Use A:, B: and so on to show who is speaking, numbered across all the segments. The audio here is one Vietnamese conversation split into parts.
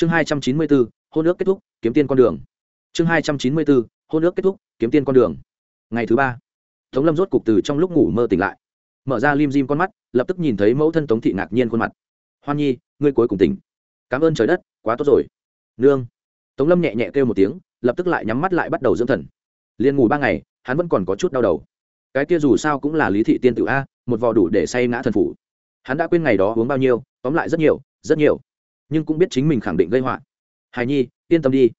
A: chương hai trăm chín mươi bốn, hôn ước kết thúc, kiếm tiên con đường. Chương hai trăm chín mươi bốn, hôn ước kết thúc, kiếm tiên con đường. Ngày thứ ba, tống lâm rốt cục từ trong lúc ngủ mơ tỉnh lại. Mở ra lim dim con mắt, lập tức nhìn thấy mẫu thân tống thị ngạc nhiên khuôn mặt. Hoan nhi, ngươi cuối cùng tỉnh. Cảm ơn trời đất, quá tốt rồi. Nương. Tống lâm nhẹ nhẹ kêu một tiếng, lập tức lại nhắm mắt lại bắt đầu dưỡng thần. Liền ngủ ba ngày, hắn vẫn còn có chút đau đầu. Cái kia dù sao cũng là lý thị tiên tự a, một vò đủ để say ngã thần phủ. Hắn đã quên ngày đó uống bao nhiêu, tóm lại rất nhiều rất nhiều nhưng cũng biết chính mình khẳng định gây họa. Hài nhi, yên tâm đi.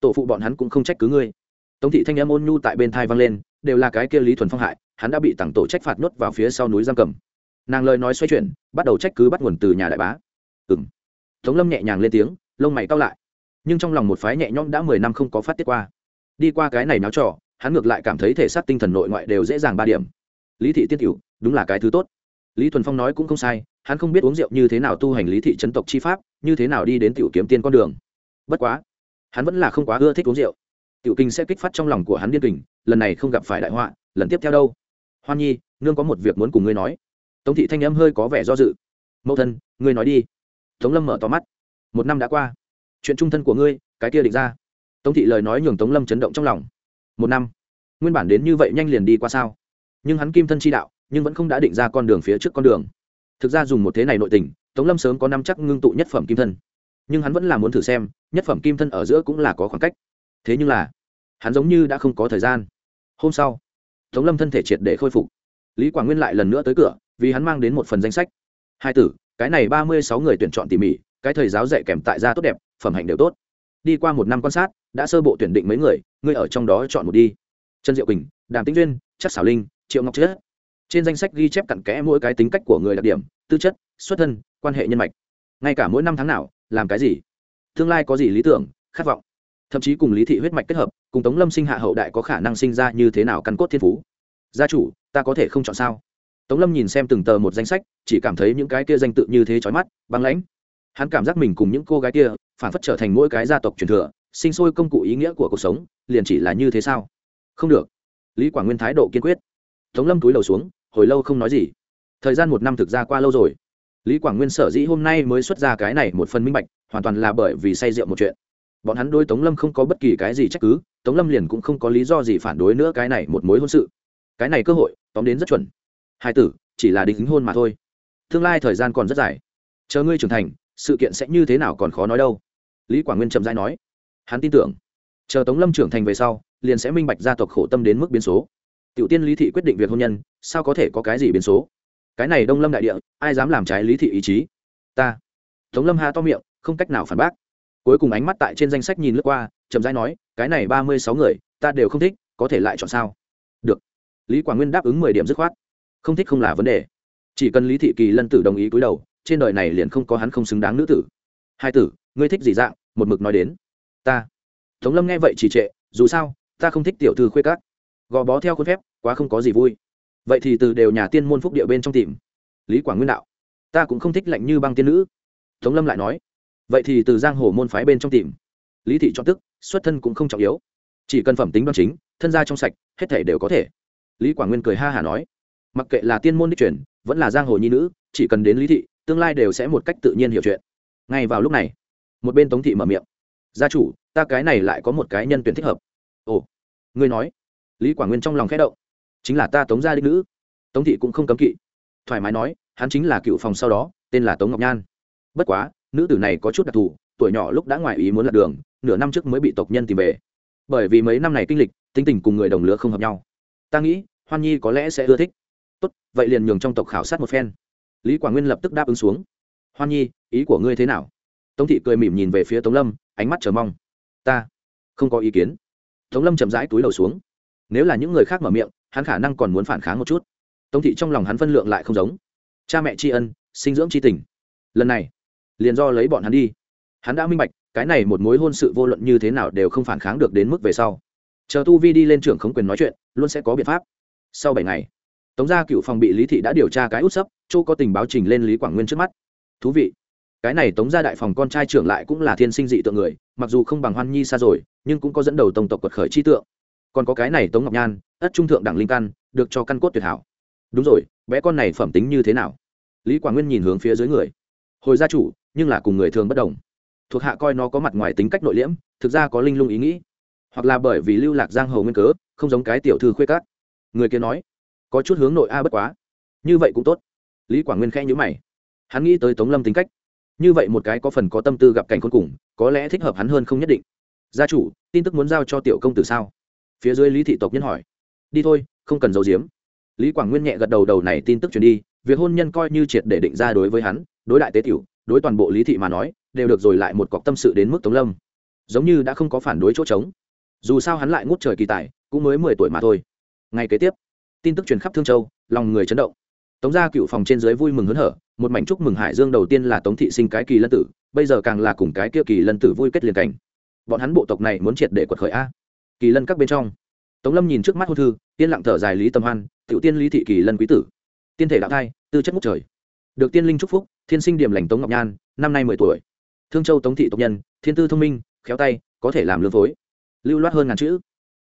A: Tổ phụ bọn hắn cũng không trách cứ ngươi. Tống thị thanh em ôn nhu tại bên thai vang lên, đều là cái kia lý thuần phong hại, hắn đã bị tặng tổ trách phạt nhốt vào phía sau núi giam cầm. Nàng lời nói xoay chuyển, bắt đầu trách cứ bắt nguồn từ nhà đại bá. Ừng tống lâm nhẹ nhàng lên tiếng, lông mày cao lại. Nhưng trong lòng một phái nhẹ nhõm đã mười năm không có phát tiết qua. Đi qua cái này náo trò, hắn ngược lại cảm thấy thể xác tinh thần nội ngoại đều dễ dàng ba điểm. Lý thị tiết cựu đúng là cái thứ tốt. Lý thuần phong nói cũng không sai, hắn không biết uống rượu như thế nào tu hành lý thị chấn tộc chi pháp như thế nào đi đến tiểu kiếm tiên con đường? Bất quá, hắn vẫn là không quá ưa thích uống rượu. Tiểu kinh sẽ kích phát trong lòng của hắn điên kình, lần này không gặp phải đại họa, lần tiếp theo đâu? Hoan nhi, nương có một việc muốn cùng ngươi nói. Tống thị thanh âm hơi có vẻ do dự. Mẫu thân, ngươi nói đi. Tống lâm mở to mắt. Một năm đã qua. Chuyện trung thân của ngươi, cái kia định ra. Tống thị lời nói nhường tống lâm chấn động trong lòng. Một năm. Nguyên bản đến như vậy nhanh liền đi qua sao? Nhưng hắn kim thân chi đạo, nhưng vẫn không đã định ra con đường phía trước con đường. Thực ra dùng một thế này nội tình tống lâm sớm có năm chắc ngưng tụ nhất phẩm kim thân. Nhưng hắn vẫn là muốn thử xem, nhất phẩm kim thân ở giữa cũng là có khoảng cách. Thế nhưng là, hắn giống như đã không có thời gian. Hôm sau, tống lâm thân thể triệt để khôi phục. Lý quảng nguyên lại lần nữa tới cửa, vì hắn mang đến một phần danh sách. Hai tử, cái này ba mươi sáu người tuyển chọn tỉ mỉ, cái thầy giáo dạy kèm tại gia tốt đẹp, phẩm hạnh đều tốt. Đi qua một năm quan sát, đã sơ bộ tuyển định mấy người, ngươi ở trong đó chọn một đi. Trần diệu quỳnh, đàm tĩnh duyên, chắc xảo linh, triệu ngọc chết trên danh sách ghi chép cặn kẽ mỗi cái tính cách của người đặc điểm, tư chất, xuất thân quan hệ nhân mạch. Ngay cả mỗi năm tháng nào, làm cái gì? Tương lai có gì lý tưởng, khát vọng? Thậm chí cùng lý thị huyết mạch kết hợp, cùng tống lâm sinh hạ hậu đại có khả năng sinh ra như thế nào căn cốt thiên phú? Gia chủ, ta có thể không chọn sao? Tống lâm nhìn xem từng tờ một danh sách, chỉ cảm thấy những cái kia danh tự như thế trói mắt, băng lãnh. Hắn cảm giác mình cùng những cô gái kia, phản phất trở thành mỗi cái gia tộc truyền thừa, sinh sôi công cụ ý nghĩa của cuộc sống, liền chỉ là như thế sao? Không được. Lý quảng nguyên thái độ kiên quyết. Tống lâm túi đầu xuống, hồi lâu không nói gì. Thời gian một năm thực ra qua lâu rồi lý quảng nguyên sở dĩ hôm nay mới xuất ra cái này một phần minh bạch, hoàn toàn là bởi vì say rượu một chuyện. Bọn hắn đối tống lâm không có bất kỳ cái gì trách cứ, tống lâm liền cũng không có lý do gì phản đối nữa cái này một mối hôn sự. Cái này cơ hội, tóm đến rất chuẩn. Hai tử, chỉ là đính hôn mà thôi. Tương lai thời gian còn rất dài. Chờ ngươi trưởng thành, sự kiện sẽ như thế nào còn khó nói đâu. Lý quảng nguyên chậm rãi nói. Hắn tin tưởng, chờ tống lâm trưởng thành về sau, liền sẽ minh bạch gia tộc khổ tâm đến mức biến số. Tiểu tiên lý thị quyết định việc hôn nhân, sao có thể có cái gì biến số? Cái này đông lâm đại địa, ai dám làm trái lý thị ý chí? Ta. Tống lâm ha to miệng, không cách nào phản bác. Cuối cùng ánh mắt tại trên danh sách nhìn lướt qua, chậm rãi nói, cái này ba mươi sáu người, ta đều không thích, có thể lại chọn sao? Được. Lý quảng nguyên đáp ứng mười điểm dứt khoát. Không thích không là vấn đề. Chỉ cần lý thị kỳ lân tử đồng ý cúi đầu, trên đời này liền không có hắn không xứng đáng nữ tử. Hai tử, ngươi thích gì dạng, một mực nói đến. Ta. Tống lâm nghe vậy trì trệ, dù sao, ta không thích tiểu thư khuê cát gò bó theo khuôn phép, quá không có gì vui vậy thì từ đều nhà tiên môn phúc địa bên trong tìm. Lý quảng nguyên đạo. Ta cũng không thích lạnh như băng tiên nữ. Tống lâm lại nói. Vậy thì từ giang hồ môn phái bên trong tìm. Lý thị chọn tức, xuất thân cũng không trọng yếu. Chỉ cần phẩm tính đoan chính, thân gia trong sạch, hết thể đều có thể. Lý quảng nguyên cười ha hả nói. Mặc kệ là tiên môn đích truyền, vẫn là giang hồ nhi nữ, chỉ cần đến lý thị, tương lai đều sẽ một cách tự nhiên hiểu chuyện. Ngay vào lúc này, một bên tống thị mở miệng. Gia chủ, ta cái này lại có một cái nhân tuyển thích hợp. Ồ, ngươi nói. Lý quảng nguyên trong lòng khẽ động chính là ta tống gia đích nữ. Tống thị cũng không cấm kỵ. Thoải mái nói, hắn chính là cựu phòng sau đó, tên là tống ngọc nhan. Bất quá, nữ tử này có chút đặc thù, tuổi nhỏ lúc đã ngoài ý muốn lật đường, nửa năm trước mới bị tộc nhân tìm về. Bởi vì mấy năm này kinh lịch, tính tình cùng người đồng lứa không hợp nhau. Ta nghĩ, hoan nhi có lẽ sẽ ưa thích. Tốt, vậy liền nhường trong tộc khảo sát một phen. Lý quảng nguyên lập tức đáp ứng xuống. Hoan nhi, ý của ngươi thế nào? Tống thị cười mỉm nhìn về phía tống lâm, ánh mắt chờ mong. Ta không có ý kiến. Tống lâm chậm rãi túi đầu xuống. Nếu là những người khác mở miệng hắn khả năng còn muốn phản kháng một chút. Tống thị trong lòng hắn phân lượng lại không giống. Cha mẹ tri ân, sinh dưỡng tri tình. Lần này, liền do lấy bọn hắn đi. Hắn đã minh bạch, cái này một mối hôn sự vô luận như thế nào đều không phản kháng được đến mức về sau. Chờ tu vi đi lên trưởng khống quyền nói chuyện, luôn sẽ có biện pháp. Sau bảy ngày, tống gia cựu phòng bị lý thị đã điều tra cái út sấp châu có tình báo trình lên lý quảng nguyên trước mắt. Thú vị, cái này tống gia đại phòng con trai trưởng lại cũng là thiên sinh dị tượng người, mặc dù không bằng hoan nhi xa rồi, nhưng cũng có dẫn đầu tổng tộc quật khởi chi tượng còn có cái này tống ngọc nhan, ất trung thượng đẳng linh căn, được cho căn cốt tuyệt hảo. Đúng rồi, bé con này phẩm tính như thế nào? Lý quảng nguyên nhìn hướng phía dưới người. Hồi gia chủ, nhưng là cùng người thường bất đồng. Thuộc hạ coi nó có mặt ngoài tính cách nội liễm, thực ra có linh lung ý nghĩ. Hoặc là bởi vì lưu lạc giang hồ nguyên cớ, không giống cái tiểu thư khuê cát người kia nói, có chút hướng nội a bất quá. Như vậy cũng tốt. Lý quảng nguyên khẽ nhữ mày. Hắn nghĩ tới tống lâm tính cách. Như vậy một cái có phần có tâm tư gặp cảnh khôn cùng, có lẽ thích hợp hắn hơn không nhất định. Gia chủ, tin tức muốn giao cho tiểu công tử sao? Phía dưới lý thị tộc nhân hỏi, đi thôi, không cần giấu giếm. Lý quảng nguyên nhẹ gật đầu đầu này tin tức truyền đi, việc hôn nhân coi như triệt để định ra đối với hắn, đối đại tế tiểu, đối toàn bộ lý thị mà nói, đều được rồi lại một cọc tâm sự đến mức tống lâm. Giống như đã không có phản đối chỗ trống. Dù sao hắn lại ngút trời kỳ tài, cũng mới mười tuổi mà thôi. Ngay kế tiếp, tin tức truyền khắp thương châu, lòng người chấn động. Tống gia cựu phòng trên dưới vui mừng hớn hở, một mảnh chúc mừng hải dương đầu tiên là tống thị sinh cái kỳ lân tử, bây giờ càng là cùng cái kia kỳ lân tử vui kết liền cảnh. Bọn hắn bộ tộc này muốn triệt để quật khởi a kỳ lân các bên trong. Tống lâm nhìn trước mắt hôn thư tiên lặng thở dài lý tâm hoan, tiểu tiên lý thị kỳ lân quý tử, tiên thể đạo thai, tư chất ngút trời. Được tiên linh chúc phúc, thiên sinh điểm lành tống ngọc nhan, năm nay mười tuổi. Thương châu tống thị tộc nhân, thiên tư thông minh, khéo tay, có thể làm lương phối. Lưu loát hơn ngàn chữ.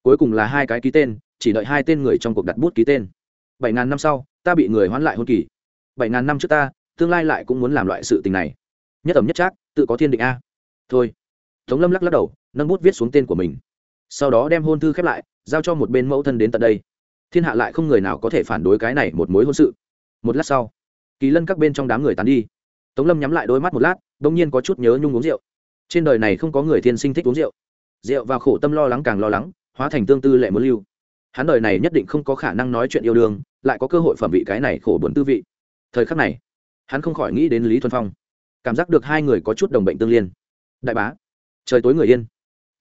A: Cuối cùng là hai cái ký tên, chỉ đợi hai tên người trong cuộc đặt bút ký tên. Bảy ngàn năm sau, ta bị người hoãn lại hôn kỳ. Bảy ngàn năm trước ta, tương lai lại cũng muốn làm loại sự tình này. Nhất ẩm nhất trác, tự có thiên định a. Thôi. Tống lâm lắc lắc đầu, nâng bút viết xuống tên của mình sau đó đem hôn thư khép lại, giao cho một bên mẫu thân đến tận đây. Thiên hạ lại không người nào có thể phản đối cái này một mối hôn sự. Một lát sau, kỳ lân các bên trong đám người tán đi. Tống lâm nhắm lại đôi mắt một lát đ ỗ n g nhiên có chút nhớ nhung uống rượu. Trên đời này không có người thiên sinh thích uống rượu. Rượu và khổ tâm lo lắng càng lo lắng, hóa thành tương tư lệ muốn lưu. Hắn đời này nhất định không có khả năng nói chuyện yêu đương, lại có cơ hội phẩm vị cái này khổ buồn tư vị. Thời khắc này, hắn không khỏi nghĩ đến lý thuần phong. Cảm giác được hai người có chút đồng bệnh tương liên. Đại bá, trời tối người yên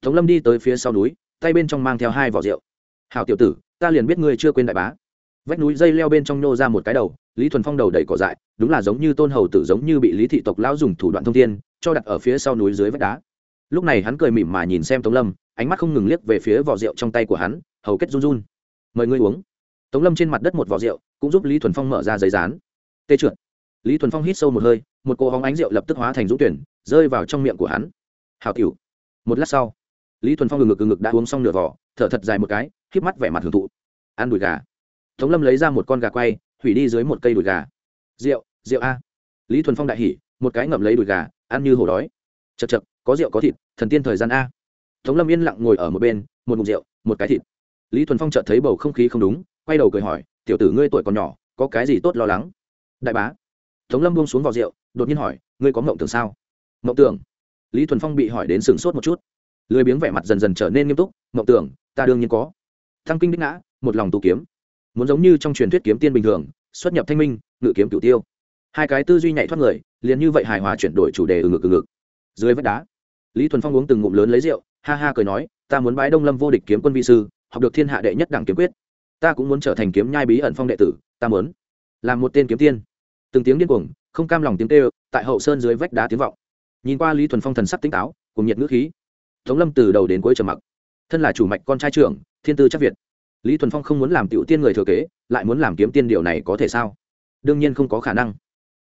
A: tống lâm đi tới phía sau núi, tay bên trong mang theo hai vỏ rượu. Hảo tiểu tử, ta liền biết ngươi chưa quên đại bá. Vách núi dây leo bên trong nhô ra một cái đầu, lý thuần phong đầu đầy cỏ dại, đúng là giống như tôn hầu tử giống như bị lý thị tộc lão dùng thủ đoạn thông thiên, cho đặt ở phía sau núi dưới vách đá. Lúc này hắn cười mỉm mà nhìn xem tống lâm, ánh mắt không ngừng liếc về phía vỏ rượu trong tay của hắn, hầu kết run run. Mời ngươi uống. Tống lâm trên mặt đất một vỏ rượu, cũng giúp lý thuần phong mở ra giấy rán tê trượt. Lý thuần phong hít sâu một hơi, một cỗ hóng ánh rượu lập tức hóa thành dũng tuyển, rơi vào trong miệng của hắn. Hào tiểu. Một lát sau lý thuần phong ngừng ngực ngừng ngực đã uống xong nửa vỏ thở thật dài một cái k mắt vẻ mặt hưởng thụ. Ăn đùi gà. Tống lâm lấy ra một con gà quay, hủy đi dưới một cây đùi gà. Rượu rượu a. Lý thuần phong đại hỉ, một cái ngậm lấy đùi gà, ăn như hổ đói. Chật chật có rượu có thịt, thần tiên thời gian a. Tống lâm yên lặng ngồi ở một bên, một mục rượu, một cái thịt. Lý thuần phong chợt thấy bầu không khí không đúng, quay đầu cười hỏi, tiểu tử ngươi tuổi còn nhỏ, có cái gì tốt lo lắng? Đại bá. Tống lâm buông xuống vào rượu, đột nhiên hỏi, ngươi có mộng tưởng sao? Mộng tưởng? Lý thuần phong bị hỏi đến sừng sốt một chút lười biếng vẻ mặt dần dần trở nên nghiêm túc, mộng tưởng, ta đương nhiên có. Thăng kinh đích ngã, một lòng tù kiếm. Muốn giống như trong truyền thuyết kiếm tiên bình thường, xuất nhập thanh minh, ngự kiếm cửu tiêu. Hai cái tư duy nhạy thoát người, liền như vậy hài hòa chuyển đổi chủ đề từ ngực từ ngực. Dưới vách đá, lý thuần phong uống từng ngụm lớn lấy rượu, ha ha cười nói, ta muốn bái đông lâm vô địch kiếm quân vi sư, học được thiên hạ đệ nhất đẳng kiếm quyết. Ta cũng muốn trở thành kiếm nhai bí ẩn phong đệ tử, ta muốn làm một tên kiếm tiên. Từng tiếng điên cuồng, không cam lòng tiếng kêu, tại hậu sơn dưới vách đá tiếng vọng. Nhìn qua lý thuần phong thần sắc tỉnh táo, cùng nhiệt ngữ khí tống lâm từ đầu đến cuối trầm mặc. Thân là chủ mạch con trai trưởng, thiên tư chắc việt. Lý thuần phong không muốn làm tiểu tiên người thừa kế, lại muốn làm kiếm tiên điều này có thể sao? Đương nhiên không có khả năng.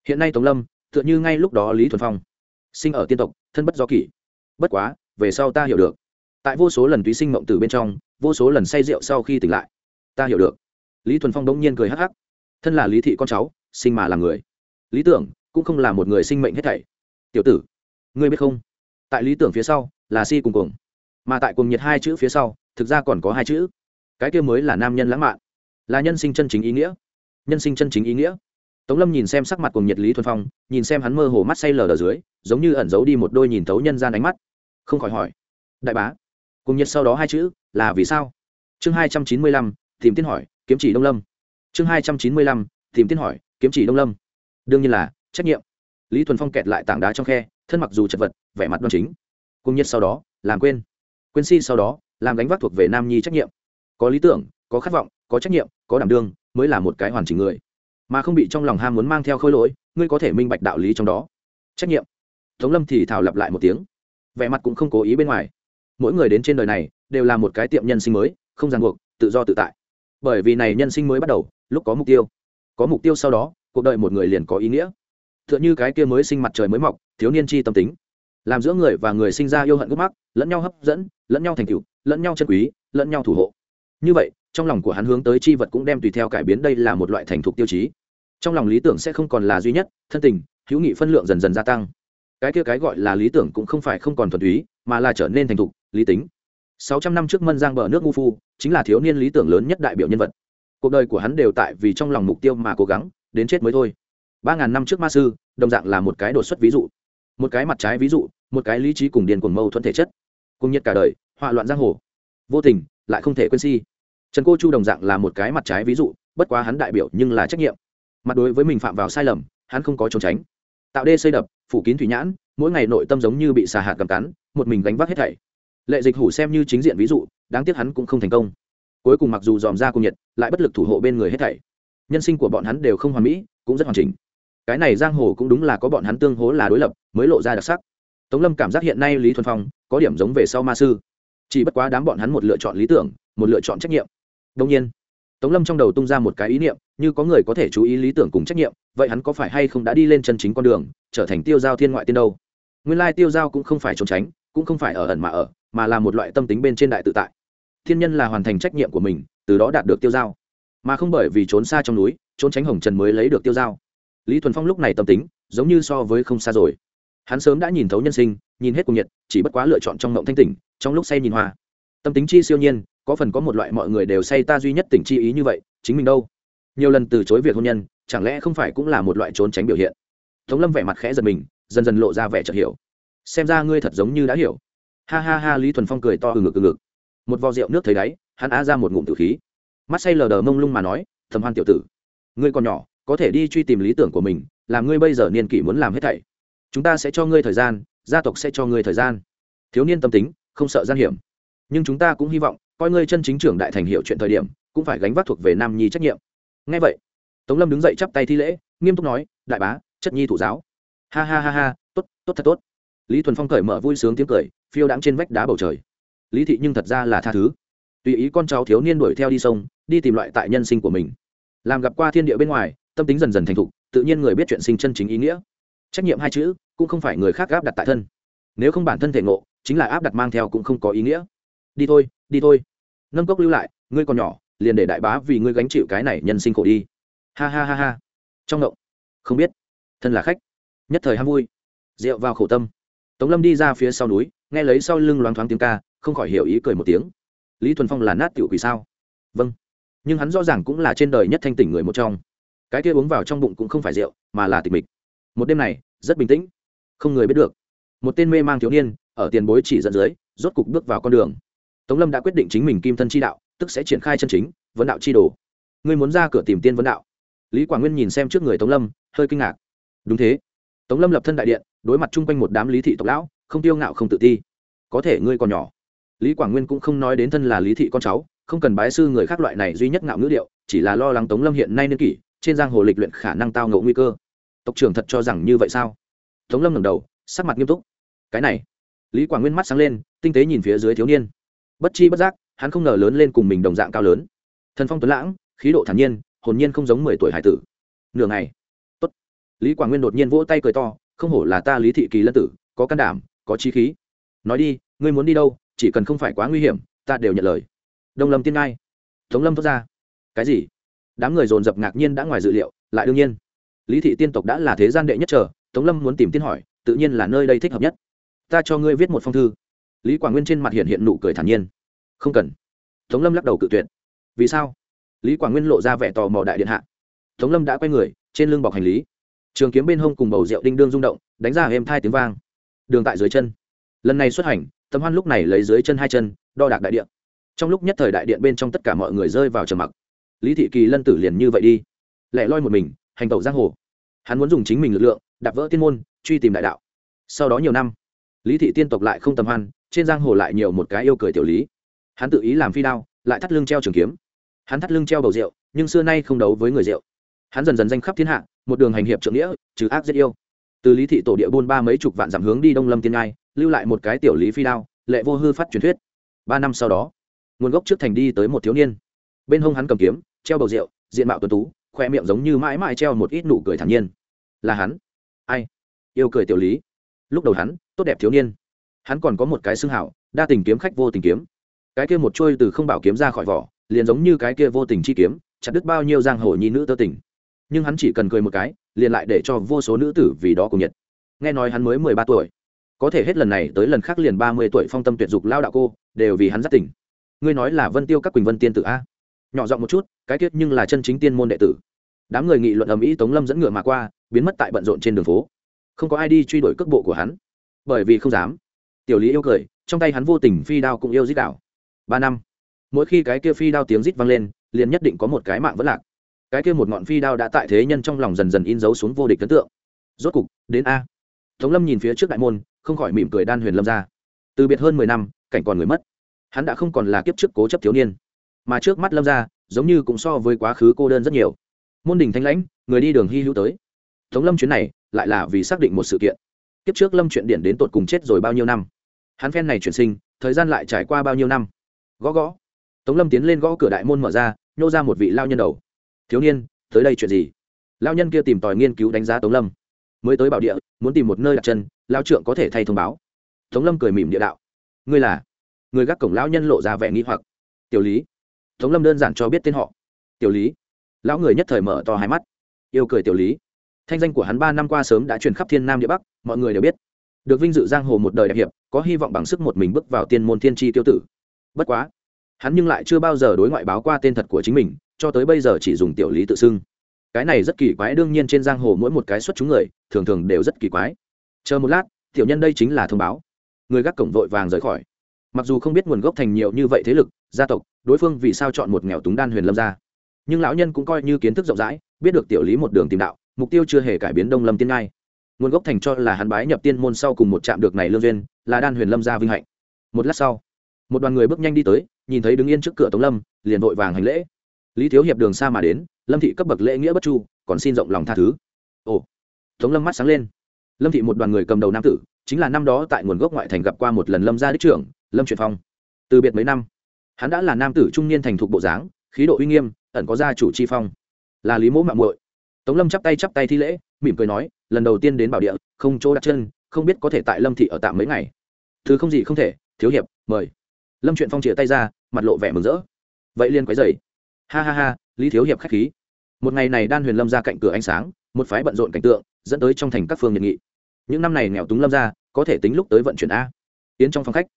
A: Hiện nay tống lâm, tựa như ngay lúc đó lý thuần phong, sinh ở tiên tộc, thân bất do kỷ. Bất quá, về sau ta hiểu được. Tại vô số lần túy sinh mộng từ bên trong, vô số lần say rượu sau khi tỉnh lại, ta hiểu được. Lý thuần phong đống nhiên cười hắc hắc. Thân là lý thị con cháu, sinh mà làm người. Lý tưởng cũng không là một người sinh mệnh hết thảy. Tiểu tử, ngươi biết không? Tại lý tưởng phía sau là si cùng cùng mà tại cùng nhiệt hai chữ phía sau, thực ra còn có hai chữ. Cái kia mới là nam nhân lãng mạn. Là nhân sinh chân chính ý nghĩa. Nhân sinh chân chính ý nghĩa. Tống lâm nhìn xem sắc mặt cùng nhiệt lý thuần phong, nhìn xem hắn mơ hồ mắt say lờ ở dưới, giống như ẩn giấu đi một đôi nhìn thấu nhân gian ánh mắt. Không khỏi hỏi, đại bá cùng nhiệt sau đó hai chữ là vì sao? Chương hai trăm chín mươi lăm, tìm tiên hỏi, kiếm chỉ đông lâm. Chương hai trăm chín mươi lăm, tìm tiên hỏi, kiếm chỉ đông lâm. Đương nhiên là, trách nhiệm. Lý thuần phong kẹt lại tảng đá trong khe, thân mặc dù chật vật, vẻ mặt đoan chính cùng nhiệt sau đó, làm quên. Quên si sau đó, làm gánh vác thuộc về nam nhi trách nhiệm. Có lý tưởng, có khát vọng, có trách nhiệm, có đảm đương, mới là một cái hoàn chỉnh người. Mà không bị trong lòng ham muốn mang theo khôi lỗi, ngươi có thể minh bạch đạo lý trong đó. Trách nhiệm. Tống lâm thì thảo lặp lại một tiếng. Vẻ mặt cũng không cố ý bên ngoài. Mỗi người đến trên đời này, đều là một cái tiệm nhân sinh mới, không ràng buộc, tự do tự tại. Bởi vì này nhân sinh mới bắt đầu, lúc có mục tiêu. Có mục tiêu sau đó, cuộc đời một người liền có ý nghĩa. T h ư ợ n h ư cái kia mới sinh mặt trời mới mọc, thiếu niên chi tâm tính làm giữa người và người sinh ra yêu hận gốc mắc, lẫn nhau hấp dẫn, lẫn nhau thành cựu lẫn nhau chân quý, lẫn nhau thủ hộ. Như vậy, trong lòng của hắn hướng tới chi vật cũng đem tùy theo cải biến đây là một loại thành thục tiêu chí. Trong lòng lý tưởng sẽ không còn là duy nhất, thân tình, hữu nghị phân lượng dần dần gia tăng. Cái kia cái gọi là lý tưởng cũng không phải không còn thuần túy, mà là trở nên thành thục, lý tính. Sáu trăm năm trước mân giang bờ nước ngu phu chính là thiếu niên lý tưởng lớn nhất đại biểu nhân vật. Cuộc đời của hắn đều tại vì trong lòng mục tiêu mà cố gắng, đến chết mới thôi. Ba ngàn năm trước ma sư, đồng dạng là một cái đột xuất ví dụ. Một cái mặt trái ví dụ một cái lý trí cùng điền cuồng mâu thuẫn thể chất, cùng nhiệt cả đời, họa loạn giang hồ. Vô tình, lại không thể quên si. Trần cô chu đồng dạng là một cái mặt trái ví dụ, bất quá hắn đại biểu nhưng là trách nhiệm. Mặt đối với mình phạm vào sai lầm, hắn không có trốn tránh. Tạo đê xây đập, phủ kín thủy nhãn, mỗi ngày nội tâm giống như bị xà hạt cầm cắn, một mình gánh vác hết thảy. Lệ dịch hủ xem như chính diện ví dụ, đáng tiếc hắn cũng không thành công. Cuối cùng mặc dù dòm ra cùng nhiệt, lại bất lực thủ hộ bên người hết thảy. Nhân sinh của bọn hắn đều không hoàn mỹ, cũng rất hoàn chỉnh. Cái này giang hồ cũng đúng là có bọn hắn tương hố là đối lập, mới lộ ra đặc sắc tống lâm cảm giác hiện nay lý thuần phong có điểm giống về sau ma sư. Chỉ bất quá đám bọn hắn một lựa chọn lý tưởng, một lựa chọn trách nhiệm. Đông nhiên, tống lâm trong đầu tung ra một cái ý niệm, như có người có thể chú ý lý tưởng cùng trách nhiệm, vậy hắn có phải hay không đã đi lên chân chính con đường, trở thành tiêu giao thiên ngoại tiên đâu? Nguyên lai tiêu giao cũng không phải trốn tránh, cũng không phải ở ẩn mà ở, mà là một loại tâm tính bên trên đại tự tại. Thiên nhân là hoàn thành trách nhiệm của mình, từ đó đạt được tiêu giao. Mà không bởi vì trốn xa trong núi, trốn tránh hồng trần mới lấy được tiêu giao. Lý thuần phong lúc này tâm tính, giống như so với không xa rồi hắn sớm đã nhìn thấu nhân sinh, nhìn hết cùng nhiệt, chỉ bất quá lựa chọn trong mộng thanh tỉnh, trong lúc say nhìn hoa. Tâm tính chi siêu nhiên, có phần có một loại mọi người đều say ta duy nhất tỉnh chi ý như vậy, chính mình đâu? Nhiều lần từ chối việc hôn nhân, chẳng lẽ không phải cũng là một loại trốn tránh biểu hiện? Tống lâm vẻ mặt khẽ giật mình, dần dần lộ ra vẻ chợt hiểu. Xem ra ngươi thật giống như đã hiểu. Ha ha ha, lý thuần phong cười to ừ ngực ừ ngực. Một vò rượu nước thấy đáy, hắn á ra một ngụm tử khí. Mắt say lờ đờ mông lung mà nói thầm hoan tiểu tử, ngươi còn nhỏ, có thể đi truy tìm lý tưởng của mình, làm ngươi bây giờ niên kỷ muốn làm hết thảy chúng ta sẽ cho ngươi thời gian, gia tộc sẽ cho ngươi thời gian. Thiếu niên tâm tính, không sợ gian hiểm. Nhưng chúng ta cũng hy vọng, coi ngươi chân chính trưởng đại thành hiệu chuyện thời điểm, cũng phải gánh vác thuộc về nam nhi trách nhiệm. Ngay vậy, tống lâm đứng dậy chắp tay thi lễ, nghiêm túc nói, đại bá, chất nhi thủ giáo. Ha ha ha ha, tốt tốt thật tốt. Lý thuần phong cởi mở vui sướng tiếng cười, phiêu đãng trên vách đá bầu trời. Lý thị nhưng thật ra là tha thứ. Tùy ý con cháu thiếu niên đuổi theo đi sông, đi tìm loại tại nhân sinh của mình. Làm gặp qua thiên địa bên ngoài, tâm tính dần dần thành thục, tự nhiên người biết chuyện sinh chân chính ý nghĩa trách nhiệm hai chữ cũng không phải người khác áp đặt tại thân. Nếu không bản thân thể ngộ, chính là áp đặt mang theo cũng không có ý nghĩa. Đi thôi đi thôi. Nâng cốc lưu lại, ngươi còn nhỏ, liền để đại bá vì ngươi gánh chịu cái này nhân sinh khổ đi. Ha ha ha ha. Trong động không biết. Thân là khách. Nhất thời ham vui. Rượu vào khổ tâm. Tống lâm đi ra phía sau núi, nghe lấy sau lưng loáng thoáng tiếng ca, không khỏi hiểu ý cười một tiếng. Lý thuần phong là nát tiểu quỷ sao? Vâng. Nhưng hắn rõ ràng cũng là trên đời nhất thanh tỉnh người một trong. Cái kia uống vào trong bụng cũng không phải rượu, mà là tịch mịch một đêm này, rất bình tĩnh. Không người biết được. Một tên mê mang thiếu niên, ở tiền bối chỉ dẫn dưới, rốt cục bước vào con đường. Tống lâm đã quyết định chính mình kim thân chi đạo, tức sẽ triển khai chân chính, vấn đạo chi đồ. Ngươi muốn ra cửa tìm tiên vấn đạo. Lý quảng nguyên nhìn xem trước người tống lâm, hơi kinh ngạc. Đúng thế. Tống lâm lập thân đại điện, đối mặt chung quanh một đám lý thị tộc lão, không tiêu ngạo không tự ti. Có thể ngươi còn nhỏ. Lý quảng nguyên cũng không nói đến thân là lý thị con cháu, không cần bái sư người khác loại này duy nhất ngạo ngữ điệu, chỉ là lo lắng tống lâm hiện nay niên kỷ, trên giang hồ lịch luyện khả năng tao ngộ nguy cơ tộc trưởng thật cho rằng như vậy sao? Tống lâm ngẩng đầu, sắc mặt nghiêm túc. Cái này, lý quảng nguyên mắt sáng lên, tinh tế nhìn phía dưới thiếu niên. Bất chi bất giác, hắn không ngờ lớn lên cùng mình đồng dạng cao lớn. Thần phong tuấn lãng, khí độ thản nhiên, hồn nhiên không giống mười tuổi hải tử. Nửa ngày, tốt. Lý quảng nguyên đột nhiên vỗ tay cười to, không hổ là ta lý thị kỳ lân tử, có can đảm, có trí khí. Nói đi, ngươi muốn đi đâu, chỉ cần không phải quá nguy hiểm, ta đều nhận lời. Đông lâm tiên ngai. Tống lâm thốt ra. Cái gì? Đám người dồn dập ngạc nhiên đã ngoài dự liệu, lại đương nhiên lý thị tiên tộc đã là thế gian đệ nhất trở, tống lâm muốn tìm tiên hỏi tự nhiên là nơi đây thích hợp nhất. Ta cho ngươi viết một phong thư. Lý quảng nguyên trên mặt hiện hiện nụ cười thản nhiên. Không cần. Tống lâm lắc đầu cự tuyệt. Vì sao? Lý quảng nguyên lộ ra vẻ tò mò đại điện hạ. Tống lâm đã quay người trên lưng bọc hành lý. Trường kiếm bên hông cùng bầu rượu đinh đương rung động đánh ra êm thai tiếng vang. Đường tại dưới chân. Lần này xuất hành tấm hoan lúc này lấy dưới chân hai chân đo đạc đại điện. Trong lúc nhất thời đại điện bên trong tất cả mọi người rơi vào trầm mặc. Lý thị kỳ lân tử liền như vậy đi. Lẻ loi một mình hành tẩu giang hồ. Hắn muốn dùng chính mình lực lượng, đạp vỡ tiên môn, truy tìm đại đạo. Sau đó nhiều năm, lý thị tiên tộc lại không tầm hoan, trên giang hồ lại nhiều một cái yêu cười tiểu lý. Hắn tự ý làm phi đao, lại thắt lưng treo trường kiếm. Hắn thắt lưng treo bầu rượu, nhưng xưa nay không đấu với người rượu. Hắn dần dần danh khắp thiên hạ, một đường hành hiệp trượng nghĩa, trừ ác giết yêu. Từ lý thị tổ địa buôn ba mấy chục vạn dặm hướng đi đông lâm tiên ngai, lưu lại một cái tiểu lý phi đao, lệ vô hư phát truyền thuyết. Ba năm sau đó, nguồn gốc trước thành đi tới một thiếu niên. Bên hông hắn cầm kiếm, treo bầu rượu, diện mạo tuấn tú khoe miệng giống như mãi mãi treo một ít nụ cười thản nhiên. Là hắn. Ai? Yêu cười tiểu lý. Lúc đầu hắn, tốt đẹp thiếu niên. Hắn còn có một cái xương hảo, đa tình kiếm khách vô tình kiếm. Cái kia một trôi từ không bảo kiếm ra khỏi vỏ, liền giống như cái kia vô tình chi kiếm, chặt đứt bao nhiêu giang hồ nhi nữ tơ tình. Nhưng hắn chỉ cần cười một cái, liền lại để cho vô số nữ tử vì đó cùng nhiệt. Nghe nói hắn mới mười ba tuổi. Có thể hết lần này tới lần khác liền ba mươi tuổi phong tâm tuyệt dục lao đạo cô, đều vì hắn rất tỉnh. Ngươi nói là vân tiêu các quỳnh vân tiên tử a? Nhỏ giọng một chút, cái kết nhưng là chân chính tiên môn đệ tử. Đám người nghị luận ầm ĩ tống lâm dẫn ngựa mà qua, biến mất tại bận rộn trên đường phố. Không có ai đi truy đuổi cước bộ của hắn. Bởi vì không dám. Tiểu lý yêu cười, trong tay hắn vô tình phi đao cũng yêu dít đảo. Ba năm. Mỗi khi cái kia phi đao tiếng rít vang lên, liền nhất định có một cái mạng vẫn lạc. Cái kia một ngọn phi đao đã tại thế nhân trong lòng dần dần in dấu xuống vô địch ấn tượng. Rốt cục, đến a. Tống lâm nhìn phía trước đại môn, không khỏi mỉm cười đan huyền lâm ra. Từ biệt hơn mười năm, cảnh còn người mất. Hắn đã không còn là kiếp trước cố chấp thiếu niên mà trước mắt lâm ra giống như cũng so với quá khứ cô đơn rất nhiều. Môn đình thanh lãnh, người đi đường hy hữu tới. Tống lâm chuyến này, lại là vì xác định một sự kiện. Kiếp trước lâm chuyện điện đến tột cùng chết rồi bao nhiêu năm? Hắn phen này chuyển sinh, thời gian lại trải qua bao nhiêu năm? Gõ gõ. Tống lâm tiến lên gõ cửa đại môn mở ra, nhô ra một vị lao nhân đầu. Thiếu niên, tới đây chuyện gì? Lao nhân kia tìm tòi nghiên cứu đánh giá tống lâm. Mới tới bảo địa, muốn tìm một nơi đặt chân lao trượng có thể thay thông báo. Tống lâm cười mỉm địa đạo. Ngươi là? Người gác cổng lão nhân lộ ra vẻ nghi hoặc. Tiểu lý tống lâm đơn giản cho biết tên họ. Tiểu lý. Lão người nhất thời mở to hai mắt. Yêu cười tiểu lý. Thanh danh của hắn ba năm qua sớm đã truyền khắp thiên nam địa bắc, mọi người đều biết. Được vinh dự giang hồ một đời đẹp hiệp, có hy vọng bằng sức một mình bước vào tiên môn thiên tri tiêu tử. Bất quá, hắn nhưng lại chưa bao giờ đối ngoại báo qua tên thật của chính mình, cho tới bây giờ chỉ dùng tiểu lý tự xưng. Cái này rất kỳ quái, đương nhiên trên giang hồ mỗi một cái xuất chúng người, thường thường đều rất kỳ quái. Chờ một lát, tiểu nhân đây chính là thông báo. Người gác cổng vội vàng rời khỏi. Mặc dù không biết nguồn gốc thành nhiều như vậy thế lực, gia tộc đối phương vì sao chọn một nghèo túng đan huyền lâm ra. Nhưng lão nhân cũng coi như kiến thức rộng rãi, biết được tiểu lý một đường tìm đạo, mục tiêu chưa hề cải biến đông lâm tiên ngai. Nguồn gốc thành cho là hắn bái nhập tiên môn sau cùng một trạm được này lương duyên, là đan huyền lâm gia vinh hạnh. Một lát sau, một đoàn người bước nhanh đi tới, nhìn thấy đứng yên trước cửa tống lâm, liền vội vàng hành lễ. Lý thiếu hiệp đường xa mà đến, lâm thị cấp bậc lễ nghĩa bất chu, còn xin rộng lòng tha thứ. Ồ, tống lâm mắt sáng lên. Lâm thị một đoàn người cầm đầu nam tử, chính là năm đó tại nguồn gốc ngoại thành gặp qua một lần lâm gia đích trưởng, lâm truyền phong. Từ biệt mấy năm hắn đã là nam tử trung niên thành thục bộ dáng, khí độ uy nghiêm, ẩn có gia chủ chi phong. Là lý mẫu mạng muội. Tống lâm chắp tay chắp tay thi lễ, mỉm cười nói, lần đầu tiên đến bảo địa, không chỗ đặt chân, không biết có thể tại lâm thị ở tạm mấy ngày. Thứ không gì không thể, thiếu hiệp, mời. Lâm chuyện phong chĩa tay ra, mặt lộ vẻ mừng rỡ. Vậy liên quấy dày ha ha ha, lý thiếu hiệp k h á c h khí. Một ngày này đan huyền lâm ra cạnh cửa ánh sáng, một phái bận rộn cảnh tượng, dẫn tới trong thành các phương nhiệt nghị. Những năm này nghèo túng lâm ra, có thể tính lúc tới vận chuyển a. Tiến trong phòng khách,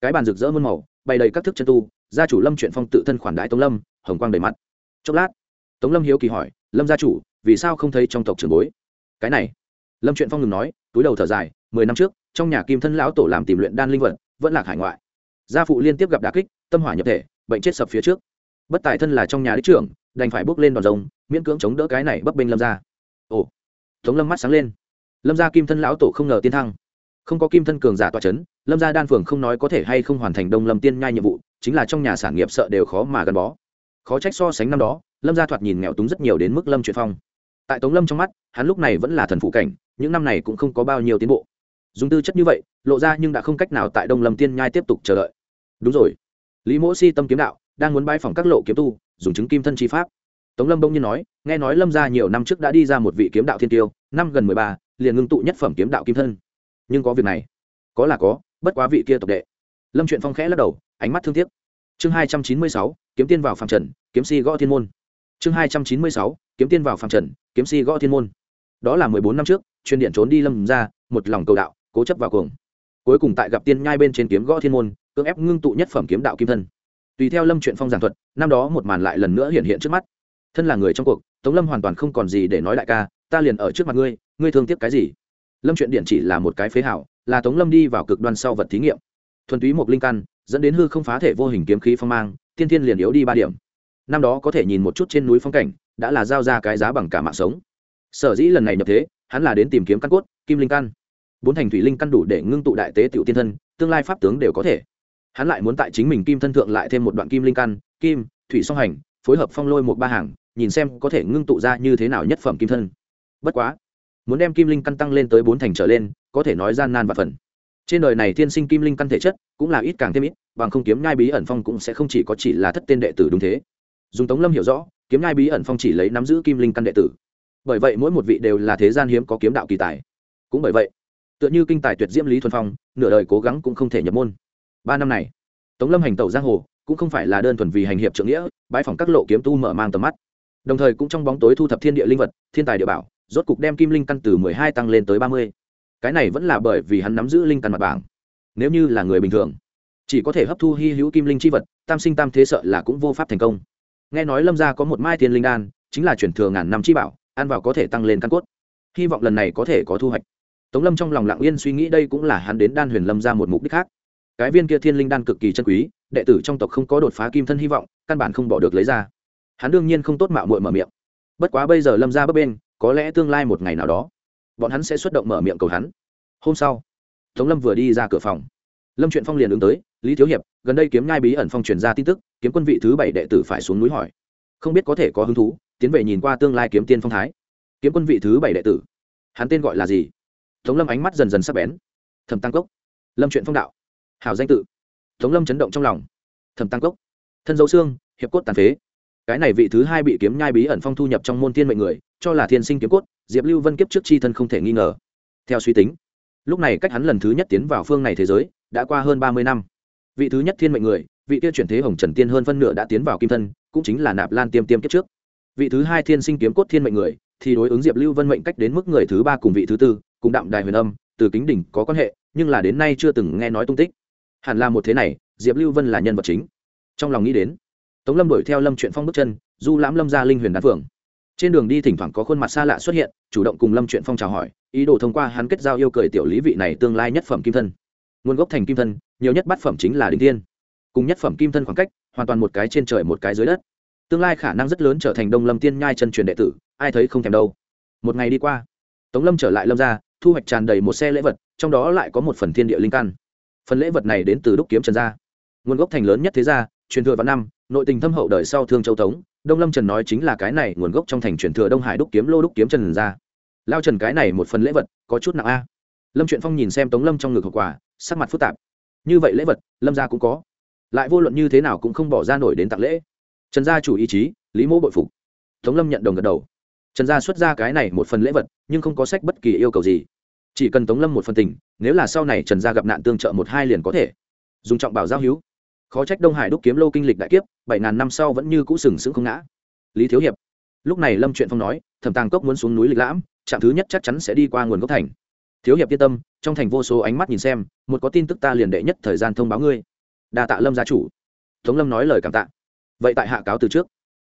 A: cái bàn rực rỡ muôn màu bày đầy các thức chân tu, gia chủ lâm chuyện phong tự thân khoản đại tống lâm, hồng quang đầy mặt. Chốc lát, tống lâm hiếu kỳ hỏi, lâm gia chủ, vì sao không thấy trong tộc trường bối? Cái này, lâm chuyện phong ngừng nói, túi đầu thở dài, mười năm trước, trong nhà kim thân lão tổ làm tìm luyện đan linh vật, vẫn lạc hải ngoại. Gia phụ liên tiếp gặp đà kích, tâm hỏa nhập thể, bệnh chết sập phía trước. Bất tài thân là trong nhà đích trưởng, đành phải bước lên đòn rồng, miễn cưỡng chống đỡ cái này bấp bênh lâm ra ồ, tống lâm mắt sáng lên. Lâm gia kim thân lão tổ không ngờ tiên thăng không có kim thân cường giả tọa c h ấ n lâm gia đan phường không nói có thể hay không hoàn thành đông lâm tiên nhai nhiệm vụ, chính là trong nhà sản nghiệp sợ đều khó mà gắn bó. Khó trách so sánh năm đó, lâm gia thoạt nhìn nghèo túng rất nhiều đến mức lâm truyền phong. Tại tống lâm trong mắt, hắn lúc này vẫn là thần phụ cảnh, những năm này cũng không có bao nhiêu tiến bộ. Dùng tư chất như vậy, lộ ra nhưng đã không cách nào tại đông lâm tiên nhai tiếp tục chờ đợi. Đúng rồi. Lý mỗ si tâm kiếm đạo, đang muốn bãi phòng các lộ kiếm tu, dùng chứng kim thân chi pháp. Tống lâm bỗng nhiên nói, nghe nói lâm gia nhiều năm trước đã đi ra một vị kiếm đạo thiên tiêu, năm gần mười ba, liền ngưng tụ nhất phẩm kiếm đạo kim thân nhưng có việc này. Có là có, bất quá vị kia tộc đệ. Lâm truyện phong khẽ lắc đầu, ánh mắt thương tiếc. Chương hai trăm chín mươi sáu, kiếm tiên vào phạm trần, kiếm si gõ thiên môn. Chương hai trăm chín mươi sáu, kiếm tiên vào phạm trần, kiếm si gõ thiên môn. Đó là mười bốn năm trước, chuyên điện trốn đi lâm ra, một lòng cầu đạo, cố chấp vào cuồng. Cuối cùng tại gặp tiên nhai bên trên kiếm gõ thiên môn, cưỡng ép ngưng tụ nhất phẩm kiếm đạo kim thân. Tùy theo lâm truyện phong giảng thuật, năm đó một màn lại lần nữa hiện hiện trước mắt. Thân là người trong cuộc, tống lâm hoàn toàn không còn gì để nói đại ca, ta liền ở trước mặt ngươi ngươi thương tiếc cái gì? Lâm chuyện điện chỉ là một cái phế hảo, là tống lâm đi vào cực đoan sau vật thí nghiệm. Thuần túy một linh căn, dẫn đến hư không phá thể vô hình kiếm khí phong mang, tiên thiên liền yếu đi ba điểm. Năm đó có thể nhìn một chút trên núi phong cảnh, đã là giao ra cái giá bằng cả mạng sống. Sở dĩ lần này nhập thế, hắn là đến tìm kiếm căn cốt, kim linh căn. Bốn thành thủy linh căn đủ để ngưng tụ đại tế tiểu tiên thân, tương lai pháp tướng đều có thể. Hắn lại muốn tại chính mình kim thân thượng lại thêm một đoạn kim linh căn, kim, thủy song hành, phối hợp phong lôi một ba hàng, nhìn xem có thể ngưng tụ ra như thế nào nhất phẩm kim thân. Bất quá muốn đem kim linh căn tăng lên tới bốn thành trở lên, có thể nói gian nan và phần. Trên đời này thiên sinh kim linh căn thể chất cũng là ít càng thêm ít, bằng không kiếm nhai bí ẩn phong cũng sẽ không chỉ có chỉ là thất tên đệ tử đúng thế. Dùng tống lâm hiểu rõ, kiếm nhai bí ẩn phong chỉ lấy nắm giữ kim linh căn đệ tử. Bởi vậy mỗi một vị đều là thế gian hiếm có kiếm đạo kỳ tài. Cũng bởi vậy, tựa như kinh tài tuyệt diễm lý thuần phong, nửa đời cố gắng cũng không thể nhập môn. Ba năm này, tống lâm hành tẩu giang hồ, cũng không phải là đơn thuần vì hành hiệp trượng nghĩa bãi phòng các lộ kiếm tu mở mang tầm mắt. Đồng thời cũng trong bóng tối thu thập thiên địa linh vật, thiên tài địa bảo rốt cục đem kim linh căn từ mười hai tăng lên tới ba mươi. Cái này vẫn là bởi vì hắn nắm giữ linh căn mặt bảng. Nếu như là người bình thường, chỉ có thể hấp thu hy hữu kim linh chi vật, tam sinh tam thế sợ là cũng vô pháp thành công. Nghe nói lâm gia có một mai thiên linh đan, chính là chuyển thừa ngàn năm chi bảo, ăn vào có thể tăng lên căn cốt. Hy vọng lần này có thể có thu hoạch. Tống lâm trong lòng lặng yên suy nghĩ đây cũng là hắn đến đan huyền lâm ra một mục đích khác. Cái viên kia thiên linh đan cực kỳ chân quý, đệ tử trong tộc không có đột phá kim thân hy vọng, căn bản không bỏ được lấy ra. Hắn đương nhiên không tốt mạo muội mở miệng. Bất quá bây giờ lâm ra bấp bên có lẽ tương lai một ngày nào đó, bọn hắn sẽ xuất động mở miệng cầu hắn. Hôm sau, tống lâm vừa đi ra cửa phòng. Lâm chuyện phong liền ứng tới, lý thiếu hiệp, gần đây kiếm nhai bí ẩn phong truyền ra tin tức, kiếm quân vị thứ bảy đệ tử phải xuống núi hỏi. Không biết có thể có hứng thú, tiến về nhìn qua tương lai kiếm tiên phong thái. Kiếm quân vị thứ bảy đệ tử? Hắn tên gọi là gì? Tống lâm ánh mắt dần dần sắp bén. Thầm tăng cốc. Lâm chuyện phong đạo. Hảo danh tự. Tống lâm chấn động trong lòng. Thầm tăng cốc, thân dấu xương, hiệp cốt tàn phế. Cái này vị thứ hai bị kiếm nhai bí ẩn phong thu nhập trong môn tiên mệnh người cho là thiên sinh kiếm cốt, diệp lưu vân kiếp trước chi thân không thể nghi ngờ. Theo suy tính, lúc này cách hắn lần thứ nhất tiến vào phương này thế giới, đã qua hơn ba mươi năm. Vị thứ nhất thiên mệnh người, vị kia chuyển thế hồng trần tiên hơn phân nửa đã tiến vào kim thân, cũng chính là nạp lan tiêm tiêm kiếp trước. Vị thứ hai thiên sinh kiếm cốt thiên mệnh người, thì đối ứng diệp lưu vân mệnh cách đến mức người thứ ba cùng vị thứ tư, cùng đạm đài huyền âm, từ kính đỉnh có quan hệ, nhưng là đến nay chưa từng nghe nói tung tích. Hẳn là một thế này, diệp lưu vân là nhân vật chính. Trong lòng nghĩ đến, tống lâm đuổi theo lâm chuyện phong bước chân, du lãm lâm ra linh huyền đan phượng trên đường đi thỉnh thoảng có khuôn mặt xa lạ xuất hiện, chủ động cùng lâm chuyện phong chào hỏi, ý đồ thông qua hắn kết giao yêu cười tiểu lý vị này tương lai nhất phẩm kim thân. Nguồn gốc thành kim thân, nhiều nhất bát phẩm chính là đình tiên cùng nhất phẩm kim thân khoảng cách, hoàn toàn một cái trên trời một cái dưới đất. Tương lai khả năng rất lớn trở thành đông lâm tiên nhai chân truyền đệ tử, ai thấy không thèm đâu. Một ngày đi qua, tống lâm trở lại lâm ra thu hoạch tràn đầy một xe lễ vật, trong đó lại có một phần thiên địa linh căn. Phần lễ vật này đến từ đúc kiếm trần gia. Nguồn gốc thành lớn nhất thế gia, truyền thừa vào năm, nội tình thâm hậu đời sau thương châu tống đông lâm trần nói chính là cái này nguồn gốc trong thành truyền thừa đông hải đúc kiếm, lô đúc kiếm trần gia lao trần cái này một phần lễ vật, có chút nặng a. Lâm truyện phong nhìn xem tống lâm trong ngực hậu quả sắc mặt phức tạp. Như vậy lễ vật, lâm gia cũng có. Lại vô luận như thế nào cũng không bỏ ra nổi đến tặng lễ. Trần gia chủ ý chí, lý mỗ bội phục. Tống lâm nhận đồng gật đầu. Trần gia xuất ra cái này một phần lễ vật, nhưng không có sách bất kỳ yêu cầu gì. Chỉ cần tống lâm một phần tình, nếu là sau này trần gia gặp nạn tương trợ một hai liền có thể. Dùng trọng bảo giao hữu khó trách đông hải đúc kiếm lô kinh lịch đại kiếp, bảy ngàn năm sau vẫn như cũ sừng sững không ngã. Lý thiếu hiệp. Lúc này lâm truyện phong nói, thẩm tàng cốc muốn xuống núi lịch lãm, trạm thứ nhất chắc chắn sẽ đi qua nguồn gốc thành. Thiếu hiệp yên tâm, trong thành vô số ánh mắt nhìn xem, một có tin tức ta liền đệ nhất thời gian thông báo ngươi. Đa tạ lâm gia chủ. Tống lâm nói lời cảm tạ. Vậy tại hạ cáo từ trước.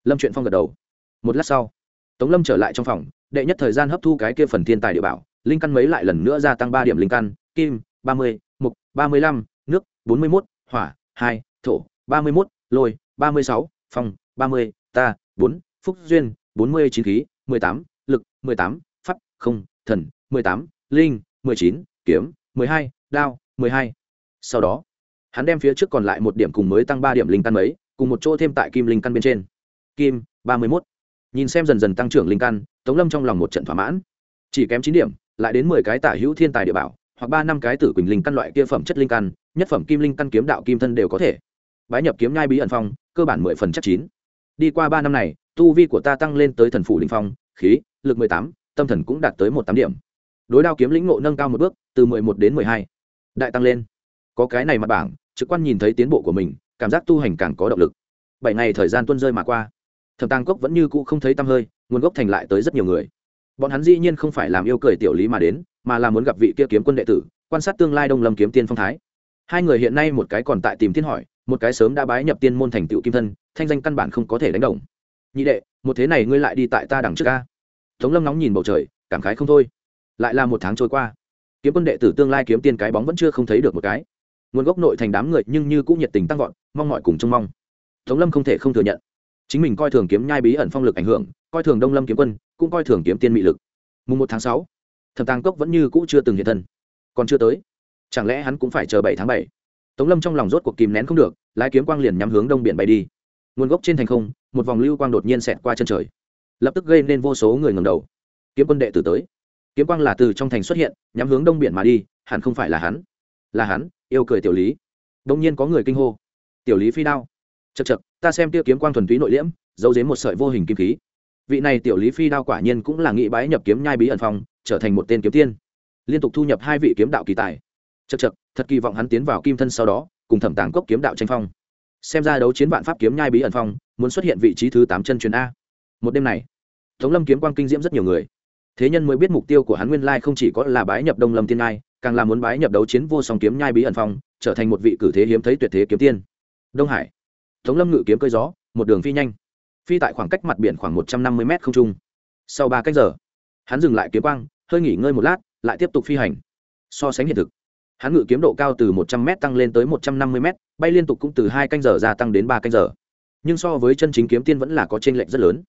A: Lâm truyện phong gật đầu. Một lát sau, tống lâm trở lại trong phòng, đệ nhất thời gian hấp thu cái kia phần thiên tài địa bảo, linh căn mấy lại lần nữa gia tăng ba điểm linh căn, kim, ba mươi, mục, ba mươi lăm, nước, bốn mươi mốt, hỏa, hai thổ, ba mươi mốt, lôi, ba mươi sáu, phong, ba mươi, ta, bốn, phúc duyên, bốn mươi chín khí, mười tám, lực, mười tám, pháp, không, thần, mười tám, linh, mười chín, kiếm, mười hai, đao, mười hai. Sau đó, hắn đem phía trước còn lại một điểm cùng mới tăng ba điểm linh căn mấy, cùng một chỗ thêm tại kim linh căn bên trên. Kim, ba mươi mốt. Nhìn xem dần dần tăng trưởng linh căn, tống lâm trong lòng một trận thỏa mãn. Chỉ kém chín điểm, lại đến mười cái tả hữu thiên tài địa bảo, hoặc ba năm cái tử quỳnh linh căn loại kia phẩm chất linh căn, nhất phẩm kim linh căn kiếm đạo kim thân đều có thể bái nhập kiếm nhai bí ẩn phong, cơ bản mười phần chất chín. Đi qua ba năm này, tu vi của ta tăng lên tới thần phủ đình phong, khí, lực mười tám, tâm thần cũng đạt tới một tám điểm. Đối đao kiếm lĩnh ngộ nâng cao một bước, từ mười một đến mười hai. Đại tăng lên. Có cái này mặt bảng, trực quan nhìn thấy tiến bộ của mình, cảm giác tu hành càng có động lực. Bảy ngày thời gian tuân rơi mà qua. Thẩm tàng cốc vẫn như cũ không thấy tăm hơi, nguồn gốc thành lại tới rất nhiều người. Bọn hắn dĩ nhiên không phải làm yêu cười tiểu lý mà đến, mà là muốn gặp vị kia kiếm quân đệ tử, quan sát tương lai đông lâm kiếm tiên phong thái. Hai người hiện nay một cái còn tại tìm thiên hỏi một cái sớm đã bái nhập tiên môn thành tựu kim thân, thanh danh căn bản không có thể đánh đồng. Nhị đệ, một thế này ngươi lại đi tại ta đằng trước ca tống lâm nóng nhìn bầu trời, cảm khái không thôi. Lại là một tháng trôi qua. Kiếm quân đệ tử tương lai kiếm tiên cái bóng vẫn chưa không thấy được một cái. Nguồn gốc nội thành đám người nhưng như cũng nhiệt tình tăng vọt, mong mọi cùng trông mong. Tống lâm không thể không thừa nhận. Chính mình coi thường kiếm nhai bí ẩn phong lực ảnh hưởng, coi thường đông lâm kiếm quân, cũng coi thường kiếm tiên mị lực. Mùng một tháng sáu, thẩm tàng cốc vẫn như cũ chưa từng hiện thân. Còn chưa tới. Chẳng lẽ hắn cũng phải chờ bảy tháng bảy? Tống lâm trong lòng rốt cuộc kìm nén không được, lái kiếm quang liền nhắm hướng đông biển bay đi. Nguồn gốc trên thành không, một vòng lưu quang đột nhiên xẹt qua chân trời. Lập tức gây nên vô số người ngầm đầu. Kiếm quân đệ tử tới. Kiếm quang là từ trong thành xuất hiện, nhắm hướng đông biển mà đi, hẳn không phải là hắn. Là hắn, yêu cười tiểu lý. Đông nhiên có người kinh hô. Tiểu lý phi đao. Chật chật ta xem tiêu kiếm quang thuần túy nội liễm, giấu dếm một sợi vô hình kim khí. Vị này tiểu lý phi đao quả nhiên cũng là nghị bái nhập kiếm nhai bí ẩn phong, trở thành một tên kiếm tiên. Liên tục thu nhập hai vị kiếm đạo kỳ tài. Chật chật thật kỳ vọng hắn tiến vào kim thân sau đó, cùng thẩm tàng cốc kiếm đạo tranh phong. Xem ra đấu chiến vạn pháp kiếm nhai bí ẩn phong, muốn xuất hiện vị trí thứ tám chân truyền a. Một đêm này, tống lâm kiếm quang kinh diễm rất nhiều người. Thế nhân mới biết mục tiêu của hắn nguyên lai không chỉ có là bái nhập đông lâm tiên ngai càng là muốn bái nhập đấu chiến vô song kiếm nhai bí ẩn phong, trở thành một vị cử thế hiếm thấy tuyệt thế kiếm tiên. Đông hải, tống lâm ngự kiếm cơi gió, một đường phi nhanh. Phi tại khoảng cách mặt biển khoảng một trăm năm mươi m không trung. Sau ba cách giờ, hắn dừng lại kiếm quang, hơi nghỉ ngơi một lát, lại tiếp tục phi hành. So sánh hiện thực hắn ngự kiếm độ cao từ một trăm m tăng lên tới một trăm năm mươi m bay liên tục cũng từ hai canh giờ gia tăng đến ba canh giờ. Nhưng so với chân chính kiếm tiên vẫn là có chênh lệch rất lớn.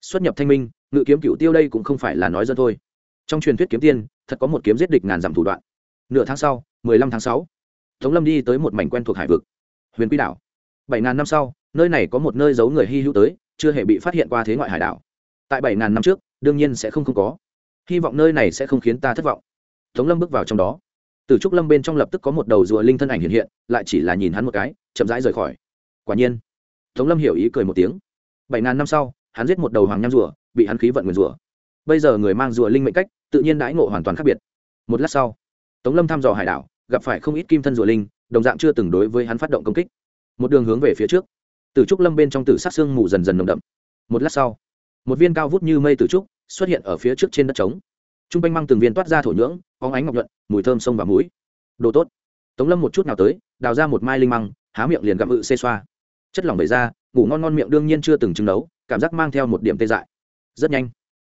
A: Xuất nhập thanh minh, ngự kiếm cựu tiêu đây cũng không phải là nói dân thôi. Trong truyền thuyết kiếm tiên, thật có một kiếm giết địch ngàn dặm thủ đoạn. Nửa tháng sau, mười lăm tháng sáu, tống lâm đi tới một mảnh quen thuộc hải vực, huyền quy đảo. bảy ngàn năm sau, nơi này có một nơi giấu người hi hữu tới, chưa hề bị phát hiện qua thế ngoại hải đảo. Tại bảy ngàn năm trước, đương nhiên sẽ không không có. Hy vọng nơi này sẽ không khiến ta thất vọng. Tống lâm bước vào trong đó từ trúc lâm bên trong lập tức có một đầu rùa linh thân ảnh hiện hiện, lại chỉ là nhìn hắn một cái, chậm rãi rời khỏi. Quả nhiên, tống lâm hiểu ý cười một tiếng. Bảy ngàn năm sau, hắn giết một đầu hoàng nham rùa, bị hắn khí vận nguyền rùa. Bây giờ người mang rùa linh mệnh cách, tự nhiên đãi ngộ hoàn toàn khác biệt. Một lát sau, tống lâm thăm dò hải đảo, gặp phải không ít kim thân rùa linh, đồng dạng chưa từng đối với hắn phát động công kích. Một đường hướng về phía trước. Từ trúc lâm bên trong tử sát xương mù dần dần nồng đậm. Một lát sau, một viên cao vút như mây tử trúc xuất hiện ở phía trước trên đất trống t r u n g quanh măng từng viên toát ra thổ nhưỡng, có ánh ngọc nhuận, mùi thơm sông và mũi đồ tốt. Tống lâm một chút nào tới, đào ra một mai linh măng, há miệng liền gặm ự xê xoa. Chất lỏng bày ra, ngủ ngon ngon miệng đương nhiên chưa từng chứng nấu, cảm giác mang theo một điểm tê dại. Rất nhanh.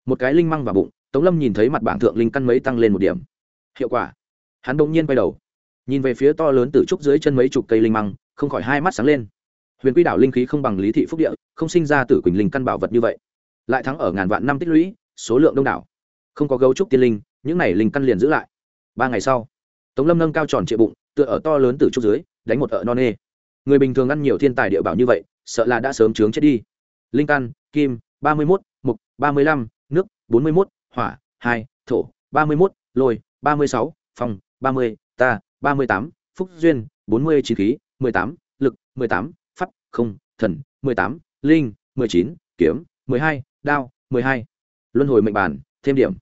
A: Một cái linh măng vào bụng, tống lâm nhìn thấy mặt bảng thượng linh căn mấy tăng lên một điểm. Hiệu quả. Hắn đ ỗ n g nhiên quay đầu. Nhìn về phía to lớn từ trúc dưới chân mấy chục cây linh măng, không khỏi hai mắt sáng lên. Huyền quy đảo linh khí không bằng lý thị phúc địa, không sinh ra tử quỳnh linh căn bảo vật như vậy. Lại thắng ở ngàn vạn năm tích lũy, số lượng đông đảo không có gấu trúc tiên linh, những này linh căn liền giữ lại. Ba ngày sau, tống lâm nâng cao tròn trịa bụng, tựa ở to lớn từ trúc dưới, đánh một ợ non nê. Người bình thường ăn nhiều thiên tài địa bảo như vậy, sợ là đã sớm trướng chết đi. Linh căn, kim, ba mươi mốt, mục, ba mươi lăm, nước, bốn mươi mốt, hỏa, hai, thổ, ba mươi mốt, lôi, ba mươi sáu, phòng, ba mươi, ta, ba mươi tám, phúc duyên, bốn mươi chín khí, mười tám, lực, mười tám, pháp, không, thần, mười tám, linh, mười chín, kiếm, mười hai, đao, mười hai. Luân hồi mệnh bản thêm điểm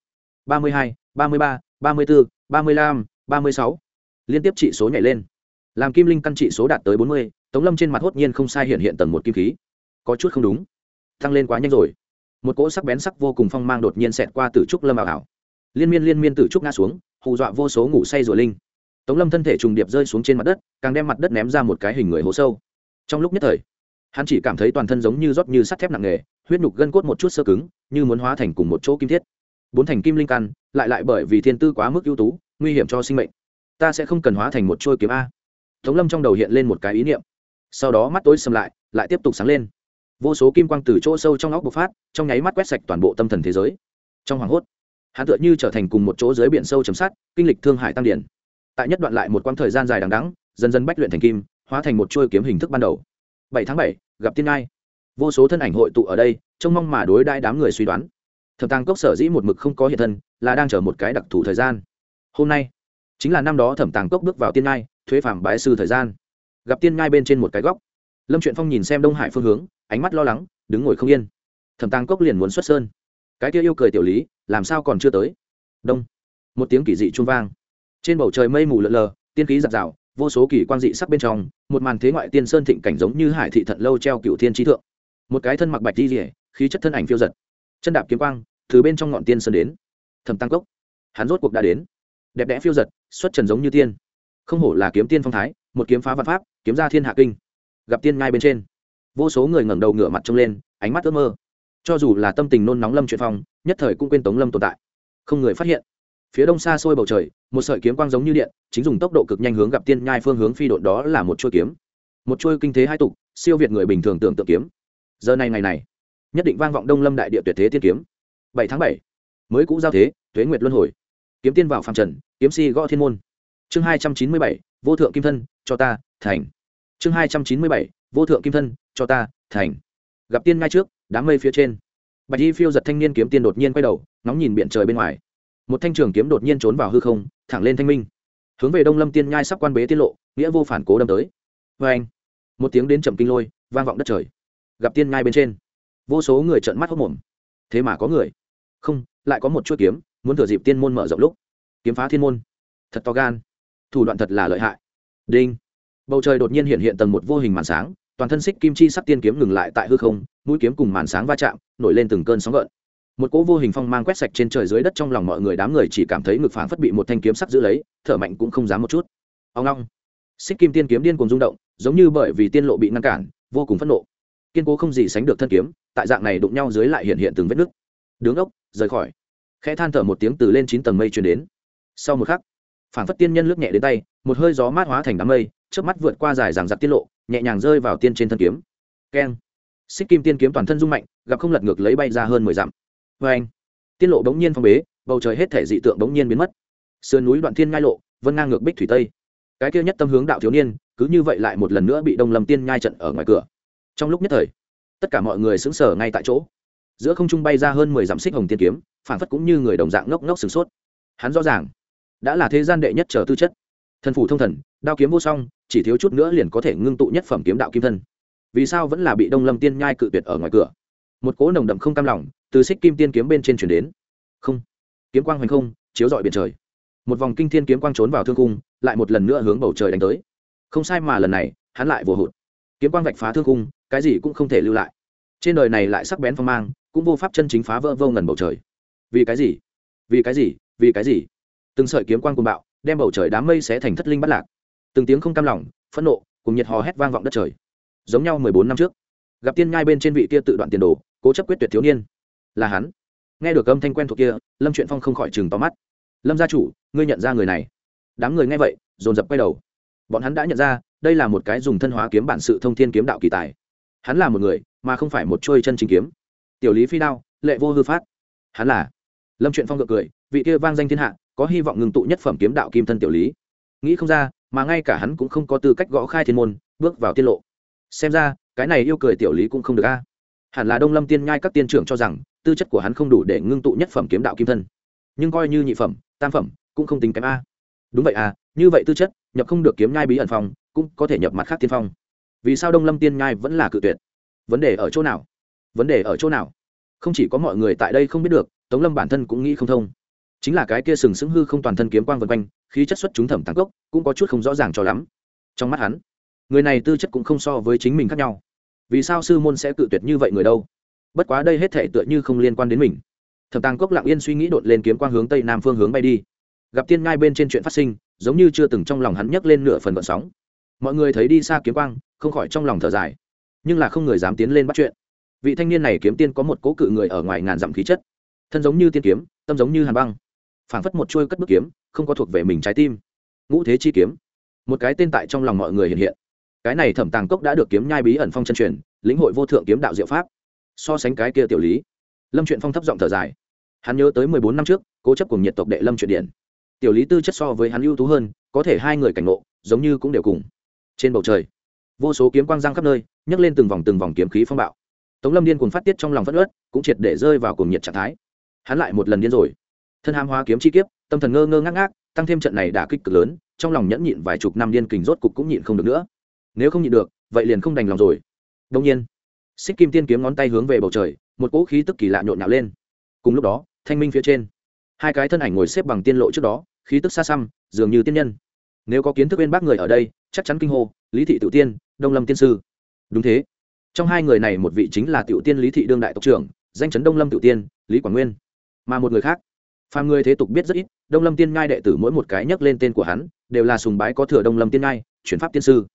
A: ba mươi hai, ba mươi ba ba mươi bốn, ba mươi lăm, ba mươi sáu. Liên tiếp trị số nhảy lên. Làm kim linh căn trị số đạt tới bốn mươi, tống lâm trên mặt hốt nhiên không sai hiện hiện tầng một kim khí. Có chút không đúng. Tăng lên quá nhanh rồi. Một cỗ sắc bén sắc vô cùng phong mang đột nhiên xẹt qua tử trúc lâm ảo ảo. Liên miên liên miên tử trúc ngã xuống, hù dọa vô số ngủ say rùa linh. Tống lâm thân thể trùng điệp rơi xuống trên mặt đất, càng đem mặt đất ném ra một cái hình người hố sâu. Trong lúc nhất thời, hắn chỉ cảm thấy toàn thân giống như rót như sắt thép nặng nề, huyết nhục gân cốt một chút sơ cứng, như muốn hóa thành cùng một chỗ kim thiết bốn thành kim linh căn, lại lại bởi vì thiên tư quá mức ưu tú, nguy hiểm cho sinh mệnh. Ta sẽ không cần hóa thành một trôi kiếm a. Tống lâm trong đầu hiện lên một cái ý niệm. Sau đó mắt tối sầm lại lại tiếp tục sáng lên. Vô số kim quang từ chỗ sâu trong óc bộc phát, trong nháy mắt quét sạch toàn bộ tâm thần thế giới. Trong hoảng hốt, hắn tựa như trở thành cùng một chỗ dưới biển sâu chấm sát kinh lịch thương hải tăng điển. Tại nhất đoạn lại một quãng thời gian dài đằng đắng dần dần bách luyện thành kim, hóa thành một trôi kiếm hình thức ban đầu. Bảy tháng bảy, gặp tiên ai vô số thân ảnh hội tụ ở đây, trông mong mà đối đãi đám người suy đoán. Thẩm tàng cốc sở dĩ một mực không có hiện thân, là đang chờ một cái đặc thù thời gian. Hôm nay, chính là năm đó thẩm tàng cốc bước vào tiên ngai, thuế phạm bái sư thời gian. Gặp tiên ngai bên trên một cái góc, lâm truyện phong nhìn xem đông hải phương hướng, ánh mắt lo lắng, đứng ngồi không yên. Thẩm tàng cốc liền muốn xuất sơn. Cái kia yêu cười tiểu lý, làm sao còn chưa tới? Đông. Một tiếng kỳ dị trung vang. Trên bầu trời mây mù lợn lờ, tiên khí giặt rào, vô số kỳ quan dị sắc bên trong, một màn thế ngoại tiên sơn thịnh cảnh giống như hải thị thận lâu treo cựu thiên trí thượng. Một cái thân mặc bạch đi rỉa khí chất thân ảnh phiêu giật chân đạp kiếm quang, từ bên trong ngọn tiên sơn đến. Thầm tăng cốc, hắn rốt cuộc đã đến. Đẹp đẽ phiêu giật, xuất trần giống như tiên. Không hổ là kiếm tiên phong thái, một kiếm phá văn pháp, kiếm ra thiên hạ kinh. Gặp tiên ngay bên trên. Vô số người ngẩng đầu ngửa mặt trông lên, ánh mắt ước mơ. Cho dù là tâm tình nôn nóng lâm chuyện phong, nhất thời cũng quên tống lâm tồn tại. Không người phát hiện. Phía đông xa xôi bầu trời, một sợi kiếm quang giống như điện, chính dùng tốc độ cực nhanh hướng gặp tiên nhai phương hướng phi độn đó là một chuôi kiếm. Một chuôi kinh thế hai tục, siêu việt người bình thường tưởng tượng kiếm. Giờ này ngày này nhất định vang vọng đông lâm đại địa tuyệt thế tiên kiếm. Bảy tháng bảy, mới cũ giao thế, tuế nguyệt luân hồi. Kiếm tiên vào phàm trần, kiếm si gõ thiên môn. Chương hai trăm chín mươi bảy, vô thượng kim thân, cho ta, thành. Chương hai trăm chín mươi bảy, vô thượng kim thân, cho ta, thành. Gặp tiên ngay trước, đám mây phía trên. Bạch y phiêu giật thanh niên kiếm tiên đột nhiên quay đầu, ngóng nhìn biển trời bên ngoài. Một thanh trường kiếm đột nhiên trốn vào hư không, thẳng lên thanh minh. Hướng về đông lâm tiên nhai sắp quan bế tiết lộ, nghĩa vô phản cố đâm tới. Vê anh một tiếng đến chậm kinh lôi, vang vọng đất trời. Gặp tiên nhai bên trên vô số người trợn mắt hốc mồm. Thế mà có người. Không, lại có một chuỗi kiếm, muốn thừa dịp tiên môn mở rộng lúc. Kiếm phá thiên môn. Thật to gan. Thủ đoạn thật là lợi hại. Đinh. Bầu trời đột nhiên hiện hiện tầng một vô hình màn sáng, toàn thân xích kim chi sắc tiên kiếm ngừng lại tại hư không, mũi kiếm cùng màn sáng va chạm, nổi lên từng cơn sóng gợn. Một cỗ vô hình phong mang quét sạch trên trời dưới đất trong lòng mọi người đám người chỉ cảm thấy ngực phảng phất bị một thanh kiếm sắc giữ lấy, thở mạnh cũng không dám một chút. Ông long xích kim tiên kiếm điên cuồng rung động, giống như bởi vì tiên lộ bị ngăn cản, vô cùng phẫn nộ kiên cố không gì sánh được thân kiếm, tại dạng này đụng nhau dưới lại hiện hiện từng vết nứt. Đứng ốc, rời khỏi. Khẽ than thở một tiếng từ lên chín tầng mây truyền đến. Sau một khắc phản phất tiên nhân lướt nhẹ đến tay, một hơi gió mát hóa thành đám mây trước mắt vượt qua dài ràng giặc tiết lộ, nhẹ nhàng rơi vào tiên trên thân kiếm. Keng. Xích kim tiên kiếm toàn thân rung mạnh, gặp không lật ngược lấy bay ra hơn mười dặm. Vê anh tiết lộ bỗng nhiên phong bế, bầu trời hết thể dị tượng bỗng nhiên biến mất. Sườn núi đoạn thiên ngai lộ, vân ngang ngược bích thủy tây. Cái kia nhất tâm hướng đạo thiếu niên, cứ như vậy lại một lần nữa bị đông lâm tiên nhai trận ở ngoài cửa trong lúc nhất thời, tất cả mọi người sững sờ ngay tại chỗ. Giữa không trung bay ra hơn mười dặm xích hồng tiên kiếm phản phất cũng như người đồng dạng ngốc ngốc sửng sốt. Hắn rõ ràng, đã là thế gian đệ nhất trở tư chất. Thần phủ thông thần, đao kiếm vô song, chỉ thiếu chút nữa liền có thể ngưng tụ nhất phẩm kiếm đạo kim thân. Vì sao vẫn là bị đông lâm tiên nhai cự tuyệt ở ngoài cửa? Một cỗ nồng đậm không cam lòng, từ xích kim tiên kiếm bên trên chuyển đến. Không. Kiếm quang hoành không, chiếu dọi biển trời. Một vòng kinh thiên kiếm quang trốn vào thương cung, lại một lần nữa hướng bầu trời đánh tới. Không sai mà lần này, hắn lại vừa hụt kiếm quang vạch phá thương cung cái gì cũng không thể lưu lại. Trên đời này lại sắc bén phong mang, cũng vô pháp chân chính phá vỡ vô ngần bầu trời. Vì cái gì? Vì cái gì? Vì cái gì? Từng sợi kiếm quang cuồng bạo, đem bầu trời đám mây xé thành thất linh bắt lạc. Từng tiếng không cam lòng, phẫn nộ, cùng nhiệt hò hét vang vọng đất trời. Giống nhau mười bốn năm trước, gặp tiên nhai bên trên vị kia tự đoạn tiền đồ, cố chấp quyết tuyệt thiếu niên. Là hắn. Nghe được âm thanh quen thuộc kia, lâm truyện phong không khỏi chừng tóm mắt. Lâm gia chủ, ngươi nhận ra người này. Đám người nghe vậy, dồn dập quay đầu. Bọn hắn đã nhận ra đây là một cái dùng thân hóa kiếm bản sự thông thiên kiếm đạo kỳ tài. Hắn là một người, mà không phải một trôi chân chính kiếm. Tiểu lý phi đao, lệ vô hư phát. Hắn là. Lâm truyện phong gượng cười, vị kia vang danh thiên hạ, có hy vọng ngừng tụ nhất phẩm kiếm đạo kim thân tiểu lý. Nghĩ không ra, mà ngay cả hắn cũng không có tư cách gõ khai thiên môn, bước vào tiết lộ. Xem ra, cái này yêu cười tiểu lý cũng không được a. Hẳn là đông lâm tiên nhai các tiên trưởng cho rằng, tư chất của hắn không đủ để ngưng tụ nhất phẩm kiếm đạo kim thân. Nhưng coi như nhị phẩm, tam phẩm, cũng không tính kém a. Đúng vậy à như vậy tư chất, nhập không được kiếm nhai bí ẩn phòng cũng có thể nhập mặt khác tiên phong. Vì sao đông lâm tiên nhai vẫn là cự tuyệt? Vấn đề ở chỗ nào? Vấn đề ở chỗ nào? Không chỉ có mọi người tại đây không biết được, tống lâm bản thân cũng nghĩ không thông. Chính là cái kia sừng sững hư không toàn thân kiếm quang vân quanh, khí chất xuất chúng thẩm tàng cốc, cũng có chút không rõ ràng cho lắm. Trong mắt hắn, người này tư chất cũng không so với chính mình khác nhau. Vì sao sư môn sẽ cự tuyệt như vậy người đâu? Bất quá đây hết thể tựa như không liên quan đến mình. Thẩm tàng cốc lặng yên suy nghĩ đột lên kiếm quang hướng tây nam phương hướng bay đi. Gặp tiên ngai bên trên chuyện phát sinh, giống như chưa từng trong lòng hắn nhấc lên nửa phần vận sóng mọi người thấy đi xa kiếm quang, không khỏi trong lòng thở dài. Nhưng là không người dám tiến lên bắt chuyện. Vị thanh niên này kiếm tiên có một cố cự người ở ngoài ngàn dặm khí chất. Thân giống như tiên kiếm, tâm giống như hàn băng. Phảng phất một chuôi cất bước kiếm, không có thuộc về mình trái tim. Ngũ thế chi kiếm. Một cái tên tại trong lòng mọi người hiện hiện. Cái này thẩm tàng cốc đã được kiếm nhai bí ẩn phong chân truyền, lĩnh hội vô thượng kiếm đạo diệu pháp. So sánh cái kia tiểu lý, lâm truyện phong thấp giọng thở dài. Hắn nhớ tới mười bốn năm trước, cố chấp cùng nhiệt tộc đệ lâm truyện điển tiểu lý tư chất so với hắn ưu tú hơn, có thể hai người cảnh ngộ, giống như cũng đều cùng trên bầu trời. Vô số kiếm quang giang khắp nơi, nhấc lên từng vòng từng vòng kiếm khí phong bạo. Tống lâm điên cuồng phát tiết trong lòng phất ớt cũng triệt để rơi vào cùng nhiệt trạng thái. Hắn lại một lần điên rồi. Thân ham hóa kiếm chi kiếp, tâm thần ngơ ngơ ngác ngác, tăng thêm trận này đả kích cực lớn, trong lòng nhẫn nhịn vài chục năm điên kình rốt cục cũng nhịn không được nữa. Nếu không nhịn được, vậy liền không đành lòng rồi. Đông nhiên, xích kim tiên kiếm ngón tay hướng về bầu trời, một cỗ khí tức kỳ lạ nhộn nhạo lên. Cùng lúc đó, thanh minh phía trên, hai cái thân ảnh ngồi xếp bằng tiên lộ trước đó, khí tức xa xăm, dường như tiên nhân nếu có kiến thức bên bác người ở đây, chắc chắn kinh hô, lý thị tự tiên, đông lâm tiên sư. Đúng thế. Trong hai người này một vị chính là tiểu tiên lý thị đương đại tộc trưởng, danh chấn đông lâm tiểu tiên, lý quảng nguyên. Mà một người khác, phàm người thế tục biết rất ít, đông lâm tiên ngai đệ tử mỗi một cái nhắc lên tên của hắn, đều là sùng bái có thừa đông lâm tiên ngai, chuyển pháp tiên sư.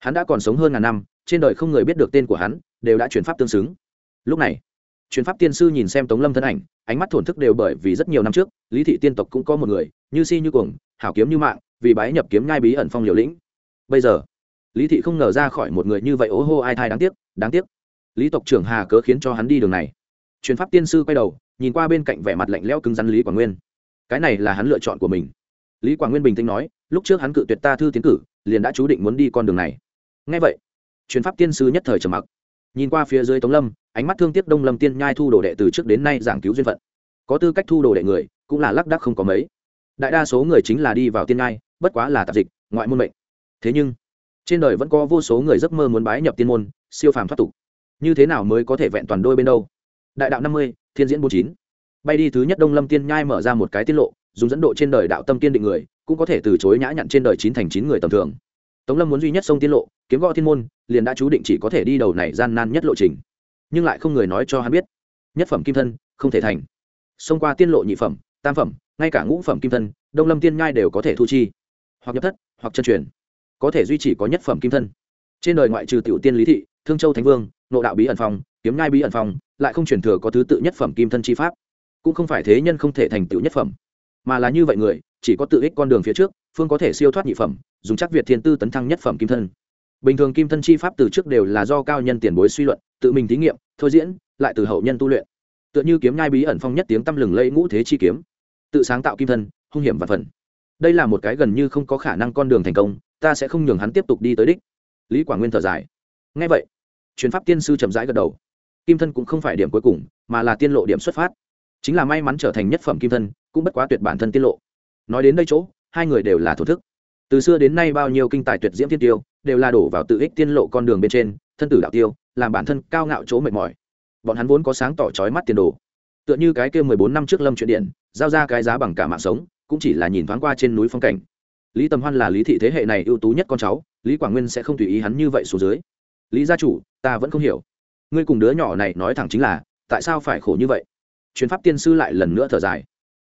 A: Hắn đã còn sống hơn ngàn năm, trên đời không người biết được tên của hắn, đều đã chuyển pháp tương xứng. Lúc này, chuyển pháp tiên sư nhìn xem tống lâm thân ảnh, ánh mắt thổn thức đều bởi vì rất nhiều năm trước, lý thị tiên tộc cũng có một người, như si như cuồng, hảo kiếm như mạng vì bái nhập kiếm ngai bí ẩn phong liều lĩnh. Bây giờ, lý thị không ngờ ra khỏi một người như vậy ố hô ai thai đáng tiếc đáng tiếc. Lý tộc trưởng hà cớ khiến cho hắn đi đường này. Truyền pháp tiên sư quay đầu, nhìn qua bên cạnh vẻ mặt lạnh lẽo cứng rắn lý quảng nguyên. Cái này là hắn lựa chọn của mình. Lý quảng nguyên bình tĩnh nói, lúc trước hắn cự tuyệt ta thư tiến cử, liền đã chú định muốn đi con đường này. Ngay vậy, truyền pháp tiên sư nhất thời trầm mặc. Nhìn qua phía dưới tống lâm, ánh mắt thương tiếc đông lâm tiên nhai thu đồ đệ từ trước đến nay giảng cứu duyên phận. Có tư cách thu đồ đệ người, cũng là lác đác không có mấy đại đa số người chính là đi vào tiên ngai, bất quá là tạp dịch ngoại môn mệnh. Thế nhưng trên đời vẫn có vô số người giấc mơ muốn bái nhập tiên môn siêu phàm thoát tục. Như thế nào mới có thể vẹn toàn đôi bên đâu? Đại đạo năm mươi thiên diễn bốn chín. Bay đi thứ nhất đông lâm tiên nhai mở ra một cái tiết lộ dùng dẫn độ trên đời đạo tâm tiên định người cũng có thể từ chối nhã nhặn trên đời chín thành chín người tầm thường. Tống lâm muốn duy nhất sông tiên lộ kiếm gõ thiên môn liền đã chú định chỉ có thể đi đầu này gian nan nhất lộ trình. Nhưng lại không người nói cho hắn biết. Nhất phẩm kim thân không thể thành. Xông qua tiên lộ nhị phẩm tam phẩm ngay cả ngũ phẩm kim thân, đông lâm tiên nhai đều có thể thu chi. Hoặc nhập thất, hoặc chân truyền. Có thể duy trì có nhất phẩm kim thân. Trên đời ngoại trừ tiểu tiên lý thị, thương châu thánh vương nộ đạo bí ẩn phong, kiếm nhai bí ẩn phong, lại không truyền thừa có thứ tự nhất phẩm kim thân chi pháp. Cũng không phải thế nhân không thể thành tựu nhất phẩm. Mà là như vậy người, chỉ có tự ích con đường phía trước, phương có thể siêu thoát nhị phẩm, dùng chắc việt thiên tư tấn thăng nhất phẩm kim thân. Bình thường kim thân chi pháp từ trước đều là do cao nhân tiền bối suy luận, tự mình thí nghiệm, thôi diễn, lại từ hậu nhân tu luyện. Tựa như kiếm nhai bí ẩn phong nhất tiếng tăm lừng lẫy ngũ thế chi kiếm tự sáng tạo kim thân, hung hiểm và phần. Đây là một cái gần như không có khả năng con đường thành công, ta sẽ không nhường hắn tiếp tục đi tới đích. Lý quảng nguyên thở dài. Ngay vậy chuyến pháp tiên sư chậm rãi gật đầu. Kim thân cũng không phải điểm cuối cùng, mà là tiên lộ điểm xuất phát. Chính là may mắn trở thành nhất phẩm kim thân, cũng bất quá tuyệt bản thân tiên lộ. Nói đến đây chỗ, hai người đều là thổ thức. Từ xưa đến nay bao nhiêu kinh tài tuyệt diễm tiên tiêu, đều là đổ vào tự ích tiên lộ con đường bên trên, thân tử đạo tiêu, làm bản thân cao ngạo chỗ mệt mỏi. Bọn hắn vốn có sáng tỏ trói mắt tiền đồ tựa như cái kia mười bốn năm trước lâm chuyện điện, giao ra cái giá bằng cả mạng sống, cũng chỉ là nhìn thoáng qua trên núi phong cảnh. Lý tầm hoan là lý thị thế hệ này ưu tú nhất con cháu, lý quảng nguyên sẽ không tùy ý hắn như vậy xuống dưới. Lý gia chủ, ta vẫn không hiểu. Ngươi cùng đứa nhỏ này nói thẳng chính là, tại sao phải khổ như vậy? Chuyến pháp tiên sư lại lần nữa thở dài.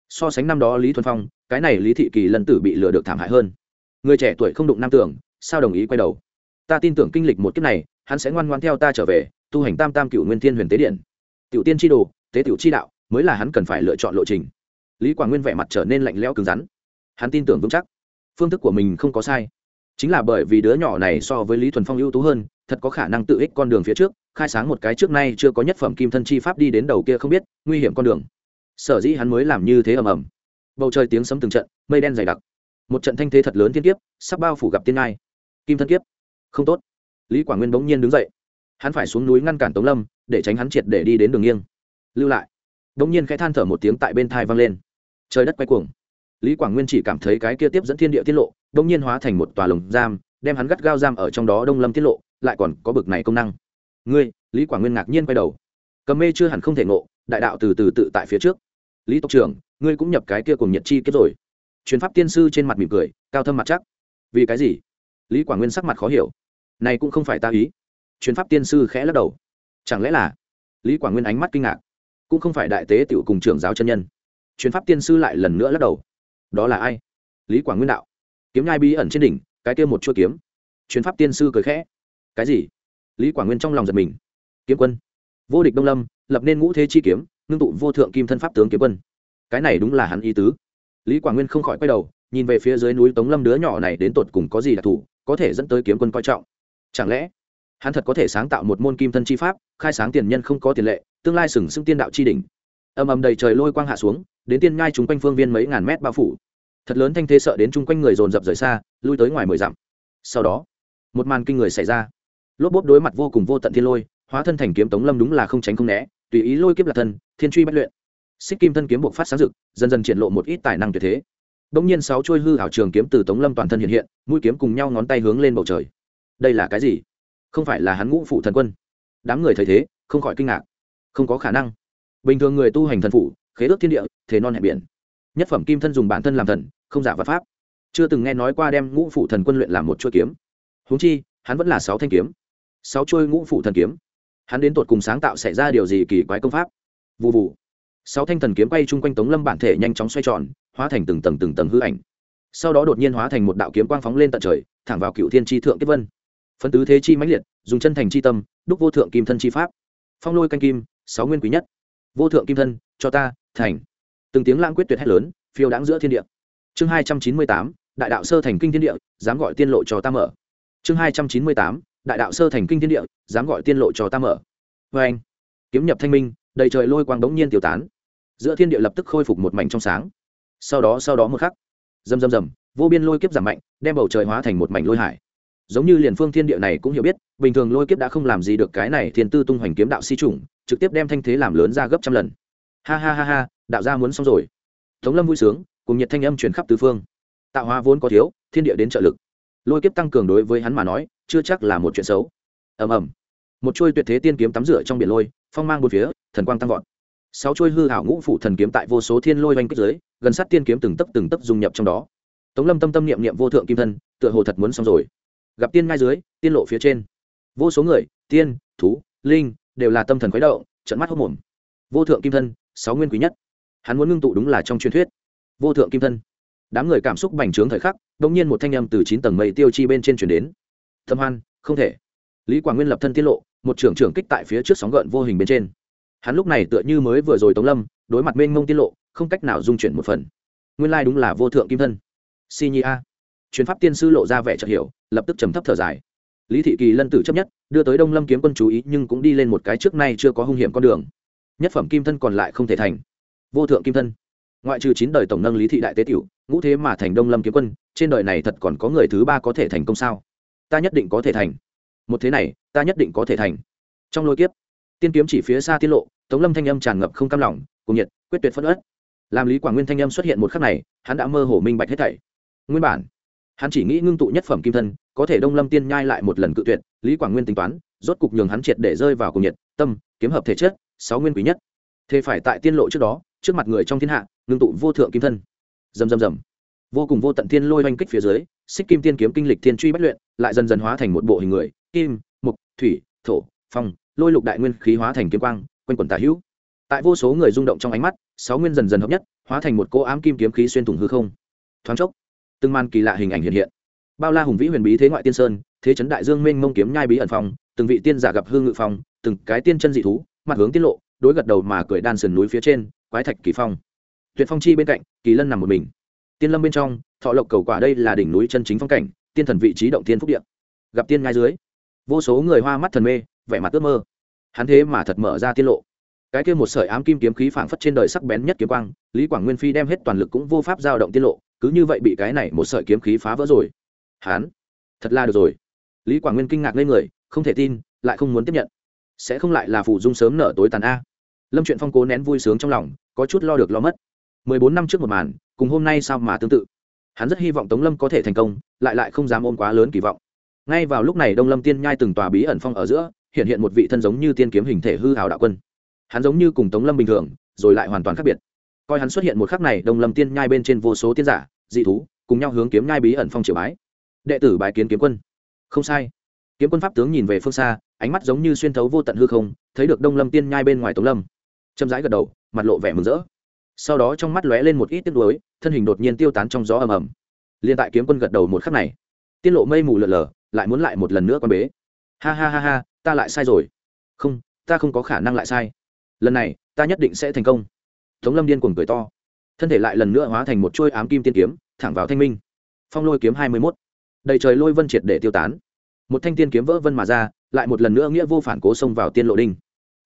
A: So sánh năm đó lý thuần phong, cái này lý thị kỳ lần tử bị lừa được thảm hại hơn. Người trẻ tuổi không đụng nam tưởng, sao đồng ý quay đầu? Ta tin tưởng kinh lịch một kiếp này, hắn sẽ ngoan ngoan theo ta trở về, tu hành tam tam cựu nguyên thiên huyền tế điện. Tiểu tiên tri đồ tế tiểu chi đạo mới là hắn cần phải lựa chọn lộ trình. Lý quảng nguyên vẻ mặt trở nên lạnh lẽo cứng rắn. Hắn tin tưởng vững chắc. Phương thức của mình không có sai. Chính là bởi vì đứa nhỏ này so với lý thuần phong ưu tú hơn, thật có khả năng tự ích con đường phía trước, khai sáng một cái trước nay chưa có nhất phẩm kim thân chi pháp đi đến đầu kia không biết, nguy hiểm con đường. Sở dĩ hắn mới làm như thế ầm ầm. Bầu trời tiếng sấm từng trận, mây đen dày đặc. Một trận thanh thế thật lớn thiên kiếp, sắp bao phủ gặp tiên ngai. Kim thân kiếp. Không tốt. Lý quảng nguyên bỗng nhiên đứng dậy. Hắn phải xuống núi ngăn cản tống lâm, để tránh hắn triệt để đi đến đường nghiêng lưu lại. Bỗng nhiên khẽ than thở một tiếng tại bên thai vang lên. Trời đất quay cuồng. Lý quảng nguyên chỉ cảm thấy cái kia tiếp dẫn thiên địa tiết lộ bỗng nhiên hóa thành một tòa lồng giam, đem hắn gắt gao giam ở trong đó đông lâm tiết lộ, lại còn có bực này công năng. Ngươi, lý quảng nguyên ngạc nhiên quay đầu. Cầm mê chưa hẳn không thể ngộ, đại đạo từ từ tự tại phía trước. Lý tộc trưởng, ngươi cũng nhập cái kia cùng nhật chi kết rồi. Truyền pháp tiên sư trên mặt mỉm cười, cao thâm mặt chắc. Vì cái gì? Lý quảng nguyên sắc mặt khó hiểu. Này cũng không phải ta ý. Truyền pháp tiên sư khẽ lắc đầu. Chẳng lẽ là? Lý quảng nguyên ánh mắt kinh ngạc cũng không phải đại tế tiểu cùng trưởng giáo chân nhân. Truyền pháp tiên sư lại lần nữa lắc đầu. Đó là ai? Lý quảng nguyên đạo. Kiếm nhai bí ẩn trên đỉnh, cái kia một chuỗi kiếm. Truyền pháp tiên sư cười khẽ. Cái gì? Lý quảng nguyên trong lòng giật mình. Kiếm quân. Vô địch đông lâm, lập nên ngũ thế chi kiếm, ngưng tụ vô thượng kim thân pháp tướng kiếm quân. Cái này đúng là hắn ý tứ. Lý quảng nguyên không khỏi quay đầu, nhìn về phía dưới núi tống lâm đứa nhỏ này đến tột cùng có gì đặc thù, có thể dẫn tới kiếm quân coi trọng. Chẳng lẽ, hắn thật có thể sáng tạo một môn kim thân chi pháp, khai sáng tiền nhân không có tiền lệ tương lai sừng sững tiên đạo chi đỉnh ầm ầm đầy trời lôi quang hạ xuống đến tiên ngai chúng quanh phương viên mấy ngàn mét bao phủ thật lớn thanh thế sợ đến chung quanh người dồn dập rời xa lui tới ngoài mười dặm sau đó một màn kinh người xảy ra lốp bốp đối mặt vô cùng vô tận thiên lôi hóa thân thành kiếm tống lâm đúng là không tránh không né tùy ý lôi kiếp là thân thiên truy bất luyện xích kim thân kiếm buộc phát sáng rực dần dần triển lộ một ít tài năng tuyệt thế Đống nhiên sáu chuôi hư hảo trường kiếm từ Tống Lâm toàn thân hiện hiện, mũi kiếm cùng nhau ngón tay hướng lên bầu trời. Đây là cái gì? Không phải là hắn ngũ phụ thần quân? Đám người thấy thế, không khỏi kinh ngạc. Không có khả năng. Bình thường người tu hành thần phụ, khế ước thiên địa, thế non hẹn biển. Nhất phẩm kim thân dùng bản thân làm thần, không giả vật pháp. Chưa từng nghe nói qua đem ngũ phụ thần quân luyện làm một chuôi kiếm. Huống chi, hắn vẫn là sáu thanh kiếm. Sáu chuôi ngũ phụ thần kiếm. Hắn đến tột cùng sáng tạo xảy ra điều gì kỳ quái công pháp? Vù vù sáu thanh thần kiếm quay chung quanh tống lâm bản thể nhanh chóng xoay tròn hóa thành từng tầng từng tầng hư ảnh sau đó đột nhiên hóa thành một đạo kiếm quang phóng lên tận trời thẳng vào cựu thiên tri thượng kiếp vân phân tứ thế chi mãnh liệt dùng chân thành chi tâm đúc vô thượng kim thân chi pháp phong lôi canh kim sáu nguyên quý nhất. Vô thượng kim thân, cho ta, thành. Từng tiếng lãng quyết tuyệt hét lớn, phiêu đáng giữa thiên địa. Chương hai trăm chín mươi tám, đại đạo sơ thành kinh thiên địa, dám gọi tiên lộ cho ta mở. Chương hai trăm chín mươi tám, đại đạo sơ thành kinh thiên địa, dám gọi tiên lộ cho ta mở. Vê anh, kiếm nhập thanh minh, đầy trời lôi quang bỗng nhiên tiêu tán. Giữa thiên địa lập tức khôi phục một mảnh trong sáng. Sau đó sau đó một khắc rầm rầm rầm vô biên lôi kiếp giảm mạnh, đem bầu trời hóa thành một mảnh lôi hải giống như liền phương thiên địa này cũng hiểu biết bình thường lôi kiếp đã không làm gì được cái này thiên tư tung hoành kiếm đạo si chủng trực tiếp đem thanh thế làm lớn ra gấp trăm lần. Ha ha ha ha đạo gia muốn xong rồi. Tống lâm vui sướng cùng nhiệt thanh âm truyền khắp tứ phương. Tạo hóa vốn có thiếu thiên địa đến trợ lực. Lôi kiếp tăng cường đối với hắn mà nói chưa chắc là một chuyện xấu. Ầm ầm. Một chuôi tuyệt thế tiên kiếm tắm rửa trong biển lôi phong mang bốn phía thần quang tăng vọt. Sáu chuôi hư hảo ngũ phụ thần kiếm tại vô số thiên lôi vanh kích dưới, gần sát tiên kiếm từng tấc từng tấc dung nhập trong đó. Tống lâm tâm tâm niệm niệm vô thượng kim thân tựa hồ thật muốn xong rồi gặp tiên ngay dưới, tiên lộ phía trên. Vô số người, tiên, thú, linh, đều là tâm thần khuấy động trận mắt hốc mồm. Vô thượng kim thân, sáu nguyên quý nhất. Hắn muốn ngưng tụ đúng là trong truyền thuyết. Vô thượng kim thân. Đám người cảm xúc bành trướng thời khắc đ ỗ n g nhiên một thanh â m từ chín tầng mây tiêu chi bên trên chuyển đến. Thâm hoan, không thể. Lý quảng nguyên lập thân tiết lộ, một trưởng trưởng kích tại phía trước sóng gợn vô hình bên trên. Hắn lúc này tựa như mới vừa rồi tống lâm, đối mặt mênh mông tiết lộ, không cách nào dung chuyển một phần. Nguyên lai đúng là vô thượng kim thân. Si nhi a chuyến pháp tiên sư lộ ra vẻ chợt hiểu, lập tức trầm thấp thở dài. Lý thị kỳ lân tử chấp nhất, đưa tới đông lâm kiếm quân chú ý nhưng cũng đi lên một cái trước nay chưa có hung hiểm con đường. Nhất phẩm kim thân còn lại không thể thành. Vô thượng kim thân. Ngoại trừ chín đời tổng nâng lý thị đại tế tiểu, ngũ thế mà thành đông lâm kiếm quân, trên đời này thật còn có người thứ ba có thể thành công sao? Ta nhất định có thể thành. Một thế này, ta nhất định có thể thành. Trong lôi kiếp, tiên kiếm chỉ phía xa tiết lộ, tống lâm thanh âm tràn ngập không cam lòng, cùng nhiệt, quyết tuyệt phất ớt làm lý quảng nguyên thanh âm xuất hiện một khắc này, hắn đã mơ hồ minh bạch hết thảy. Nguyên bản hắn chỉ nghĩ ngưng tụ nhất phẩm kim thân, có thể đông lâm tiên nhai lại một lần cự tuyệt, lý quảng nguyên tính toán, rốt cục nhường hắn triệt để rơi vào cùng nhiệt, tâm, kiếm hợp thể chất, sáu nguyên quý nhất. Thế phải tại tiên lộ trước đó, trước mặt người trong thiên hạ, ngưng tụ vô thượng kim thân. Dầm dầm dầm vô cùng vô tận thiên lôi oanh kích phía dưới, xích kim tiên kiếm kinh lịch thiên truy bất luyện, lại dần dần hóa thành một bộ hình người, kim, mục, thủy, thổ, phong, lôi lục đại nguyên khí hóa thành kiếm quang, quanh quần tả hữu. Tại vô số người rung động trong ánh mắt, sáu nguyên dần dần hợp nhất, hóa thành một cô ám kim kiếm khí xuyên thủng hư không. Thoáng chốc từng màn kỳ lạ hình ảnh hiện hiện. Bao la hùng vĩ huyền bí thế ngoại tiên sơn thế trấn đại dương mênh mông kiếm nhai bí ẩn phong. từng vị tiên giả gặp hương ngự phong, từng cái tiên chân dị thú mặt hướng tiết lộ đối gật đầu mà cười đan sườn núi phía trên quái thạch kỳ phong. Tuyệt phong chi bên cạnh kỳ lân nằm một mình. Tiên lâm bên trong thọ lộc cầu quả đây là đỉnh núi chân chính phong cảnh tiên thần vị trí động tiên phúc điện gặp tiên ngay dưới vô số người hoa mắt thần mê vẻ mặt ước mơ. Hắn thế mà thật mở ra tiết lộ. Cái kia một sợi ám kim kiếm khí phảng phất trên đời sắc bén nhất kiếm quang lý quảng nguyên phi đem hết toàn lực cũng vô pháp giao động tiết lộ cứ như vậy bị cái này một sợi kiếm khí phá vỡ rồi. Hắn thật là được rồi. Lý quảng nguyên kinh ngạc lên người, không thể tin, lại không muốn tiếp nhận. Sẽ không lại là phủ dung sớm nở tối tàn a. Lâm chuyện phong cố nén vui sướng trong lòng, có chút lo được lo mất. Mười bốn năm trước một màn, cùng hôm nay sao mà tương tự. Hắn rất hy vọng tống lâm có thể thành công, lại lại không dám ôm quá lớn kỳ vọng. Ngay vào lúc này đông lâm tiên nhai từng tòa bí ẩn phong ở giữa, hiện hiện một vị thân giống như tiên kiếm hình thể hư hào đạo quân. Hắn giống như cùng tống lâm bình thường, rồi lại hoàn toàn khác biệt coi hắn xuất hiện một khắc này, đông lâm tiên nhai bên trên vô số tiên giả, dị thú, cùng nhau hướng kiếm nhai bí ẩn phong triều bái. Đệ tử bái kiến kiếm quân. Không sai. Kiếm quân pháp tướng nhìn về phương xa, ánh mắt giống như xuyên thấu vô tận hư không, thấy được đông lâm tiên nhai bên ngoài tống lâm. Châm rãi gật đầu, mặt lộ vẻ mừng rỡ. Sau đó trong mắt lóe lên một ít tiếc nuối, thân hình đột nhiên tiêu tán trong gió ầm ầm. Liên tại kiếm quân gật đầu một khắc này, tiết lộ mây mù lợn lờ lại muốn lại một lần nữa con bế. Ha ha ha ha, ta lại sai rồi. Không, ta không có khả năng lại sai. Lần này, ta nhất định sẽ thành công tống lâm điên cuồng cười to. Thân thể lại lần nữa hóa thành một chuôi ám kim tiên kiếm, thẳng vào thanh minh. Phong lôi kiếm hai mươi mốt. Đầy trời lôi vân triệt để tiêu tán. Một thanh tiên kiếm vỡ vân mà ra, lại một lần nữa nghĩa vô phản cố xông vào tiên lộ đinh.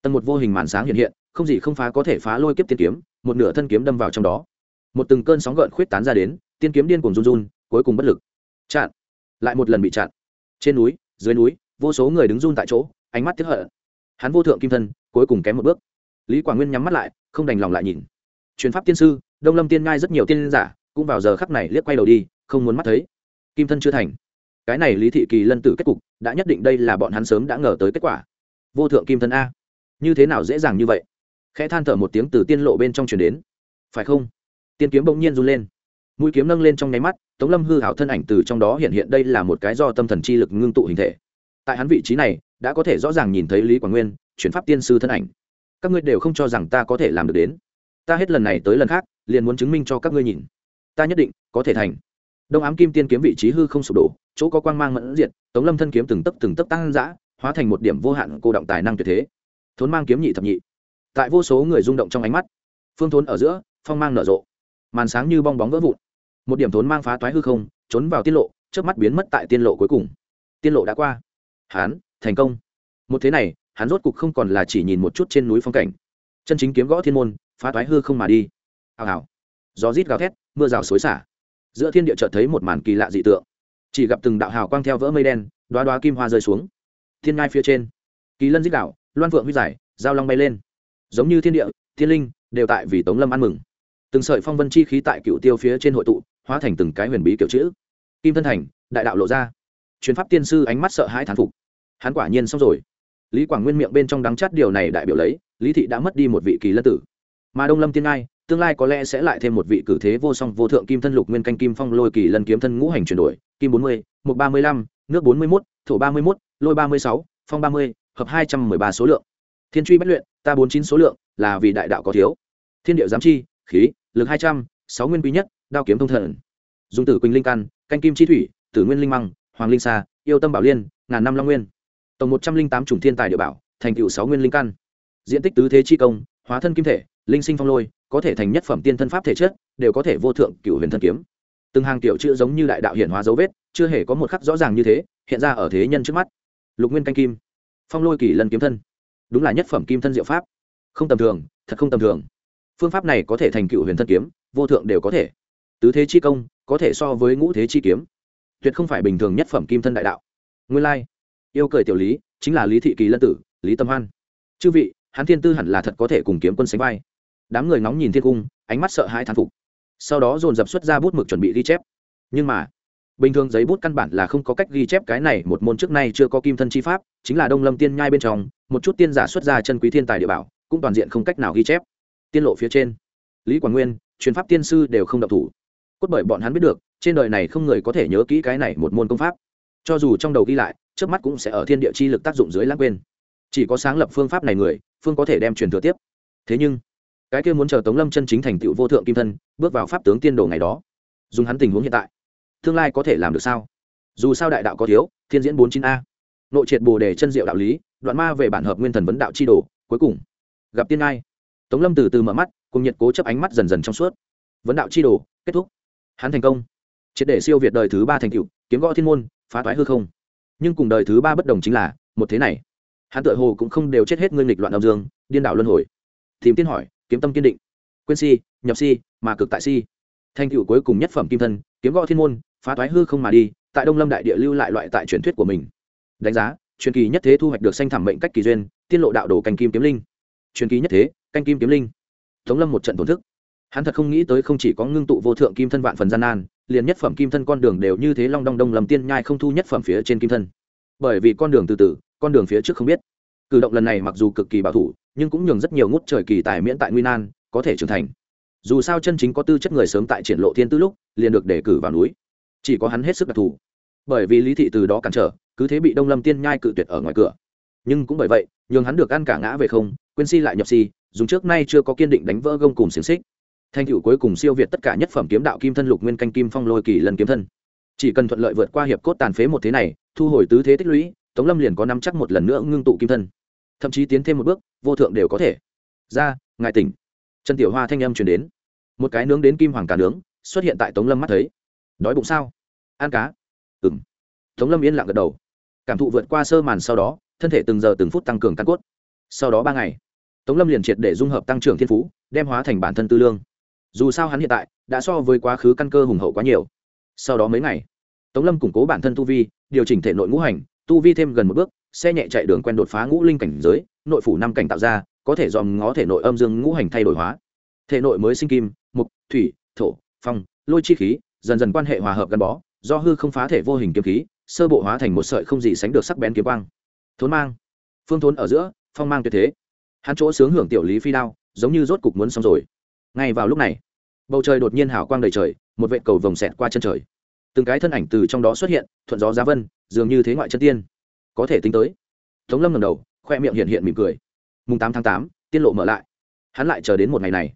A: Tầng một vô hình màn sáng hiện hiện, không gì không phá có thể phá lôi kiếp tiên kiếm, một nửa thân kiếm đâm vào trong đó. Một từng cơn sóng gợn khuyết tán ra đến, tiên kiếm điên cuồng run run, cuối cùng bất lực. Chặn. Lại một lần bị chặn. Trên núi, dưới núi, vô số người đứng run tại chỗ, ánh mắt tiếp hận. Hắn vô thượng kim thân, cuối cùng kém một bước. Lý quảng nguyên nhắm mắt lại không đành lòng lại nhìn. Truyền pháp tiên sư, đông lâm tiên ngai rất nhiều tiên giả cũng vào giờ khắc này liếc quay đầu đi, không muốn mắt thấy. Kim thân chưa thành. Cái này lý thị kỳ lân tử kết cục, đã nhất định đây là bọn hắn sớm đã ngờ tới kết quả. Vô thượng kim thân a. Như thế nào dễ dàng như vậy? Khẽ than thở một tiếng từ tiên lộ bên trong truyền đến. Phải không? Tiên kiếm bỗng nhiên run lên. Mũi kiếm nâng lên trong nháy mắt, tống lâm hư hảo thân ảnh từ trong đó hiện hiện đây là một cái do tâm thần chi lực ngưng tụ hình thể. Tại hắn vị trí này, đã có thể rõ ràng nhìn thấy lý quảng nguyên chuyển pháp tiên sư thân ảnh các ngươi đều không cho rằng ta có thể làm được đến. Ta hết lần này tới lần khác, liền muốn chứng minh cho các ngươi nhìn. Ta nhất định có thể thành. Đông ám kim tiên kiếm vị trí hư không sụp đổ, chỗ có quang mang mẫn diệt, tống lâm thân kiếm từng tấc từng tấc tăng giã hóa thành một điểm vô hạn cô động tài năng tuyệt thế. Thốn mang kiếm nhị thập nhị. Tại vô số người rung động trong ánh mắt, phương thốn ở giữa, phong mang nở rộ. Màn sáng như bong bóng vỡ vụn. Một điểm thốn mang phá toái hư không, trốn vào tiết lộ trước mắt biến mất tại tiên lộ cuối cùng. Tiên lộ đã qua. Hán, thành công. Một thế này hắn rốt cục không còn là chỉ nhìn một chút trên núi phong cảnh. Chân chính kiếm gõ thiên môn, phá toái hư không mà đi. Hào hào. Gió rít gào thét, mưa rào xối xả. Giữa thiên địa chợt thấy một màn kỳ lạ dị tượng. Chỉ gặp từng đạo hào quang theo vỡ mây đen đoá đoá kim hoa rơi xuống. Thiên ngai phía trên, kỳ lân dích đạo loan phượng huy giải, giao long bay lên. Giống như thiên địa, thiên linh, đều tại vì tống lâm ăn mừng. Từng sợi phong vân chi khí tại cựu tiêu phía trên hội tụ, hóa thành từng cái huyền bí kiểu chữ. Kim thân thành, đại đạo lộ ra. Chuyến pháp tiên sư ánh mắt sợ hãi thán phục. Hắn quả nhiên xong rồi lý quảng nguyên miệng bên trong đắng chát điều này đại biểu lấy, lý thị đã mất đi một vị kỳ lân tử. Mà đông lâm tiên ngai, tương lai có lẽ sẽ lại thêm một vị cử thế vô song vô thượng kim thân lục nguyên canh kim phong lôi kỳ lân kiếm thân ngũ hành chuyển đổi, kim bốn mươi một ba mươi lăm, nước bốn mươi mốt, thổ ba mươi mốt, lôi ba mươi sáu, phong ba mươi, hợp hai trăm mười ba số lượng. Thiên truy bất luyện, ta bốn chín số lượng, là vì đại đạo có thiếu. Thiên điệu giám chi, khí, lực hai trăm, sáu nguyên quý nhất, đao kiếm thông thần. Dùng tử quỳnh linh căn, canh kim chi thủy, tử nguyên linh măng, hoàng linh sa, yêu tâm bảo liên, ngàn năm long nguyên tổng một trăm linh tám chủng thiên tài địa bảo, thành cựu sáu nguyên linh căn. Diện tích tứ thế chi công, hóa thân kim thể, linh sinh phong lôi, có thể thành nhất phẩm tiên thân pháp thể chất, đều có thể vô thượng cựu huyền thân kiếm. Từng hàng tiểu chữ giống như đại đạo hiển hóa dấu vết, chưa hề có một khắc rõ ràng như thế, hiện ra ở thế nhân trước mắt. Lục nguyên canh kim. Phong lôi kỳ lần kiếm thân. Đúng là nhất phẩm kim thân diệu pháp. Không tầm thường, thật không tầm thường. Phương pháp này có thể thành cựu huyền thân kiếm, vô thượng đều có thể. Tứ thế chi công, có thể so với ngũ thế chi kiếm. Tuyệt không phải bình thường nhất phẩm kim thân đại đạo. Nguyên lai yêu cười tiểu lý, chính là lý thị kỳ lân tử, lý tâm hoan. Chư vị, hắn thiên tư hẳn là thật có thể cùng kiếm quân sánh vai. Đám người ngóng nhìn thiên cung, ánh mắt sợ hãi thán phục. Sau đó dồn dập xuất ra bút mực chuẩn bị ghi chép. Nhưng mà, bình thường giấy bút căn bản là không có cách ghi chép cái này, một môn trước nay chưa có kim thân chi pháp, chính là đông lâm tiên nhai bên trong, một chút tiên giả xuất ra chân quý thiên tài địa bảo, cũng toàn diện không cách nào ghi chép. Tiên lộ phía trên, lý quảng nguyên, truyền pháp tiên sư đều không độc thủ. Cốt bởi bọn hắn biết được, trên đời này không người có thể nhớ kỹ cái này một môn công pháp. Cho dù trong đầu ghi lại trước mắt cũng sẽ ở thiên địa chi lực tác dụng dưới lãng quên. Chỉ có sáng lập phương pháp này người, phương có thể đem truyền thừa tiếp. Thế nhưng, cái kia muốn chờ tống lâm chân chính thành tựu vô thượng kim thân, bước vào pháp tướng tiên đồ ngày đó, dùng hắn tình huống hiện tại, tương lai có thể làm được sao? Dù sao đại đạo có thiếu, thiên diễn bốn chín a. Nội triệt bồ đề chân diệu đạo lý, đoạn ma về bản hợp nguyên thần vấn đạo chi đồ, cuối cùng, gặp tiên ai tống lâm từ từ mở mắt, cùng nhiệt cố chấp ánh mắt dần dần trong suốt. Vấn đạo chi đồ, kết thúc. Hắn thành công. Triệt để siêu việt đời thứ ba thành cựu kiếm gõ thiên môn, phá toái hư không nhưng cùng đời thứ ba bất đồng chính là, một thế này. Hắn tựa hồ cũng không đều chết hết ngươi nghịch loạn âm dương, điên đảo luân hồi. Tìm tiên hỏi, kiếm tâm kiên định. Quên si, nhập si, mà cực tại si. Thành tựu cuối cùng nhất phẩm kim thân, kiếm gõ thiên môn, phá toái hư không mà đi, tại đông lâm đại địa lưu lại loại tại truyền thuyết của mình. Đánh giá, truyền kỳ nhất thế thu hoạch được sanh thảm mệnh cách kỳ duyên, tiên lộ đạo đồ canh kim kiếm linh. Truyền kỳ nhất thế, canh kim kiếm linh. Tống lâm một trận tổn thức. Hắn thật không nghĩ tới không chỉ có ngưng tụ vô thượng kim thân vạn phần gian nan liền nhất phẩm kim thân con đường đều như thế long đong đông lầm tiên nhai không thu nhất phẩm phía trên kim thân. Bởi vì con đường từ từ, con đường phía trước không biết. Cử động lần này mặc dù cực kỳ bảo thủ, nhưng cũng nhường rất nhiều ngút trời kỳ tài miễn tại nguy nan, có thể trưởng thành. Dù sao chân chính có tư chất người sớm tại triển lộ thiên tư lúc, liền được đề cử vào núi. Chỉ có hắn hết sức đặc thù. Bởi vì lý thị từ đó cản trở, cứ thế bị đông lâm tiên nhai cự tuyệt ở ngoài cửa. Nhưng cũng bởi vậy, nhường hắn được ăn cả ngã về không, quên si lại nhập si, dùng trước nay chưa có kiên định đánh vỡ gông cùng xiềng xích thanh tựu cuối cùng siêu việt tất cả nhất phẩm kiếm đạo kim thân lục nguyên canh kim phong lôi kỳ lần kiếm thân. Chỉ cần thuận lợi vượt qua hiệp cốt tàn phế một thế này, thu hồi tứ thế tích lũy, tống lâm liền có năm chắc một lần nữa ngưng tụ kim thân. Thậm chí tiến thêm một bước, vô thượng đều có thể. Ra, ngài tỉnh. Trần tiểu hoa thanh âm chuyển đến. Một cái nướng đến kim hoàng cả nướng, xuất hiện tại tống lâm mắt thấy. Đói bụng sao? Ăn cá. Ừng tống lâm yên lặng gật đầu. Cảm thụ vượt qua sơ màn sau đó, thân thể từng giờ từng phút tăng cường căn cốt. Sau đó ba ngày, tống lâm liền triệt để dung hợp tăng trưởng thiên phú, đem hóa thành bản thân tư lương dù sao hắn hiện tại đã so với quá khứ căn cơ hùng hậu quá nhiều. Sau đó mấy ngày, tống lâm củng cố bản thân tu vi, điều chỉnh thể nội ngũ hành, tu vi thêm gần một bước, xe nhẹ chạy đường quen đột phá ngũ linh cảnh giới, nội phủ năm cảnh tạo ra, có thể dòm ngó thể nội âm dương ngũ hành thay đổi hóa. Thể nội mới sinh kim, mục, thủy, thổ, phong, lôi chi khí, dần dần quan hệ hòa hợp gắn bó, do hư không phá thể vô hình kiếm khí, sơ bộ hóa thành một sợi không gì sánh được sắc bén kiếm quang. Thốn mang. Phương thốn ở giữa, phong mang tuyệt thế. Hắn chỗ sướng hưởng tiểu lý phi đao, giống như rốt cục muốn xong rồi ngay vào lúc này, bầu trời đột nhiên hào quang đầy trời, một vệ cầu vồng xẹt qua chân trời. Từng cái thân ảnh từ trong đó xuất hiện, thuận gió giá vân, dường như thế ngoại chân tiên. Có thể tính tới, tống lâm ngầm đầu, khoe miệng hiện hiện mỉm cười. Mùng tám tháng tám, tiên lộ mở lại. Hắn lại chờ đến một ngày này.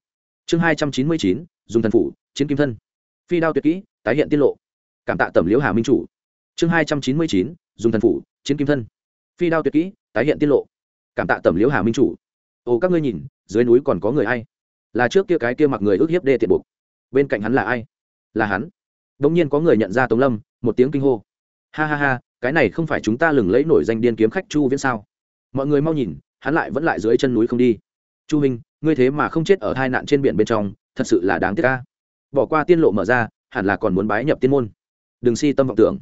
A: Chương hai trăm chín mươi chín dùng thần phủ, chiến kim thân. Phi đao tuyệt kỹ, tái hiện tiên lộ. Cảm tạ tẩm liễu hà minh chủ. Chương hai trăm chín mươi chín dùng thần phủ, chiến kim thân. Phi đao tuyệt kỹ, tái hiện tiên lộ. Cảm tạ tẩm liễu hà minh chủ. Ồ các ngươi nhìn, dưới núi còn có người ai là trước kia cái kia mặc người ước hiếp đê tiện buộc bên cạnh hắn là ai? Là hắn. Đ ỗ n g nhiên có người nhận ra tống lâm, một tiếng kinh hô. Ha ha ha, cái này không phải chúng ta lừng lẫy nổi danh điên kiếm khách chu viễn sao? Mọi người mau nhìn, hắn lại vẫn lại dưới chân núi không đi. Chu hình ngươi thế mà không chết ở hai nạn trên biển bên trong, thật sự là đáng tiếc ca bỏ qua tiên lộ mở ra, hẳn là còn muốn bái nhập tiên môn. Đừng si tâm vọng tưởng.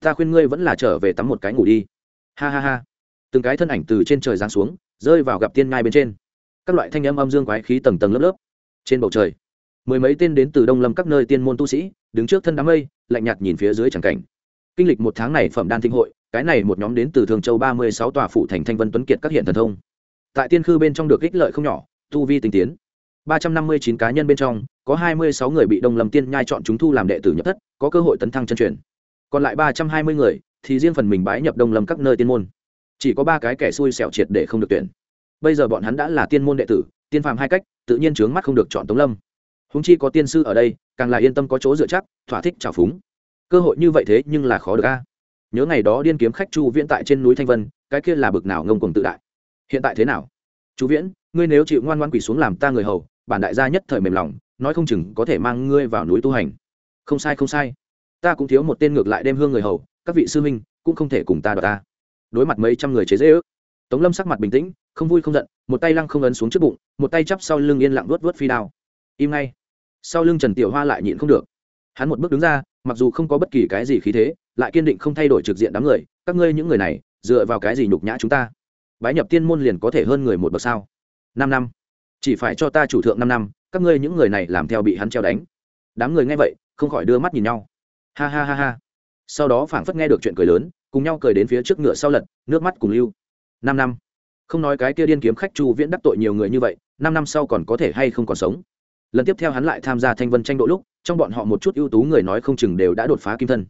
A: Ta khuyên ngươi vẫn là trở về tắm một cái ngủ đi. Ha ha ha. Từng cái thân ảnh từ trên trời giáng xuống, rơi vào gặp tiên ngai bên trên các loại thanh âm âm dương quái khí tầng tầng lớp lớp. Trên bầu trời, mười mấy tên đến từ đông lâm các nơi tiên môn tu sĩ, đứng trước thân đám mây, lạnh nhạt nhìn phía dưới tràng cảnh. Kinh lịch một tháng này phẩm đan thinh hội, cái này một nhóm đến từ thường châu ba mươi sáu tòa phụ thành thanh vân tuấn kiệt các hiện thần thông. Tại tiên khư bên trong được ích lợi không nhỏ, tu vi tinh tiến. ba trăm năm mươi chín cá nhân bên trong, có hai mươi sáu người bị đông lâm tiên nhai chọn chúng thu làm đệ tử nhập thất, có cơ hội tấn thăng chân truyền. Còn lại ba trăm hai mươi người thì riêng phần mình bái nhập đông lâm các nơi tiên môn. Chỉ có ba cái kẻ xui xẻo triệt để không được tuyển bây giờ bọn hắn đã là tiên môn đệ tử, tiên phàm hai cách, tự nhiên trướng mắt không được chọn tống lâm. Húng chi có tiên sư ở đây, càng là yên tâm có chỗ dựa chắc, thỏa thích trào phúng. Cơ hội như vậy thế nhưng là khó được a. Nhớ ngày đó điên kiếm khách chu viễn tại trên núi thanh vân, cái kia là bực nào ngông cùng tự đại. Hiện tại thế nào? Chú viễn, ngươi nếu chịu ngoan ngoan quỷ xuống làm ta người hầu, bản đại gia nhất thời mềm lòng, nói không chừng có thể mang ngươi vào núi tu hành. Không sai không sai. Ta cũng thiếu một tên ngược lại đem hương người hầu, các vị sư minh cũng không thể cùng ta đoạt ta. Đối mặt mấy trăm người chế dễ ước tống lâm sắc mặt bình tĩnh không vui không giận, một tay lăng không ấn xuống trước bụng, một tay chắp sau lưng yên lặng luốt vuốt phi đao. Im ngay. Sau lưng trần tiểu hoa lại nhịn không được. Hắn một bước đứng ra, mặc dù không có bất kỳ cái gì khí thế, lại kiên định không thay đổi trực diện đám người, các ngươi những người này, dựa vào cái gì nhục nhã chúng ta? Bái nhập tiên môn liền có thể hơn người một bậc sao? Năm năm. Chỉ phải cho ta chủ thượng năm năm, các ngươi những người này làm theo bị hắn treo đánh. Đám người nghe vậy, không khỏi đưa mắt nhìn nhau. Ha ha ha ha. Sau đó phảng phất nghe được chuyện cười lớn, cùng nhau cười đến phía trước ngựa sau lật, nước mắt cùng lưu. Năm năm không nói cái kia điên kiếm khách chu viễn đắc tội nhiều người như vậy, năm năm sau còn có thể hay không còn sống. Lần tiếp theo hắn lại tham gia thanh vân tranh độ lúc, trong bọn họ một chút ưu tú người nói không chừng đều đã đột phá kim thân.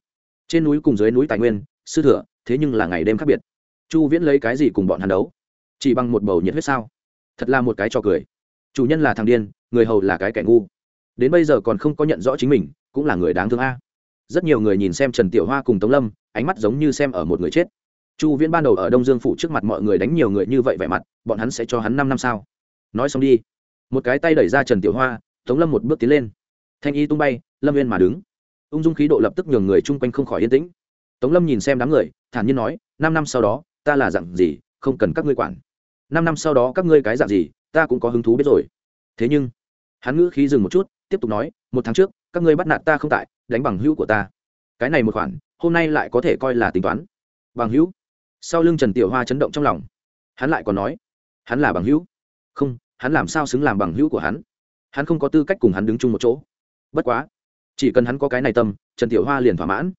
A: Trên núi cùng dưới núi tài nguyên, sư thừa thế nhưng là ngày đêm khác biệt. Chu viễn lấy cái gì cùng bọn hắn đấu? Chỉ bằng một bầu nhiệt huyết sao? Thật là một cái trò cười. Chủ nhân là thằng điên, người hầu là cái kẻ ngu. Đến bây giờ còn không có nhận rõ chính mình, cũng là người đáng thương a. Rất nhiều người nhìn xem trần tiểu hoa cùng tống lâm, ánh mắt giống như xem ở một người chết chu viễn ban đầu ở đông dương phủ trước mặt mọi người đánh nhiều người như vậy vẻ mặt, bọn hắn sẽ cho hắn năm năm sao? Nói xong đi. Một cái tay đẩy ra trần tiểu hoa, tống lâm một bước tiến lên. Thanh y tung bay, lâm viên mà đứng. Ung dung khí độ lập tức nhường người chung quanh không khỏi yên tĩnh. Tống lâm nhìn xem đám người, thản nhiên nói, năm năm sau đó, ta là dạng gì, không cần các ngươi quản. Năm năm sau đó các ngươi cái dạng gì, ta cũng có hứng thú biết rồi. Thế nhưng, hắn ngữ khí dừng một chút, tiếp tục nói, một tháng trước, các ngươi bắt nạt ta không tại, đánh bằng hữu của ta. Cái này một khoản, hôm nay lại có thể coi là tính toán. Bằng hữu sau lưng trần tiểu hoa chấn động trong lòng. Hắn lại còn nói, hắn là bằng hữu. Không, hắn làm sao xứng làm bằng hữu của hắn? Hắn không có tư cách cùng hắn đứng chung một chỗ. Bất quá, chỉ cần hắn có cái này tâm, trần tiểu hoa liền thỏa mãn.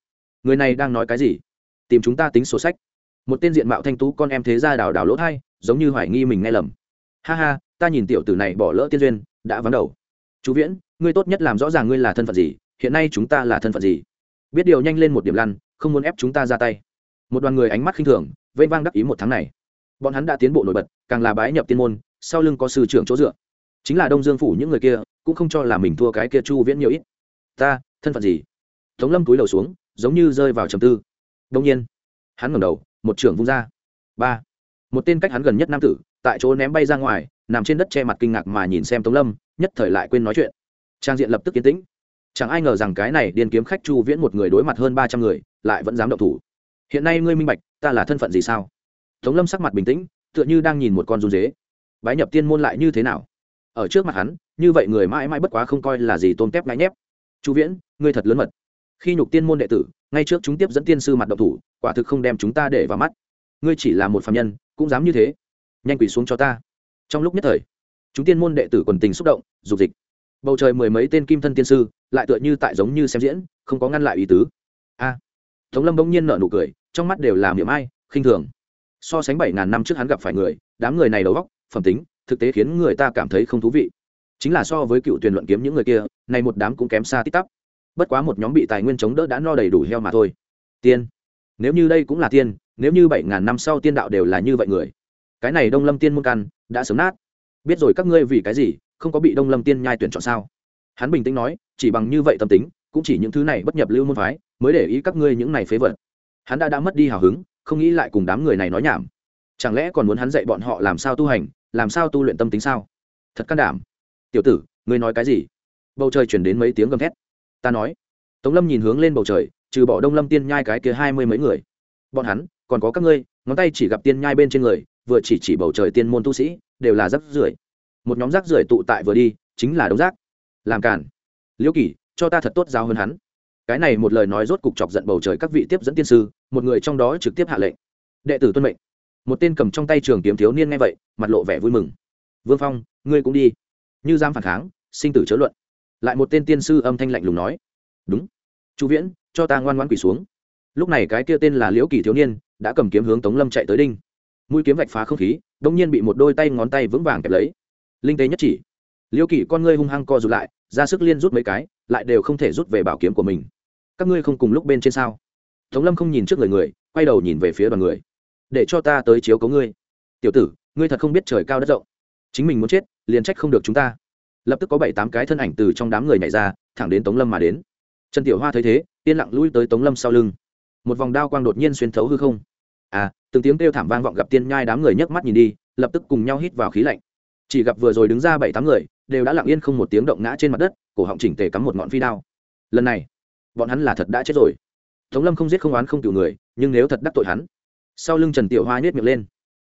A: Người này đang nói cái gì? Tìm chúng ta tính sổ sách. Một tên diện mạo thanh tú con em thế ra đào đào lỗ thai, giống như hoài nghi mình nghe lầm. Ha ha, ta nhìn tiểu tử này bỏ lỡ tiên duyên, đã vắng đầu. Chú viễn, ngươi tốt nhất làm rõ ràng ngươi là thân phận gì, hiện nay chúng ta là thân phận gì. Biết điều nhanh lên một điểm lăn, không muốn ép chúng ta ra tay một đoàn người ánh mắt khinh thường vây vang đắc ý một tháng này. Bọn hắn đã tiến bộ nổi bật, càng là bái nhập tiên môn, sau lưng có sư trưởng chỗ dựa. Chính là đông dương phủ những người kia, cũng không cho là mình thua cái kia chu viễn nhiều ít. Ta, thân phận gì? Tống lâm túi đầu xuống, giống như rơi vào trầm tư. Đông nhiên, hắn ngẩng đầu, một trưởng vung ra. Ba. Một tên cách hắn gần nhất nam tử, tại chỗ ném bay ra ngoài, nằm trên đất che mặt kinh ngạc mà nhìn xem tống lâm, nhất thời lại quên nói chuyện. Trang diện lập tức yên tĩnh. Chẳng ai ngờ rằng cái này điên kiếm khách chu viễn một người đối mặt hơn ba trăm người, lại vẫn dám động thủ hiện nay ngươi minh bạch, ta là thân phận gì sao? Tống lâm sắc mặt bình tĩnh, tựa như đang nhìn một con run dế. Bái nhập tiên môn lại như thế nào? Ở trước mặt hắn, như vậy người mãi mãi bất quá không coi là gì tôn tép ngãi nhép. Chú viễn, ngươi thật lớn mật. Khi nhục tiên môn đệ tử, ngay trước chúng tiếp dẫn tiên sư mặt động thủ, quả thực không đem chúng ta để vào mắt. Ngươi chỉ là một phạm nhân, cũng dám như thế. Nhanh quỳ xuống cho ta. Trong lúc nhất thời, chúng tiên môn đệ tử quần tình xúc động, dục dịch. Bầu trời mười mấy tên kim thân tiên sư, lại tựa như tại giống như xem diễn, không có ngăn lại ý tứ. A. Tống lâm bỗng nhiên nở nụ cười trong mắt đều là miệng ai, khinh thường. So sánh bảy ngàn năm trước hắn gặp phải người, đám người này đầu góc phẩm tính, thực tế khiến người ta cảm thấy không thú vị. Chính là so với cựu tuyển luận kiếm những người kia, này một đám cũng kém xa tít tắp. Bất quá một nhóm bị tài nguyên chống đỡ đã no đầy đủ heo mà thôi. Tiên. Nếu như đây cũng là tiên, nếu như bảy ngàn năm sau tiên đạo đều là như vậy người. Cái này đông lâm tiên môn căn đã sớm nát. Biết rồi các ngươi vì cái gì, không có bị đông lâm tiên nhai tuyển chọn sao? Hắn bình tĩnh nói, chỉ bằng như vậy tâm tính, cũng chỉ những thứ này bất nhập lưu môn phái, mới để ý các ngươi những này phế vật hắn đã đã mất đi hào hứng, không nghĩ lại cùng đám người này nói nhảm. Chẳng lẽ còn muốn hắn dạy bọn họ làm sao tu hành, làm sao tu luyện tâm tính sao? Thật can đảm. Tiểu tử, ngươi nói cái gì? Bầu trời chuyển đến mấy tiếng gầm thét. Ta nói. Tống lâm nhìn hướng lên bầu trời, trừ bỏ đông lâm tiên nhai cái kia hai mươi mấy người. Bọn hắn, còn có các ngươi, ngón tay chỉ gặp tiên nhai bên trên người, vừa chỉ chỉ bầu trời tiên môn tu sĩ, đều là rác rưởi. Một nhóm rác rưởi tụ tại vừa đi, chính là đống rác làm cản liễu kỷ, cho ta thật tốt giao hơn hắn cái này một lời nói rốt cục chọc giận bầu trời các vị tiếp dẫn tiên sư, một người trong đó trực tiếp hạ lệnh. Đệ tử tuân mệnh. Một tên cầm trong tay trường kiếm thiếu niên nghe vậy, mặt lộ vẻ vui mừng. Vương phong, ngươi cũng đi. Như giam phản kháng, sinh tử chớ luận. Lại một tên tiên sư âm thanh lạnh lùng nói. Đúng. Chu viễn, cho ta ngoan ngoan quỳ xuống. Lúc này cái kia tên là liễu kỳ thiếu niên, đã cầm kiếm hướng tống lâm chạy tới đinh. Mũi kiếm vạch phá không khí đ ỗ n g nhiên bị một đôi tay ngón tay vững vàng kẹp lấy. Linh tế nhất chỉ. Liễu kỳ con ngươi hung hăng co rụt lại, ra sức liên rút mấy cái, lại đều không thể rút về bảo kiếm của mình các ngươi không cùng lúc bên trên sao? Tống lâm không nhìn trước người người, quay đầu nhìn về phía đoàn người. Để cho ta tới chiếu cấu ngươi. Tiểu tử, ngươi thật không biết trời cao đất rộng. Chính mình muốn chết, liền trách không được chúng ta. Lập tức có bảy tám cái thân ảnh từ trong đám người nhảy ra, thẳng đến tống lâm mà đến. Trần tiểu hoa thấy thế, yên lặng lui tới tống lâm sau lưng. Một vòng đao quang đột nhiên xuyên thấu hư không. À từng tiếng kêu thảm vang vọng gặp tiên nhai đám người nhấc mắt nhìn đi, lập tức cùng nhau hít vào khí lạnh. Chỉ gặp vừa rồi đứng ra bảy tám người, đều đã lặng yên không một tiếng động ngã trên mặt đất, cổ họng chỉnh tề cắm một ngọn phi đao. Lần này bọn hắn là thật đã chết rồi. Tống lâm không giết không oán không cựu người, nhưng nếu thật đắc tội hắn, sau lưng trần tiểu hoa nhét miệng lên.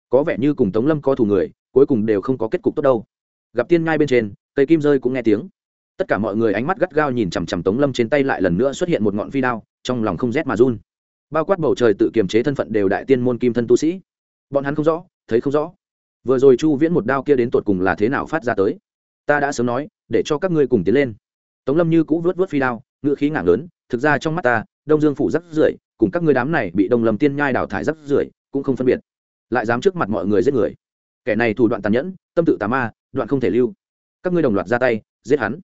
A: Có vẻ như cùng tống lâm có thù người, cuối cùng đều không có kết cục tốt đâu. Gặp tiên ngai bên trên, cây kim rơi cũng nghe tiếng. Tất cả mọi người ánh mắt gắt gao nhìn chằm chằm tống lâm trên tay lại lần nữa xuất hiện một ngọn phi đao, trong lòng không rét mà run. Bao quát bầu trời tự kiềm chế thân phận đều đại tiên môn kim thân tu sĩ. Bọn hắn không rõ, thấy không rõ. Vừa rồi chu viễn một đao kia đến tột cùng là thế nào phát ra tới? Ta đã sớm nói, để cho các ngươi cùng tiến lên. Tống lâm như cũ vớt vớt phi đao ngự khí ngạc lớn thực ra trong mắt ta, đông dương phủ rắc rưởi, cùng các ngươi đám này bị đông lâm tiên nhai đào thải rắc rưởi, cũng không phân biệt. Lại dám trước mặt mọi người giết người. Kẻ này thủ đoạn tàn nhẫn, tâm tự tà ma, đoạn không thể lưu. Các ngươi đồng loạt ra tay, giết hắn.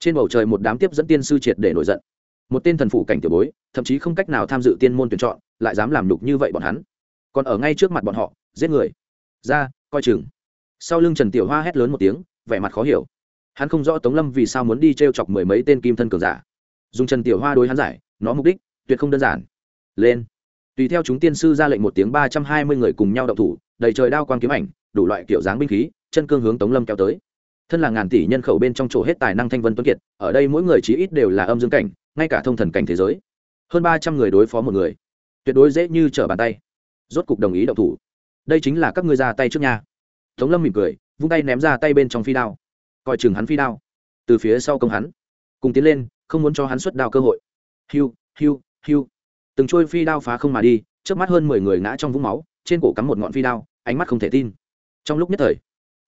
A: Trên bầu trời một đám tiếp dẫn tiên sư triệt để nổi giận. Một tên thần phủ cảnh tiểu bối, thậm chí không cách nào tham dự tiên môn tuyển chọn, lại dám làm đục như vậy bọn hắn. Còn ở ngay trước mặt bọn họ, giết người. Ra, coi chừng. Sau lưng trần tiểu hoa hét lớn một tiếng, vẻ mặt khó hiểu. Hắn không rõ tống lâm vì sao muốn đi t r e o chọc mười mấy tên kim thân cường giả dùng trần tiểu hoa đối hắn giải, nó mục đích tuyệt không đơn giản. Lên. Tùy theo chúng tiên sư ra lệnh một tiếng ba trăm hai mươi người cùng nhau đậu thủ, đầy trời đao quang kiếm ảnh, đủ loại kiểu dáng binh khí, chân cương hướng tống lâm kéo tới. Thân là ngàn tỷ nhân khẩu bên trong chỗ hết tài năng thanh vân tuấn kiệt, ở đây mỗi người chí ít đều là âm dương cảnh, ngay cả thông thần cảnh thế giới. Hơn ba trăm người đối phó một người. Tuyệt đối dễ như trở bàn tay. Rốt cục đồng ý đậu thủ. Đây chính là các ngươi ra tay trước nha. Tống lâm mỉm cười, vung tay ném ra tay bên trong phi đao. Coi chừng hắn phi đao. Từ phía sau công hắn. Cùng tiến lên không muốn cho hắn xuất đao cơ hội. Hiu hiu hiu. Từng trôi phi đao phá không mà đi trước mắt hơn mười người ngã trong vũng máu, trên cổ cắm một ngọn phi đao, ánh mắt không thể tin. Trong lúc nhất thời,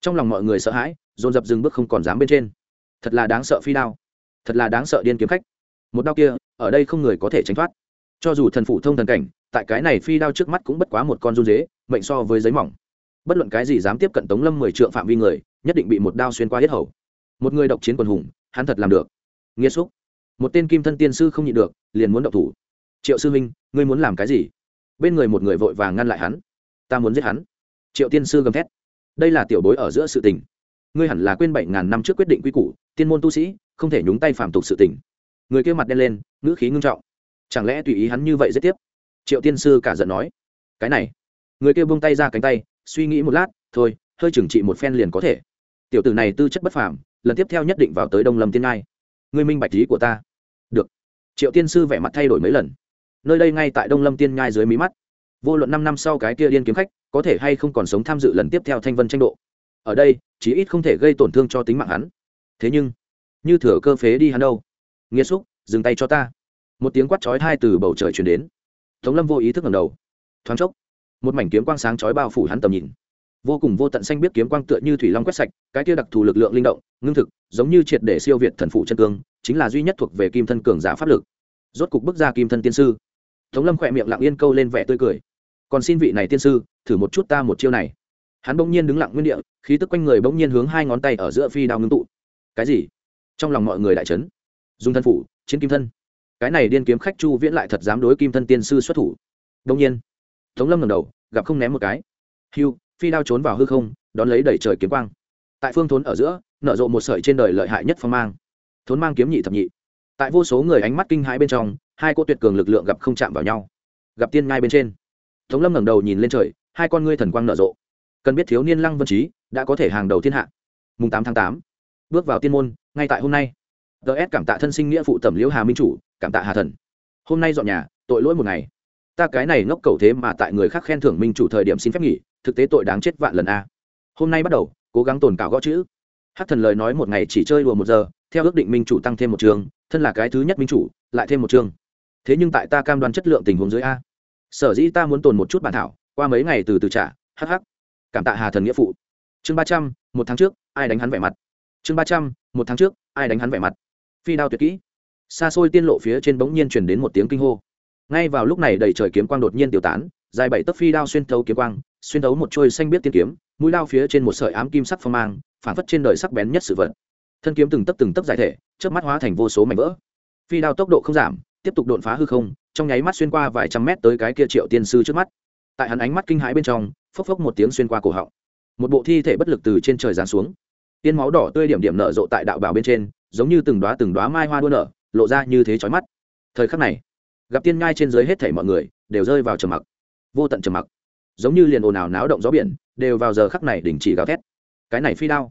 A: trong lòng mọi người sợ hãi, dồn dập dừng bước không còn dám bên trên. Thật là đáng sợ phi đao. Thật là đáng sợ điên kiếm khách. Một đao kia, ở đây không người có thể tránh thoát. Cho dù thần phủ thông thần cảnh, tại cái này phi đao trước mắt cũng bất quá một con run dế, mệnh so với giấy mỏng. Bất luận cái gì dám tiếp cận tống lâm mười trượng phạm vi người, nhất định bị một đao xuyên qua hết hầu. Một người độc chiến quần hùng, hắn thật làm được. Nghiêm xúc một tên kim thân tiên sư không nhịn được, liền muốn động thủ. Triệu sư huynh, ngươi muốn làm cái gì? Bên người một người vội vàng ngăn lại hắn. Ta muốn giết hắn. Triệu tiên sư gầm thét. Đây là tiểu bối ở giữa sự tình. Ngươi hẳn là quên bảy ngàn năm trước quyết định quy củ, tiên môn tu sĩ, không thể nhúng tay phạm tục sự tình. Người kia mặt đen lên, ngữ khí ngưng trọng. Chẳng lẽ tùy ý hắn như vậy giết tiếp? Triệu tiên sư cả giận nói. Cái này. Người kia buông tay ra cánh tay, suy nghĩ một lát, thôi, hơi trừng trị một phen liền có thể. Tiểu tử này tư chất bất phàm, lần tiếp theo nhất định vào tới đông lâm tiên ngai. Ngươi minh bạch lý của ta triệu tiên sư vẻ mặt thay đổi mấy lần. Nơi đây ngay tại đông lâm tiên ngai dưới mí mắt. Vô luận năm năm sau cái kia điên kiếm khách, có thể hay không còn sống tham dự lần tiếp theo thanh vân tranh độ. Ở đây, chí ít không thể gây tổn thương cho tính mạng hắn. Thế nhưng, như thừa cơ phế đi hắn đâu? Nghĩa xúc, dừng tay cho ta. Một tiếng quát chói hai từ bầu trời chuyển đến. Tống lâm vô ý thức ngầm đầu. Thoáng chốc, một mảnh kiếm quang sáng chói bao phủ hắn tầm nhìn. Vô cùng vô tận xanh biết kiếm quang tựa như thủy long quét sạch, cái kia đặc thù lực lượng linh động, ngưng thực, giống như triệt để siêu việt thần phụ chân cương chính là duy nhất thuộc về kim thân cường giả pháp lực. Rốt cục bước ra kim thân tiên sư. Tống lâm khỏe miệng lặng yên câu lên vẻ tươi cười. Còn xin vị này tiên sư, thử một chút ta một chiêu này. Hắn bỗng nhiên đứng lặng nguyên địa, khí tức quanh người bỗng nhiên hướng hai ngón tay ở giữa phi đao ngưng tụ. Cái gì? Trong lòng mọi người đại trấn dùng thân phủ, chiến kim thân. Cái này điên kiếm khách chu viễn lại thật dám đối kim thân tiên sư xuất thủ. Đông nhiên, tống lâm ngầm đầu, gặp không ném một cái. Hiu phi đao trốn vào hư không, đón lấy đẩy trời kiếm quang. Tại phương thốn ở giữa, nở rộ một sợi trên đời lợi hại nhất phong mang thốn mang kiếm nhị thập nhị. Tại vô số người ánh mắt kinh hãi bên trong, hai cô tuyệt cường lực lượng gặp không chạm vào nhau. Gặp tiên ngai bên trên. Tống lâm ngẩng đầu nhìn lên trời, hai con ngươi thần quang nở rộ. Cần biết thiếu niên lăng vân trí đã có thể hàng đầu thiên hạ. Mùng tám tháng tám, bước vào tiên môn, ngay tại hôm nay. Ts cảm tạ thân sinh nghĩa phụ tẩm liễu hà minh chủ, cảm tạ hà thần. Hôm nay dọn nhà, tội lỗi một ngày. Ta cái này ngốc cầu thế mà tại người khác khen thưởng minh chủ thời điểm xin phép nghỉ, thực tế tội đáng chết vạn lần a. Hôm nay bắt đầu, cố gắng tồn cảo gõ chữ. Hát thần lời nói một ngày chỉ chơi đùa một giờ theo ước định minh chủ tăng thêm một trường, thân là cái thứ nhất minh chủ, lại thêm một trường. thế nhưng tại ta cam đoan chất lượng tình huống dưới a. Sở dĩ ta muốn tồn một chút bản thảo, qua mấy ngày từ từ trả hh cảm tạ hà thần nghĩa phụ. Chương ba trăm, một tháng trước, ai đánh hắn vẻ mặt? Chương ba trăm, một tháng trước, ai đánh hắn vẻ mặt? Phi đao tuyệt kỹ. Xa xôi tiên lộ phía trên bỗng nhiên chuyển đến một tiếng kinh hô. Ngay vào lúc này đầy trời kiếm quang đột nhiên tiêu tán, dài bảy tấc phi đao xuyên thấu kiếm quang, xuyên thấu một trôi xanh biết tiên kiếm, mũi lao phía trên một sợi ám kim sắc phong mang phản phất trên đời sắc bén nhất sự vật thân kiếm từng tấc từng tấc giải thể trước mắt hóa thành vô số mảnh vỡ. Phi đao tốc độ không giảm, tiếp tục đột phá hư không, trong nháy mắt xuyên qua vài trăm mét tới cái kia triệu tiên sư trước mắt. Tại hắn ánh mắt kinh hãi bên trong, phốc phốc một tiếng xuyên qua cổ họng. Một bộ thi thể bất lực từ trên trời giáng xuống. Tiên máu đỏ tươi điểm điểm nở rộ tại đạo bào bên trên, giống như từng đoá từng đoá mai hoa đua nở, lộ ra như thế chói mắt. Thời khắc này, gặp tiên ngai trên dưới hết thảy mọi người, đều rơi vào trầm mặc. Vô tận trầm mặc. Giống như liền ồn ào náo động gió biển, đều vào giờ khắc này đình chỉ gào thét. Cái này phi đao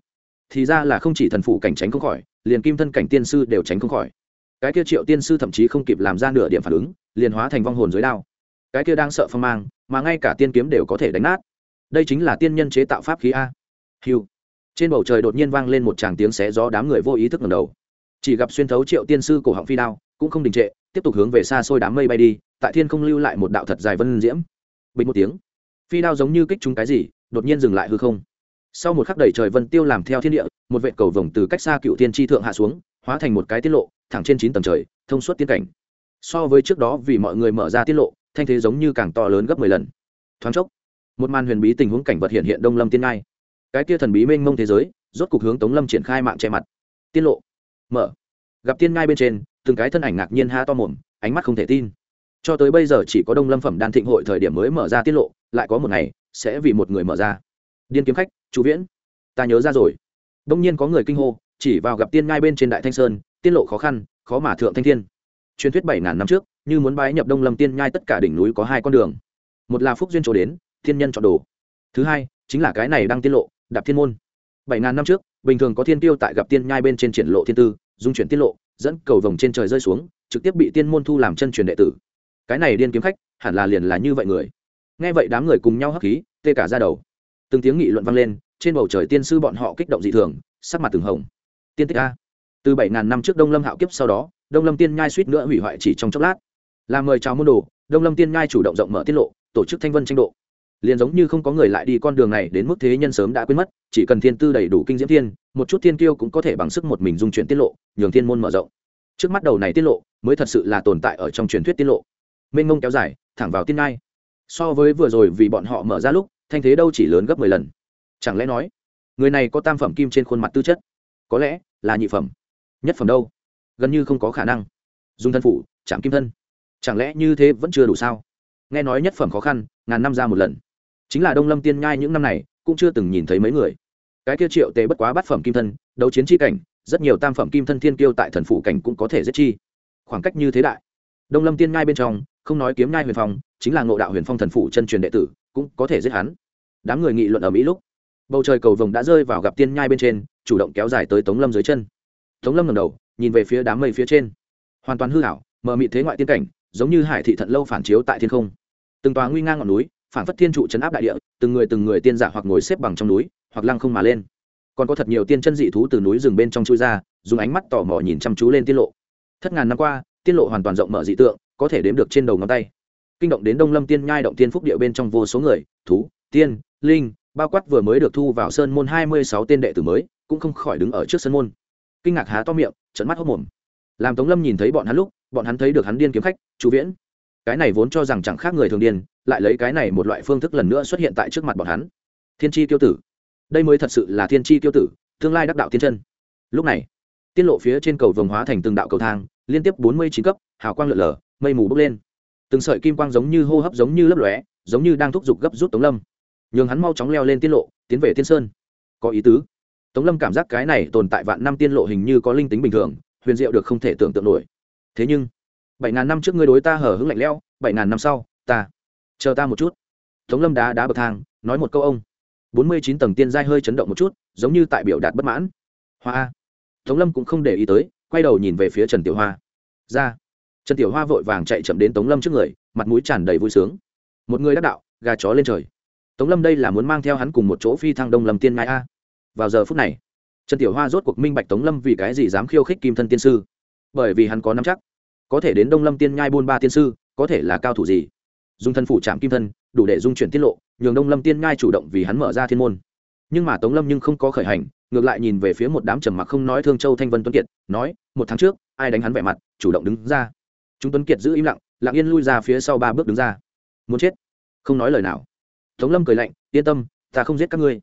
A: thì ra là không chỉ thần phủ cảnh tránh không khỏi, liền kim thân cảnh tiên sư đều tránh không khỏi. Cái kia triệu tiên sư thậm chí không kịp làm ra nửa điểm phản ứng, liền hóa thành vong hồn dưới đao. Cái kia đang sợ phong mang, mà ngay cả tiên kiếm đều có thể đánh nát. Đây chính là tiên nhân chế tạo pháp khí a. Hiu trên bầu trời đột nhiên vang lên một tràng tiếng xé gió đám người vô ý thức ngầm đầu. Chỉ gặp xuyên thấu triệu tiên sư cổ họng phi đao, cũng không đình trệ, tiếp tục hướng về xa xôi đám mây bay đi, tại thiên không lưu lại một đạo thật dài vân diễm. Bình một tiếng. Phi đao giống như kích chúng cái gì, đột nhiên dừng lại hư không sau một khắc đầy trời vân tiêu làm theo thiên địa, một vệ cầu vồng từ cách xa cựu tiên tri thượng hạ xuống, hóa thành một cái tiết lộ, thẳng trên chín tầng trời, thông suốt tiên cảnh. So với trước đó vì mọi người mở ra tiết lộ, thanh thế giống như càng to lớn gấp mười lần. Thoáng chốc, một màn huyền bí tình huống cảnh vật hiện hiện đông lâm tiên ngai. Cái kia thần bí mênh mông thế giới, rốt cục hướng tống lâm triển khai mạng che mặt. Tiết lộ. Mở. Gặp tiên ngai bên trên, từng cái thân ảnh ngạc nhiên ha to mồm, ánh mắt không thể tin. Cho tới bây giờ chỉ có đông lâm phẩm đan thịnh hội thời điểm mới mở ra tiết lộ, lại có một ngày sẽ vì một người mở ra điên kiếm khách chú viễn. Ta nhớ ra rồi. Đông nhiên có người kinh hô, chỉ vào gặp tiên ngai bên trên đại thanh sơn tiên lộ khó khăn, khó mà thượng thanh thiên. Truyền thuyết bảy ngàn năm trước, như muốn bái nhập đông lâm tiên nhai tất cả đỉnh núi có hai con đường. Một là phúc duyên chỗ đến, thiên nhân chọn đồ. Thứ hai, chính là cái này đang tiên lộ, đạp thiên môn. Bảy ngàn năm trước, bình thường có thiên tiêu tại gặp tiên nhai bên trên triển lộ thiên tư, dung chuyển tiết lộ, dẫn cầu vồng trên trời rơi xuống, trực tiếp bị tiên môn thu làm chân truyền đệ tử. Cái này điên kiếm khách, hẳn là liền là như vậy người. Nghe vậy đám người cùng nhau hấp khí, tê cả ra đầu từng tiếng nghị luận vang lên, trên bầu trời tiên sư bọn họ kích động dị thường, sắc mặt từng hồng. Tiên tích a. Từ bảy ngàn năm trước đông lâm hạo kiếp sau đó, đông lâm tiên nhai suýt nữa hủy hoại chỉ trong chốc lát. Là mời chào môn đồ, đông lâm tiên nhai chủ động rộng mở tiết lộ, tổ chức thanh vân tranh độ. Liền giống như không có người lại đi con đường này đến mức thế nhân sớm đã quên mất, chỉ cần thiên tư đầy đủ kinh diễm thiên, một chút thiên kiêu cũng có thể bằng sức một mình dung chuyển tiết lộ, nhường thiên môn mở rộng. Trước mắt đầu này tiết lộ, mới thật sự là tồn tại ở trong truyền thuyết tiết lộ. Mênh mông kéo dài, thẳng vào tiên ngai so với vừa rồi vì bọn họ mở ra lúc thanh thế đâu chỉ lớn gấp mười lần. Chẳng lẽ nói, người này có tam phẩm kim trên khuôn mặt tư chất? Có lẽ là nhị phẩm. Nhất phẩm đâu? Gần như không có khả năng. Dùng thân phủ chạm kim thân. Chẳng lẽ như thế vẫn chưa đủ sao? Nghe nói nhất phẩm khó khăn, ngàn năm ra một lần. Chính là đông lâm tiên nhai những năm này cũng chưa từng nhìn thấy mấy người. Cái kia triệu tề bất quá bát phẩm kim thân, đấu chiến chi cảnh, rất nhiều tam phẩm kim thân thiên kiêu tại thần phủ cảnh cũng có thể giết chi. Khoảng cách như thế đại. Đông lâm tiên nhai bên trong, không nói kiếm nhai huyền phong, chính là ngộ đạo huyền phong thần phủ chân truyền đệ tử cũng có thể giết hắn. Đám người nghị luận ở mỹ lúc, bầu trời cầu vồng đã rơi vào gặp tiên nhai bên trên, chủ động kéo dài tới tống lâm dưới chân. Tống lâm ngầm đầu, nhìn về phía đám mây phía trên. Hoàn toàn hư hảo mờ mị thế ngoại tiên cảnh, giống như hải thị thận lâu phản chiếu tại thiên không. Từng tòa nguy ngang ngọn núi, phản phất thiên trụ chấn áp đại địa, từng người từng người tiên giả hoặc ngồi xếp bằng trong núi, hoặc lăng không mà lên. Còn có thật nhiều tiên chân dị thú từ núi rừng bên trong chui ra, dùng ánh mắt tò mò nhìn chăm chú lên tiết lộ. Thất ngàn năm qua tiết lộ hoàn toàn rộng mở dị tượng, có thể đếm được trên đầu ngón tay kinh động đến đông lâm tiên nhai động tiên phúc địa bên trong vô số người, thú, tiên, linh, bao quát vừa mới được thu vào sơn môn hai mươi sáu tên đệ tử mới, cũng không khỏi đứng ở trước sân môn. Kinh ngạc há to miệng trận mắt hốc mồm. Làm tống lâm nhìn thấy bọn hắn lúc, bọn hắn thấy được hắn điên kiếm khách chú viễn. Cái này vốn cho rằng chẳng khác người thường điên, lại lấy cái này một loại phương thức lần nữa xuất hiện tại trước mặt bọn hắn. Thiên tri tiêu tử. Đây mới thật sự là thiên tri tiêu tử, tương lai đắc đạo thiên chân. Lúc này, tiết lộ phía trên cầu vồng hóa thành từng đạo cầu thang, liên tiếp bốn mươi chín cấp, hào quang lượn lờ, mây mù bốc lên từng sợi kim quang giống như hô hấp giống như lấp lóe, giống như đang thúc giục gấp rút tống lâm. Nhường hắn mau chóng leo lên tiết lộ, tiến về tiên sơn. Có ý tứ. Tống lâm cảm giác cái này tồn tại vạn năm tiên lộ hình như có linh tính bình thường, huyền diệu được không thể tưởng tượng nổi. Thế nhưng, bảy ngàn năm trước ngươi đối ta hở hứng lạnh leo bảy ngàn năm sau, ta, chờ ta một chút. Tống lâm đá đá bậc thang, nói một câu ông. Bốn mươi chín tầng tiên giai hơi chấn động một chút, giống như tại biểu đạt bất mãn. Hoa. Tống lâm cũng không để ý tới, quay đầu nhìn về phía trần tiểu hoa. Ra trần tiểu hoa vội vàng chạy chậm đến tống lâm trước người, mặt mũi tràn đầy vui sướng. Một người đắc đạo, gà chó lên trời. Tống lâm đây là muốn mang theo hắn cùng một chỗ phi thăng đông lâm tiên ngai a. Vào giờ phút này, trần tiểu hoa rốt cuộc minh bạch tống lâm vì cái gì dám khiêu khích kim thân tiên sư. Bởi vì hắn có nắm chắc. Có thể đến đông lâm tiên nhai buôn ba tiên sư, có thể là cao thủ gì? Dùng thân phủ trạm kim thân, đủ để dung chuyển tiết lộ, nhường đông lâm tiên nhai chủ động vì hắn mở ra thiên môn. Nhưng mà tống lâm nhưng không có khởi hành, ngược lại nhìn về phía một đám trầm mặc không nói thương châu thanh vân tuấn kiệt, nói, một tháng trước, ai đánh hắn vẻ mặt, chủ động đứng ra? Chúng tuấn kiệt giữ im lặng lặng yên lui ra phía sau ba bước đứng ra. Muốn chết? Không nói lời nào. Tống lâm cười lạnh, yên tâm, ta không giết các ngươi.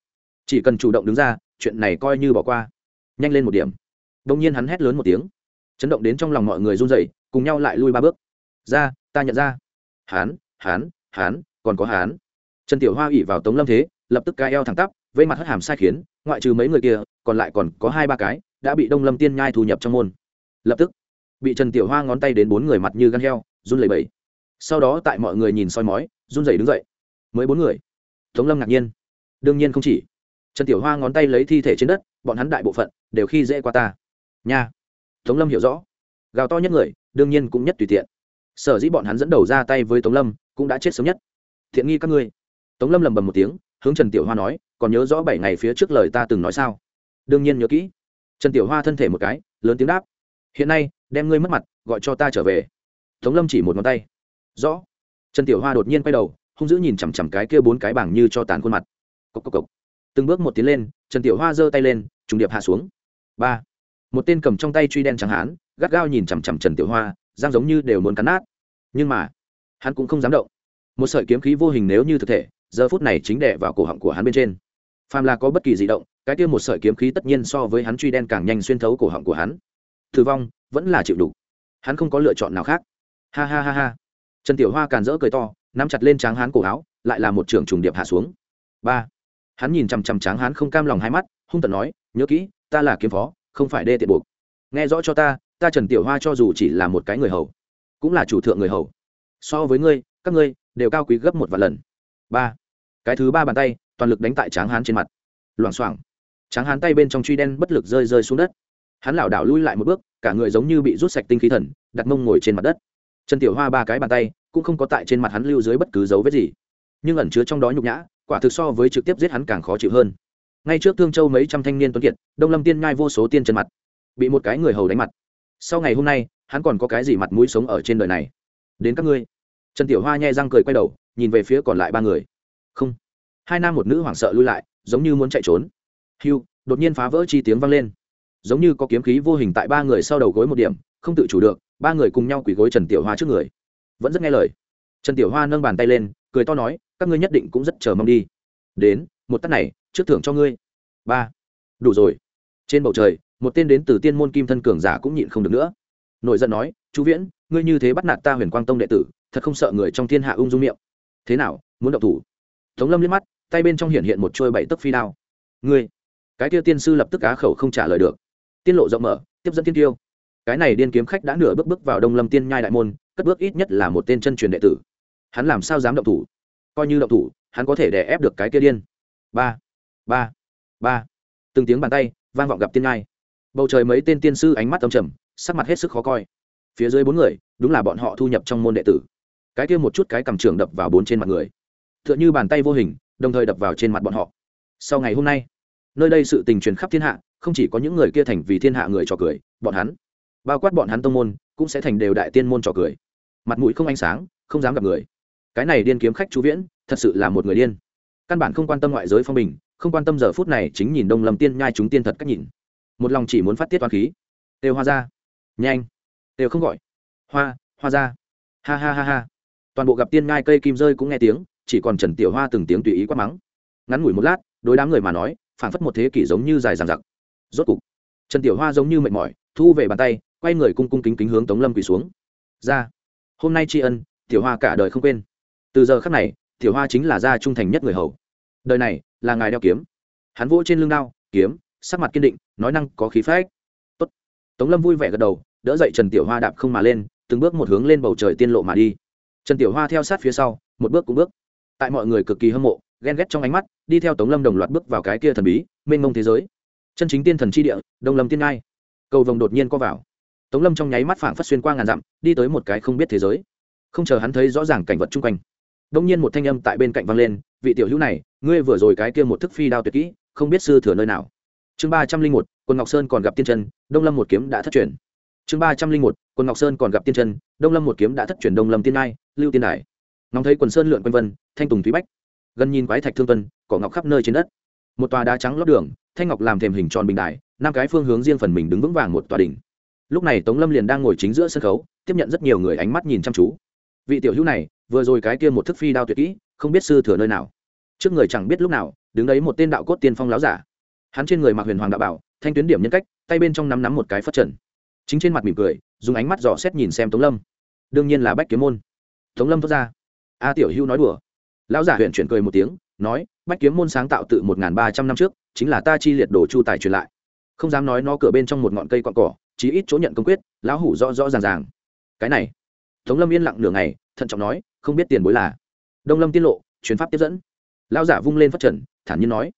A: Chỉ cần chủ động đứng ra, chuyện này coi như bỏ qua. Nhanh lên một điểm. Đông nhiên hắn hét lớn một tiếng. Chấn động đến trong lòng mọi người run rẩy, cùng nhau lại lui ba bước. Ra, ta nhận ra. Hán hán hán, còn có hán. Trần tiểu hoa ủy vào tống lâm thế, lập tức ca eo thẳng tắp, vây mặt hất hàm sai khiến, ngoại trừ mấy người kia, còn lại còn có hai ba cái, đã bị đông lâm tiên nhai thu nhập trong môn. Lập tức bị trần tiểu hoa ngón tay đến bốn người mặt như gan heo, run lẩy bẩy. Sau đó tại mọi người nhìn soi mói, run rẩy đứng dậy. Mới bốn người. Tống lâm ngạc nhiên. Đương nhiên không chỉ. Trần tiểu hoa ngón tay lấy thi thể trên đất, bọn hắn đại bộ phận đều khi dễ qua ta. Nha. Tống lâm hiểu rõ. Gào to nhất người, đương nhiên cũng nhất tùy tiện. Sở dĩ bọn hắn dẫn đầu ra tay với tống lâm, cũng đã chết sớm nhất. Thiện nghi các ngươi. Tống lâm lầm bầm một tiếng, hướng trần tiểu hoa nói, còn nhớ rõ bảy ngày phía trước lời ta từng nói sao? Đương nhiên nhớ kỹ. Trần tiểu hoa thân thể một cái, lớn tiếng đáp. Hiện nay đem ngươi mất mặt, gọi cho ta trở về. Tống lâm chỉ một ngón tay. Rõ. Trần tiểu hoa đột nhiên quay đầu, hung dữ nhìn chằm chằm cái kia bốn cái bảng như cho tàn khuôn mặt. Cốc cốc cốc. từng bước một tiến lên, trần tiểu hoa giơ tay lên, trùng điệp hạ xuống. Ba. Một tên cầm trong tay truy đen trắng hán, gắt gao nhìn chằm chằm trần tiểu hoa giang giống như đều muốn cắn nát. Nhưng mà, hắn cũng không dám động. Một sợi kiếm khí vô hình nếu như thực thể, giờ phút này chính đẻ vào cổ họng của hắn bên trên. Phàm là có bất kỳ di động, cái kia một sợi kiếm khí tất nhiên so với hắn truy đen càng nhanh xuyên thấu cổ họng của hắn. Thử vong vẫn là chịu đủ. Hắn không có lựa chọn nào khác. Ha ha ha ha. Trần tiểu hoa càn rỡ cười to, nắm chặt lên tráng hán cổ áo, lại là một trường trùng điệp hạ xuống. Ba. Hắn nhìn chằm chằm tráng hán không cam lòng hai mắt, hung tận nói, nhớ kỹ, ta là kiếm phó, không phải đê tiện buộc. Nghe rõ cho ta ta trần tiểu hoa cho dù chỉ là một cái người hầu, cũng là chủ thượng người hầu. So với ngươi, các ngươi đều cao quý gấp một vài lần. Ba. Cái thứ ba bàn tay, toàn lực đánh tại tráng hán trên mặt. Loảng xoảng. Tráng hán tay bên trong truy đen bất lực rơi rơi xuống đất hắn lảo đảo lui lại một bước, cả người giống như bị rút sạch tinh khí thần, đặt mông ngồi trên mặt đất. Trần tiểu hoa ba cái bàn tay, cũng không có tại trên mặt hắn lưu dưới bất cứ dấu vết gì. Nhưng ẩn chứa trong đó nhục nhã, quả thực so với trực tiếp giết hắn càng khó chịu hơn. Ngay trước thương châu mấy trăm thanh niên tuấn kiệt, đông lâm tiên ngai vô số tiên chân mặt, bị một cái người hầu đánh mặt. Sau ngày hôm nay, hắn còn có cái gì mặt mũi sống ở trên đời này? Đến các ngươi. Trần tiểu hoa nhẹ răng cười quay đầu, nhìn về phía còn lại ba người. Không. Hai nam một nữ hoảng sợ lui lại, giống như muốn chạy trốn. Hiu đột nhiên phá vỡ chi tiếng vang lên giống như có kiếm khí vô hình tại ba người sau đầu gối một điểm, không tự chủ được, ba người cùng nhau quỳ gối trần tiểu hoa trước người. Vẫn rất nghe lời. Trần tiểu hoa nâng bàn tay lên, cười to nói, các ngươi nhất định cũng rất chờ mong đi. Đến, một tắt này, trước thưởng cho ngươi. Ba. Đủ rồi. Trên bầu trời, một tên đến từ tiên môn kim thân cường giả cũng nhịn không được nữa. Nội giận nói chú viễn, ngươi như thế bắt nạt ta huyền quang tông đệ tử, thật không sợ người trong thiên hạ ung dung miệng. Thế nào, muốn động thủ? Tống lâm liếc mắt, tay bên trong hiện hiện một trôi bảy tấc phi đao. Ngươi. Cái tiêu tiên sư lập tức á khẩu không trả lời được tiên lộ rộng mở, tiếp dẫn tiên tiêu. Cái này điên kiếm khách đã nửa bước bước vào đông lâm tiên nhai đại môn, cất bước ít nhất là một tên chân truyền đệ tử. Hắn làm sao dám động thủ? Coi như động thủ, hắn có thể đè ép được cái kia điên. Ba ba ba. Từng tiếng bàn tay vang vọng gặp tiên nhai. Bầu trời mấy tên tiên sư ánh mắt âm trầm, sắc mặt hết sức khó coi. Phía dưới bốn người, đúng là bọn họ thu nhập trong môn đệ tử. Cái kia một chút cái cầm trường đập vào bốn trên mặt người. T h ư ợ n h ư bàn tay vô hình, đồng thời đập vào trên mặt bọn họ. Sau ngày hôm nay nơi đây sự tình truyền khắp thiên hạ, không chỉ có những người kia thành vì thiên hạ người trò cười, bọn hắn, bao quát bọn hắn tông môn, cũng sẽ thành đều đại tiên môn trò cười. Mặt mũi không ánh sáng, không dám gặp người. Cái này điên kiếm khách chú viễn, thật sự là một người điên. Căn bản không quan tâm ngoại giới phong bình, không quan tâm giờ phút này chính nhìn đông lâm tiên nhai chúng tiên thật cách nhìn. Một lòng chỉ muốn phát tiết toàn khí. Têu hoa ra nhanh. Têu không gọi. Hoa hoa ra ha ha ha ha. Toàn bộ gặp tiên ngai cây kim rơi cũng nghe tiếng, chỉ còn trần tiểu hoa từng tiếng tùy ý quát mắng. Ngắn ngủi một lát, đối đám người mà nói phản phất một thế kỷ giống như dài dằng dặc. Rốt cục, trần tiểu hoa giống như mệt mỏi, thu về bàn tay, quay người cung cung kính kính hướng tống lâm quỳ xuống. Ra, hôm nay tri ân, tiểu hoa cả đời không quên. Từ giờ khắc này, tiểu hoa chính là gia trung thành nhất người hầu. Đời này là ngài đeo kiếm. Hắn vỗ trên lưng đao, kiếm, sắc mặt kiên định, nói năng có khí phách. Tốt. Tống lâm vui vẻ gật đầu, đỡ dậy trần tiểu hoa đạp không mà lên, từng bước một hướng lên bầu trời tiên lộ mà đi. Trần tiểu hoa theo sát phía sau, một bước cũng bước. Tại mọi người cực kỳ hâm mộ ghen ghét trong ánh mắt, đi theo tống lâm đồng loạt bước vào cái kia thần bí, mênh mông thế giới. Chân chính tiên thần c h i địa, đông lâm tiên ngai. Cầu vồng đột nhiên co vào. Tống lâm trong nháy mắt phảng phất xuyên qua ngàn dặm, đi tới một cái không biết thế giới. Không chờ hắn thấy rõ ràng cảnh vật chung quanh đông nhiên một thanh âm tại bên cạnh vang lên, vị tiểu hữu này, ngươi vừa rồi cái kia một thức phi đao tuyệt kỹ, không biết sư thừa nơi nào. Chương ba trăm linh một, quân ngọc sơn còn gặp tiên chân, đông lâm một kiếm đã thất truyền. Chương ba trăm linh một, quân ngọc sơn còn gặp tiên chân, đông lâm một kiếm đã thất truyền đông lâm tiên nai lưu tiên đài. Ngóng thấy quần sơn lượn quanh vân, thanh tùng thúy bách gần nhìn quái thạch thương tuân, cỏ ngọc khắp nơi trên đất. Một tòa đá trắng lót đường, thanh ngọc làm thềm hình tròn bình đài, năm cái phương hướng riêng phần mình đứng vững vàng một tòa đỉnh. Lúc này tống lâm liền đang ngồi chính giữa sân khấu, tiếp nhận rất nhiều người ánh mắt nhìn chăm chú. Vị tiểu hữu này, vừa rồi cái kia một thức phi đao tuyệt kỹ, không biết sư thừa nơi nào. Trước người chẳng biết lúc nào, đứng đấy một tên đạo cốt tiên phong láo giả. Hắn trên người mặc huyền hoàng đạo bảo, thanh tuyến điểm nhân cách, tay bên trong nắm nắm một cái phất trần. Chính trên mặt mỉm cười, dùng ánh mắt dò xét nhìn xem tống lâm. Đương nhiên là bách kiếm môn. Tống lâm thốt ra. A tiểu hữu nói đùa lão giả huyện chuyển cười một tiếng, nói, bách kiếm môn sáng tạo tự một ba trăm năm trước, chính là ta chi liệt đồ chu tài truyền lại. Không dám nói nó cửa bên trong một ngọn cây cọn cỏ, chí ít chỗ nhận công quyết, lão hủ rõ rõ ràng ràng. Cái này, tống lâm yên lặng nửa ngày, thận trọng nói, không biết tiền bối là. Đông lâm tiết lộ chuyến pháp tiếp dẫn. Lão giả vung lên phát trần, thản nhiên nói,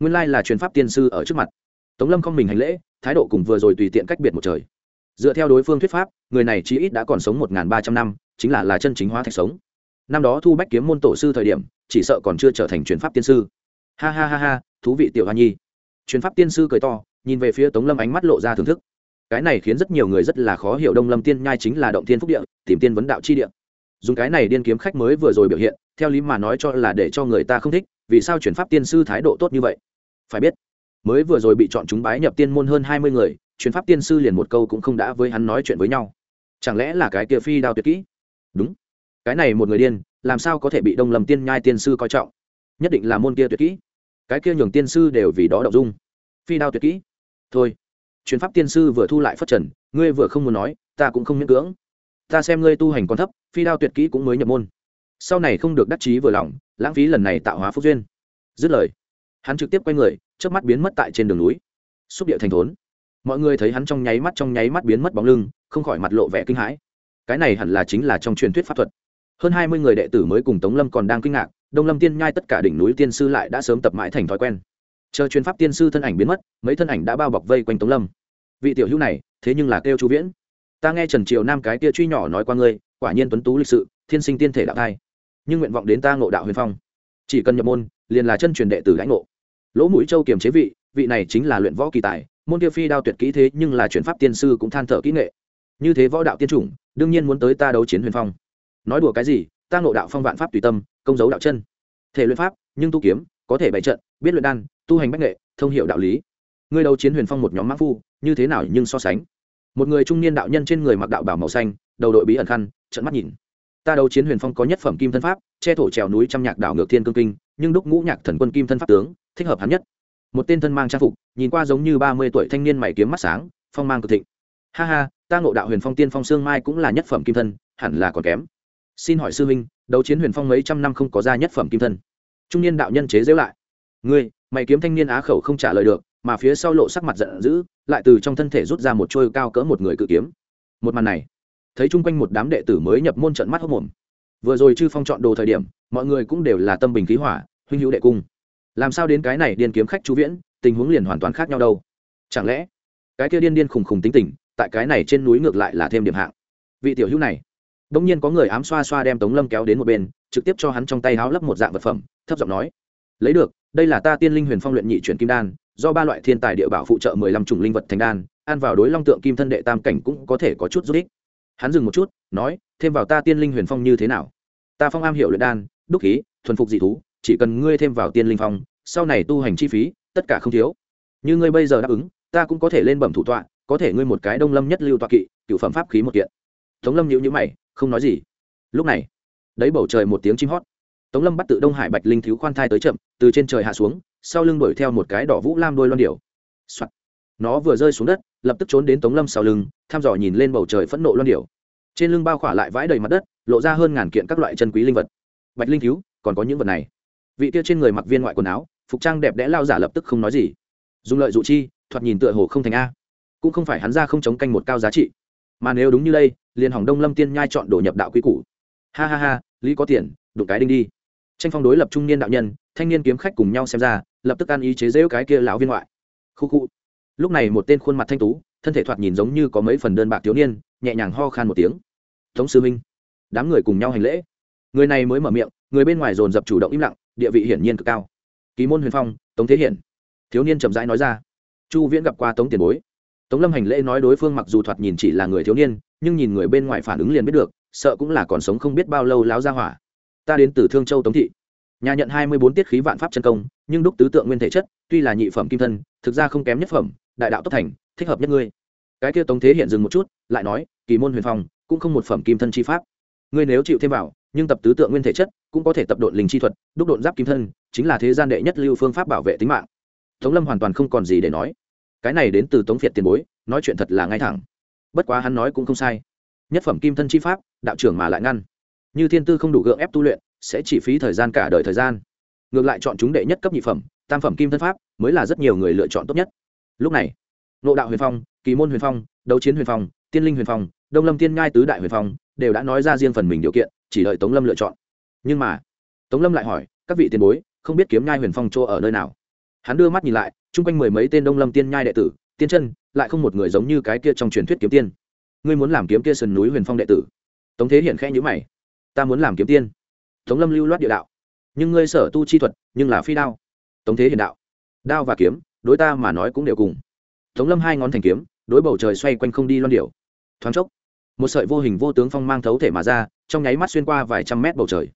A: nguyên lai là chuyến pháp tiên sư ở trước mặt. Tống lâm không mình hành lễ, thái độ cùng vừa rồi tùy tiện cách biệt một trời. Dựa theo đối phương thuyết pháp, người này chí ít đã còn sống một ba trăm năm, chính là là chân chính hóa thạch sống năm đó thu bách kiếm môn tổ sư thời điểm, chỉ sợ còn chưa trở thành truyền pháp tiên sư. Ha ha ha ha, thú vị tiểu hoa nhi. Truyền pháp tiên sư cười to, nhìn về phía tống lâm ánh mắt lộ ra thưởng thức. Cái này khiến rất nhiều người rất là khó hiểu đông lâm tiên nhai chính là động tiên phúc địa, tìm tiên vấn đạo chi địa. Dùng cái này điên kiếm khách mới vừa rồi biểu hiện, theo lý mà nói cho là để cho người ta không thích, vì sao chuyển pháp tiên sư thái độ tốt như vậy? Phải biết, mới vừa rồi bị chọn chúng bái nhập tiên môn hơn hai mươi người chuyển pháp tiên sư liền một câu cũng không đã với hắn nói chuyện với nhau. Chẳng lẽ là cái kia phi đao tuyệt kỹ? Đúng cái này một người điên, làm sao có thể bị đông lâm tiên nhai tiên sư coi trọng? Nhất định là môn kia tuyệt kỹ. Cái kia nhường tiên sư đều vì đó đậu dung. Phi đao tuyệt kỹ. Thôi chuyến pháp tiên sư vừa thu lại phát trần, ngươi vừa không muốn nói, ta cũng không miễn cưỡng. Ta xem ngươi tu hành còn thấp, phi đao tuyệt kỹ cũng mới nhập môn. Sau này không được đắc chí vừa lòng, lãng phí lần này tạo hóa phúc duyên. Dứt lời, hắn trực tiếp quay người trước mắt biến mất tại trên đường núi. Xúc địa thành thốn. Mọi người thấy hắn trong nháy mắt, trong nháy mắt biến mất bóng lưng, không khỏi mặt lộ vẻ kinh hãi. Cái này hẳn là chính là trong truyền thuyết pháp thuật hơn hai mươi người đệ tử mới cùng tống lâm còn đang kinh ngạc, đông lâm tiên nhai tất cả đỉnh núi tiên sư lại đã sớm tập mãi thành thói quen. Chờ chuyên pháp tiên sư thân ảnh biến mất, mấy thân ảnh đã bao bọc vây quanh tống lâm. Vị tiểu hữu này, thế nhưng là kêu chú viễn. Ta nghe trần triều nam cái kia truy nhỏ nói qua ngươi, quả nhiên tuấn tú lịch sự, thiên sinh tiên thể đạo thai. Nhưng nguyện vọng đến ta ngộ đạo huyền phong. Chỉ cần nhập môn, liền là chân truyền đệ tử lãnh ngộ. Lỗ mũi châu kiềm chế vị vị này chính là luyện võ kỳ tài, môn kia phi đao tuyệt kỹ thế nhưng là chuyển pháp tiên sư cũng than thở kỹ nghệ. Như thế võ đạo tiên chủng, đương nhiên muốn tới ta đấu chiến huyền phong nói đùa cái gì, ta ngộ đạo phong vạn pháp tùy tâm, công dấu đạo chân. Thể luyện pháp, nhưng tu kiếm, có thể bày trận, biết luyện đan, tu hành bách nghệ, thông hiệu đạo lý. Người đầu chiến huyền phong một nhóm mã phu, như thế nào nhưng so sánh. Một người trung niên đạo nhân trên người mặc đạo bảo màu xanh, đầu đội bí ẩn khăn trận mắt nhìn. Ta đầu chiến huyền phong có nhất phẩm kim thân pháp, che thổ trèo núi trăm nhạc đảo ngược thiên cương kinh, nhưng đúc ngũ nhạc thần quân kim thân pháp tướng, thích hợp hắn nhất. Một tên thân mang trang phục, nhìn qua giống như ba mươi tuổi thanh niên mày kiếm mắt sáng, phong mang cực thịnh. Ha ha, ta ngộ đạo huyền phong tiên phong sương mai cũng là nhất phẩm kim thân, hẳn là còn kém xin hỏi sư huynh, đấu chiến huyền phong mấy trăm năm không có ra nhất phẩm kim thân. Trung niên đạo nhân chế giễu lại. Ngươi, mày kiếm thanh niên á khẩu không trả lời được, mà phía sau lộ sắc mặt giận dữ, lại từ trong thân thể rút ra một trôi cao cỡ một người cự kiếm. Một màn này, thấy chung quanh một đám đệ tử mới nhập môn trận mắt hốc mồm. Vừa rồi chư phong chọn đồ thời điểm, mọi người cũng đều là tâm bình khí hỏa, huynh hữu đệ cung. Làm sao đến cái này điên kiếm khách chú viễn, tình huống liền hoàn toàn khác nhau đâu? Chẳng lẽ, cái kia điên điên khùng khùng tính tình, tại cái này trên núi ngược lại là thêm điểm hạng? Vị tiểu hữu này đông nhiên có người ám xoa xoa đem tống lâm kéo đến một bên trực tiếp cho hắn trong tay háo lấp một dạng vật phẩm thấp giọng nói lấy được đây là ta tiên linh huyền phong luyện nhị chuyển kim đan do ba loại thiên tài địa bảo phụ trợ mười lăm chủng linh vật thành đan ăn vào đối long tượng kim thân đệ tam cảnh cũng có thể có chút giúp ích hắn dừng một chút nói thêm vào ta tiên linh huyền phong như thế nào ta phong am hiểu luyện đan đúc khí thuần phục dị thú chỉ cần ngươi thêm vào tiên linh phong sau này tu hành chi phí tất cả không thiếu như ngươi bây giờ đáp ứng ta cũng có thể lên bẩm thủ tọa có thể ngươi một cái đông lâm nhất lưu tọa kỵ cửu phẩm pháp khí một kiện tống lâm nhíu nhíu mày không nói gì. Lúc này đấy bầu trời một tiếng chim hót. Tống lâm bắt tự đông hải bạch linh thiếu khoan thai tới chậm, từ trên trời hạ xuống, sau lưng đuổi theo một cái đỏ vũ lam đôi loan điểu、Soạn. nó vừa rơi xuống đất, lập tức trốn đến tống lâm sau lưng, thăm dò nhìn lên bầu trời phẫn nộ loan điểu. Trên lưng bao khỏa lại vãi đầy mặt đất, lộ ra hơn ngàn kiện các loại chân quý linh vật. Bạch linh thiếu, còn có những vật này. Vị kia trên người mặc viên ngoại quần áo, phục trang đẹp đẽ lao giả lập tức không nói gì. Dùng lợi dụ chi, thoạt nhìn tựa hồ không thành a. Cũng không phải hắn ra không chống canh một cao giá trị. Mà nếu đúng như đây liền hỏng đông lâm tiên nhai chọn đổ nhập đạo quy củ. Ha ha ha, lý có tiền, đụng cái đinh đi. Tranh phong đối lập trung niên đạo nhân, thanh niên kiếm khách cùng nhau xem ra, lập tức ăn ý chế rễu cái kia lão viên ngoại. Khu khu. Lúc này một tên khuôn mặt thanh tú, thân thể thoạt nhìn giống như có mấy phần đơn bạc thiếu niên, nhẹ nhàng ho khan một tiếng. Tống sư minh đám người cùng nhau hành lễ. Người này mới mở miệng, người bên ngoài dồn dập chủ động im lặng, địa vị hiển nhiên cực cao. Ký môn huyền phong, tống thế hiển. Thiếu niên chậm rãi nói ra. Chu viễn gặp qua tống tiền bối tống lâm hành lễ nói đối phương mặc dù thoạt nhìn chỉ là người thiếu niên, nhưng nhìn người bên ngoài phản ứng liền biết được, sợ cũng là còn sống không biết bao lâu láo ra hỏa. Ta đến từ thương châu tống thị. Nhà nhận hai mươi bốn tiết khí vạn pháp chân công, nhưng đúc tứ tượng nguyên thể chất, tuy là nhị phẩm kim thân, thực ra không kém nhất phẩm, đại đạo tốc thành, thích hợp nhất ngươi. Cái kia tống thế hiện dừng một chút, lại nói, kỳ môn huyền phong, cũng không một phẩm kim thân chi pháp. Ngươi nếu chịu thêm vào, nhưng tập tứ tượng nguyên thể chất, cũng có thể tập độn linh chi thuật, đúc độn giáp kim thân, chính là thế gian đệ nhất lưu phương pháp bảo vệ tính mạng. Tống lâm hoàn toàn không còn gì để nói cái này đến từ tống việt tiền bối, nói chuyện thật là ngay thẳng. Bất quá hắn nói cũng không sai. Nhất phẩm kim thân chi pháp, đạo trưởng mà lại ngăn. Như thiên tư không đủ gượng ép tu luyện, sẽ chỉ phí thời gian cả đời thời gian. Ngược lại chọn chúng đệ nhất cấp nhị phẩm, tam phẩm kim thân pháp, mới là rất nhiều người lựa chọn tốt nhất. Lúc này nộ đạo huyền phong, kỳ môn huyền phong, đấu chiến huyền phong, tiên linh huyền phong, đông lâm tiên ngai tứ đại huyền phong, đều đã nói ra riêng phần mình điều kiện, chỉ đợi tống lâm lựa chọn. Nhưng mà, tống lâm lại hỏi, các vị tiền bối, không biết kiếm ngai huyền phong chỗ ở nơi nào? Hắn đưa mắt nhìn lại chung quanh mười mấy tên đông lâm tiên nhai đệ tử, tiên chân, lại không một người giống như cái kia trong truyền thuyết kiếm tiên. Ngươi muốn làm kiếm kia sườn núi huyền phong đệ tử. Tống thế hiện khẽ nhữ mày. Ta muốn làm kiếm tiên. Tống lâm lưu loát địa đạo. Nhưng ngươi sở tu chi thuật, nhưng là phi đao. Tống thế hiện đạo. Đao và kiếm, đối ta mà nói cũng đều cùng. Tống lâm hai ngón thành kiếm, đối bầu trời xoay quanh không đi loan điệu thoáng chốc, một sợi vô hình vô tướng phong mang thấu thể mà ra, trong nháy mắt xuyên qua vài trăm mét bầu trời.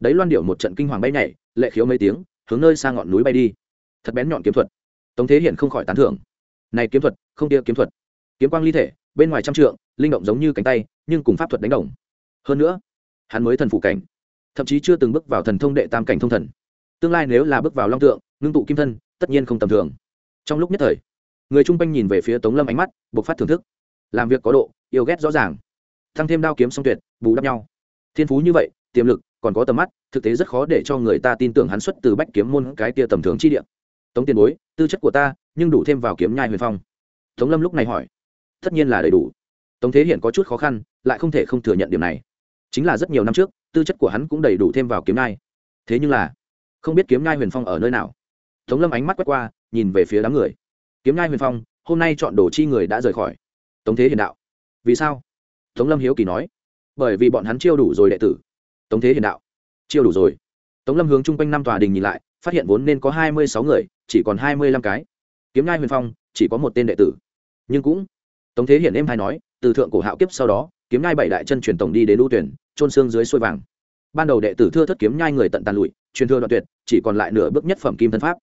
A: Đấy loan điệu một trận kinh hoàng bay nhảy, lệ khiếu mấy tiếng, hướng nơi sang ngọn núi bay đi. Thật bén nhọn kiếm thuật tống thế hiện không khỏi tán thưởng. Này kiếm thuật, không tia kiếm thuật. Kiếm quang ly thể, bên ngoài trăm trượng, linh động giống như cánh tay, nhưng cùng pháp thuật đánh đồng. Hơn nữa, hắn mới thần phụ cảnh, thậm chí chưa từng bước vào thần thông đệ tam cảnh thông thần. Tương lai nếu là bước vào long tượng, ngưng tụ kim thân, tất nhiên không tầm thường. Trong lúc nhất thời, người chung quanh nhìn về phía tống lâm ánh mắt buộc phát thưởng thức. Làm việc có độ, yêu ghét rõ ràng. Thăng thêm đao kiếm song tuyệt, bù đắp nhau. Thiên phú như vậy, tiềm lực, còn có tầm mắt, thực tế rất khó để cho người ta tin tưởng hắn xuất từ bách kiếm môn cái tia tầm thường chi địa tống tiền bối, tư chất của ta, nhưng đủ thêm vào kiếm nhai huyền phong. Tống lâm lúc này hỏi. Tất nhiên là đầy đủ. Tống thế hiện có chút khó khăn, lại không thể không thừa nhận điểm này. Chính là rất nhiều năm trước, tư chất của hắn cũng đầy đủ thêm vào kiếm nhai. Thế nhưng là, không biết kiếm nhai huyền phong ở nơi nào. Tống lâm ánh mắt quét qua, nhìn về phía đám người. Kiếm nhai huyền phong, hôm nay chọn đồ chi người đã rời khỏi. Tống thế hiền đạo. Vì sao? Tống lâm hiếu kỳ nói. Bởi vì bọn hắn chiêu đủ rồi đệ tử. Tống thế hiền đạo. Chiêu đủ rồi. Tống lâm hướng chung quanh năm tòa đình nhìn lại phát hiện vốn nên có hai mươi sáu người, chỉ còn hai mươi lăm cái. Kiếm nhai huyền phong chỉ có một tên đệ tử. Nhưng cũng, tống thế hiển êm hay nói, từ thượng cổ hạo kiếp sau đó, kiếm nhai bảy đại chân truyền tổng đi đến đu tuyển trôn xương dưới xuôi vàng. Ban đầu đệ tử thưa thất kiếm nhai người tận tàn lụi, truyền thừa đoạn tuyệt, chỉ còn lại nửa bước nhất phẩm kim thân pháp.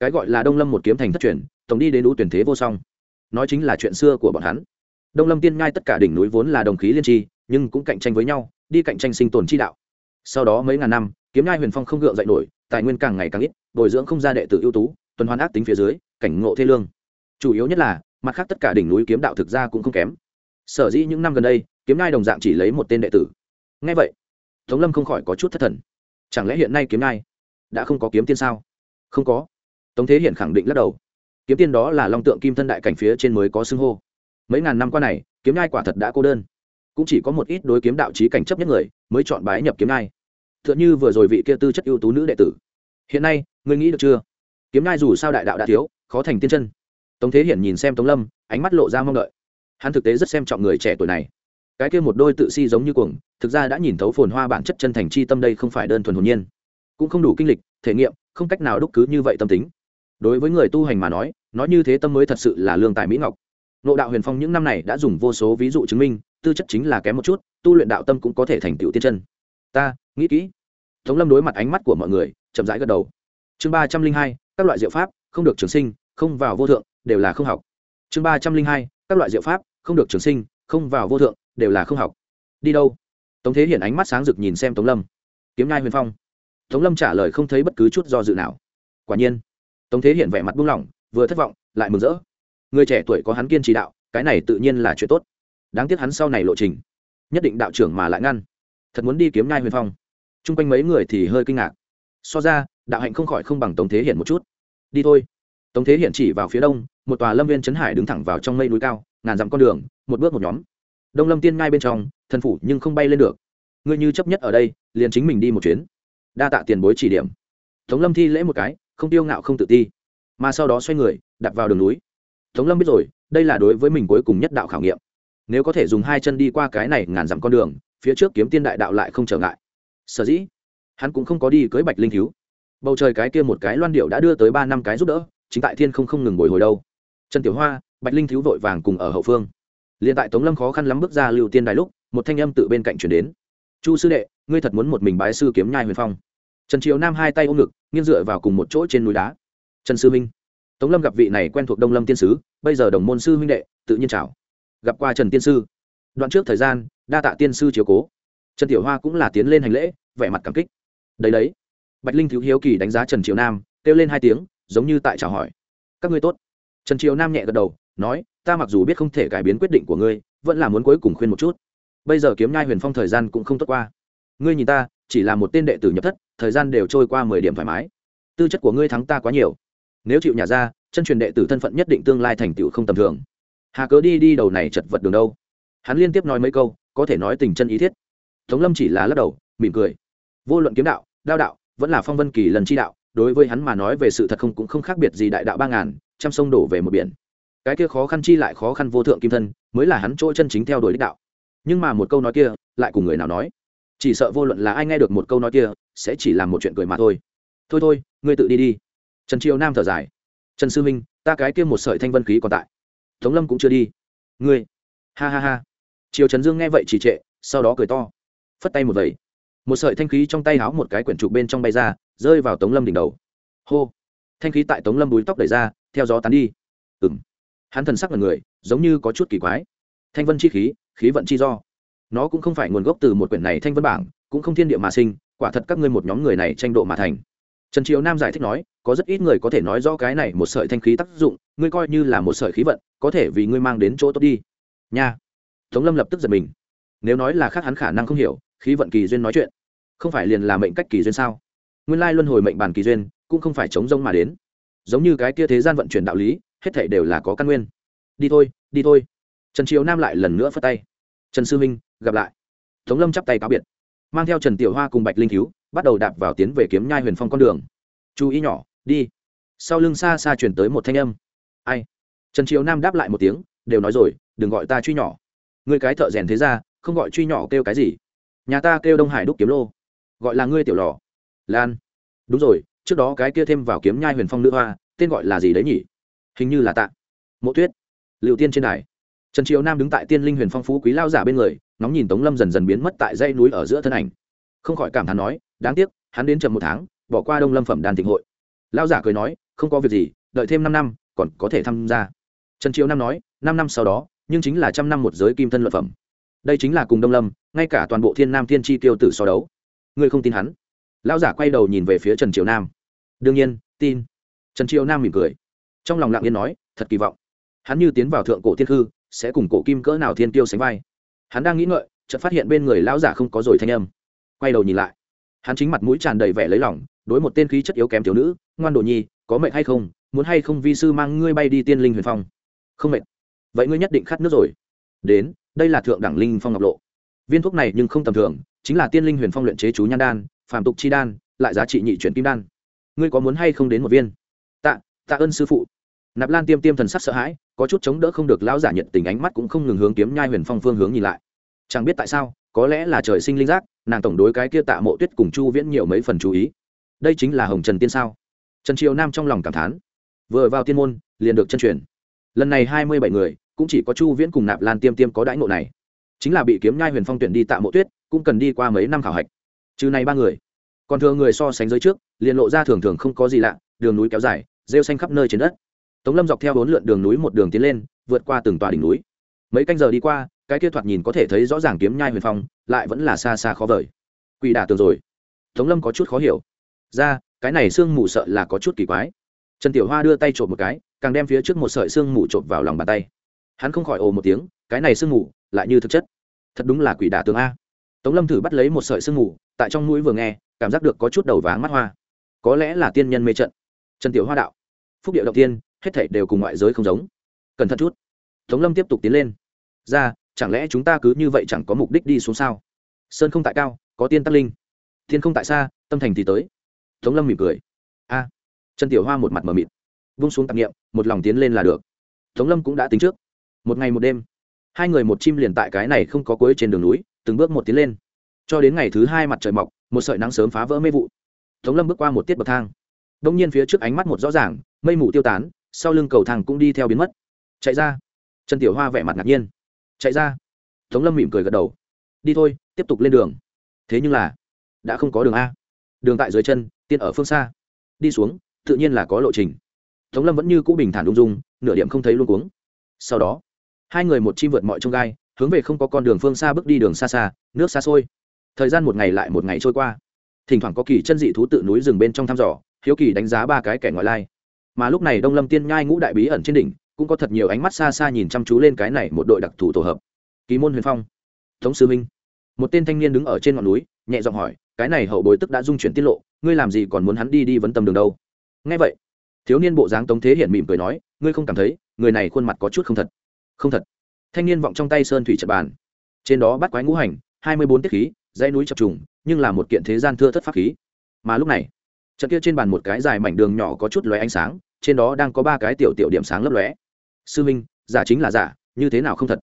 A: Cái gọi là đông lâm một kiếm thành thất truyền, tổng đi đến đu tuyển thế vô song. Nói chính là chuyện xưa của bọn hắn. Đông lâm tiên nhai tất cả đỉnh núi vốn là đồng khí liên tri, nhưng cũng cạnh tranh với nhau, đi cạnh tranh sinh tồn chi đạo. Sau đó mấy ngàn năm, kiếm nhai huyền phong không gượng dậy nổi tài nguyên càng ngày càng ít, bồi dưỡng không ra đệ tử ưu tú, tuần hoàn ác tính phía dưới, cảnh ngộ thê lương. Chủ yếu nhất là, mặt khác tất cả đỉnh núi kiếm đạo thực ra cũng không kém. Sở dĩ những năm gần đây, kiếm nhai đồng dạng chỉ lấy một tên đệ tử. Ngay vậy, tống lâm không khỏi có chút thất thần. Chẳng lẽ hiện nay kiếm nhai đã không có kiếm tiên sao? Không có. Tống thế hiện khẳng định lắc đầu. Kiếm tiên đó là long tượng kim thân đại cảnh phía trên mới có xưng hô. Mấy ngàn năm qua này, kiếm nhai quả thật đã cô đơn. Cũng chỉ có một ít đối kiếm đạo trí cảnh chấp nhất người mới chọn bái nhập kiếm nhai tựa như vừa rồi vị kia tư chất ưu tú nữ đệ tử. Hiện nay, ngươi nghĩ được chưa? Kiếm nhai dù sao đại đạo đã thiếu, khó thành tiên chân. Tống thế hiển nhìn xem tống lâm, ánh mắt lộ ra mong đợi. Hắn thực tế rất xem trọng người trẻ tuổi này. Cái kia một đôi tự si giống như cuồng, thực ra đã nhìn thấu phồn hoa bản chất chân thành chi tâm đây không phải đơn thuần hồn nhiên. Cũng không đủ kinh lịch, thể nghiệm, không cách nào đúc cứ như vậy tâm tính. Đối với người tu hành mà nói nói như thế tâm mới thật sự là lương tài mỹ ngọc. Nộ đạo huyền phong những năm này đã dùng vô số ví dụ chứng minh, tư chất chính là kém một chút, tu luyện đạo tâm cũng có thể thành tựu tiên chân ta, nghĩ kỹ. Tống lâm đối mặt ánh mắt của mọi người, chậm rãi gật đầu. Chương ba trăm linh hai, các loại diệu pháp, không được trường sinh, không vào vô thượng, đều là không học. Chương ba trăm linh hai, các loại diệu pháp, không được trường sinh, không vào vô thượng, đều là không học. Đi đâu? Tống thế hiển ánh mắt sáng rực nhìn xem tống lâm. Kiếm Nhai huyền phong. Tống lâm trả lời không thấy bất cứ chút do dự nào. Quả nhiên, tống thế hiển vẻ mặt buông lỏng, vừa thất vọng, lại mừng rỡ. Người trẻ tuổi có hắn kiên trì đạo, cái này tự nhiên là chuyện tốt. Đáng tiếc hắn sau này lộ trình, nhất định đạo trưởng mà lại ngăn thật muốn đi kiếm nhai huyền phong. T r u n g quanh mấy người thì hơi kinh ngạc. So ra, đạo hạnh không khỏi không bằng tống thế hiển một chút. Đi thôi. Tống thế hiển chỉ vào phía đông, một tòa lâm viên trấn hải đứng thẳng vào trong mây núi cao, ngàn dặm con đường, một bước một nhóm. Đông lâm tiên ngay bên trong, thần phủ nhưng không bay lên được. Ngươi như chấp nhất ở đây, liền chính mình đi một chuyến. Đa tạ tiền bối chỉ điểm. Tống lâm thi lễ một cái, không tiêu ngạo không tự ti. Mà sau đó xoay người, đặt vào đường núi. Tống lâm biết rồi, đây là đối với mình cuối cùng nhất đạo khảo nghiệm. Nếu có thể dùng hai chân đi qua cái này ngàn dặm con đường phía trước kiếm tiên đại đạo lại không trở ngại. Sở dĩ, hắn cũng không có đi cưới bạch linh thiếu. Bầu trời cái kia một cái loan điệu đã đưa tới ba năm cái giúp đỡ, chính tại thiên không không ngừng bồi hồi đâu. Trần tiểu hoa, bạch linh thiếu vội vàng cùng ở hậu phương. Liền tại tống lâm khó khăn lắm bước ra lưu tiên đài lúc, một thanh âm tự bên cạnh chuyển đến. Chu sư đệ, ngươi thật muốn một mình bái sư kiếm nhai huyền phong. Trần triều nam hai tay ôm ngực, nghiêng dựa vào cùng một chỗ trên núi đá. Trần sư minh tống lâm gặp vị này quen thuộc đông lâm tiên sứ, bây giờ đồng môn sư huynh đệ, tự nhiên chào. Gặp qua trần tiên sư. Đoạn trước thời gian đa tạ tiên sư chiếu cố. Trần tiểu hoa cũng là tiến lên hành lễ, vẻ mặt cảm kích. Đấy đấy. Bạch linh thiếu hiếu kỳ đánh giá trần triều nam, kêu lên hai tiếng, giống như tại chào hỏi. Các ngươi tốt. Trần triều nam nhẹ gật đầu, nói, ta mặc dù biết không thể cải biến quyết định của ngươi, vẫn là muốn cuối cùng khuyên một chút. Bây giờ kiếm nhai huyền phong thời gian cũng không tốt qua. Ngươi nhìn ta, chỉ là một tên đệ tử nhập thất, thời gian đều trôi qua mười điểm thoải mái. Tư chất của ngươi thắng ta quá nhiều. Nếu chịu nhà ra, chân truyền đệ tử thân phận nhất định tương lai thành tựu không tầm thường. Hà cớ đi đi đầu này chật vật đường đâu? Hắn liên tiếp nói mấy câu có thể nói tình chân ý thiết. Tống lâm chỉ là lắc đầu, mỉm cười. Vô luận kiếm đạo, đao đạo, vẫn là phong vân kỳ lần chi đạo, đối với hắn mà nói về sự thật không cũng không khác biệt gì đại đạo ba ngàn, trăm sông đổ về một biển. Cái kia khó khăn chi lại khó khăn vô thượng kim thân, mới là hắn chỗ chân chính theo đuổi đích đạo. Nhưng mà một câu nói kia, lại cùng người nào nói? Chỉ sợ vô luận là ai nghe được một câu nói kia, sẽ chỉ làm một chuyện cười mà thôi. Thôi thôi, ngươi tự đi đi. Trần triều nam thở dài. Trần sư minh, ta cái kia một sợi thanh vân khí còn tại. Tống lâm cũng chưa đi. Ngươi. Ha ha ha triều trần dương nghe vậy chỉ trệ, sau đó cười to. Phất tay một vẩy. Một sợi thanh khí trong tay háo một cái quyển trục bên trong bay ra, rơi vào tống lâm đỉnh đầu. Hô! Thanh khí tại tống lâm búi tóc đẩy ra, theo gió tán đi. Ừng hắn thần sắc là người, giống như có chút kỳ quái. Thanh vân chi khí khí vận chi do. Nó cũng không phải nguồn gốc từ một quyển này thanh vân bảng, cũng không thiên địa mà sinh, quả thật các ngươi một nhóm người này tranh độ mà thành. Trần triều nam giải thích nói, có rất ít người có thể nói rõ cái này một sợi thanh khí tác dụng, ngươi coi như là một sợi khí vận, có thể vì ngươi mang đến chỗ tốt đi. Nha! Tống lâm lập tức giật mình. Nếu nói là khác hắn khả năng không hiểu, khí vận kỳ duyên nói chuyện. Không phải liền là mệnh cách kỳ duyên sao? Nguyên lai luân hồi mệnh bàn kỳ duyên, cũng không phải chống rông mà đến. Giống như cái kia thế gian vận chuyển đạo lý, hết thể đều là có căn nguyên. Đi thôi đi thôi. Trần triều nam lại lần nữa phất tay. Trần sư minh, gặp lại. Tống lâm chắp tay cáo biệt. Mang theo trần tiểu hoa cùng bạch linh cứu, bắt đầu đạp vào tiến về kiếm nhai huyền phong con đường. Chú ý nhỏ, đi. Sau lưng xa xa chuyển tới một thanh âm. Ai? Trần triều nam đáp lại một tiếng, đều nói rồi, đừng gọi ta truy nhỏ người cái thợ rèn thế ra không gọi truy nhỏ kêu cái gì. Nhà ta kêu đông hải đúc kiếm lô. Gọi là ngươi tiểu lò. Lan. Đúng rồi, trước đó cái kia thêm vào kiếm nhai huyền phong nữ hoa, tên gọi là gì đấy nhỉ? Hình như là tạ. Mộ tuyết. Liệu tiên trên đài. Trần triều nam đứng tại tiên linh huyền phong phú quý lao giả bên người nóng nhìn tống lâm dần dần biến mất tại dãy núi ở giữa thân ảnh. Không khỏi cảm thán nói, đáng tiếc, hắn đến chậm một tháng, bỏ qua đông lâm phẩm đàn thịnh hội. Lao giả cười nói, không có việc gì, đợi thêm năm năm, còn có thể tham gia. Trần triều nam nói, năm năm sau đó nhưng chính là trăm năm một giới kim thân luận phẩm. Đây chính là cùng đông lâm, ngay cả toàn bộ thiên nam thiên tri tiêu tử so đấu. Ngươi không tin hắn? Lão giả quay đầu nhìn về phía trần triều nam. Đương nhiên, tin. Trần triều nam mỉm cười. Trong lòng lặng yên nói, thật kỳ vọng. Hắn như tiến vào thượng cổ thiên hư sẽ cùng cổ kim cỡ nào thiên tiêu sánh vai. Hắn đang nghĩ ngợi, chợt phát hiện bên người lão giả không có rồi thanh âm. Quay đầu nhìn lại. Hắn chính mặt mũi tràn đầy vẻ lấy lòng, đối một tên khí chất yếu kém thiếu nữ, ngoan đồ nhi, có mệnh hay không? Muốn hay không vi sư mang ngươi bay đi tiên linh huyền phong? Không mệnh vậy ngươi nhất định khát nước rồi. Đến, đây là thượng đẳng linh phong ngọc lộ. Viên thuốc này nhưng không tầm thường, chính là tiên linh huyền phong luyện chế chú nhan đan, phàm tục chi đan, lại giá trị nhị chuyển kim đan. Ngươi có muốn hay không đến một viên? Tạ tạ ơn sư phụ. Nạp lan tiêm tiêm thần sắc sợ hãi, có chút chống đỡ không được lão giả nhiệt tình ánh mắt cũng không ngừng hướng kiếm nhai huyền phong phương hướng nhìn lại. Chẳng biết tại sao, có lẽ là trời sinh linh giác, nàng tổng đối cái kia tạ mộ tuyết cùng chu viễn nhiều mấy phần chú ý. Đây chính là hồng trần tiên sao? Trần triều nam trong lòng cảm thán. Vừa vào tiên môn, liền được chân truyền. Lần này hai mươi bảy người cũng chỉ có chu viễn cùng nạp lan tiêm tiêm có đãi ngộ này. Chính là bị kiếm nhai huyền phong tuyển đi tạ mộ tuyết, cũng cần đi qua mấy năm khảo hạch. Trừ này ba người, còn thường người so sánh giới trước, liền lộ ra thường thường không có gì lạ, đường núi kéo dài, rêu xanh khắp nơi trên đất. Tống lâm dọc theo bốn lượn đường núi một đường tiến lên, vượt qua từng tòa đỉnh núi. Mấy canh giờ đi qua, cái kia thoạt nhìn có thể thấy rõ ràng kiếm nhai huyền phong, lại vẫn là xa xa khó vời. Quỷ đả tường rồi. Tống lâm có chút khó hiểu. Ra, cái này sương mù sợ là có chút kỳ quái. Trần tiểu hoa đưa tay trộm một cái, càng đem phía trước một sợi sương mù trộm vào lòng bàn tay hắn không khỏi ồ một tiếng, cái này sương mù lại như thực chất. Thật đúng là quỷ đả tường a. Tống lâm thử bắt lấy một sợi sương mù, tại trong mũi vừa nghe, cảm giác được có chút đầu váng mắt hoa. Có lẽ là tiên nhân mê trận. Trần tiểu hoa đạo, phúc điệu động tiên, hết thảy đều cùng ngoại giới không giống. Cẩn thận chút. Tống lâm tiếp tục tiến lên. Ra, chẳng lẽ chúng ta cứ như vậy chẳng có mục đích đi xuống sao? Sơn không tại cao, có tiên tắc linh. Thiên không tại xa, tâm thành thì tới. Tống lâm mỉm cười. A. Trần tiểu hoa một mặt mờ mịt. Vung xuống tạp nghiệm một lòng tiến lên là được. Tống lâm cũng đã tính trước một ngày một đêm. Hai người một chim liền tại cái này không có cuối trên đường núi, từng bước một tiến lên. Cho đến ngày thứ hai mặt trời mọc, một sợi nắng sớm phá vỡ mê vụ. Tống lâm bước qua một tiết bậc thang. Đông nhiên phía trước ánh mắt một rõ ràng, mây mù tiêu tán, sau lưng cầu thang cũng đi theo biến mất. Chạy ra. Trần tiểu hoa vẻ mặt ngạc nhiên. Chạy ra. Tống lâm mỉm cười gật đầu. Đi thôi, tiếp tục lên đường. Thế nhưng là, đã không có đường a. Đường tại dưới chân, tiên ở phương xa. Đi xuống, tự nhiên là có lộ trình. Tống lâm vẫn như cũ bình thản ung dung, nửa điểm không thấy luôn cuống. Sau đó hai người một chim vượt mọi trông gai, hướng về không có con đường phương xa bước đi đường xa xa, nước xa xôi. Thời gian một ngày lại một ngày trôi qua. Thỉnh thoảng có kỳ chân dị thú tự núi rừng bên trong thăm dò, hiếu kỳ đánh giá ba cái kẻ ngoại lai. Mà lúc này đông lâm tiên nhai ngũ đại bí ẩn trên đỉnh, cũng có thật nhiều ánh mắt xa xa nhìn chăm chú lên cái này một đội đặc thù tổ hợp. Kỳ môn huyền phong. Tống sư minh. Một tên thanh niên đứng ở trên ngọn núi, nhẹ giọng hỏi, cái này hậu bối tức đã dung chuyển tiết lộ, ngươi làm gì còn muốn hắn đi đi vấn tâm đường đâu? Nghe vậy, thiếu niên bộ dáng tống thế hiển mỉm cười nói, ngươi không cảm thấy, người này khuôn mặt có chút không thật không thật. Thanh niên vọng trong tay sơn thủy trật bàn. Trên đó bắt quái ngũ hành, hai mươi bốn tiết khí, dãy núi chập trùng, nhưng là một kiện thế gian thưa thất pháp khí. Mà lúc này, trận kia trên bàn một cái dài mảnh đường nhỏ có chút lóe ánh sáng, trên đó đang có ba cái tiểu tiểu điểm sáng lấp lóe. Sư minh, giả chính là giả, như thế nào không thật?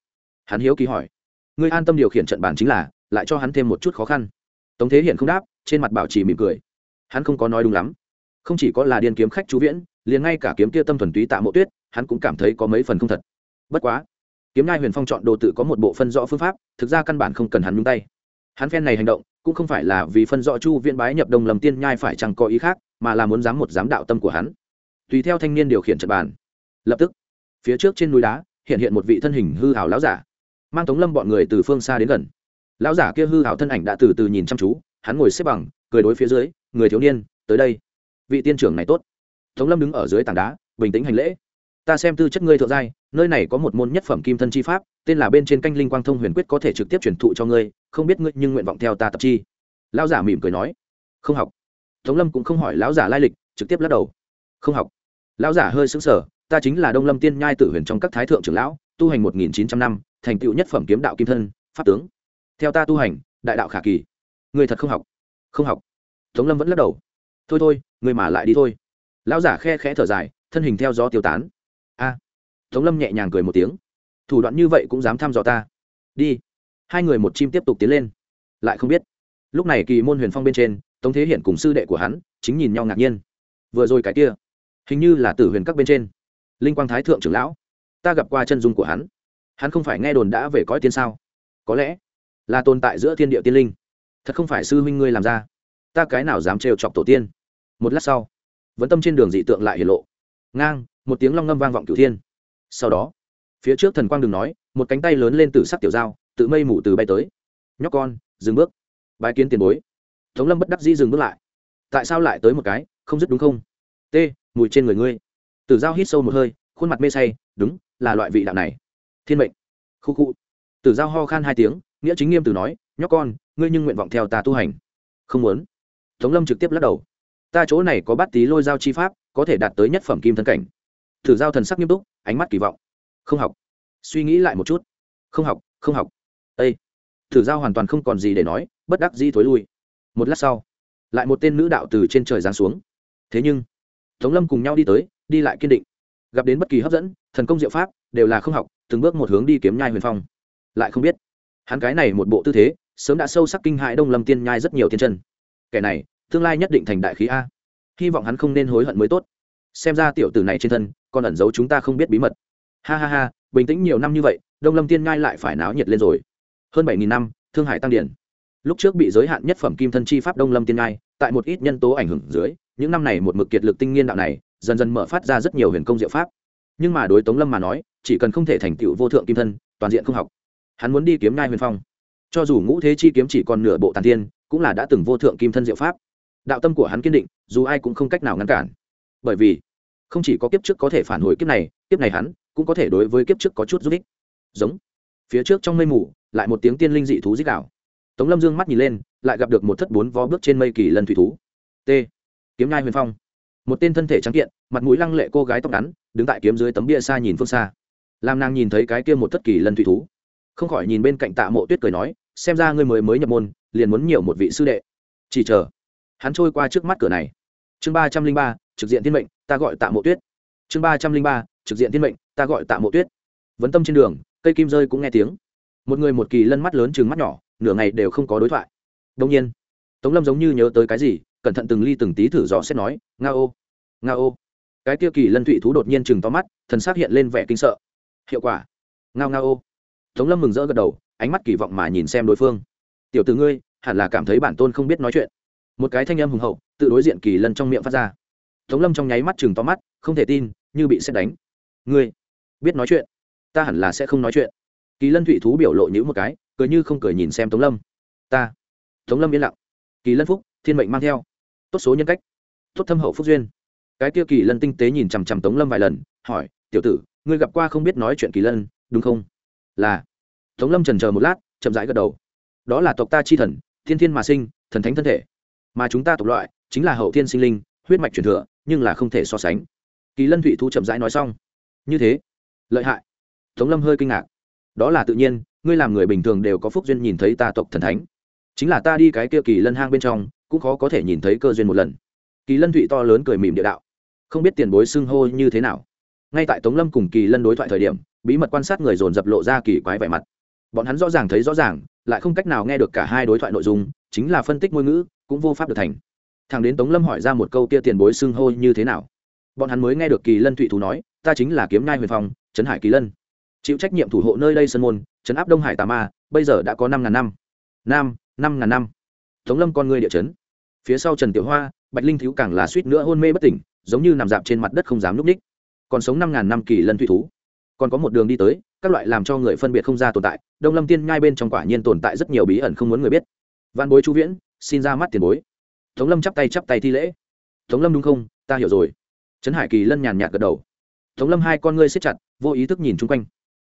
A: Hắn hiếu kỳ hỏi. Ngươi an tâm điều khiển trận bàn chính là, lại cho hắn thêm một chút khó khăn. Tống thế hiện không đáp, trên mặt bảo trì mỉm cười. Hắn không có nói đúng lắm. Không chỉ có là điên kiếm khách chú viễn, liền ngay cả kiếm kia tâm thuần túy tạ mộ tuyết, hắn cũng cảm thấy có mấy phần không thật bất quá, kiếm nai huyền phong chọn đồ tự có một bộ phân rõ phương pháp, thực ra căn bản không cần hắn nhúng tay. Hắn phen này hành động, cũng không phải là vì phân rõ chu viễn bái nhập đồng lầm tiên nhai phải chẳng có ý khác, mà là muốn dám một dám đạo tâm của hắn. Tùy theo thanh niên điều khiển trận bàn, lập tức, phía trước trên núi đá, hiện hiện một vị thân hình hư hảo lão giả. Mang tống lâm bọn người từ phương xa đến gần. Lão giả kia hư hảo thân ảnh đã từ từ nhìn chăm chú, hắn ngồi xếp bằng, cười đối phía dưới, người thiếu niên, tới đây. Vị tiên trưởng này tốt. Tống lâm đứng ở dưới tảng đá, bình tĩnh hành lễ. Ta xem tư chất ngươi thượng giai nơi này có một môn nhất phẩm kim thân chi pháp, tên là bên trên canh linh quang thông huyền quyết có thể trực tiếp truyền thụ cho ngươi, không biết ngươi nhưng nguyện vọng theo ta tập chi. Lão giả mỉm cười nói. Không học. Tống lâm cũng không hỏi lão giả lai lịch, trực tiếp lắc đầu. Không học. Lão giả hơi xứng sở ta chính là đông lâm tiên nhai tử huyền trong các thái thượng trưởng lão, tu hành một nghìn chín trăm năm, thành tựu nhất phẩm kiếm đạo kim thân, pháp tướng. Theo ta tu hành, đại đạo khả kỳ. Người thật không học. Không học. Tống lâm vẫn lắc đầu. Thôi thôi người mà lại đi thôi. Lão giả khe khẽ thở dài, thân hình theo gió tiêu tán tống lâm nhẹ nhàng cười một tiếng. Thủ đoạn như vậy cũng dám thăm dò ta. Đi. Hai người một chim tiếp tục tiến lên. Lại không biết. Lúc này kỳ môn huyền phong bên trên, tống thế hiện cùng sư đệ của hắn chính nhìn nhau ngạc nhiên. Vừa rồi cái kia, hình như là tử huyền các bên trên. Linh quang thái thượng trưởng lão, ta gặp qua chân dung của hắn. Hắn không phải nghe đồn đã về cõi tiên sao? Có lẽ là tồn tại giữa thiên địa tiên linh. Thật không phải sư huynh ngươi làm ra. Ta cái nào dám trêu chọc tổ tiên? Một lát sau vấn tâm trên đường dị tượng lại hiển lộ. Ngang, một tiếng long ngâm vang vọng cửu thiên sau đó, phía trước thần quang đường nói, một cánh tay lớn lên từ sắc tiểu dao, tự mây mù từ bay tới. Nhóc con, dừng bước. Bài kiến tiền bối. Tống lâm bất đắc dĩ dừng bước lại. Tại sao lại tới một cái, không dứt đúng không? T, mùi trên người ngươi. Tử dao hít sâu một hơi, khuôn mặt mê say, đúng, là loại vị đạo này. Thiên mệnh. Khu khu. Tử dao ho khan hai tiếng, nghĩa chính nghiêm từ nói, nhóc con, ngươi nhưng nguyện vọng theo ta tu hành. Không muốn. Tống lâm trực tiếp lắc đầu. Ta chỗ này có bát tí lôi giao chi pháp, có thể đạt tới nhất phẩm kim thân cảnh thử giao thần sắc nghiêm túc, ánh mắt kỳ vọng. Không học. Suy nghĩ lại một chút. Không học không học. Â thử giao hoàn toàn không còn gì để nói, bất đắc di thối lui. Một lát sau, lại một tên nữ đạo từ trên trời giáng xuống. Thế nhưng, tống lâm cùng nhau đi tới, đi lại kiên định. Gặp đến bất kỳ hấp dẫn, thần công diệu pháp, đều là không học, từng bước một hướng đi kiếm nhai huyền phong. Lại không biết, hắn cái này một bộ tư thế, sớm đã sâu sắc kinh hại đông lâm tiên nhai rất nhiều thiên chân. Kẻ này, tương lai nhất định thành đại khí a. Hy vọng hắn không nên hối hận mới tốt xem ra tiểu tử này trên thân, còn ẩn giấu chúng ta không biết bí mật. Ha ha ha, bình tĩnh nhiều năm như vậy, đông lâm tiên ngai lại phải náo nhiệt lên rồi. Hơn bảy nghìn năm, thương hải tăng điển. Lúc trước bị giới hạn nhất phẩm kim thân chi pháp đông lâm tiên ngai, tại một ít nhân tố ảnh hưởng dưới, những năm này một mực kiệt lực tinh nghiên đạo này, dần dần mở phát ra rất nhiều huyền công diệu pháp. Nhưng mà đối tống lâm mà nói, chỉ cần không thể thành tựu vô thượng kim thân, toàn diện không học. Hắn muốn đi kiếm ngai huyền phong. Cho dù ngũ thế chi kiếm chỉ còn nửa bộ tàn thiên, cũng là đã từng vô thượng kim thân diệu pháp. Đạo tâm của hắn kiên định, dù ai cũng không cách nào ngăn cản bởi vì không chỉ có kiếp trước có thể phản hồi kiếp này kiếp này hắn cũng có thể đối với kiếp trước có chút giúp ích. Giống. Phía trước trong mây mù, lại một tiếng tiên linh dị thú dích đạo tống lâm dương mắt nhìn lên, lại gặp được một thất bốn vó bước trên mây kỳ lân thủy thú. T. Kiếm ngai huyền phong. Một tên thân thể trắng kiện, mặt mũi lăng lệ cô gái tóc ngắn, đứng tại kiếm dưới tấm bia xa nhìn phương xa. Làm nàng nhìn thấy cái kia một thất kỳ lân thủy thú. Không khỏi nhìn bên cạnh tạ mộ tuyết cười nói, xem ra ngươi mới mới nhập môn, liền muốn nhiều một vị sư đệ. Chỉ chờ hắn trôi qua trước mắt cửa này. Chương ba trăm linh ba trực diện thiên mệnh ta gọi tạ mộ tuyết. Chương ba trăm linh ba trực diện thiên mệnh ta gọi tạ mộ tuyết. Vấn tâm trên đường cây kim rơi cũng nghe tiếng. Một người một kỳ lân mắt lớn chừng mắt nhỏ nửa ngày đều không có đối thoại. Đông nhiên tống lâm giống như nhớ tới cái gì cẩn thận từng ly từng tí thử dò xét nói nga ô nga ô. Cái kia kỳ lân thụy thú đột nhiên chừng to mắt thần xác hiện lên vẻ kinh sợ. Hiệu quả. Ngao ngao, ô. Tống lâm mừng rỡ gật đầu ánh mắt kỳ vọng mà nhìn xem đối phương. Tiểu tử ngươi hẳn là cảm thấy bản tôn không biết nói chuyện. Một cái thanh âm hùng hậu tự đối diện kỳ lân trong miệng phát ra tống lâm trong nháy mắt chừng to mắt, không thể tin, như bị xét đánh. Ngươi biết nói chuyện? Ta hẳn là sẽ không nói chuyện. Kỳ lân thụy thú biểu lộ nhữ một cái, cười như không cười nhìn xem tống lâm. Ta. Tống lâm yên lặng. Kỳ lân phúc, thiên mệnh mang theo. Tốt số nhân cách. Tốt thâm hậu phúc duyên. Cái kia kỳ lân tinh tế nhìn chằm chằm tống lâm vài lần, hỏi, tiểu tử, ngươi gặp qua không biết nói chuyện kỳ lân, đúng không? Là. Tống lâm trần chờ một lát, chậm rãi gật đầu. Đó là tộc ta chi thần, thiên thiên mà sinh, thần thánh thân thể. Mà chúng ta tộc loại, chính là hậu thiên sinh linh, huyết mạch truyền thừa nhưng là không thể so sánh. Kỳ lân thụy thú chậm rãi nói xong. Như thế, lợi hại. Tống lâm hơi kinh ngạc. Đó là tự nhiên, ngươi làm người bình thường đều có phúc duyên nhìn thấy ta tộc thần thánh. Chính là ta đi cái kia kỳ lân hang bên trong, cũng khó có thể nhìn thấy cơ duyên một lần. Kỳ lân thụy to lớn cười mỉm địa đạo. Không biết tiền bối xưng hô như thế nào. Ngay tại tống lâm cùng kỳ lân đối thoại thời điểm, bí mật quan sát người dồn dập lộ ra kỳ quái vẻ mặt. Bọn hắn rõ ràng thấy rõ ràng, lại không cách nào nghe được cả hai đối thoại nội dung, chính là phân tích ngôn ngữ, cũng vô pháp được thành thằng đến tống lâm hỏi ra một câu kia tiền bối xưng hô như thế nào. Bọn hắn mới nghe được kỳ lân thụy thú nói, ta chính là kiếm nhai huyền phong, trấn hải kỳ lân. Chịu trách nhiệm thủ hộ nơi đây sân môn, trấn áp đông hải tà ma, bây giờ đã có năm ngàn năm. Năm năm ngàn năm. Tống lâm con người địa chấn. Phía sau trần tiểu hoa, bạch linh thiếu càng là suýt nữa hôn mê bất tỉnh, giống như nằm dạp trên mặt đất không dám núp ních. Còn sống năm ngàn năm kỳ lân thụy thú. Còn có một đường đi tới, các loại làm cho người phân biệt không ra tồn tại, đông lâm tiên ngai bên trong quả nhiên tồn tại rất nhiều bí ẩn không muốn người biết. Văn bối chu viễn, xin ra mắt tiền bối tống lâm chắp tay chắp tay thi lễ. Tống lâm đúng không? Ta hiểu rồi. Trấn hải kỳ lân nhàn nhạt gật đầu. Tống lâm hai con ngươi siết chặt, vô ý thức nhìn chung quanh.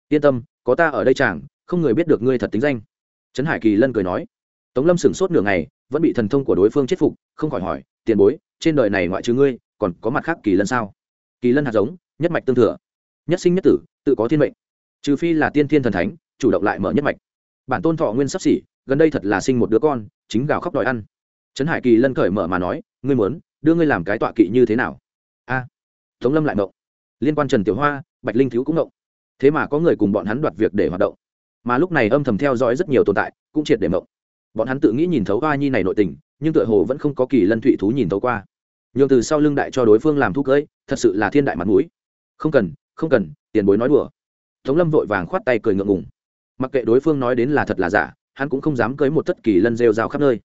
A: Yên tâm, có ta ở đây chàng, không người biết được ngươi thật tính danh. Trấn hải kỳ lân cười nói. Tống lâm sửng sốt nửa ngày, vẫn bị thần thông của đối phương chết phục, không khỏi hỏi, tiền bối, trên đời này ngoại trừ ngươi, còn có mặt khác kỳ lân sao? Kỳ lân hạt giống, nhất mạch tương thừa. Nhất sinh nhất tử, tự có thiên mệnh. Trừ phi là tiên thiên thần thánh, chủ động lại mở nhất mạch. Bản tôn thọ nguyên sắp xỉ, gần đây thật là sinh một đứa con, chính gào khóc đòi ăn trấn hải kỳ lân cởi mở mà nói, ngươi muốn đưa ngươi làm cái tọa kỵ như thế nào? A, tống lâm lại mộng liên quan trần tiểu hoa, bạch linh thiếu cũng mộng thế mà có người cùng bọn hắn đoạt việc để hoạt động. Mà lúc này âm thầm theo dõi rất nhiều tồn tại, cũng triệt để mộng bọn hắn tự nghĩ nhìn thấu hoa nhi này nội tình, nhưng tựa hồ vẫn không có kỳ lân thụy thú nhìn thấu qua. Nhường từ sau lưng đại cho đối phương làm thuốc cưỡi thật sự là thiên đại mặt mũi. Không cần không cần, tiền bối nói đùa. Tống lâm vội vàng khoát tay cười ngượng ngùng. Mặc kệ đối phương nói đến là thật là giả, hắn cũng không dám cưới một tất kỳ lân rêu rao khắp nơi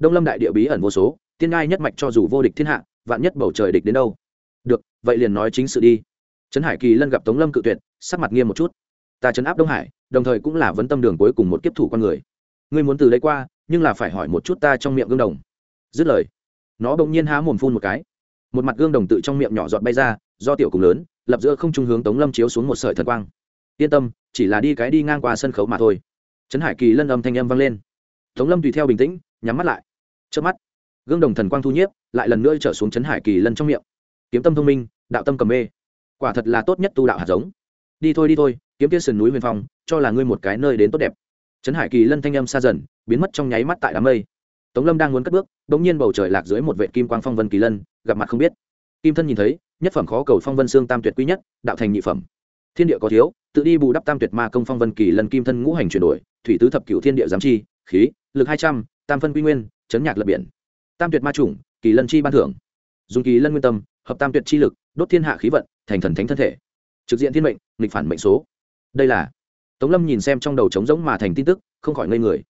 A: đông lâm đại địa bí ẩn vô số, tiên ngai nhất mạch cho dù vô địch thiên hạ, vạn nhất bầu trời địch đến đâu? Được, vậy liền nói chính sự đi. Trấn hải kỳ lân gặp tống lâm cự tuyệt, sắc mặt nghiêm một chút. Ta trấn áp đông hải, đồng thời cũng là vấn tâm đường cuối cùng một kiếp thủ con người. Ngươi muốn từ đây qua, nhưng là phải hỏi một chút ta trong miệng gương đồng. Dứt lời, nó bỗng nhiên há mồm phun một cái. Một mặt gương đồng tự trong miệng nhỏ giọt bay ra, do tiểu cùng lớn, lập giữa không trung hướng tống lâm chiếu xuống một sợi thần quang. Yên tâm, chỉ là đi cái đi ngang qua sân khấu mà thôi. Trấn hải kỳ lân âm thanh âm vang lên. Tống lâm tùy theo bình tĩnh, nhắm mắt lại trước mắt, gương đồng thần quang thu nhiếp, lại lần nữa trở xuống chấn hải kỳ lân trong miệng. Kiếm tâm thông minh, đạo tâm cầm mê. Quả thật là tốt nhất tu đạo hạt giống. Đi thôi đi thôi, kiếm tiên sườn núi huyền phong, cho là ngươi một cái nơi đến tốt đẹp. Trấn hải kỳ lân thanh âm xa dần, biến mất trong nháy mắt tại đám mây. Tống lâm đang muốn cất bước đ ỗ n g nhiên bầu trời lạc dưới một vệ kim quang phong vân kỳ lân, gặp mặt không biết. Kim thân nhìn thấy, nhất phẩm khó cầu phong vân xương tam tuyệt quý nhất, đạo thành nhị phẩm. Thiên địa có thiếu, tự đi bù đắp tam tuyệt ma công phong vân kỳ lân kim thân ngũ hành chuyển đổi, thủy tứ thập cựu thiên địa giám chi, khí, lực hai trăm, tam phân quy nguyên chấn nhạc lập biển. Tam tuyệt ma chủng, kỳ lân chi ban thưởng. Dùng kỳ lân nguyên tâm, hợp tam tuyệt chi lực, đốt thiên hạ khí vận, thành thần thánh thân thể. Trực diện thiên mệnh, nghịch phản mệnh số. Đây là, tống lâm nhìn xem trong đầu trống rỗng mà thành tin tức, không khỏi ngây người.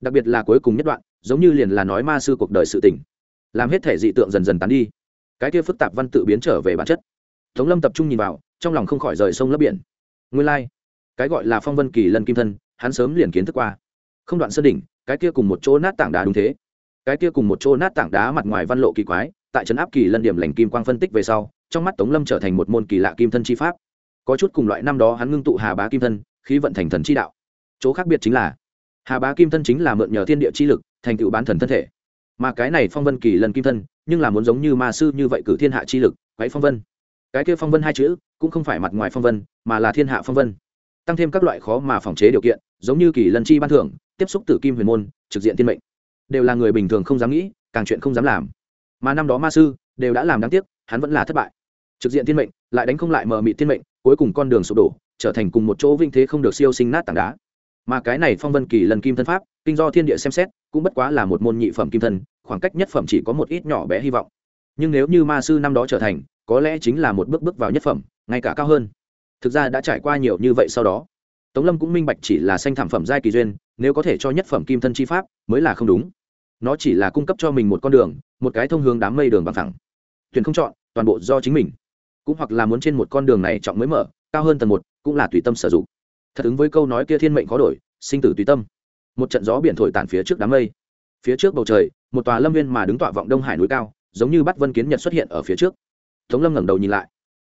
A: Đặc biệt là cuối cùng nhất đoạn, giống như liền là nói ma sư cuộc đời sự tình. Làm hết thể dị tượng dần dần tán đi. Cái kia phức tạp văn tự biến trở về bản chất. Tống lâm tập trung nhìn vào, trong lòng không khỏi rời sông lấp biển. Nguyên lai、like. cái gọi là phong vân kỳ lân kim thân, hắn sớm liền kiến thức qua. Không đoạn sơn đỉnh, cái kia cùng một chỗ nát tảng đá đúng thế cái kia cùng một chỗ nát tảng đá mặt ngoài văn lộ kỳ quái, tại trấn áp kỳ lân điểm lành kim quang phân tích về sau, trong mắt tống lâm trở thành một môn kỳ lạ kim thân chi pháp. Có chút cùng loại năm đó hắn ngưng tụ hà bá kim thân, khí vận thành thần chi đạo. Chỗ khác biệt chính là, hà bá kim thân chính là mượn nhờ thiên địa chi lực, thành tựu bán thần thân thể. Mà cái này phong vân kỳ lần kim thân, nhưng là muốn giống như ma sư như vậy cử thiên hạ chi lực quáy phong vân. Cái kia phong vân hai chữ, cũng không phải mặt ngoài phong vân, mà là thiên hạ phong vân. Tăng thêm các loại khó mà phòng chế điều kiện, giống như kỳ lần chi ban thưởng, tiếp xúc từ kim huyền môn, trực diện thiên mệnh đều là người bình thường không dám nghĩ, càng chuyện không dám làm. Mà năm đó ma sư đều đã làm đáng tiếc, hắn vẫn là thất bại. Trực diện thiên mệnh, lại đánh không lại mờ mị thiên mệnh, cuối cùng con đường sụp đổ, trở thành cùng một chỗ vinh thế không được siêu sinh nát tảng đá. Mà cái này phong vân kỳ lần kim thân pháp, kinh do thiên địa xem xét, cũng bất quá là một môn nhị phẩm kim thân, khoảng cách nhất phẩm chỉ có một ít nhỏ bé hy vọng. Nhưng nếu như ma sư năm đó trở thành, có lẽ chính là một bước bước vào nhất phẩm, ngay cả cao hơn. Thực ra đã trải qua nhiều như vậy sau đó. Tống lâm cũng minh bạch chỉ là sanh thảm phẩm giai kỳ duyên, nếu có thể cho nhất phẩm kim thân chi pháp, mới là không đúng nó chỉ là cung cấp cho mình một con đường, một cái thông hướng đám mây đường bằng thẳng thuyền không chọn, toàn bộ do chính mình. Cũng hoặc là muốn trên một con đường này chọn mới mở, cao hơn tầng một, cũng là tùy tâm sử dụng. Thật ứng với câu nói kia thiên mệnh khó đổi, sinh tử tùy tâm. Một trận gió biển thổi tàn phía trước đám mây. Phía trước bầu trời, một tòa lâm viên mà đứng tọa vọng đông hải núi cao, giống như bắt vân kiến nhật xuất hiện ở phía trước. Tống lâm ngẩng đầu nhìn lại.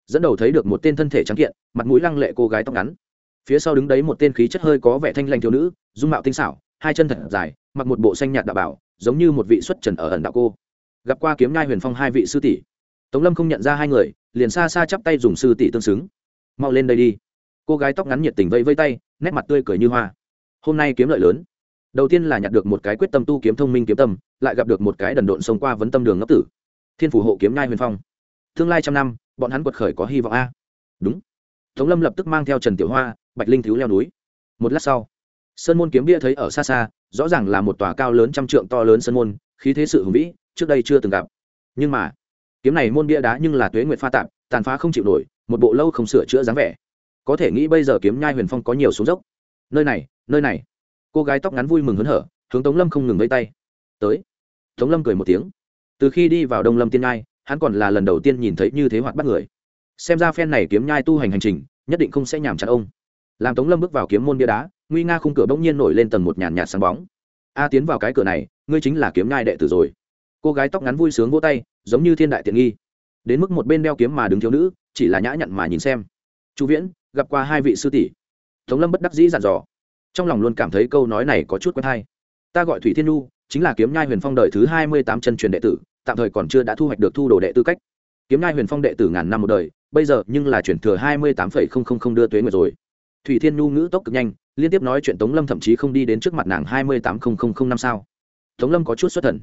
A: Dẫn đầu thấy được một tên thân thể trắng kiện, mặt mũi lăng lệ cô gái tóc ngắn. Phía sau đứng đấy một tên khí chất hơi có vẻ thanh lanh thiếu nữ, dung mạo tinh xảo, hai chân thật dài, mặc một bộ xanh nhạt đạo bảo giống như một vị xuất trần ở ẩn đạo cô. Gặp qua kiếm nhai huyền phong hai vị sư tỷ. Tống lâm không nhận ra hai người, liền xa xa chắp tay dùng sư tỷ tương xứng. Mau lên đây đi. Cô gái tóc ngắn nhiệt tình vây vây tay, nét mặt tươi cười như hoa. Hôm nay kiếm lợi lớn. Đầu tiên là nhặt được một cái quyết tâm tu kiếm thông minh kiếm tâm, lại gặp được một cái đần độn xông qua vấn tâm đường ngấp tử. Thiên phủ hộ kiếm nhai huyền phong. Tương lai trăm năm, bọn hắn quật khởi có hy vọng a. Đúng. Tống lâm lập tức mang theo trần tiểu hoa, bạch linh thiếu leo núi. Một lát sau, sơn môn kiếm bia thấy ở xa xa rõ ràng là một tòa cao lớn trăm trượng to lớn sân môn, khí thế sự hùng vĩ, trước đây chưa từng gặp. Nhưng mà, kiếm này môn bia đá nhưng là tuế nguyệt pha tạp, tàn phá không chịu nổi, một bộ lâu không sửa chữa dáng vẻ. Có thể nghĩ bây giờ kiếm nhai huyền phong có nhiều xuống dốc. Nơi này nơi này. Cô gái tóc ngắn vui mừng hớn hở, hướng tống lâm không ngừng vây tay. Tới. Tống lâm cười một tiếng. Từ khi đi vào đông lâm tiên nhai, hắn còn là lần đầu tiên nhìn thấy như thế hoạt bắt người. Xem ra phen này kiếm nhai tu hành hành trình, nhất định không sẽ nhàm chán ông. Làm tống lâm bước vào kiếm môn bia đá nguy nga khung cửa bỗng nhiên nổi lên tầng một nhàn nhạt sáng bóng. A tiến vào cái cửa này, ngươi chính là kiếm nhai đệ tử rồi. Cô gái tóc ngắn vui sướng vỗ tay, giống như thiên đại tiện nghi. Đến mức một bên đeo kiếm mà đứng thiếu nữ, chỉ là nhã nhặn mà nhìn xem. Chú viễn, gặp qua hai vị sư tỷ. Tống lâm bất đắc dĩ dặn dò. Trong lòng luôn cảm thấy câu nói này có chút quen hay. Ta gọi thủy thiên nhu, chính là kiếm nhai huyền phong đời thứ hai mươi tám chân truyền đệ tử, tạm thời còn chưa đã thu hoạch được thu đồ đệ tư cách. Kiếm nhai huyền phong đệ tử ngàn năm một đời, bây giờ nhưng là chuyển thừa hai mươi tám phẩy không không không đưa tuế nguyệt rồi. Thủy thiên nhu ngữ tốc cực nhanh liên tiếp nói chuyện tống lâm thậm chí không đi đến trước mặt nàng hai mươi tám không không không năm sao. Tống lâm có chút xuất thần.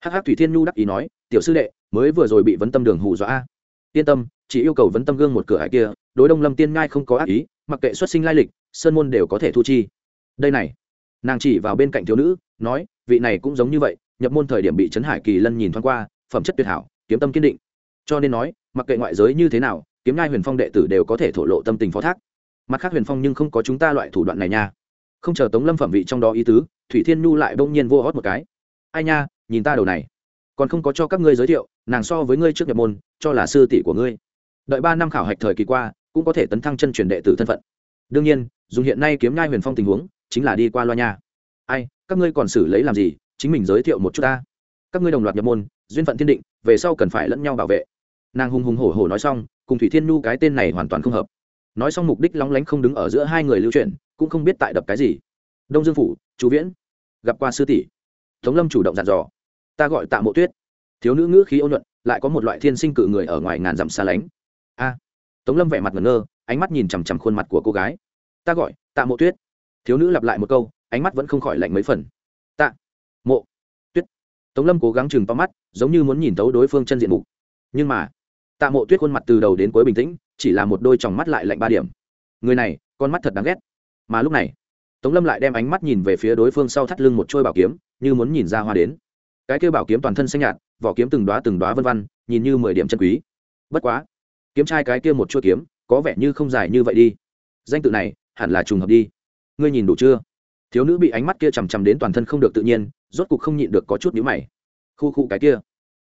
A: Hắc Hắc thủy thiên nhu đắc ý nói, tiểu sư đệ, mới vừa rồi bị vấn tâm đường hù dọa yên tâm, chỉ yêu cầu vấn tâm gương một cửa hải kia, đối đông lâm tiên ngai không có ác ý, mặc kệ xuất sinh lai lịch, sơn môn đều có thể thu chi. Đây này, nàng chỉ vào bên cạnh thiếu nữ, nói, vị này cũng giống như vậy, nhập môn thời điểm bị trấn hải kỳ lân nhìn thoáng qua, phẩm chất tuyệt hảo, kiếm tâm kiên định. Cho nên nói, mặc kệ ngoại giới như thế nào, kiếm ngai huyền phong đệ tử đều có thể thổ lộ tâm tình phó thác mặt khác huyền phong nhưng không có chúng ta loại thủ đoạn này nha. Không chờ tống lâm phẩm vị trong đó ý tứ, thủy thiên nhu lại bỗng nhiên vô hót một cái. Ai nha, nhìn ta đầu này. Còn không có cho các ngươi giới thiệu, nàng so với ngươi trước nhập môn, cho là sư tỷ của ngươi. Đợi ba năm khảo hạch thời kỳ qua, cũng có thể tấn thăng chân truyền đệ tử thân phận. Đương nhiên, dùng hiện nay kiếm nhai huyền phong tình huống, chính là đi qua loa nha. Ai, các ngươi còn xử lấy làm gì? Chính mình giới thiệu một chút ta. Các ngươi đồng loạt nhập môn, duyên phận thiên định, về sau cần phải lẫn nhau bảo vệ. Nàng hùng hùng hổ hổ nói xong, cùng thủy thiên nhu cái tên này hoàn toàn không hợp nói xong mục đích lóng lánh không đứng ở giữa hai người lưu truyền cũng không biết tại đập cái gì. Đông dương phủ chú viễn, gặp qua sư tỷ. Tống lâm chủ động dặn dò. Ta gọi tạ mộ tuyết. Thiếu nữ ngữ khí ôn nhuận, lại có một loại thiên sinh cự người ở ngoài ngàn dặm xa lánh. A. Tống lâm vẻ mặt ngẩn ngơ, ánh mắt nhìn chằm chằm khuôn mặt của cô gái. Ta gọi tạ mộ tuyết. Thiếu nữ lặp lại một câu, ánh mắt vẫn không khỏi lạnh mấy phần. Tạ mộ tuyết. Tống lâm cố gắng chừng to mắt, giống như muốn nhìn tấu đối phương chân diện mục. Nhưng mà, tạ mộ tuyết khuôn mặt từ đầu đến cuối bình tĩnh chỉ là một đôi tròng mắt lại lạnh ba điểm. Người này, con mắt thật đáng ghét. Mà lúc này, tống lâm lại đem ánh mắt nhìn về phía đối phương sau thắt lưng một trôi bảo kiếm, như muốn nhìn ra hoa đến. Cái kêu bảo kiếm toàn thân xanh nhạt, vỏ kiếm từng đoá từng đoá vân văn nhìn như mười điểm chân quý. Bất quá, kiếm trai cái kia một chuôi kiếm, có vẻ như không dài như vậy đi. Danh tự này, hẳn là trùng hợp đi. Ngươi nhìn đủ chưa? Thiếu nữ bị ánh mắt kia chằm chằm đến toàn thân không được tự nhiên, rốt cục không nhịn được có chút nhíu mày. Khu khu cái kia.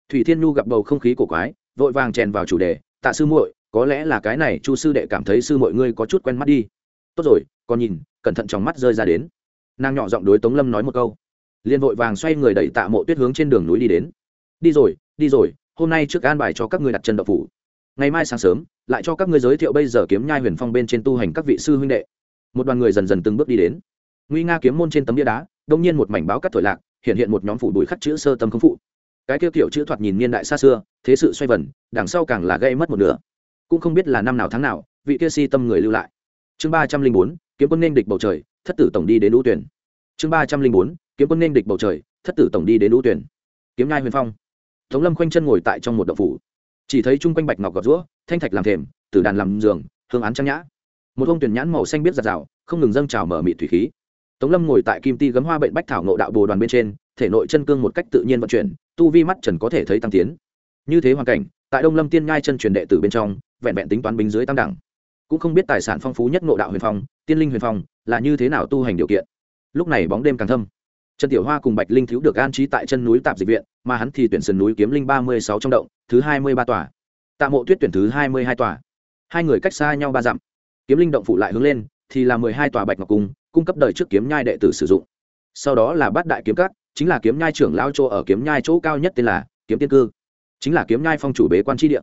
A: Thủy thiên nhu gặp bầu không khí cổ quái, vội vàng chèn vào chủ đề, tạ sư muội có lẽ là cái này chu sư đệ cảm thấy sư mọi ngươi có chút quen mắt đi. Tốt rồi còn nhìn, cẩn thận trong mắt rơi ra đến. Nàng nhỏ giọng đối tống lâm nói một câu. Liền vội vàng xoay người đẩy tạ mộ tuyết hướng trên đường núi đi đến. Đi rồi đi rồi, hôm nay trước an bài cho các người đặt chân đậu phủ. Ngày mai sáng sớm, lại cho các ngươi giới thiệu bây giờ kiếm nhai huyền phong bên trên tu hành các vị sư huynh đệ. Một đoàn người dần dần từng bước đi đến. Nguy nga kiếm môn trên tấm bia đá, đông nhiên một mảnh báo cắt thổi lạc, hiện hiện một nhóm phủ bụi khắc chữ sơ tâm không phụ. Cái kêu kiểu chữ thoạt nhìn niên đại xa xưa, thế sự xoay vần, đằng sau càng là gây mất một nửa cũng không biết là năm nào tháng nào, vị kia si tâm người lưu lại. Chương ba trăm linh bốn, kiếm quân nên địch bầu trời, thất tử tổng đi đến lũ tuyển. Chương ba trăm linh bốn, kiếm quân nên địch bầu trời, thất tử tổng đi đến lũ tuyển. Kiếm ngai huyền phong. Tống lâm khoanh chân ngồi tại trong một đậu phủ. Chỉ thấy chung quanh bạch ngọc gọt rũa, thanh thạch làm thềm, tử đàn làm giường, hương án trang nhã. Một ông tuyển nhãn màu xanh biết giặt rào, không ngừng dâng trào mở mị thủy khí. Tống lâm ngồi tại kim ti gấm hoa bệnh bách thảo ngộ đạo bồ đoàn bên trên, thể nội chân cương một cách tự nhiên vận chuyển, tu vi mắt trần có thể thấy tăng tiến. Như thế hoàn cảnh, tại đông lâm tiên ngai chân truyền đệ tử bên trong vẹn vẹn tính toán bính dưới tam đẳng. Cũng không biết tài sản phong phú nhất nộ đạo huyền phong, tiên linh huyền phong là như thế nào tu hành điều kiện. Lúc này bóng đêm càng thâm. Trần tiểu hoa cùng bạch linh thiếu được an trí tại chân núi tạp dịch viện, mà hắn thì tuyển sườn núi kiếm linh ba mươi sáu trong động, thứ hai mươi ba tòa. Tạ mộ tuyết tuyển thứ hai mươi hai tòa. Hai người cách xa nhau ba dặm. Kiếm linh động phụ lại hướng lên, thì là mười hai tòa bạch ngọc cung cung cấp đời trước kiếm nhai đệ tử sử dụng. Sau đó là bát đại kiếm cát chính là kiếm nhai trưởng lao chỗ ở, kiếm nhai chỗ cao nhất tên là kiếm tiên cư. Chính là kiếm nhai phong chủ bế quan tri địa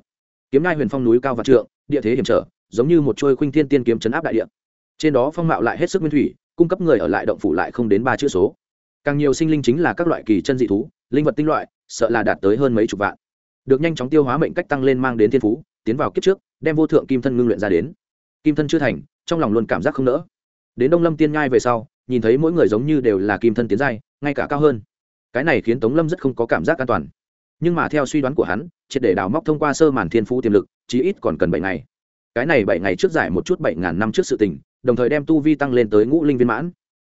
A: kiếm ngai huyền phong núi cao và trượng, địa thế hiểm trở, giống như một trôi khuynh thiên tiên kiếm chấn áp đại địa. Trên đó phong mạo lại hết sức nguyên thủy, cung cấp người ở lại động phủ lại không đến ba chữ số. Càng nhiều sinh linh chính là các loại kỳ chân dị thú, linh vật tinh loại, sợ là đạt tới hơn mấy chục vạn. Được nhanh chóng tiêu hóa mệnh cách tăng lên mang đến thiên phú, tiến vào kiếp trước, đem vô thượng kim thân ngưng luyện ra đến. Kim thân chưa thành, trong lòng luôn cảm giác không nỡ. Đến đông lâm tiên nhai về sau, nhìn thấy mỗi người giống như đều là kim thân tiến giai, ngay cả cao hơn. Cái này khiến tống lâm rất không có cảm giác an toàn nhưng mà theo suy đoán của hắn, triệt để đào móc thông qua sơ màn thiên phú tiềm lực, chí ít còn cần bảy ngày. Cái này bảy ngày trước giải một chút bảy ngàn năm trước sự tình, đồng thời đem tu vi tăng lên tới ngũ linh viên mãn.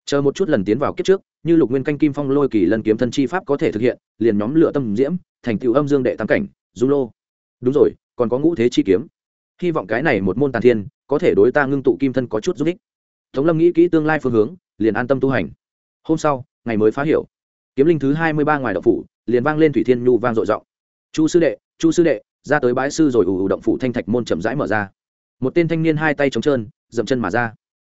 A: Chờ một chút lần tiến vào kiếp trước, như lục nguyên canh kim phong lôi kỳ lân kiếm thân chi pháp có thể thực hiện, liền nhóm lửa tâm diễm, thành tựu âm dương đệ tam cảnh, du lô. Đúng rồi, còn có ngũ thế chi kiếm. Hy vọng cái này một môn tàn thiên, có thể đối ta ngưng tụ kim thân có chút giúp ích. Tống lâm nghĩ kỹ tương lai phương hướng, liền an tâm tu hành. Hôm sau, ngày mới phá hiểu. Kiếm linh thứ hai mươi ba ngoài đạo phủ liền vang lên thủy thiên nhu vang dội dọn chu sư đệ, chu sư đệ, ra tới bãi sư rồi ủ ủ động phủ thanh thạch môn chậm rãi mở ra. Một tên thanh niên hai tay trống trơn, dậm chân mà ra.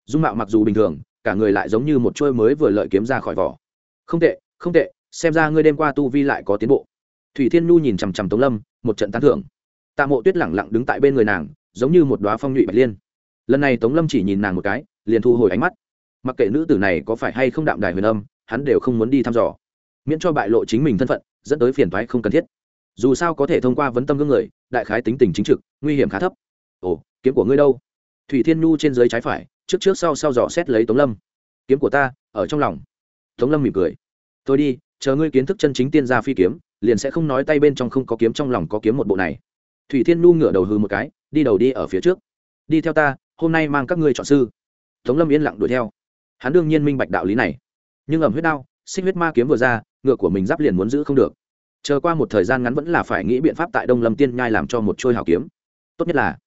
A: Dung mạo mặc dù bình thường, cả người lại giống như một trôi mới vừa lợi kiếm ra khỏi vỏ. Không tệ không tệ, xem ra ngươi đêm qua tu vi lại có tiến bộ. Thủy thiên nhu nhìn chằm chằm tống lâm, một trận tán thưởng. Tạ mộ tuyết lẳng lặng đứng tại bên người nàng, giống như một đoá phong nhụy bạch liên. Lần này tống lâm chỉ nhìn nàng một cái, liền thu hồi ánh mắt. Mặc kệ nữ tử này có phải hay không đạm đài huyền âm, hắn đều không muốn đi thăm dò miễn cho bại lộ chính mình thân phận, dẫn tới phiền thoái không cần thiết. Dù sao có thể thông qua vấn tâm gương người, đại khái tính tình chính trực, nguy hiểm khá thấp. Ồ, kiếm của ngươi đâu? Thủy thiên nhu trên dưới trái phải, trước trước sau sau dò xét lấy tống lâm. Kiếm của ta, ở trong lòng. Tống lâm mỉm cười. Tôi đi, chờ ngươi kiến thức chân chính tiên gia phi kiếm, liền sẽ không nói tay bên trong không có kiếm trong lòng có kiếm một bộ này. Thủy thiên nhu ngửa đầu hư một cái, đi đầu đi ở phía trước. Đi theo ta, hôm nay mang các ngươi chọn sư. Tống lâm yên lặng đuổi theo. Hắn đương nhiên minh bạch đạo lý này. Nhưng ẩm huyết đao, xích huyết ma kiếm vừa ra ngựa của mình giáp liền muốn giữ không được. Chờ qua một thời gian ngắn vẫn là phải nghĩ biện pháp tại đông lâm tiên nhai làm cho một trôi hào kiếm. Tốt nhất là,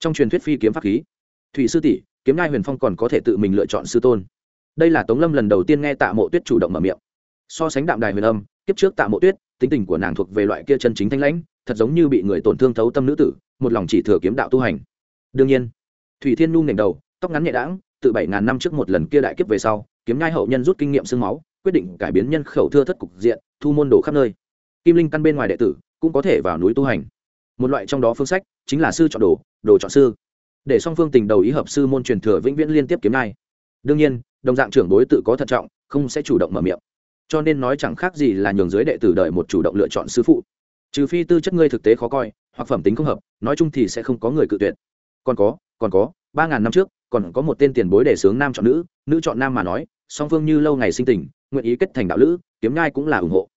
A: trong truyền thuyết phi kiếm pháp khí, thủy sư tỷ, kiếm nhai huyền phong còn có thể tự mình lựa chọn sư tôn. Đây là tống lâm lần đầu tiên nghe tạ mộ tuyết chủ động mở miệng. So sánh đạm đài huyền âm, kiếp trước tạ mộ tuyết, tính tình của nàng thuộc về loại kia chân chính thanh lãnh, thật giống như bị người tổn thương thấu tâm nữ tử, một lòng chỉ thừa kiếm đạo tu hành. Đương nhiên, thủy thiên nu nềnh đầu, tóc ngắn nhẹ đãng từ bảy ngàn năm trước một lần kia đại kiếp về sau, kiếm nhai hậu nhân rút kinh nghiệm sương máu quyết định cải biến nhân khẩu thưa thất cục diện, thu môn đồ khắp nơi. Kim linh căn bên ngoài đệ tử cũng có thể vào núi tu hành. Một loại trong đó phương sách chính là sư chọn đồ đồ chọn sư. Để song phương tình đầu ý hợp sư môn truyền thừa vĩnh viễn liên tiếp kiếm nhai. Đương nhiên, đồng dạng trưởng đối tự có thận trọng, không sẽ chủ động mở miệng. Cho nên nói chẳng khác gì là nhường giới đệ tử đợi một chủ động lựa chọn sư phụ. Trừ phi tư chất ngươi thực tế khó coi, hoặc phẩm tính không hợp, nói chung thì sẽ không có người cự tuyệt. Còn có còn có, ba ngàn năm trước, còn có một tên tiền bối đề sướng nam chọn nữ nữ chọn nam mà nói, song phương như lâu ngày sinh tình nguyện ý kết thành đạo lữ, kiếm nhai cũng là ủng hộ.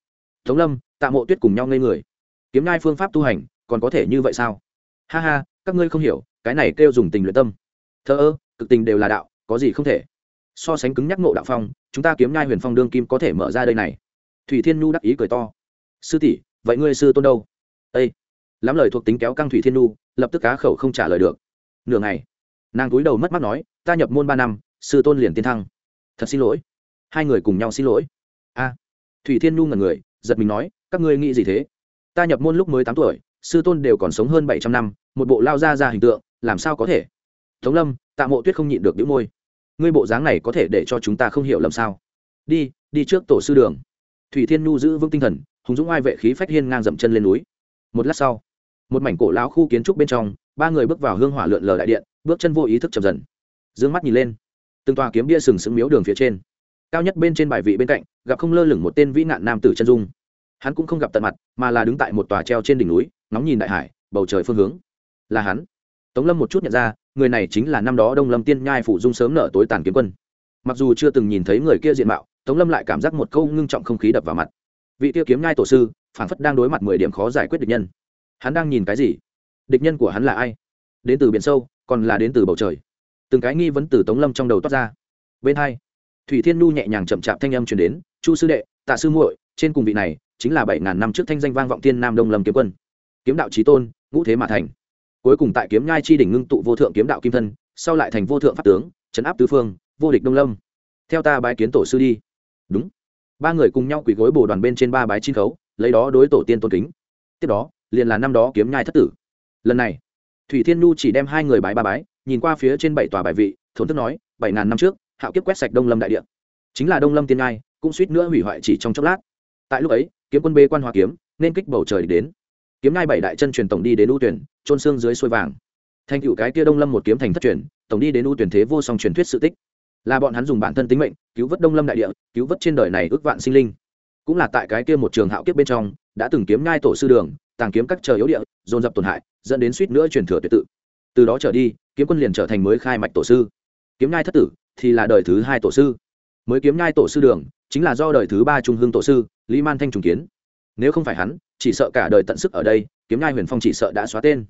A: Tống lâm, tạ mộ tuyết cùng nhau ngây người. Kiếm nhai phương pháp tu hành, còn có thể như vậy sao? Ha ha, các ngươi không hiểu, cái này kêu dùng tình luyện tâm. Thơ ơ, cực tình đều là đạo, có gì không thể? So sánh cứng nhắc ngộ đạo phong, chúng ta kiếm nhai huyền phong đương kim có thể mở ra đây này. Thủy thiên nhu đắc ý cười to. Sư tỷ, vậy ngươi sư tôn đâu? Ây lắm lời thuộc tính kéo căng thủy thiên nhu, lập tức cá khẩu không trả lời được. Nửa ngày, nàng cúi đầu mất mắt nói, ta nhập môn ba năm, sư tôn liền tiến thăng. Thật xin lỗi hai người cùng nhau xin lỗi. A. Thủy thiên nhu ngần người, giật mình nói, các ngươi nghĩ gì thế? Ta nhập môn lúc mới tám tuổi, sư tôn đều còn sống hơn bảy trăm năm, một bộ lao ra ra hình tượng, làm sao có thể? Tống lâm, tạ mộ tuyết không nhịn được đĩu môi. Ngươi bộ dáng này có thể để cho chúng ta không hiểu lầm sao? Đi đi trước tổ sư đường. Thủy thiên nhu giữ vững tinh thần, hùng dũng ai vệ khí phách hiên ngang dậm chân lên núi. Một lát sau, một mảnh cổ lão khu kiến trúc bên trong, ba người bước vào hương hỏa lượn lờ đại điện, bước chân vô ý thức chậm dần. D ư ơ n g mắt nhìn lên, từng tòa kiếm bia sừng sững miếu đường phía trên cao nhất bên trên bài vị bên cạnh, gặp không lơ lửng một tên vĩ nạn nam tử chân dung. Hắn cũng không gặp tận mặt, mà là đứng tại một tòa treo trên đỉnh núi, ngóng nhìn đại hải, bầu trời phương hướng. Là hắn. Tống lâm một chút nhận ra, người này chính là năm đó đông lâm tiên nhai phủ dung sớm nở tối tàn kiếm quân. Mặc dù chưa từng nhìn thấy người kia diện mạo, tống lâm lại cảm giác một câu ngưng trọng không khí đập vào mặt. Vị tiêu kiếm nhai tổ sư phản phất đang đối mặt mười điểm khó giải quyết địch nhân. Hắn đang nhìn cái gì? Địch nhân của hắn là ai? Đến từ biển sâu, còn là đến từ bầu trời. Từng cái nghi vấn từ tống lâm trong đầu toát ra. Bên hai thủy thiên nhu nhẹ nhàng chậm chạp thanh âm truyền đến, chu sư đệ tạ sư muội, trên cùng vị này chính là bảy ngàn năm trước thanh danh vang vọng tiên nam đông lâm kiếm quân, kiếm đạo trí tôn, ngũ thế mà thành. Cuối cùng tại kiếm nhai chi đỉnh ngưng tụ vô thượng kiếm đạo kim thân, sau lại thành vô thượng pháp tướng chấn áp tứ phương, vô địch đông lâm. Theo ta bái kiến tổ sư đi. Đúng. Ba người cùng nhau quỳ gối bồ đoàn bên trên ba bái chín khấu, lấy đó đối tổ tiên tôn kính. Tiếp đó, liền là năm đó kiếm nhai thất tử. Lần này, thủy thiên nhu chỉ đem hai người bái ba bái, nhìn qua phía trên bảy tòa bài vị thốn thức nói, bảy ngàn năm trước hạo kiếp quét sạch đông lâm đại địa. Chính là đông lâm tiên ngai, cũng suýt nữa hủy hoại chỉ trong chốc lát. Tại lúc ấy, kiếm quân bê quan hoa kiếm, nên kích bầu trời đến. Kiếm ngai bảy đại chân truyền tổng đi đến ưu tuyển trôn xương dưới xuôi vàng. Thành cựu cái kia đông lâm một kiếm thành thất truyền, tổng đi đến ưu tuyển thế vô song truyền thuyết sự tích. Là bọn hắn dùng bản thân tính mệnh, cứu vớt đông lâm đại địa, cứu vớt trên đời này ước vạn sinh linh. Cũng là tại cái kia một trường hạo kiếp bên trong, đã từng kiếm ngai tổ sư đường, tàng kiếm các chờ yếu địa, dồn dập tổn hại, dẫn đến suýt nữa truyền thừa tuyệt tự. Từ đó trở đi, kiếm quân liền trở thành mới khai mạch tổ sư. Kiếm Ngai thất tử thì là đời thứ hai tổ sư. Mới kiếm nhai tổ sư đường, chính là do đời thứ ba trung hương tổ sư, lý man thanh trùng kiến. Nếu không phải hắn, chỉ sợ cả đời tận sức ở đây, kiếm nhai huyền phong chỉ sợ đã xóa tên.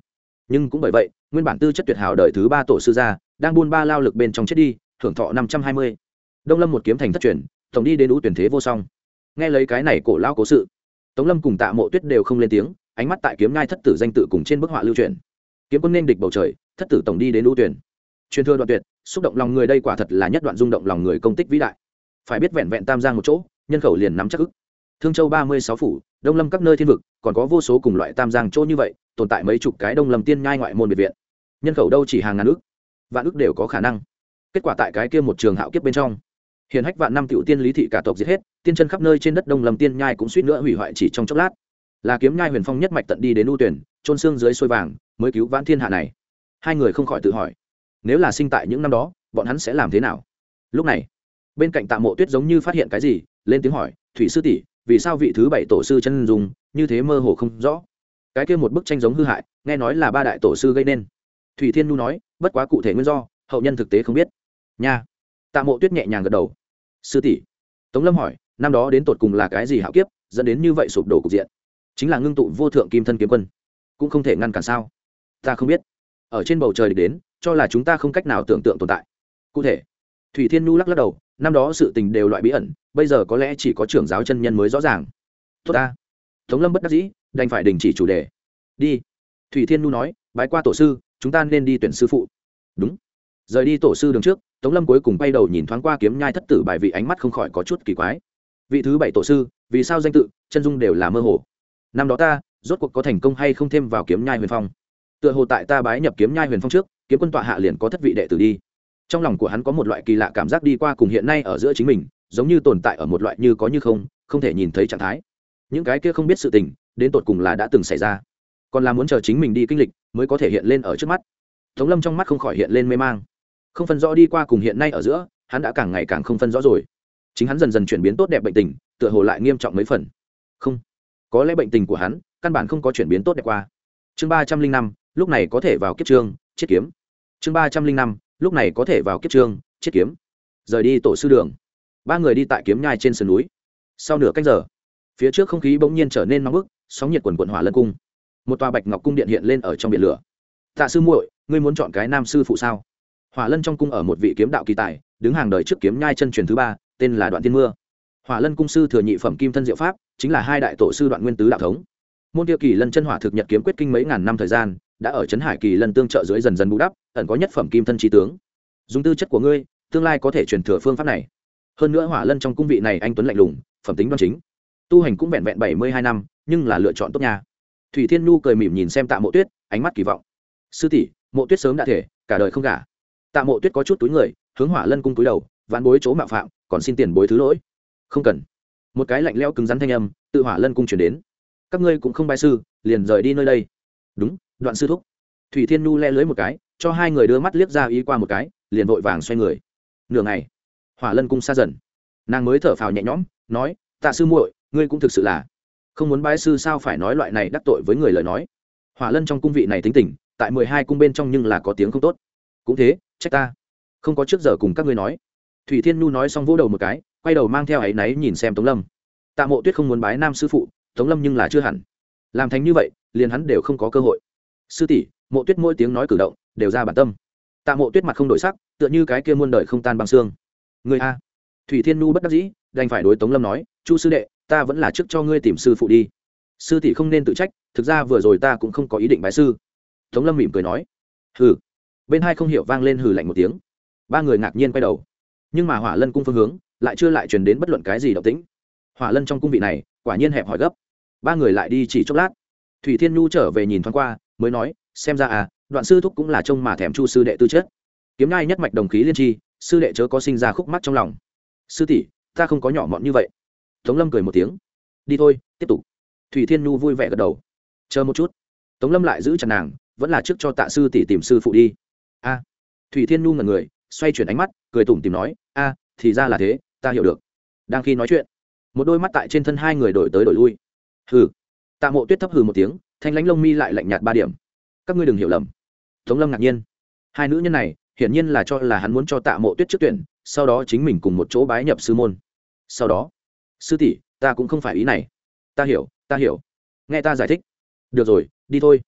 A: Nhưng cũng bởi vậy, nguyên bản tư chất tuyệt hảo đời thứ ba tổ sư gia đang buôn ba lao lực bên trong chết đi, thưởng thọ năm trăm hai mươi. Đông lâm một kiếm thành thất truyền, tổng đi đến ú tuyển thế vô song. Nghe lấy cái này cổ lao cố sự, tống lâm cùng tạ mộ tuyết đều không lên tiếng, ánh mắt tại kiếm ngai thất tử danh tự cùng trên bức họa lưu truyền. Kiếm quân nên địch bầu trời, thất tử tổng đi đến ưu tuyển. Truyền thừa đoạn tuyệt xúc động lòng người đây quả thật là nhất đoạn rung động lòng người công tích vĩ đại. Phải biết vẹn vẹn tam giang một chỗ, nhân khẩu liền nắm chắc ức. Thương châu ba mươi sáu phủ, đông lâm các nơi thiên vực, còn có vô số cùng loại tam giang chỗ như vậy, tồn tại mấy chục cái đông lâm tiên nhai ngoại môn biệt viện. Nhân khẩu đâu chỉ hàng ngàn ước vạn ước đều có khả năng. Kết quả tại cái kia một trường hạo kiếp bên trong hiện hách vạn năm tiểu tiên lý thị cả tộc giết hết, tiên chân khắp nơi trên đất đông lâm tiên nhai cũng suýt nữa hủy hoại chỉ trong chốc lát. Là kiếm nhai huyền phong nhất mạch tận đi đến u tuyển trôn xương dưới sôi vàng, mới cứu vãn thiên hạ này. Hai người không khỏi tự hỏi nếu là sinh tại những năm đó, bọn hắn sẽ làm thế nào? Lúc này, bên cạnh tạ mộ tuyết giống như phát hiện cái gì, lên tiếng hỏi, thủy sư tỷ, vì sao vị thứ bảy tổ sư chân dùng như thế mơ hồ không rõ? Cái kia một bức tranh giống hư hại, nghe nói là ba đại tổ sư gây nên. Thủy thiên nhu nói, bất quá cụ thể nguyên do, hậu nhân thực tế không biết. Nha. Tạ mộ tuyết nhẹ nhàng gật đầu. Sư tỷ. Tống lâm hỏi, năm đó đến tột cùng là cái gì hạo kiếp, dẫn đến như vậy sụp đổ cục diện? Chính là ngưng tụ vô thượng kim thân kiếm quân, cũng không thể ngăn cản sao? Ta không biết. Ở trên bầu trời địch đến cho là chúng ta không cách nào tưởng tượng tồn tại. Cụ thể, thủy thiên nhu lắc lắc đầu, năm đó sự tình đều loại bí ẩn, bây giờ có lẽ chỉ có trưởng giáo chân nhân mới rõ ràng. Tốt ta. Tống lâm bất đắc dĩ, đành phải đình chỉ chủ đề. Đi. Thủy thiên nhu nói, bái qua tổ sư, chúng ta nên đi tuyển sư phụ. Đúng. Rời đi tổ sư đường trước, tống lâm cuối cùng bay đầu nhìn thoáng qua kiếm nhai thất tử bài vị ánh mắt không khỏi có chút kỳ quái. Vị thứ bảy tổ sư, vì sao danh tự, chân dung đều là mơ hồ? Năm đó ta, rốt cuộc có thành công hay không thêm vào kiếm nhai huyền phong? Tựa hồ tại ta bái nhập kiếm nhai huyền phong trước, kiếm quân tọa hạ liền có thất vị đệ tử đi. Trong lòng của hắn có một loại kỳ lạ cảm giác đi qua cùng hiện nay ở giữa chính mình, giống như tồn tại ở một loại như có như không không thể nhìn thấy trạng thái. Những cái kia không biết sự tình, đến tột cùng là đã từng xảy ra. Còn là muốn chờ chính mình đi kinh lịch, mới có thể hiện lên ở trước mắt. Tống lâm trong mắt không khỏi hiện lên mê mang. Không phân rõ đi qua cùng hiện nay ở giữa, hắn đã càng ngày càng không phân rõ rồi. Chính hắn dần dần chuyển biến tốt đẹp bệnh tình, tựa hồ lại nghiêm trọng mấy phần. Không. Có lẽ bệnh tình của hắn, căn bản không có chuyển biến tốt đẹp qua. Chương ba trăm linh năm lúc này có thể vào kiếp trương chiết kiếm. Chương ba trăm linh năm, lúc này có thể vào kiếp trương chiết kiếm. Rời đi tổ sư đường. Ba người đi tại kiếm nhai trên sườn núi. Sau nửa cách giờ, phía trước không khí bỗng nhiên trở nên nóng bức, sóng nhiệt quần quận hỏa lân cung. Một tòa bạch ngọc cung điện hiện lên ở trong biển lửa. Tạ sư muội, ngươi muốn chọn cái nam sư phụ sao? Hỏa lân trong cung ở một vị kiếm đạo kỳ tài, đứng hàng đời trước kiếm nhai chân truyền thứ ba, tên là đoạn tiên mưa. Hỏa lân cung sư thừa nhị phẩm kim thân diệu pháp, chính là hai đại tổ sư đoạn nguyên tứ đạo thống. Môn tiêu kỳ lân chân hỏa thực nhật kiếm quyết kinh mấy ngàn năm thời gian đã ở trấn hải kỳ lân tương trợ dưới dần dần bù đắp, ẩn có nhất phẩm kim thân trí tướng. Dùng tư chất của ngươi, tương lai có thể truyền thừa phương pháp này. Hơn nữa hỏa lân trong cung vị này anh tuấn lạnh lùng, phẩm tính đoan chính. Tu hành cũng vẹn vẹn bảy mươi hai năm, nhưng là lựa chọn tốt nha. Thủy thiên nhu cười mỉm nhìn xem tạ mộ tuyết, ánh mắt kỳ vọng. Sư tỷ, mộ tuyết sớm đã thể, cả đời không gả. Tạ mộ tuyết có chút túi người, hướng hỏa lân cung túi đầu ván bối chỗ mạo phạm, còn xin tiền bối thứ lỗi. Không cần. Một cái lạnh leo cứng rắn thanh âm, tự hỏa lân cung chuyển đến. Các ngươi cũng không bài sư, liền rời đi nơi đây. Đúng đoạn sư thúc. Thủy thiên nu le lưới một cái, cho hai người đưa mắt liếc ra ý qua một cái, liền vội vàng xoay người. Nửa ngày, hỏa lân cung xa dần. Nàng mới thở phào nhẹ nhõm, nói, tạ sư muội, ngươi cũng thực sự là không muốn bái sư sao phải nói loại này đắc tội với người lời nói. Hỏa lân trong cung vị này tính tình, tại mười hai cung bên trong nhưng là có tiếng không tốt. Cũng thế, trách ta. Không có trước giờ cùng các ngươi nói. Thủy thiên nhu nói xong vỗ đầu một cái, quay đầu mang theo áy náy nhìn xem tống lâm. Tạ mộ tuyết không muốn bái nam sư phụ, tống lâm nhưng là chưa hẳn. Làm thành như vậy, liền hắn đều không có cơ hội sư tỷ, mộ tuyết mỗi tiếng nói cử động, đều ra bản tâm. Tạ mộ tuyết mặt không đổi sắc, tựa như cái kia muôn đời không tan bằng xương. Người a. Thủy thiên nu bất đắc dĩ, đành phải đối tống lâm nói, chu sư đệ, ta vẫn là trước cho ngươi tìm sư phụ đi. Sư tỷ không nên tự trách, thực ra vừa rồi ta cũng không có ý định bái sư. Tống lâm mỉm cười nói, hừ. Bên hai không hiểu vang lên hừ lạnh một tiếng. Ba người ngạc nhiên quay đầu. Nhưng mà hỏa lân cung phương hướng, lại chưa lại truyền đến bất luận cái gì động tĩnh. Hỏa lân trong cung vị này, quả nhiên hẹp hỏi gấp. Ba người lại đi chỉ chốc lát. Thủy thiên nhu trở về nhìn thoáng qua mới nói, xem ra à đoạn sư thúc cũng là trông mà thèm chu sư đệ tư chất. Kiếm ngai nhất mạch đồng khí liên tri, sư đệ chớ có sinh ra khúc mắt trong lòng. Sư tỷ, ta không có nhỏ mọn như vậy. Tống lâm cười một tiếng. Đi thôi, tiếp tục. Thủy thiên nhu vui vẻ gật đầu. Chờ một chút. Tống lâm lại giữ chặt nàng, vẫn là trước cho tạ sư tỷ tìm sư phụ đi. A. Thủy thiên nhu ngần người, xoay chuyển ánh mắt, cười tủm tìm nói, a, thì ra là thế, ta hiểu được. Đang khi nói chuyện, một đôi mắt tại trên thân hai người đổi tới đổi lui. Hừ. Tạ mộ tuyết thấp hừ một tiếng thanh lãnh lông mi lại lạnh nhạt ba điểm. Các ngươi đừng hiểu lầm. Tống lâm ngạc nhiên. Hai nữ nhân này, hiển nhiên là cho là hắn muốn cho tạ mộ tuyết trước tuyển, sau đó chính mình cùng một chỗ bái nhập sư môn. Sau đó, sư tỷ, ta cũng không phải ý này. Ta hiểu ta hiểu. Nghe ta giải thích. Được rồi, đi thôi.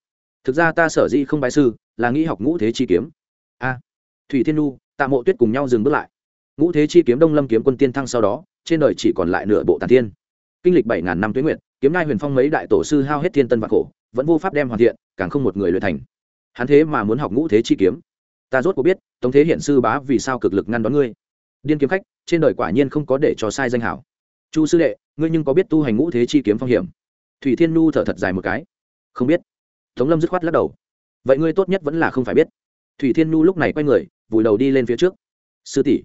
A: Thực ra ta sở dĩ không bái sư là nghĩ học ngũ thế chi kiếm. A. Thủy thiên nu tạ mộ tuyết cùng nhau dừng bước lại. Ngũ thế chi kiếm đông lâm kiếm quân tiên thăng sau đó, trên đời chỉ còn lại nửa bộ tàn thiên kinh lịch bảy ngàn năm tuyến nguyện kiếm nai huyền phong mấy đại tổ sư hao hết thiên tân và khổ vẫn vô pháp đem hoàn thiện, càng không một người luyện thành. Hắn thế mà muốn học ngũ thế chi kiếm. Ta rốt cuộc biết, tống thế hiện sư bá vì sao cực lực ngăn đón ngươi. Điên kiếm khách, trên đời quả nhiên không có để cho sai danh hảo. Chu sư đệ, ngươi nhưng có biết tu hành ngũ thế chi kiếm phong hiểm? Thủy thiên nu thở thật dài một cái. Không biết. Tống lâm dứt khoát lắc đầu. Vậy ngươi tốt nhất vẫn là không phải biết. Thủy thiên nu lúc này quay người, vùi đầu đi lên phía trước. Sư tỷ.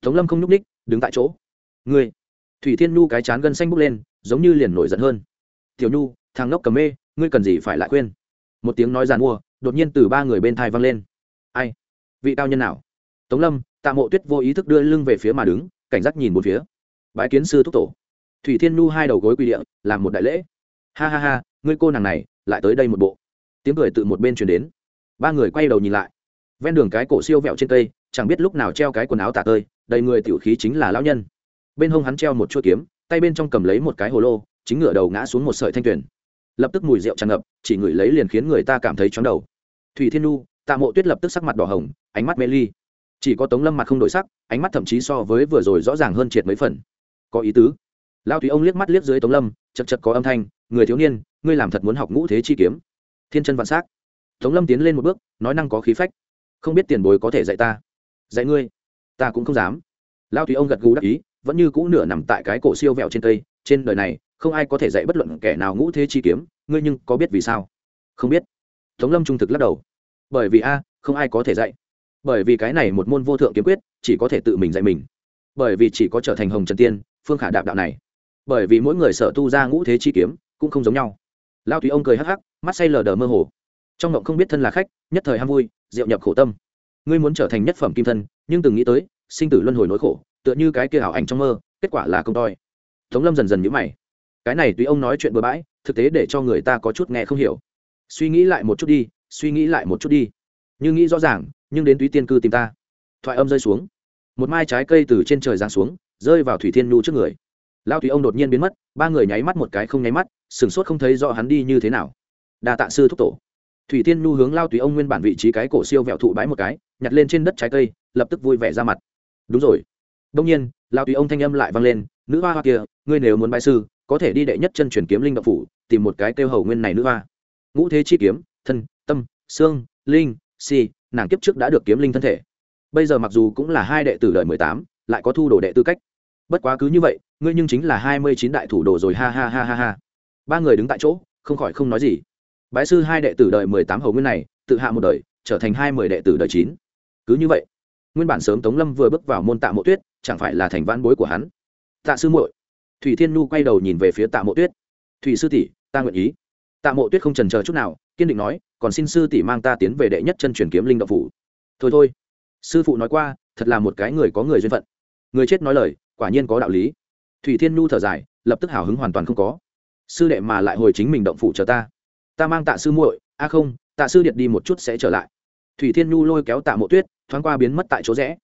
A: Tống lâm không nhúc ních đứng tại chỗ. Ngươi. Thủy thiên nu cái chán gân xanh bốc lên, giống như liền nổi giận hơn. Tiểu nhu, thằng ngốc cầm mê ngươi cần gì phải lại khuyên? Một tiếng nói giàn mua, đột nhiên từ ba người bên thai văng lên. Ai? Vị cao nhân nào? Tống lâm, tạ mộ tuyết vô ý thức đưa lưng về phía mà đứng, cảnh giác nhìn một phía. Bãi kiến sư thúc tổ. Thủy thiên nu hai đầu gối quỳ địa, làm một đại lễ. Ha ha ha, ngươi cô nàng này, lại tới đây một bộ. Tiếng cười tự một bên truyền đến. Ba người quay đầu nhìn lại. Ven đường cái cổ siêu vẹo trên cây, chẳng biết lúc nào treo cái quần áo tả tơi, đầy người tiểu khí chính là lão nhân. Bên hông hắn treo một chuôi kiếm, tay bên trong cầm lấy một cái hồ lô, chính ngựa đầu ngã xuống một sợi thanh tuyển lập tức mùi rượu tràn ngập, chỉ ngửi lấy liền khiến người ta cảm thấy chóng đầu. Thủy thiên nu tạ mộ tuyết lập tức sắc mặt đỏ hồng, ánh mắt mê ly. Chỉ có tống lâm mặt không đổi sắc, ánh mắt thậm chí so với vừa rồi rõ ràng hơn triệt mấy phần. Có ý tứ. Lao thủy ông liếc mắt liếc dưới tống lâm, chật chật có âm thanh, người thiếu niên, ngươi làm thật muốn học ngũ thế chi kiếm. Thiên chân vạn s á c tống lâm tiến lên một bước, nói năng có khí phách. Không biết tiền bối có thể dạy ta? Dạy ngươi? Ta cũng không dám. Lao thủy ông gật gù đắc ý, vẫn như cũ nửa nằm tại cái cổ siêu vẹo trên cây, trên đời này không ai có thể dạy bất luận kẻ nào ngũ thế chi kiếm, ngươi nhưng có biết vì sao? Không biết. Tống lâm trung thực lắc đầu. Bởi vì a, không ai có thể dạy. Bởi vì cái này một môn vô thượng kiếm quyết, chỉ có thể tự mình dạy mình. Bởi vì chỉ có trở thành hồng trần tiên, phương khả đạp đạo này. Bởi vì mỗi người sợ tu ra ngũ thế chi kiếm, cũng không giống nhau. Lao tùy ông cười hắc hắc, mắt say lờ đờ mơ hồ. Trong ngộng không biết thân là khách, nhất thời ham vui diệu nhập khổ tâm. Ngươi muốn trở thành nhất phẩm kim thân, nhưng từng nghĩ tới, sinh tử luân hồi nỗi khổ, tựa như cái kia ảo ảnh trong mơ, kết quả là công toi tống lâm dần dần nhữ mày cái này tùy ông nói chuyện bừa bãi, thực tế để cho người ta có chút nghe không hiểu. Suy nghĩ lại một chút đi, suy nghĩ lại một chút đi. Như nghĩ rõ ràng, nhưng đến túy tiên cư tìm ta. Thoại âm rơi xuống. Một mai trái cây từ trên trời giáng xuống, rơi vào thủy thiên nhu trước người. Lao thủy ông đột nhiên biến mất, ba người nháy mắt một cái không nháy mắt sửng sốt không thấy rõ hắn đi như thế nào. Đa tạ sư thúc tổ. Thủy thiên nhu hướng lao thủy ông nguyên bản vị trí cái cổ siêu vẹo thụ bãi một cái, nhặt lên trên đất trái cây, lập tức vui vẻ ra mặt. Đúng rồi. Đông nhiên lao thủy ông thanh âm lại vang lên, nữ hoa hoa kia, ngươi nếu muốn bãi sư có thể đi đệ nhất chân truyền kiếm linh động phủ, tìm một cái kêu hầu nguyên này nữ hoa. Ngũ thế chi kiếm, thân, tâm, xương, linh, si, nàng kiếp trước đã được kiếm linh thân thể. Bây giờ mặc dù cũng là hai đệ tử đời mười tám, lại có thu đồ đệ tư cách. Bất quá cứ như vậy, ngươi nhưng chính là hai mươi chín đại thủ đồ rồi, ha ha ha ha ha. Ba người đứng tại chỗ, không khỏi không nói gì. Bái sư hai đệ tử đời mười tám hầu nguyên này, tự hạ một đời, trở thành hai mươi đệ tử đời chín. Cứ như vậy, nguyên bản sớm tống lâm vừa bước vào môn tạ mộ tuyết, chẳng phải là thành vãn bối của hắn. Tạ sư muội thủy thiên nu quay đầu nhìn về phía tạ mộ tuyết. Thủy sư tỷ, ta nguyện ý. Tạ mộ tuyết không trần chờ chút nào, kiên định nói, còn xin sư tỷ mang ta tiến về đệ nhất chân truyền kiếm linh đạo phủ. Thôi thôi. Sư phụ nói qua, thật là một cái người có người duyên phận. Người chết nói lời, quả nhiên có đạo lý. Thủy thiên nhu thở dài, lập tức hào hứng hoàn toàn không có. Sư đệ mà lại hồi chính mình động phủ chờ ta. Ta mang tạ sư muội, a không, tạ sư điện đi một chút sẽ trở lại. Thủy thiên nhu lôi kéo tạ mộ tuyết, thoáng qua biến mất tại chỗ rẽ.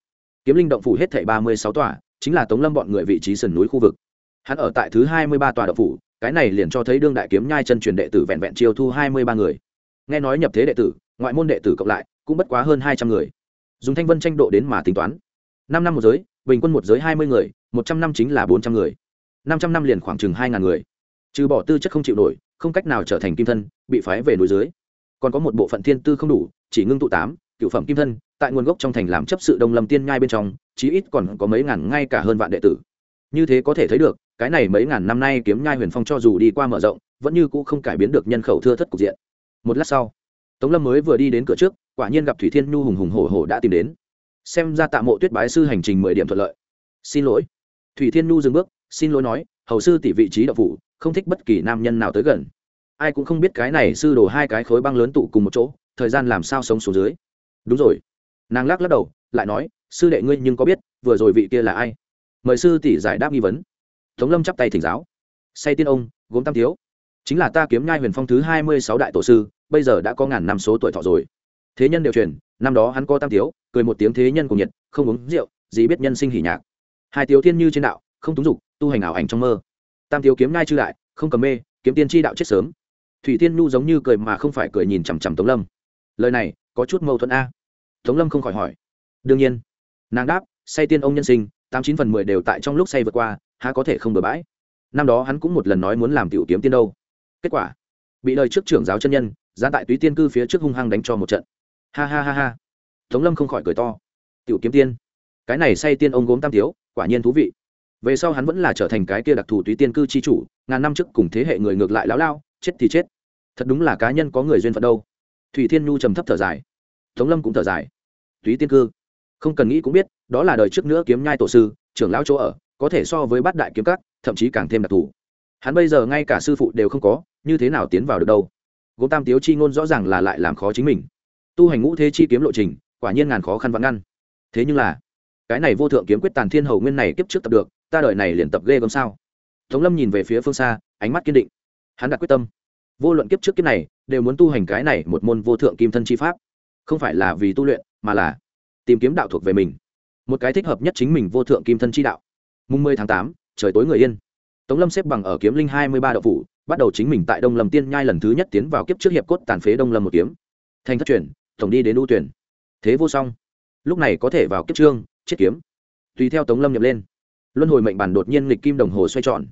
A: Kiếm linh động phủ hết thảy ba mươi sáu tòa, chính là tống lâm bọn người vị trí sườn núi khu vực hắn ở tại thứ hai mươi ba tòa đậu phủ, cái này liền cho thấy đương đại kiếm nhai chân truyền đệ tử vẹn vẹn chiêu thu hai mươi ba người. Nghe nói nhập thế đệ tử, ngoại môn đệ tử cộng lại, cũng bất quá hơn hai trăm người. Dùng thanh vân tranh độ đến mà tính toán. Năm năm một giới, bình quân một giới hai mươi người, một trăm năm chính là bốn trăm người. năm trăm năm liền khoảng chừng hai ngàn người. Trừ bỏ tư chất không chịu nổi, không cách nào trở thành kim thân, bị phái về núi dưới. Còn có một bộ phận thiên tư không đủ, chỉ ngưng tụ tám, cựu phẩm kim thân, tại nguồn gốc trong thành làm chấp sự đông lâm tiên nhai bên trong, chí ít còn có mấy ngàn, ngay cả hơn vạn đệ tử. Như thế có thể thấy được cái này mấy ngàn năm nay kiếm nhai huyền phong cho dù đi qua mở rộng, vẫn như cũ không cải biến được nhân khẩu thưa thất cục diện. Một lát sau, tống lâm mới vừa đi đến cửa trước, quả nhiên gặp thủy thiên nhu hùng hùng hổ hổ đã tìm đến. Xem ra tạ mộ tuyết bái sư hành trình mười điểm thuận lợi. Xin lỗi. Thủy thiên nhu dừng bước, xin lỗi nói, hầu sư tỷ vị trí đậu phủ, không thích bất kỳ nam nhân nào tới gần. Ai cũng không biết cái này sư đổ hai cái khối băng lớn tụ cùng một chỗ, thời gian làm sao sống xuống dưới. Đúng rồi. Nàng lắc lắc đầu, lại nói, sư đệ ngươi nhưng có biết, vừa rồi vị kia là ai? Mời sư tỷ giải đáp nghi vấn tống lâm chắp tay thỉnh giáo. Say tiên ông gốm tam thiếu. Chính là ta kiếm nhai huyền phong thứ hai mươi sáu đại tổ sư bây giờ đã có ngàn năm số tuổi thọ rồi. Thế nhân đều truyền năm đó hắn có tam thiếu, cười một tiếng thế nhân cùng nhiệt không uống rượu gì biết nhân sinh hỉ nhạc. Hai tiếu thiên như trên đạo không túng dục tu hành ảo ảnh trong mơ. Tam thiếu kiếm nhai chư đại không cầm mê kiếm tiên tri đạo chết sớm. Thủy tiên nhu giống như cười mà không phải cười nhìn chằm chằm tống lâm. Lời này có chút mâu thuẫn a. Tống lâm không khỏi hỏi. Đương nhiên. Nàng đáp say tiên ông nhân sinh tám chín phần mười đều tại trong lúc say vượt qua há có thể không bừa bãi. Năm đó hắn cũng một lần nói muốn làm tiểu kiếm tiên đâu. Kết quả, bị lời trước trưởng giáo chân nhân ra tại túy tiên cư phía trước hung hăng đánh cho một trận. Ha ha ha ha. Tống lâm không khỏi cười to. Tiểu kiếm tiên, cái này say tiên ông gốm tam tiếu, quả nhiên thú vị. Về sau hắn vẫn là trở thành cái kia đặc thù túy tiên cư chi chủ, ngàn năm trước cùng thế hệ người ngược lại lão lao, chết thì chết. Thật đúng là cá nhân có người duyên phận đâu. Thủy thiên nhu trầm thấp thở dài. Tống lâm cũng thở dài. Túy tiên cư, không cần nghĩ cũng biết, đó là đời trước nữa kiếm nhai tổ sư, trưởng lão chỗ ở có thể so với bát đại kiếm các, thậm chí càng thêm đặc thù. Hắn bây giờ ngay cả sư phụ đều không có, như thế nào tiến vào được đâu? Gốm tam tiếu chi ngôn rõ ràng là lại làm khó chính mình. Tu hành ngũ thế chi kiếm lộ trình, quả nhiên ngàn khó khăn vắng ngăn. Thế nhưng là, cái này vô thượng kiếm quyết tàn thiên hầu nguyên này kiếp trước tập được, ta đợi này liền tập ghê gớm sao? Tống lâm nhìn về phía phương xa, ánh mắt kiên định. Hắn đặt quyết tâm. Vô luận kiếp trước kiếp này, đều muốn tu hành cái này một môn vô thượng kim thân chi pháp. Không phải là vì tu luyện, mà là tìm kiếm đạo thuộc về mình. Một cái thích hợp nhất chính mình vô thượng kim thân chi đạo mùng mười tháng tám, trời tối người yên. Tống lâm xếp bằng ở kiếm linh hai mươi ba đậu phủ, bắt đầu chính mình tại đông lâm tiên nhai lần thứ nhất tiến vào kiếp trước hiệp cốt tàn phế đông lâm một kiếm. Thành thất truyền, tổng đi đến ưu tuyển. Thế vô song. Lúc này có thể vào kiếp trương chiết kiếm. Tùy theo tống lâm nhập lên, luân hồi mệnh bản đột nhiên lịch kim đồng hồ xoay tròn.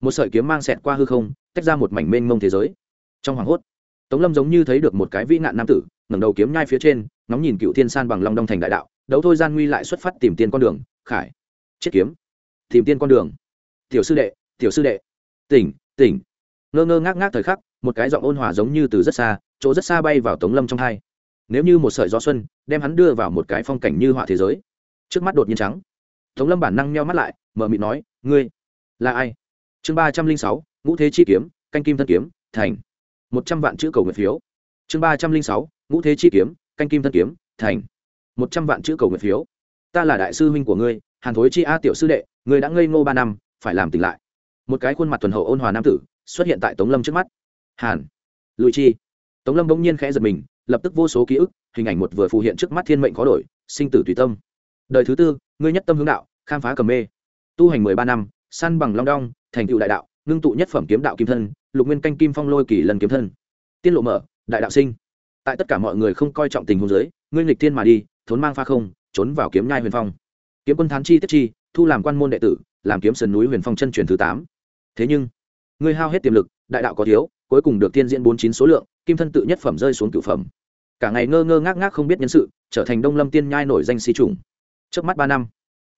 A: Một sợi kiếm mang xẹt qua hư không, tách ra một mảnh mênh mông thế giới. Trong hoàng hốt, tống lâm giống như thấy được một cái vĩ nạn nam tử, ngẩng đầu kiếm nhai phía trên, ngóng nhìn cựu thiên san bằng long đông thành đại đạo, đấu thôi gian nguy lại xuất phát tìm tiền con đường, khải, chết kiếm tìm tiên con đường. Tiểu sư đệ, tiểu sư đệ. Tỉnh tỉnh. Ngơ ngơ ngác ngác thời khắc, một cái giọng ôn hòa giống như từ rất xa, chỗ rất xa bay vào tống lâm trong hai. Nếu như một sợi gió xuân, đem hắn đưa vào một cái phong cảnh như họa thế giới. Trước mắt đột nhiên trắng. Tống lâm bản năng meo mắt lại, mở mịt nói, ngươi là ai? Chương ba trăm linh sáu, ngũ thế chi kiếm, canh kim thân kiếm, thành. Một trăm vạn chữ cầu nguyện phiếu. Chương ba trăm linh sáu, ngũ thế chi kiếm, canh kim thân kiếm, thành. Một trăm vạn chữ cầu nguyện phiếu. Ta là đại sư huynh của ngươi, hàn thối chi a tiểu sư đệ người đã ngây ngô ba năm, phải làm tỉnh lại. Một cái khuôn mặt thuần hậu ôn hòa nam tử xuất hiện tại tống lâm trước mắt. Hàn lụi chi. Tống lâm bỗng nhiên khẽ giật mình, lập tức vô số ký ức, hình ảnh một vừa phù hiện trước mắt thiên mệnh khó đổi, sinh tử tùy tâm. Đời thứ tư, ngươi nhất tâm hướng đạo, khám phá cầm mê. Tu hành mười ba năm, săn bằng long đong, thành tựu đại đạo, ngưng tụ nhất phẩm kiếm đạo kim thân, lục nguyên canh kim phong lôi kỳ lần kiếm thân. Tiên lộ mở, đại đạo sinh. Tại tất cả mọi người không coi trọng tình huống giới ngươi nghịch thiên mà đi, thốn mang pha không, trốn vào kiếm nhai huyền phong. Kiếm quân thán chi tiết chi thu làm quan môn đệ tử, làm kiếm sườn núi huyền phong chân truyền thứ tám. Thế nhưng, ngươi hao hết tiềm lực, đại đạo có thiếu, cuối cùng được tiên diễn bốn chín số lượng, kim thân tự nhất phẩm rơi xuống cửu phẩm. Cả ngày ngơ ngơ ngác ngác không biết nhân sự, trở thành đông lâm tiên nhai nổi danh si trùng. Trước mắt ba năm,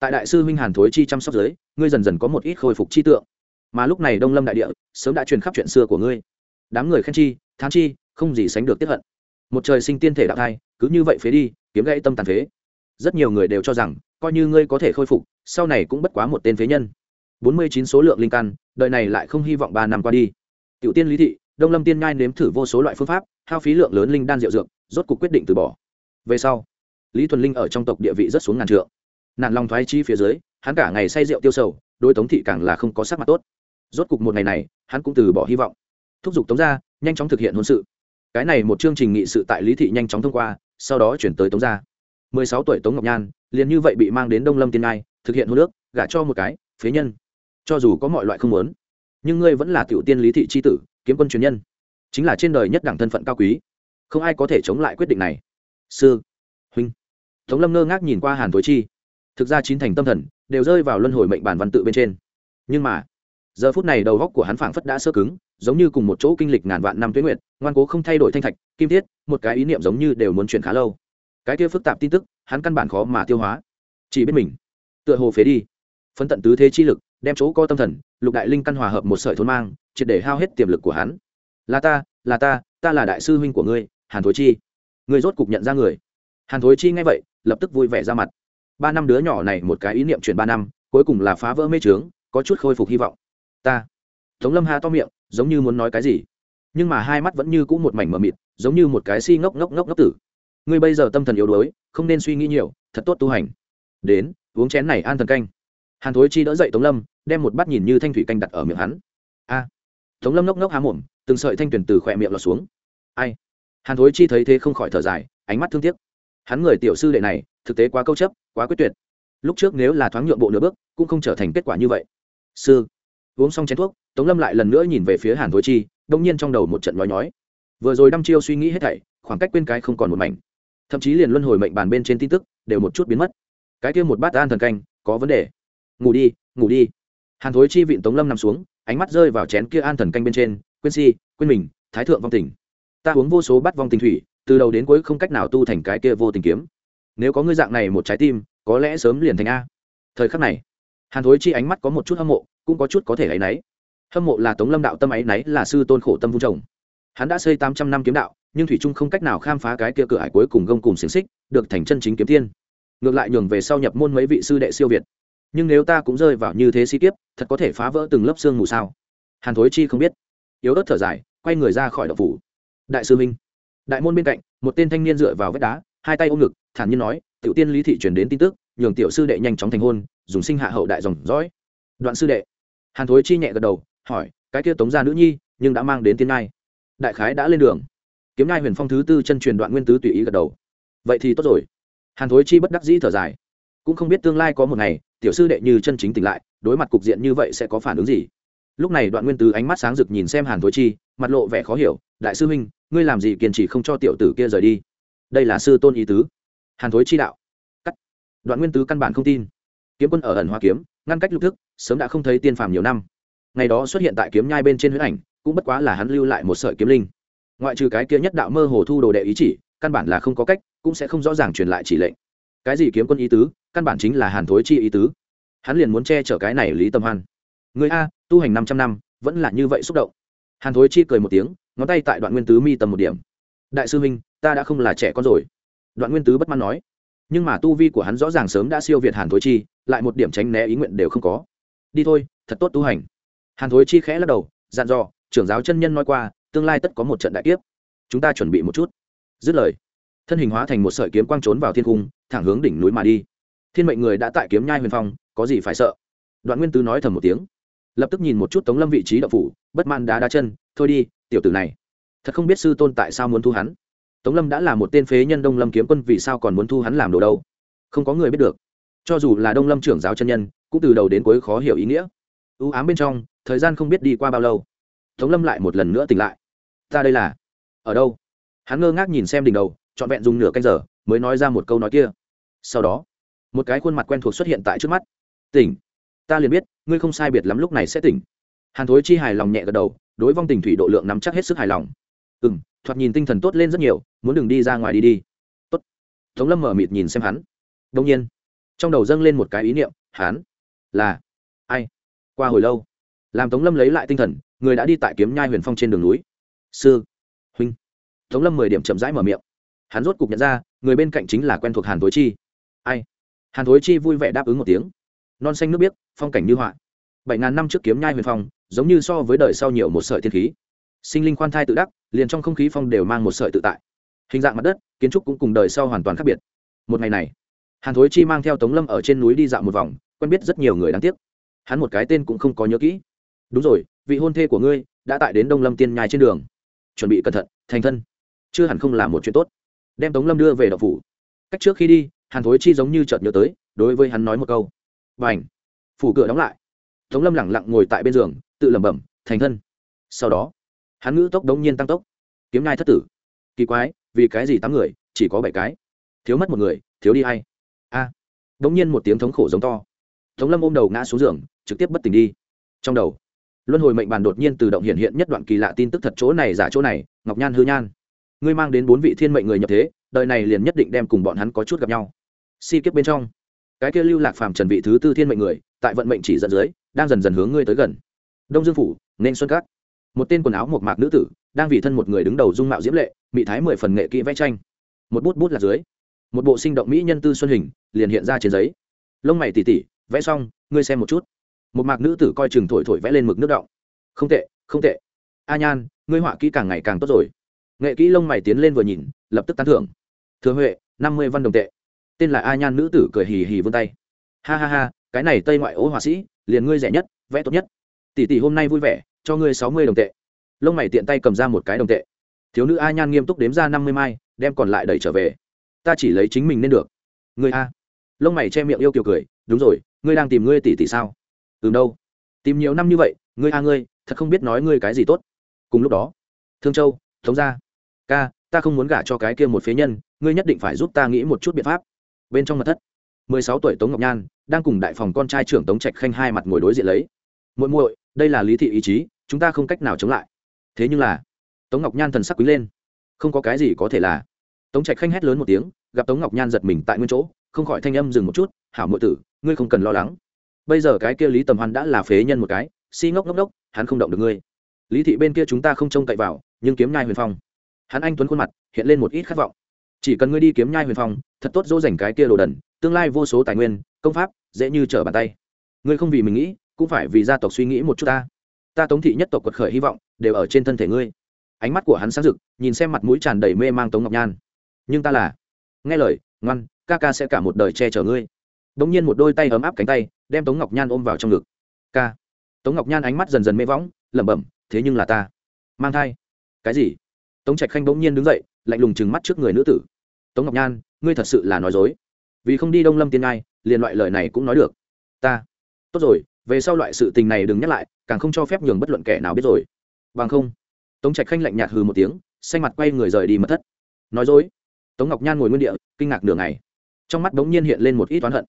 A: tại đại sư huynh hàn thối chi chăm sóc giới, ngươi dần dần có một ít khôi phục chi tượng. Mà lúc này đông lâm đại địa, sớm đã truyền khắp chuyện xưa của ngươi. Đám người khen chi, thán chi, không gì sánh được tiếp hận. Một trời sinh tiên thể đạo thai, cứ như vậy phế đi, kiếm gãy tâm tàn phế rất nhiều người đều cho rằng, coi như ngươi có thể khôi phục, sau này cũng bất quá một tên phế nhân. Bốn mươi chín số lượng linh căn, đời này lại không hy vọng ba năm qua đi. Tiểu tiên lý thị, đông lâm tiên ngai nếm thử vô số loại phương pháp, hao phí lượng lớn linh đan rượu dược, rốt cuộc quyết định từ bỏ. Về sau, lý thuần linh ở trong tộc địa vị rất xuống ngàn trượng. Nạn lòng thoái chi phía dưới, hắn cả ngày say rượu tiêu sầu đôi tống thị càng là không có sắc mặt tốt. Rốt cục một ngày này, hắn cũng từ bỏ hy vọng. Thúc giục tống gia, nhanh chóng thực hiện hôn sự. Cái này một chương trình nghị sự tại lý thị nhanh chóng thông qua, sau đó chuyển tới tống gia mười sáu tuổi tống ngọc nhan, liền như vậy bị mang đến đông lâm tiên ngai, thực hiện hôn nước gả cho một cái, phế nhân. Cho dù có mọi loại không muốn, nhưng ngươi vẫn là tiểu tiên lý thị c h i tử, kiếm quân truyền nhân. Chính là trên đời nhất đẳng thân phận cao quý. Không ai có thể chống lại quyết định này. Sư, huynh. Tống lâm ngơ ngác nhìn qua hàn tối chi. Thực ra chín thành tâm thần đều rơi vào luân hồi mệnh bản văn tự bên trên. Nhưng mà, giờ phút này đầu góc của hắn phảng phất đã sơ cứng, giống như cùng một chỗ kinh lịch ngàn vạn năm tuyến nguyệt, ngoan cố không thay đổi thanh thạch, kim thiết, một cái ý niệm giống như đều muốn chuyển khá lâu cái kia phức tạp tin tức, hắn căn bản khó mà tiêu hóa. Chỉ biết mình. Tựa hồ phế đi. Phân tận tứ thế chi lực, đem chỗ co tâm thần, lục đại linh căn hòa hợp một sợi thôn mang, triệt để hao hết tiềm lực của hắn. Là ta là ta ta là đại sư huynh của ngươi, hàn thối chi. Ngươi rốt cục nhận ra người. Hàn thối chi nghe vậy, lập tức vui vẻ ra mặt. Ba năm đứa nhỏ này một cái ý niệm chuyển ba năm, cuối cùng là phá vỡ mê trướng có chút khôi phục hy vọng. Ta. Tống lâm ha to miệng, giống như muốn nói cái gì. Nhưng mà hai mắt vẫn như cũ một mảnh mờ mịt, giống như một cái si ngốc ngốc ngốc ngốc tử ngươi bây giờ tâm thần yếu đuối, không nên suy nghĩ nhiều, thật tốt tu hành. Đến, uống chén này an thần canh. Hàn thối chi đỡ dậy tống lâm, đem một bát nhìn như thanh thủy canh đặt ở miệng hắn. A. Tống lâm ngốc ngốc há mồm, từng sợi thanh tuyển từ khỏe miệng lọt xuống. Ai? Hàn thối chi thấy thế không khỏi thở dài, ánh mắt thương tiếc. Hắn người tiểu sư đệ này, thực tế quá câu chấp, quá quyết tuyệt. Lúc trước nếu là thoáng nhượng bộ nửa bước, cũng không trở thành kết quả như vậy. Sư. Uống xong chén thuốc, tống lâm lại lần nữa nhìn về phía hàn thối chi, đông nhiên trong đầu một trận nhói nhói. Vừa rồi đăm chiêu suy nghĩ hết thảy, khoảng cách quên cái không còn một mảnh thậm chí liền luân hồi mệnh bàn bên trên tin tức, đều một chút biến mất. Cái kia một bát an thần canh, có vấn đề. Ngủ đi ngủ đi. Hàn thối chi vịn tống lâm nằm xuống, ánh mắt rơi vào chén kia an thần canh bên trên, quên si, quên mình, thái thượng vong tình. Ta uống vô số bát vong tình thủy, từ đầu đến cuối không cách nào tu thành cái kia vô tình kiếm. Nếu có ngươi dạng này một trái tim, có lẽ sớm liền thành a. Thời khắc này, hàn thối chi ánh mắt có một chút hâm mộ, cũng có chút có thể áy náy. Hâm mộ là tống lâm đạo tâm áy náy là sư tôn khổ tâm vung chồng hắn đã xây tám trăm năm kiếm đạo, nhưng thủy trung không cách nào khám phá cái kia cửa hải cuối cùng gông cùng xiềng xích, được thành chân chính kiếm tiên. Ngược lại nhường về sau nhập môn mấy vị sư đệ siêu việt. Nhưng nếu ta cũng rơi vào như thế si kiếp, thật có thể phá vỡ từng lớp xương mù sao? Hàn thối chi không biết. Yếu ớt thở dài, quay người ra khỏi đậu phủ. Đại sư minh. Đại môn bên cạnh, một tên thanh niên dựa vào vách đá, hai tay ôm ngực, thản nhiên nói, tiểu tiên lý thị truyền đến tin tức, nhường tiểu sư đệ nhanh chóng thành hôn, dùng sinh hạ hậu đại dòng dõi. Đoạn sư đệ. Hàn thối chi nhẹ gật đầu, hỏi, cái kia tống gia nữ nhi, nhưng đã mang đến tiên ai? Đại khái đã lên đường. Kiếm ngai huyền phong thứ tư chân truyền đoạn nguyên tứ tùy ý gật đầu. Vậy thì tốt rồi. Hàn thối chi bất đắc dĩ thở dài. Cũng không biết tương lai có một ngày, tiểu sư đệ như chân chính tỉnh lại, đối mặt cục diện như vậy sẽ có phản ứng gì? Lúc này đoạn nguyên tứ ánh mắt sáng rực nhìn xem hàn thối chi, mặt lộ vẻ khó hiểu, đại sư huynh, ngươi làm gì kiên trì không cho tiểu tử kia rời đi? Đây là sư tôn ý tứ. Hàn thối chi đạo. Cắt. Đoạn nguyên tứ căn bản không tin. Kiếm quân ở ẩn hoa kiếm, ngăn cách lục thức, sớm đã không thấy tiên phàm nhiều năm. Ngày đó xuất hiện tại kiếm nhai bên trên huyết ảnh cũng bất quá là hắn lưu lại một sợi kiếm linh. Ngoại trừ cái kia nhất đạo mơ hồ thu đồ đệ ý chỉ, căn bản là không có cách, cũng sẽ không rõ ràng truyền lại chỉ lệnh. Cái gì kiếm quân ý tứ, căn bản chính là hàn thối chi ý tứ. Hắn liền muốn che chở cái này lý tâm hoan. Người a, tu hành năm trăm năm, vẫn là như vậy xúc động. Hàn thối chi cười một tiếng, ngón tay tại đoạn nguyên tứ mi tầm một điểm. Đại sư huynh, ta đã không là trẻ con rồi. Đoạn nguyên tứ bất mãn nói. Nhưng mà tu vi của hắn rõ ràng sớm đã siêu việt hàn thối chi, lại một điểm tránh né ý nguyện đều không có. Đi thôi, thật tốt tu hành. Hàn thối chi khẽ lắc đầu, dặn dò trưởng giáo chân nhân nói qua, tương lai tất có một trận đại kiếp. Chúng ta chuẩn bị một chút. Dứt lời, thân hình hóa thành một sợi kiếm quang trốn vào thiên cung thẳng hướng đỉnh núi mà đi. Thiên mệnh người đã tại kiếm nhai huyền phong, có gì phải sợ? Đoạn nguyên tứ nói thầm một tiếng. Lập tức nhìn một chút tống lâm vị trí đậu phủ, bất man đá đá chân, thôi đi, tiểu tử này. Thật không biết sư tôn tại sao muốn thu hắn. Tống lâm đã là một tên phế nhân đông lâm kiếm quân, vì sao còn muốn thu hắn làm đồ đâu? Không có người biết được. Cho dù là đông lâm trưởng giáo chân nhân, cũng từ đầu đến cuối khó hiểu ý nghĩa. Ưu ám bên trong, thời gian không biết đi qua bao lâu tống lâm lại một lần nữa tỉnh lại. Ta đây là ở đâu? Hắn ngơ ngác nhìn xem đỉnh đầu, trọn vẹn dùng nửa canh giờ mới nói ra một câu nói kia. Sau đó, một cái khuôn mặt quen thuộc xuất hiện tại trước mắt. Tỉnh, ta liền biết, ngươi không sai biệt lắm lúc này sẽ tỉnh. Hàn thối chi hài lòng nhẹ gật đầu, đối vong tình thủy độ lượng nắm chắc hết sức hài lòng. Ừ m thoạt nhìn tinh thần tốt lên rất nhiều, muốn đừng đi ra ngoài đi đi. Tốt. Tống lâm mở mịt nhìn xem hắn. Đông nhiên, trong đầu dâng lên một cái ý niệm, hắn là ai? Qua hồi lâu, làm tống lâm lấy lại tinh thần người đã đi tại kiếm nhai huyền phong trên đường núi. Sư, huynh. Tống lâm mười điểm chậm rãi mở miệng. Hắn rốt cục nhận ra, người bên cạnh chính là quen thuộc hàn thối chi. Ai? Hàn thối chi vui vẻ đáp ứng một tiếng. Non xanh nước biếc, phong cảnh như họa. Bảy ngàn năm trước kiếm nhai huyền phong, giống như so với đời sau nhiều một sợi thiên khí. Sinh linh khoan thai tự đắc, liền trong không khí phong đều mang một sợi tự tại. Hình dạng mặt đất, kiến trúc cũng cùng đời sau hoàn toàn khác biệt. Một ngày này, hàn thối chi mang theo tống lâm ở trên núi đi dạo một vòng, quen biết rất nhiều người đáng tiếc. Hắn một cái tên cũng không có nhớ kỹ. Đúng rồi vị hôn thê của ngươi đã tại đến đông lâm tiên nhai trên đường. Chuẩn bị cẩn thận thành thân. Chưa hẳn không làm một chuyện tốt. Đem tống lâm đưa về đậu phủ. Cách trước khi đi hàn thối chi giống như chợt nhớ tới đối với hắn nói một câu. Và ảnh phủ cửa đóng lại. Tống lâm lẳng lặng ngồi tại bên giường tự lẩm bẩm thành thân. Sau đó hắn ngữ tốc đống nhiên tăng tốc. Kiếm ngai thất tử. Kỳ quái vì cái gì tám người chỉ có bảy cái? Thiếu mất một người thiếu đi hay a! À, đống nhiên một tiếng thống khổ giống to. Tống lâm ôm đầu ngã xuống giường trực tiếp bất tỉnh đi. Trong đầu luân hồi mệnh bàn đột nhiên tự động hiện hiện nhất đoạn kỳ lạ tin tức thật chỗ này, giả chỗ này, ngọc nhan hư nhan. Ngươi mang đến bốn vị thiên mệnh người nhập thế, đời này liền nhất định đem cùng bọn hắn có chút gặp nhau. Si kiếp bên trong, cái kia lưu lạc phàm trần vị thứ tư thiên mệnh người, tại vận mệnh chỉ dẫn dưới, đang dần dần hướng ngươi tới gần. Đông dương phủ, nên xuân cát. Một tên quần áo một mạc nữ tử, đang vì thân một người đứng đầu dung mạo diễm lệ mỹ thái mười phần nghệ kỹ vẽ tranh. Một bút bút là dưới, một bộ sinh động mỹ nhân tư xuân hình, liền hiện ra trên giấy. Lông mày tỉ tỉ, vẽ xong, ngươi xem một chút một mạc nữ tử coi chừng thổi thổi vẽ lên mực nước động không tệ không tệ. A nhan, ngươi họa kỹ càng ngày càng tốt rồi. Nghệ kỹ lông mày tiến lên vừa nhìn, lập tức tán thưởng. Thừa huệ, năm mươi văn đồng tệ. Tên là a nhan nữ tử cười hì hì vươn tay. Ha ha ha, cái này tây ngoại ố họa sĩ, liền ngươi rẻ nhất, vẽ tốt nhất. Tỷ tỷ hôm nay vui vẻ, cho ngươi sáu mươi đồng tệ. Lông mày tiện tay cầm ra một cái đồng tệ. Thiếu nữ a nhan nghiêm túc đếm ra năm mươi mai, đem còn lại đẩy trở về. Ta chỉ lấy chính mình nên được. Người a. Lông mày che miệng yêu kiều cười. Đúng rồi, ngươi đang tìm ngươi tỷ tỷ sao? Từ đâu. Tìm nhiều năm như vậy, ngươi a ngươi, thật không biết nói ngươi cái gì tốt. Cùng lúc đó, thương châu, thống gia. Ca, ta không muốn gả cho cái kia một phế nhân, ngươi nhất định phải giúp ta nghĩ một chút biện pháp. Bên trong mật thất, mười sáu tuổi tống ngọc nhan, đang cùng đại phòng con trai trưởng tống trạch khanh hai mặt ngồi đối diện lấy. Muội muội, đây là lý thị ý chí, chúng ta không cách nào chống lại. Thế nhưng là, tống ngọc nhan thần sắc quý lên. Không có cái gì có thể là. Tống trạch khanh hét lớn một tiếng, gặp tống ngọc nhan giật mình tại nguyên chỗ, không khỏi thanh âm dừng một chút. Hảo muội tử, ngươi không cần lo lắng bây giờ cái kia lý tầm hoan đã là phế nhân một cái, si ngốc ngốc ngốc, hắn không động được ngươi. Lý thị bên kia chúng ta không trông cậy vào, nhưng kiếm nhai huyền phong. Hắn anh tuấn khuôn mặt, hiện lên một ít khát vọng. Chỉ cần ngươi đi kiếm nhai huyền phong, thật tốt dỗ dành cái kia đồ đần, tương lai vô số tài nguyên, công pháp, dễ như trở bàn tay. Ngươi không vì mình nghĩ, cũng phải vì gia tộc suy nghĩ một chút ta. Ta tống thị nhất tộc quật khởi hy vọng, đều ở trên thân thể ngươi. Ánh mắt của hắn sáng rực, nhìn xem mặt mũi tràn đầy mê mang tống ngọc nhan. Nhưng ta là, nghe lời, ngoan, ca ca sẽ cả một đời che chở ngươi. Đống nhiên một đôi tay ấm áp cánh tay, đem tống ngọc nhan ôm vào trong ngực. Ca. Tống ngọc nhan ánh mắt dần dần mê võng, lẩm bẩm, thế nhưng là ta. Mang thai. Cái gì? Tống trạch khanh bỗng nhiên đứng dậy, lạnh lùng chừng mắt trước người nữ tử. Tống ngọc nhan, ngươi thật sự là nói dối. Vì không đi đông lâm tiên ngai, liền loại lời này cũng nói được. Ta. Tốt rồi, về sau loại sự tình này đừng nhắc lại, càng không cho phép nhường bất luận kẻ nào biết rồi. Bằng không. Tống trạch khanh lạnh nhạt hừ một tiếng, xanh mặt quay người rời đi mất thất. Nói dối. Tống ngọc nhan ngồi nguyên địa, kinh ngạc nửa ngày. Trong mắt bỗng nhiên hiện lên một ít oán hận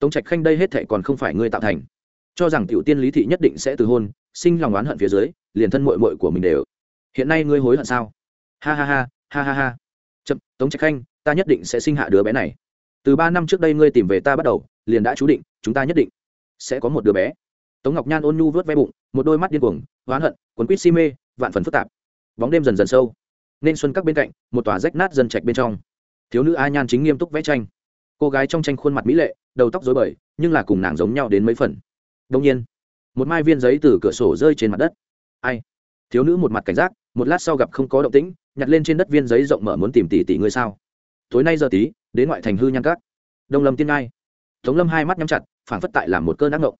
A: tống trạch khanh đây hết thệ còn không phải ngươi tạo thành. Cho rằng tiểu tiên lý thị nhất định sẽ từ hôn, sinh lòng oán hận phía dưới, liền thân mội mội của mình đều. Hiện nay ngươi hối hận sao? Ha ha ha ha ha ha. Chậm, tống trạch khanh, ta nhất định sẽ sinh hạ đứa bé này. Từ ba năm trước đây ngươi tìm về ta bắt đầu, liền đã chú định, chúng ta nhất định sẽ có một đứa bé. Tống ngọc nhan ôn nhu vớt ve bụng, một đôi mắt điên cuồng, oán hận quấn quýt si mê, vạn phần phức tạp. Bóng đêm dần dần sâu. Nên xuân các bên cạnh, một tòa rách nát dân trạch bên trong. Thiếu nữ a nhan chính nghiêm túc vẽ tranh. Cô gái trong tranh khuôn mặt mỹ lệ đầu tóc dối bời, nhưng là cùng nàng giống nhau đến mấy phần. Đông nhiên, một mai viên giấy từ cửa sổ rơi trên mặt đất. Ai? Thiếu nữ một mặt cảnh giác, một lát sau gặp không có động tĩnh, nhặt lên trên đất viên giấy rộng mở muốn tìm tỷ tỷ ngươi sao? Tối nay giờ tí, đến ngoại thành hư nhan cát đông lâm tiên ngai. Tống lâm hai mắt nhắm chặt, phảng phất tại làm một cơn ác ngộng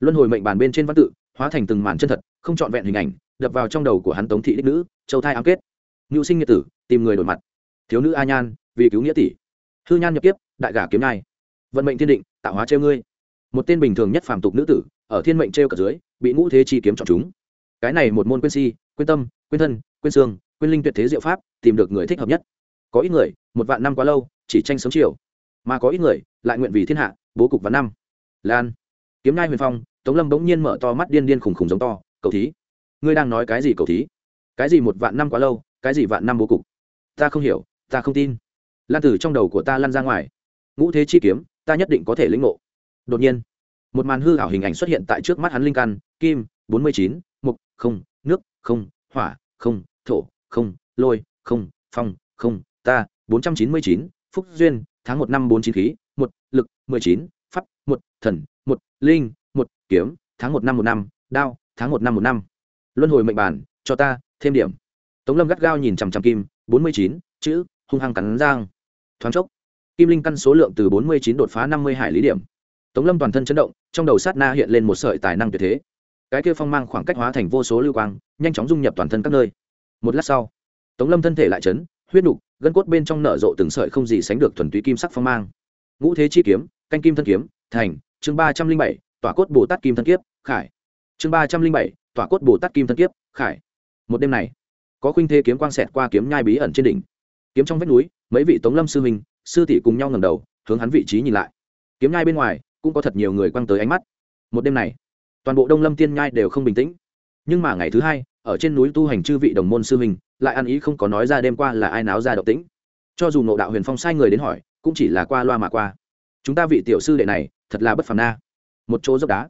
A: luân hồi mệnh bàn bên trên văn tự, hóa thành từng màn chân thật, không trọn vẹn hình ảnh, đập vào trong đầu của hắn tống thị đích nữ, châu thai ám kết. Ngưu sinh nghĩa tử, tìm người đổi mặt. Thiếu nữ a nhan, vì cứu nghĩa tỷ. Hư nhan nhập kiếp, đại gà kiếm nai vận mệnh thiên định, tạo hóa treo ngươi. Một tên bình thường nhất phàm tục nữ tử, ở thiên mệnh treo cả dưới, bị ngũ thế chi kiếm chọn chúng. Cái này một môn quên si, quên tâm, quên thân, quên xương, quên linh tuyệt thế diệu pháp, tìm được người thích hợp nhất. Có ít người, một vạn năm quá lâu, chỉ tranh sớm chiều. Mà có ít người, lại nguyện vì thiên hạ, bố cục vạn năm. Lan. Kiếm ngai huyền phong, tống lâm bỗng nhiên mở to mắt điên điên khùng khùng giống to cầu thí, ngươi đang nói cái gì cầu thí? Cái gì một vạn năm quá lâu, cái gì vạn năm bố cục? Ta không hiểu, ta không tin. Lan từ trong đầu của ta lan ra ngoài. Ngũ thế chi kiếm ta nhất định có thể lĩnh ngộ. Đột nhiên, một màn hư ảo hình ảnh xuất hiện tại trước mắt hắn linh căn, kim, bốn mươi chín, mục, không, nước, không, hỏa, không, thổ, không, lôi, không, phong, không, ta, bốn trăm chín mươi chín, phúc duyên, tháng một năm bốn chín khí, một, lực, mười chín, pháp, một, thần, một, linh, một, kiếm, tháng một năm một năm, đao, tháng một năm một năm. Luân hồi mệnh bản, cho ta, thêm điểm. Tống lâm gắt gao nhìn chằm chằm kim, bốn mươi chín, chữ, hung hăng cắn giang thoáng chốc kim linh căn số lượng từ bốn mươi chín đột phá năm mươi hải lý điểm. Tống lâm toàn thân chấn động, trong đầu sát na hiện lên một sợi tài năng tuyệt thế. Cái kia phong mang khoảng cách hóa thành vô số lưu quang, nhanh chóng dung nhập toàn thân các nơi. Một lát sau, tống lâm thân thể lại chấn, huyết nục, gân cốt bên trong nở rộ từng sợi không gì sánh được thuần túy kim sắc phong mang. Ngũ thế chi kiếm, canh kim thân kiếm, thành, chương ba trăm linh bảy, tỏa cốt bồ tát kim thân kiếp, khải. Chương ba trăm linh bảy, tỏa cốt bồ tát kim thân kiếp, khải. Một đêm này, có khuynh thế kiếm quang xẹt qua kiếm nhai bí ẩn trên đỉnh. Kiếm trong vách núi, mấy vị tống lâm sư huynh sư tỷ cùng nhau ngầm đầu, hướng hắn vị trí nhìn lại. Kiếm nhai bên ngoài, cũng có thật nhiều người quăng tới ánh mắt. Một đêm này, toàn bộ đông lâm tiên nhai đều không bình tĩnh. Nhưng mà ngày thứ hai, ở trên núi tu hành chư vị đồng môn sư huynh, lại ăn ý không có nói ra đêm qua là ai náo ra động tĩnh. Cho dù nộ đạo huyền phong sai người đến hỏi, cũng chỉ là qua loa mà qua. Chúng ta vị tiểu sư đệ này, thật là bất phàm na. Một chỗ dốc đá.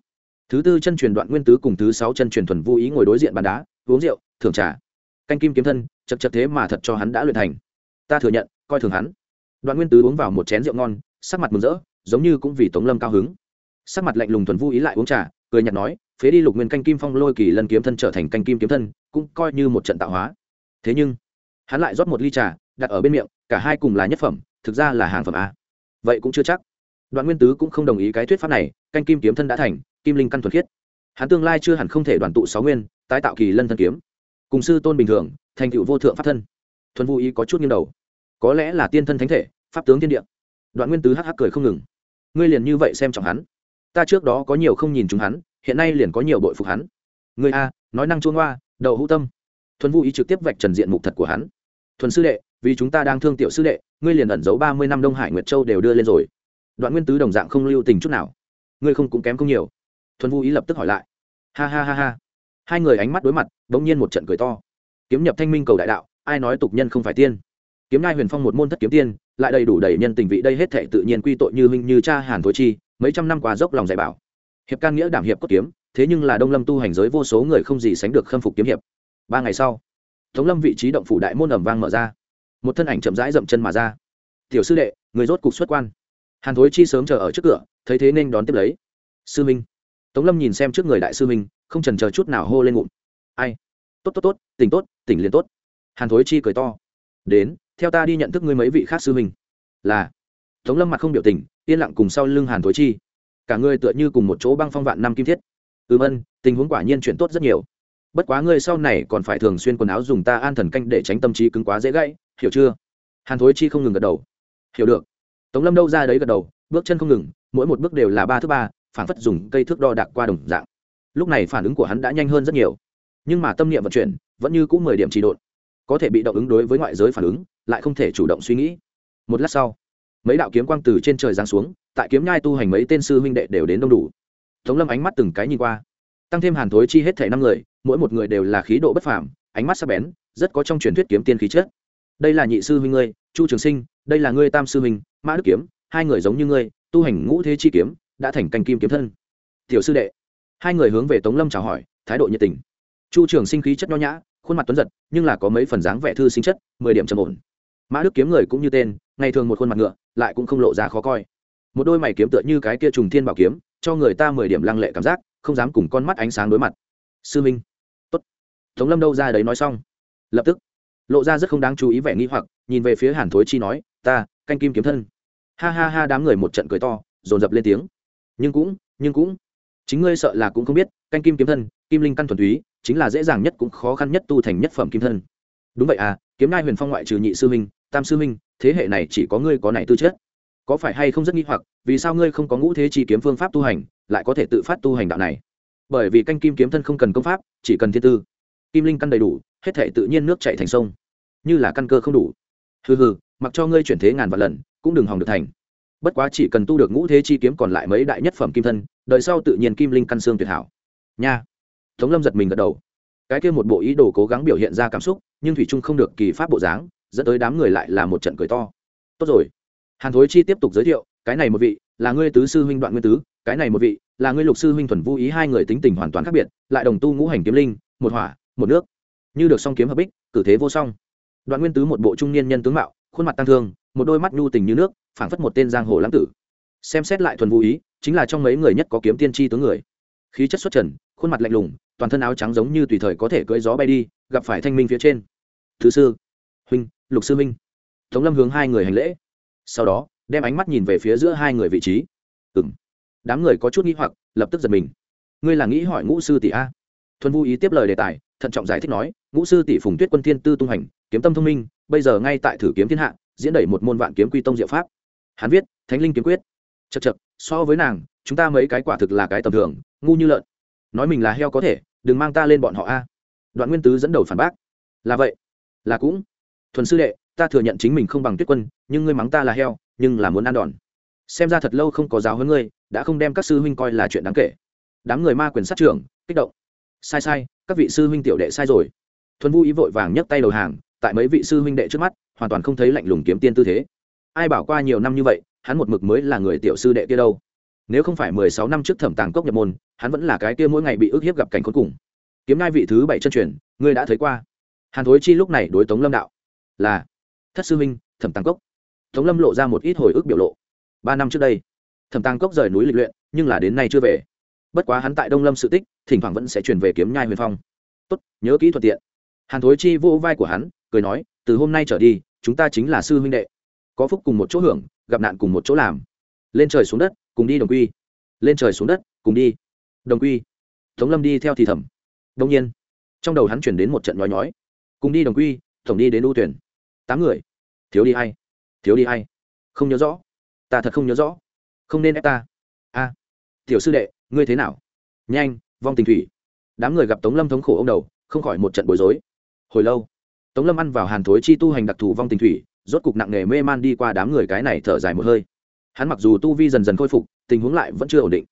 A: Thứ tư chân truyền đoạn nguyên tứ cùng thứ sáu chân truyền thuần vô ý ngồi đối diện bàn đá, uống rượu, thưởng trà. Canh kim kiếm thân, chật chật thế mà thật cho hắn đã luyện thành. Ta thừa nhận, coi thường hắn đoạn nguyên tứ uống vào một chén rượu ngon, sắc mặt mừng rỡ, giống như cũng vì tống lâm cao hứng. Sắc mặt lạnh lùng thuần vô ý lại uống trà, cười nhạt nói, phế đi lục nguyên canh kim phong lôi kỳ lân kiếm thân trở thành canh kim kiếm thân, cũng coi như một trận tạo hóa. Thế nhưng, hắn lại rót một ly trà, đặt ở bên miệng, cả hai cùng là nhất phẩm, thực ra là hàng phẩm a. Vậy cũng chưa chắc. Đoạn nguyên tứ cũng không đồng ý cái thuyết pháp này, canh kim kiếm thân đã thành, kim linh căn thuần khiết. Hắn tương lai chưa hẳn không thể đoàn tụ sáu nguyên, tái tạo kỳ lân thân kiếm. Cùng sư tôn bình thường, thành tựu vô thượng pháp thân. Thuần vô ý có chút nghiêng đầu có lẽ là tiên thân thánh thể, pháp tướng thiên địa. Đoạn nguyên tứ hắc hắc cười không ngừng. Ngươi liền như vậy xem trọng hắn? Ta trước đó có nhiều không nhìn chúng hắn, hiện nay liền có nhiều bội phục hắn. Người a, nói năng chuông hoa đầu hữu tâm. Thuần vũ ý trực tiếp vạch trần diện mục thật của hắn. Thuần sư đệ, vì chúng ta đang thương tiểu sư đệ, ngươi liền ẩn giấu ba mươi năm đông hải nguyệt châu đều đưa lên rồi. Đoạn nguyên tứ đồng dạng không lưu tình chút nào. Ngươi không cũng kém không nhiều. Thuần vũ ý lập tức hỏi lại. Ha ha ha ha. Hai người ánh mắt đối mặt đ ỗ n g nhiên một trận cười to. Kiếm nhập thanh minh cầu đại đạo, ai nói tục nhân không phải tiên? Kiếm ngai huyền phong một môn thất kiếm tiên, lại đầy đủ đầy nhân tình vị, đây hết thệ tự nhiên quy tội như huynh như cha hàn thối chi, mấy trăm năm qua dốc lòng dạy bảo. Hiệp can nghĩa đảm hiệp cốt kiếm, thế nhưng là đông lâm tu hành giới vô số người không gì sánh được khâm phục kiếm hiệp. Ba ngày sau tống lâm vị trí động phủ đại môn ẩm vang mở ra. Một thân ảnh chậm rãi dậm chân mà ra. Tiểu sư đệ, người rốt cục xuất quan. Hàn thối chi sớm chờ ở trước cửa, thấy thế nên đón tiếp lấy. Sư minh. Tống lâm nhìn xem trước người đại sư minh, không trần chờ chút nào hô lên ngụm. Ai? Tốt tốt tốt, tỉnh tốt, tỉnh liền tốt. Hàn thối chi cười to. Đến theo ta đi nhận thức ngươi mấy vị khác sư huynh. Là. Tống lâm mặt không biểu tình, yên lặng cùng sau lưng hàn thối chi. Cả ngươi tựa như cùng một chỗ băng phong vạn năm kim thiết. Ừm ân tình huống quả nhiên chuyển tốt rất nhiều. Bất quá ngươi sau này còn phải thường xuyên quần áo dùng ta an thần canh để tránh tâm trí cứng quá dễ gãy, hiểu chưa? Hàn thối chi không ngừng gật đầu. Hiểu được. Tống lâm đâu ra đấy gật đầu, bước chân không ngừng, mỗi một bước đều là ba thứ ba phản phất dùng cây thước đo đạc qua đồng dạng. Lúc này phản ứng của hắn đã nhanh hơn rất nhiều. Nhưng mà tâm niệm vận chuyển, vẫn như cũng mười điểm trì độn. Có thể bị động ứng đối với ngoại giới phản ứng lại không thể chủ động suy nghĩ. Một lát sau, mấy đạo kiếm quang từ trên trời giáng xuống, tại kiếm nhai tu hành mấy tên sư huynh đệ đều đến đông đủ. Tống lâm ánh mắt từng cái nhìn qua. Tăng thêm hàn thối chi hết thể năm người, mỗi một người đều là khí độ bất phàm, ánh mắt sắc bén, rất có trong truyền thuyết kiếm tiên khí chất. Đây là nhị sư huynh ngươi, chu trường sinh, đây là ngươi tam sư huynh, mã đức kiếm, hai người giống như ngươi, tu hành ngũ thế chi kiếm, đã thành canh kim kiếm thân. Tiểu sư đệ. Hai người hướng về tống lâm chào hỏi, thái độ nhiệt tình. Chu trường sinh khí chất nho nhã, khuôn mặt tuấn giật, nhưng là có mấy phần dáng vẻ thư sinh chất, mười điểm trầm ổn mã đức kiếm người cũng như tên ngày thường một khuôn mặt ngựa lại cũng không lộ ra khó coi một đôi mày kiếm tựa như cái kia trùng thiên bảo kiếm cho người ta mười điểm lăng lệ cảm giác không dám cùng con mắt ánh sáng đối mặt sư minh tốt tống lâm đâu ra đấy nói xong lập tức lộ ra rất không đáng chú ý vẻ nghi hoặc nhìn về phía hàn thối chi nói ta canh kim kiếm thân ha ha ha đám người một trận cười to dồn dập lên tiếng nhưng cũng nhưng cũng chính ngươi sợ là cũng không biết canh kim kiếm thân kim linh căn thuần túy chính là dễ dàng nhất cũng khó khăn nhất tu thành nhất phẩm kim thân đúng vậy à kiếm nai huyền phong ngoại trừ nhị sư minh tam sư minh thế hệ này chỉ có ngươi có này tư chất. Có phải hay không rất nghi hoặc, vì sao ngươi không có ngũ thế chi kiếm phương pháp tu hành, lại có thể tự phát tu hành đạo này? Bởi vì canh kim kiếm thân không cần công pháp, chỉ cần thiên tư. Kim linh căn đầy đủ, hết thể tự nhiên nước chạy thành sông. Như là căn cơ không đủ. Hừ hừ, mặc cho ngươi chuyển thế ngàn vạn lần, cũng đừng hòng được thành. Bất quá chỉ cần tu được ngũ thế chi kiếm còn lại mấy đại nhất phẩm kim thân đợi sau tự nhiên kim linh căn xương tuyệt hảo. Nha. Tống lâm giật mình gật đầu. Cái kia một bộ ý đồ cố gắng biểu hiện ra cảm xúc nhưng thủy trung không được kỳ pháp bộ dáng, dẫn tới đám người lại là một trận cười to. Tốt rồi. Hàn thối chi tiếp tục giới thiệu, cái này một vị, là ngươi tứ sư huynh đoạn nguyên tứ, cái này một vị, là ngươi lục sư huynh thuần vô ý hai người tính tình hoàn toàn khác biệt, lại đồng tu ngũ hành kiếm linh, một hỏa, một nước. Như được song kiếm hợp bích, cử thế vô song. Đoạn nguyên tứ một bộ trung niên nhân tướng mạo, khuôn mặt tăng thương, một đôi mắt nhu tình như nước, phảng phất một tên giang hồ lãng tử. Xem xét lại thuần vô ý, chính là trong mấy người nhất có kiếm tiên tri tướng người khí chất xuất trần, khuôn mặt lạnh lùng, toàn thân áo trắng giống như tùy thời có thể cưỡi gió bay đi, gặp phải thanh minh phía trên. Thứ sư, huynh, lục sư minh tống lâm hướng hai người hành lễ. Sau đó, đem ánh mắt nhìn về phía giữa hai người vị trí. Ừng đám người có chút nghĩ hoặc, lập tức giật mình. Ngươi là nghĩ hỏi ngũ sư tỷ a? Thuần vũ ý tiếp lời đề tài, thận trọng giải thích nói, ngũ sư tỷ phùng tuyết quân thiên tư tung hành, kiếm tâm thông minh, bây giờ ngay tại thử kiếm thiên hạ, diễn đẩy một môn vạn kiếm quy tông diệu pháp. Hắn viết, thánh linh kiếm quyết. Chật chật so với nàng chúng ta mấy cái quả thực là cái tầm thường, ngu như lợn. Nói mình là heo có thể, đừng mang ta lên bọn họ a. Đoạn nguyên tứ dẫn đầu phản bác. Là vậy. Là cũng. Thuần sư đệ, ta thừa nhận chính mình không bằng tuyết quân, nhưng ngươi mắng ta là heo, nhưng là muốn ăn đòn. Xem ra thật lâu không có giáo hơn ngươi, đã không đem các sư huynh coi là chuyện đáng kể. Đám người ma quyền sát trưởng, kích động. Sai sai, các vị sư huynh tiểu đệ sai rồi. Thuần vũ ý vội vàng nhấc tay đầu hàng, tại mấy vị sư huynh đệ trước mắt, hoàn toàn không thấy lạnh lùng kiếm tiên tư thế. Ai bảo qua nhiều năm như vậy, hắn một mực mới là người tiểu sư đệ kia đâu? Nếu không phải mười sáu năm trước thẩm tàng cốc nhập môn hắn vẫn là cái kia mỗi ngày bị ức hiếp gặp cảnh khốn cùng. Kiếm ngai vị thứ bảy chân truyền ngươi đã thấy qua. Hàn thối chi lúc này đối tống lâm đạo. Là thất sư minh, thẩm tàng cốc. Tống lâm lộ ra một ít hồi ức biểu lộ. Ba năm trước đây thẩm tàng cốc rời núi lịch luyện nhưng là đến nay chưa về. Bất quá hắn tại đông lâm sự tích thỉnh thoảng vẫn sẽ chuyển về kiếm nhai huyền phong. Tốt nhớ kỹ thuận tiện. Hàn thối chi vô vai của hắn cười nói từ hôm nay trở đi chúng ta chính là sư huynh đệ. Có phúc cùng một chỗ hưởng gặp nạn cùng một chỗ làm. Lên trời xuống đất cùng đi đồng quy. Lên trời xuống đất, cùng đi. Đồng quy. Tống lâm đi theo thì thầm. Đông nhiên, trong đầu hắn chuyển đến một trận nhói nhói. Cùng đi đồng quy, tổng đi đến ưu tuyển. Tám người. Thiếu đi hay thiếu đi hay không nhớ rõ. Ta thật không nhớ rõ. Không nên ép ta. A. Tiểu sư đệ, ngươi thế nào? Nhanh, vong tình thủy. Đám người gặp tống lâm thống khổ ông đầu, không khỏi một trận bối rối. Hồi lâu, tống lâm ăn vào hàn thối chi tu hành đặc thù vong tình thủy, rốt cục nặng nề mê man đi qua đám người cái này thở dài một hơi hắn mặc dù tu vi dần dần khôi phục, tình huống lại vẫn chưa ổn định.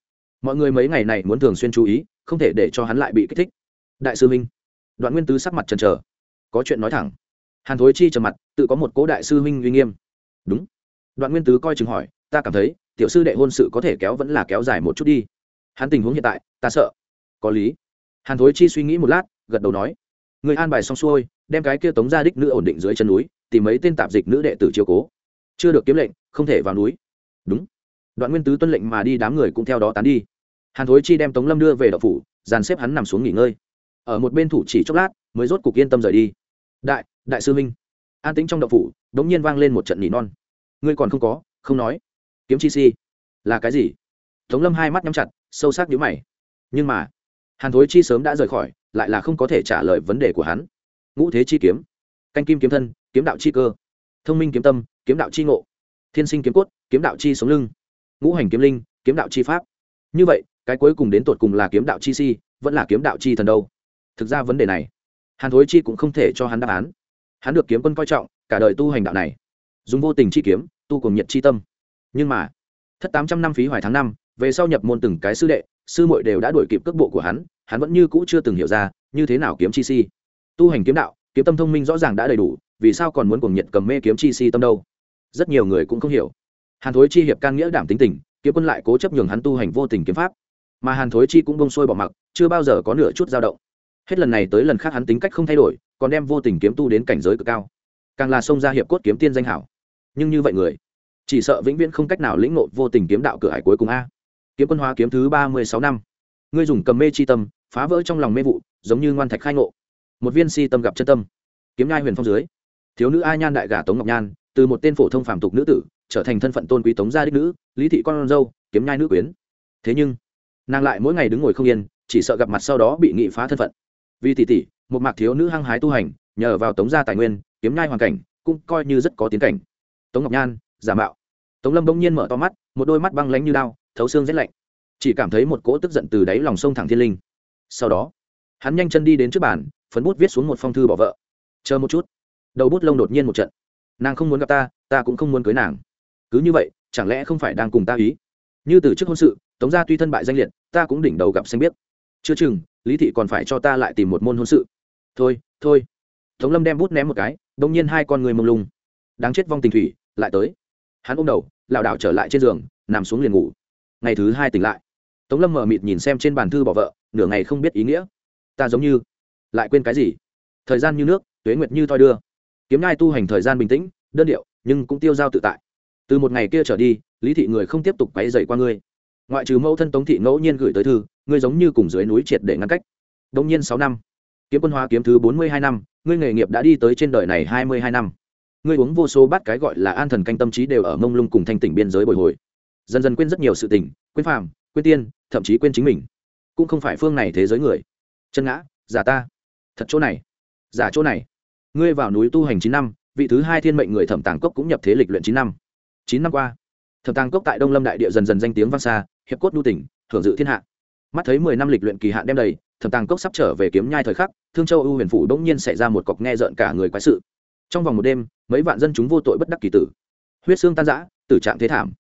A: Mọi người mấy ngày này muốn thường xuyên chú ý, không thể để cho hắn lại bị kích thích. Đại sư minh, đoạn nguyên tứ sắc mặt trần trờ có chuyện nói thẳng. Hàn thối chi trầm mặt, tự có một cố đại sư minh uy nghiêm. Đúng. Đoạn nguyên tứ coi chừng hỏi, ta cảm thấy, tiểu sư đệ hôn sự có thể kéo vẫn là kéo dài một chút đi. Hắn tình huống hiện tại, ta sợ. Có lý. Hàn thối chi suy nghĩ một lát, gật đầu nói người an bài xong xuôi, đem cái kia tống gia đích nữ ổn định dưới chân núi, tìm mấy tên tạp dịch nữ đệ tử chiều cố. Chưa được kiếm lệnh, không thể vào núi đúng. Đoạn nguyên tứ tuân lệnh mà đi, đám người cũng theo đó tán đi. Hàn thối chi đem tống lâm đưa về đậu phủ, dàn xếp hắn nằm xuống nghỉ ngơi. Ở một bên thủ chỉ chốc lát, mới rốt cục yên tâm rời đi. Đại đại sư minh an tĩnh trong đậu phủ đ ố n g nhiên vang lên một trận nỉ non. Ngươi còn không có, không nói. Kiếm chi si. Là cái gì? Tống lâm hai mắt nhắm chặt, sâu sắc nhíu mày. Nhưng mà, hàn thối chi sớm đã rời khỏi, lại là không có thể trả lời vấn đề của hắn. Ngũ thế chi kiếm. Canh kim kiếm thân, kiếm đạo chi cơ. Thông minh kiếm tâm, kiếm đạo chi ngộ thiên sinh kiếm cốt, kiếm đạo chi sống lưng, ngũ hành kiếm linh, kiếm đạo chi pháp. Như vậy, cái cuối cùng đến tột cùng là kiếm đạo chi si, vẫn là kiếm đạo chi thần đâu? Thực ra vấn đề này, hàn thối chi cũng không thể cho hắn đáp án. Hắn được kiếm quân coi trọng, cả đời tu hành đạo này, dùng vô tình chi kiếm, tu cùng nhiệt chi tâm. Nhưng mà, thất tám trăm năm phí hoài tháng năm, về sau nhập môn từng cái sư đệ, sư muội đều đã đuổi kịp cước bộ của hắn hắn vẫn như cũ chưa từng hiểu ra, như thế nào kiếm chi si. Tu hành kiếm đạo, kiếm tâm thông minh rõ ràng đã đầy đủ, vì sao còn muốn cùng nhiệt cầm mê kiếm chi si tâm đâu? Rất nhiều người cũng không hiểu. Hàn thối chi hiệp can nghĩa đảm tính tình, kiếm quân lại cố chấp nhường hắn tu hành vô tình kiếm pháp. Mà hàn thối chi cũng bông sôi bỏ mặc, chưa bao giờ có nửa chút dao động. Hết lần này tới lần khác hắn tính cách không thay đổi, còn đem vô tình kiếm tu đến cảnh giới cực cao. Càng là xông ra hiệp cốt kiếm tiên danh hảo. Nhưng như vậy người, chỉ sợ vĩnh viễn không cách nào lĩnh ngộ vô tình kiếm đạo cửa hải cuối cùng a. Kiếm quân hóa kiếm thứ ba mươi sáu năm. Ngươi dùng cầm mê chi tâm, phá vỡ trong lòng mê vụ, giống như ngoan thạch khai ngộ. Một viên si tâm gặp chân tâm. Kiếm nhai huyền phong dưới. Thiếu nữ a nhan đại gà tống ngọc nhan từ một tên phổ thông phàm tục nữ tử, trở thành thân phận tôn quý tống gia đích nữ, lý thị con dâu, kiếm nhai nữ quyến. Thế nhưng, nàng lại mỗi ngày đứng ngồi không yên, chỉ sợ gặp mặt sau đó bị nghị phá thân phận. Vì tỷ tỷ, một mạc thiếu nữ hăng hái tu hành, nhờ vào tống gia tài nguyên, kiếm nhai hoàn cảnh, cũng coi như rất có tiến cảnh. Tống ngọc nhan, giả mạo. Tống lâm bỗng nhiên mở to mắt, một đôi mắt băng lánh như đao, thấu xương rét lạnh. Chỉ cảm thấy một cỗ tức giận từ đáy lòng sông thẳng thiên linh. Sau đó, hắn nhanh chân đi đến trước bàn, phấn bút viết xuống một phong thư bỏ vợ. Chờ một chút. Đầu bút lông đột nhiên một trận nàng không muốn gặp ta ta cũng không muốn cưới nàng. Cứ như vậy, chẳng lẽ không phải đang cùng ta ý? Như từ trước hôn sự, tống gia tuy thân bại danh liệt, ta cũng đỉnh đầu gặp xanh biết chưa chừng, lý thị còn phải cho ta lại tìm một môn hôn sự. Thôi thôi. Tống lâm đem bút ném một cái, đông nhiên hai con người mông lung. Đáng chết vong tình thủy, lại tới. Hắn ôm đầu, lảo đảo trở lại trên giường, nằm xuống liền ngủ. Ngày thứ hai tỉnh lại. Tống lâm mở mịt nhìn xem trên bàn thư bỏ vợ, nửa ngày không biết ý nghĩa. Ta giống như, lại quên cái gì? Thời gian như nước, tuế nguyệt như thoi đưa kiếm ngai tu hành thời gian bình tĩnh, đơn điệu, nhưng cũng tiêu dao tự tại. Từ một ngày kia trở đi, lý thị người không tiếp tục quấy dày qua ngươi. Ngoại trừ mẫu thân tống thị ngẫu nhiên gửi tới thư, ngươi giống như cùng dưới núi triệt để ngăn cách. Đông nhiên sáu năm. Kiếm quân hóa kiếm thứ bốn mươi hai năm, ngươi nghề nghiệp đã đi tới trên đời này hai mươi hai năm. Ngươi uống vô số bát cái gọi là an thần canh tâm trí đều ở mông lung cùng thanh tỉnh biên giới bồi hồi. Dần dần quên rất nhiều sự tình, quên phàm, quên tiên, thậm chí quên chính mình. Cũng không phải phương này thế giới người. Chân ngã, giả ta. Thật chỗ này, giả chỗ này ngươi vào núi tu hành chín năm, vị thứ hai thiên mệnh người thẩm tàng cốc cũng nhập thế lịch luyện chín năm. Chín năm qua, thẩm tàng cốc tại đông lâm đại địa dần dần danh tiếng vang xa, hiệp cốt đu tỉnh thưởng dự thiên hạ. Mắt thấy mười năm lịch luyện kỳ hạn đem đầy, thẩm tàng cốc sắp trở về kiếm nhai thời khắc, thương châu ưu huyền phủ bỗng nhiên xảy ra một cọc nghe rợn cả người quái sự. Trong vòng một đêm, mấy vạn dân chúng vô tội bất đắc kỳ tử. Huyết xương tan rã, tử trạng thế thảm.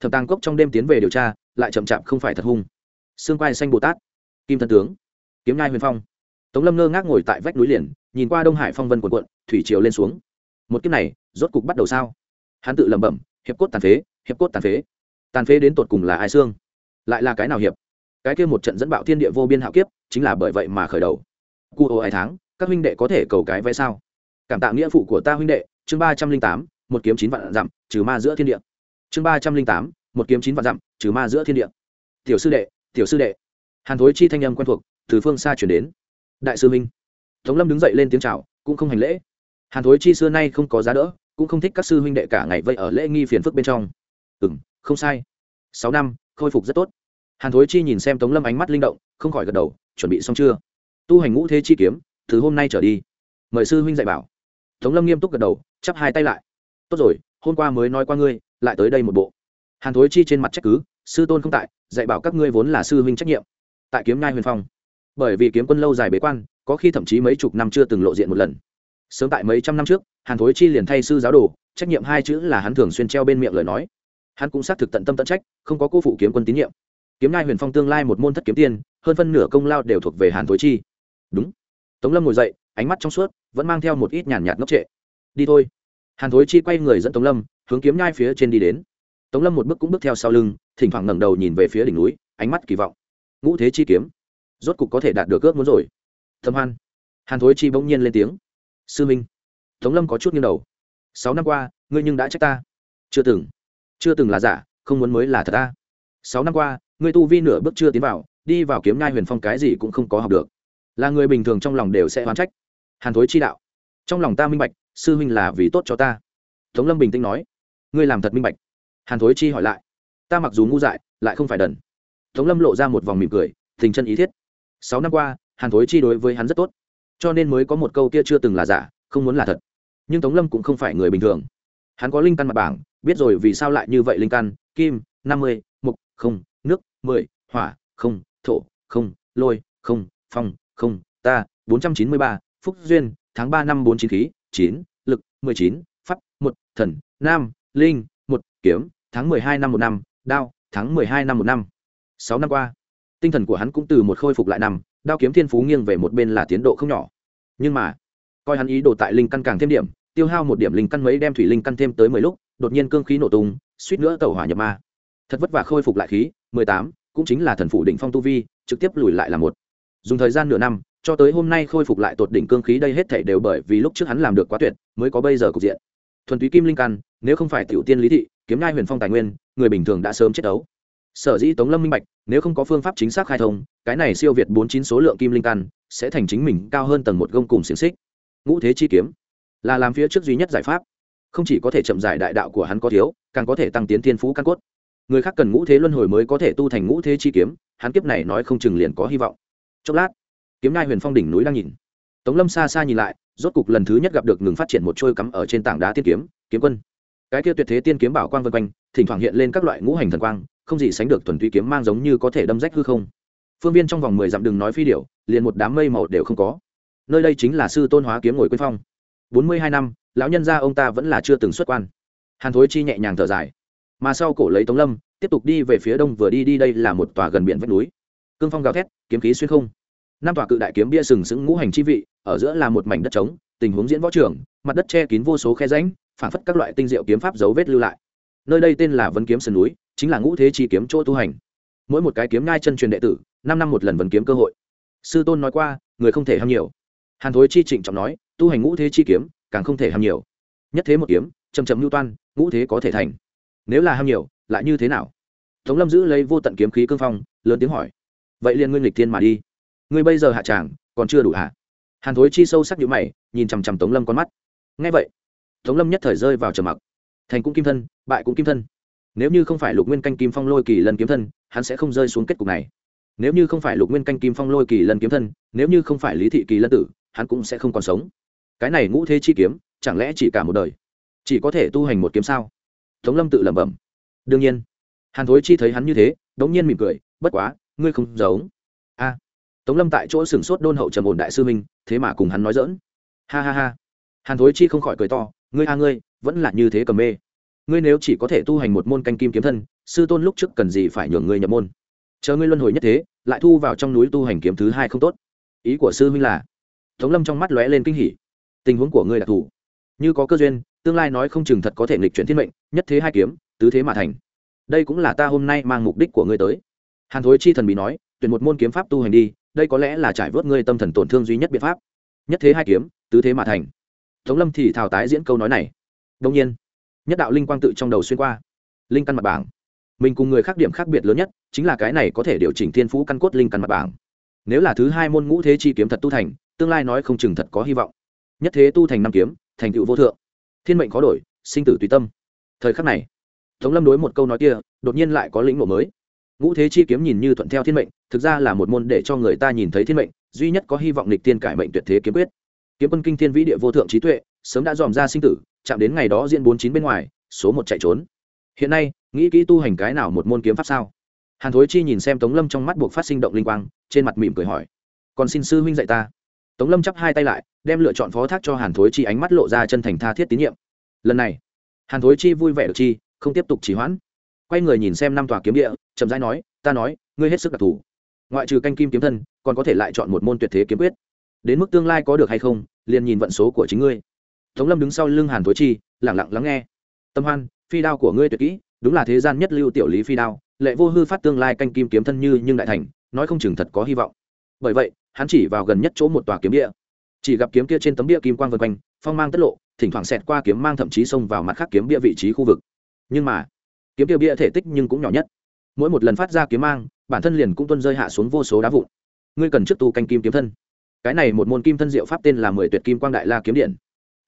A: Thẩm tàng cốc trong đêm tiến về điều tra, lại chậm chạp không phải thật hung. Xương quai xanh bồ tát, kim thân tướng, kiếm nhai huyền phong. Tống lâm ngơ ngác ngồi tại vách núi liền nhìn qua đông hải phong vân quần quận thủy triều lên xuống. Một kiếp này, rốt cục bắt đầu sao? Hắn tự lẩm bẩm, hiệp cốt tàn phế, hiệp cốt tàn phế. Tàn phế đến tột cùng là ai xương? Lại là cái nào hiệp? Cái kia một trận dẫn bạo thiên địa vô biên hạo kiếp, chính là bởi vậy mà khởi đầu. Cu ô ai tháng, các huynh đệ có thể cầu cái vẽ sao? Cảm tạ nghĩa phụ của ta huynh đệ, chương ba trăm linh tám, một kiếm chín vạn dặm, trừ ma giữa thiên địa. Chương ba trăm linh tám, một kiếm chín vạn dặm, trừ ma giữa thiên địa. Tiểu sư đệ, tiểu sư đệ. Hàn thối chi thanh âm quen thuộc, từ phương xa chuyển đến. Đại sư minh tống lâm đứng dậy lên tiếng chào, cũng không hành lễ. Hàn thối chi xưa nay không có giá đỡ cũng không thích các sư huynh đệ cả ngày vây ở lễ nghi phiền phức bên trong. Ừ m không sai. Sáu năm khôi phục rất tốt. Hàn thối chi nhìn xem tống lâm ánh mắt linh động không khỏi gật đầu chuẩn bị xong chưa? Tu hành ngũ thế chi kiếm từ hôm nay trở đi. Mời sư huynh dạy bảo. Tống lâm nghiêm túc gật đầu chắp hai tay lại. Tốt rồi hôm qua mới nói qua ngươi lại tới đây một bộ. Hàn thối chi trên mặt trách cứ sư tôn không tại dạy bảo các ngươi vốn là sư huynh trách nhiệm. Tại kiếm nhai huyền phong bởi vì kiếm quân lâu dài bế quan, có khi thậm chí mấy chục năm chưa từng lộ diện một lần. Sớm tại mấy trăm năm trước, hàn thối chi liền thay sư giáo đồ, trách nhiệm hai chữ là hắn thường xuyên treo bên miệng lời nói. Hắn cũng xác thực tận tâm tận trách, không có cô phụ kiếm quân tín nhiệm. Kiếm ngai huyền phong tương lai một môn thất kiếm tiên, hơn phân nửa công lao đều thuộc về hàn thối chi. Đúng. Tống lâm ngồi dậy, ánh mắt trong suốt, vẫn mang theo một ít nhàn nhạt ngốc trệ. Đi thôi. Hàn thối chi quay người dẫn tống lâm, hướng kiếm nhai phía trên đi đến. Tống lâm một bước cũng bước theo sau lưng, thỉnh thoảng ngẩng đầu nhìn về phía đỉnh núi, ánh mắt kỳ vọng. Ngũ thế chi kiếm rốt cục có thể đạt được ước muốn rồi. Thâm hoan. Hàn thối chi bỗng nhiên lên tiếng. Sư minh. Tống lâm có chút nghiêng đầu. Sáu năm qua, ngươi nhưng đã trách ta. Chưa từng. Chưa từng là giả, không muốn mới là thật ta. Sáu năm qua, ngươi tu vi nửa bước chưa tiến vào, đi vào kiếm ngai huyền phong cái gì cũng không có học được. Là người bình thường trong lòng đều sẽ oán trách. Hàn thối chi đạo. Trong lòng ta minh bạch, sư huynh là vì tốt cho ta. Tống lâm bình tĩnh nói. Ngươi làm thật minh bạch. Hàn thối chi hỏi lại. Ta mặc dù ngu dại, lại không phải đần. Tống lâm lộ ra một vòng mỉm cười tình chân ý thiết sáu năm qua, hàn thối chi đối với hắn rất tốt, cho nên mới có một câu kia chưa từng là giả, không muốn là thật. Nhưng tống lâm cũng không phải người bình thường. Hắn có linh căn mặt bảng, biết rồi vì sao lại như vậy linh căn, kim, năm mươi, mục, không, nước, mười, hỏa, không, thổ, không, lôi, không, phong, không, ta, bốn trăm chín mươi ba, phúc duyên, tháng ba năm bốn chín khí, chín, lực, mười chín, pháp, một, thần, nam, linh, một, kiếm, tháng mười hai năm một năm, đao, tháng mười hai năm một năm. Sáu năm qua tinh thần của hắn cũng từ một khôi phục lại nằm, đao kiếm thiên phú nghiêng về một bên là tiến độ không nhỏ. Nhưng mà coi hắn ý đồ tại linh căn càng thêm điểm tiêu hao một điểm linh căn mấy đem thủy linh căn thêm tới mười lúc đột nhiên cương khí nổ tung suýt nữa tẩu hỏa nhập ma. Thật vất vả khôi phục lại khí mười tám cũng chính là thần phủ định phong tu vi trực tiếp lùi lại là một. Dùng thời gian nửa năm cho tới hôm nay khôi phục lại tột đỉnh cương khí đây hết thể đều bởi vì lúc trước hắn làm được quá tuyệt mới có bây giờ cục diện. Thuần túy kim linh căn nếu không phải tiểu tiên lý thị kiếm ngai huyền phong tài nguyên người bình thường đã sớm chết đấu sở dĩ tống lâm minh bạch, nếu không có phương pháp chính xác khai thông, cái này siêu việt bốn chín số lượng kim linh căn, sẽ thành chính mình cao hơn tầng một gông cùng xiềng xích. Ngũ thế chi kiếm, là làm phía trước duy nhất giải pháp. Không chỉ có thể chậm giải đại đạo của hắn có thiếu, càng có thể tăng tiến thiên phú căn cốt. Người khác cần ngũ thế luân hồi mới có thể tu thành ngũ thế chi kiếm, hắn kiếp này nói không chừng liền có hy vọng. Chốc lát, kiếm ngai huyền phong đỉnh núi đang nhìn. Tống lâm xa xa nhìn lại, rốt cục lần thứ nhất gặp được ngừng phát triển một trôi cắm ở trên tảng đá tiên kiếm kiếm quân. Cái kia tuyệt thế tiên kiếm bảo quang vân quanh, thỉnh thoảng hiện lên các loại ngũ hành thần quang không gì sánh được thuần túy kiếm mang giống như có thể đâm rách hư không. Phương viên trong vòng mười dặm đừng nói phi điệu liền một đám mây màu đều không có. Nơi đây chính là sư tôn hóa kiếm ngồi quyên phong. Bốn mươi hai năm, lão nhân gia ông ta vẫn là chưa từng xuất quan. Hàn thối chi nhẹ nhàng thở dài. Mà sau cổ lấy tống lâm, tiếp tục đi về phía đông vừa đi đi đây là một tòa gần biển vách núi. Cương phong gào thét, kiếm khí xuyên không. Năm tòa cự đại kiếm bia sừng sững ngũ hành chi vị, ở giữa là một mảnh đất trống, tình huống diễn võ trường, mặt đất che kín vô số khe ránh phản phất các loại tinh diệu kiếm pháp dấu vết lưu lại. Nơi đây tên là vân kiếm sườn núi chính là ngũ thế chi kiếm chỗ tu hành. Mỗi một cái kiếm ngai chân truyền đệ tử, năm năm một lần vẫn kiếm cơ hội. Sư tôn nói qua, người không thể ham nhiều. Hàn thối chi trịnh trọng nói, tu hành ngũ thế chi kiếm, càng không thể ham nhiều. Nhất thế một kiếm chầm chầm lưu toan, ngũ thế có thể thành. Nếu là ham nhiều, lại như thế nào? Tống lâm giữ lấy vô tận kiếm khí cương phong, lớn tiếng hỏi. Vậy liền nguyên lịch thiên mà đi. Ngươi bây giờ hạ tràng, còn chưa đủ hạ hàn thối chi sâu sắc nhữ mày, nhìn chằm chằm tống lâm con mắt. Ngay vậy, tống lâm nhất thời rơi vào trầm mặc. Thành cũng kim thân, bại cũng kim thân nếu như không phải lục nguyên canh kim phong lôi kỳ lần kiếm thân, hắn sẽ không rơi xuống kết cục này. Nếu như không phải lục nguyên canh kim phong lôi kỳ lần kiếm thân, nếu như không phải lý thị kỳ lân tử, hắn cũng sẽ không còn sống. Cái này ngũ thế chi kiếm, chẳng lẽ chỉ cả một đời? Chỉ có thể tu hành một kiếm sao? Tống lâm tự lẩm bẩm. Đương nhiên. Hàn thối chi thấy hắn như thế, đống nhiên mỉm cười, bất quá, ngươi không giống. A. Tống lâm tại chỗ sửng sốt đôn hậu trầm ổn đại sư minh, thế mà cùng hắn nói dỡn ha ha ha. Hàn thối chi không khỏi cười to, ngươi a ngươi, vẫn là như thế cầm mê ngươi nếu chỉ có thể tu hành một môn canh kim kiếm thân, sư tôn lúc trước cần gì phải nhường ngươi nhập môn? Chờ ngươi luân hồi nhất thế, lại thu vào trong núi tu hành kiếm thứ hai không tốt. Ý của sư huynh là? Tống lâm trong mắt lóe lên kinh hỉ. Tình huống của ngươi đặc thù như có cơ duyên, tương lai nói không chừng thật có thể nghịch chuyển thiên mệnh, nhất thế hai kiếm, tứ thế mà thành. Đây cũng là ta hôm nay mang mục đích của ngươi tới. Hàn thối chi thần bị nói, tuyển một môn kiếm pháp tu hành đi, đây có lẽ là trải vớt ngươi tâm thần tổn thương duy nhất biện pháp. Nhất thế hai kiếm, tứ thế mà thành. Tống lâm thì thào tái diễn câu nói này. Đông nhiên nhất đạo linh quang tự trong đầu xuyên qua. Linh căn mặt bảng. Mình cùng người khác điểm khác biệt lớn nhất chính là cái này có thể điều chỉnh thiên phú căn cốt linh căn mặt bảng. Nếu là thứ hai môn ngũ thế chi kiếm thật tu thành, tương lai nói không chừng thật có hy vọng. Nhất thế tu thành năm kiếm, thành tựu vô thượng. Thiên mệnh khó đổi, sinh tử tùy tâm. Thời khắc này, tống lâm đối một câu nói kia, đột nhiên lại có lĩnh ngộ mới. Ngũ thế chi kiếm nhìn như thuận theo thiên mệnh, thực ra là một môn để cho người ta nhìn thấy thiên mệnh, duy nhất có hy vọng lịch tiên cải mệnh tuyệt thế kiếm quyết. Kiếm quân kinh thiên vĩ địa vô thượng trí tuệ sớm đã dòm ra sinh tử, chạm đến ngày đó diễn bốn chín bên ngoài, số một chạy trốn. Hiện nay, nghĩ kỹ tu hành cái nào một môn kiếm pháp sao? Hàn thối chi nhìn xem tống lâm trong mắt buộc phát sinh động linh quang, trên mặt mỉm cười hỏi. Còn xin sư huynh dạy ta. Tống lâm chắp hai tay lại, đem lựa chọn phó thác cho hàn thối chi ánh mắt lộ ra chân thành tha thiết tín nhiệm. Lần này, hàn thối chi vui vẻ được chi, không tiếp tục trì hoãn. Quay người nhìn xem năm tòa kiếm địa, chậm rãi nói, ta nói, ngươi hết sức đặc thù. Ngoại trừ canh kim kiếm thân, còn có thể lại chọn một môn tuyệt thế kiếm quyết. Đến mức tương lai có được hay không, liền nhìn vận số của chính ngươi tống lâm đứng sau lưng hàn thối chi lẳng lặng lắng nghe. Tâm hoan, phi đao của ngươi tuyệt kỹ, đúng là thế gian nhất lưu tiểu lý phi đao, lệ vô hư phát tương lai canh kim kiếm thân như nhưng đại thành, nói không chừng thật có hy vọng. Bởi vậy, hắn chỉ vào gần nhất chỗ một tòa kiếm địa. Chỉ gặp kiếm kia trên tấm bia kim quang vân quanh, phong mang tất lộ, thỉnh thoảng xẹt qua kiếm mang thậm chí xông vào mặt khác kiếm bia vị trí khu vực. Nhưng mà, kiếm kia bia thể tích nhưng cũng nhỏ nhất. Mỗi một lần phát ra kiếm mang, bản thân liền cũng tuân rơi hạ xuống vô số đá vụn. Ngươi cần trước tu canh kim kiếm thân. Cái này một môn kim thân diệu pháp tên là mười tuyệt kim quang đại la kiếm điện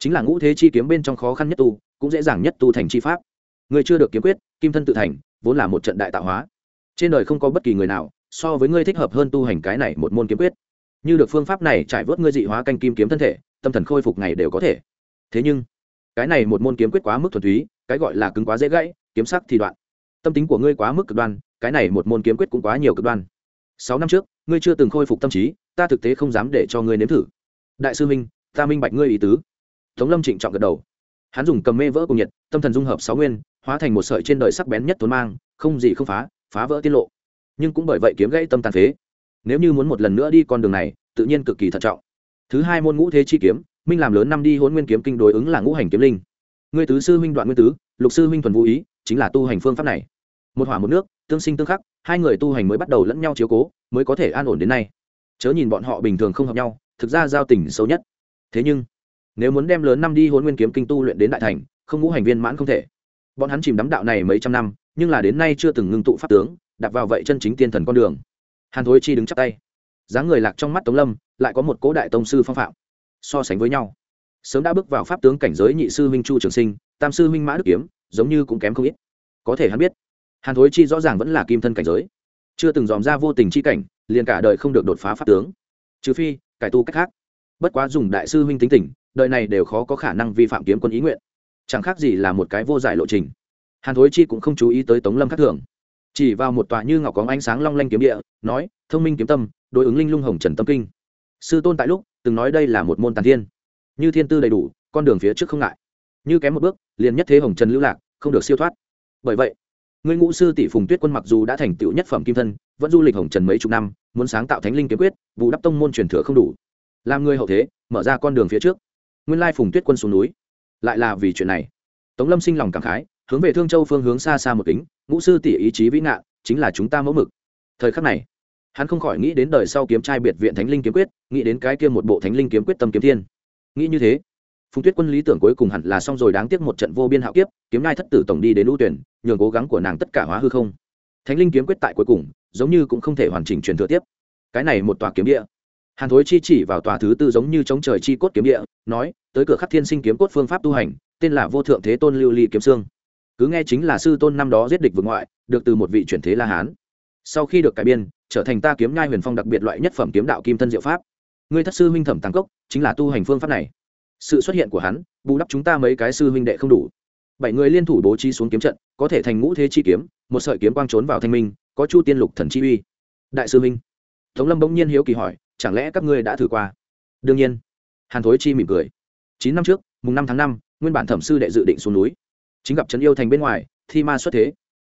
A: chính là ngũ thế chi kiếm bên trong khó khăn nhất tu, cũng dễ dàng nhất tu thành chi pháp. Người chưa được kiếm quyết, kim thân tự thành, vốn là một trận đại tạo hóa. Trên đời không có bất kỳ người nào so với ngươi thích hợp hơn tu hành cái này một môn kiếm quyết. Như được phương pháp này trải vớt ngươi dị hóa canh kim kiếm thân thể, tâm thần khôi phục ngày đều có thể. Thế nhưng, cái này một môn kiếm quyết quá mức thuần túy, cái gọi là cứng quá dễ gãy, kiếm sắc thì đoạn. Tâm tính của ngươi quá mức cực đoan, cái này một môn kiếm quyết cũng quá nhiều cực đoan. Sáu năm trước, ngươi chưa từng khôi phục tâm trí, ta thực tế không dám để cho ngươi nếm thử. Đại sư minh, ta minh bạch ngươi ý tứ tống lâm trịnh trọng gật đầu. Hắn dùng cầm mê vỡ cùng nhiệt, tâm thần dung hợp sáu nguyên, hóa thành một sợi trên đời sắc bén nhất tốn mang, không gì không phá phá vỡ tiết lộ. Nhưng cũng bởi vậy kiếm gãy tâm tàn phế. Nếu như muốn một lần nữa đi con đường này, tự nhiên cực kỳ thận trọng. Thứ hai môn ngũ thế chi kiếm, minh làm lớn năm đi hôn nguyên kiếm kinh đối ứng là ngũ hành kiếm linh. Ngươi tứ sư minh đoạn nguyên tứ, lục sư minh thuần vũ ý, chính là tu hành phương pháp này. Một hỏa một nước, tương sinh tương khắc, hai người tu hành mới bắt đầu lẫn nhau chiếu cố, mới có thể an ổn đến nay. Chớ nhìn bọn họ bình thường không hợp nhau, thực ra giao tình sâu nhất. Thế nhưng nếu muốn đem lớn năm đi hôn nguyên kiếm kinh tu luyện đến đại thành, không ngũ hành viên mãn không thể. Bọn hắn chìm đắm đạo này mấy trăm năm, nhưng là đến nay chưa từng ngưng tụ pháp tướng đặt vào vậy chân chính tiên thần con đường. Hàn thối chi đứng chắp tay. Dáng người lạc trong mắt tống lâm, lại có một cố đại tông sư phong phạm. So sánh với nhau, sớm đã bước vào pháp tướng cảnh giới nhị sư minh chu trường sinh, tam sư minh mã đức kiếm, giống như cũng kém không ít. Có thể hắn biết, hàn thối chi rõ ràng vẫn là kim thân cảnh giới. Chưa từng dòm ra vô tình chi cảnh, liền cả đời không được đột phá pháp tướng. Trừ phi, cải tu cách khác. Bất quá dùng đại sư huynh tính tình đời này đều khó có khả năng vi phạm kiếm quân ý nguyện. Chẳng khác gì là một cái vô giải lộ trình. Hàn thối chi cũng không chú ý tới tống lâm khắc thường. Chỉ vào một tòa như ngọc có ánh sáng long lanh kiếm địa, nói, thông minh kiếm tâm, đối ứng linh lung hồng trần tâm kinh. Sư tôn tại lúc, từng nói đây là một môn tàn thiên. Như thiên tư đầy đủ, con đường phía trước không ngại. Như kém một bước, liền nhất thế hồng trần lưu lạc, không được siêu thoát. Bởi vậy người ngũ sư tỷ phùng tuyết quân mặc dù đã thành tựu nhất phẩm kim thân, vẫn du lịch hồng trần mấy chục năm, muốn sáng tạo thánh linh kiếm quyết vụ đắp tông môn truyền thừa không đủ. Làm người hậu thế, mở ra con đường phía trước nguyên lai phùng tuyết quân xuống núi. Lại là vì chuyện này. Tống lâm sinh lòng cảm khái, hướng về thương châu phương hướng xa xa một kính, ngũ sư tỷ ý chí vĩ ngạ chính là chúng ta mẫu mực. Thời khắc này, hắn không khỏi nghĩ đến đời sau kiếm trai biệt viện thánh linh kiếm quyết, nghĩ đến cái kia một bộ thánh linh kiếm quyết tâm kiếm thiên. Nghĩ như thế, phùng tuyết quân lý tưởng cuối cùng hẳn là xong rồi đáng tiếc một trận vô biên hạo kiếp, kiếm Nai thất tử tổng đi đến ưu tuyển, nhường cố gắng của nàng tất cả hóa hư không. Thánh linh kiếm quyết tại cuối cùng, giống như cũng không thể hoàn chỉnh truyền thừa tiếp. Cái này một tòa kiếm địa hàn thối chi chỉ vào tòa thứ tư giống như chống trời chi cốt kiếm địa, nói, tới cửa khắc thiên sinh kiếm cốt phương pháp tu hành, tên là vô thượng thế tôn lưu ly kiếm sương cứ nghe chính là sư tôn năm đó giết địch vượt ngoại, được từ một vị chuyển thế la hán. Sau khi được cải biên, trở thành ta kiếm nhai huyền phong đặc biệt loại nhất phẩm kiếm đạo kim thân diệu pháp. Ngươi thất sư huynh thẩm tăng cốc, chính là tu hành phương pháp này. Sự xuất hiện của hắn, bù đắp chúng ta mấy cái sư huynh đệ không đủ. Bảy người liên thủ bố trí xuống kiếm trận, có thể thành ngũ thế chi kiếm, một sợi kiếm quang trốn vào thanh minh, có chu tiên lục thần chi uy. Đại sư huynh. Tống lâm bỗng nhiên hiếu kỳ hỏi chẳng lẽ các ngươi đã thử qua? Đương nhiên. Hàn thối chi mỉm cười. Chín năm trước, mùng năm tháng năm, nguyên bản thẩm sư đệ dự định xuống núi. Chính gặp trấn yêu thành bên ngoài, thi ma xuất thế.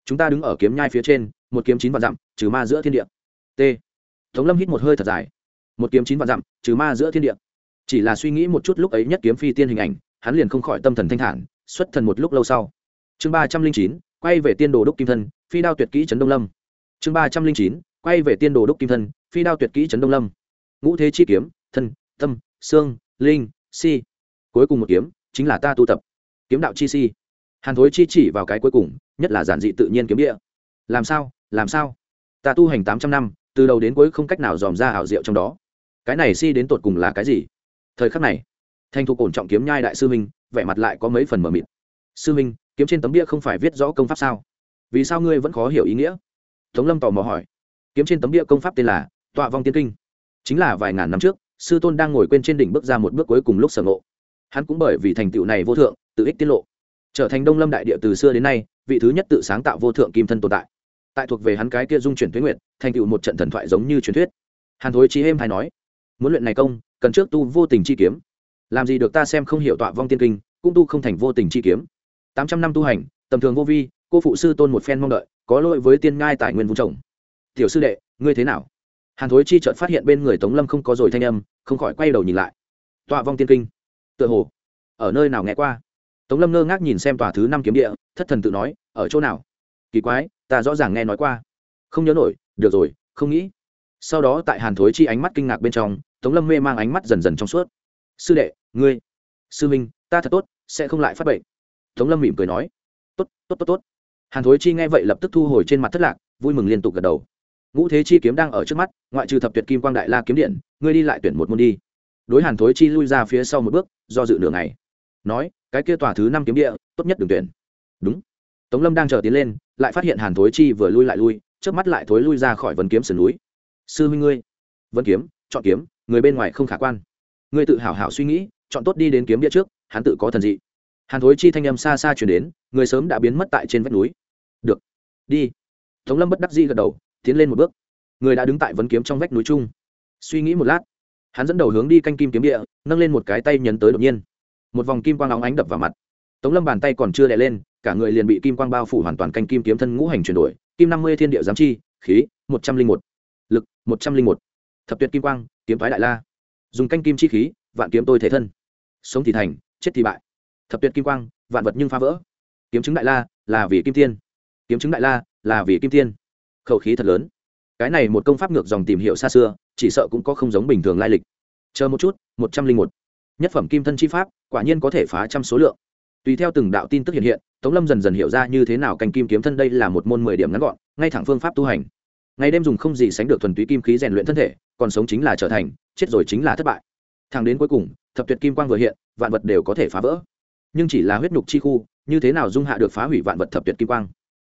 A: Chúng ta đứng ở kiếm nhai phía trên, một kiếm chín vạn dặm, trừ ma giữa thiên địa. T. Tống lâm hít một hơi thật dài. Một kiếm chín vạn dặm, trừ ma giữa thiên địa. Chỉ là suy nghĩ một chút lúc ấy nhất kiếm phi tiên hình ảnh, hắn liền không khỏi tâm thần thanh thản, xuất thần một lúc lâu sau. Chương ba trăm linh chín, quay về tiên đồ đúc kim thân, phi đao tuyệt kỹ trấn đông lâm. Chương ba trăm linh chín, quay về tiên đồ đúc kim thân, phi đao tuyệt kỹ trấn đông lâm ngũ thế chi kiếm, thân, tâm, xương, linh, si. Cuối cùng một kiếm chính là ta tu tập. Kiếm đạo chi si. Hàn thối chi chỉ vào cái cuối cùng, nhất là giản dị tự nhiên kiếm địa. Làm sao? Làm sao? Ta tu hành tám trăm năm, từ đầu đến cuối không cách nào dòm ra ảo diệu trong đó. Cái này si đến tột cùng là cái gì? Thời khắc này, thanh thục ổn trọng kiếm nhai đại sư minh vẻ mặt lại có mấy phần mờ mịt. Sư minh kiếm trên tấm bia không phải viết rõ công pháp sao? Vì sao ngươi vẫn khó hiểu ý nghĩa? Tống lâm tò mò hỏi. Kiếm trên tấm bia công pháp tên là tọa vong tiên kinh chính là vài ngàn năm trước, sư tôn đang ngồi quên trên đỉnh bước ra một bước cuối cùng lúc sở ngộ. Hắn cũng bởi vì thành tựu này vô thượng, tự ích tiết lộ. Trở thành đông lâm đại địa từ xưa đến nay, vị thứ nhất tự sáng tạo vô thượng kim thân tồn tại. Tại thuộc về hắn cái kia dung chuyển tuyến nguyện thành tựu một trận thần thoại giống như truyền thuyết. Hàn thối trí êm hay nói, muốn luyện này công, cần trước tu vô tình chi kiếm. Làm gì được ta xem không hiểu tọa vong tiên kinh, cũng tu không thành vô tình chi kiếm. Tám trăm năm tu hành, tầm thường vô vi, cô phụ sư tôn một phen mong đợi, có lỗi với tiên ngai tài nguyên vũ trồng. Tiểu sư đệ, ngươi thế nào? Hàn thối chi chợt phát hiện bên người tống lâm không có rồi thanh âm, không khỏi quay đầu nhìn lại. Tọa vong tiên kinh. Tựa hồ, ở nơi nào nghe qua? Tống lâm ngơ ngác nhìn xem tòa thứ năm kiếm địa, thất thần tự nói, ở chỗ nào? Kỳ quái, ta rõ ràng nghe nói qua. Không nhớ nổi, được rồi, không nghĩ. Sau đó tại hàn thối chi ánh mắt kinh ngạc bên trong, tống lâm mê mang ánh mắt dần dần trong suốt. Sư đệ, ngươi, sư minh ta thật tốt, sẽ không lại phát bệnh. Tống lâm mỉm cười nói, tốt tốt tốt tốt. Hàn thối chi nghe vậy lập tức thu hồi trên mặt thất lạc, vui mừng liên tục gật đầu ngũ thế chi kiếm đang ở trước mắt, ngoại trừ thập tuyệt kim quang đại la kiếm điện, ngươi đi lại tuyển một môn đi. Đối hàn thối chi lui ra phía sau một bước, do dự nửa ngày. Nói, cái kia tòa thứ năm kiếm địa, tốt nhất đừng tuyển. Đúng. Tống lâm đang chờ tiến lên, lại phát hiện hàn thối chi vừa lui lại lui trước mắt lại thối lui ra khỏi vấn kiếm sườn núi. Sư huynh ngươi vấn kiếm, chọn kiếm, người bên ngoài không khả quan. Ngươi tự hào hảo suy nghĩ, chọn tốt đi đến kiếm địa trước, hắn tự có thần dị. Hàn thối chi thanh âm xa xa chuyển đến, người sớm đã biến mất tại trên vách núi. Được. Đi. Tống lâm bất đắc dĩ gật đầu tiến lên một bước. Người đã đứng tại vấn kiếm trong vách núi chung. Suy nghĩ một lát, hắn dẫn đầu hướng đi canh kim kiếm địa, nâng lên một cái tay nhấn tới đột nhiên. Một vòng kim quang óng ánh đập vào mặt. Tống lâm bàn tay còn chưa đè lên, cả người liền bị kim quang bao phủ hoàn toàn canh kim kiếm thân ngũ hành chuyển đổi. Kim năm mươi thiên địa giám chi, khí, một trăm linh một. Lực, một trăm linh một. Thập tuyệt kim quang, kiếm thoái đại la. Dùng canh kim chi khí, vạn kiếm tôi thể thân. Sống thì thành, chết thì bại. Thập tuyệt kim quang, vạn vật nhưng phá vỡ. Kiếm chứng đại la, là vì kim tiên. Kiếm chứng đại la, là vì kim tiên khẩu khí thật lớn. Cái này một công pháp ngược dòng tìm hiểu xa xưa, chỉ sợ cũng có không giống bình thường lai lịch. Chờ một chút, một trăm linh một. Nhất phẩm kim thân chi pháp, quả nhiên có thể phá trăm số lượng. Tùy theo từng đạo tin tức hiện hiện, tống lâm dần dần hiểu ra như thế nào canh kim kiếm thân đây là một môn mười điểm ngắn gọn, ngay thẳng phương pháp tu hành. Ngày đêm dùng không gì sánh được thuần túy kim khí rèn luyện thân thể, còn sống chính là trở thành, chết rồi chính là thất bại. Thẳng đến cuối cùng, thập tuyệt kim quang vừa hiện, vạn vật đều có thể phá vỡ. Nhưng chỉ là huyết nhục chi khu, như thế nào dung hạ được phá hủy vạn vật thập tuyệt kim quang?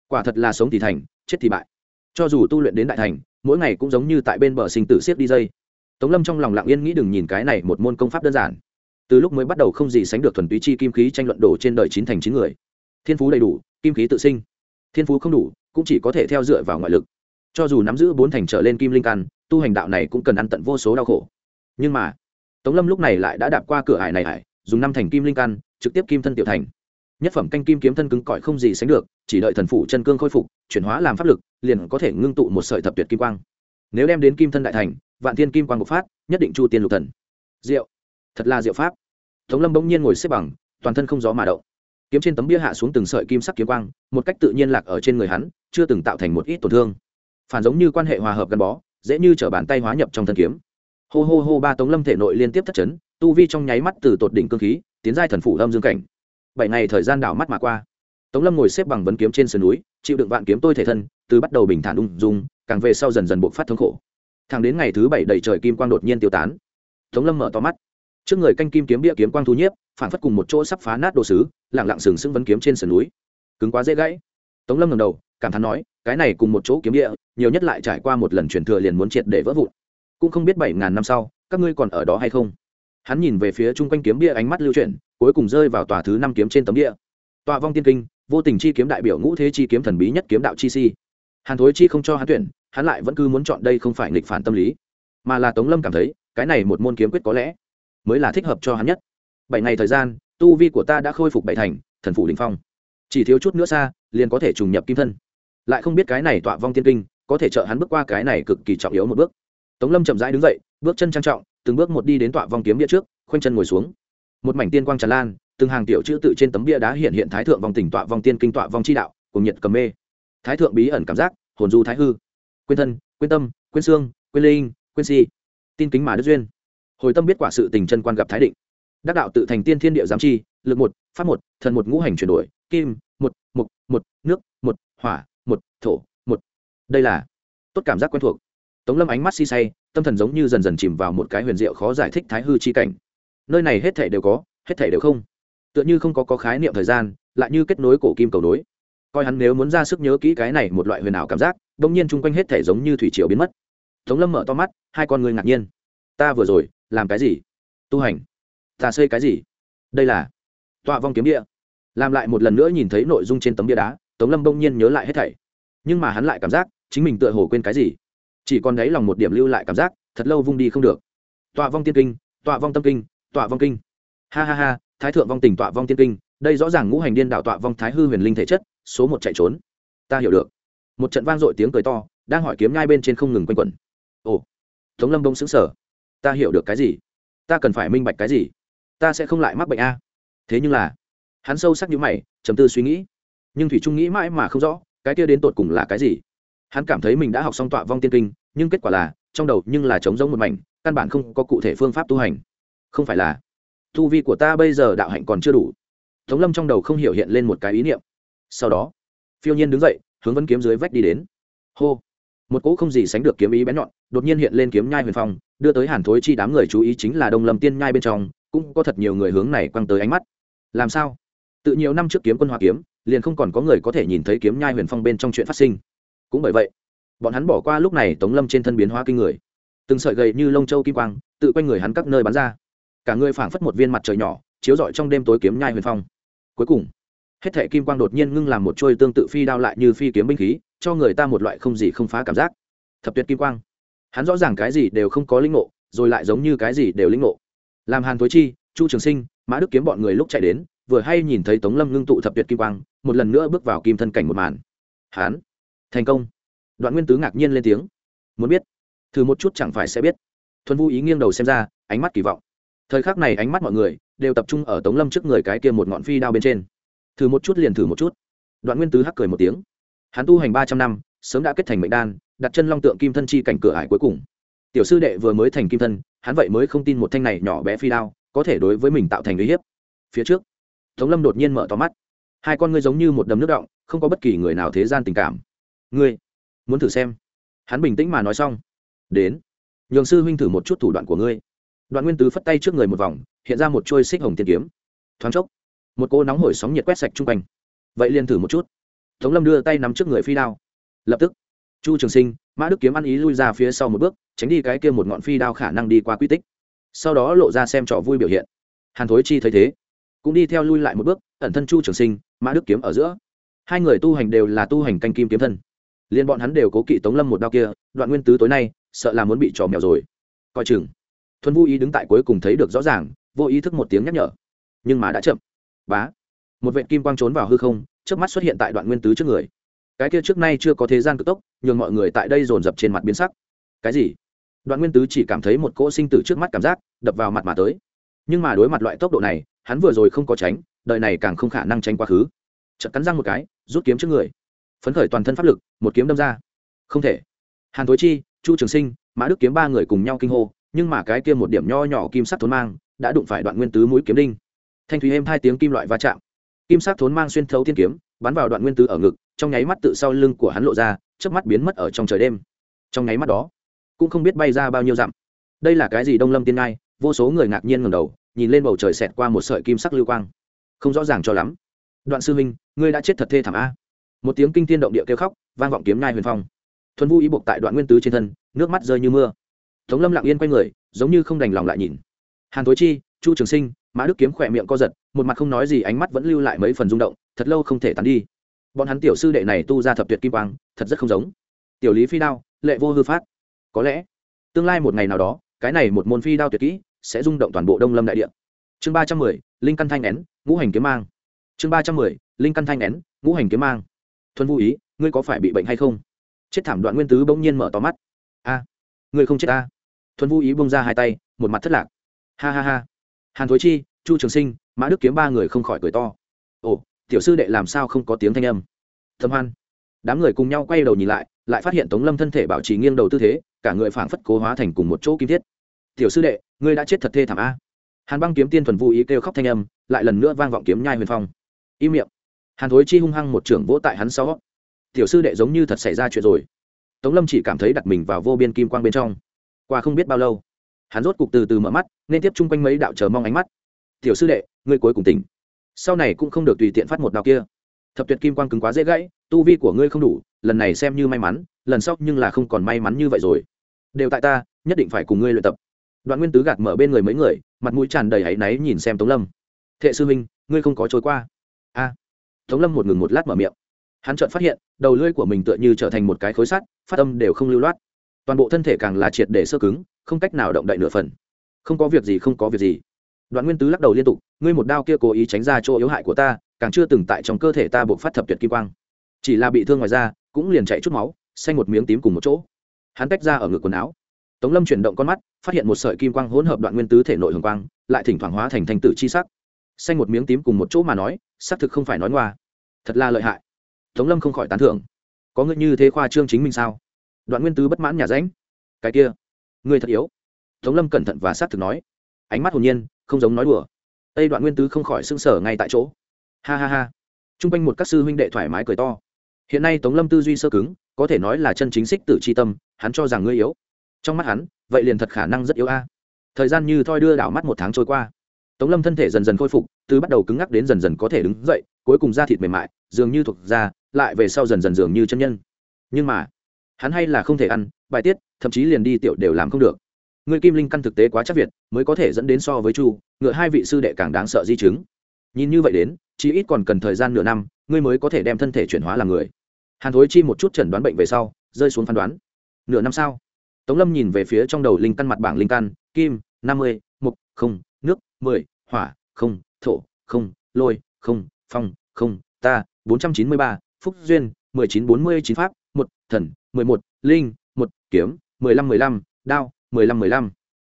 A: Quả thật là sống thì thành, chết thì bại cho dù tu luyện đến đại thành mỗi ngày cũng giống như tại bên bờ sinh tử siết đi dây. Tống lâm trong lòng lặng yên nghĩ đừng nhìn cái này một môn công pháp đơn giản. Từ lúc mới bắt đầu không gì sánh được thuần túy chi kim khí tranh luận đổ trên đời chín thành chín người. Thiên phú đầy đủ kim khí tự sinh. Thiên phú không đủ cũng chỉ có thể theo dựa vào ngoại lực. Cho dù nắm giữ bốn thành trở lên kim linh căn tu hành đạo này cũng cần ăn tận vô số đau khổ. Nhưng mà tống lâm lúc này lại đã đạp qua cửa hải này hải, dùng năm thành kim linh căn trực tiếp kim thân tiểu thành nhất phẩm canh kim kiếm thân cứng cỏi không gì sánh được, chỉ đợi thần phủ chân cương khôi phục, chuyển hóa làm pháp lực, liền có thể ngưng tụ một sợi thập tuyệt kim quang. Nếu đem đến kim thân đại thành, vạn thiên kim quang bộc phát, nhất định chu tiên lục thần. Diệu. Thật là diệu pháp. Tống lâm bỗng nhiên ngồi xếp bằng, toàn thân không gió mà động. Kiếm trên tấm bia hạ xuống từng sợi kim sắc kiếm quang, một cách tự nhiên lạc ở trên người hắn, chưa từng tạo thành một ít tổn thương. Phản giống như quan hệ hòa hợp gắn bó, dễ như trở bàn tay hóa nhập trong thân kiếm. Hô hô hô ba tống lâm thể nội liên tiếp thất chấn, tu vi trong nháy mắt từ tột đỉnh cơ khí, tiến giai thần phủ âm dương cảnh bảy ngày thời gian đảo mắt mà qua. Tống lâm ngồi xếp bằng vấn kiếm trên sườn núi, chịu đựng vạn kiếm tôi thể thân, từ bắt đầu bình thản ung dung, càng về sau dần dần buộc phát thống khổ. Thẳng đến ngày thứ bảy đầy trời kim quang đột nhiên tiêu tán. Tống lâm mở to mắt. Trước người canh kim kiếm bia kiếm quang thu nhiếp, phản phất cùng một chỗ sắp phá nát đồ sứ lẳng lặng sừng sững vấn kiếm trên sườn núi. Cứng quá dễ gãy. Tống lâm ngầm đầu, cảm thán nói, cái này cùng một chỗ kiếm địa nhiều nhất lại trải qua một lần truyền thừa liền muốn triệt để vỡ vụn. Cũng không biết bảy ngàn năm sau, các ngươi còn ở đó hay không? Hắn nhìn về phía chung quanh kiếm bia ánh mắt lưu chuyển cuối cùng rơi vào tòa thứ năm kiếm trên tấm địa. Tòa vong tiên kinh, vô tình chi kiếm đại biểu ngũ thế chi kiếm thần bí nhất kiếm đạo chi si. Hàn thối chi không cho hắn tuyển, hắn lại vẫn cứ muốn chọn đây không phải nghịch phản tâm lý. Mà là tống lâm cảm thấy, cái này một môn kiếm quyết có lẽ mới là thích hợp cho hắn nhất. Bảy ngày thời gian, tu vi của ta đã khôi phục bảy thành, thần phủ đình phong. Chỉ thiếu chút nữa xa, liền có thể trùng nhập kim thân. Lại không biết cái này tọa vong tiên kinh, có thể trợ hắn bước qua cái này cực kỳ trọng yếu một bước. Tống lâm chậm rãi đứng dậy, bước chân trang trọng, từng bước một đi đến tọa vong kiếm địa trước, khoanh chân ngồi xuống một mảnh tiên quang tràn lan, từng hàng tiểu chữ tự trên tấm bia đá hiện hiện thái thượng vòng tỉnh tọa vòng tiên kinh tọa vòng chi đạo, cùng nhiệt cầm mê. Thái thượng bí ẩn cảm giác, hồn du thái hư. Quên thân, quên tâm, quên xương, quên linh, quên si. Tin kính mà đức duyên. Hồi tâm biết quả sự tình chân quan gặp thái định. Đắc đạo tự thành tiên thiên địa giám chi, lực một, pháp một, thần một ngũ hành chuyển đổi, kim, một, mục, một, nước, một, hỏa, một, thổ, một. Đây là tốt cảm giác quen thuộc. Tống lâm ánh mắt si say, tâm thần giống như dần dần chìm vào một cái huyền diệu khó giải thích thái hư chi cảnh nơi này hết thể đều có hết thể đều không. Tựa như không có, có khái niệm thời gian lại như kết nối cổ kim cầu nối. Coi hắn nếu muốn ra sức nhớ kỹ cái này một loại huyền ảo cảm giác đ ỗ n g nhiên chung quanh hết thể giống như thủy triều biến mất. Tống lâm mở to mắt hai con người ngạc nhiên. Ta vừa rồi làm cái gì? Tu hành. Ta xây cái gì? Đây là tọa vong kiếm địa. Làm lại một lần nữa nhìn thấy nội dung trên tấm bia đá tống lâm bỗng nhiên nhớ lại hết thảy. Nhưng mà hắn lại cảm giác chính mình tựa hồ quên cái gì. Chỉ còn đấy lòng một điểm lưu lại cảm giác thật lâu vung đi không được. Tọa vong tiên kinh tọa vong tâm kinh tọa vong kinh. Ha ha ha, thái thượng vong tình tọa vong tiên kinh, đây rõ ràng ngũ hành điên đạo tọa vong thái hư huyền linh thể chất, số một chạy trốn. Ta hiểu được. Một trận vang dội tiếng cười to, đang hỏi kiếm nhai bên trên không ngừng quanh quẩn. Ồ, tống lâm bông xứng sở ta hiểu được cái gì? Ta cần phải minh bạch cái gì? Ta sẽ không lại mắc bệnh a. Thế nhưng là, hắn sâu sắc như mày chấm tư suy nghĩ. Nhưng thủy trung nghĩ mãi mà không rõ, cái kia đến tột cùng là cái gì? Hắn cảm thấy mình đã học xong tọa vong tiên kinh, nhưng kết quả là, trong đầu nhưng là trống rỗng một mảnh, căn bản không có cụ thể phương pháp tu hành không phải là. Tu vi của ta bây giờ đạo hạnh còn chưa đủ. Tống lâm trong đầu không hiểu hiện lên một cái ý niệm. Sau đó, phiêu nhiên đứng dậy, hướng vấn kiếm dưới vách đi đến. Hô! Một cỗ không gì sánh được kiếm ý bén nhọn, đột nhiên hiện lên kiếm nhai huyền phong, đưa tới hàn thối chi đám người chú ý chính là đông lâm tiên nhai bên trong, cũng có thật nhiều người hướng này quăng tới ánh mắt. Làm sao? Tự nhiều năm trước kiếm quân hoa kiếm, liền không còn có người có thể nhìn thấy kiếm nhai huyền phong bên trong chuyện phát sinh. Cũng bởi vậy, bọn hắn bỏ qua lúc này tống lâm trên thân biến hóa kinh người. Từng sợi gầy như lông châu kim quang, tự quanh người hắn các nơi bắn ra cả người phảng phất một viên mặt trời nhỏ, chiếu rọi trong đêm tối kiếm nhai huyền phong. Cuối cùng, hết thệ kim quang đột nhiên ngưng làm một trôi tương tự phi đao lại như phi kiếm binh khí, cho người ta một loại không gì không phá cảm giác. Thập tuyệt kim quang. Hắn rõ ràng cái gì đều không có linh ngộ, rồi lại giống như cái gì đều linh ngộ. Làm hàn thối chi, chu trường sinh, mã đức kiếm bọn người lúc chạy đến, vừa hay nhìn thấy tống lâm ngưng tụ thập tuyệt kim quang, một lần nữa bước vào kim thân cảnh một màn. Hán. Thành công. Đoạn nguyên tứ ngạc nhiên lên tiếng. Muốn biết. Thử một chút chẳng phải sẽ biết. Thuần vũ ý nghiêng đầu xem ra, ánh mắt kỳ vọng thời khắc này ánh mắt mọi người đều tập trung ở tống lâm trước người cái kia một ngọn phi đao bên trên. Thử một chút liền thử một chút. Đoạn nguyên tứ hắc cười một tiếng. Hắn tu hành ba trăm năm, sớm đã kết thành mệnh đan, đặt chân long tượng kim thân chi cảnh cửa ải cuối cùng. Tiểu sư đệ vừa mới thành kim thân, hắn vậy mới không tin một thanh này nhỏ bé phi đao có thể đối với mình tạo thành uy hiếp. Phía trước, tống lâm đột nhiên mở to mắt. Hai con ngươi giống như một đầm nước động, không có bất kỳ người nào thế gian tình cảm. Ngươi, muốn thử xem. Hắn bình tĩnh mà nói xong. Đến, nhường sư huynh thử một chút thủ đoạn của ngươi đoạn nguyên tứ phất tay trước người một vòng, hiện ra một chuôi xích hồng tiên kiếm. Thoáng chốc, một cô nóng hổi sóng nhiệt quét sạch chung quanh. Vậy liền thử một chút. Tống lâm đưa tay nắm trước người phi đao. Lập tức, chu trường sinh, mã đức kiếm ăn ý lui ra phía sau một bước, tránh đi cái kia một ngọn phi đao khả năng đi qua quy tích. Sau đó lộ ra xem trò vui biểu hiện. Hàn thối chi thấy thế, cũng đi theo lui lại một bước, ẩn thân chu trường sinh, mã đức kiếm ở giữa. Hai người tu hành đều là tu hành canh kim kiếm thân. Liên bọn hắn đều cố kỵ tống lâm một đao kia, đoạn nguyên tứ tối nay, sợ là muốn bị trò mèo rồi. Coi chừng thuần vô ý đứng tại cuối cùng thấy được rõ ràng, vô ý thức một tiếng nhắc nhở. Nhưng mà đã chậm. Bá. Một vệ kim quang trốn vào hư không trước mắt xuất hiện tại đoạn nguyên tứ trước người. Cái kia trước nay chưa có thế gian cực tốc, nhường mọi người tại đây dồn dập trên mặt biến sắc. Cái gì? Đoạn nguyên tứ chỉ cảm thấy một cỗ sinh tử trước mắt cảm giác, đập vào mặt mà tới. Nhưng mà đối mặt loại tốc độ này, hắn vừa rồi không có tránh đợi này càng không khả năng tránh quá khứ. Chợt cắn răng một cái, rút kiếm trước người. Phấn khởi toàn thân pháp lực, một kiếm đâm ra. Không thể. Hàn thối chi, chu trường sinh, mã đức kiếm ba người cùng nhau kinh hô nhưng mà cái kia một điểm nho nhỏ kim sắc thốn mang đã đụng phải đoạn nguyên tứ mũi kiếm đinh. Thanh thúy êm hai tiếng kim loại va chạm. Kim sắc thốn mang xuyên thấu thiên kiếm, bắn vào đoạn nguyên tứ ở ngực, trong nháy mắt tự sau lưng của hắn lộ ra trước mắt biến mất ở trong trời đêm. Trong nháy mắt đó, cũng không biết bay ra bao nhiêu dặm. Đây là cái gì đông lâm tiên ngai? Vô số người ngạc nhiên ngầm đầu, nhìn lên bầu trời xẹt qua một sợi kim sắc lưu quang. Không rõ ràng cho lắm. Đoạn sư huynh, ngươi đã chết thật thê thảm a. Một tiếng kinh tiên động địa kêu khóc, vang vọng kiếm ngai huyền phong. Thuần vu ý buộc tại đoạn nguyên tứ trên thân, nước mắt rơi như mưa tống lâm lặng yên quay người, giống như không đành lòng lại nhìn. Hàn thối chi, chu trường sinh, mã đức kiếm khỏe miệng co giật, một mặt không nói gì ánh mắt vẫn lưu lại mấy phần rung động, thật lâu không thể tán đi. Bọn hắn tiểu sư đệ này tu ra thập tuyệt kim quang, thật rất không giống. Tiểu lý phi đao, lệ vô hư phát. Có lẽ, tương lai một ngày nào đó, cái này một môn phi đao tuyệt kỹ sẽ rung động toàn bộ đông lâm đại địa. Chương ba trăm mười, linh căn thanh nén, ngũ hành kiếm mang. Chương ba trăm mười, linh căn thanh nén, ngũ hành kiếm mang. Thuần vũ ý, ngươi có phải bị bệnh hay không? Chết thảm đoạn nguyên tứ bỗng nhiên mở to mắt. A ngươi không chết ta. Thuần vũ ý bông ra hai tay, một mặt thất lạc. Ha ha ha. Hàn thối chi, chu trường sinh, mã đức kiếm ba người không khỏi cười to. Ồ, tiểu sư đệ làm sao không có tiếng thanh âm? Thâm hoan. Đám người cùng nhau quay đầu nhìn lại lại phát hiện tống lâm thân thể bảo trì nghiêng đầu tư thế, cả người phảng phất cố hóa thành cùng một chỗ kim thiết. Tiểu sư đệ, ngươi đã chết thật thê thảm a. Hàn băng kiếm tiên thuần vũ ý kêu khóc thanh âm, lại lần nữa vang vọng kiếm nhai huyền phong. Im miệng. Hàn thối chi hung hăng một trưởng vỗ tại hắn sau. Tiểu sư đệ giống như thật xảy ra chuyện rồi tống lâm chỉ cảm thấy đặt mình vào vô biên kim quang bên trong. Qua không biết bao lâu, hắn rốt cục từ từ mở mắt, nên tiếp chung quanh mấy đạo chờ mong ánh mắt. Tiểu sư đệ, ngươi cuối cùng tỉnh. Sau này cũng không được tùy tiện phát một đạo kia. Thập tuyệt kim quang cứng quá dễ gãy, tu vi của ngươi không đủ, lần này xem như may mắn, lần sau nhưng là không còn may mắn như vậy rồi. Đều tại ta, nhất định phải cùng ngươi luyện tập. Đoạn nguyên tứ gạt mở bên người mấy người, mặt mũi tràn đầy áy náy nhìn xem tống lâm. Thệ sư minh ngươi không có trôi qua. A. Tống lâm một ngừng một lát mở miệng hắn chợt phát hiện, đầu lưỡi của mình tựa như trở thành một cái khối sắt, phát âm đều không lưu loát. Toàn bộ thân thể càng là triệt để sơ cứng, không cách nào động đậy nửa phần. Không có việc gì, không có việc gì. Đoạn nguyên tứ lắc đầu liên tục, ngươi một đao kia cố ý tránh ra chỗ yếu hại của ta, càng chưa từng tại trong cơ thể ta buộc phát thập tuyệt kim quang. Chỉ là bị thương ngoài da, cũng liền chạy chút máu, xanh một miếng tím cùng một chỗ. Hắn tách ra ở ngực quần áo. Tống lâm chuyển động con mắt, phát hiện một sợi kim quang hỗn hợp đoạn nguyên tứ thể nội hồng quang, lại thỉnh thoảng hóa thành thành tử chi sắc. Xanh một miếng tím cùng một chỗ mà nói xác thực không phải nói ngoa. Thật là lợi hại tống lâm không khỏi tán thưởng. Có ngươi như thế khoa trương chính mình sao? Đoạn nguyên tứ bất mãn nhà ránh. Cái kia, ngươi thật yếu. Tống lâm cẩn thận và xác thực nói. Ánh mắt hồn nhiên, không giống nói đùa. Tây đoạn nguyên tứ không khỏi sưng sở ngay tại chỗ. Ha ha ha. T r u n g quanh một các sư huynh đệ thoải mái cười to. Hiện nay tống lâm tư duy sơ cứng, có thể nói là chân chính xích tử c h i tâm, hắn cho rằng ngươi yếu. Trong mắt hắn, vậy liền thật khả năng rất yếu a. Thời gian như thoi đưa đảo mắt một tháng trôi qua tống lâm thân thể dần dần khôi phục, từ bắt đầu cứng ngắc đến dần dần có thể đứng dậy, cuối cùng da thịt mềm mại, dường như thuộc da, lại về sau dần dần dường như chân nhân. Nhưng mà, hắn hay là không thể ăn, bài tiết, thậm chí liền đi tiểu đều làm không được. Người kim linh căn thực tế quá chắc việt, mới có thể dẫn đến so với chu, ngựa hai vị sư đệ càng đáng sợ di chứng. Nhìn như vậy đến, chỉ ít còn cần thời gian nửa năm, ngươi mới có thể đem thân thể chuyển hóa làm người. Hàn thối chi một chút chẩn đoán bệnh về sau, rơi xuống phán đoán. Nửa năm sau, tống lâm nhìn về phía trong đầu linh căn mặt bảng linh căn, kim, năm mươi, mục, không mười, hỏa, không, thổ, không, lôi, không, phong, không, ta, bốn trăm chín mươi ba, phúc duyên, mười chín bốn mươi chín pháp, một, thần, mười một, linh, một, kiếm, mười lăm mười lăm, đao, mười lăm mười lăm.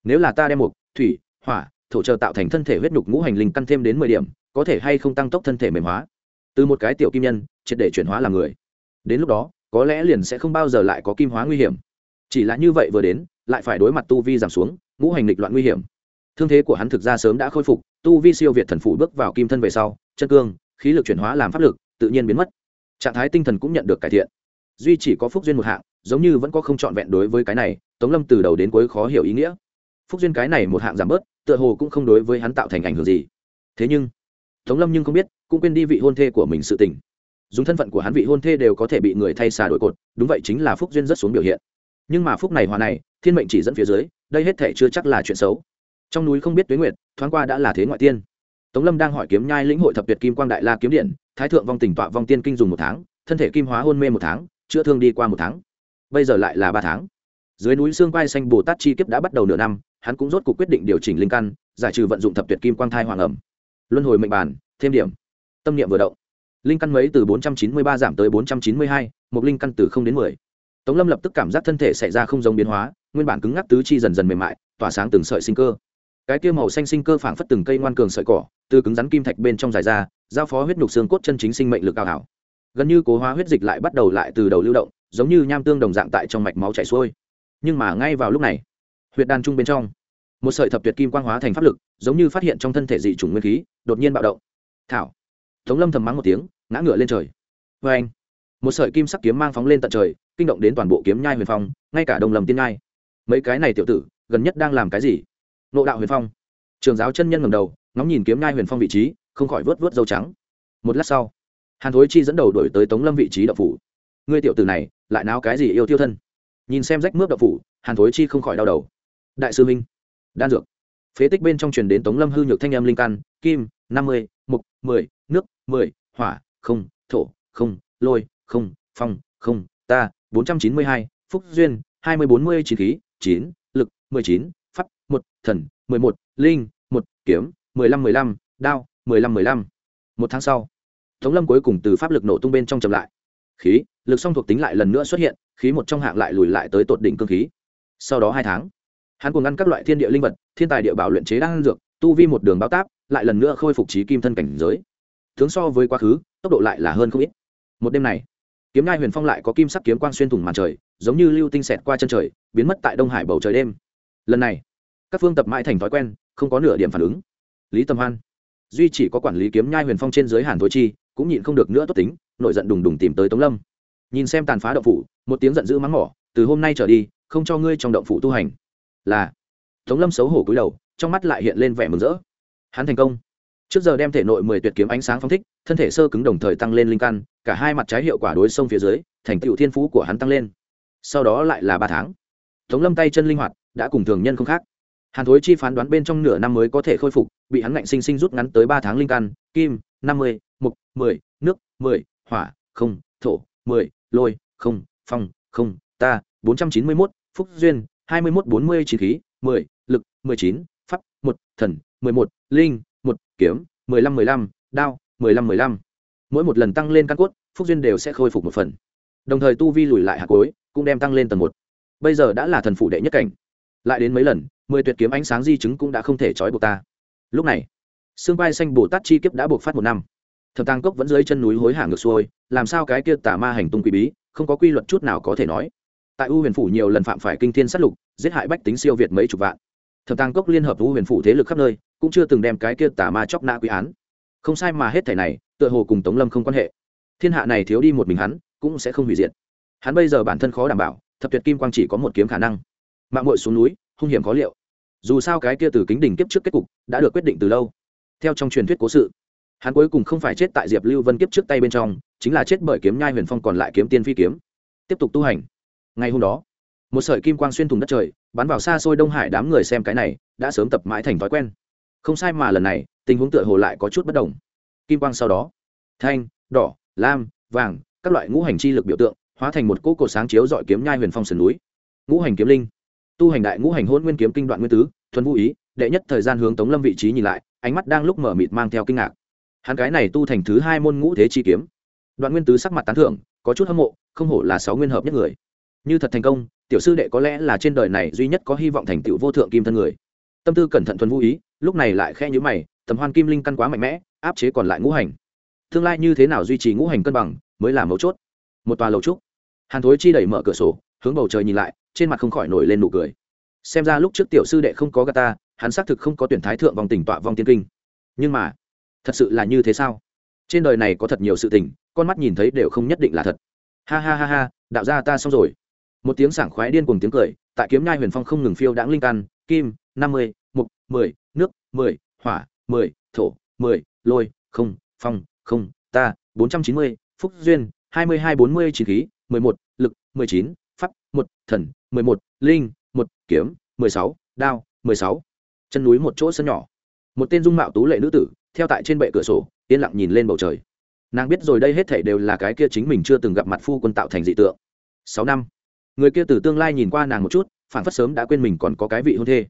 A: Nếu là ta đem một, thủy, hỏa, thổ trợ tạo thành thân thể huyết nhục ngũ hành linh căn thêm đến mười điểm, có thể hay không tăng tốc thân thể mềm hóa? Từ một cái tiểu kim nhân, triệt để chuyển hóa làm người. Đến lúc đó, có lẽ liền sẽ không bao giờ lại có kim hóa nguy hiểm. Chỉ là như vậy vừa đến, lại phải đối mặt tu vi giảm xuống, ngũ hành lịch loạn nguy hiểm thương thế của hắn thực ra sớm đã khôi phục, tu vi siêu việt thần phủ bước vào kim thân về sau, chân cương, khí lực chuyển hóa làm pháp lực, tự nhiên biến mất. Trạng thái tinh thần cũng nhận được cải thiện. Duy chỉ có phúc duyên một hạng, giống như vẫn có không trọn vẹn đối với cái này, tống lâm từ đầu đến cuối khó hiểu ý nghĩa. Phúc duyên cái này một hạng giảm bớt, tựa hồ cũng không đối với hắn tạo thành ảnh hưởng gì. Thế nhưng, tống lâm nhưng không biết, cũng quên đi vị hôn thê của mình sự tình. Dùng thân phận của hắn vị hôn thê đều có thể bị người thay xà đổi cột, đúng vậy chính là phúc duyên rất xuống biểu hiện. Nhưng mà phúc này hòa này, thiên mệnh chỉ dẫn phía dưới, đây hết thể chưa chắc là chuyện xấu trong núi không biết tuyến nguyệt, thoáng qua đã là thế ngoại tiên. Tống lâm đang hỏi kiếm nhai lĩnh hội thập việt kim quang đại la kiếm điện, thái thượng vong tỉnh tọa vong tiên kinh dùng một tháng, thân thể kim hóa hôn mê một tháng, chữa thương đi qua một tháng. Bây giờ lại là ba tháng. Dưới núi xương quai xanh bồ tát chi kiếp đã bắt đầu nửa năm, hắn cũng rốt cuộc quyết định điều chỉnh linh căn, giải trừ vận dụng thập tuyệt kim quang thai hoàng ẩm. Luân hồi mệnh bản thêm điểm. Tâm niệm vừa động. Linh căn mấy từ bốn trăm chín mươi ba giảm tới bốn trăm chín mươi hai, một linh căn từ không đến mười. Tống lâm lập tức cảm giác thân thể xảy ra không giống biến hóa, nguyên bản cứng ngắc tứ chi dần dần mềm mại, tỏa sáng từng sợi sinh cơ cái kia màu xanh sinh cơ phảng phất từng cây ngoan cường sợi cỏ, từ cứng rắn kim thạch bên trong dài ra, giao phó huyết nhục xương cốt chân chính sinh mệnh lực cao hảo. Gần như cố hóa huyết dịch lại bắt đầu lại từ đầu lưu động, giống như nham tương đồng dạng tại trong mạch máu chảy xuôi. Nhưng mà ngay vào lúc này huyệt đan trung bên trong, một sợi thập tuyệt kim quang hóa thành pháp lực, giống như phát hiện trong thân thể dị chủng nguyên khí, đột nhiên bạo động. Thảo. Tống lâm thầm mắng một tiếng, ngã ngựa lên trời. Vê anh một sợi kim sắc kiếm mang phóng lên tận trời, kinh động đến toàn bộ kiếm nhai huyền phong, ngay cả đồng lầm tiên nhai. Mấy cái này tiểu tử, gần nhất đang làm cái gì? Nộ đạo huyền phong. Trường giáo chân nhân ngầm đầu, ngóng nhìn kiếm ngai huyền phong vị trí, không khỏi vớt vớt dâu trắng. Một lát sau, hàn thối chi dẫn đầu đổi tới tống lâm vị trí đậu phủ. Ngươi tiểu tử này, lại náo cái gì yêu tiêu thân? Nhìn xem rách mướp đậu phủ, hàn thối chi không khỏi đau đầu. Đại sư minh, đan dược. Phế tích bên trong truyền đến tống lâm hư nhược thanh âm linh căn, kim, năm mươi, mục, mười, nước, mười, hỏa, không, thổ, không, lôi, không, phong, không, ta, bốn trăm chín mươi hai, phúc duyên, hai mươi bốn mươi chín khí, chín, lực, mười chín thần, mười một, linh, một, kiếm, mười lăm mười lăm, đao, mười lăm mười lăm. Một tháng sau, tống lâm cuối cùng từ pháp lực nổ tung bên trong chậm lại. Khí, lực song thuộc tính lại lần nữa xuất hiện, khí một trong hạng lại lùi lại tới tột đỉnh cương khí. Sau đó hai tháng, hắn cùng ngăn các loại thiên địa linh vật, thiên tài địa bảo luyện chế đan dược, tu vi một đường báo táp, lại lần nữa khôi phục trí kim thân cảnh giới. Tướng so với quá khứ, tốc độ lại là hơn không ít. Một đêm này, kiếm ngai huyền phong lại có kim sắc kiếm quang xuyên thủng màn trời, giống như lưu tinh xẹt qua chân trời, biến mất tại đông hải bầu trời đêm. Lần này các phương tập mãi thành thói quen, không có nửa điểm phản ứng. Lý tâm hoan, duy chỉ có quản lý kiếm nhai huyền phong trên dưới hàn thối chi, cũng nhịn không được nữa tốt tính nội giận đùng đùng tìm tới tống lâm. Nhìn xem tàn phá động phủ, một tiếng giận dữ mắng mỏ, từ hôm nay trở đi, không cho ngươi trong động phủ tu hành. Là, tống lâm xấu hổ cúi đầu, trong mắt lại hiện lên vẻ mừng rỡ. Hắn thành công. Trước giờ đem thể nội mười tuyệt kiếm ánh sáng phong thích, thân thể sơ cứng đồng thời tăng lên linh căn, cả hai mặt trái hiệu quả đối sông phía dưới, thành tựu thiên phú của hắn tăng lên. Sau đó lại là ba tháng. Tống lâm tay chân linh hoạt, đã cùng thường nhân không khác hàn thối chi phán đoán bên trong nửa năm mới có thể khôi phục, bị hắn ngạnh sinh sinh rút ngắn tới ba tháng linh căn, kim, năm mươi, mục, mười, nước, mười, hỏa, không, thổ, mười, lôi, không, phong, không, ta, bốn trăm chín mươi mốt, phúc duyên, hai mươi mốt bốn mươi chín khí, mười, lực, mười chín, pháp, một, thần, mười một, linh, một, kiếm, mười lăm mười lăm, đao, mười lăm mười lăm. Mỗi một lần tăng lên căn cốt, phúc duyên đều sẽ khôi phục một phần. Đồng thời tu vi lùi lại hạt cối cũng đem tăng lên tầng một. Bây giờ đã là thần phủ đệ nhất cảnh. Lại đến mấy lần mười tuyệt kiếm ánh sáng di chứng cũng đã không thể trói buộc ta. Lúc này xương vai xanh bồ tát chi kiếp đã buộc phát một năm. Thập tàng cốc vẫn dưới chân núi hối hả ngược xuôi, làm sao cái kia tà ma hành tung quỷ bí, không có quy luật chút nào có thể nói. Tại u huyền phủ nhiều lần phạm phải kinh thiên sát lục, giết hại bách tính siêu việt mấy chục vạn. Thập tàng cốc liên hợp u huyền phủ thế lực khắp nơi, cũng chưa từng đem cái kia tà ma chóc nã quy án. Không sai mà hết thảy này, tựa hồ cùng tống lâm không quan hệ. Thiên hạ này thiếu đi một mình hắn, cũng sẽ không hủy diệt. Hắn bây giờ bản thân khó đảm bảo, thập tuyệt kim quang chỉ có một kiếm khả năng. Mạng mội xuống núi hung hiểm khó liệu. Dù sao cái kia từ kính đỉnh kiếp trước kết cục đã được quyết định từ lâu. Theo trong truyền thuyết cố sự, hắn cuối cùng không phải chết tại diệp lưu vân kiếp trước tay bên trong, chính là chết bởi kiếm nhai huyền phong còn lại kiếm tiên phi kiếm. Tiếp tục tu hành. Ngày hôm đó, một sợi kim quang xuyên thủng đất trời, bắn vào xa xôi đông hải đám người xem cái này, đã sớm tập mãi thành thói quen. Không sai mà lần này, tình huống tựa hồ lại có chút bất đồng. Kim quang sau đó, thanh, đỏ, lam, vàng, các loại ngũ hành chi lực biểu tượng, hóa thành một cỗ cột sáng chiếu dọi kiếm nhai huyền phong sườn núi. Ngũ hành kiếm linh tu hành đại ngũ hành hôn nguyên kiếm kinh đoạn nguyên tứ, thuần vũ ý, đệ nhất thời gian hướng tống lâm vị trí nhìn lại, ánh mắt đang lúc mở mịt mang theo kinh ngạc. Hắn cái này tu thành thứ hai môn ngũ thế chi kiếm. Đoạn nguyên tứ sắc mặt tán thưởng, có chút hâm mộ, không hổ là sáu nguyên hợp nhất người. Như thật thành công, tiểu sư đệ có lẽ là trên đời này duy nhất có hy vọng thành tựu vô thượng kim thân người. Tâm tư cẩn thận thuần vũ ý, lúc này lại khe nhữ mày, tầm hoan kim linh căn quá mạnh mẽ, áp chế còn lại ngũ hành. Tương lai như thế nào duy trì ngũ hành cân bằng, mới là mấu chốt. Một tòa lầu trúc. Hàn thối chi đẩy mở cửa sổ, hướng bầu trời nhìn lại trên mặt không khỏi nổi lên nụ cười. Xem ra lúc trước tiểu sư đệ không có gà ta, hắn xác thực không có tuyển thái thượng vòng tỉnh tọa vong tiên kinh. Nhưng mà, thật sự là như thế sao? Trên đời này có thật nhiều sự tình, con mắt nhìn thấy đều không nhất định là thật. Ha ha ha ha, đạo gia ta xong rồi. Một tiếng sảng khoái điên cùng tiếng cười, tại kiếm nhai huyền phong không ngừng phiêu đãng linh căn, kim, năm mươi, mục, mười, nước, mười, hỏa, mười, thổ, mười, lôi, không, phong, không, ta, bốn trăm chín mươi, phúc duyên, hai mươi hai bốn mươi chín khí, mười một, lực, mười chín, pháp, một, thần mười một, linh, một, kiếm, mười sáu, đao, mười sáu. Chân núi một chỗ sân nhỏ. Một tên dung mạo tú lệ nữ tử, theo tại trên bệ cửa sổ, yên lặng nhìn lên bầu trời. Nàng biết rồi đây hết thảy đều là cái kia chính mình chưa từng gặp mặt phu quân tạo thành dị tượng. Sáu năm. Người kia từ tương lai nhìn qua nàng một chút phản phất sớm đã quên mình còn có cái vị hôn thê.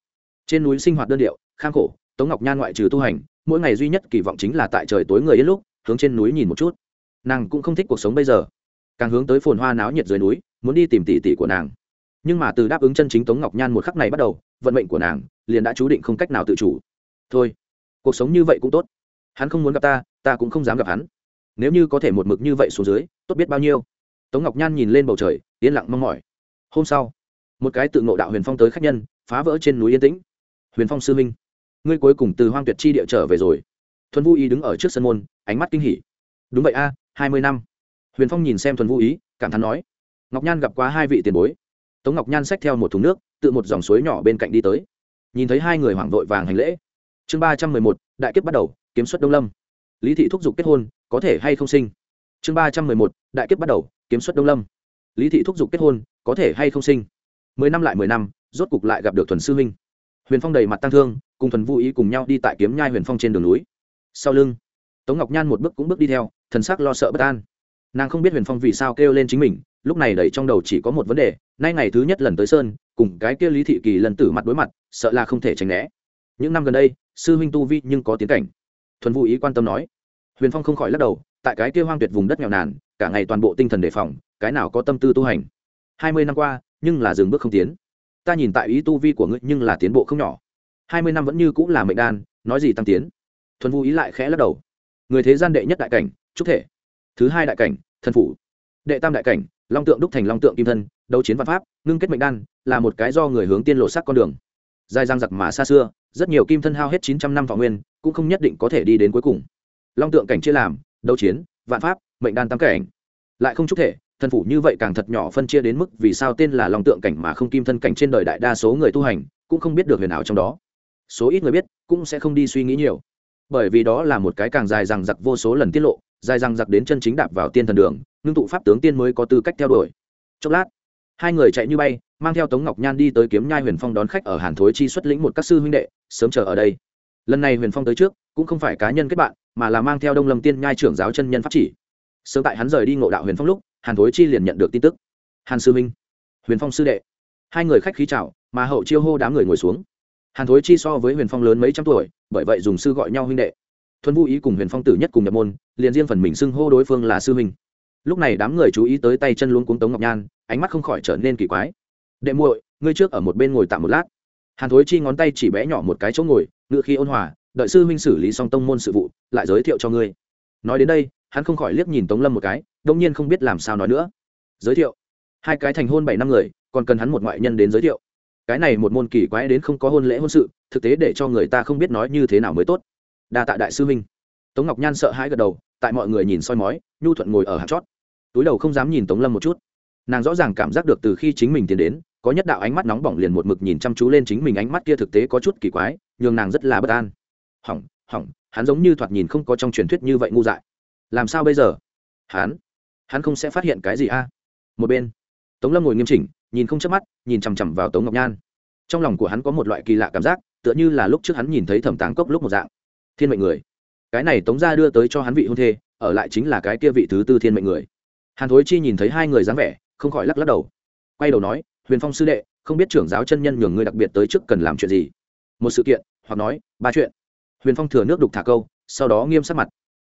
A: Trên núi sinh hoạt đơn điệu, khang khổ, tống ngọc nhan ngoại trừ tu hành, mỗi ngày duy nhất kỳ vọng chính là tại trời tối người yên lúc, hướng trên núi nhìn một chút. Nàng cũng không thích cuộc sống bây giờ. Càng hướng tới phồn hoa náo nhiệt dưới núi, muốn đi tìm tỷ tỷ của nàng nhưng mà từ đáp ứng chân chính tống ngọc nhan một khắc này bắt đầu, vận mệnh của nàng liền đã chú định không cách nào tự chủ. Thôi, cuộc sống như vậy cũng tốt. Hắn không muốn gặp ta ta cũng không dám gặp hắn. Nếu như có thể một mực như vậy xuống dưới, tốt biết bao nhiêu. Tống ngọc nhan nhìn lên bầu trời, yên lặng mong mỏi. Hôm sau, một cái tự ngộ đạo huyền phong tới khách nhân, phá vỡ trên núi yên tĩnh. Huyền phong sư minh ngươi cuối cùng từ hoang tuyệt chi địa trở về rồi. Thuần vũ ý đứng ở trước sân môn, ánh mắt kinh hỉ. Đúng vậy a, hai mươi năm. Huyền phong nhìn xem thuần vũ ý cảm thán nói. Ngọc nhan gặp quá hai vị tiền bối tống ngọc nhan xách theo một thùng nước, tự một dòng suối nhỏ bên cạnh đi tới. Nhìn thấy hai người hoảng vội vàng hành lễ. Chương ba trăm mười một, đại kiếp bắt đầu, kiếm xuất đông lâm. Lý thị thúc giục kết hôn, có thể hay không sinh? Chương ba trăm mười một, đại kiếp bắt đầu, kiếm xuất đông lâm. Lý thị thúc giục kết hôn, có thể hay không sinh? Mười năm lại mười năm, rốt cục lại gặp được thuần sư huynh huyền phong đầy mặt tăng thương, cùng thuần vũ ý cùng nhau đi tại kiếm nhai huyền phong trên đường núi. Sau lưng, tống ngọc nhan một bước cũng bước đi theo, thần sắc lo sợ bất an. Nàng không biết huyền phong vì sao kêu lên chính mình lúc này đầy trong đầu chỉ có một vấn đề, nay ngày thứ nhất lần tới sơn, cùng cái kia lý thị kỳ lần tử mặt đối mặt, sợ là không thể tránh né. Những năm gần đây, sư huynh tu vi nhưng có tiến cảnh. Thuần vũ ý quan tâm nói. Huyền phong không khỏi lắc đầu, tại cái kia hoang tuyệt vùng đất nghèo nàn, cả ngày toàn bộ tinh thần đề phòng, cái nào có tâm tư tu hành. Hai mươi năm qua, nhưng là dừng bước không tiến. Ta nhìn tại ý tu vi của ngươi nhưng là tiến bộ không nhỏ. Hai mươi năm vẫn như cũng là mệnh đan, nói gì tăng tiến. Thuần vũ ý lại khẽ lắc đầu. Người thế gian đệ nhất đại cảnh trúc thể. Thứ hai đại cảnh thân phủ. Đệ tam đại cảnh long tượng đúc thành long tượng kim thân, đấu chiến văn pháp, ngưng kết mệnh đan, là một cái do người hướng tiên lộ sắc con đường. Dài răng giặc mà xa xưa, rất nhiều kim thân hao hết chín trăm năm thọ nguyên, cũng không nhất định có thể đi đến cuối cùng. Long tượng cảnh chia làm, đấu chiến, vạn pháp, mệnh đan tam cảnh. Lại không chúc thể thân phủ như vậy càng thật nhỏ phân chia đến mức vì sao tên là long tượng cảnh mà không kim thân cảnh trên đời đại đa số người tu hành, cũng không biết được huyền ảo trong đó. Số ít người biết, cũng sẽ không đi suy nghĩ nhiều. Bởi vì đó là một cái càng dài rằng giặc vô số lần tiết lộ, dài rằng giặc đến chân chính đạp vào tiên thần đường ngưng tụ pháp tướng tiên mới có tư cách theo đuổi. Chốc lát, hai người chạy như bay, mang theo tống ngọc nhan đi tới kiếm nhai huyền phong đón khách ở hàn thối chi xuất lĩnh một các sư huynh đệ, sớm chờ ở đây. Lần này huyền phong tới trước, cũng không phải cá nhân kết bạn, mà là mang theo đông lâm tiên nhai trưởng giáo chân nhân pháp chỉ. Sớm tại hắn rời đi ngộ đạo huyền phong lúc, hàn thối chi liền nhận được tin tức. Hàn sư minh huyền phong sư đệ. Hai người khách khí chào, mà hậu chiêu hô đám người ngồi xuống. Hàn thối chi so với huyền phong lớn mấy trăm tuổi, bởi vậy dùng sư gọi nhau huynh đệ. Thuần vũ ý cùng huyền phong tử nhất cùng nhập môn, liền riêng phần mình xưng hô đối phương là sư huynh lúc này đám người chú ý tới tay chân luôn cuống tống ngọc nhan, ánh mắt không khỏi trở nên kỳ quái. Đệ muội, ngươi trước ở một bên ngồi tạm một lát. Hàn thối chi ngón tay chỉ bé nhỏ một cái chỗ ngồi ngựa khi ôn hòa, đợi sư huynh xử lý xong tông môn sự vụ, lại giới thiệu cho ngươi. Nói đến đây, hắn không khỏi liếc nhìn tống lâm một cái đông nhiên không biết làm sao nói nữa. Giới thiệu? Hai cái thành hôn bảy năm người, còn cần hắn một ngoại nhân đến giới thiệu. Cái này một môn kỳ quái đến không có hôn lễ hôn sự, thực tế để cho người ta không biết nói như thế nào mới tốt. Đa tạ đại sư huynh. Tống ngọc nhan sợ hãi gật đầu, tại mọi người nhìn soi mói, nhu thuận ngồi ở hạt chót túi đầu không dám nhìn tống lâm một chút. Nàng rõ ràng cảm giác được từ khi chính mình tiến đến, có nhất đạo ánh mắt nóng bỏng liền một mực nhìn chăm chú lên chính mình ánh mắt kia thực tế có chút kỳ quái, nhường nàng rất là bất an. Hỏng hỏng, hắn giống như thoạt nhìn không có trong truyền thuyết như vậy ngu dại. Làm sao bây giờ? Hắn hắn không sẽ phát hiện cái gì a? Một bên, tống lâm ngồi nghiêm chỉnh, nhìn không chớp mắt, nhìn chằm chằm vào tống ngọc nhan. Trong lòng của hắn có một loại kỳ lạ cảm giác, tựa như là lúc trước hắn nhìn thấy thẩm táng cốc lúc một dạng. Thiên mệnh người. Cái này tống gia đưa tới cho hắn vị hôn thê, ở lại chính là cái kia vị thứ tư thiên mệnh người hàn thối chi nhìn thấy hai người dáng vẻ không khỏi lắc lắc đầu quay đầu nói huyền phong sư đệ không biết trưởng giáo chân nhân nhường ngươi đặc biệt tới trước cần làm chuyện gì một sự kiện hoặc nói ba chuyện huyền phong thừa nước đục thả câu sau đó nghiêm sắc mặt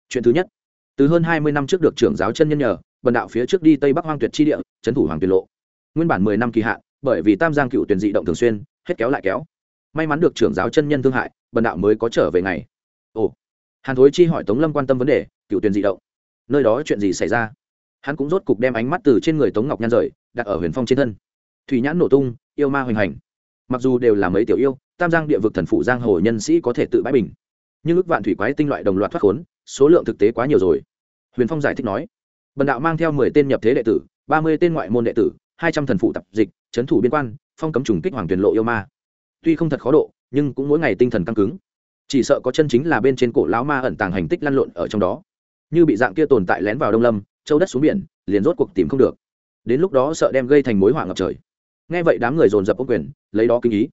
A: chuyện thứ nhất từ hơn hai mươi năm trước được trưởng giáo chân nhân nhờ bần đạo phía trước đi tây bắc hoang tuyệt chi địa trấn thủ hoàng tuyệt lộ nguyên bản mười năm kỳ hạn bởi vì tam giang cựu tuyển dị động thường xuyên hết kéo lại kéo may mắn được trưởng giáo chân nhân thương hại bần đạo mới có trở về ngày ồ hàn thối chi hỏi tống lâm quan tâm vấn đề cựu tuyển dị động nơi đó chuyện gì xảy ra hắn cũng rốt cục đem ánh mắt từ trên người tống ngọc nhan rời, đặt ở huyền phong trên thân. Thủy nhãn nổ tung, yêu ma hoành hành. Mặc dù đều là mấy tiểu yêu, tam giang địa vực thần phủ giang hồ nhân sĩ có thể tự bãi bình. Nhưng ước vạn thủy quái tinh loại đồng loạt thoát khốn, số lượng thực tế quá nhiều rồi. Huyền phong giải thích nói, bần đạo mang theo mười tên nhập thế đệ tử, ba mươi tên ngoại môn đệ tử, hai trăm thần phụ tập dịch, trấn thủ biên quan, phong cấm trùng kích hoàng tuyển lộ yêu ma. Tuy không thật khó độ, nhưng cũng mỗi ngày tinh thần căng cứng. Chỉ sợ có chân chính là bên trên cổ lão ma ẩn tàng hành tích lăn lộn ở trong đó. Như bị dạng kia tồn tại lén vào đông lâm châu đất xuống biển, liền rốt cuộc tìm không được. Đến lúc đó sợ đem gây thành mối họa ngập trời. Nghe vậy đám người dồn dập ông quyền, lấy đó kinh ý.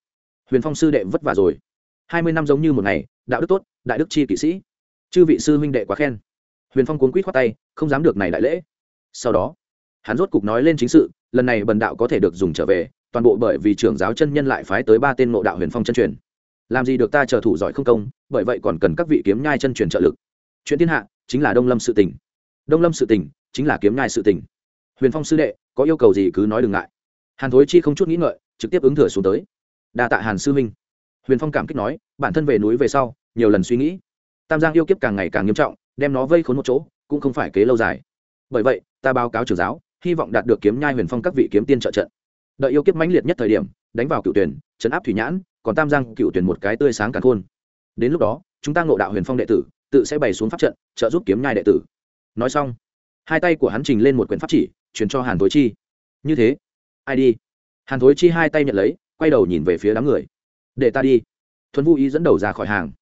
A: Huyền phong sư đệ vất vả rồi. Hai mươi năm giống như một ngày, đạo đức tốt, đại đức chi kỵ sĩ. Chư vị sư huynh đệ quá khen. Huyền phong cuốn quýt khoát tay, không dám được này đại lễ. Sau đó, hắn rốt cục nói lên chính sự, lần này bần đạo có thể được dùng trở về, toàn bộ bởi vì trưởng giáo chân nhân lại phái tới ba tên ngộ đạo huyền phong chân truyền. Làm gì được ta chờ thủ giỏi không công, bởi vậy còn cần các vị kiếm nhai chân truyền trợ lực. Chuyện thiên hạ chính là đông lâm sự tỉnh đông lâm sự tỉnh chính là kiếm nhai sự tỉnh huyền phong sư đệ, có yêu cầu gì cứ nói đừng ngại. Hàn thối chi không chút nghĩ ngợi, trực tiếp ứng thừa xuống tới. Đa tạ hàn sư minh huyền phong cảm kích nói, bản thân về núi về sau, nhiều lần suy nghĩ. Tam giang yêu kiếp càng ngày càng nghiêm trọng, đem nó vây khốn một chỗ, cũng không phải kế lâu dài. Bởi vậy, ta báo cáo trưởng giáo, hy vọng đạt được kiếm nhai huyền phong các vị kiếm tiên trợ trận. Đợi yêu kiếp mãnh liệt nhất thời điểm, đánh vào cựu tuyển chấn áp thủy nhãn, còn tam giang cựu tuyển một cái tươi sáng càng khôn. Đến lúc đó, chúng ta ngộ đạo huyền phong đệ tử, tự sẽ bày xuống pháp trận, trợ giúp kiếm nhai đệ tử. Nói xong hai tay của hắn trình lên một quyển pháp chỉ, truyền cho hàn thối chi. Như thế, ai đi? Hàn thối chi hai tay nhận lấy, quay đầu nhìn về phía đám người. Để ta đi. Thuần vũ ý dẫn đầu ra khỏi hàng.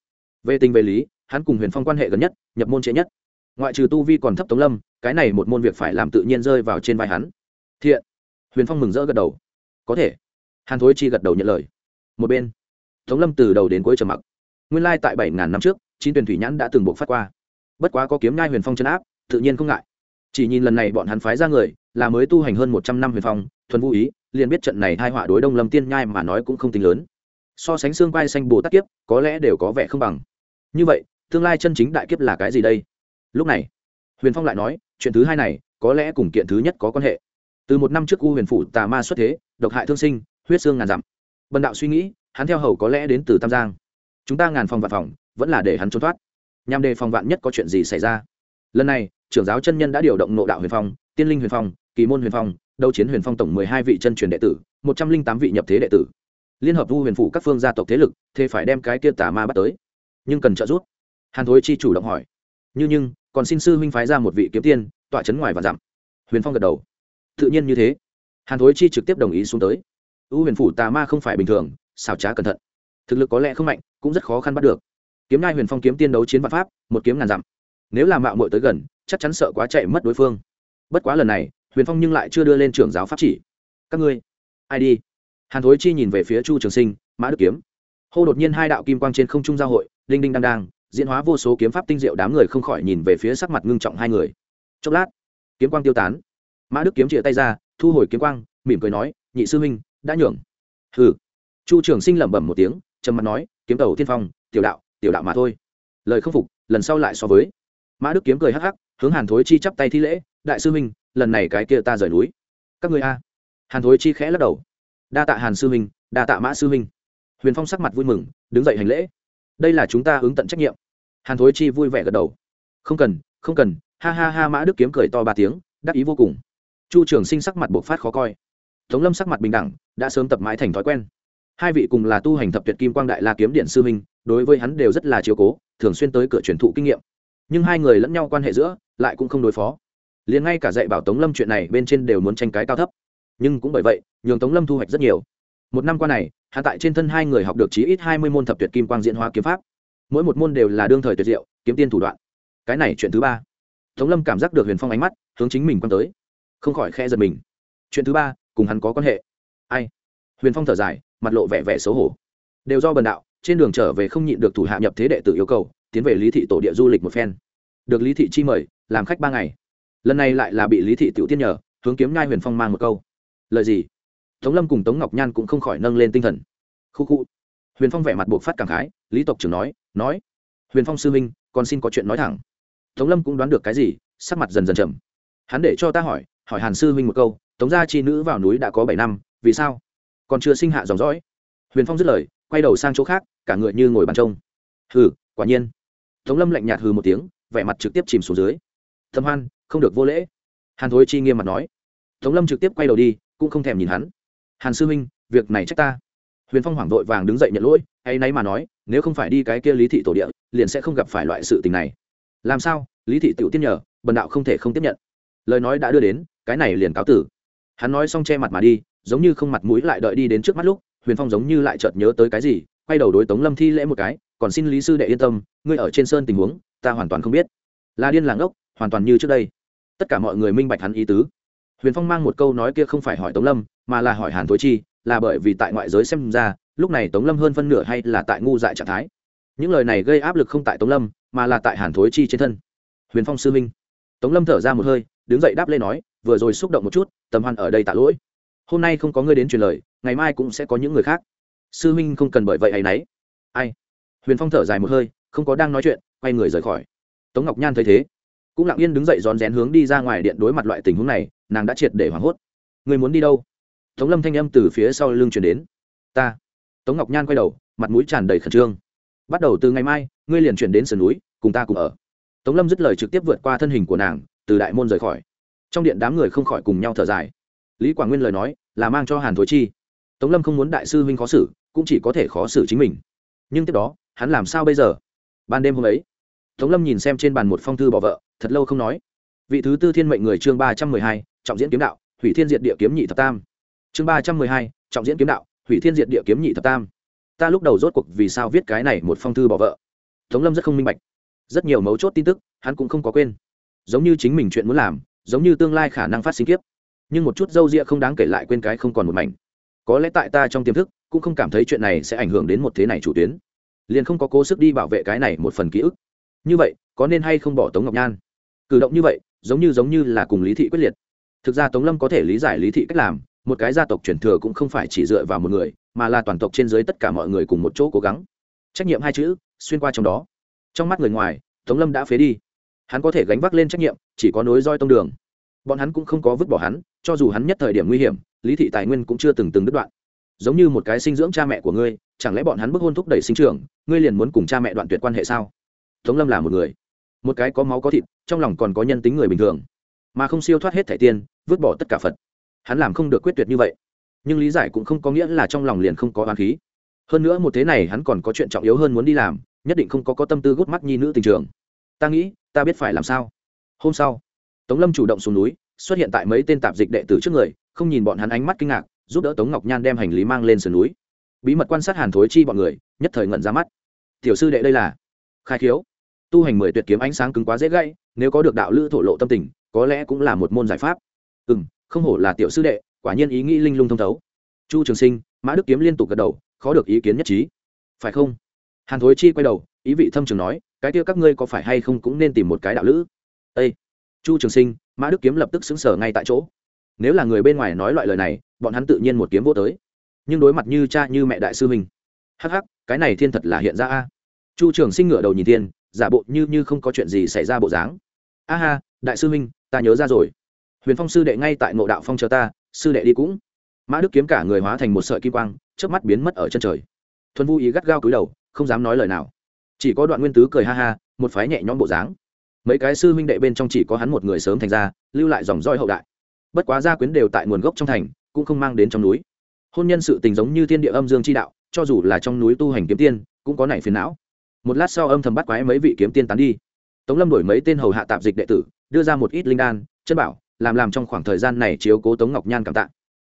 A: Về tình về lý, hắn cùng huyền phong quan hệ gần nhất, nhập môn trễ nhất. Ngoại trừ tu vi còn thấp tống lâm, cái này một môn việc phải làm tự nhiên rơi vào trên vai hắn. Thiện. Huyền phong mừng rỡ gật đầu. Có thể. Hàn thối chi gật đầu nhận lời. Một bên, tống lâm từ đầu đến cuối trầm mặc. Nguyên lai tại bảy ngàn năm trước, chín tuyển thủy nhãn đã từng buộc phát qua. Bất quá có kiếm ngai huyền phong chân áp, tự nhiên không ngại chỉ nhìn lần này bọn hắn phái ra người, là mới tu hành hơn một trăm năm huyền phong, thuần vũ ý, liền biết trận này hai họa đối đông lâm tiên nhai mà nói cũng không tính lớn. So sánh xương vai xanh bồ tát kiếp, có lẽ đều có vẻ không bằng. Như vậy, tương lai chân chính đại kiếp là cái gì đây? Lúc này, huyền phong lại nói, chuyện thứ hai này, có lẽ cùng kiện thứ nhất có quan hệ. Từ một năm trước u huyền phủ tà ma xuất thế, độc hại thương sinh, huyết xương ngàn dặm. Bần đạo suy nghĩ, hắn theo hầu có lẽ đến từ tam giang. Chúng ta ngàn phòng vạn phòng, vẫn là để hắn trốn thoát. Nhằm đề phòng vạn nhất có chuyện gì xảy ra lần này, trưởng giáo chân nhân đã điều động nộ đạo huyền phong, tiên linh huyền phong, kỳ môn huyền phong, đấu chiến huyền phong tổng mười hai vị chân truyền đệ tử, một trăm linh tám vị nhập thế đệ tử. Liên hợp vu huyền phủ các phương gia tộc thế lực, thế phải đem cái kia tà ma bắt tới. Nhưng cần trợ giúp. Hàn thối chi chủ động hỏi. Như nhưng, còn xin sư huynh phái ra một vị kiếm tiên, tọa chấn ngoài và dặm. Huyền phong gật đầu. Tự nhiên như thế. Hàn thối chi trực tiếp đồng ý xuống tới. U huyền phủ tà ma không phải bình thường, xảo trá cẩn thận. Thực lực có lẽ không mạnh, cũng rất khó khăn bắt được. Kiếm ngai huyền phong kiếm tiên đấu chiến vạn pháp, một kiếm ngàn dặm nếu làm mạo muội tới gần, chắc chắn sợ quá chạy mất đối phương. Bất quá lần này, huyền phong nhưng lại chưa đưa lên trưởng giáo pháp chỉ. Các ngươi, ai đi? Hàn thối chi nhìn về phía chu trường sinh, mã đức kiếm. Hô đột nhiên hai đạo kim quang trên không trung giao hội, đinh đinh đang đang, diễn hóa vô số kiếm pháp tinh diệu đám người không khỏi nhìn về phía sắc mặt ngưng trọng hai người. Chốc lát, kiếm quang tiêu tán. Mã đức kiếm chĩa tay ra, thu hồi kiếm quang, mỉm cười nói, nhị sư huynh, đã nhường. Hừ. Chu trường sinh lẩm bẩm một tiếng, trầm mặt nói, kiếm tàu thiên phong, tiểu đạo tiểu đạo mà thôi. Lời không phục, lần sau lại so với mã đức kiếm cười hắc hắc hướng hàn thối chi chắp tay thi lễ đại sư Minh, lần này cái kia ta rời núi. Các người a? Hàn thối chi khẽ lắc đầu. Đa tạ hàn sư Minh, đa tạ mã sư Minh. huyền phong sắc mặt vui mừng đứng dậy hành lễ. Đây là chúng ta ứng tận trách nhiệm. Hàn thối chi vui vẻ gật đầu. Không cần không cần. Ha ha ha mã đức kiếm cười to ba tiếng đắc ý vô cùng. Chu trường sinh sắc mặt bộc phát khó coi. Tống lâm sắc mặt bình đẳng đã sớm tập mãi thành thói quen. Hai vị cùng là tu hành thập tuyệt kim quang đại la kiếm điện sư minh đối với hắn đều rất là chiếu cố thường xuyên tới cửa truyền thụ kinh nghiệm nhưng hai người lẫn nhau quan hệ giữa lại cũng không đối phó. Liền ngay cả dạy bảo tống lâm chuyện này bên trên đều muốn tranh cái cao thấp. Nhưng cũng bởi vậy, nhường tống lâm thu hoạch rất nhiều. Một năm qua này hạ tại trên thân hai người học được chí ít hai mươi môn thập tuyệt kim quang diễn hóa kiếm pháp. Mỗi một môn đều là đương thời tuyệt diệu, kiếm tiên thủ đoạn. Cái này chuyện thứ ba. Tống lâm cảm giác được huyền phong ánh mắt, hướng chính mình quan tới. Không khỏi khe giật mình. Chuyện thứ ba, cùng hắn có quan hệ. Ai? Huyền phong thở dài, mặt lộ vẻ vẻ xấu hổ. Đều do bần đạo, trên đường trở về không nhịn được thủ hạ nhập thế đệ tử yêu cầu tiến về lý thị tổ địa du lịch một phen. Được lý thị chi mời, làm khách ba ngày. Lần này lại là bị lý thị tiểu tiên nhờ, hướng kiếm nhai huyền phong mang một câu. Lời gì? Tống lâm cùng tống ngọc nhan cũng không khỏi nâng lên tinh thần. Khu khu. Huyền phong vẻ mặt buộc phát cảm khái, lý tộc trưởng nói nói, huyền phong sư minh còn xin có chuyện nói thẳng. Tống lâm cũng đoán được cái gì, sắc mặt dần dần chậm hắn để cho ta hỏi hỏi hàn sư minh một câu, tống gia chi nữ vào núi đã có bảy năm, vì sao? Còn chưa sinh hạ dòng dõi. Huyền phong dứt lời, quay đầu sang chỗ khác, cả người như ngồi bàn trông. Hừ, quả nhiên tống lâm lạnh nhạt hừ một tiếng, vẻ mặt trực tiếp chìm xuống dưới. Thâm hoan, không được vô lễ. Hàn thối chi nghiêm mặt nói. Tống lâm trực tiếp quay đầu đi, cũng không thèm nhìn hắn. Hàn sư huynh, việc này trách ta. Huyền phong hoảng vội vàng đứng dậy nhận lỗi, hay nay mà nói, nếu không phải đi cái kia lý thị tổ địa, liền sẽ không gặp phải loại sự tình này. Làm sao? Lý thị tự tiên nhờ, bần đạo không thể không tiếp nhận. Lời nói đã đưa đến, cái này liền cáo tử. Hắn nói xong che mặt mà đi, giống như không mặt mũi lại đợi đi đến trước mắt lúc, huyền phong giống như lại chợt nhớ tới cái gì, quay đầu đối tống lâm thi lễ một cái còn xin lý sư đệ yên tâm, ngươi ở trên sơn tình huống, ta hoàn toàn không biết. Là điên làng ốc hoàn toàn như trước đây. Tất cả mọi người minh bạch hắn ý tứ. Huyền phong mang một câu nói kia không phải hỏi tống lâm, mà là hỏi hàn thối chi, là bởi vì tại ngoại giới xem ra, lúc này tống lâm hơn phân nửa hay là tại ngu dại trạng thái. Những lời này gây áp lực không tại tống lâm, mà là tại hàn thối chi trên thân. Huyền phong sư minh tống lâm thở ra một hơi, đứng dậy đáp lên nói, vừa rồi xúc động một chút, tầm hoan ở đây tạ lỗi. Hôm nay không có người đến truyền lời, ngày mai cũng sẽ có những người khác. Sư minh không cần bởi vậy hay nấy. Ai? Huyền phong thở dài một hơi, không có đang nói chuyện, quay người rời khỏi. Tống ngọc nhan thấy thế, cũng lặng yên đứng dậy rón rén hướng đi ra ngoài điện đối mặt loại tình huống này, nàng đã triệt để hoảng hốt. Người muốn đi đâu? Tống lâm thanh âm từ phía sau lưng chuyển đến. Ta. Tống ngọc nhan quay đầu, mặt mũi tràn đầy khẩn trương. Bắt đầu từ ngày mai, ngươi liền chuyển đến sườn núi, cùng ta cùng ở. Tống lâm dứt lời trực tiếp vượt qua thân hình của nàng, từ đại môn rời khỏi. Trong điện đám người không khỏi cùng nhau thở dài. Lý quảng nguyên lời nói là mang cho hàn thối chi. Tống lâm không muốn đại sư huynh khó xử, cũng chỉ có thể khó xử chính mình. Nhưng tiếp đó hắn làm sao bây giờ? Ban đêm hôm ấy, tống lâm nhìn xem trên bàn một phong thư bỏ vợ, thật lâu không nói. Vị thứ tư thiên mệnh người chương ba trăm mười hai, trọng diễn kiếm đạo, hủy thiên diệt địa kiếm nhị thập tam. Chương ba trăm mười hai, trọng diễn kiếm đạo, hủy thiên diệt địa kiếm nhị thập tam. Ta lúc đầu rốt cuộc vì sao viết cái này một phong thư bỏ vợ? Tống lâm rất không minh bạch. Rất nhiều mấu chốt tin tức, hắn cũng không có quên. Giống như chính mình chuyện muốn làm, giống như tương lai khả năng phát sinh kiếp. Nhưng một chút d â u rịa không đáng kể lại quên cái không còn một mảnh. Có lẽ tại ta trong tiềm thức, cũng không cảm thấy chuyện này sẽ ảnh hưởng đến một thế này chủ tuyến liền không có cố sức đi bảo vệ cái này một phần ký ức. Như vậy, có nên hay không bỏ tống ngọc nhan? Cử động như vậy, giống như giống như là cùng lý thị quyết liệt. Thực ra tống lâm có thể lý giải lý thị cách làm, một cái gia tộc truyền thừa cũng không phải chỉ dựa vào một người, mà là toàn tộc trên dưới tất cả mọi người cùng một chỗ cố gắng. Trách nhiệm hai chữ, xuyên qua trong đó. Trong mắt người ngoài, tống lâm đã phế đi. Hắn có thể gánh vác lên trách nhiệm, chỉ có nối roi tông đường. Bọn hắn cũng không có vứt bỏ hắn, cho dù hắn nhất thời điểm nguy hiểm, lý thị tài nguyên cũng chưa từng từng đứt đoạn. Giống như một cái sinh dưỡng cha mẹ của ngươi chẳng lẽ bọn hắn bức hôn thúc đẩy sinh trưởng, ngươi liền muốn cùng cha mẹ đoạn tuyệt quan hệ sao? Tống lâm là một người. Một cái có máu có thịt, trong lòng còn có nhân tính người bình thường. Mà không siêu thoát hết thẻ tiên vứt bỏ tất cả phật. Hắn làm không được quyết tuyệt như vậy. Nhưng lý giải cũng không có nghĩa là trong lòng liền không có oán khí. Hơn nữa một thế này hắn còn có chuyện trọng yếu hơn muốn đi làm, nhất định không có có tâm tư gút mắt nhi nữ tình trường. Ta nghĩ, ta biết phải làm sao. Hôm sau, tống lâm chủ động xuống núi, xuất hiện tại mấy tên tạp dịch đệ tử trước người, không nhìn bọn hắn ánh mắt kinh ngạc, giúp đỡ tống ngọc nhan đem hành lý mang lên sườn núi bí mật quan sát hàn thối chi bọn người, nhất thời ngẩn ra mắt. Tiểu sư đệ đây là? Khai khiếu. Tu hành mười tuyệt kiếm ánh sáng cứng quá dễ gãy, nếu có được đạo lữ thổ lộ tâm tình, có lẽ cũng là một môn giải pháp. Ừ m không hổ là tiểu sư đệ, quả nhiên ý nghĩ linh lung thông thấu. Chu trường sinh, mã đức kiếm liên tục gật đầu, khó được ý kiến nhất trí. Phải không? Hàn thối chi quay đầu, ý vị thâm trường nói, cái kia các ngươi có phải hay không cũng nên tìm một cái đạo lữ? Â chu trường sinh, mã đức kiếm lập tức xứng sở ngay tại chỗ. Nếu là người bên ngoài nói loại lời này, bọn hắn tự nhiên một kiếm vô tới nhưng đối mặt như cha như mẹ đại sư mình hắc hắc, cái này thiên thật là hiện ra a. Chu trường sinh ngửa đầu nhìn thiên, giả bộ như như không có chuyện gì xảy ra bộ dáng. A ha, đại sư minh ta nhớ ra rồi. Huyền phong sư đệ ngay tại ngộ đạo phong chờ ta, sư đệ đi cũng. Mã đức kiếm cả người hóa thành một sợi kim quang trước mắt biến mất ở chân trời. Thuần vu ý gắt gao cúi đầu, không dám nói lời nào. Chỉ có đoạn nguyên tứ cười ha ha, một phái nhẹ nhõm bộ dáng. Mấy cái sư huynh đệ bên trong chỉ có hắn một người sớm thành ra, lưu lại dòng roi hậu đại. Bất quá gia quyến đều tại nguồn gốc trong thành, cũng không mang đến trong núi hôn nhân sự tình giống như thiên địa âm dương chi đạo, cho dù là trong núi tu hành kiếm tiên, cũng có nảy phiền não. Một lát sau âm thầm bắt quái mấy vị kiếm tiên tán đi. Tống lâm đổi mấy tên hầu hạ tạp dịch đệ tử, đưa ra một ít linh đan, chân bảo, làm làm trong khoảng thời gian này chiếu cố tống ngọc nhan cảm tạ.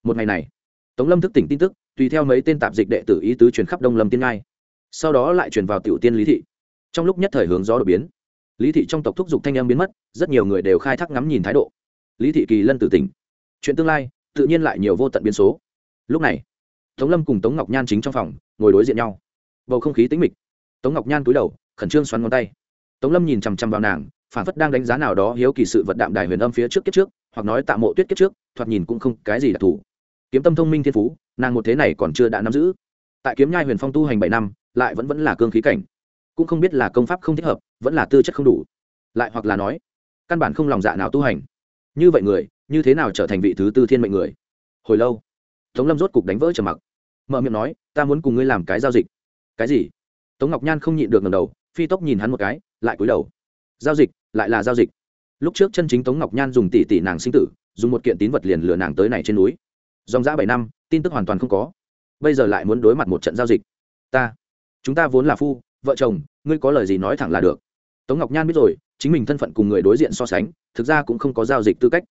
A: Một ngày này, tống lâm thức tỉnh tin tức, tùy theo mấy tên tạp dịch đệ tử ý tứ truyền khắp đông lâm tiên ngai. Sau đó lại truyền vào tiểu tiên lý thị. Trong lúc nhất thời hướng gió đột biến, lý thị trong tộc thúc giục thanh em biến mất, rất nhiều người đều khai thác ngắm nhìn thái độ. Lý thị kỳ lân tử tỉnh. Chuyện tương lai, tự nhiên lại nhiều vô tận biến số lúc này, tống lâm cùng tống ngọc nhan chính trong phòng, ngồi đối diện nhau. Bầu không khí tĩnh mịch. Tống ngọc nhan cúi đầu, khẩn trương xoắn ngón tay. Tống lâm nhìn chằm chằm vào nàng phản phất đang đánh giá nào đó hiếu kỳ sự vật đạm đài huyền âm phía trước kiếp trước, hoặc nói tạ mộ tuyết kiếp trước, thoạt nhìn cũng không cái gì đặc thù. Kiếm tâm thông minh thiên phú, nàng một thế này còn chưa đã nắm giữ. Tại kiếm nhai huyền phong tu hành bảy năm, lại vẫn vẫn là cương khí cảnh. Cũng không biết là công pháp không thích hợp, vẫn là tư chất không đủ. Lại hoặc là nói, căn bản không lòng dạ nào tu hành. Như vậy người, như thế nào trở thành vị thứ tư thiên mệnh người? Hồi lâu tống lâm rốt cục đánh vỡ trầm mặc. Mở miệng nói, ta muốn cùng ngươi làm cái giao dịch. Cái gì? Tống ngọc nhan không nhịn được ngầm đầu, phi tốc nhìn hắn một cái, lại cúi đầu. Giao dịch, lại là giao dịch. Lúc trước chân chính tống ngọc nhan dùng tỷ tỷ nàng sinh tử, dùng một kiện tín vật liền lừa nàng tới này trên núi. Dòng giã bảy năm, tin tức hoàn toàn không có. Bây giờ lại muốn đối mặt một trận giao dịch. Ta, chúng ta vốn là phu, vợ chồng, ngươi có lời gì nói thẳng là được. Tống ngọc nhan biết rồi, chính mình thân phận cùng người đối diện so sánh, thực ra cũng không có giao dịch tư cách.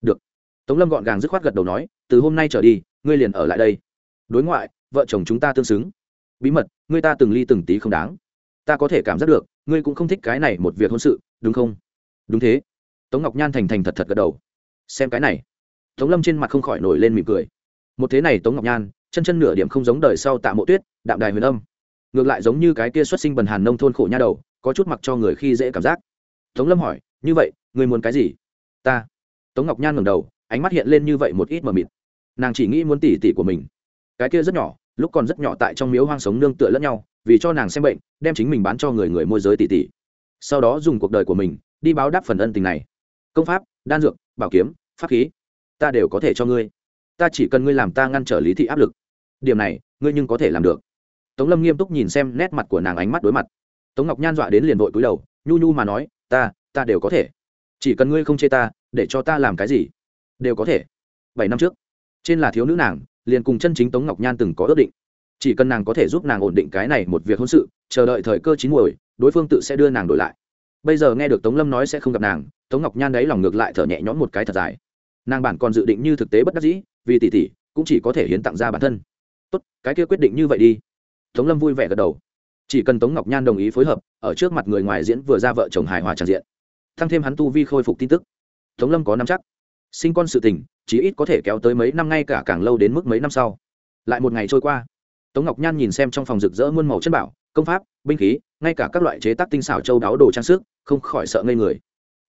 A: Được. Tống lâm gọn gàng dứt khoát gật đầu nói, từ hôm nay trở đi ngươi liền ở lại đây. Đối ngoại, vợ chồng chúng ta tương xứng. Bí mật, ngươi ta từng ly từng tí không đáng. Ta có thể cảm giác được, ngươi cũng không thích cái này một việc hôn sự, đúng không? Đúng thế. Tống ngọc nhan thành thành thật thật gật đầu. Xem cái này. Tống lâm trên mặt không khỏi nổi lên mỉm cười. Một thế này tống ngọc nhan, chân chân nửa điểm không giống đời sau tạ mộ tuyết, đạm đài huyền âm. Ngược lại giống như cái kia xuất sinh bần hàn nông thôn khổ nha đầu, có chút mặc cho người khi dễ cảm giác. Tống lâm hỏi, như vậy, ngươi muốn cái gì? Ta. Tống ngọc nhan ngẩng đầu, ánh mắt hiện lên như vậy một ít mờ mịt nàng chỉ nghĩ muốn tỉ tỉ của mình. Cái kia rất nhỏ, lúc còn rất nhỏ tại trong miếu hoang sống nương tựa lẫn nhau, vì cho nàng xem bệnh, đem chính mình bán cho người người môi giới tỉ tỉ. Sau đó dùng cuộc đời của mình, đi báo đáp phần ân tình này. Công pháp, đan dược, bảo kiếm, pháp khí, ta đều có thể cho ngươi. Ta chỉ cần ngươi làm ta ngăn trở lý thị áp lực. Điểm này, ngươi nhưng có thể làm được. Tống lâm nghiêm túc nhìn xem nét mặt của nàng ánh mắt đối mặt. Tống ngọc nhan dọa đến liền vội cúi đầu, nhu nhu mà nói, ta ta đều có thể. Chỉ cần ngươi không chê ta, để cho ta làm cái gì? Đều có thể. Bảy năm trước trên là thiếu nữ nàng, liền cùng chân chính tống ngọc nhan từng có ước định. Chỉ cần nàng có thể giúp nàng ổn định cái này một việc hôn sự, chờ đợi thời cơ chín muồi, đối phương tự sẽ đưa nàng đổi lại. Bây giờ nghe được tống lâm nói sẽ không gặp nàng, tống ngọc nhan đấy lòng ngược lại thở nhẹ nhõm một cái thật dài. Nàng bản còn dự định như thực tế bất đắc dĩ, vì tỷ tỷ cũng chỉ có thể hiến tặng ra bản thân. Tốt, cái kia quyết định như vậy đi. Tống lâm vui vẻ gật đầu. Chỉ cần tống ngọc nhan đồng ý phối hợp, ở trước mặt người ngoài diễn vừa ra vợ chồng hài hòa tràn diện, thăng thêm hắn tu vi khôi phục tin tức. Tống lâm có năm chắc sinh con sự tình, chí ít có thể kéo tới mấy năm ngay cả càng lâu đến mức mấy năm sau. Lại một ngày trôi qua, tống ngọc nhan nhìn xem trong phòng rực rỡ muôn màu chân bảo, công pháp, binh khí, ngay cả các loại chế tác tinh xảo châu đáo đồ trang sức, không khỏi sợ ngây người.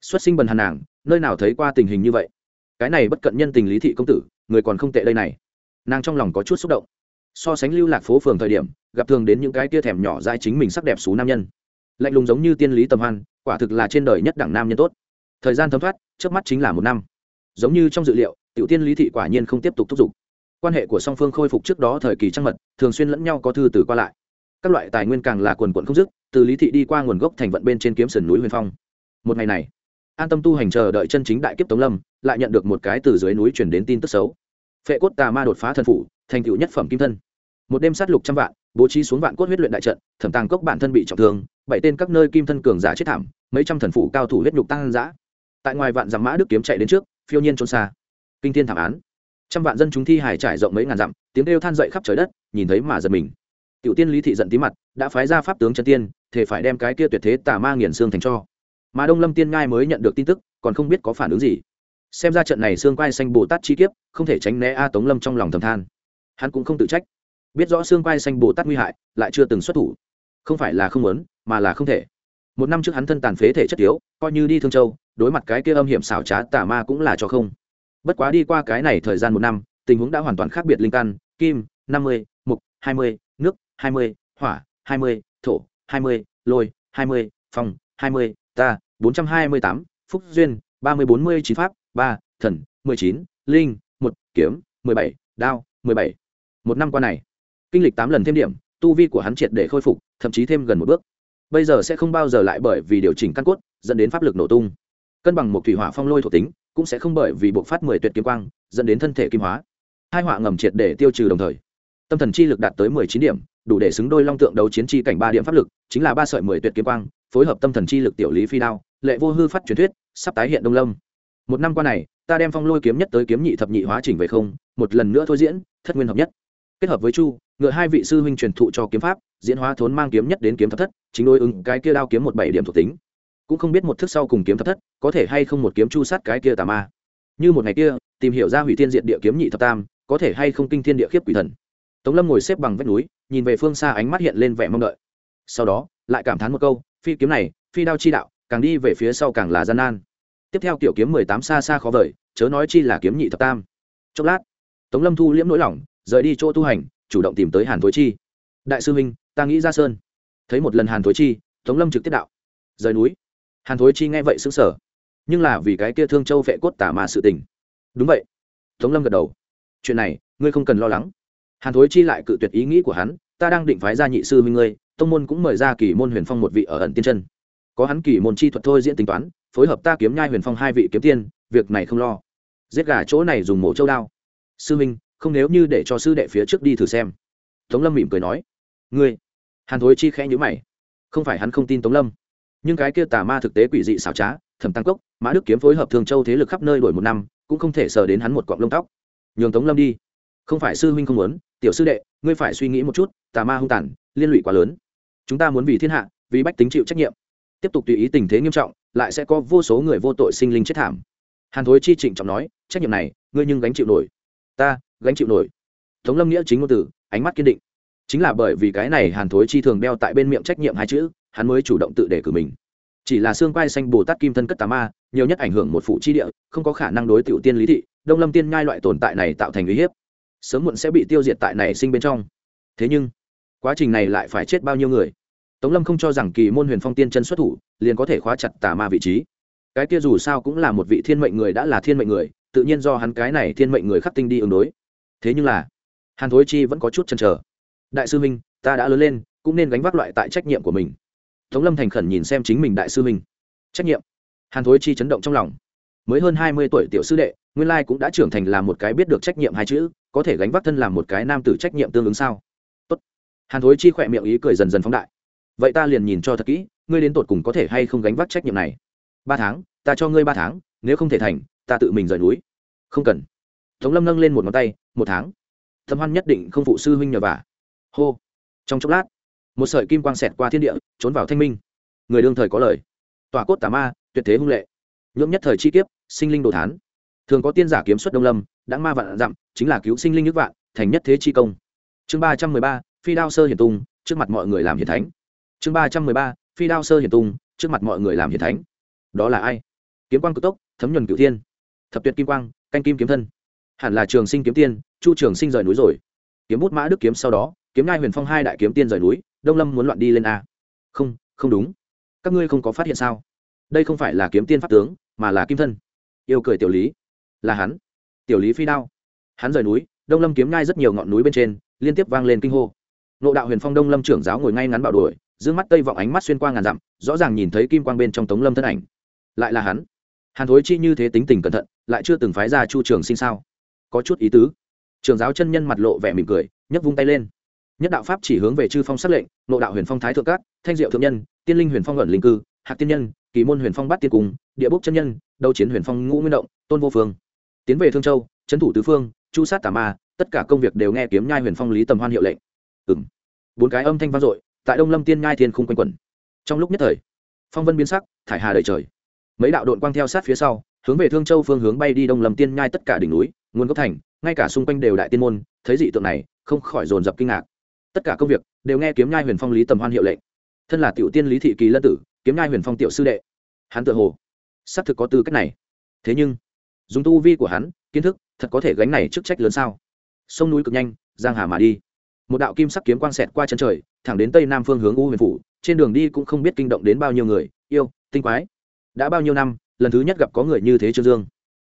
A: Xuất sinh bần hàn nàng, nơi nào thấy qua tình hình như vậy? Cái này bất cận nhân tình lý thị công tử, người còn không tệ đây này. Nàng trong lòng có chút xúc động. So sánh lưu lạc phố phường thời điểm, gặp thường đến những cái tia thèm nhỏ dai chính mình sắc đẹp xú nam nhân. Lạnh lùng giống như tiên lý tầm hoan, quả thực là trên đời nhất đẳng nam nhân tốt. Thời gian thấm thoát, trước mắt chính là một năm giống như trong dự liệu, tiểu tiên lý thị quả nhiên không tiếp tục thúc giục. Quan hệ của song phương khôi phục trước đó thời kỳ trăng mật, thường xuyên lẫn nhau có thư từ qua lại. Các loại tài nguyên càng là quần quận không dứt, từ lý thị đi qua nguồn gốc thành vận bên trên kiếm sườn núi huyền phong. Một ngày này, an tâm tu hành chờ đợi chân chính đại kiếp tống lâm, lại nhận được một cái từ dưới núi chuyển đến tin tức xấu. Phệ cốt tà ma đột phá thần phủ, thành tựu nhất phẩm kim thân. Một đêm sát lục trăm vạn, bố trí xuống vạn cốt huyết luyện đại trận, thẩm tàng cốc bản thân bị trọng thương, bảy tên các nơi kim thân cường giả chết thảm, mấy trăm thần phủ cao thủ huyết nhục tăng giã tại ngoài vạn dặm mã đức kiếm chạy đến trước phiêu nhiên trốn xa. Kinh thiên thảm án. Trăm vạn dân chúng thi hải trải rộng mấy ngàn dặm, tiếng kêu than dậy khắp trời đất, nhìn thấy mà giật mình. Tiểu tiên lý thị giận tí mặt, đã phái ra pháp tướng chân tiên thể phải đem cái kia tuyệt thế tà ma nghiền xương thành cho. Mà đông lâm tiên ngai mới nhận được tin tức, còn không biết có phản ứng gì. Xem ra trận này xương quai xanh bồ tát chi kiếp, không thể tránh né a tống lâm trong lòng thầm than. Hắn cũng không tự trách. Biết rõ xương quai xanh bồ tát nguy hại, lại chưa từng xuất thủ. Không phải là không muốn, mà là không thể một năm trước hắn thân tàn phế thể chất yếu, coi như đi thương châu, đối mặt cái kia âm hiểm xảo trá tà ma cũng là cho không. Bất quá đi qua cái này thời gian một năm, tình huống đã hoàn toàn khác biệt linh căn, kim, năm mươi, mục, hai mươi, nước, hai mươi, hỏa, hai mươi, thổ, hai mươi, lôi, hai mươi phong hai mươi, ta, bốn trăm hai mươi tám, phúc duyên, ba mươi bốn mươi chín pháp, ba, thần, mười chín, linh, một, kiếm, mười bảy, đao, mười bảy. Một năm qua này, kinh lịch tám lần thêm điểm, tu vi của hắn triệt để khôi phục, thậm chí thêm gần một bước bây giờ sẽ không bao giờ lại bởi vì điều chỉnh căn cốt, dẫn đến pháp lực nổ tung. Cân bằng một thủy hỏa phong lôi thuộc tính, cũng sẽ không bởi vì buộc phát mười tuyệt kiếm quang, dẫn đến thân thể kim hóa. Hai họa ngầm triệt để tiêu trừ đồng thời, tâm thần chi lực đạt tới mười chín điểm, đủ để xứng đôi long tượng đấu chiến chi cảnh ba điểm pháp lực, chính là ba sợi mười tuyệt kiếm quang, phối hợp tâm thần chi lực tiểu lý phi đao, lệ vô hư phát truyền thuyết, sắp tái hiện đông lâm. Một năm qua này, ta đem phong lôi kiếm nhất tới kiếm nhị thập nhị hóa chỉnh về không, một lần nữa thôi diễn, thất nguyên hợp nhất kết hợp với chu, ngựa hai vị sư huynh truyền thụ cho kiếm pháp, diễn hóa thốn mang kiếm nhất đến kiếm thập thất, chính đối ứng cái kia đao kiếm một bảy điểm thuộc tính. Cũng không biết một thức sau cùng kiếm thập thất, có thể hay không một kiếm chu sát cái kia tà ma. Như một ngày kia, tìm hiểu ra hủy thiên diện địa kiếm nhị thập tam, có thể hay không kinh thiên địa khiếp quỷ thần. Tống lâm ngồi xếp bằng vách núi, nhìn về phương xa ánh mắt hiện lên vẻ mong đợi. Sau đó, lại cảm thán một câu, phi kiếm này, phi đao chi đạo, càng đi về phía sau càng là gian nan. Tiếp theo kiểu kiếm mười tám xa xa khó vời, chớ nói chi là kiếm nhị thập tam. Chốc lát, tống lâm thu liễm nỗi lòng rời đi chỗ tu hành, chủ động tìm tới hàn thối chi. Đại sư huynh, ta nghĩ ra sơn. Thấy một lần hàn thối chi, tống lâm trực tiếp đạo. Rời núi. Hàn thối chi nghe vậy xứng sở nhưng là vì cái kia thương châu vệ cốt tả mà sự tình. Đúng vậy. Tống lâm gật đầu. Chuyện này, ngươi không cần lo lắng. Hàn thối chi lại cự tuyệt ý nghĩ của hắn, ta đang định phái ra nhị sư huynh ngươi, tông môn cũng mời ra kỳ môn huyền phong một vị ở ẩn tiên chân. Có hắn kỳ môn chi thuật thôi diễn tính toán, phối hợp ta kiếm nhai huyền phong hai vị kiếm tiên, việc này không lo. Giết gà chỗ này dùng mổ châu đao. Sư huynh không nếu như để cho sư đệ phía trước đi thử xem. Tống lâm mỉm cười nói, ngươi. Hàn thối chi khẽ nhữ mày. Không phải hắn không tin tống lâm. Nhưng cái kia tà ma thực tế quỷ dị xảo trá, thẩm tăng cốc, mã đức kiếm phối hợp thường châu thế lực khắp nơi đổi một năm, cũng không thể sờ đến hắn một cọng lông tóc. Nhường tống lâm đi. Không phải sư huynh không muốn, tiểu sư đệ, ngươi phải suy nghĩ một chút, tà ma hung tàn, liên lụy quá lớn. Chúng ta muốn vì thiên hạ, vì bách tính chịu trách nhiệm. Tiếp tục tùy ý tình thế nghiêm trọng, lại sẽ có vô số người vô tội sinh linh chết thảm. Hàn thối chi trịnh trọng nói, trách nhiệm này, ngươi nhưng gánh chịu nổi. Ta gánh chịu nổi. Tống lâm nghĩa chính ngôn từ, ánh mắt kiên định. Chính là bởi vì cái này hàn thối chi thường đeo tại bên miệng trách nhiệm hai chữ, hắn mới chủ động tự đề cử mình. Chỉ là xương quai xanh bồ tát kim thân cất tà ma, nhiều nhất ảnh hưởng một phụ chi địa, không có khả năng đối tiểu tiên lý thị, đông lâm tiên nhai loại tồn tại này tạo thành uy hiếp. Sớm muộn sẽ bị tiêu diệt tại này sinh bên trong. Thế nhưng, quá trình này lại phải chết bao nhiêu người? Tống lâm không cho rằng kỳ môn huyền phong tiên chân xuất thủ, liền có thể khóa chặt tà ma vị trí. Cái kia dù sao cũng là một vị thiên mệnh người đã là thiên mệnh người, tự nhiên do hắn cái này thiên mệnh người khắc tinh đi ứng đối thế nhưng là, hàn thối chi vẫn có chút chăn trở đại sư minh ta đã lớn lên, cũng nên gánh vác loại tại trách nhiệm của mình. Tống lâm thành khẩn nhìn xem chính mình đại sư minh trách nhiệm? Hàn thối chi chấn động trong lòng. Mới hơn hai mươi tuổi tiểu sư đệ, nguyên lai cũng đã trưởng thành làm một cái biết được trách nhiệm hai chữ, có thể gánh vác thân làm một cái nam tử trách nhiệm tương ứng sao? Tốt. hàn thối chi khỏe miệng ý cười dần dần phóng đại. Vậy ta liền nhìn cho thật kỹ, ngươi đến tột cùng có thể hay không gánh vác trách nhiệm này? Ba tháng, ta cho ngươi ba tháng, nếu không thể thành, ta tự mình rời núi. Không cần tống lâm nâng lên một ngón tay, một tháng? Thâm hoan nhất định không phụ sư huynh nhờ vả. Hô. Trong chốc lát, một sợi kim quang xẹt qua thiên địa, trốn vào thanh minh. Người đương thời có lời. Tòa cốt tà ma, tuyệt thế hung lệ. Nhuộm nhất thời chi kiếp, sinh linh đồ thán. Thường có tiên giả kiếm xuất đông lâm, đã ma vạn dặm, chính là cứu sinh linh nước vạn, thành nhất thế chi công. Chương ba trăm mười ba, phi đao sơ hiển tung, trước mặt mọi người làm hiển thánh. Chương ba trăm mười ba, phi đao sơ hiển tung, trước mặt mọi người làm hiển thánh. Đó là ai? Kiếm quang cực tốc, thấm nhuần cửu thiên. Thập tuyệt kim quang, canh kim kiếm thân hẳn là trường sinh kiếm tiên, chu trường sinh rời núi rồi. Kiếm bút mã đức kiếm sau đó, kiếm ngai huyền phong hai đại kiếm tiên rời núi, đông lâm muốn loạn đi lên a. Không không đúng. Các ngươi không có phát hiện sao? Đây không phải là kiếm tiên pháp tướng, mà là kim thân. Yêu cười tiểu lý. Là hắn. Tiểu lý phi đao. Hắn rời núi, đông lâm kiếm ngai rất nhiều ngọn núi bên trên, liên tiếp vang lên kinh hô. Nộ đạo huyền phong đông lâm trưởng giáo ngồi ngay ngắn bảo đuổi giữ mắt tây vọng ánh mắt xuyên qua ngàn dặm, rõ ràng nhìn thấy kim quang bên trong tống lâm thân ảnh. Lại là hắn. Hàn thối chi như thế tính tình cẩn thận, lại chưa từng phái ra chu trường sinh sao? Có chút ý tứ. Trường giáo chân nhân mặt lộ vẻ mỉm cười, nhấc vung tay lên. Nhất đạo pháp chỉ hướng về chư phong s lệnh, nộ đạo huyền phong thái thượng cát thanh diệu thượng nhân, tiên linh huyền phong ẩn linh cư, hạc tiên nhân, kỳ môn huyền phong bát tiên cung, địa bốc chân nhân, đấu chiến huyền phong ngũ nguyên động, tôn vô phương. Tiến về thương châu trấn thủ tứ phương, chu sát tà ma, tất cả công việc đều nghe kiếm nhai huyền phong lý tầm hoan hiệu lệnh. Ừ m bốn cái âm thanh vang dội, tại đông lâm tiên nhai thiên khung quanh quẩn. Trong lúc nhất thời, phong vân biến sắc, thải hà đầy trời. Mấy đạo đội quang theo sát phía sau, hướng về thương châu phương hướng bay đi đông lâm tiên nhai tất cả đỉnh núi nguồn gốc thành, ngay cả xung quanh đều đại tiên môn, thấy dị tượng này, không khỏi dồn dập kinh ngạc. Tất cả công việc đều nghe kiếm nhai huyền phong lý tầm hoan hiệu lệnh. Thân là tiểu tiên lý thị kỳ lân tử, kiếm nhai huyền phong tiểu sư đệ. Hắn tự hồ, xác thực có tư cách này. Thế nhưng, dùng tu vi của hắn, kiến thức, thật có thể gánh này chức trách lớn sao? Sông núi cực nhanh, giang hà mà đi. Một đạo kim sắc kiếm quang xẹt qua chân trời, thẳng đến tây nam phương hướng u huyền phủ, trên đường đi cũng không biết kinh động đến bao nhiêu người, yêu, tinh quái. Đã bao nhiêu năm, lần thứ nhất gặp có người như thế trương dương.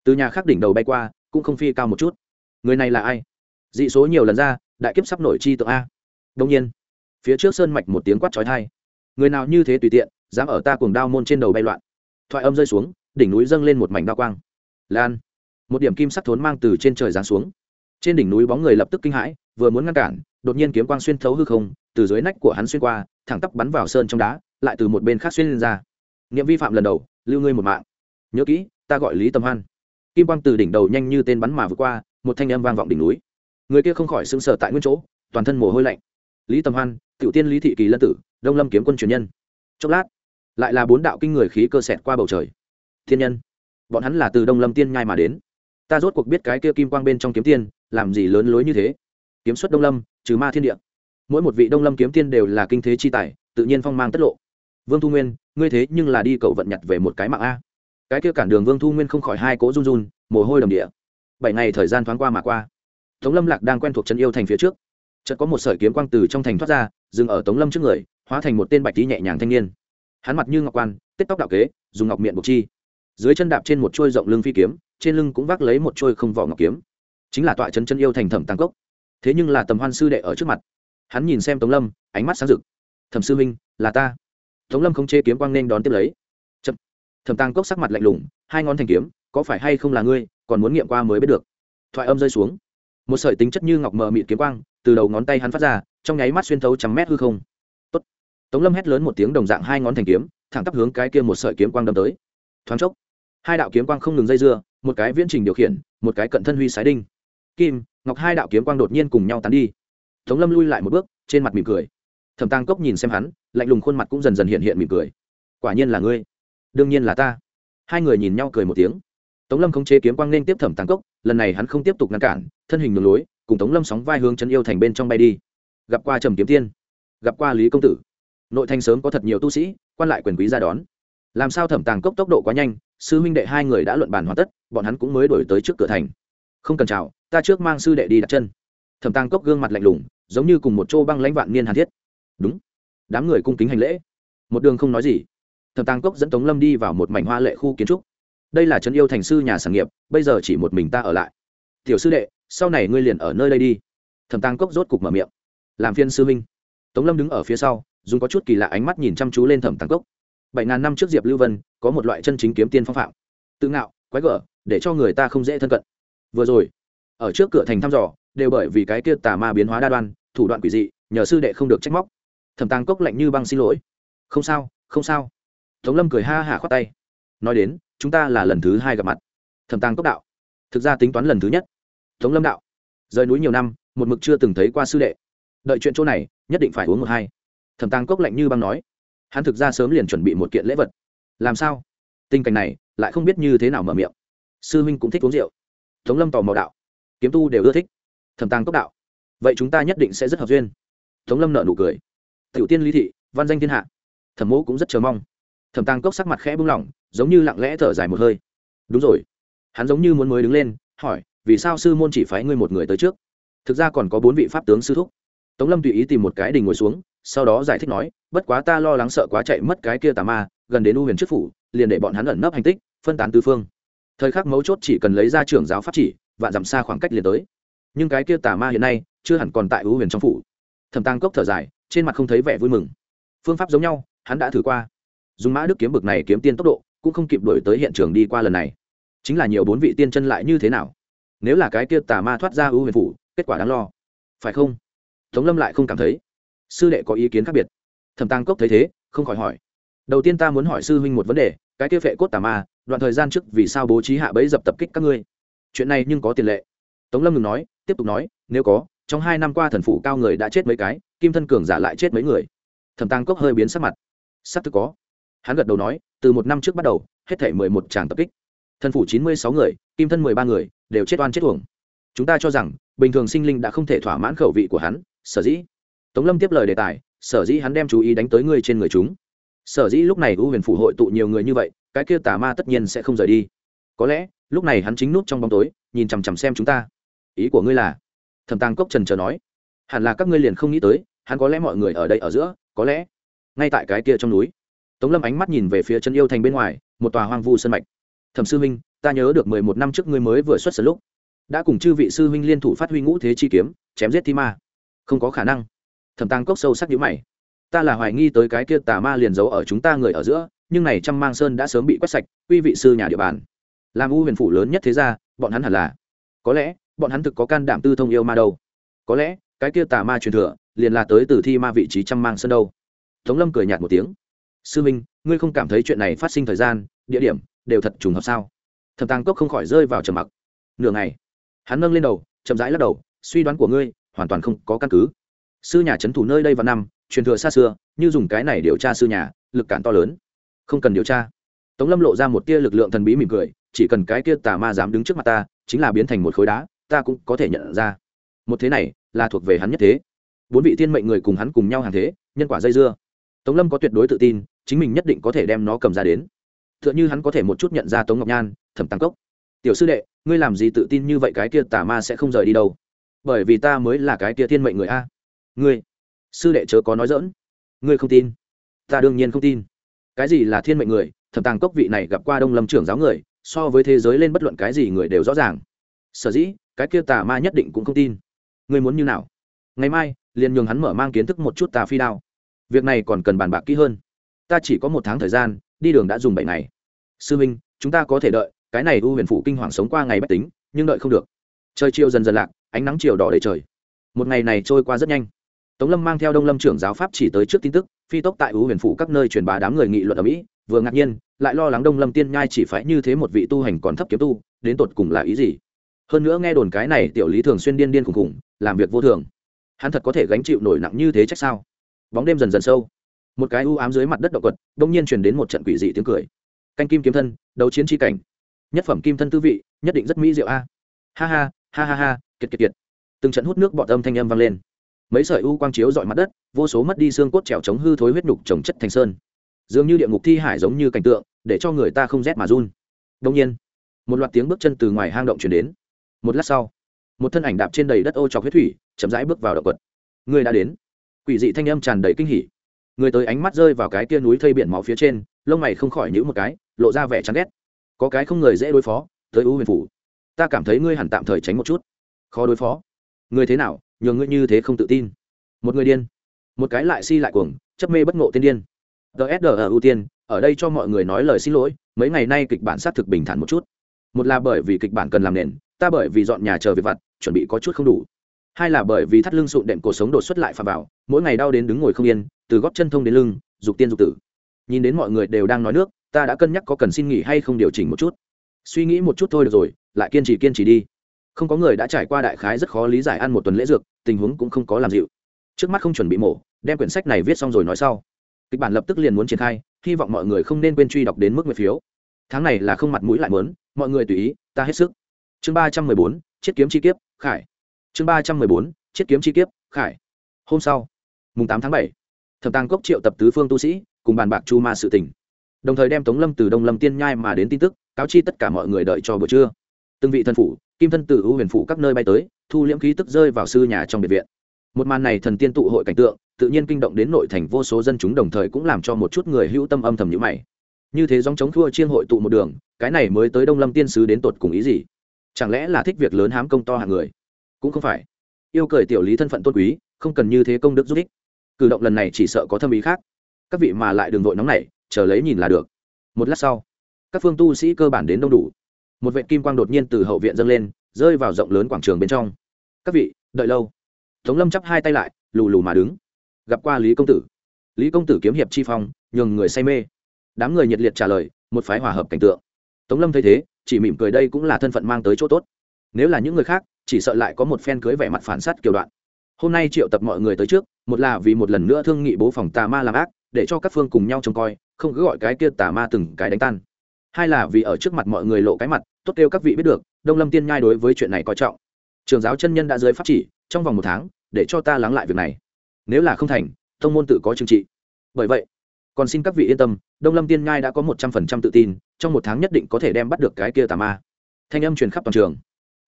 A: Từ nhà khác đỉnh đầu bay qua cũng không phi cao một chút. Người này là ai? Dị số nhiều lần ra, đại kiếp sắp nổi chi tượng a. Đông nhiên, phía trước sơn mạch một tiếng quát trói thai người nào như thế tùy tiện, dám ở ta cuồng đao môn trên đầu bay loạn. Thoại âm rơi xuống, đỉnh núi dâng lên một mảnh đao quang. Lan, một điểm kim sắc thốn mang từ trên trời giáng xuống. Trên đỉnh núi bóng người lập tức kinh hãi, vừa muốn ngăn cản, đột nhiên kiếm quang xuyên thấu hư không, từ dưới nách của hắn xuyên qua, thẳng tắp bắn vào sơn trong đá, lại từ một bên khác xuyên lên ra. Nghiệm vi phạm lần đầu, lưu ngươi một mạng. Nhớ kỹ, ta gọi lý tâm hoan kim quang từ đỉnh đầu nhanh như tên bắn mà vượt qua, một thanh âm vang vọng đỉnh núi. Người kia không khỏi sững sờ tại nguyên chỗ, toàn thân mồ hôi lạnh. Lý Tầm hoan, tiểu tiên lý thị kỳ lân tử, đông lâm kiếm quân truyền nhân. Chốc lát, lại là bốn đạo kinh người khí cơ xẹt qua bầu trời. Thiên nhân, bọn hắn là từ đông lâm tiên nhai mà đến. Ta rốt cuộc biết cái kia kim quang bên trong kiếm tiên, làm gì lớn lối như thế? Kiếm xuất đông lâm, trừ ma thiên địa. Mỗi một vị đông lâm kiếm tiên đều là kinh thế chi tài, tự nhiên phong mang tất lộ. Vương thu nguyên, ngươi thế nhưng là đi cậu vận nhặt về một cái mạng a cái kia cản đường vương thu nguyên không khỏi hai cỗ run run, mồ hôi đầm địa. Bảy ngày thời gian thoáng qua mà qua, tống lâm lạc đang quen thuộc chân yêu thành phía trước. Chợt có một sợi kiếm quang từ trong thành thoát ra, dừng ở tống lâm trước người, hóa thành một tên bạch tí nhẹ nhàng thanh niên. Hắn mặt như ngọc quan tết tóc đạo kế, dùng ngọc miệng buộc chi. Dưới chân đạp trên một chuôi rộng lưng phi kiếm, trên lưng cũng vác lấy một chuôi không vỏ ngọc kiếm. Chính là tọa chân chân yêu thành thẩm tăng cốc. Thế nhưng là tầm hoan sư đệ ở trước mặt. Hắn nhìn xem tống lâm, ánh mắt sáng rực. Thẩm sư minh là ta. Tống lâm không chê kiếm quang nên đón tiếp lấy thẩm tăng cốc sắc mặt lạnh lùng, hai ngón thành kiếm, có phải hay không là ngươi, còn muốn nghiệm qua mới biết được. Thoại âm rơi xuống. Một sợi tính chất như ngọc mờ mịt kiếm quang, từ đầu ngón tay hắn phát ra, trong nháy mắt xuyên thấu trăm mét hư không. Tốt. tống lâm hét lớn một tiếng đồng dạng hai ngón thành kiếm, thẳng tắp hướng cái kia một sợi kiếm quang đâm tới. Thoáng chốc, hai đạo kiếm quang không ngừng dây dưa, một cái viễn trình điều khiển, một cái cận thân huy sái đinh. Kim, ngọc hai đạo kiếm quang đột nhiên cùng nhau tán đi. Tống lâm lui lại một bước, trên mặt mỉm cười. Thẩm tăng cốc nhìn xem hắn, lạnh lùng khuôn mặt cũng dần dần hiện hiện mỉm cười. Quả nhiên là ngươi đương nhiên là ta. Hai người nhìn nhau cười một tiếng. Tống lâm không chế kiếm quang nên tiếp thẩm tàng cốc, lần này hắn không tiếp tục ngăn cản, thân hình đường lối, cùng tống lâm sóng vai hướng chân yêu thành bên trong bay đi. Gặp qua trầm kiếm tiên, gặp qua lý công tử. Nội thành sớm có thật nhiều tu sĩ, quan lại quyền quý ra đón. Làm sao thẩm tàng cốc tốc độ quá nhanh, sư huynh đệ hai người đã luận bàn hoàn tất, bọn hắn cũng mới đổi tới trước cửa thành. Không cần chào, ta trước mang sư đệ đi đặt chân. Thẩm tàng cốc gương mặt lạnh lùng, giống như cùng một chỗ băng lãnh vạn niên hàn thiết. Đúng. Đám người cung kính hành lễ. Một đường không nói gì thẩm tàng cốc dẫn tống lâm đi vào một mảnh hoa lệ khu kiến trúc. Đây là trấn yêu thành sư nhà sản nghiệp, bây giờ chỉ một mình ta ở lại. Tiểu sư đệ, sau này ngươi liền ở nơi đây đi. Thẩm tàng cốc rốt cục mở miệng. Làm phiên sư minh tống lâm đứng ở phía sau, dùng có chút kỳ lạ ánh mắt nhìn chăm chú lên thẩm tàng cốc. Bảy ngàn năm trước diệp lưu vân, có một loại chân chính kiếm tiên phong phạm. Tự ngạo, quái gở, để cho người ta không dễ thân cận. Vừa rồi, ở trước cửa thành thăm dò, đều bởi vì cái kia tà ma biến hóa đa đoan, thủ đoạn quỷ dị, nhờ sư đệ không được trách móc. Thẩm tàng cốc lạnh như băng xin lỗi. Không sao không sao tống lâm cười ha hả khoát tay. Nói đến, chúng ta là lần thứ hai gặp mặt. Thẩm tàng cốc đạo. Thực ra tính toán lần thứ nhất. Tống lâm đạo. Rời núi nhiều năm, một mực chưa từng thấy qua sư đệ. Đợi chuyện chỗ này, nhất định phải uống một hai. Thẩm tàng cốc lạnh như băng nói. Hắn thực ra sớm liền chuẩn bị một kiện lễ vật. Làm sao? Tình cảnh này, lại không biết như thế nào mở miệng. Sư huynh cũng thích uống rượu. Tống lâm tò mò đạo. Kiếm tu đều ưa thích. Thẩm tàng cốc đạo. Vậy chúng ta nhất định sẽ rất hợp duyên. Tống lâm nợ nụ cười. Tiểu tiên lý thị, văn danh thiên hạ. Thẩm mẫu cũng rất chờ mong thẩm tăng cốc sắc mặt khẽ bung lỏng, giống như lặng lẽ thở dài một hơi. Đúng rồi. Hắn giống như muốn mới đứng lên, hỏi, vì sao sư môn chỉ phái ngươi một người tới trước? Thực ra còn có bốn vị pháp tướng sư thúc. Tống lâm tùy ý tìm một cái đình ngồi xuống, sau đó giải thích nói, bất quá ta lo lắng sợ quá chạy mất cái kia tà ma, gần đến u huyền chức phủ, liền để bọn hắn ẩn nấp hành tích, phân tán tư phương. Thời khắc mấu chốt chỉ cần lấy ra trưởng giáo pháp chỉ và giảm xa khoảng cách liền tới. Nhưng cái kia tà ma hiện nay, chưa hẳn còn tại u huyền trong phủ. Thẩm tăng cốc thở dài, trên mặt không thấy vẻ vui mừng. Phương pháp giống nhau, hắn đã thử qua dùng mã đức kiếm bực này kiếm tiên tốc độ, cũng không kịp đổi tới hiện trường đi qua lần này. Chính là nhiều bốn vị tiên chân lại như thế nào? Nếu là cái kia tà ma thoát ra ưu huyền phủ, kết quả đáng lo. Phải không? Tống lâm lại không cảm thấy. Sư đệ có ý kiến khác biệt. Thẩm tăng cốc thấy thế, không khỏi hỏi. Đầu tiên ta muốn hỏi sư huynh một vấn đề, cái kia phệ cốt tà ma, đoạn thời gian trước vì sao bố trí hạ bẫy dập tập kích các ngươi? Chuyện này nhưng có tiền lệ. Tống lâm ngừng nói, tiếp tục nói, nếu có, trong hai năm qua thần phủ cao người đã chết mấy cái, kim thân cường giả lại chết mấy người. Thẩm tăng cốc hơi biến sắc mặt. Sắc thực có hắn gật đầu nói, từ một năm trước bắt đầu, hết thể mười một tràng tập kích. Thần phủ chín mươi sáu người, kim thân mười ba người, đều chết oan chết thuồng chúng ta cho rằng, bình thường sinh linh đã không thể thỏa mãn khẩu vị của hắn, sở dĩ. Tống lâm tiếp lời đề tài, sở dĩ hắn đem chú ý đánh tới người trên người chúng. Sở dĩ lúc này u huyền phủ hội tụ nhiều người như vậy, cái kia tà ma tất nhiên sẽ không rời đi. Có lẽ, lúc này hắn chính nút trong bóng tối, nhìn chằm chằm xem chúng ta. Ý của ngươi là? Thẩm tàng cốc trần trờ nói. Hẳn là các ngươi liền không nghĩ tới, hắn có lẽ mọi người ở đây ở giữa, có lẽ, ngay tại cái kia trong núi tống lâm ánh mắt nhìn về phía chân yêu thành bên ngoài, một tòa hoang vu sân mạch. Thẩm sư huynh, ta nhớ được mười một năm trước ngươi mới vừa xuất sở lúc. Đã cùng chư vị sư huynh liên thủ phát huy ngũ thế chi kiếm, chém giết thi ma. Không có khả năng. Thẩm Tăng cốc sâu sắc nhữ mày. Ta là hoài nghi tới cái kia tà ma liền giấu ở chúng ta người ở giữa, nhưng này trăm mang sơn đã sớm bị quét sạch uy vị sư nhà địa bàn. Làm u huyền phủ lớn nhất thế ra bọn hắn hẳn là. Có lẽ, bọn hắn thực có can đảm tư thông yêu ma đâu. Có lẽ, cái kia tà ma truyền thừa, liền là tới từ thi ma vị trí trăm mang sơn đâu. Tống lâm cười nhạt một tiếng sư minh, ngươi không cảm thấy chuyện này phát sinh thời gian, địa điểm, đều thật trùng hợp sao? Thẩm tàng cốc không khỏi rơi vào trầm mặc. Nửa ngày, hắn nâng lên đầu, chậm rãi lắc đầu, suy đoán của ngươi, hoàn toàn không có căn cứ. Sư nhà trấn thủ nơi đây vào năm, truyền thừa xa xưa, như dùng cái này điều tra sư nhà, lực cản to lớn. Không cần điều tra. Tống lâm lộ ra một tia lực lượng thần bí mỉm cười, chỉ cần cái kia tà ma dám đứng trước mặt ta, chính là biến thành một khối đá, ta cũng có thể nhận ra. Một thế này, là thuộc về hắn nhất thế. Bốn vị thiên mệnh người cùng hắn cùng nhau hàng thế, nhân quả dây dưa. Tống lâm có tuyệt đối tự tin chính mình nhất định có thể đem nó cầm ra đến. T h ư ợ n h ư hắn có thể một chút nhận ra tống ngọc nhan, thẩm tăng cốc. Tiểu sư đệ, ngươi làm gì tự tin như vậy cái kia tà ma sẽ không rời đi đâu? Bởi vì ta mới là cái kia thiên mệnh người a. Ngươi, sư đệ chớ có nói dỡn ngươi không tin. Ta đương nhiên không tin. Cái gì là thiên mệnh người? Thẩm tàng cốc vị này gặp qua đông lâm trưởng giáo người, so với thế giới lên bất luận cái gì người đều rõ ràng. Sở dĩ, cái kia tà ma nhất định cũng không tin. Ngươi muốn như nào? Ngày mai, liền nhường hắn mở mang kiến thức một chút tà phi đao. Việc này còn cần bàn bạc kỹ hơn ta chỉ có một tháng thời gian, đi đường đã dùng bảy ngày. Sư minh, chúng ta có thể đợi, cái này u huyền phủ kinh hoàng sống qua ngày bách tính, nhưng đợi không được. Trời chiều dần dần lạc, ánh nắng chiều đỏ đầy trời. Một ngày này trôi qua rất nhanh. Tống lâm mang theo đông lâm trưởng giáo pháp chỉ tới trước tin tức, phi tốc tại u huyền phủ các nơi truyền bá đám người nghị luận ở mỹ, vừa ngạc nhiên, lại lo lắng đông lâm tiên nhai chỉ phải như thế một vị tu hành còn thấp kiếm tu, đến tột cùng là ý gì? Hơn nữa nghe đồn cái này tiểu lý thường xuyên điên điên khùng khùng làm việc vô thường. Hắn thật có thể gánh chịu nổi nặng như thế trách sao? Bóng đêm dần dần sâu một cái u ám dưới mặt đất động quật, đông nhiên truyền đến một trận quỷ dị tiếng cười. Canh kim kiếm thân, đấu chiến tri cảnh. Nhất phẩm kim thân tư vị, nhất định rất mỹ diệu a. Ha ha ha ha ha, kiệt kiệt kiệt. Từng trận hút nước bọt âm thanh âm vang lên. Mấy sợi u quang chiếu dọi mặt đất, vô số mất đi xương cốt trèo chống hư thối huyết nhục trồng chất thành sơn. Dường như địa ngục thi hải giống như cảnh tượng, để cho người ta không rét mà run. Đông nhiên, một loạt tiếng bước chân từ ngoài hang động chuyển đến. Một lát sau, một thân ảnh đạp trên đầy đất ô trọc huyết thủy, chậm rãi bước vào động quật. Người đã đến. Quỷ dị thanh âm tràn đầy kinh hỉ người tới ánh mắt rơi vào cái kia núi thây biển máu phía trên, lông mày không khỏi nhữ một cái, lộ ra vẻ chán ghét. Có cái không người dễ đối phó, tới u huyền phủ. Ta cảm thấy ngươi hẳn tạm thời tránh một chút. Khó đối phó. Người thế nào, nhường ngươi như thế không tự tin? Một người điên. Một cái lại si lại cuồng, chấp mê bất ngộ tiên điên. Dsd ở ưu tiên, ở đây cho mọi người nói lời xin lỗi, mấy ngày nay kịch bản xác thực bình thản một chút. Một là bởi vì kịch bản cần làm nền, ta bởi vì dọn nhà chờ về vặt, chuẩn bị có chút không đủ hai là bởi vì thắt lưng sụn đệm cuộc sống đột xuất lại phà vào, mỗi ngày đau đến đứng ngồi không yên, từ góp chân thông đến lưng, dục tiên dục tử. Nhìn đến mọi người đều đang nói nước, ta đã cân nhắc có cần xin nghỉ hay không điều chỉnh một chút. Suy nghĩ một chút thôi được rồi, lại kiên trì kiên trì đi. Không có người đã trải qua đại khái rất khó lý giải ăn một tuần lễ dược, tình huống cũng không có làm dịu. Trước mắt không chuẩn bị mổ, đem quyển sách này viết xong rồi nói sau. Kịch bản lập tức liền muốn triển khai, hy vọng mọi người không nên quên truy đọc đến mức nguyệt phiếu. Tháng này là không mặt mũi lại mớn mọi người tùy ý, ta hết sức. Chương ba trăm mười bốn, chiết kiếm chi kiếp, khải chương ba trăm mười bốn, chiết kiếm chi kiếp, khải. Hôm sau, mùng tám tháng bảy, thẩm tàng cốc triệu tập tứ phương tu sĩ cùng bàn bạc chu ma sự tỉnh đồng thời đem tống lâm từ đông lâm tiên nhai mà đến tin tức cáo chi tất cả mọi người đợi cho buổi trưa. Từng vị thần phủ, kim thân tử ưu huyền phủ các nơi bay tới, thu liễm khí tức rơi vào sư nhà trong biệt viện. Một màn này thần tiên tụ hội cảnh tượng, tự nhiên kinh động đến nội thành vô số dân chúng đồng thời cũng làm cho một chút người hữu tâm âm thầm nhữ mày. Như thế dòng chống thua chiên hội tụ một đường, cái này mới tới đông lâm tiên sứ đến tột cùng ý gì? Chẳng lẽ là thích việc lớn hám công to hàng người? Cũng không phải. Yêu cởi tiểu lý thân phận tôn quý, không cần như thế công đức giúp ích. Cử động lần này chỉ sợ có thâm ý khác. Các vị mà lại đường vội nóng này chờ lấy nhìn là được. Một lát sau, các phương tu sĩ cơ bản đến đông đủ. Một vệ kim quang đột nhiên từ hậu viện dâng lên, rơi vào rộng lớn quảng trường bên trong. Các vị, đợi lâu. Tống lâm chắp hai tay lại, lù lù mà đứng. Gặp qua lý công tử. Lý công tử kiếm hiệp chi phong, nhường người say mê. Đám người nhiệt liệt trả lời, một phái hòa hợp cảnh tượng. Tống lâm thấy thế, chỉ mỉm cười đây cũng là thân phận mang tới chỗ tốt. Nếu là những người khác chỉ sợ lại có một phen cưới vẻ mặt phản sát kiểu đoạn. Hôm nay triệu tập mọi người tới trước, một là vì một lần nữa thương nghị bố phòng tà ma làm ác, để cho các phương cùng nhau trông coi, không cứ gọi cái kia tà ma từng cái đánh tan. Hai là vì ở trước mặt mọi người lộ cái mặt, tốt kêu các vị biết được, đông lâm tiên nhai đối với chuyện này coi trọng. Trường giáo chân nhân đã dưới pháp chỉ, trong vòng một tháng, để cho ta lắng lại việc này. Nếu là không thành, tông môn tự có trừng trị. Bởi vậy, còn xin các vị yên tâm, đông lâm tiên nhai đã có một trăm phần trăm tự tin, trong một tháng nhất định có thể đem bắt được cái kia tà ma. Thanh âm truyền khắp toàn trường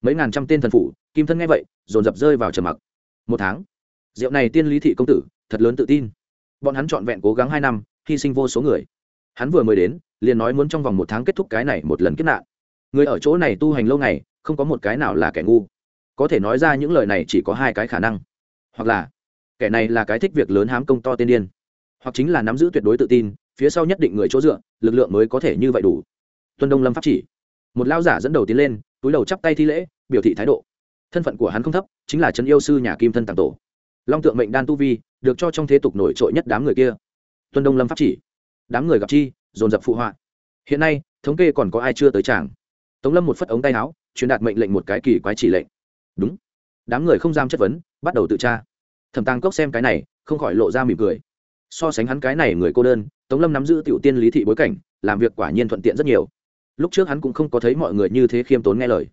A: mấy ngàn trăm tên thần phụ kim thân nghe vậy, dồn dập rơi vào trầm mặc. Một tháng rượu này tiên lý thị công tử, thật lớn tự tin. Bọn hắn trọn vẹn cố gắng hai năm, hy sinh vô số người. Hắn vừa mới đến, liền nói muốn trong vòng một tháng kết thúc cái này một lần kết nạn. Người ở chỗ này tu hành lâu ngày, không có một cái nào là kẻ ngu. Có thể nói ra những lời này chỉ có hai cái khả năng. Hoặc là, kẻ này là cái thích việc lớn hám công to tiên điên. Hoặc chính là nắm giữ tuyệt đối tự tin, phía sau nhất định người chỗ dựa, lực lượng mới có thể như vậy đủ. Tuân đông lâm pháp chỉ. Một lao giả dẫn đầu tiến lên túi đầu chắp tay thi lễ, biểu thị thái độ. Thân phận của hắn không thấp, chính là trấn yêu sư nhà kim thân tàng tổ. Long tượng mệnh đan tu vi, được cho trong thế tục nổi trội nhất đám người kia. Tuân đông lâm pháp chỉ. Đám người gặp chi, dồn dập phụ họa. Hiện nay, thống kê còn có ai chưa tới tràng? Tống lâm một phất ống tay áo, truyền đạt mệnh lệnh một cái kỳ quái chỉ lệnh. Đúng. Đám người không dám chất vấn, bắt đầu tự tra. Thẩm tàng cốc xem cái này, không khỏi lộ ra mỉm cười. So sánh hắn cái này người cô đơn, tống lâm nắm giữ tiểu tiên lý thị bối cảnh, làm việc quả nhiên thuận tiện rất nhiều lúc trước hắn cũng không có thấy mọi người như thế khiêm tốn nghe lời.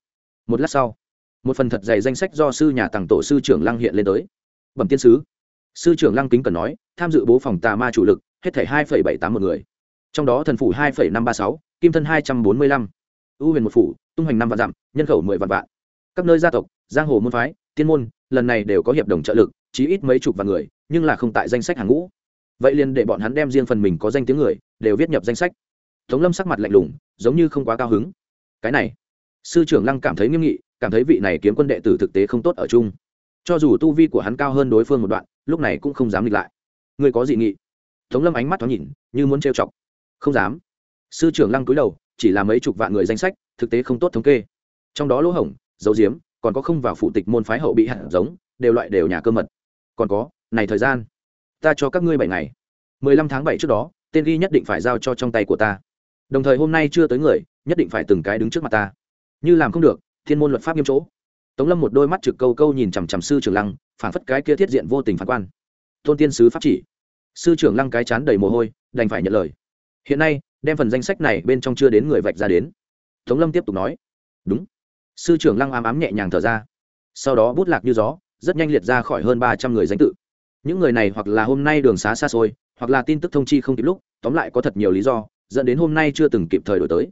A: Một lát sau, một phần thật dày danh sách do sư nhà tàng tổ sư trưởng lăng hiện lên tới. Bẩm tiên sứ. Sư trưởng lăng kính cần nói, tham dự bố phòng tà ma chủ lực, hết thảy hai bảy tám một người. Trong đó thần phủ hai năm ba sáu, kim thân hai trăm bốn mươi lăm. Ưu huyền một phủ, tung hoành năm vạn dặm, nhân khẩu mười vạn vạn. Các nơi gia tộc, giang hồ môn phái, tiên môn, lần này đều có hiệp đồng trợ lực, chí ít mấy chục vạn người, nhưng là không tại danh sách hàng ngũ. Vậy liền để bọn hắn đem riêng phần mình có danh tiếng người, đều viết nhập danh sách. Tống lâm sắc mặt lạnh lùng giống như không quá cao hứng. Cái này, sư trưởng lăng cảm thấy nghiêm nghị, cảm thấy vị này kiếm quân đệ tử thực tế không tốt ở chung. Cho dù tu vi của hắn cao hơn đối phương một đoạn, lúc này cũng không dám nghịch lại. Người có dị nghị? Tống lâm ánh mắt thoáng nhìn, như muốn trêu chọc. Không dám. Sư trưởng lăng cúi đầu, chỉ là mấy chục vạn người danh sách, thực tế không tốt thống kê. Trong đó lỗ hổng, dấu diếm, còn có không vào phụ tịch môn phái hậu bị hạt giống, đều loại đều nhà cơ mật. Còn có, này thời gian, ta cho các ngươi bảy ngày. Mười lăm tháng bảy trước đó, tên ghi nhất định phải giao cho trong tay của ta đồng thời hôm nay chưa tới người, nhất định phải từng cái đứng trước mặt ta. Như làm không được, thiên môn luật pháp nghiêm chỗ. Tống lâm một đôi mắt trực câu câu nhìn chằm chằm sư trưởng lăng, phản phất cái kia thiết diện vô tình phản quan. Tôn tiên sứ pháp chỉ. Sư trưởng lăng cái chán đầy mồ hôi, đành phải nhận lời. Hiện nay, đem phần danh sách này bên trong chưa đến người vạch ra đến. Tống lâm tiếp tục nói. Đúng. Sư trưởng lăng ám ám nhẹ nhàng thở ra. Sau đó bút lạc như gió, rất nhanh liệt ra khỏi hơn ba trăm người danh tự. Những người này hoặc là hôm nay đường xá xa xôi, hoặc là tin tức thông chi không kịp lúc, tóm lại có thật nhiều lý do dẫn đến hôm nay chưa từng kịp thời đổi tới.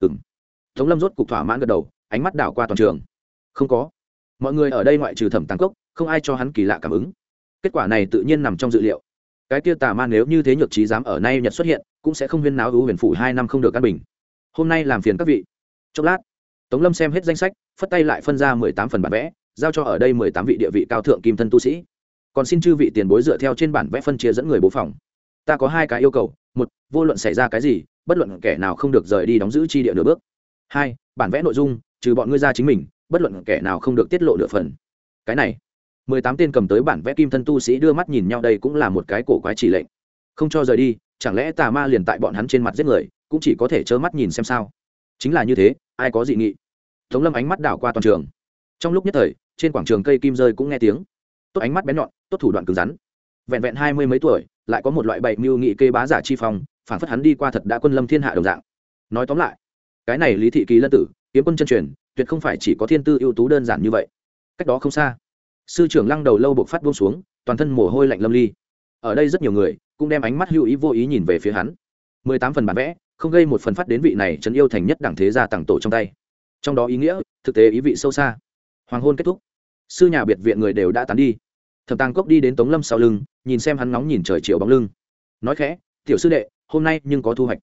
A: Ừng tống lâm rốt cục thỏa mãn gật đầu, ánh mắt đảo qua toàn trường. Không có. Mọi người ở đây ngoại trừ thẩm tàng cốc, không ai cho hắn kỳ lạ cảm ứng. Kết quả này tự nhiên nằm trong dự liệu. Cái kia tà ma nếu như thế nhược trí dám ở nay nhật xuất hiện, cũng sẽ không huyên náo hữu huyền phủ hai năm không được căn bình. Hôm nay làm phiền các vị. Chốc lát, tống lâm xem hết danh sách, phất tay lại phân ra mười tám phần bản vẽ, giao cho ở đây mười tám vị địa vị cao thượng kim thân tu sĩ. Còn xin chư vị tiền bối dựa theo trên bản vẽ phân chia dẫn người bố phòng ta có hai cái yêu cầu, một, vô luận xảy ra cái gì, bất luận kẻ nào không được rời đi đóng giữ chi địa nửa bước. Hai, bản vẽ nội dung, trừ bọn ngươi ra chính mình, bất luận kẻ nào không được tiết lộ nửa phần. Cái này, mười tám tên cầm tới bản vẽ kim thân tu sĩ đưa mắt nhìn nhau đây cũng là một cái cổ quái chỉ lệnh. Không cho rời đi, chẳng lẽ tà ma liền tại bọn hắn trên mặt giết người, cũng chỉ có thể trơ mắt nhìn xem sao? Chính là như thế, ai có dị nghị? Tống lâm ánh mắt đảo qua toàn trường. Trong lúc nhất thời, trên quảng trường cây kim rơi cũng nghe tiếng. Tốt ánh mắt bén nhọn, tốt thủ đoạn cứng rắn. Vẹn vẹn hai mươi mấy tuổi lại có một loại bậy mưu nghị kê bá giả chi phong, phản phất hắn đi qua thật đã quân lâm thiên hạ đồng dạng. Nói tóm lại, cái này lý thị kỳ lân tử, kiếm quân chân truyền, tuyệt không phải chỉ có thiên tư ưu tú đơn giản như vậy. Cách đó không xa, sư trưởng lăng đầu lâu buộc phát buông xuống, toàn thân mồ hôi lạnh lâm ly. Ở đây rất nhiều người cũng đem ánh mắt hữu ý vô ý nhìn về phía hắn. Mười tám phần bản vẽ, không gây một phần phát đến vị này trấn yêu thành nhất đẳng thế gia tặng tổ trong tay. Trong đó ý nghĩa, thực tế ý vị sâu xa. Hoàng hôn kết thúc. Sư nhà biệt viện người đều đã tán đi thẩm tàng cốc đi đến tống lâm sau lưng, nhìn xem hắn ngóng nhìn trời chiều bóng lưng. Nói khẽ, tiểu sư đệ, hôm nay nhưng có thu hoạch.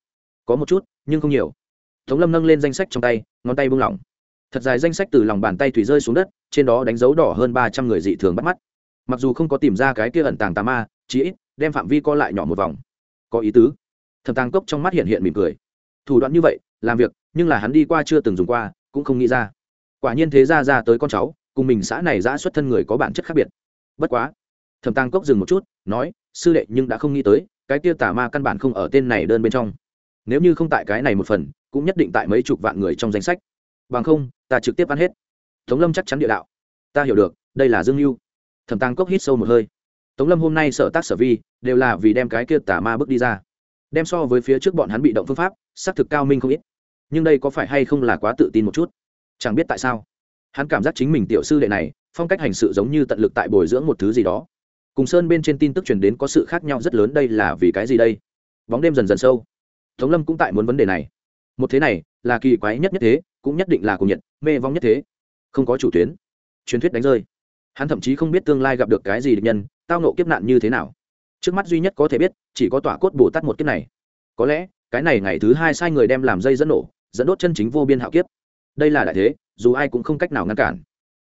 A: Có một chút, nhưng không nhiều. Tống lâm nâng lên danh sách trong tay, ngón tay buông lỏng. Thật dài danh sách từ lòng bàn tay thủy rơi xuống đất, trên đó đánh dấu đỏ hơn ba trăm người dị thường bắt mắt. Mặc dù không có tìm ra cái kia ẩn tàng tà ma, chí ít đem phạm vi co lại nhỏ một vòng. Có ý tứ. Thẩm tàng cốc trong mắt hiện hiện mỉm cười. Thủ đoạn như vậy, làm việc, nhưng là hắn đi qua chưa từng dùng qua, cũng không nghĩ ra. Quả nhiên thế ra ra tới con cháu, cùng mình xã này giã xuất thân người có bản chất khác biệt bất quá. Thẩm tàng cốc dừng một chút, nói, sư đệ, nhưng đã không nghĩ tới, cái kia tà ma căn bản không ở tên này đơn bên trong. Nếu như không tại cái này một phần, cũng nhất định tại mấy chục vạn người trong danh sách. Bằng không, ta trực tiếp ăn hết. Tống lâm chắc chắn địa đạo. Ta hiểu được, đây là dương mưu thẩm tàng cốc hít sâu một hơi. Tống lâm hôm nay sở tác sở vi, đều là vì đem cái kia tà ma bước đi ra. Đem so với phía trước bọn hắn bị động phương pháp, xác thực cao minh không ít. Nhưng đây có phải hay không là quá tự tin một chút? Chẳng biết tại sao. Hắn cảm giác chính mình tiểu sư đệ này phong cách hành sự giống như tận lực tại bồi dưỡng một thứ gì đó. Cùng sơn bên trên tin tức truyền đến có sự khác nhau rất lớn, đây là vì cái gì đây? Bóng đêm dần dần sâu. Tống lâm cũng tại muốn vấn đề này. Một thế này, là kỳ quái nhất nhất thế, cũng nhất định là cùng nhiệt, mê vong nhất thế. Không có chủ tuyến. Truyền thuyết đánh rơi. Hắn thậm chí không biết tương lai gặp được cái gì địch nhân, tao nộ kiếp nạn như thế nào. Trước mắt duy nhất có thể biết, chỉ có tỏa cốt bồ tát một kiếp này. Có lẽ, cái này ngày thứ hai sai người đem làm dây dẫn nổ, dẫn đốt chân chính vô biên hạo kiếp. Đây là đại thế, dù ai cũng không cách nào ngăn cản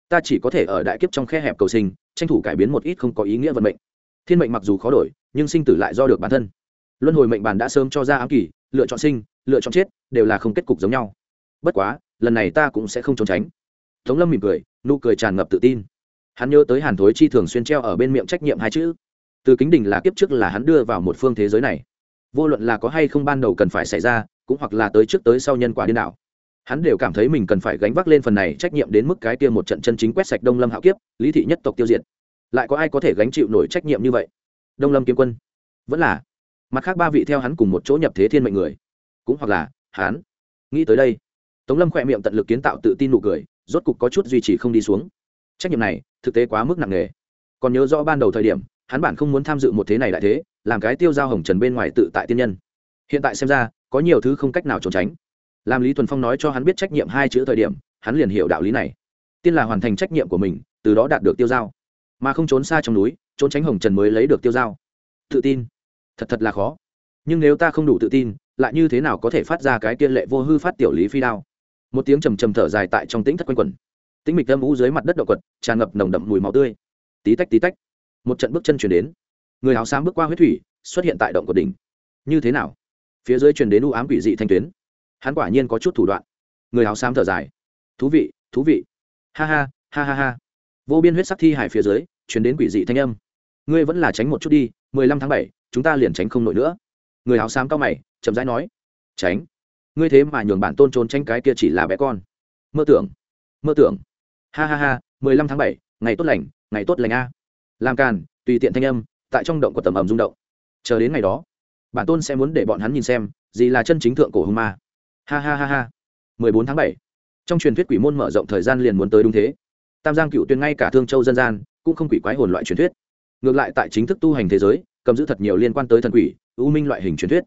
A: ta chỉ có thể ở đại kiếp trong khe hẹp cầu sinh, tranh thủ cải biến một ít không có ý nghĩa vận mệnh. Thiên mệnh mặc dù khó đổi, nhưng sinh tử lại do được bản thân. Luân hồi mệnh bàn đã sớm cho ra ám kỳ, lựa chọn sinh, lựa chọn chết, đều là không kết cục giống nhau. Bất quá, lần này ta cũng sẽ không trốn tránh. Tống lâm mỉm cười, nụ cười tràn ngập tự tin. Hắn nhớ tới hàn thối chi thường xuyên treo ở bên miệng trách nhiệm hai chữ. Từ kính đình là kiếp trước là hắn đưa vào một phương thế giới này. Vô luận là có hay không ban đầu cần phải xảy ra, cũng hoặc là tới trước tới sau nhân quả điên đảo hắn đều cảm thấy mình cần phải gánh vác lên phần này trách nhiệm đến mức cái kia một trận chân chính quét sạch đông lâm hạo kiếp, lý thị nhất tộc tiêu diệt. Lại có ai có thể gánh chịu nổi trách nhiệm như vậy? Đông lâm kiếm quân. Vẫn là. Mặt khác ba vị theo hắn cùng một chỗ nhập thế thiên mệnh người. Cũng hoặc là, hắn. Nghĩ tới đây, tống lâm khỏe miệng tận lực kiến tạo tự tin nụ cười, rốt cục có chút duy trì không đi xuống. Trách nhiệm này, thực tế quá mức nặng nề. Còn nhớ rõ ban đầu thời điểm, hắn bản không muốn tham dự một thế này đại thế, làm cái tiêu giao hồng trần bên ngoài tự tại tiên nhân. Hiện tại xem ra, có nhiều thứ không cách nào trốn tránh làm lý thuần phong nói cho hắn biết trách nhiệm hai chữ thời điểm, hắn liền hiểu đạo lý này. Tiên là hoàn thành trách nhiệm của mình, từ đó đạt được tiêu giao. Mà không trốn xa trong núi, trốn tránh hồng trần mới lấy được tiêu giao. Tự tin. Thật thật là khó. Nhưng nếu ta không đủ tự tin, lại như thế nào có thể phát ra cái tiên lệ vô hư phát tiểu lý phi đao? Một tiếng trầm trầm thở dài tại trong tĩnh thất quanh quẩn. Tĩnh mịch âm ú dưới mặt đất động quật, tràn ngập nồng đậm mùi máu tươi. Tí tách tí tách. Một trận bước chân chuyển đến. Người áo xám bước qua huyết thủy, xuất hiện tại động của đỉnh. Như thế nào? Phía dưới truyền đến u ám quỷ dị thanh tuyến hắn quả nhiên có chút thủ đoạn. Người áo xám thở dài. Thú vị thú vị. Ha ha ha ha ha. Vô biên huyết sắc thi hải phía dưới chuyển đến quỷ dị thanh âm. Ngươi vẫn là tránh một chút đi, mười lăm tháng bảy, chúng ta liền tránh không nổi nữa. Người áo xám cao mày, chậm rãi nói. Tránh. Ngươi thế mà nhường bản tôn trốn tránh cái kia chỉ là bé con. Mơ tưởng. Mơ tưởng. Ha ha ha, mười lăm tháng bảy, ngày tốt lành, ngày tốt lành a. Làm càn, tùy tiện thanh âm, tại trong động của tầm ầm rung động. Chờ đến ngày đó, bản tôn sẽ muốn để bọn hắn nhìn xem, gì là chân chính thượng cổ hung ma ha ha ha ha. Mười bốn tháng bảy. Trong truyền thuyết quỷ môn mở rộng thời gian liền muốn tới đúng thế. Tam giang cựu tuyên ngay cả thương châu dân gian cũng không quỷ quái hồn loại truyền thuyết. Ngược lại tại chính thức tu hành thế giới, cầm giữ thật nhiều liên quan tới thần quỷ, ưu minh loại hình truyền thuyết.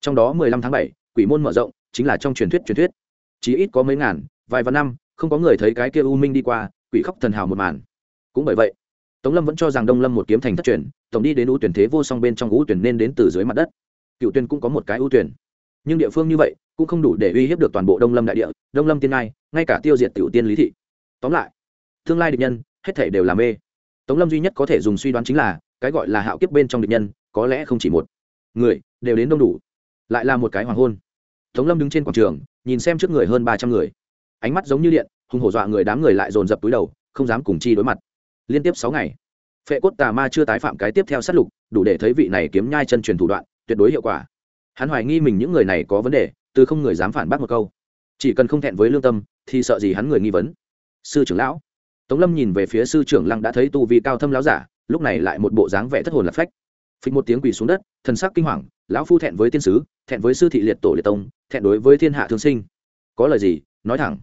A: Trong đó mười lăm tháng bảy, quỷ môn mở rộng chính là trong truyền thuyết truyền thuyết. Chỉ ít có mấy ngàn, vài vạn năm, không có người thấy cái kia u minh đi qua, quỷ khóc thần hào một màn. Cũng bởi vậy, tống lâm vẫn cho rằng đông lâm một kiếm thành thất truyền, tổng đi đến ưu tuyển thế vô song bên trong ưu tuyển nên đến từ dưới mặt đất. Cựu tuyển cũng có một cái ưu tuyển nhưng địa phương như vậy cũng không đủ để uy hiếp được toàn bộ đông lâm đại địa, đông lâm tiên ngai, ngay cả tiêu diệt tiểu tiên lý thị. Tóm lại, tương lai địch nhân, hết thể đều làm mê. Tống lâm duy nhất có thể dùng suy đoán chính là, cái gọi là hạo kiếp bên trong địch nhân, có lẽ không chỉ một. Người, đều đến đông đủ. Lại là một cái hoàng hôn. Tống lâm đứng trên quảng trường, nhìn xem trước người hơn ba trăm người. Ánh mắt giống như điện hùng hổ dọa người đám người lại dồn dập túi đầu, không dám cùng chi đối mặt. Liên tiếp sáu ngày, phệ cốt tà ma chưa tái phạm cái tiếp theo sát lục, đủ để thấy vị này kiếm nhai chân truyền thủ đoạn, tuyệt đối hiệu quả hắn hoài nghi mình những người này có vấn đề, từ không người dám phản bác một câu. Chỉ cần không thẹn với lương tâm, thì sợ gì hắn người nghi vấn. Sư trưởng lão. Tống lâm nhìn về phía sư trưởng lăng đã thấy tu vi cao thâm lão giả, lúc này lại một bộ dáng vẻ thất hồn lạc phách. Phịch một tiếng quỳ xuống đất, thần sắc kinh hoàng, lão phu thẹn với tiên sứ, thẹn với sư thị liệt tổ liệt tông, thẹn đối với thiên hạ thương sinh. Có lời gì, nói thẳng.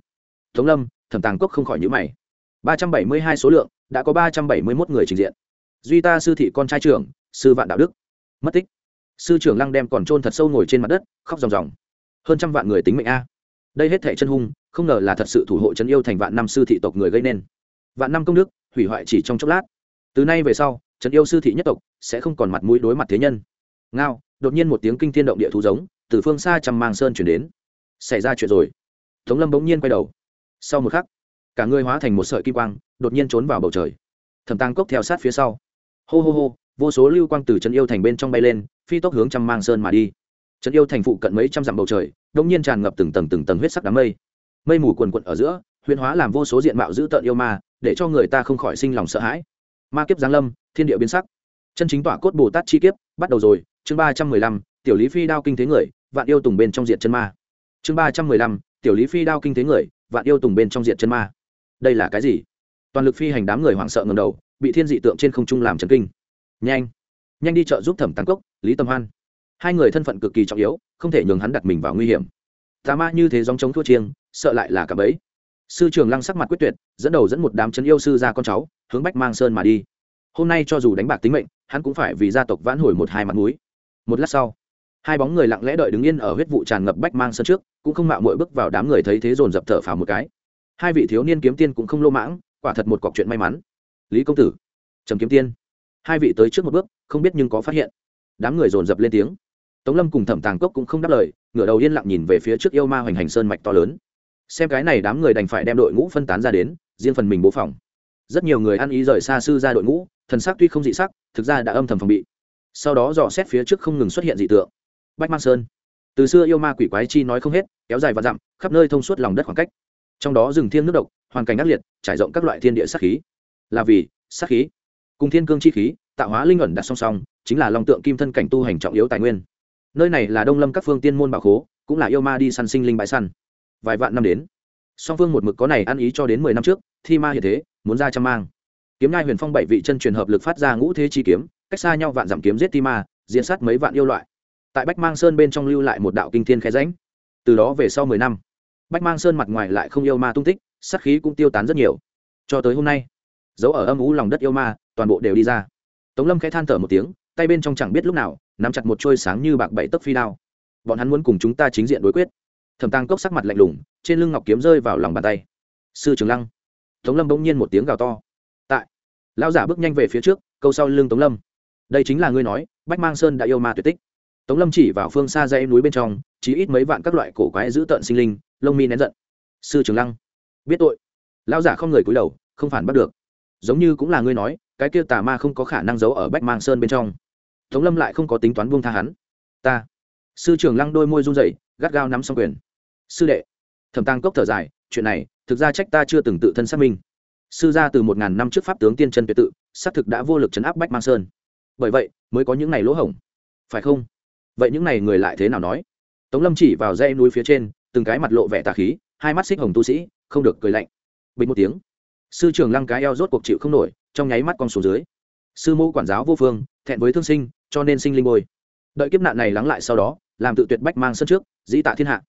A: Tống lâm, thẩm tàng cốc không khỏi nhữ mày. Ba trăm bảy mươi hai số lượng, đã có ba trăm bảy mươi mốt người trình diện. Duy ta sư thị con trai trưởng, sư vạn đạo đức. Mất tích sư trưởng lăng đem còn trôn thật sâu ngồi trên mặt đất, khóc ròng ròng. Hơn trăm vạn người tính mệnh a. Đây hết thẻ chân hung, không ngờ là thật sự thủ hộ chân yêu thành vạn năm sư thị tộc người gây nên. Vạn năm công đức, hủy hoại chỉ trong chốc lát. Từ nay về sau, trấn yêu sư thị nhất tộc sẽ không còn mặt mũi đối mặt thế nhân. Ngao, đột nhiên một tiếng kinh thiên động địa thú giống, từ phương xa trầm mang sơn chuyển đến. Xảy ra chuyện rồi. Tống lâm bỗng nhiên quay đầu. Sau một khắc, cả người hóa thành một sợi kim quang, đột nhiên trốn vào bầu trời. Thẩm tăng cốc theo sát phía sau. Hô hô hô vô số lưu quang từ trấn yêu thành bên trong bay lên, phi tốc hướng trăm mang sơn mà đi. Trấn yêu thành phụ cận mấy trăm dặm bầu trời đông nhiên tràn ngập từng tầng từng tầng huyết sắc đám mây. Mây mù quần quận ở giữa, huyền hóa làm vô số diện mạo dữ tợn yêu ma, để cho người ta không khỏi sinh lòng sợ hãi. Ma kiếp giáng lâm, thiên địa biến sắc. Chân chính tỏa cốt bồ tát chi kiếp, bắt đầu rồi. Chương ba trăm mười lăm, tiểu lý phi đao kinh thế người, vạn yêu tùng bên trong diện chân ma. Chương ba trăm mười lăm, tiểu lý phi đao kinh thế người, vạn yêu tùng bên trong diện chân ma. Đây là cái gì? Toàn lực phi hành đám người hoảng sợ ngầm đầu, bị thiên dị tượng trên không trung làm trần kinh nhanh. Nhanh đi chợ giúp thẩm tàng cốc, lý tâm hoan. Hai người thân phận cực kỳ trọng yếu, không thể nhường hắn đặt mình vào nguy hiểm. Tà ma như thế dòng chống thua chiêng, sợ lại là cả bấy. Sư trường lăng sắc mặt quyết tuyệt, dẫn đầu dẫn một đám chân yêu sư ra con cháu, hướng bách mang sơn mà đi. Hôm nay cho dù đánh bạc tính mệnh, hắn cũng phải vì gia tộc vãn hồi một hai mặt núi một lát sau, hai bóng người lặng lẽ đợi đứng yên ở huyết vụ tràn ngập bách mang sơn trước, cũng không mạo mội bước vào đám người thấy thế dồn dập thở phào một cái. Hai vị thiếu niên kiếm tiên cũng không lô mãng, quả thật một cọc chuyện may mắn. Lý công tử, trầm kiếm tiên hai vị tới trước một bước, không biết nhưng có phát hiện. Đám người dồn dập lên tiếng. Tống lâm cùng thẩm tàng cốc cũng không đáp lời, ngửa đầu yên lặng nhìn về phía trước yêu ma hoành hành sơn mạch to lớn. Xem cái này đám người đành phải đem đội ngũ phân tán ra đến, riêng phần mình bố phòng. Rất nhiều người ăn ý rời xa sư ra đội ngũ, thần sắc tuy không dị sắc, thực ra đã âm thầm phòng bị. Sau đó dò xét phía trước không ngừng xuất hiện dị tượng. Bách mang sơn. Từ xưa yêu ma quỷ quái chi nói không hết, kéo dài và dặm, khắp nơi thông suốt lòng đất khoảng cách. Trong đó rừng thiêng nước độc, hoàn cảnh ác liệt, trải rộng các loại thiên địa sát khí. Là vì, sát khí cùng thiên cương chi khí, tạo hóa linh ẩn đặt song song, chính là long tượng kim thân cảnh tu hành trọng yếu tài nguyên. Nơi này là đông lâm các phương tiên môn bảo khố, cũng là yêu ma đi săn sinh linh bãi săn. Vài vạn năm đến, song phương một mực có này ăn ý cho đến mười năm trước, thi ma hiện thế, muốn ra chăm mang. Kiếm nhai huyền phong bảy vị chân truyền hợp lực phát ra ngũ thế chi kiếm, cách xa nhau vạn giảm kiếm giết thi ma diễn sát mấy vạn yêu loại. Tại bách mang sơn bên trong lưu lại một đạo kinh thiên khe ránh từ đó về sau mười năm, bách mang sơn mặt ngoài lại không yêu ma tung tích, sát khí cũng tiêu tán rất nhiều. Cho tới hôm nay, dấu ở âm ú lòng đất yêu ma toàn bộ đều đi ra. Tống lâm khẽ than thở một tiếng, tay bên trong chẳng biết lúc nào, nắm chặt một trôi sáng như bạc bảy tấc phi đao. Bọn hắn muốn cùng chúng ta chính diện đối quyết. Thẩm tăng cốc sắc mặt lạnh lùng, trên lưng ngọc kiếm rơi vào lòng bàn tay. Sư trường lăng. Tống lâm bỗng nhiên một tiếng gào to. Tại. Lão giả bước nhanh về phía trước, câu sau lưng tống lâm. Đây chính là ngươi nói, bách mang sơn đã yêu ma tuyệt tích. Tống lâm chỉ vào phương xa dây núi bên trong chỉ ít mấy vạn các loại cổ quái dữ tợn sinh linh, lông mi nén giận. Sư trường lăng. Biết tội. Lão giả không người cúi đầu, không phản bắt được. Giống như cũng là ngươi nói cái kia tà ma không có khả năng giấu ở bách mang sơn bên trong. Tống lâm lại không có tính toán buông tha hắn. Ta. Sư trưởng lăng đôi môi run rẩy, gắt gao nắm xong quyền. Sư đệ. Thẩm tăng cốc thở dài, chuyện này, thực ra trách ta chưa từng tự thân xác minh. Sư gia từ một ngàn năm trước pháp tướng tiên chân tuyệt tự, xác thực đã vô lực chấn áp bách mang sơn. Bởi vậy, mới có những này lỗ hổng. Phải không? Vậy những này người lại thế nào nói? Tống lâm chỉ vào dãy núi phía trên, từng cái mặt lộ vẻ tà khí, hai mắt xích hồng tu sĩ, không được cười lạnh. Bình một tiếng. Sư trường lăng cái eo rốt cuộc chịu không nổi trong nháy mắt con xuống dưới. Sư mẫu quản giáo vô phương, thẹn với thương sinh, cho nên sinh linh bôi. Đợi kiếp nạn này lắng lại sau đó, làm tự tuyệt bách mang sân trước, dĩ tạ thiên hạ.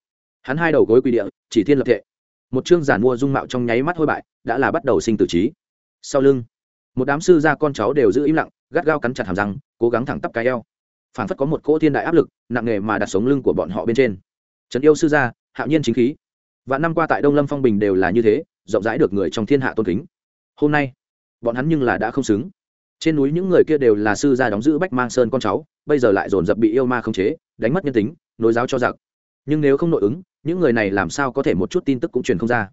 A: Hắn hai đầu gối quỳ địa, chỉ thiên lập thệ. Một chương giản mua dung mạo trong nháy mắt hôi bại, đã là bắt đầu sinh tử trí. Sau lưng, một đám sư gia con cháu đều giữ im lặng, gắt gao cắn chặt hàm răng, cố gắng thẳng tắp cái eo. Phản phất có một cỗ thiên đại áp lực, nặng nề mà đặt sống lưng của bọn họ bên trên. Trấn yêu sư gia, hạo nhiên chính khí. Và năm qua tại đông lâm phong bình đều là như thế, rộng rãi được người trong thiên hạ tôn kính. Hôm nay bọn hắn nhưng là đã không xứng. Trên núi những người kia đều là sư gia đóng giữ bách mang sơn con cháu, bây giờ lại dồn dập bị yêu ma khống chế, đánh mất nhân tính, nối giáo cho giặc. Nhưng nếu không nội ứng, những người này làm sao có thể một chút tin tức cũng truyền không ra.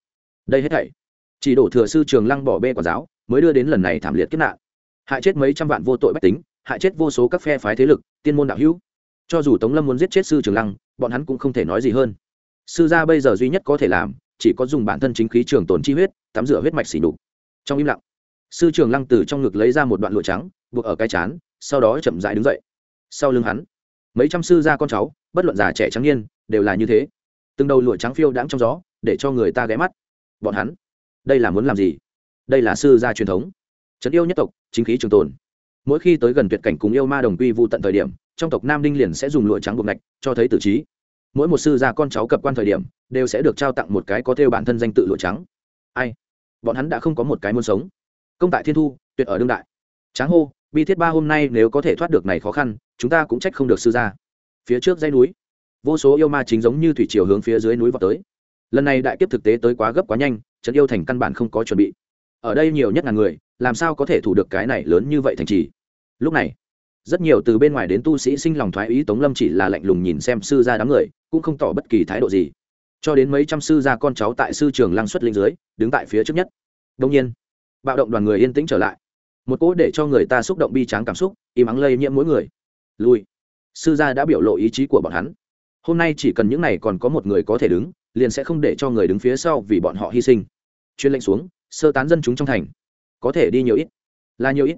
A: Đây hết thảy. Chỉ đổ thừa sư trường lăng bỏ bê quả giáo, mới đưa đến lần này thảm liệt kiếp nạn. Hại chết mấy trăm vạn vô tội bách tính, hại chết vô số các phe phái thế lực, tiên môn đạo hữu. Cho dù tống lâm muốn giết chết sư trường lăng, bọn hắn cũng không thể nói gì hơn. Sư gia bây giờ duy nhất có thể làm, chỉ có dùng bản thân chính khí trường tồn chi huyết, tắm rửa huyết mạch xỉ đục trong im lặng sư trường lăng từ trong ngực lấy ra một đoạn lụa trắng, buộc ở cái chán, sau đó chậm dại đứng dậy. Sau lưng hắn, mấy trăm sư gia con cháu, bất luận già trẻ trắng niên, đều là như thế. Từng đầu lụa trắng phiêu đãng trong gió, để cho người ta ghé mắt. Bọn hắn, đây là muốn làm gì? Đây là sư gia truyền thống. Trấn yêu nhất tộc, chính khí trường tồn. Mỗi khi tới gần tuyệt cảnh cùng yêu ma đồng quy vụ tận thời điểm, trong tộc nam đinh liền sẽ dùng lụa trắng buộc ngạch cho thấy tử trí. Mỗi một sư gia con cháu cập quan thời điểm, đều sẽ được trao tặng một cái có theo bản thân danh tự lụa trắng. Ai? Bọn hắn đã không có một cái muốn sống công tại thiên thu, tuyệt ở đương đại. Tráng hô, bi thiết ba hôm nay nếu có thể thoát được này khó khăn, chúng ta cũng trách không được sư gia. Phía trước dãy núi, vô số yêu ma chính giống như thủy chiều hướng phía dưới núi vào tới. Lần này đại kiếp thực tế tới quá gấp quá nhanh, trận yêu thành căn bản không có chuẩn bị. Ở đây nhiều nhất là người, làm sao có thể thủ được cái này lớn như vậy thành trì? Lúc này, rất nhiều từ bên ngoài đến tu sĩ sinh lòng thoái ý tống lâm chỉ là lạnh lùng nhìn xem sư gia đám người, cũng không tỏ bất kỳ thái độ gì. Cho đến mấy trăm sư gia con cháu tại sư trường lăng xuất linh dưới, đứng tại phía trước nhất. Đông nhiên bạo động đoàn người yên tĩnh trở lại. Một cỗ để cho người ta xúc động bi tráng cảm xúc, im ắng lây nhiễm mỗi người. Lui. Sư gia đã biểu lộ ý chí của bọn hắn. Hôm nay chỉ cần những này còn có một người có thể đứng, liền sẽ không để cho người đứng phía sau vì bọn họ hy sinh. Chuyên lệnh xuống, sơ tán dân chúng trong thành. Có thể đi nhiều ít. Là nhiều ít.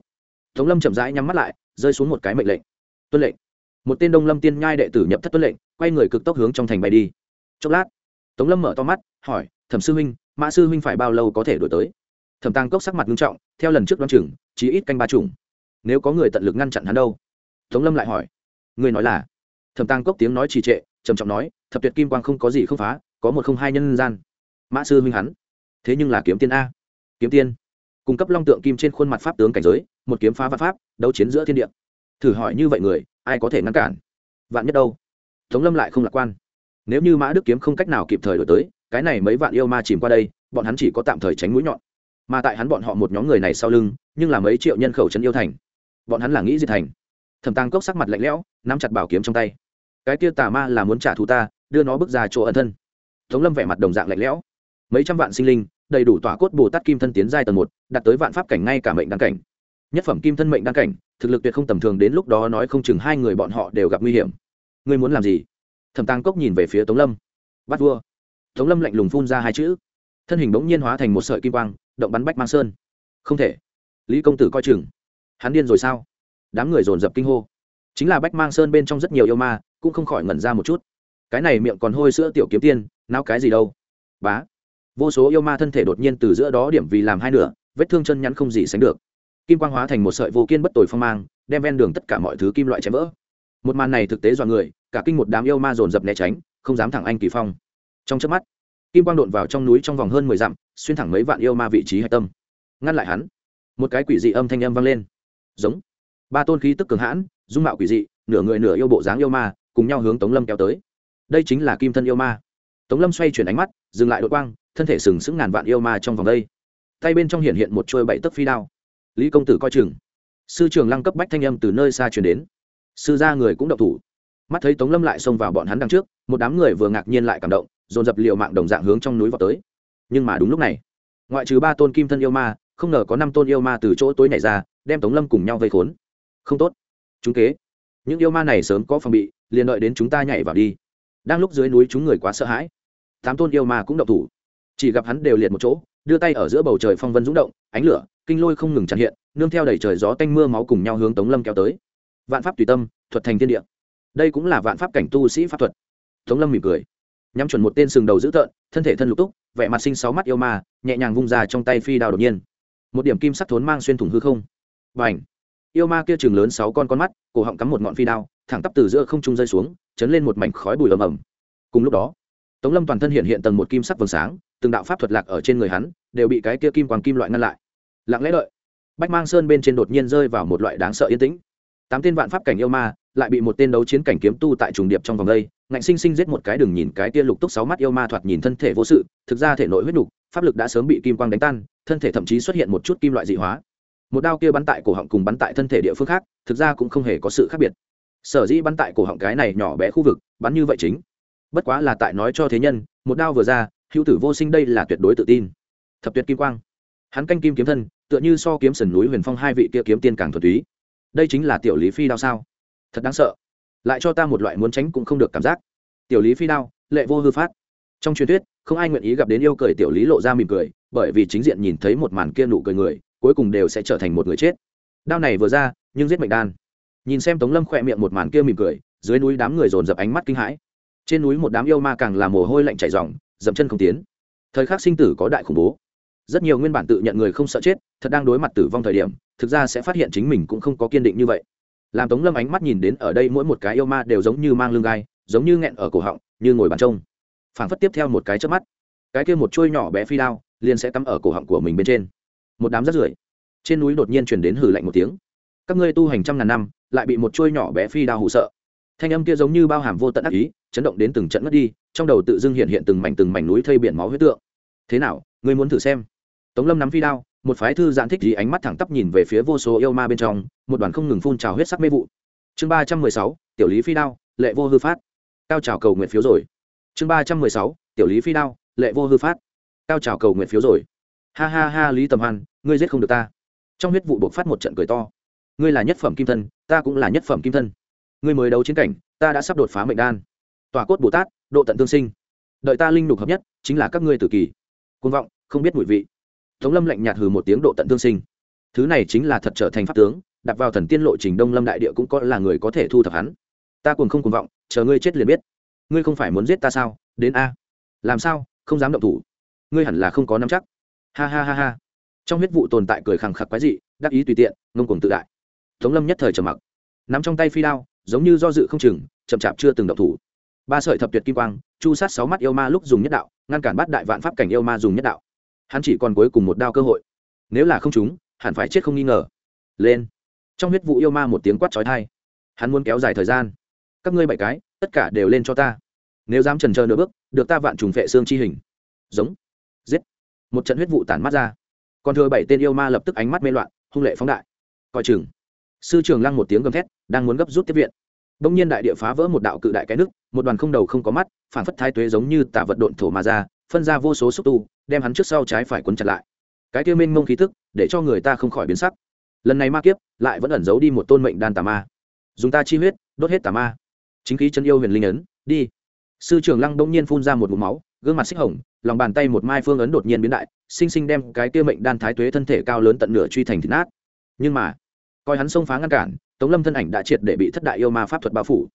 A: Tống lâm chậm rãi nhắm mắt lại, rơi xuống một cái mệnh lệnh. Tuân lệnh. Một tên đông lâm tiên nhai đệ tử nhập thất tuân lệnh, quay người cực tốc hướng trong thành bay đi. Chốc lát, tống lâm mở to mắt, hỏi, thẩm sư huynh, mã sư huynh phải bao lâu có thể đổi tới? Thẩm tăng cốc sắc mặt nghiêm trọng, theo lần trước đoán chừng chỉ ít canh ba chủng. Nếu có người tận lực ngăn chặn hắn đâu? Tống lâm lại hỏi. Người nói là? Thẩm tăng cốc tiếng nói trì trệ, trầm trọng nói, thập tuyệt kim quang không có gì không phá, có một không hai nhân gian. Mã sư huynh hắn. Thế nhưng là kiếm tiên a. Kiếm tiên. Cung cấp long tượng kim trên khuôn mặt pháp tướng cảnh giới, một kiếm phá vạn pháp, đấu chiến giữa thiên địa. Thử hỏi như vậy người, ai có thể ngăn cản? Vạn nhất đâu? Tống lâm lại không lạc quan. Nếu như mã đức kiếm không cách nào kịp thời đổi tới, cái này mấy vạn yêu ma chìm qua đây, bọn hắn chỉ có tạm thời tránh mũi nhọn mà tại hắn bọn họ một nhóm người này sau lưng, nhưng là mấy triệu nhân khẩu trấn yêu thành. Bọn hắn là nghĩ diệt thành. Thẩm tăng cốc sắc mặt lạnh lẽo, nắm chặt bảo kiếm trong tay. Cái kia tà ma là muốn trả thù ta, đưa nó bước ra chỗ ẩn thân. Tống lâm vẻ mặt đồng dạng lạnh lẽo. Mấy trăm vạn sinh linh, đầy đủ tỏa cốt bồ tát kim thân tiến giai tầng một, đạt tới vạn pháp cảnh ngay cả mệnh đăng cảnh. Nhất phẩm kim thân mệnh đăng cảnh, thực lực tuyệt không tầm thường đến lúc đó nói không chừng hai người bọn họ đều gặp nguy hiểm. Ngươi muốn làm gì? Thẩm tăng cốc nhìn về phía tống lâm. Bắt vua. Tống lâm lạnh lùng phun ra hai chữ. Thân hình bỗng nhiên hóa thành một sợi kim quang động bắn bách mang sơn. Không thể. Lý công tử coi chừng. Hắn điên rồi sao? Đám người dồn dập kinh hô. Chính là bách mang sơn bên trong rất nhiều yêu ma, cũng không khỏi ngẩn ra một chút. Cái này miệng còn hôi sữa tiểu kiếm tiên, nao cái gì đâu? Bá. Vô số yêu ma thân thể đột nhiên từ giữa đó điểm vì làm hai nửa, vết thương chân nhắn không gì sánh được. Kim quang hóa thành một sợi vô kiên bất tồi phong mang, đem ven đường tất cả mọi thứ kim loại chém vỡ. Một màn này thực tế dọa người, cả kinh một đám yêu ma dồn dập né tránh, không dám thẳng anh kỳ phong. Trong chớp mắt kim quang đột vào trong núi trong vòng hơn mười dặm, xuyên thẳng mấy vạn yêu ma vị trí hạch tâm. Ngăn lại hắn, một cái quỷ dị âm thanh âm vang lên. Giống. Ba tôn khí tức cường hãn, dung mạo quỷ dị, nửa người nửa yêu bộ dáng yêu ma, cùng nhau hướng tống lâm kéo tới. Đây chính là kim thân yêu ma. Tống lâm xoay chuyển ánh mắt, dừng lại đội quang, thân thể sừng sững ngàn vạn yêu ma trong vòng đây. Tay bên trong hiện hiện một trôi bảy tấc phi đao. Lý công tử coi chừng. Sư trường lăng cấp bách thanh âm từ nơi xa truyền đến. Sư gia người cũng độc thủ. Mắt thấy tống lâm lại xông vào bọn hắn đằng trước, một đám người vừa ngạc nhiên lại cảm động dồn dập liệu mạng đồng dạng hướng trong núi vào tới. Nhưng mà đúng lúc này, ngoại trừ ba tôn kim thân yêu ma, không ngờ có năm tôn yêu ma từ chỗ tối nhảy ra, đem tống lâm cùng nhau vây khốn. Không tốt. Chúng kế, những yêu ma này sớm có phòng bị, liền đợi đến chúng ta nhảy vào đi. Đang lúc dưới núi chúng người quá sợ hãi, tám tôn yêu ma cũng động thủ. Chỉ gặp hắn đều liệt một chỗ, đưa tay ở giữa bầu trời phong vân rúng động, ánh lửa, kinh lôi không ngừng tràn hiện, nương theo đầy trời gió tanh mưa máu cùng nhau hướng tống lâm kéo tới. Vạn pháp tùy tâm, thuật thành thiên địa. Đây cũng là vạn pháp cảnh tu sĩ pháp thuật. Tống lâm mỉm cười nhắm chuẩn một tên sừng đầu dữ tợn, thân thể thân lục túc, vẻ mặt sinh sáu mắt yêu ma, nhẹ nhàng vung ra trong tay phi đao đột nhiên. Một điểm kim sắc thốn mang xuyên thủng hư không. Và ảnh yêu ma kia chừng lớn sáu con con mắt, cổ họng cắm một ngọn phi đao, thẳng tắp từ giữa không trung rơi xuống, chấn lên một mảnh khói bùi ầm ầm. Cùng lúc đó, tống lâm toàn thân hiện hiện tầng một kim sắc vầng sáng, từng đạo pháp thuật lạc ở trên người hắn, đều bị cái kia kim quang kim loại ngăn lại. Lặng lẽ đợi, bách mang sơn bên trên đột nhiên rơi vào một loại đáng sợ yên tĩnh. Tám tên vạn pháp cảnh yêu ma lại bị một tên đấu chiến cảnh kiếm tu tại trùng điệp trong vòng đây, ngạnh sinh sinh giết một cái đừng nhìn cái tia lục túc sáu mắt yêu ma thoạt nhìn thân thể vô sự, thực ra thể nội huyết đục pháp lực đã sớm bị kim quang đánh tan, thân thể thậm chí xuất hiện một chút kim loại dị hóa. Một đao kia bắn tại cổ họng cùng bắn tại thân thể địa phương khác, thực ra cũng không hề có sự khác biệt. Sở dĩ bắn tại cổ họng cái này nhỏ bé khu vực, bắn như vậy chính. Bất quá là tại nói cho thế nhân, một đao vừa ra, hữu tử vô sinh đây là tuyệt đối tự tin. Thập tuyệt kim quang. Hắn canh kim kiếm thân, tựa như so kiếm sườn núi huyền phong hai vị kia kiếm tiên càng thuật túy. Đây chính là tiểu lý phi đao sao? Thật đáng sợ. Lại cho ta một loại muốn tránh cũng không được cảm giác. Tiểu lý phi đao, lệ vô hư phát. Trong truyền thuyết, không ai nguyện ý gặp đến yêu cười, tiểu lý lộ ra mỉm cười, bởi vì chính diện nhìn thấy một màn kia nụ cười người, cuối cùng đều sẽ trở thành một người chết. Đao này vừa ra, nhưng giết mệnh đan. Nhìn xem tống lâm khỏe miệng một màn kia mỉm cười, dưới núi đám người dồn dập ánh mắt kinh hãi. Trên núi một đám yêu ma càng là mồ hôi lạnh chảy dòng dậm chân không tiến. Thời khắc sinh tử có đại khủng bố. Rất nhiều nguyên bản tự nhận người không sợ chết, thật đang đối mặt tử vong thời điểm, thực ra sẽ phát hiện chính mình cũng không có kiên định như vậy làm tống lâm ánh mắt nhìn đến ở đây mỗi một cái yêu ma đều giống như mang lưng gai, giống như nghẹn ở cổ họng, như ngồi bàn trông. Phảng phất tiếp theo một cái chớp mắt, cái kia một chuôi nhỏ bé phi đao liền sẽ cắm ở cổ họng của mình bên trên. Một đám rắt rưởi, trên núi đột nhiên truyền đến hử lạnh một tiếng. Các ngươi tu hành trăm ngàn năm, lại bị một chuôi nhỏ bé phi đao hụ sợ. Thanh âm kia giống như bao hàm vô tận ác ý, chấn động đến từng trận mất đi, trong đầu tự dưng hiện hiện từng mảnh từng mảnh núi thây biển máu huyết tượng. Thế nào, ngươi muốn thử xem? Tống lâm nắm phi đao một phái thư giãn thích gì ánh mắt thẳng tắp nhìn về phía vô số yêu ma bên trong, một đoàn không ngừng phun trào huyết sắc mê vụ. Chương ba trăm mười sáu, tiểu lý phi đao, lệ vô hư phát. Cao trào cầu nguyện phiếu rồi. Chương ba trăm mười sáu, tiểu lý phi đao, lệ vô hư phát. Cao trào cầu nguyện phiếu rồi. Ha ha ha, lý tầm hoan, ngươi giết không được ta. Trong huyết vụ buộc phát một trận cười to. Ngươi là nhất phẩm kim thân, ta cũng là nhất phẩm kim thân. Ngươi mới đấu chiến cảnh, ta đã sắp đột phá mệnh đan. Tòa cốt bồ tát, độ tận tương sinh. Đợi ta linh lục hợp nhất, chính là các ngươi tử kỳ. Côn vọng, không biết mùi vị tống lâm lạnh nhạt hừ một tiếng độ tận tương sinh. Thứ này chính là thật trở thành pháp tướng, đặt vào thần tiên lộ trình đông lâm đại địa cũng có là người có thể thu thập hắn. Ta cùng không cùng vọng, chờ ngươi chết liền biết. Ngươi không phải muốn giết ta sao? Đến a. Làm sao? Không dám động thủ. Ngươi hẳn là không có nắm chắc. Ha ha ha ha. Trong huyết vụ tồn tại cười khẳng khặc quái dị, đắc ý tùy tiện, ngông cuồng tự đại. Tống lâm nhất thời trầm mặc. Nắm trong tay phi đao, giống như do dự không chừng, chậm chạp chưa từng động thủ. Ba sợi thập tuyệt kim quang, chu sát sáu mắt yêu ma lúc dùng nhất đạo, ngăn cản bắt đại vạn pháp cảnh yêu ma dùng nhất đạo hắn chỉ còn cuối cùng một đao cơ hội. Nếu là không chúng hẳn phải chết không nghi ngờ. Lên. Trong huyết vụ yêu ma một tiếng quát trói thai hắn muốn kéo dài thời gian. Các ngươi bảy cái, tất cả đều lên cho ta. Nếu dám trần chờ nửa bước, được ta vạn trùng phệ xương chi hình. Giống. Giết. Một trận huyết vụ tản mắt ra. Còn thừa bảy tên yêu ma lập tức ánh mắt mê loạn, hung lệ phóng đại. Coi chừng. Sư trường lăng một tiếng gầm thét, đang muốn gấp rút tiếp viện. Bỗng nhiên đại địa phá vỡ một đạo cự đại cái nước một đoàn không đầu không có mắt, phản phất thái tuế giống như tả vật độn thổ mà ra phân ra vô số xúc tu, đem hắn trước sau trái phải quấn chặt lại. Cái kia mênh mông khí thức để cho người ta không khỏi biến sắc. Lần này ma kiếp, lại vẫn ẩn giấu đi một tôn mệnh đan tà ma. Dùng ta chi huyết, đốt hết tà ma. Chính khí chân yêu huyền linh ấn, đi. Sư trưởng lăng đông nhiên phun ra một mụ máu, gương mặt xích hồng, lòng bàn tay một mai phương ấn đột nhiên biến đại, sinh sinh đem cái kia mệnh đan thái tuế thân thể cao lớn tận nửa truy thành thịt nát. Nhưng mà, coi hắn xông phá ngăn cản, tống lâm thân ảnh đã triệt để bị thất đại yêu ma pháp thuật bao phủ.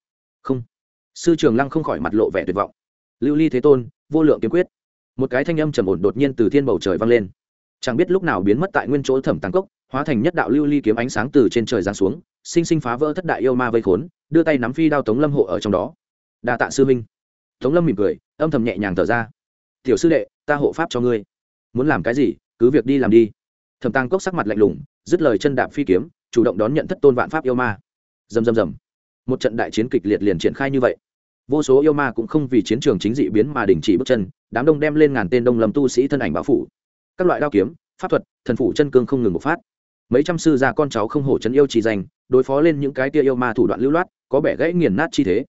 A: Không. Sư trường lăng không khỏi mặt lộ vẻ tuyệt vọng. Lưu ly thế tôn, vô lượng kiếm quyết một cái thanh âm trầm ổn đột nhiên từ thiên bầu trời vang lên. Chẳng biết lúc nào biến mất tại nguyên chỗ thẩm tàng cốc, hóa thành nhất đạo lưu ly kiếm ánh sáng từ trên trời giáng xuống, sinh sinh phá vỡ thất đại yêu ma vây khốn, đưa tay nắm phi đao tống lâm hộ ở trong đó. Đa tạ sư minh tống lâm mỉm cười, âm thầm nhẹ nhàng thở ra. Tiểu sư đệ, ta hộ pháp cho ngươi. Muốn làm cái gì, cứ việc đi làm đi. Thẩm tàng cốc sắc mặt lạnh lùng, dứt lời chân đạp phi kiếm, chủ động đón nhận thất tôn vạn pháp yêu ma. Dầm dầm dầm một trận đại chiến kịch liệt liền triển khai như vậy vô số yêu ma cũng không vì chiến trường chính dị biến mà đình chỉ bước chân, đám đông đem lên ngàn tên đông lâm tu sĩ thân ảnh báo phủ. Các loại đao kiếm, pháp thuật, thần phủ chân cương không ngừng bộc phát. Mấy trăm sư già con cháu không hổ chân yêu chỉ danh, đối phó lên những cái tia yêu ma thủ đoạn lưu loát, có bẻ gãy nghiền nát chi thế.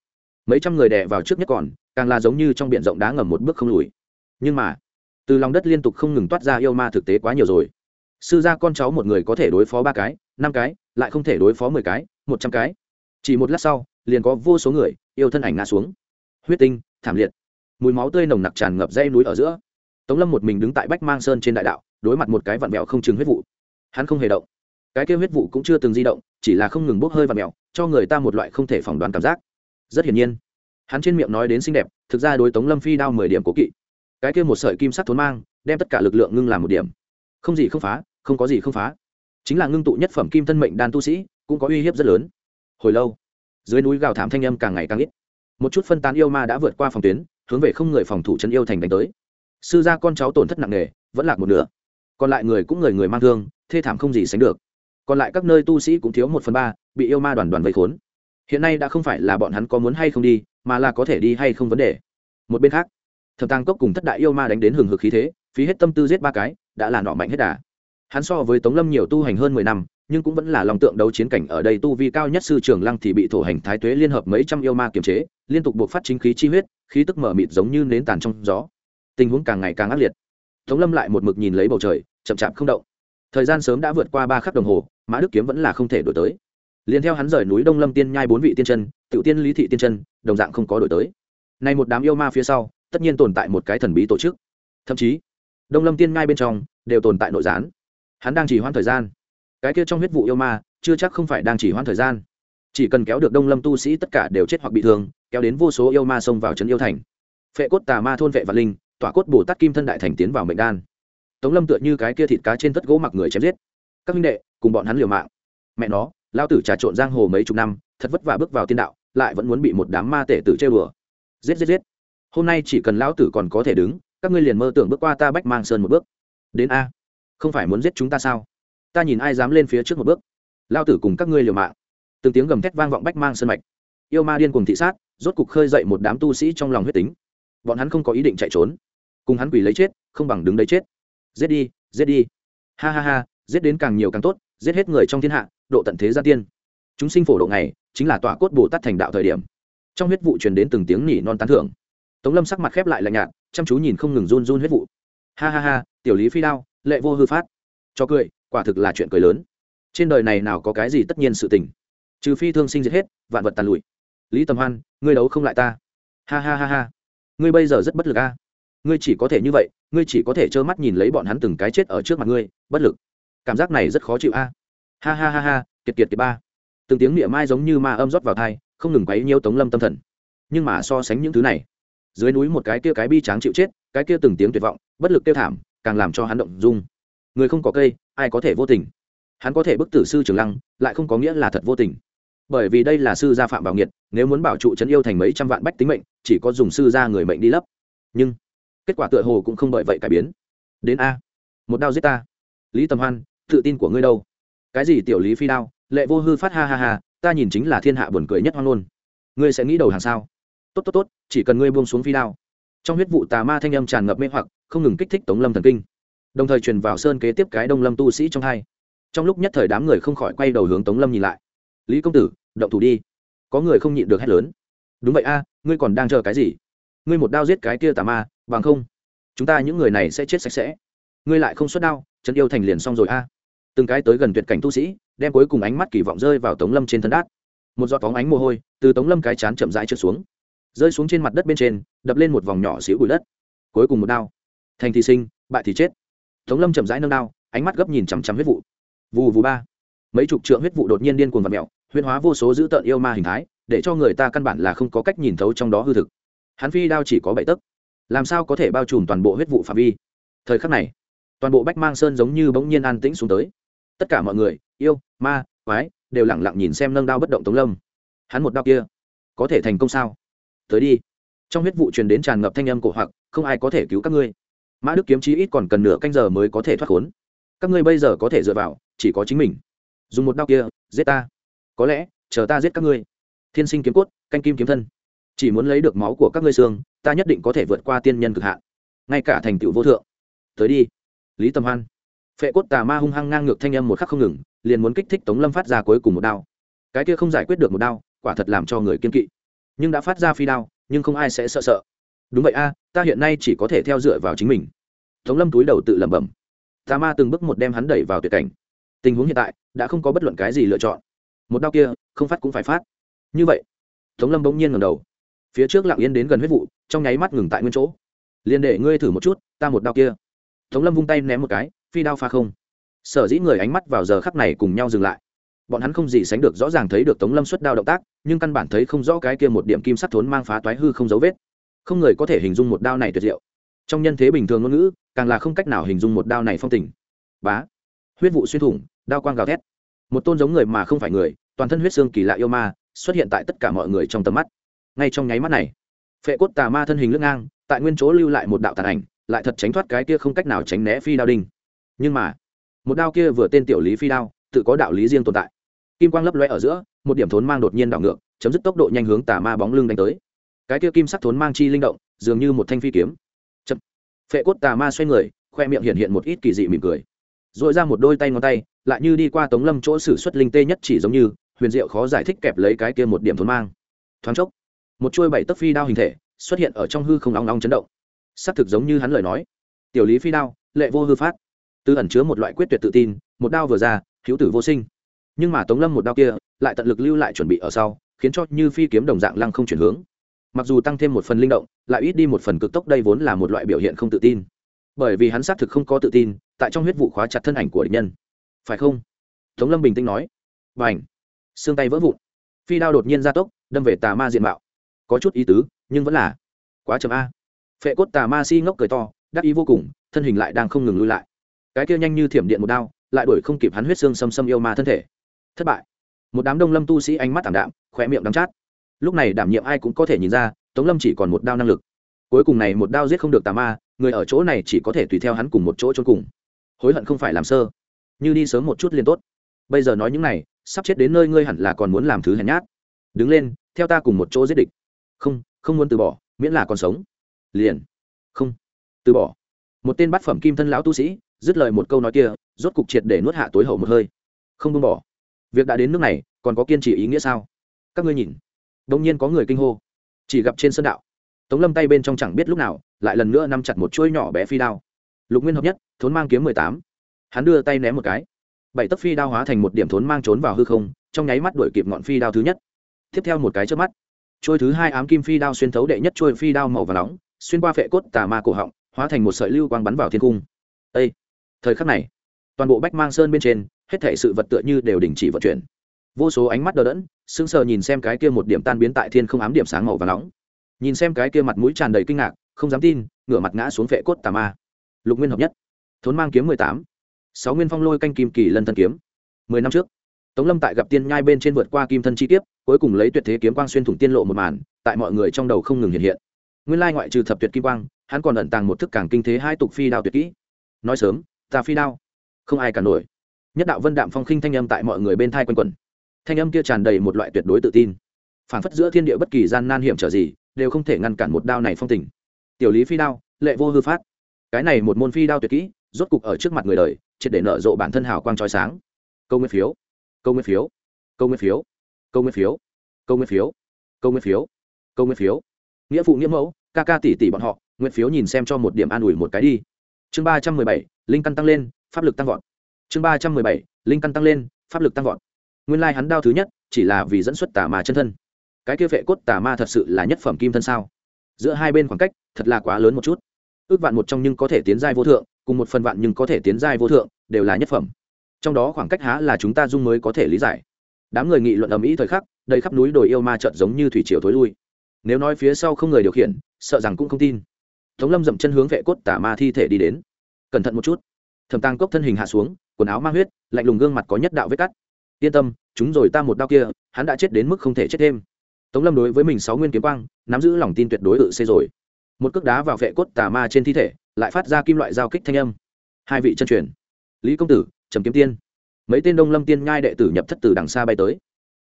A: Mấy trăm người đè vào trước nhất còn, càng là giống như trong biển rộng đá ngầm một bước không lùi. Nhưng mà, từ lòng đất liên tục không ngừng toát ra yêu ma thực tế quá nhiều rồi. Sư gia con cháu một người có thể đối phó ba cái, năm cái, lại không thể đối phó mười cái, một trăm cái. Chỉ một lát sau, liền có vô số người yêu thân ảnh ngã xuống. Huyết tinh, thảm liệt. Mùi máu tươi nồng nặc tràn ngập dây núi ở giữa. Tống lâm một mình đứng tại bách mang sơn trên đại đạo, đối mặt một cái vặn vẹo không chừng huyết vụ. Hắn không hề động. Cái kêu huyết vụ cũng chưa từng di động, chỉ là không ngừng bốc hơi vặn vẹo, cho người ta một loại không thể phỏng đoán cảm giác. Rất hiển nhiên, hắn trên miệng nói đến xinh đẹp, thực ra đối tống lâm phi đao mười điểm cố kỵ. Cái kia một sợi kim sắc thốn mang, đem tất cả lực lượng ngưng làm một điểm. Không gì không phá, không có gì không phá. Chính là ngưng tụ nhất phẩm kim thân mệnh đan tu sĩ, cũng có uy hiếp rất lớn. Hồi lâu dưới núi gào thảm thanh âm càng ngày càng ít. Một chút phân tán yêu ma đã vượt qua phòng tuyến, hướng về không người phòng thủ chân yêu thành đánh tới. Sư gia con cháu tổn thất nặng nề, vẫn lạc một nửa. Còn lại người cũng người người mang thương, thê thảm không gì sánh được. Còn lại các nơi tu sĩ cũng thiếu một phần ba, bị yêu ma đoàn đoàn vây khốn. Hiện nay đã không phải là bọn hắn có muốn hay không đi, mà là có thể đi hay không vấn đề. Một bên khác thập tăng cốc cùng thất đại yêu ma đánh đến hừng hực khí thế, phí hết tâm tư giết ba cái, đã là nọ mạnh hết đà. Hắn so với tống lâm nhiều tu hành hơn mười năm nhưng cũng vẫn là lòng tượng đấu chiến cảnh ở đây tu vi cao nhất sư trường lăng thì bị thổ hành thái tuế liên hợp mấy trăm yêu ma kiềm chế, liên tục buộc phát chính khí chi huyết, khí tức mở mịt giống như nến tàn trong gió. Tình huống càng ngày càng ác liệt. Tống lâm lại một mực nhìn lấy bầu trời, chậm chạp không động. Thời gian sớm đã vượt qua ba khắc đồng hồ, mã đức kiếm vẫn là không thể đổi tới. Liền theo hắn rời núi đông lâm tiên nhai bốn vị tiên chân, tiểu tiên lý thị tiên chân, đồng dạng không có đổi tới. Nay một đám yêu ma phía sau, tất nhiên tồn tại một cái thần bí tổ chức. Thậm chí, đông lâm tiên nhai bên trong đều tồn tại nội gián. Hắn đang chỉ hoãn thời gian cái kia trong huyết vụ yêu ma, chưa chắc không phải đang chỉ hoãn thời gian. Chỉ cần kéo được đông lâm tu sĩ tất cả đều chết hoặc bị thương, kéo đến vô số yêu ma xông vào trấn yêu thành. Phệ cốt tà ma thôn vệ vạn linh, tỏa cốt bồ tát kim thân đại thành tiến vào mệnh đan. Tống lâm tựa như cái kia thịt cá trên tất gỗ mặc người chém giết. Các huynh đệ, cùng bọn hắn liều mạng. Mẹ nó lao tử trà trộn giang hồ mấy chục năm, thật vất vả bước vào tiên đạo, lại vẫn muốn bị một đám ma tể tử chơi bừa giết giết giết. Hôm nay chỉ cần lão tử còn có thể đứng, các ngươi liền mơ tưởng bước qua ta bách mang sơn một bước. Đến a. Không phải muốn giết chúng ta sao? Ta nhìn ai dám lên phía trước một bước. Lao tử cùng các ngươi liều mạng. Từng tiếng gầm thét vang vọng bách mang sơn mạch. Yêu ma điên cùng thị sát, rốt cục khơi dậy một đám tu sĩ trong lòng huyết tính. Bọn hắn không có ý định chạy trốn. Cùng hắn quỷ lấy chết, không bằng đứng đấy chết. Giết đi giết đi. Ha ha ha, giết đến càng nhiều càng tốt, giết hết người trong thiên hạ, độ tận thế gia tiên. Chúng sinh phổ độ này chính là tòa cốt bồ tát thành đạo thời điểm. Trong huyết vụ truyền đến từng tiếng nỉ non tán thưởng. Tống lâm sắc mặt khép lại lạnh nhạt, chăm chú nhìn không ngừng run run huyết vụ. Ha ha ha, tiểu lý phi đao, lệ vô hư phát. Cho cười quả thực là chuyện cười lớn. Trên đời này nào có cái gì tất nhiên sự tình? Trừ phi thương sinh diệt hết, vạn vật tàn lụi. Lý tầm hoan, ngươi đấu không lại ta. Ha ha ha ha. Ngươi bây giờ rất bất lực a. Ngươi chỉ có thể như vậy, ngươi chỉ có thể trơ mắt nhìn lấy bọn hắn từng cái chết ở trước mặt ngươi, bất lực. Cảm giác này rất khó chịu a. Ha ha ha ha, kiệt kiệt kiệt ba. Từng tiếng niệm mai giống như ma âm rót vào thai không ngừng quấy nhiêu tống lâm tâm thần. Nhưng mà so sánh những thứ này, dưới núi một cái kia cái bi tráng chịu chết, cái kia từng tiếng tuyệt vọng, bất lực kêu thảm, càng làm cho hắn động dung người không có cây, ai có thể vô tình? Hắn có thể bức tử sư trường lăng, lại không có nghĩa là thật vô tình. Bởi vì đây là sư gia phạm bảo nghiệt, nếu muốn bảo trụ trấn yêu thành mấy trăm vạn bách tính mệnh, chỉ có dùng sư gia người mệnh đi lấp. Nhưng, kết quả tựa hồ cũng không bởi vậy cải biến. Đến a. Một đao giết ta. Lý tầm hoan, tự tin của ngươi đâu? Cái gì tiểu lý phi đao? Lệ vô hư phát ha ha ha, ta nhìn chính là thiên hạ buồn cười nhất hoang luôn. Ngươi sẽ nghĩ đầu hàng sao? Tốt tốt tốt, chỉ cần ngươi buông xuống phi đao. Trong huyết vụ tà ma thanh âm tràn ngập mê hoặc, không ngừng kích thích tống lâm thần kinh đồng thời truyền vào sơn kế tiếp cái đông lâm tu sĩ trong hai. Trong lúc nhất thời đám người không khỏi quay đầu hướng tống lâm nhìn lại. Lý công tử, động thủ đi. Có người không nhịn được hét lớn. Đúng vậy a, ngươi còn đang chờ cái gì? Ngươi một đao giết cái kia tà ma, bằng không, chúng ta những người này sẽ chết sạch sẽ. Ngươi lại không xuất đao, trấn yêu thành liền xong rồi a. Từng cái tới gần tuyệt cảnh tu sĩ, đem cuối cùng ánh mắt kỳ vọng rơi vào tống lâm trên thân đát. Một giọt phóng ánh mồ hôi từ tống lâm cái chán chậm rãi trượt xuống, rơi xuống trên mặt đất bên trên, đập lên một vòng nhỏ xíu bụi đất. Cuối cùng một đao. Thành thì sinh, bại thì chết tống lâm chậm rãi nâng đao, ánh mắt gấp nhìn chằm chằm huyết vụ. Vù vù ba. Mấy chục trượng huyết vụ đột nhiên điên cuồng vật mẹo huyên hóa vô số dữ tợn yêu ma hình thái, để cho người ta căn bản là không có cách nhìn thấu trong đó hư thực. Hắn phi đao chỉ có bảy tấc. Làm sao có thể bao trùm toàn bộ huyết vụ phạm vi? Thời khắc này, toàn bộ bách mang sơn giống như bỗng nhiên an tĩnh xuống tới. Tất cả mọi người, yêu, ma, quái, đều lẳng lặng nhìn xem nâng đao bất động tống lâm. Hắn một đao kia, có thể thành công sao? Tới đi. Trong huyết vụ truyền đến tràn ngập thanh âm cổ hoặc, không ai có thể cứu các ngươi mã đức kiếm chí ít còn cần nửa canh giờ mới có thể thoát khốn. Các ngươi bây giờ có thể dựa vào, chỉ có chính mình. Dùng một đao kia, giết ta. Có lẽ, chờ ta giết các ngươi. Thiên sinh kiếm cốt, canh kim kiếm thân. Chỉ muốn lấy được máu của các ngươi xương, ta nhất định có thể vượt qua tiên nhân cực hạn. Ngay cả thành tựu vô thượng. Tới đi. Lý tâm hoan. Phệ cốt tà ma hung hăng ngang ngược thanh âm một khắc không ngừng, liền muốn kích thích tống lâm phát ra cuối cùng một đao. Cái kia không giải quyết được một đao, quả thật làm cho người kiên kỵ. Nhưng đã phát ra phi đao, nhưng không ai sẽ sợ sợ đúng vậy a, ta hiện nay chỉ có thể theo dựa vào chính mình. Tống lâm túi đầu tự lẩm bẩm. Tà ma từng bước một đem hắn đẩy vào tuyệt cảnh. Tình huống hiện tại, đã không có bất luận cái gì lựa chọn. Một đao kia, không phát cũng phải phát. Như vậy, tống lâm bỗng nhiên ngầm đầu. Phía trước lặng yên đến gần huyết vụ, trong nháy mắt ngừng tại nguyên chỗ. Liền để ngươi thử một chút, ta một đao kia. Tống lâm vung tay ném một cái, phi đao pha không. Sở dĩ người ánh mắt vào giờ khắc này cùng nhau dừng lại. Bọn hắn không gì sánh được rõ ràng thấy được tống lâm xuất đao động tác, nhưng căn bản thấy không rõ cái kia một điểm kim sắc thốn mang phá toái hư không dấu vết không người có thể hình dung một đao này tuyệt diệu. Trong nhân thế bình thường ngôn ngữ, càng là không cách nào hình dung một đao này phong tình. Bá. Huyết vụ xuyên thủng, đao quang gào thét. Một tôn giống người mà không phải người, toàn thân huyết xương kỳ lạ yêu ma, xuất hiện tại tất cả mọi người trong tầm mắt. Ngay trong nháy mắt này, phệ cốt tà ma thân hình lưng ngang, tại nguyên chỗ lưu lại một đạo tàn ảnh, lại thật tránh thoát cái kia không cách nào tránh né phi đao đinh. Nhưng mà, một đao kia vừa tên tiểu lý phi đao, tự có đạo lý riêng tồn tại. Kim quang lấp loe ở giữa, một điểm thốn mang đột nhiên đảo ngược, chấm dứt tốc độ nhanh hướng tà ma bóng lưng đánh tới cái kia kim sắc thốn mang chi linh động, dường như một thanh phi kiếm. Chậm. Phệ cốt tà ma xoay người, khoe miệng hiện hiện một ít kỳ dị mỉm cười. Dội ra một đôi tay ngón tay, lại như đi qua tống lâm chỗ xử xuất linh tê nhất chỉ giống như, huyền diệu khó giải thích kẹp lấy cái kia một điểm thốn mang. Thoáng chốc, một chuôi bảy tấc phi đao hình thể xuất hiện ở trong hư không nóng nóng chấn động. Xác thực giống như hắn lời nói. Tiểu lý phi đao, lệ vô hư phát. Tư ẩn chứa một loại quyết tuyệt tự tin, một đao vừa ra, hữu tử vô sinh. Nhưng mà tống lâm một đao kia, lại tận lực lưu lại chuẩn bị ở sau, khiến cho như phi kiếm đồng dạng lăng không chuyển hướng mặc dù tăng thêm một phần linh động, lại ít đi một phần cực tốc đây vốn là một loại biểu hiện không tự tin. Bởi vì hắn xác thực không có tự tin, tại trong huyết vụ khóa chặt thân ảnh của địch nhân. Phải không? Tống lâm bình tĩnh nói. B à ảnh xương tay vỡ vụn. Phi đao đột nhiên ra tốc, đâm về tà ma diện mạo. Có chút ý tứ, nhưng vẫn là quá chậm a. Phệ cốt tà ma si ngốc cười to, đắc ý vô cùng, thân hình lại đang không ngừng lui lại. Cái kia nhanh như thiểm điện một đao, lại đuổi không kịp hắn huyết xương xâm xâm yêu ma thân thể. Thất bại. Một đám đông lâm tu sĩ ánh mắt thảm đạm khỏe miệng đắng chát lúc này đảm nhiệm ai cũng có thể nhìn ra, tống lâm chỉ còn một đao năng lực. Cuối cùng này một đao giết không được tà ma, người ở chỗ này chỉ có thể tùy theo hắn cùng một chỗ trốn cùng. Hối hận không phải làm sơ. Như đi sớm một chút liền tốt. Bây giờ nói những này, sắp chết đến nơi ngươi hẳn là còn muốn làm thứ hèn nhát. Đứng lên, theo ta cùng một chỗ giết địch. Không không muốn từ bỏ, miễn là còn sống. Liền. Không. Từ bỏ. Một tên bát phẩm kim thân lão tu sĩ, dứt lời một câu nói kia, rốt cục triệt để nuốt hạ tối hậu một hơi. Không buông bỏ. Việc đã đến nước này, còn có kiên trì ý nghĩa sao? Các ngươi nhìn đông nhiên có người kinh hô. Chỉ gặp trên sân đạo, tống lâm tay bên trong chẳng biết lúc nào, lại lần nữa nằm chặt một chuôi nhỏ bé phi đao. Lục nguyên hợp nhất, thốn mang kiếm mười tám. Hắn đưa tay ném một cái. Bảy tấc phi đao hóa thành một điểm thốn mang trốn vào hư không, trong nháy mắt đuổi kịp ngọn phi đao thứ nhất. Tiếp theo một cái trước mắt trôi thứ hai ám kim phi đao xuyên thấu đệ nhất trôi phi đao màu và nóng, xuyên qua phệ cốt tà ma cổ họng, hóa thành một sợi lưu quang bắn vào thiên cung. Ê! thời khắc này, toàn bộ bách mang sơn bên trên, hết thể sự vật tựa như đều đình chỉ vận chuyển vô số ánh mắt đờ đẫn, sững sờ nhìn xem cái kia một điểm tan biến tại thiên không ám điểm sáng màu và nóng. Nhìn xem cái kia mặt mũi tràn đầy kinh ngạc, không dám tin, ngửa mặt ngã xuống vệ cốt tà ma. Lục nguyên hợp nhất. Thốn mang kiếm mười tám. Sáu nguyên phong lôi canh kim kỳ lân thân kiếm. Mười năm trước, tống lâm tại gặp tiên nhai bên trên vượt qua kim thân chi tiết cuối cùng lấy tuyệt thế kiếm quang xuyên thủng tiên lộ một màn, tại mọi người trong đầu không ngừng hiện hiện. Nguyên lai ngoại trừ thập tuyệt kim quang, hắn còn ẩn tàng một thức càng kinh thế hai tục phi đao tuyệt kỹ. Nói sớm, ta phi đao, không ai cả nổi. Nhất đạo vân đạm phong khinh thanh âm tại mọi người bên thai quanh quẩn thanh âm kia tràn đầy một loại tuyệt đối tự tin. Phản phất giữa thiên địa bất kỳ gian nan hiểm trở gì, đều không thể ngăn cản một đao này phong tình. Tiểu lý phi đao, lệ vô hư phát. Cái này một môn phi đao tuyệt kỹ, rốt cục ở trước mặt người đời, triệt để nở rộ bản thân hào quang trói sáng. Câu nguyên phiếu, câu nguyên phiếu, câu nguyên phiếu, câu nguyên phiếu, câu nguyên phiếu, câu nguyên phiếu, câu nguyên phiếu. Nghĩa phụ nghĩa mẫu, ca ca tỷ tỷ bọn họ, nguyên phiếu nhìn xem cho một điểm an ủi một cái đi. Chương ba trăm mười bảy, linh căn tăng lên, pháp lực tăng vọt. Chương ba trăm mười bảy, linh căn tăng lên, pháp lực tăng vọt nguyên lai hắn đao thứ nhất, chỉ là vì dẫn xuất tà ma chân thân. Cái kia vệ cốt tà ma thật sự là nhất phẩm kim thân sao? Giữa hai bên khoảng cách, thật là quá lớn một chút. Ước vạn một trong nhưng có thể tiến giai vô thượng, cùng một phần vạn nhưng có thể tiến giai vô thượng, đều là nhất phẩm. Trong đó khoảng cách há là chúng ta dung mới có thể lý giải. Đám người nghị luận ầm ĩ thời khắc, đầy khắp núi đồi yêu ma trợt giống như thủy triều thối lui. Nếu nói phía sau không người điều khiển, sợ rằng cũng không tin. Tống lâm dậm chân hướng vệ cốt tà ma thi thể đi đến. Cẩn thận một chút. Thầm tăng cốc thân hình hạ xuống, quần áo mang huyết, lạnh lùng gương mặt có nhất đạo vết cắt yên tâm, chúng rồi ta một đau kia, hắn đã chết đến mức không thể chết thêm. Tống lâm đối với mình sáu nguyên kiếm quang, nắm giữ lòng tin tuyệt đối tự xê rồi. Một cước đá vào vệ cốt tà ma trên thi thể, lại phát ra kim loại giao kích thanh âm. Hai vị chân truyền. Lý công tử, trầm kiếm tiên. Mấy tên đông lâm tiên nhai đệ tử nhập thất từ đằng xa bay tới.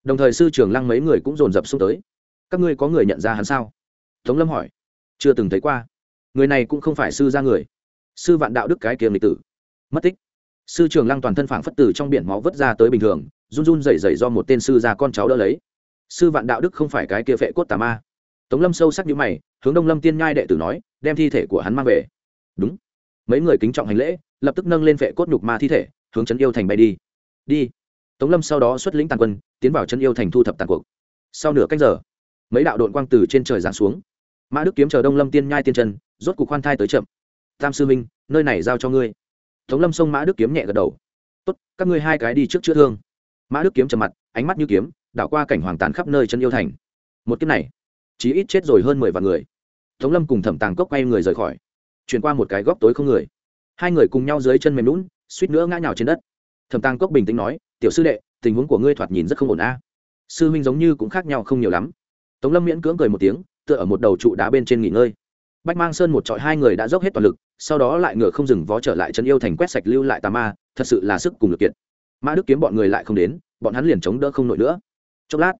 A: Đồng thời sư trưởng lăng mấy người cũng dồn dập xuống tới. Các ngươi có người nhận ra hắn sao? Tống lâm hỏi. Chưa từng thấy qua. Người này cũng không phải sư gia người. Sư vạn đạo đức cái kiềm lịch tử. Mất tích. Sư trường lăng toàn thân phảng phất tử trong biển máu vớt ra tới bình thường run run rẩy rẩy do một tên sư ra con cháu đỡ lấy. Sư vạn đạo đức không phải cái kia phệ cốt tà ma. Tống lâm sâu sắc như mày, hướng đông lâm tiên nhai đệ tử nói, đem thi thể của hắn mang về. Đúng. Mấy người kính trọng hành lễ, lập tức nâng lên phệ cốt nhục ma thi thể, hướng trấn yêu thành bay đi. Đi. Tống lâm sau đó xuất lĩnh tàn quân, tiến vào trấn yêu thành thu thập tàn cuộc. Sau nửa cách giờ, mấy đạo đội quang từ trên trời giáng xuống. Mã đức kiếm chờ đông lâm tiên nhai tiên chân, rốt cuộc khoan thai tới chậm. Tam sư minh, nơi này giao cho ngươi. Tống lâm xông mã đức kiếm nhẹ gật đầu. Tốt, các ngươi hai cái đi trước chữa thương mã đức kiếm trầm mặt, ánh mắt như kiếm, đảo qua cảnh hoàng tàn khắp nơi chân yêu thành. Một kiếp này, chí ít chết rồi hơn mười vạn người. Tống lâm cùng thẩm tàng cốc quay người rời khỏi. Chuyển qua một cái góc tối không người. Hai người cùng nhau dưới chân mềm lún suýt nữa ngã nhào trên đất. Thẩm tàng cốc bình tĩnh nói, tiểu sư đệ, tình huống của ngươi thoạt nhìn rất không ổn a. Sư huynh giống như cũng khác nhau không nhiều lắm. Tống lâm miễn cưỡng cười một tiếng, tựa ở một đầu trụ đá bên trên nghỉ ngơi. Bách mang sơn một trọi hai người đã dốc hết toàn lực, sau đó lại ngựa không dừng vó trở lại chân yêu thành quét sạch lưu lại tà ma, thật sự là sức cùng lực kiệt mã đức kiếm bọn người lại không đến, bọn hắn liền chống đỡ không nổi nữa. Chốc lát,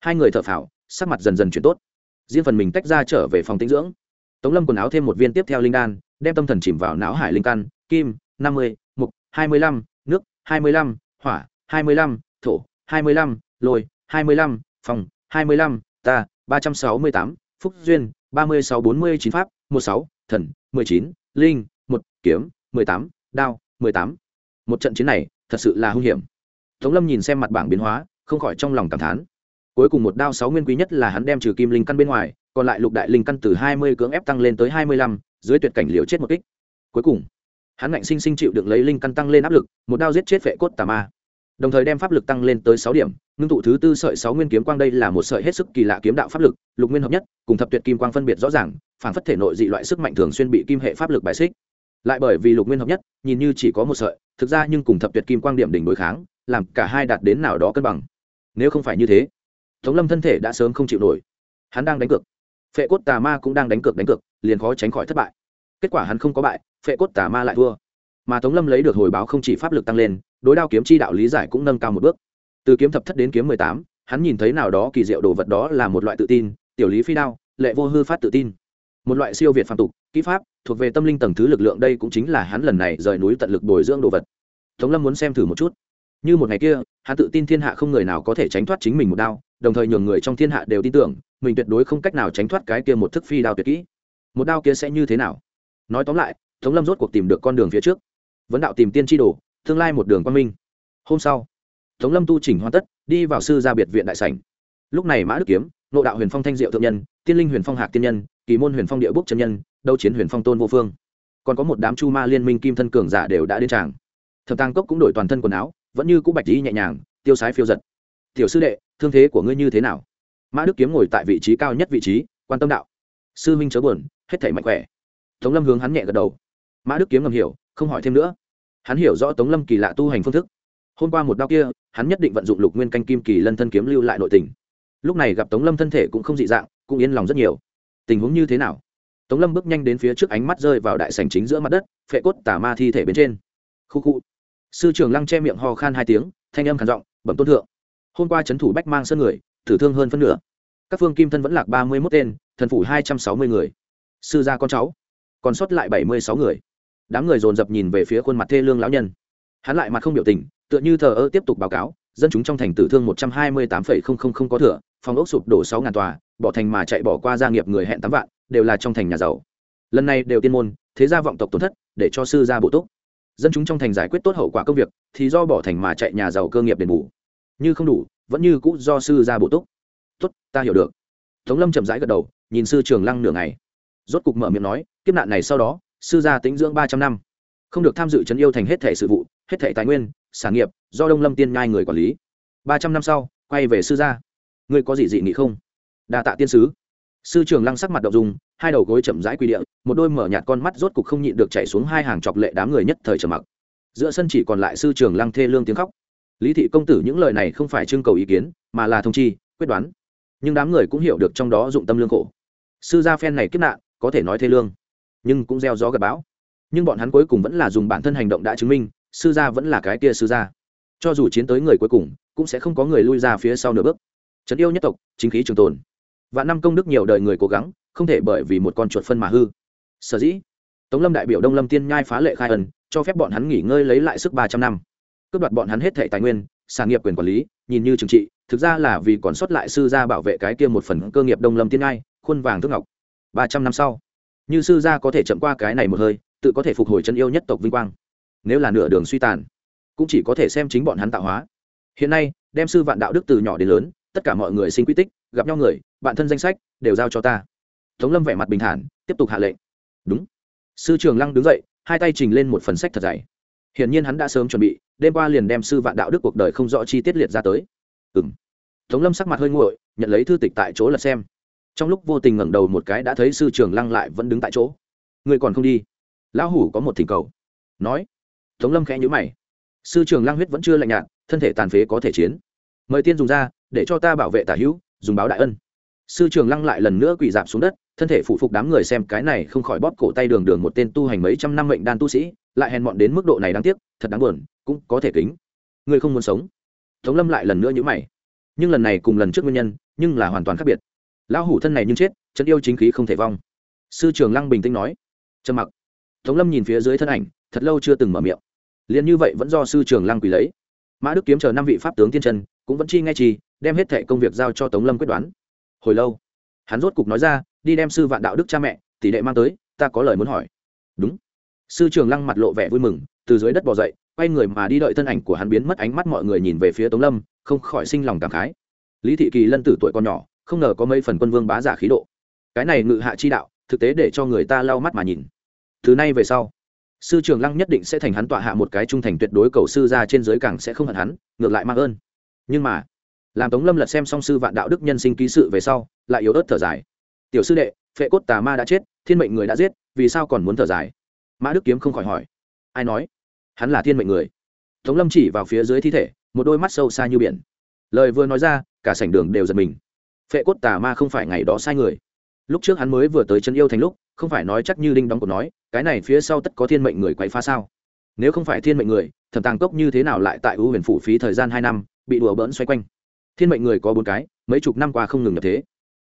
A: hai người thở phào, sắc mặt dần dần chuyển tốt. Riêng phần mình tách ra trở về phòng tinh dưỡng. Tống lâm quần áo thêm một viên tiếp theo linh đan, đem tâm thần chìm vào não hải linh căn, kim, năm mươi, mục, hai mươi lăm, nước, hai mươi lăm, hỏa, hai mươi lăm, thổ, hai mươi lăm, lôi, hai mươi lăm, phòng, hai mươi lăm, ta, ba trăm sáu mươi tám, phúc duyên, ba mươi sáu bốn mươi chín pháp, một sáu, thần, mười chín, linh, một, kiếm, mười tám, đao, mười tám. Một trận chiến này thật sự là hung hiểm. Tống lâm nhìn xem mặt bảng biến hóa, không khỏi trong lòng cảm thán. Cuối cùng một đao sáu nguyên quý nhất là hắn đem trừ kim linh căn bên ngoài, còn lại lục đại linh căn từ hai mươi cưỡng ép tăng lên tới hai mươi lăm, dưới tuyệt cảnh liều chết một kích. Cuối cùng, hắn ngạnh sinh sinh chịu được lấy linh căn tăng lên áp lực, một đao giết chết vệ cốt tà ma. Đồng thời đem pháp lực tăng lên tới sáu điểm, ngưng tụ thứ tư sợi sáu nguyên kiếm quang đây là một sợi hết sức kỳ lạ kiếm đạo pháp lực, lục nguyên hợp nhất, cùng thập tuyệt kim quang phân biệt rõ ràng, phản phất thể nội dị loại sức mạnh thường xuyên bị kim hệ pháp lực bài xích. Lại bởi vì lục nguyên hợp nhất, nhìn như chỉ có một sợi thực ra nhưng cùng thập tuyệt kim quang điểm đỉnh đối kháng, làm cả hai đạt đến nào đó cân bằng. Nếu không phải như thế, tống lâm thân thể đã sớm không chịu nổi. Hắn đang đánh cược. Phệ cốt tà ma cũng đang đánh cược đánh cược, liền khó tránh khỏi thất bại. Kết quả hắn không có bại, phệ cốt tà ma lại thua. Mà tống lâm lấy được hồi báo không chỉ pháp lực tăng lên, đối đao kiếm chi đạo lý giải cũng nâng cao một bước. Từ kiếm thập thất đến kiếm mười tám, hắn nhìn thấy nào đó kỳ diệu đồ vật đó là một loại tự tin, tiểu lý phi đao, lệ vô hư phát tự tin. Một loại siêu việt phạm tục, kỹ pháp thuộc về tâm linh tầng thứ lực lượng đây cũng chính là hắn lần này rời núi tận lực bồi dưỡng đồ vật. Tống lâm muốn xem thử một chút. Như một ngày kia, hắn tự tin thiên hạ không người nào có thể tránh thoát chính mình một đao, đồng thời nhường người trong thiên hạ đều tin tưởng, mình tuyệt đối không cách nào tránh thoát cái kia một thức phi đao tuyệt kỹ. Một đao kia sẽ như thế nào? Nói tóm lại, tống lâm rốt cuộc tìm được con đường phía trước. Vấn đạo tìm tiên tri đồ, tương lai một đường quan minh. Hôm sau, tống lâm tu chỉnh hoàn tất, đi vào sư gia biệt viện đại sảnh. Lúc này mã đức kiếm nộ đạo huyền phong thanh diệu thượng nhân, tiên linh huyền phong hạc tiên nhân, kỳ môn huyền phong địa bốc chân nhân, đấu chiến huyền phong tôn vô phương. Còn có một đám chu ma liên minh kim thân cường giả đều đã đến tràng. Thập tăng cốc cũng đổi toàn thân quần áo, vẫn như cũ bạch lý nhẹ nhàng, tiêu sái phiêu giật. Tiểu sư đệ, thương thế của ngươi như thế nào? Mã đức kiếm ngồi tại vị trí cao nhất vị trí, quan tâm đạo. Sư minh chớ buồn, hết thể mạnh khỏe. Tống lâm hướng hắn nhẹ gật đầu. Mã đức kiếm ngầm hiểu, không hỏi thêm nữa. Hắn hiểu rõ tống lâm kỳ lạ tu hành phương thức. Hôm qua một đau kia, hắn nhất định vận dụng lục nguyên canh kim kỳ lân thân kiếm lưu lại nội tình lúc này gặp tống lâm thân thể cũng không dị dạng, cũng yên lòng rất nhiều. Tình huống như thế nào? Tống lâm bước nhanh đến phía trước ánh mắt rơi vào đại sành chính giữa mặt đất, phệ cốt tà ma thi thể bên trên. Khu khu. Sư trường lăng che miệng ho khan hai tiếng, thanh âm khản giọng, bẩm tôn thượng, hôm qua trấn thủ bách mang sân người tử thương hơn phân nửa. Các phương kim thân vẫn lạc ba mươi mốt tên, thần phủ hai trăm sáu mươi người. Sư gia con cháu, còn sót lại bảy mươi sáu người. Đám người dồn dập nhìn về phía khuôn mặt thê lương lão nhân. Hắn lại mặt không biểu tình, tựa như thờ ơ tiếp tục báo cáo, dân chúng trong thành tử thương một trăm hai mươi tám phẩy không không không có thừa phòng ốc sụp đổ sáu ngàn tòa, bỏ thành mà chạy bỏ qua gia nghiệp người hẹn tám vạn, đều là trong thành nhà giàu. Lần này đều tiên môn, thế gia vọng tộc tổn thất, để cho sư gia bổ túc. Dân chúng trong thành giải quyết tốt hậu quả công việc, thì do bỏ thành mà chạy nhà giàu cơ nghiệp đền bù. Như không đủ, vẫn như cũ do sư gia bổ túc. Tốt, ta hiểu được. Tống lâm chậm rãi gật đầu, nhìn sư trường lăng nửa ngày. Rốt cục mở miệng nói, kiếp nạn này sau đó, sư gia tính dưỡng ba trăm năm. Không được tham dự trấn yêu thành hết thể sự vụ, hết thể tài nguyên, sản nghiệp, do đông lâm tiên nhai người quản lý. Ba trăm năm sau, quay về sư gia ngươi có gì dị nghị không? Đa tạ tiên sứ. Sư trường lăng sắc mặt đậu dùng hai đầu gối chậm rãi quy địa, một đôi mở nhạt con mắt rốt cục không nhịn được chạy xuống hai hàng chọc lệ đám người nhất thời trầm mặc. Giữa sân chỉ còn lại sư trường lăng thê lương tiếng khóc. Lý thị công tử những lời này không phải trưng cầu ý kiến, mà là thông chi, quyết đoán. Nhưng đám người cũng hiểu được trong đó dụng tâm lương khổ. Sư gia phen này kiếp nạn, có thể nói thê lương, nhưng cũng gieo gió gặp bão. Nhưng bọn hắn cuối cùng vẫn là dùng bản thân hành động đã chứng minh, sư gia vẫn là cái kia sư gia. Cho dù chiến tới người cuối cùng, cũng sẽ không có người lui ra phía sau nửa bước trấn yêu nhất tộc, chính khí trường tồn. Và năm công đức nhiều đời người cố gắng, không thể bởi vì một con chuột phân mà hư. Sở dĩ, tống lâm đại biểu đông lâm tiên nhai phá lệ khai ẩn cho phép bọn hắn nghỉ ngơi lấy lại sức ba trăm năm. Cướp đoạt bọn hắn hết thệ tài nguyên sản nghiệp quyền quản lý, nhìn như trừng trị, thực ra là vì còn sót lại sư gia bảo vệ cái kia một phần cơ nghiệp đông lâm tiên nhai, khuôn vàng thước ngọc. Ba trăm năm sau, như sư gia có thể chậm qua cái này một hơi, tự có thể phục hồi chân yêu nhất tộc vinh quang. Nếu là nửa đường suy tàn, cũng chỉ có thể xem chính bọn hắn tạo hóa. Hiện nay, đem sư vạn đạo đức từ nhỏ đến lớn tất cả mọi người sinh quy tích, gặp nhau người, bạn thân danh sách, đều giao cho ta. Tống lâm vẻ mặt bình thản, tiếp tục hạ lệnh. Đúng. Sư trường lăng đứng dậy, hai tay trình lên một phần sách thật dày. Hiển nhiên hắn đã sớm chuẩn bị, đêm qua liền đem sư vạn đạo đức cuộc đời không rõ chi tiết liệt ra tới. Ừ m tống lâm sắc mặt hơi nguội, nhận lấy thư tịch tại chỗ lật xem. Trong lúc vô tình ngẩng đầu một cái đã thấy sư trường lăng lại vẫn đứng tại chỗ. Người còn không đi? Lão hủ có một thỉnh cầu. Nói. Tống lâm khẽ nhữ mày. Sư trường lăng huyết vẫn chưa lạnh nhạt, thân thể tàn phế có thể chiến. Mời tiên dùng ra để cho ta bảo vệ tả hữu, dùng báo đại ân. Sư trường lăng lại lần nữa quỳ dạp xuống đất, thân thể phụ phục đám người xem cái này không khỏi bóp cổ tay đường đường một tên tu hành mấy trăm năm mệnh đan tu sĩ, lại hèn mọn đến mức độ này đáng tiếc, thật đáng buồn, cũng có thể kính. Người không muốn sống. Tống lâm lại lần nữa nhữ mày. Nhưng lần này cùng lần trước nguyên nhân, nhưng là hoàn toàn khác biệt. Lão hủ thân này nhưng chết, chân yêu chính khí không thể vong. Sư trường lăng bình tĩnh nói. Trầm mặc. Tống lâm nhìn phía dưới thân ảnh, thật lâu chưa từng mở miệng. Liền như vậy vẫn do sư trường lăng quỳ lấy. Mã đức kiếm chờ năm vị pháp tướng tiên chân, cũng vẫn chi ngay chi đem hết thệ công việc giao cho tống lâm quyết đoán. Hồi lâu, hắn rốt cục nói ra, đi đem sư vạn đạo đức cha mẹ, tỷ đệ mang tới, ta có lời muốn hỏi. Đúng. Sư trường lăng mặt lộ vẻ vui mừng, từ dưới đất bỏ dậy, quay người mà đi đợi thân ảnh của hắn biến mất ánh mắt mọi người nhìn về phía tống lâm, không khỏi sinh lòng cảm khái. Lý thị kỳ lân tử tuổi còn nhỏ, không ngờ có mấy phần quân vương bá giả khí độ. Cái này ngự hạ chi đạo, thực tế để cho người ta lau mắt mà nhìn. Từ nay về sau, sư trường lăng nhất định sẽ thành hắn tọa hạ một cái trung thành tuyệt đối cầu sư ra trên giới càng sẽ không hận hắn, ngược lại mang ơn. Nhưng mà làm tống lâm lật xem song sư vạn đạo đức nhân sinh ký sự về sau, lại yếu ớt thở dài. Tiểu sư đệ, phệ cốt tà ma đã chết, thiên mệnh người đã giết, vì sao còn muốn thở dài? Mã đức kiếm không khỏi hỏi. Ai nói? Hắn là thiên mệnh người. Tống lâm chỉ vào phía dưới thi thể, một đôi mắt sâu xa như biển. Lời vừa nói ra, cả sảnh đường đều giật mình. Phệ cốt tà ma không phải ngày đó sai người. Lúc trước hắn mới vừa tới chân yêu thành lúc, không phải nói chắc như đinh đóng cổ nói, cái này phía sau tất có thiên mệnh người quậy phá sao? Nếu không phải thiên mệnh người, thẩm tàng cốc như thế nào lại tại ưu huyền phủ phí thời gian hai năm, bị đùa bỡn xoay quanh thiên mệnh người có bốn cái, mấy chục năm qua không ngừng nhập thế.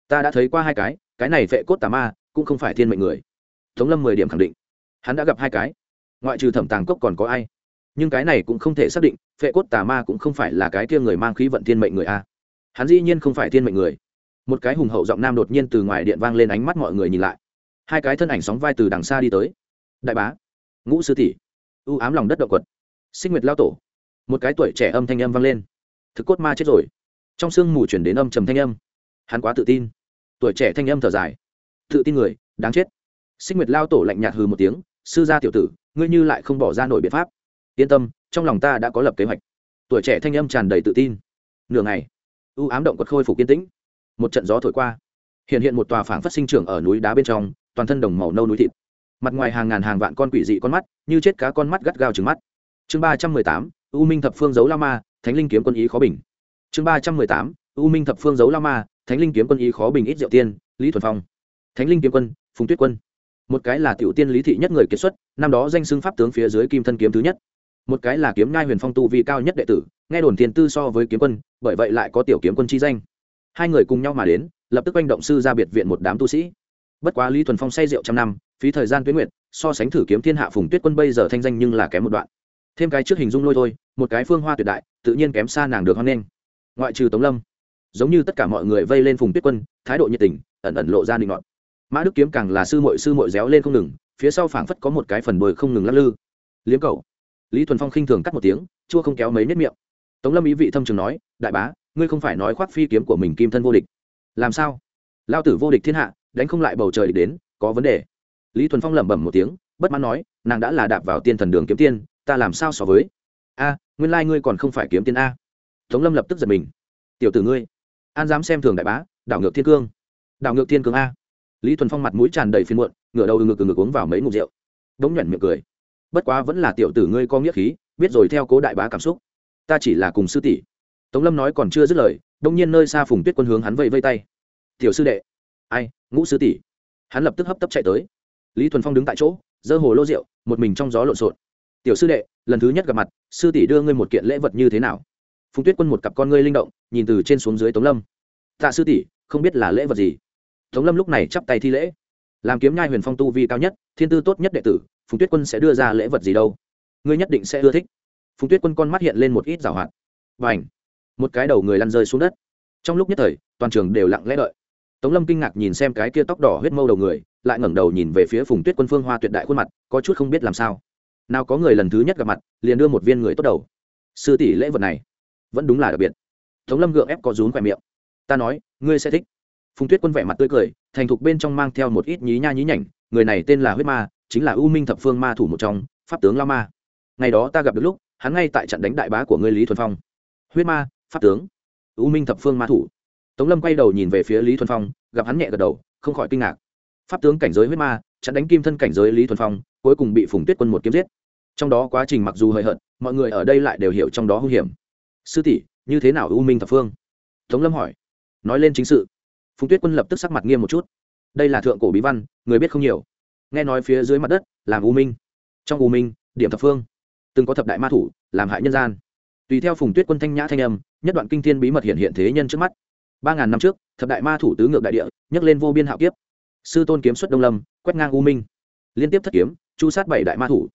A: Ta đã thấy qua hai cái cái này vệ cốt tà ma cũng không phải thiên mệnh người. Tống lâm mười điểm khẳng định. Hắn đã gặp hai cái. Ngoại trừ thẩm tàng cốc còn có ai? Nhưng cái này cũng không thể xác định, vệ cốt tà ma cũng không phải là cái kia người mang khí vận thiên mệnh người a. Hắn dĩ nhiên không phải thiên mệnh người. Một cái hùng hậu giọng nam đột nhiên từ ngoài điện vang lên ánh mắt mọi người nhìn lại. Hai cái thân ảnh sóng vai từ đằng xa đi tới. Đại bá, ngũ sư tỷ ưu ám lòng đất động quật. Sinh nguyệt lao tổ. Một cái tuổi trẻ âm thanh âm vang lên. Thực cốt ma chết rồi trong sương mù chuyển đến âm trầm thanh âm. Hắn quá tự tin. Tuổi trẻ thanh âm thở dài. Tự tin người, đáng chết. Sinh nguyệt lao tổ lạnh nhạt hừ một tiếng, sư gia tiểu tử, ngươi như lại không bỏ ra nổi biện pháp. Yên tâm, trong lòng ta đã có lập kế hoạch. Tuổi trẻ thanh âm tràn đầy tự tin. Nửa ngày ưu ám động quật khôi phục kiên tĩnh. Một trận gió thổi qua. Hiện hiện một tòa phảng phát sinh trưởng ở núi đá bên trong, toàn thân đồng màu nâu núi thịt. Mặt ngoài hàng ngàn hàng vạn con quỷ dị con mắt, như chết cá con mắt gắt gao trừng mắt. Chương ba trăm mười tám, u minh thập phương giấu la ma, thánh linh kiếm quân ý khó bình chương ba trăm mười tám, u minh thập phương giấu la ma, thánh linh kiếm quân ý khó bình ít diệu tiên, lý thuần phong. Thánh linh kiếm quân, phùng tuyết quân. Một cái là tiểu tiên lý thị nhất người kiệt xuất, năm đó danh xưng pháp tướng phía dưới kim thân kiếm thứ nhất. Một cái là kiếm nhai huyền phong tu vi cao nhất đệ tử, nghe đồn thiên tư so với kiếm quân, bởi vậy lại có tiểu kiếm quân chi danh. Hai người cùng nhau mà đến, lập tức quanh động sư ra biệt viện một đám tu sĩ. Bất quá lý thuần phong say rượu trăm năm, phí thời gian tuyến nguyệt, so sánh thử kiếm thiên hạ phùng tuyết quân bây giờ thanh danh nhưng là kém một đoạn. Thêm cái trước hình dung lôi thôi, một cái phương hoa tuyệt đại, tự nhiên kém xa nàng được hoan nghênh ngoại trừ tống lâm, giống như tất cả mọi người vây lên phùng tuyết quân, thái độ nhiệt tình, ẩn ẩn lộ ra định ngọn mã đức kiếm càng là sư mội sư mội réo lên không ngừng, phía sau phảng phất có một cái phần bồi không ngừng lắc lư. Liếm cầu lý thuần phong khinh thường cắt một tiếng, chua không kéo mấy nếp miệng. Tống lâm ý vị thâm trường nói, đại bá, ngươi không phải nói khoác phi kiếm của mình kim thân vô địch. Làm sao? Lao tử vô địch thiên hạ, đánh không lại bầu trời địch đến, có vấn đề. Lý thuần phong lẩm bẩm một tiếng, bất mãn nói, nàng đã là đạp vào tiên thần đường kiếm tiên, ta làm sao so với? A, nguyên lai ngươi còn không phải kiếm tiên a tống lâm lập tức giật mình. Tiểu tử ngươi, an dám xem thường đại bá, đảo ngược thiên cương. Đảo ngược thiên cương a? Lý thuần phong mặt mũi tràn đầy phiên muộn, ngửa đầu ngực ngực uống vào mấy ngụm rượu. Đống nhuận miệng cười. Bất quá vẫn là tiểu tử ngươi có nghĩa khí, biết rồi theo cố đại bá cảm xúc. Ta chỉ là cùng sư tỷ. Tống lâm nói còn chưa dứt lời, đông nhiên nơi xa phùng tuyết quân hướng hắn vây vây tay. Tiểu sư đệ. Ai, ngũ sư tỷ. Hắn lập tức hấp tấp chạy tới. Lý thuần phong đứng tại chỗ, giơ hồ lô rượu, một mình trong gió lộn xộn. Tiểu sư đệ, lần thứ nhất gặp mặt, sư tỷ đưa ngươi một kiện lễ vật như thế nào? Phùng tuyết quân một cặp con ngươi linh động, nhìn từ trên xuống dưới tống lâm. Tạ sư tỷ, không biết là lễ vật gì? Tống lâm lúc này chắp tay thi lễ. Làm kiếm nhai huyền phong tu vi cao nhất, thiên tư tốt nhất đệ tử, phùng tuyết quân sẽ đưa ra lễ vật gì đâu? Ngươi nhất định sẽ ưa thích. Phùng tuyết quân con mắt hiện lên một ít rào hoạt. Và ảnh một cái đầu người lăn rơi xuống đất. Trong lúc nhất thời, toàn trường đều lặng lẽ đợi. Tống lâm kinh ngạc nhìn xem cái kia tóc đỏ huyết mâu đầu người, lại ngẩng đầu nhìn về phía phùng tuyết quân phương hoa tuyệt đại khuôn mặt, có chút không biết làm sao. Nào có người lần thứ nhất gặp mặt, liền đưa một viên người tốt đầu. Sư tỷ, lễ vật này vẫn đúng là đặc biệt. Tống lâm gượng ép có rún khỏe miệng. Ta nói, ngươi sẽ thích. Phùng tuyết quân vẻ mặt tươi cười, thành thục bên trong mang theo một ít nhí nha nhí nhảnh, người này tên là huyết ma, chính là u minh thập phương ma thủ một trong, pháp tướng lao ma. Ngày đó ta gặp được lúc, hắn ngay tại trận đánh đại bá của ngươi lý thuần phong. Huyết ma, pháp tướng, u minh thập phương ma thủ. Tống lâm quay đầu nhìn về phía lý thuần phong, gặp hắn nhẹ gật đầu, không khỏi kinh ngạc. Pháp tướng cảnh giới huyết ma chặn đánh kim thân cảnh giới lý thuần phong, cuối cùng bị phùng tuyết quân một kiếm giết. Trong đó quá trình mặc dù hời hợt, mọi người ở đây lại đều hiểu trong đó hung hiểm sư tỷ, như thế nào u minh thập phương? Tống lâm hỏi. Nói lên chính sự. Phùng tuyết quân lập tức sắc mặt nghiêm một chút. Đây là thượng cổ bí văn, người biết không nhiều. Nghe nói phía dưới mặt đất, làm u minh. Trong u minh, điểm thập phương. Từng có thập đại ma thủ, làm hại nhân gian. Tùy theo phùng tuyết quân thanh nhã thanh âm, nhất đoạn kinh thiên bí mật hiện hiện thế nhân trước mắt. Ba ngàn năm trước, thập đại ma thủ tứ ngược đại địa, nhấc lên vô biên hạo kiếp. Sư tôn kiếm xuất đông lâm, quét ngang u minh. Liên tiếp thất kiếm, chu sát bảy đại ma thủ.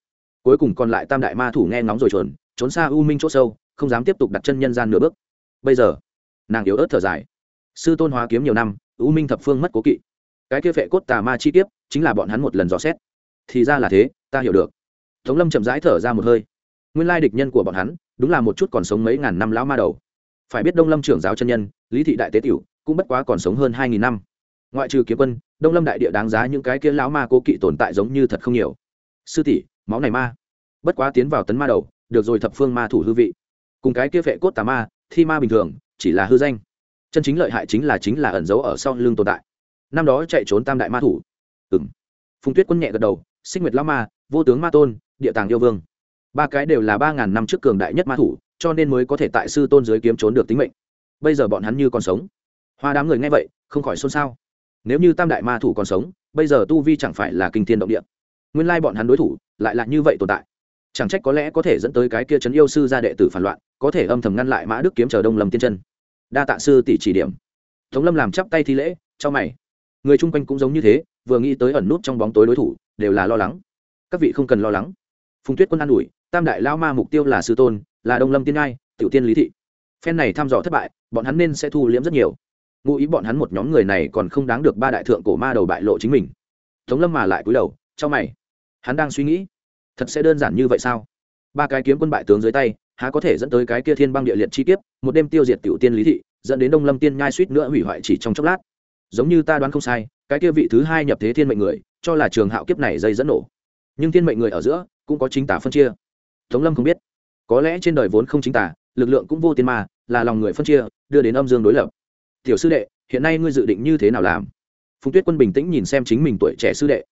A: Cuối cùng còn lại tam đại ma thủ nghe ngóng rồi trốn trốn xa u minh chỗ sâu không dám tiếp tục đặt chân nhân gian nửa bước. Bây giờ, nàng yếu ớt thở dài. Sư tôn hóa kiếm nhiều năm, u minh thập phương mất cố kỵ. Cái kia phệ cốt tà ma chi tiết chính là bọn hắn một lần dò xét. Thì ra là thế, ta hiểu được. Tống lâm chậm rãi thở ra một hơi. Nguyên lai địch nhân của bọn hắn, đúng là một chút còn sống mấy ngàn năm lão ma đầu. Phải biết đông lâm trưởng giáo chân nhân, lý thị đại tế tiểu, cũng bất quá còn sống hơn hai nghìn năm. Ngoại trừ kiếm quân, đông lâm đại địa đáng giá những cái kia lão ma cố kỵ tồn tại giống như thật không nhiều. Sư tỷ, máu này ma. Bất quá tiến vào tấn ma đầu, được rồi thập phương ma thủ hư vị cùng cái kia vệ cốt tà ma, thi ma bình thường, chỉ là hư danh. Chân chính lợi hại chính là chính là ẩn giấu ở sau lưng tồn tại. Năm đó chạy trốn tam đại ma thủ. Ừ m phùng tuyết quân nhẹ gật đầu sinh nguyệt lao ma, vô tướng ma tôn, địa tàng yêu vương. Ba cái đều là ba ngàn năm trước cường đại nhất ma thủ, cho nên mới có thể tại sư tôn dưới kiếm trốn được tính mệnh. Bây giờ bọn hắn như còn sống. Hoa đám người nghe vậy, không khỏi xôn xao. Nếu như tam đại ma thủ còn sống, bây giờ tu vi chẳng phải là kinh thiên động địa. Nguyên lai bọn hắn đối thủ lại là như vậy tồn tại. Chẳng trách có lẽ có thể dẫn tới cái kia trấn yêu sư ra đệ tử phản loạn có thể âm thầm ngăn lại mã đức kiếm chờ đông lâm tiên chân. Đa tạ sư tỷ chỉ điểm. Tống lâm làm chắp tay thi lễ cho mày. Người chung quanh cũng giống như thế, vừa nghĩ tới ẩn nút trong bóng tối đối thủ, đều là lo lắng. Các vị không cần lo lắng. Phùng tuyết quân an ủi, tam đại lao ma mục tiêu là sư tôn, là đông lâm tiên ai tiểu tiên lý thị. Phen này thăm dò thất bại, bọn hắn nên sẽ thu liễm rất nhiều. Ngụ ý bọn hắn một nhóm người này còn không đáng được ba đại thượng cổ ma đầu bại lộ chính mình. Tống lâm mà lại cúi đầu cho mày. Hắn đang suy nghĩ, thật sẽ đơn giản như vậy sao? Ba cái kiếm quân bại tướng dưới tay há có thể dẫn tới cái kia thiên băng địa liệt chi kiếp, một đêm tiêu diệt tiểu tiên lý thị, dẫn đến đông lâm tiên nhai suýt nữa hủy hoại chỉ trong chốc lát. Giống như ta đoán không sai, cái kia vị thứ hai nhập thế thiên mệnh người, cho là trường hạo kiếp này dây dẫn nổ. Nhưng thiên mệnh người ở giữa, cũng có chính tả phân chia. Tống lâm không biết. Có lẽ trên đời vốn không chính tả, lực lượng cũng vô tiền mà là lòng người phân chia, đưa đến âm dương đối lập. Tiểu sư đệ, hiện nay ngươi dự định như thế nào làm? Phùng tuyết quân bình tĩnh nhìn xem chính mình tuổi trẻ sư đệ.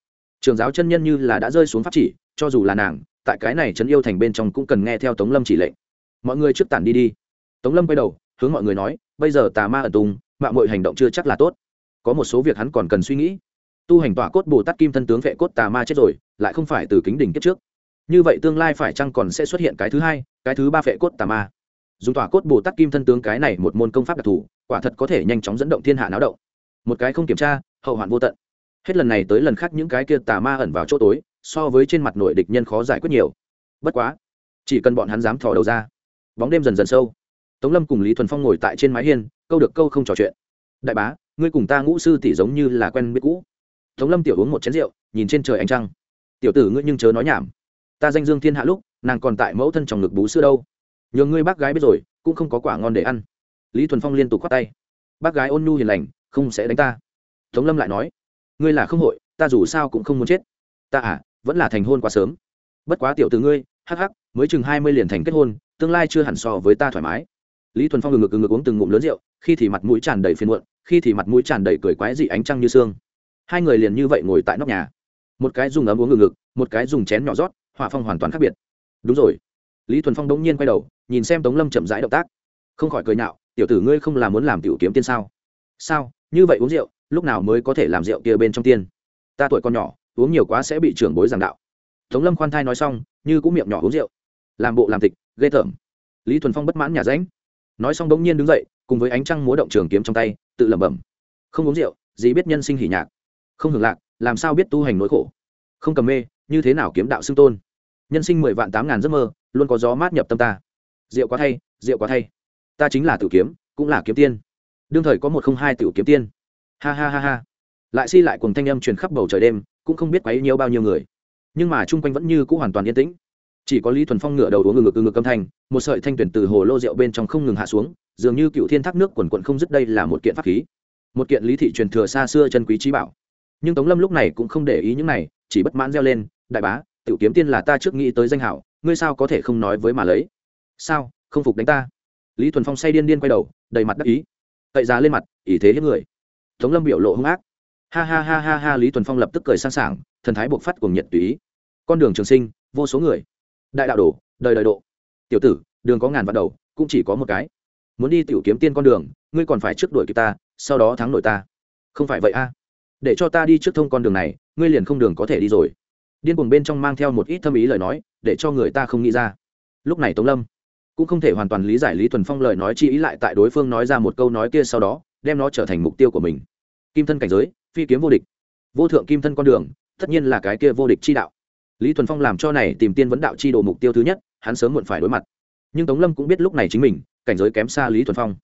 A: Trường giáo chân nhân như là đã rơi xuống pháp chỉ, cho dù là nàng tại cái này trấn yêu thành bên trong cũng cần nghe theo tống lâm chỉ lệnh. Mọi người trước tản đi đi. Tống lâm quay đầu, hướng mọi người nói, bây giờ tà ma ẩn tung mạng mọi hành động chưa chắc là tốt. Có một số việc hắn còn cần suy nghĩ. Tu hành tỏa cốt bồ tát kim thân tướng vệ cốt tà ma chết rồi, lại không phải từ kính đỉnh kết trước. Như vậy tương lai phải chăng còn sẽ xuất hiện cái thứ hai, cái thứ ba phệ cốt tà ma? Dùng tỏa cốt bồ tát kim thân tướng cái này một môn công pháp đặc thù, quả thật có thể nhanh chóng dẫn động thiên hạ náo động. Một cái không kiểm tra, hậu hoạn vô tận. Hết lần này tới lần khác những cái kia tà ma ẩn vào chỗ tối so với trên mặt nội địch nhân khó giải quyết nhiều. Bất quá, chỉ cần bọn hắn dám thò đầu ra, bóng đêm dần dần sâu. Tống lâm cùng lý thuần phong ngồi tại trên mái hiên, câu được câu không trò chuyện. Đại bá, ngươi cùng ta ngũ sư tỷ giống như là quen biết cũ. Tống lâm tiểu uống một chén rượu, nhìn trên trời ánh trăng. Tiểu tử ngươi nhưng chớ nói nhảm. Ta danh dương thiên hạ lúc, nàng còn tại mẫu thân trong ngực bú sữa đâu. Nhường ngươi bác gái biết rồi, cũng không có quả ngon để ăn. Lý thuần phong liên tục khoát tay. Bác gái ôn nhu hiền lành, không sẽ đánh ta. Tống lâm lại nói. Ngươi là không hội, ta dù sao cũng không muốn chết. Ta à vẫn là thành hôn quá sớm. Bất quá tiểu từ ngươi, hắc hắc, mới chừng hai mươi liền thành kết hôn, tương lai chưa hẳn so với ta thoải mái. Lý thuần phong ngừng ngực ngừng ngực uống từng ngụm lớn rượu, khi thì mặt mũi tràn đầy phiền muộn, khi thì mặt mũi tràn đầy cười quái dị ánh trăng như xương hai người liền như vậy ngồi tại nóc nhà. Một cái dùng ấm uống ngừng ngực, một cái dùng chén nhỏ rót hỏa phong hoàn toàn khác biệt. Đúng rồi. Lý thuần phong đống nhiên quay đầu, nhìn xem tống lâm chậm rãi động tác. Không khỏi cười nhạo, tiểu tử ngươi không làm muốn làm tiểu kiếm tiên sao? Sao? Như vậy uống rượu, lúc nào mới có thể làm rượu kia bên trong tiên? Ta tuổi còn nhỏ uống nhiều quá sẽ bị trưởng bối giảng đạo. Tống lâm khoan thai nói xong, như cũng miệng nhỏ uống rượu. Làm bộ làm tịch, ghê tởm. Lý thuần phong bất mãn nhà ránh. Nói xong bỗng nhiên đứng dậy, cùng với ánh trăng múa động trường kiếm trong tay, tự lẩm bẩm. Không uống rượu, gì biết nhân sinh hỉ nhạc. Không hưởng lạc, làm sao biết tu hành nỗi khổ. Không cầm mê, như thế nào kiếm đạo xưng tôn. Nhân sinh mười vạn tám ngàn giấc mơ, luôn có gió mát nhập tâm ta. Rượu quá thay, rượu quá thay. Ta chính là tử kiếm, cũng là kiếm tiên. Đương thời có một không hai tiểu kiếm tiên. Ha ha ha ha. Lại si lại cùng thanh âm truyền khắp bầu trời đêm cũng không biết quấy nhiều bao nhiêu người. Nhưng mà chung quanh vẫn như cũng hoàn toàn yên tĩnh. Chỉ có lý thuần phong ngựa đầu uống ngực ngực âm thanh, một sợi thanh tuyển từ hồ lô rượu bên trong không ngừng hạ xuống, dường như cựu thiên thác nước quần quận không dứt đây là một kiện pháp khí. Một kiện lý thị truyền thừa xa xưa chân quý trí bảo. Nhưng tống lâm lúc này cũng không để ý những này, chỉ bất mãn reo lên, đại bá, tiểu kiếm tiên là ta trước nghĩ tới danh hảo, ngươi sao có thể không nói với mà lấy? Sao, không phục đánh ta? Lý thuần phong say điên điên quay đầu, đầy mặt đắc ý. Cậy ra lên mặt ý thế hiếp người. Tống lâm biểu lộ hung ác ha ha ha ha ha, lý thuần phong lập tức cười sang sảng, thần thái buộc phát cùng nhiệt tùy ý. Con đường trường sinh, vô số người. Đại đạo đổ, đời đời độ. Tiểu tử, đường có ngàn vạn đầu, cũng chỉ có một cái. Muốn đi tiểu kiếm tiên con đường, ngươi còn phải trước đuổi kịp ta, sau đó thắng nổi ta. Không phải vậy a. Để cho ta đi trước thông con đường này, ngươi liền không đường có thể đi rồi. Điên cuồng bên trong mang theo một ít thâm ý lời nói, để cho người ta không nghĩ ra. Lúc này tống lâm cũng không thể hoàn toàn lý giải lý thuần phong lời nói chi ý lại tại đối phương nói ra một câu nói kia sau đó, đem nó trở thành mục tiêu của mình. Kim thân cảnh giới phi kiếm vô địch. Vô thượng kim thân con đường, tất nhiên là cái kia vô địch chi đạo. Lý thuần phong làm cho này tìm tiên vấn đạo chi đồ mục tiêu thứ nhất, hắn sớm muộn phải đối mặt. Nhưng tống lâm cũng biết lúc này chính mình, cảnh giới kém xa lý thuần phong.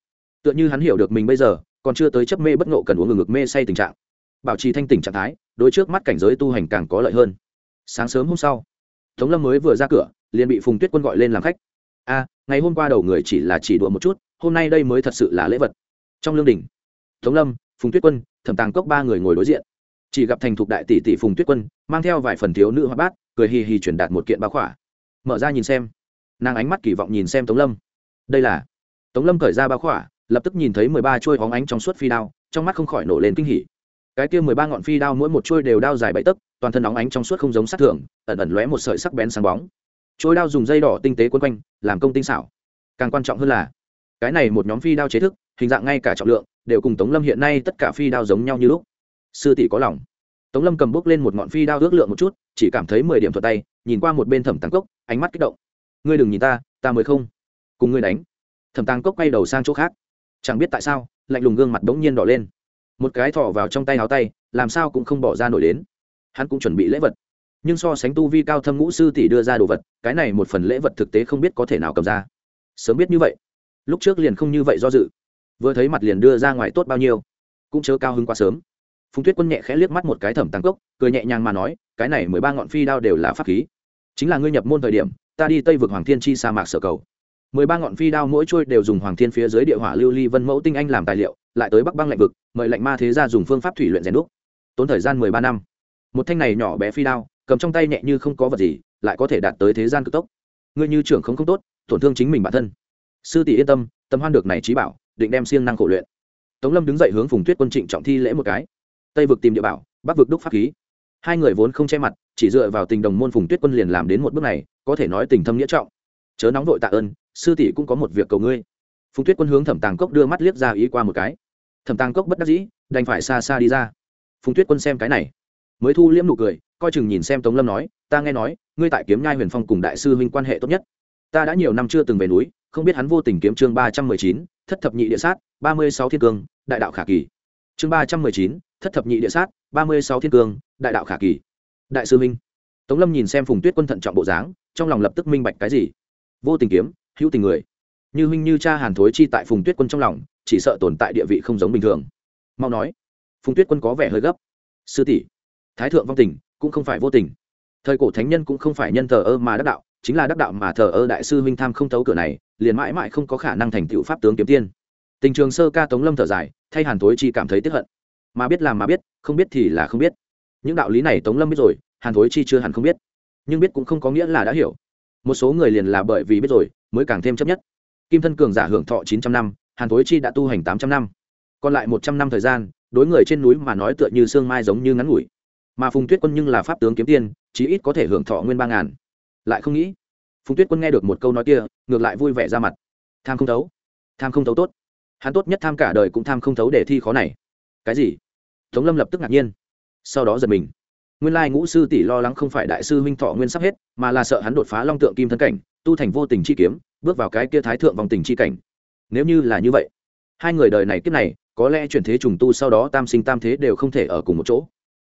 A: Tựa như hắn hiểu được mình bây giờ, còn chưa tới chấp mê bất ngộ cần uống ngực mê say tình trạng. Bảo trì thanh tỉnh trạng thái, đối trước mắt cảnh giới tu hành càng có lợi hơn. Sáng sớm hôm sau, tống lâm mới vừa ra cửa, liền bị phùng tuyết quân gọi lên làm khách. A, ngày hôm qua đầu người chỉ là chỉ đùa một chút, hôm nay đây mới thật sự là lễ vật. Trong lương đình tống lâm, phùng tuyết quân thẩm tàng cốc ba người ngồi đối diện. Chỉ gặp thành thục đại tỷ tỷ phùng tuyết quân, mang theo vài phần thiếu nữ hoa bát, cười hì hì truyền đạt một kiện báo khỏa. Mở ra nhìn xem. Nàng ánh mắt kỳ vọng nhìn xem tống lâm. Đây là. Tống lâm cởi ra báo khỏa, lập tức nhìn thấy mười ba chuôi hóng ánh trong suốt phi đao, trong mắt không khỏi nổ lên kinh hỉ. Cái kia mười ba ngọn phi đao mỗi một chuôi đều đao dài bảy tấc, toàn thân óng ánh trong suốt không giống sát thường, ẩn ẩn lóe một sợi sắc bén sáng bóng. Trôi đao dùng dây đỏ tinh tế quấn quanh, làm công tinh xảo. Càng quan trọng hơn là, cái này một nhóm phi đao chế thức, hình dạng ngay cả trọng lượng đều cùng tống lâm hiện nay tất cả phi đao giống nhau như lúc. Sư tỷ có lòng. Tống lâm cầm bước lên một ngọn phi đao ước lượng một chút, chỉ cảm thấy mười điểm thuật tay, nhìn qua một bên thẩm tăng cốc, ánh mắt kích động. Ngươi đừng nhìn ta ta mới không. Cùng ngươi đánh. Thẩm tăng cốc quay đầu sang chỗ khác. Chẳng biết tại sao, lạnh lùng gương mặt bỗng nhiên đỏ lên. Một cái thọ vào trong tay áo tay, làm sao cũng không bỏ ra nổi đến. Hắn cũng chuẩn bị lễ vật. Nhưng so sánh tu vi cao thâm ngũ sư tỷ đưa ra đồ vật, cái này một phần lễ vật thực tế không biết có thể nào cầm ra. Sớm biết như vậy. Lúc trước liền không như vậy do dự vừa thấy mặt liền đưa ra ngoài tốt bao nhiêu, cũng chớ cao hứng quá sớm. Phùng tuyết quân nhẹ khẽ liếc mắt một cái thẩm tăng cốc, cười nhẹ nhàng mà nói, cái này mười ba ngọn phi đao đều là pháp khí. Chính là ngươi nhập môn thời điểm, ta đi tây vực hoàng thiên chi sa mạc sở cầu. Mười ba ngọn phi đao mỗi trôi đều dùng hoàng thiên phía dưới địa hỏa lưu ly vân mẫu tinh anh làm tài liệu, lại tới bắc băng lạnh vực, mời lạnh ma thế ra dùng phương pháp thủy luyện rèn đúc. Tốn thời gian mười ba năm. Một thanh này nhỏ bé phi đao, cầm trong tay nhẹ như không có vật gì, lại có thể đạt tới thế gian cực tốc. Ngươi như trưởng không không tốt, tổn thương chính mình bản thân. Sư tỷ yên tâm tâm hoan được này trí bảo định đem siêng năng khổ luyện. Tống lâm đứng dậy hướng phùng tuyết quân trịnh trọng thi lễ một cái. Tây vực tìm địa bảo, bắc vực đúc pháp khí. Hai người vốn không che mặt, chỉ dựa vào tình đồng môn phùng tuyết quân liền làm đến một bước này, có thể nói tình thâm nghĩa trọng. Chớ nóng vội tạ ơn, sư tỷ cũng có một việc cầu ngươi. Phùng tuyết quân hướng thẩm tàng cốc đưa mắt liếc ra ý qua một cái. Thẩm tàng cốc bất đắc dĩ, đành phải xa xa đi ra. Phùng tuyết quân xem cái này, mới thu liễm nụ cười, coi chừng nhìn xem tống lâm nói, ta nghe nói, ngươi tại kiếm nhai huyền phong cùng đại sư huynh quan hệ tốt nhất ta đã nhiều năm chưa từng về núi, không biết hắn vô tình kiếm chương ba trăm mười chín, thất thập nhị địa sát, ba mươi sáu thiên cương, đại đạo khả kỳ. Chương ba trăm mười chín, thất thập nhị địa sát, ba mươi sáu thiên cương, đại đạo khả kỳ. Đại sư minh. Tống lâm nhìn xem phùng tuyết quân thận trọng bộ dáng, trong lòng lập tức minh bạch cái gì? Vô tình kiếm, hữu tình người. Như huynh như cha hàn thối chi tại phùng tuyết quân trong lòng, chỉ sợ tồn tại địa vị không giống bình thường. Mau nói. Phùng tuyết quân có vẻ hơi gấp. Sư tỷ, thái thượng vong tình, cũng không phải vô tình. Thời cổ thánh nhân cũng không phải nhân thờ ơ mà đắc đạo chính là đắc đạo mà thờ ơ đại sư huynh tham không thấu cửa này, liền mãi mãi không có khả năng thành tựu pháp tướng kiếm tiên. Tình trường sơ ca tống lâm thở dài, thay hàn thối chi cảm thấy tiếp hận. Mà biết làm mà biết, không biết thì là không biết. Những đạo lý này tống lâm biết rồi, hàn thối chi chưa hẳn không biết. Nhưng biết cũng không có nghĩa là đã hiểu. Một số người liền là bởi vì biết rồi, mới càng thêm chấp nhất. Kim thân cường giả hưởng thọ chín trăm năm, hàn thối chi đã tu hành tám trăm năm. Còn lại một trăm năm thời gian, đối người trên núi mà nói tựa như sương mai giống như ngắn ngủi. Mà phùng tuyết quân nhưng là pháp tướng kiếm tiên, chí ít có thể hưởng thọ nguyên ba ngàn lại không nghĩ. Phùng tuyết quân nghe được một câu nói kia, ngược lại vui vẻ ra mặt. Tham không thấu. Tham không thấu tốt. Hắn tốt nhất tham cả đời cũng tham không thấu để thi khó này. Cái gì? Tống lâm lập tức ngạc nhiên. Sau đó giật mình. Nguyên lai ngũ sư tỷ lo lắng không phải đại sư huynh thọ nguyên sắp hết, mà là sợ hắn đột phá long tượng kim thân cảnh, tu thành vô tình chi kiếm, bước vào cái kia thái thượng vòng tình chi cảnh. Nếu như là như vậy, hai người đời này kiếp này, có lẽ chuyển thế trùng tu sau đó tam sinh tam thế đều không thể ở cùng một chỗ.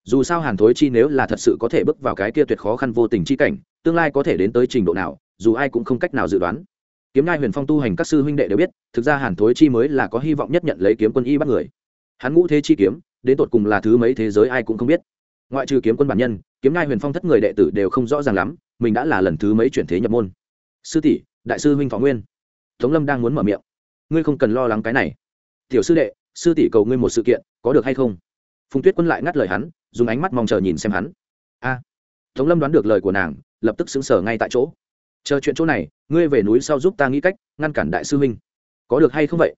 A: Dù sao hàn thối chi nếu là thật sự có thể bước vào cái kia tuyệt khó khăn vô tình chi cảnh tương lai có thể đến tới trình độ nào, dù ai cũng không cách nào dự đoán. Kiếm ngai huyền phong tu hành các sư huynh đệ đều biết, thực ra hàn thối chi mới là có hy vọng nhất nhận lấy kiếm quân y bắt người. Hắn ngũ thế chi kiếm, đến tột cùng là thứ mấy thế giới ai cũng không biết. Ngoại trừ kiếm quân bản nhân, kiếm ngai huyền phong thất người đệ tử đều không rõ ràng lắm, mình đã là lần thứ mấy chuyển thế nhập môn. Sư tỷ, đại sư huynh phó nguyên. Tống lâm đang muốn mở miệng. Ngươi không cần lo lắng cái này. Tiểu sư đệ, sư tỷ cầu ngươi một sự kiện, có được hay không? Phùng tuyết quân lại ngắt lời hắn, dùng ánh mắt mong chờ nhìn xem hắn. A. Tống lâm đoán được lời của nàng lập tức xứng sở ngay tại chỗ. Chờ chuyện chỗ này, ngươi về núi sau giúp ta nghĩ cách, ngăn cản đại sư huynh. Có được hay không vậy?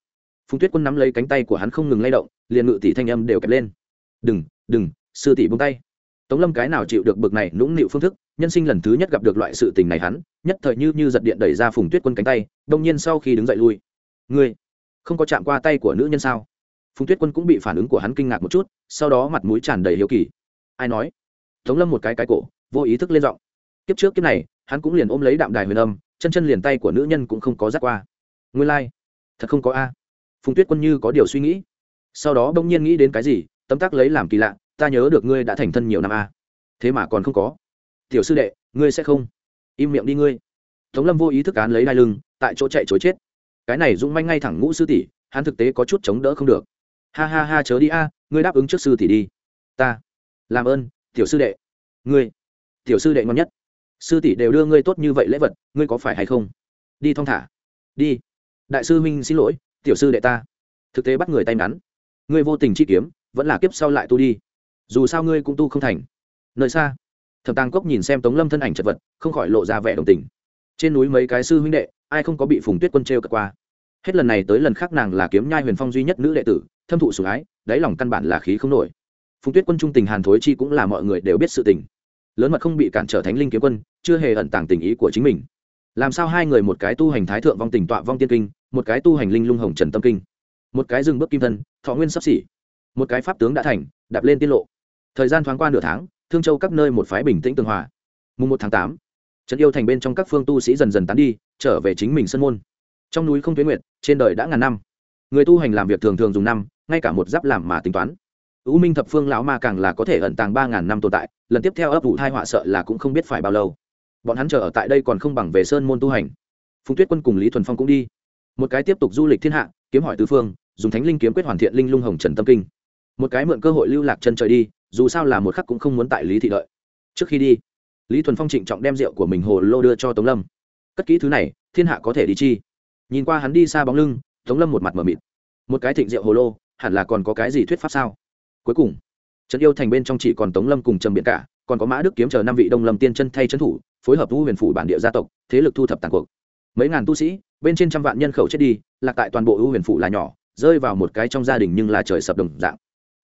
A: Phùng tuyết quân nắm lấy cánh tay của hắn không ngừng lay động, liền ngự tỷ thanh âm đều kẹp lên. Đừng đừng, sư tỷ buông tay. Tống lâm cái nào chịu được bực này nũng nịu phương thức, nhân sinh lần thứ nhất gặp được loại sự tình này hắn, nhất thời như như giật điện đẩy ra phùng tuyết quân cánh tay, đông nhiên sau khi đứng dậy lui. Ngươi, không có chạm qua tay của nữ nhân sao? Phùng tuyết quân cũng bị phản ứng của hắn kinh ngạc một chút, sau đó mặt mũi tràn đầy hiếu kỳ. Ai nói? Tống lâm một cái cái cổ, vô ý thức lên giọng kiếp trước kiếp này, hắn cũng liền ôm lấy đạm đài huyền âm, chân chân liền tay của nữ nhân cũng không có dắt qua. Ngươi lai、like. thật không có a. Phùng tuyết quân như có điều suy nghĩ. Sau đó bỗng nhiên nghĩ đến cái gì, tấm tắc lấy làm kỳ lạ, ta nhớ được ngươi đã thành thân nhiều năm a. Thế mà còn không có. Tiểu sư đệ, ngươi sẽ không. Im miệng đi ngươi. Tống lâm vô ý thức án lấy đai lưng, tại chỗ chạy chối chết. Cái này dũng manh ngay thẳng ngũ sư tỷ, hắn thực tế có chút chống đỡ không được. Ha ha ha, chớ đi a, ngươi đáp ứng trước sư tỷ đi. Ta. Làm ơn, tiểu sư đệ. Ngươi. Tiểu sư đệ ngon nhất sư tỷ đều đưa ngươi tốt như vậy lễ vật, ngươi có phải hay không? Đi thong thả. Đi. Đại sư huynh xin lỗi, tiểu sư đệ ta. Thực tế bắt người tay ngắn. Ngươi vô tình chi kiếm, vẫn là kiếp sau lại tu đi. Dù sao ngươi cũng tu không thành. Nơi xa, thẩm tàng cốc nhìn xem tống lâm thân ảnh chật vật, không khỏi lộ ra vẻ đồng tình. Trên núi mấy cái sư huynh đệ, ai không có bị phùng tuyết quân t r e o cật qua? Hết lần này tới lần khác nàng là kiếm nhai huyền phong duy nhất nữ đệ tử, thâm thụ sủng ái, đáy lòng căn bản là khí không nổi. Phùng tuyết quân trung tình hàn thối chi cũng là mọi người đều biết sự tình. Lớn mật không bị cản trở thánh linh kiếm quân chưa hề ẩn tàng tình ý của chính mình. Làm sao hai người một cái tu hành thái thượng vong tình tọa vong tiên kinh, một cái tu hành linh lung hồng trần tâm kinh? Một cái dừng bước kim thân, thọ nguyên sắp xỉ. Một cái pháp tướng đã thành, đạp lên tiết lộ. Thời gian thoáng qua nửa tháng, thương châu các nơi một phái bình tĩnh tường hòa. Mùng một tháng tám, trấn yêu thành bên trong các phương tu sĩ dần dần tán đi, trở về chính mình sân môn. Trong núi không tuyến nguyệt, trên đời đã ngàn năm. Người tu hành làm việc thường thường dùng năm, ngay cả một giáp làm mà tính toán. Ưu minh thập phương lão ma càng là có thể ẩn tàng ba ngàn năm tồn tại, lần tiếp theo ấp ủ thai họa sợ là cũng không biết phải bao lâu bọn hắn chờ ở tại đây còn không bằng về sơn môn tu hành. Phùng tuyết quân cùng lý thuần phong cũng đi. Một cái tiếp tục du lịch thiên hạ, kiếm hỏi tứ phương, dùng thánh linh kiếm quyết hoàn thiện linh lung hồng trần tâm kinh. Một cái mượn cơ hội lưu lạc chân trời đi, dù sao là một khắc cũng không muốn tại lý thị đợi. Trước khi đi, lý thuần phong trịnh trọng đem rượu của mình hồ lô đưa cho tống lâm. Cất kỹ thứ này, thiên hạ có thể đi chi. Nhìn qua hắn đi xa bóng lưng, tống lâm một mặt m ở mịt. Một cái thịnh rượu hồ lô, hẳn là còn có cái gì thuyết pháp sao? Cuối cùng, trấn yêu thành bên trong chỉ còn tống lâm cùng trầm biện cả, còn có mã đức kiếm chờ năm vị đông lâm tiên chân thay trấn thủ phối hợp vũ huyền phủ bản địa gia tộc, thế lực thu thập tàn cuộc. Mấy ngàn tu sĩ, bên trên trăm vạn nhân khẩu chết đi, lạc tại toàn bộ vũ huyền phủ là nhỏ, rơi vào một cái trong gia đình nhưng là trời sập đồng dạng.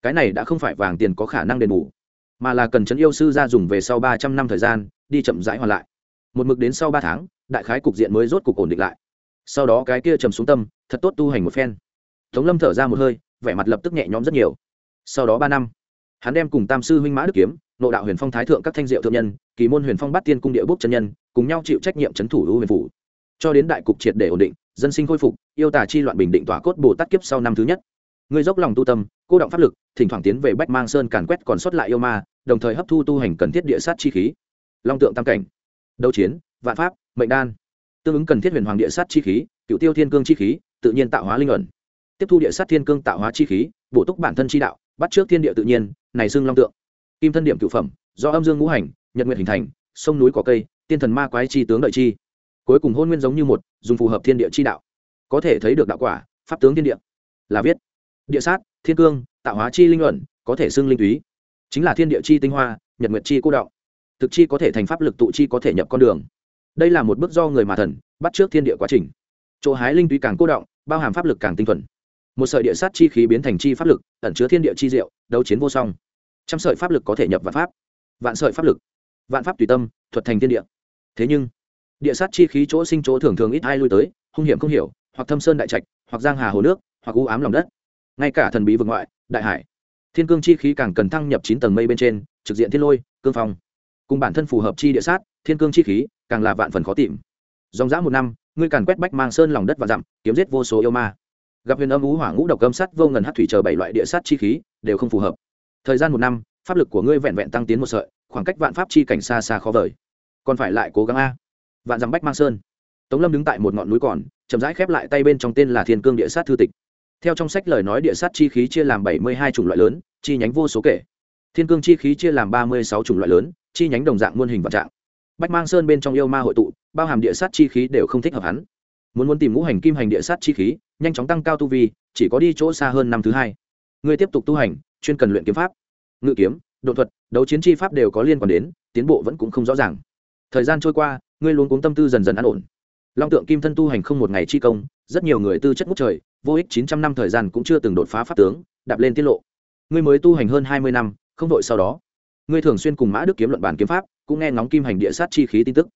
A: Cái này đã không phải vàng tiền có khả năng đền bù, mà là cần chấn yêu sư ra dùng về sau ba trăm năm thời gian, đi chậm rãi hoàn lại. Một mực đến sau ba tháng, đại khái cục diện mới rốt cục ổn định lại. Sau đó cái kia trầm xuống tâm, thật tốt tu hành một phen. Tống lâm thở ra một hơi, vẻ mặt lập tức nhẹ nhõm rất nhiều. Sau đó ba năm, hắn đem cùng tam sư huynh mã đức kiếm nộ đạo huyền phong thái thượng các thanh diệu thượng nhân, kỳ môn huyền phong bát tiên cung địa bốc chân nhân, cùng nhau chịu trách nhiệm c h ấ n thủ hữu huyền phủ. Cho đến đại cục triệt để ổn định, dân sinh khôi phục, yêu tà chi loạn bình định tỏa cốt bồ tát kiếp sau năm thứ nhất. Người dốc lòng tu tâm, cô động pháp lực, thỉnh thoảng tiến về bách mang sơn càn quét còn sót lại yêu ma, đồng thời hấp thu tu hành cần thiết địa sát chi khí. Long tượng tam cảnh. Đấu chiến, vạn pháp, mệnh đan. Tương ứng cần thiết huyền hoàng địa sát chi khí, cựu tiêu thiên cương chi khí, tự nhiên tạo hóa linh ẩn. Tiếp thu địa sát thiên cương tạo hóa chi khí, bổ túc bản thân chi đạo, bắt trước thiên địa tự nhiên, này xưng long tượng kim thân điểm cựu phẩm, do âm dương ngũ hành, nhật nguyện hình thành, sông núi có cây, tiên thần ma quái chi tướng đợi chi. Cuối cùng hôn nguyên giống như một, dùng phù hợp thiên địa chi đạo. Có thể thấy được đạo quả, pháp tướng thiên địa. Là viết. Địa sát, thiên cương, tạo hóa chi linh luận, có thể xưng linh túy. Chính là thiên địa chi tinh hoa, nhật nguyệt chi cô đạo thực chi có thể thành pháp lực tụ chi có thể nhập con đường. Đây là một bước do người mà thần, bắt trước thiên địa quá trình. Chỗ hái linh túy càng cô động bao hàm pháp lực càng tinh thuần. Một sợi địa sát chi khí biến thành chi pháp lực, ẩn chứa thiên địa chi diệu, đấu chiến vô song trăm sợi pháp lực có thể nhập vạn pháp. Vạn sợi pháp lực. Vạn pháp tùy tâm, thuật thành thiên địa. Thế nhưng, địa sát chi khí chỗ sinh chỗ thường thường ít ai lui tới, hung hiểm không hiểu, hoặc thâm sơn đại trạch, hoặc giang hà hồ nước, hoặc u ám lòng đất. Ngay cả thần bí vực ngoại, đại hải, thiên cương chi khí càng cần thăng nhập chín tầng mây bên trên, trực diện thiên lôi, cương phong. Cùng bản thân phù hợp chi địa sát, thiên cương chi khí, càng là vạn phần khó tìm. Dòng dã một năm, ngươi càn quét bách mang sơn lòng đất và dặm, kiếm giết vô số yêu ma. Gặp huyền âm ú hỏa ngũ độc âm sắt vô ngần hát thủy chờ bảy loại địa sát chi khí, đều không phù hợp thời gian một năm, pháp lực của ngươi vẹn vẹn tăng tiến một sợi, khoảng cách vạn pháp chi cảnh xa xa khó vời. Còn phải lại cố gắng a. Vạn dặm bách mang sơn. Tống lâm đứng tại một ngọn núi còn, chậm rãi khép lại tay bên trong tên là thiên cương địa sát thư tịch. Theo trong sách lời nói địa sát chi khí chia làm bảy mươi hai chủng loại lớn, chi nhánh vô số kể. Thiên cương chi khí chia làm ba mươi sáu chủng loại lớn, chi nhánh đồng dạng muôn hình vạn trạng. Bách mang sơn bên trong yêu ma hội tụ, bao hàm địa sát chi khí đều không thích hợp hắn. Muốn muốn tìm ngũ hành kim hành địa sát chi khí, nhanh chóng tăng cao tu vi, chỉ có đi chỗ xa hơn năm thứ hai. Ngươi tiếp tục tu hành chuyên cần luyện kiếm pháp, ngự kiếm đột thuật, đấu chiến chi pháp đều có liên quan đến, tiến bộ vẫn cũng không rõ ràng. Thời gian trôi qua, ngươi luôn cuống tâm tư dần dần an ổn. Long tượng kim thân tu hành không một ngày chi công, rất nhiều người tư chất ngút trời, vô ích chín trăm năm thời gian cũng chưa từng đột phá pháp tướng, đạp lên tiết lộ. Ngươi mới tu hành hơn hai mươi năm, không đội sau đó. Ngươi thường xuyên cùng mã đức kiếm luận bản kiếm pháp, cũng nghe ngóng kim hành địa sát chi khí tin tức.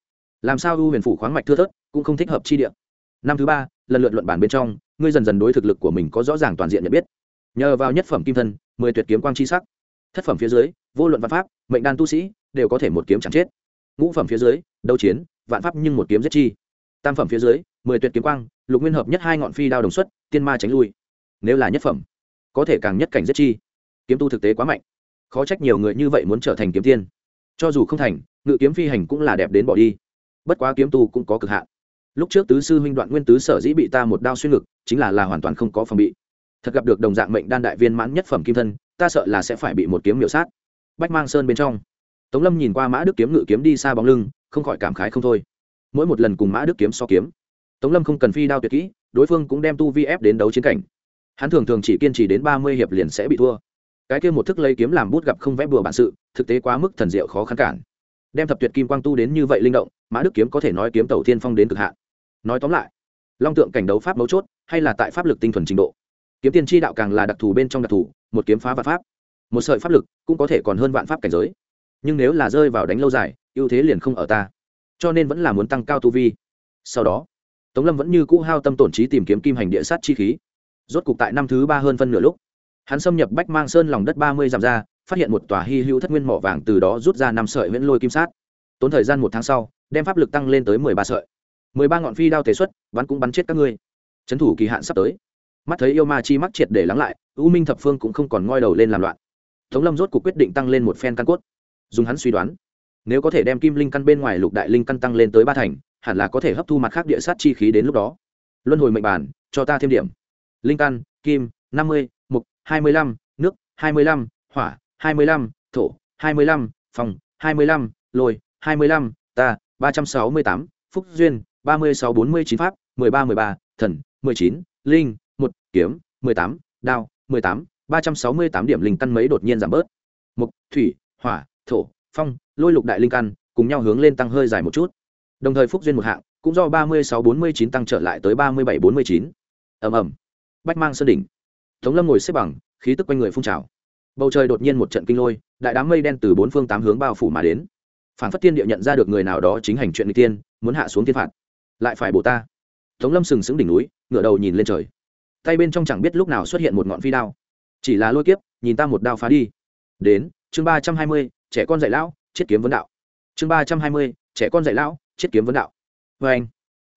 A: Làm sao ưu huyền phủ khoáng mạch thưa thớt, cũng không thích hợp chi địa. Năm thứ ba, lần lượt luận bản bên trong, ngươi dần dần đối thực lực của mình có rõ ràng toàn diện nhận biết. Nhờ vào nhất phẩm kim thân mười tuyệt kiếm quang chi sắc. Thất phẩm phía dưới, vô luận văn pháp, mệnh đan tu sĩ, đều có thể một kiếm chẳng chết. Ngũ phẩm phía dưới, đấu chiến, vạn pháp nhưng một kiếm giết chi. Tam phẩm phía dưới, mười tuyệt kiếm quang, lục nguyên hợp nhất hai ngọn phi đao đồng xuất, tiên ma tránh lui. Nếu là nhất phẩm, có thể càng nhất cảnh giết chi. Kiếm tu thực tế quá mạnh. Khó trách nhiều người như vậy muốn trở thành kiếm tiên. Cho dù không thành, ngự kiếm phi hành cũng là đẹp đến bỏ đi. Bất quá kiếm tu cũng có cực hạn. Lúc trước tứ sư huynh đoạn nguyên tứ sở dĩ bị ta một đao xuyên ngực, chính là là hoàn toàn không có phòng bị thật gặp được đồng dạng mệnh đan đại viên mãn nhất phẩm kim thân, ta sợ là sẽ phải bị một kiếm miểu sát. Bách mang sơn bên trong. Tống lâm nhìn qua mã đức kiếm ngự kiếm đi xa bóng lưng, không khỏi cảm khái không thôi. Mỗi một lần cùng mã đức kiếm so kiếm, tống lâm không cần phi đao tuyệt kỹ, đối phương cũng đem tu vi ép đến đấu chiến cảnh. Hắn thường thường chỉ kiên trì đến ba mươi hiệp liền sẽ bị thua. Cái kia một thức lấy kiếm làm bút gặp không vẽ bừa bản sự, thực tế quá mức thần diệu khó khăn cản. Đem thập tuyệt kim quang tu đến như vậy linh động, mã đức kiếm có thể nói kiếm tàu thiên phong đến cực hạn. Nói tóm lại, long tượng cảnh đấu pháp mấu chốt, hay là tại pháp lực tinh thuần trình độ? Kiếm tiên chi đạo càng là đặc thù bên trong đặc thù, một kiếm phá vạn pháp. Một sợi pháp lực cũng có thể còn hơn vạn pháp cảnh giới. Nhưng nếu là rơi vào đánh lâu dài, ưu thế liền không ở ta. Cho nên vẫn là muốn tăng cao tu vi. Sau đó, tống lâm vẫn như cũ hao tâm tổn trí tìm kiếm kim hành địa sát chi khí. Rốt cục tại năm thứ ba hơn phân nửa lúc, hắn xâm nhập bách mang sơn lòng đất ba mươi dặm ra, phát hiện một tòa hy hữu thất nguyên mỏ vàng từ đó rút ra năm sợi viễn lôi kim sát. Tốn thời gian một tháng sau, đem pháp lực tăng lên tới mười ba sợi. mười ba ngọn phi đao thể xuất, bắn cũng bắn chết các ngươi. Trấn thủ kỳ hạn sắp tới mắt thấy yêu ma chi mắc triệt để lắng lại, u minh thập phương cũng không còn ngoi đầu lên làm loạn. Tống lâm rốt cuộc quyết định tăng lên một phen căn cốt. Dùng hắn suy đoán, nếu có thể đem kim linh căn bên ngoài lục đại linh căn tăng lên tới ba thành, hẳn là có thể hấp thu mặt khác địa sát chi khí đến lúc đó. Luân hồi mệnh bản, cho ta thêm điểm. Linh căn, kim, năm mươi, mục, hai mươi lăm, nước, hai mươi lăm, hỏa, hai mươi lăm, thổ, hai mươi lăm, phòng, hai mươi lăm, lôi, hai mươi lăm, ta, ba trăm sáu mươi tám, phúc duyên, ba mươi sáu bốn mươi chín pháp, mười ba mười ba, thần, mười chín, linh một, kiếm, mười tám, đao, mười tám, ba trăm sáu mươi tám điểm linh căn mấy đột nhiên giảm bớt. Mục, thủy, hỏa, thổ, phong, lôi lục đại linh căn, cùng nhau hướng lên tăng hơi dài một chút. Đồng thời phúc duyên một hạng, cũng do ba mươi sáu bốn mươi chín tăng trở lại tới ba mươi bảy bốn mươi chín. Ầm ầm. Bách mang sơn đỉnh. Tống lâm ngồi xếp bằng, khí tức quanh người phun trào. Bầu trời đột nhiên một trận kinh lôi, đại đám mây đen từ bốn phương tám hướng bao phủ mà đến. Phản phất tiên địa nhận ra được người nào đó chính hành chuyện n tiên, muốn hạ xuống thiên phạt. Lại phải bổ ta. Tống lâm sừng sững đỉnh núi, ngửa đầu nhìn lên trời tay bên trong chẳng biết lúc nào xuất hiện một ngọn phi đao. Chỉ là lôi kiếp, nhìn ta một đao phá đi. Đến, chương ba trăm hai mươi, trẻ con dạy lão, chết kiếm vấn đạo. Chương ba trăm hai mươi, trẻ con dạy lão, chết kiếm vấn đạo. Vê anh,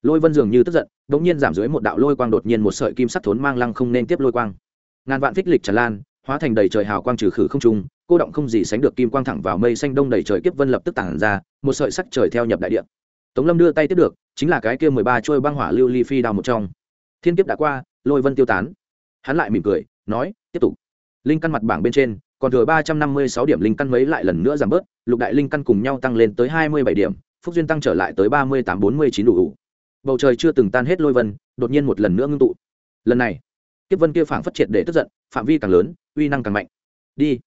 A: lôi vân dường như tức giận đ ỗ n g nhiên giảm dưới một đạo lôi quang đột nhiên một sợi kim sắt thốn mang lăng không nên tiếp lôi quang. Ngàn vạn phích lịch tràn lan, hóa thành đầy trời hào quang trừ khử không trung, cô động không gì sánh được kim quang thẳng vào mây xanh đông đầy trời kiếp vân lập tức tản ra, một sợi sắc trời theo nhập đại địa. Tống lâm đưa tay tiếp được, chính là cái kia mười ba trôi băng hỏa lưu ly phi đào một trong. Thiên kiếp đã qua lôi vân tiêu tán. Hắn lại mỉm cười, nói, tiếp tục. Linh căn mặt bảng bên trên, còn thừa ba trăm năm mươi sáu điểm linh căn mấy lại lần nữa giảm bớt, lục đại linh căn cùng nhau tăng lên tới hai mươi bảy điểm, phúc duyên tăng trở lại tới ba mươi tám bốn mươi chín đủ đủ. Bầu trời chưa từng tan hết lôi vân, đột nhiên một lần nữa ngưng tụ. Lần này, kiếp vân kia phảng phất triệt để tức giận, phạm vi càng lớn, uy năng càng mạnh. Đi.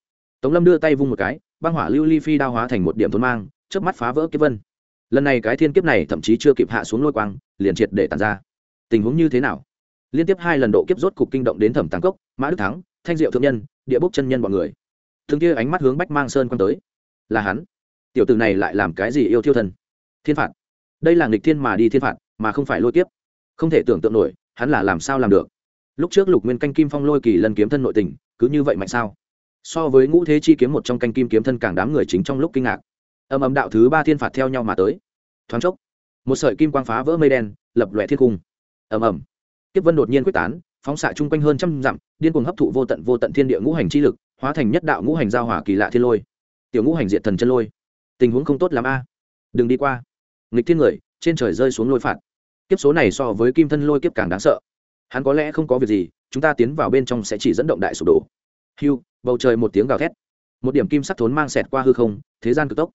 A: Tống lâm đưa tay vung một cái, băng hỏa lưu ly phi đao hóa thành một điểm thôn mang trước mắt phá vỡ kiếp vân. Lần này cái thiên kiếp này thậm chí chưa kịp hạ xuống lôi quang, liền triệt để tàn ra. Tình huống như thế nào? Liên tiếp hai lần độ kiếp rốt cục kinh động đến thẩm tàng cốc, mã đức thắng, thanh diệu thượng nhân, địa bốc chân nhân b ọ n người. Thường kia ánh mắt hướng bách mang sơn quăng tới. Là hắn. Tiểu tử này lại làm cái gì yêu thiêu thân thiên phạt. Đây là nghịch thiên mà đi thiên phạt, mà không phải lôi kiếp. Không thể tưởng tượng nổi, hắn là làm sao làm được? Lúc trước lục nguyên canh kim phong lôi kỳ lần kiếm thân nội tình, cứ như vậy mạnh sao? So với ngũ thế chi kiếm một trong canh kim kiếm thân càng đám người chính trong lúc kinh ngạc. Âm âm đạo thứ ba thiên phạt theo nhau mà tới. Thoáng chốc, một sợi kim quang phá vỡ mây đen, lập lòe thiên cung. Ầm ầm kiếp vân đột nhiên quyết tán, phóng xạ chung quanh hơn trăm dặm, điên cuồng hấp thụ vô tận vô tận thiên địa ngũ hành chi lực, hóa thành nhất đạo ngũ hành giao hỏa kỳ lạ thiên lôi. Tiểu ngũ hành diện thần chân lôi. Tình huống không tốt l a. Đừng đi qua. Nghịch thiên người, trên trời rơi xuống lôi phạt. Kiếp số này so với kim thân lôi kiếp càng đáng sợ. Hắn có lẽ không có việc gì, chúng ta tiến vào bên trong sẽ chỉ dẫn động đại sụp đổ. Hiu bầu trời một tiếng gào thét. Một điểm kim sắc thốn mang xẹt qua hư không, thế gian cực tốc.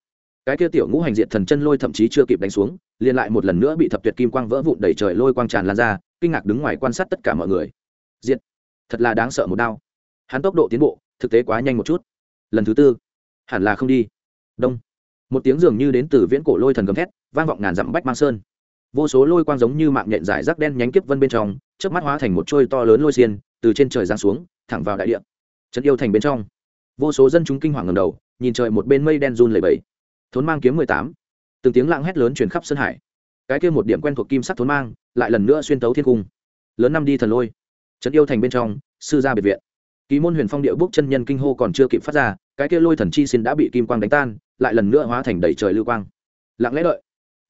A: Cái kia tiểu ngũ hành diện thần chân lôi thậm chí chưa kịp đánh xuống, liền lại một lần nữa bị thập tuyệt kim quang vỡ vụn đẩy trời lôi quang tràn lan ra kinh ngạc đứng ngoài quan sát tất cả mọi người. Diện thật là đáng sợ một đao. Hắn tốc độ tiến bộ, thực tế quá nhanh một chút. Lần thứ tư. Hẳn là không đi. Đông. Một tiếng dường như đến từ viễn cổ lôi thần gầm thét, vang vọng ngàn dặm bách mang sơn. Vô số lôi quang giống như mạng nhện dài rác đen nhánh kiếp vân bên trong trước mắt hóa thành một trôi to lớn lôi xiên, từ trên trời giáng xuống, thẳng vào đại địa. Trấn yêu thành bên trong. Vô số dân chúng kinh hoàng ngầm đầu, nhìn trời một bên mây đen run lầy bẫy thốn mang kiếm mười tám. Từng tiếng lạng hét lớn truyền khắp sơn hải cái kia một điểm quen thuộc kim sắc thốn mang, lại lần nữa xuyên tấu thiên cung. Lớn năm đi thần lôi. Trấn yêu thành bên trong, sư gia biệt viện. Ký môn huyền phong địa bốc chân nhân kinh hô còn chưa kịp phát ra, cái kia lôi thần chi xin đã bị kim quang đánh tan, lại lần nữa hóa thành đầy trời lưu quang. Lặng lẽ đợi.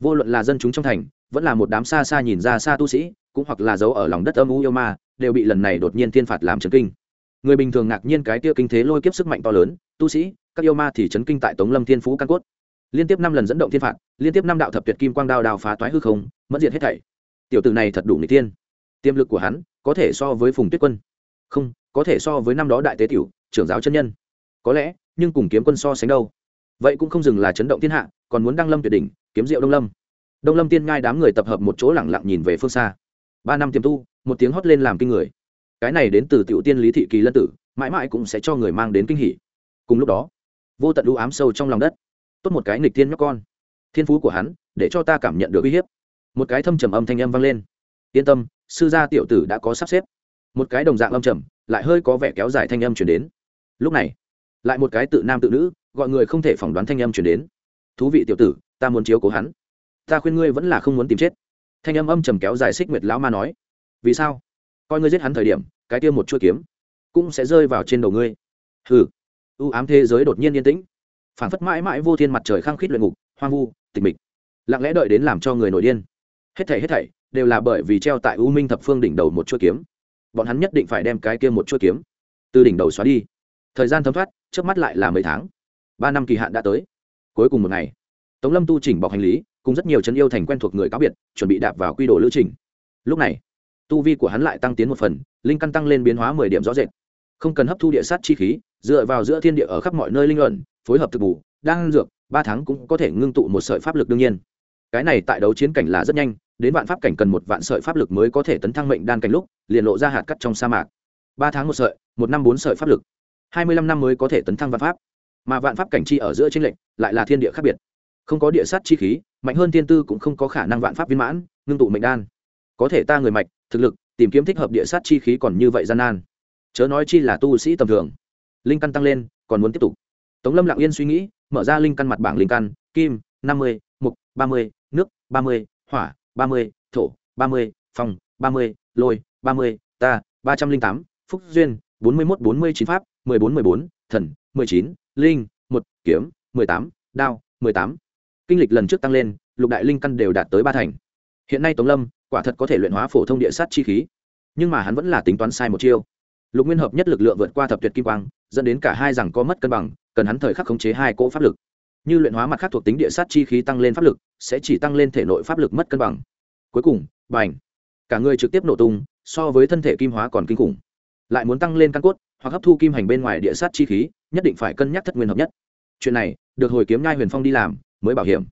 A: Vô luận là dân chúng trong thành, vẫn là một đám xa xa nhìn ra xa tu sĩ, cũng hoặc là giấu ở lòng đất âm u yêu ma, đều bị lần này đột nhiên thiên phạt làm chấn kinh. Người bình thường ngạc nhiên cái kia kinh thế lôi kiếp sức mạnh to lớn, tu sĩ, các yêu ma thì chấn kinh tại tống lâm thiên phú căn cốt. Liên tiếp năm lần dẫn động thiên phạt liên tiếp năm đạo thập tuyệt kim quang đao đào phá toái hư không, mẫn diệt hết thảy. Tiểu tử này thật đủ người tiên tiềm lực của hắn có thể so với phùng tuyết quân. Không, có thể so với năm đó đại tế tiểu, trưởng giáo chân nhân. Có lẽ, nhưng cùng kiếm quân so sánh đâu. Vậy cũng không dừng là chấn động thiên hạ, còn muốn đăng lâm tuyệt đỉnh, kiếm diệu đông lâm. Đông lâm tiên ngai đám người tập hợp một chỗ lẳng lặng nhìn về phương xa. Ba năm tiềm tu, một tiếng hót lên làm kinh người. Cái này đến từ tiểu tiên lý thị kỳ lân tử, mãi mãi cũng sẽ cho người mang đến kinh hỉ. Cùng lúc đó, vô tận đũ ám sâu trong lòng đất, tốt một cái nghịch tiên nhóc con thiên phú của hắn, để cho ta cảm nhận được uy hiếp. Một cái thâm trầm âm thanh âm vang lên. Yên tâm, sư gia tiểu tử đã có sắp xếp. Một cái đồng dạng âm trầm, lại hơi có vẻ kéo dài thanh âm chuyển đến. Lúc này, lại một cái tự nam tự nữ, gọi người không thể phỏng đoán thanh âm chuyển đến. Thú vị tiểu tử, ta muốn chiếu cố hắn. Ta khuyên ngươi vẫn là không muốn tìm chết. Thanh âm âm trầm kéo dài xích nguyệt lão ma nói. Vì sao? Coi ngươi giết hắn thời điểm, cái kia một chuỗi kiếm cũng sẽ rơi vào trên đầu ngươi. Hừ. U ám thế giới đột nhiên yên tĩnh. Phảng phất mãi mãi vô thiên mặt trời khăng khít luyện ngục, hoang vu tịch mịch. Lặng lẽ đợi đến làm cho người nổi điên. Hết thảy hết thảy đều là bởi vì treo tại u minh thập phương đỉnh đầu một chuỗi kiếm. Bọn hắn nhất định phải đem cái kia một chuỗi kiếm từ đỉnh đầu xóa đi. Thời gian thấm thoát, trước mắt lại là mấy tháng. Ba năm kỳ hạn đã tới. Cuối cùng một ngày, tống lâm tu chỉnh bọc hành lý, cùng rất nhiều chân yêu thành quen thuộc người cáo biệt, chuẩn bị đạp vào quy đồ lữ trình. Lúc này, tu vi của hắn lại tăng tiến một phần, linh căn tăng lên biến hóa mười điểm rõ rệt. Không cần hấp thu địa sát chi khí, dựa vào giữa thiên địa ở khắp mọi nơi linh luận, phối hợp thực bù, đang dược ba tháng cũng có thể ngưng tụ một sợi pháp lực đương nhiên. Cái này tại đấu chiến cảnh là rất nhanh, đến vạn pháp cảnh cần một vạn sợi pháp lực mới có thể tấn thăng mệnh đan cảnh lúc, liền lộ ra hạt cắt trong sa mạc. Ba tháng một sợi, một năm bốn sợi pháp lực. Hai mươi lăm năm mới có thể tấn thăng vạn pháp. Mà vạn pháp cảnh chi ở giữa tranh lệnh lại là thiên địa khác biệt. Không có địa sát chi khí, mạnh hơn thiên tư cũng không có khả năng vạn pháp viên mãn, ngưng tụ mệnh đan. Có thể ta người mạch, thực lực, tìm kiếm thích hợp địa sát chi khí còn như vậy gian nan. Chớ nói chi là tu sĩ tầm thường. Linh căn tăng lên, còn muốn tiếp tục. Tống lâm lặng yên suy nghĩ mở ra linh căn mặt bảng linh căn, kim, năm mươi, mục, ba mươi, nước, ba mươi, hỏa, ba mươi, thổ, ba mươi, phòng, ba mươi, lôi, ba mươi, ta, ba trăm linh tám, phúc duyên, bốn mươi một bốn mươi chín pháp, mười bốn mười bốn, thần, mười chín, linh, một, kiếm, mười tám, đao, mười tám. Kinh lịch lần trước tăng lên, lục đại linh căn đều đạt tới ba thành. Hiện nay tống lâm, quả thật có thể luyện hóa phổ thông địa sát chi khí. Nhưng mà hắn vẫn là tính toán sai một chiêu. Lục nguyên hợp nhất lực lượng vượt qua thập tuyệt kim quang dẫn đến cả hai rằng có mất cân bằng, cần hắn thời khắc khống chế hai cỗ pháp lực. Như luyện hóa mặt khác thuộc tính địa sát chi khí tăng lên pháp lực, sẽ chỉ tăng lên thể nội pháp lực mất cân bằng. Cuối cùng b à n h cả người trực tiếp nổ tung, so với thân thể kim hóa còn kinh khủng. Lại muốn tăng lên căn cốt, hoặc hấp thu kim hành bên ngoài địa sát chi khí, nhất định phải cân nhắc thất nguyên hợp nhất. Chuyện này, được hồi kiếm nhai huyền phong đi làm, mới bảo hiểm.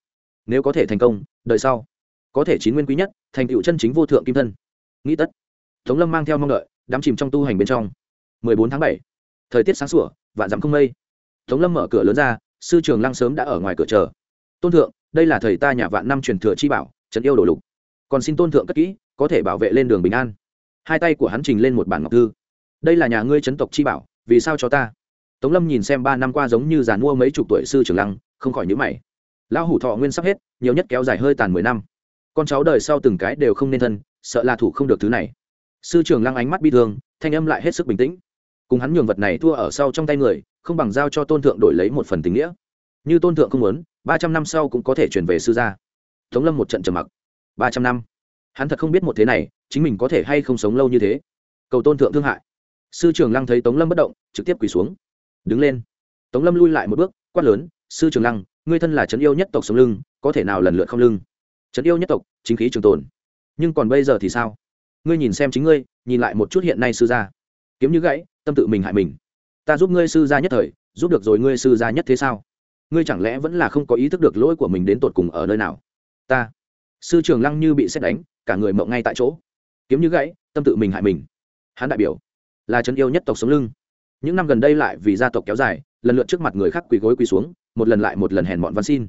A: Nếu có thể thành công, đời sau, có thể chín nguyên quý nhất, thành tựu chân chính vô thượng kim thân. Nghĩ tất. Tống lâm mang theo mong đợi, đắm chìm trong tu hành bên trong. 14 tháng 7 thời tiết sáng sủa, vạn dặm không mây. Tống lâm mở cửa lớn ra, sư trường lăng sớm đã ở ngoài cửa chờ. Tôn thượng, đây là thầy ta nhà vạn năm truyền thừa chi bảo, trấn yêu đồ lục. Còn xin tôn thượng cất kỹ, có thể bảo vệ lên đường bình an. Hai tay của hắn trình lên một bản ngọc thư. Đây là nhà ngươi chấn tộc chi bảo, vì sao cho ta? Tống lâm nhìn xem ba năm qua giống như giàn mua mấy chục tuổi sư trường lăng, không khỏi nhữ mày. Lão hủ thọ nguyên sắp hết, nhiều nhất kéo dài hơi tàn mười năm. Con cháu đời sau từng cái đều không nên thân, sợ là thủ không được thứ này. Sư trường lăng ánh mắt bi thương, thanh âm lại hết sức bình tĩnh cùng hắn nhường vật này thua ở sau trong tay người, không bằng giao cho tôn thượng đổi lấy một phần tình nghĩa. Như tôn thượng không muốn, ba trăm năm sau cũng có thể chuyển về sư gia. Tống lâm một trận trầm mặc. Ba trăm năm? Hắn thật không biết một thế này, chính mình có thể hay không sống lâu như thế. Cầu tôn thượng thương hại. Sư trường lăng thấy tống lâm bất động, trực tiếp quỳ xuống. Đứng lên. Tống lâm lui lại một bước, quát lớn, sư trường lăng, ngươi thân là trấn yêu nhất tộc sống lưng, có thể nào lần lượt không lưng? Trấn yêu nhất tộc, chính khí trường tồn. Nhưng còn bây giờ thì sao? Ngươi nhìn xem chính ngươi, nhìn lại một chút hiện nay sư gia. Kiếm như gãy tâm tự mình hại mình. Ta giúp ngươi sư gia nhất thời, giúp được rồi ngươi sư gia nhất thế sao? Ngươi chẳng lẽ vẫn là không có ý thức được lỗi của mình đến tột cùng ở nơi nào? Ta. Sư trường lăng như bị xét đánh, cả người mộng ngay tại chỗ. Kiếm như gãy, tâm tự mình hại mình. Hắn đại biểu là chân yêu nhất tộc sống lưng. Những năm gần đây lại vì gia tộc kéo dài, lần lượt trước mặt người khác quỳ gối quỳ xuống, một lần lại một lần hèn bọn văn xin.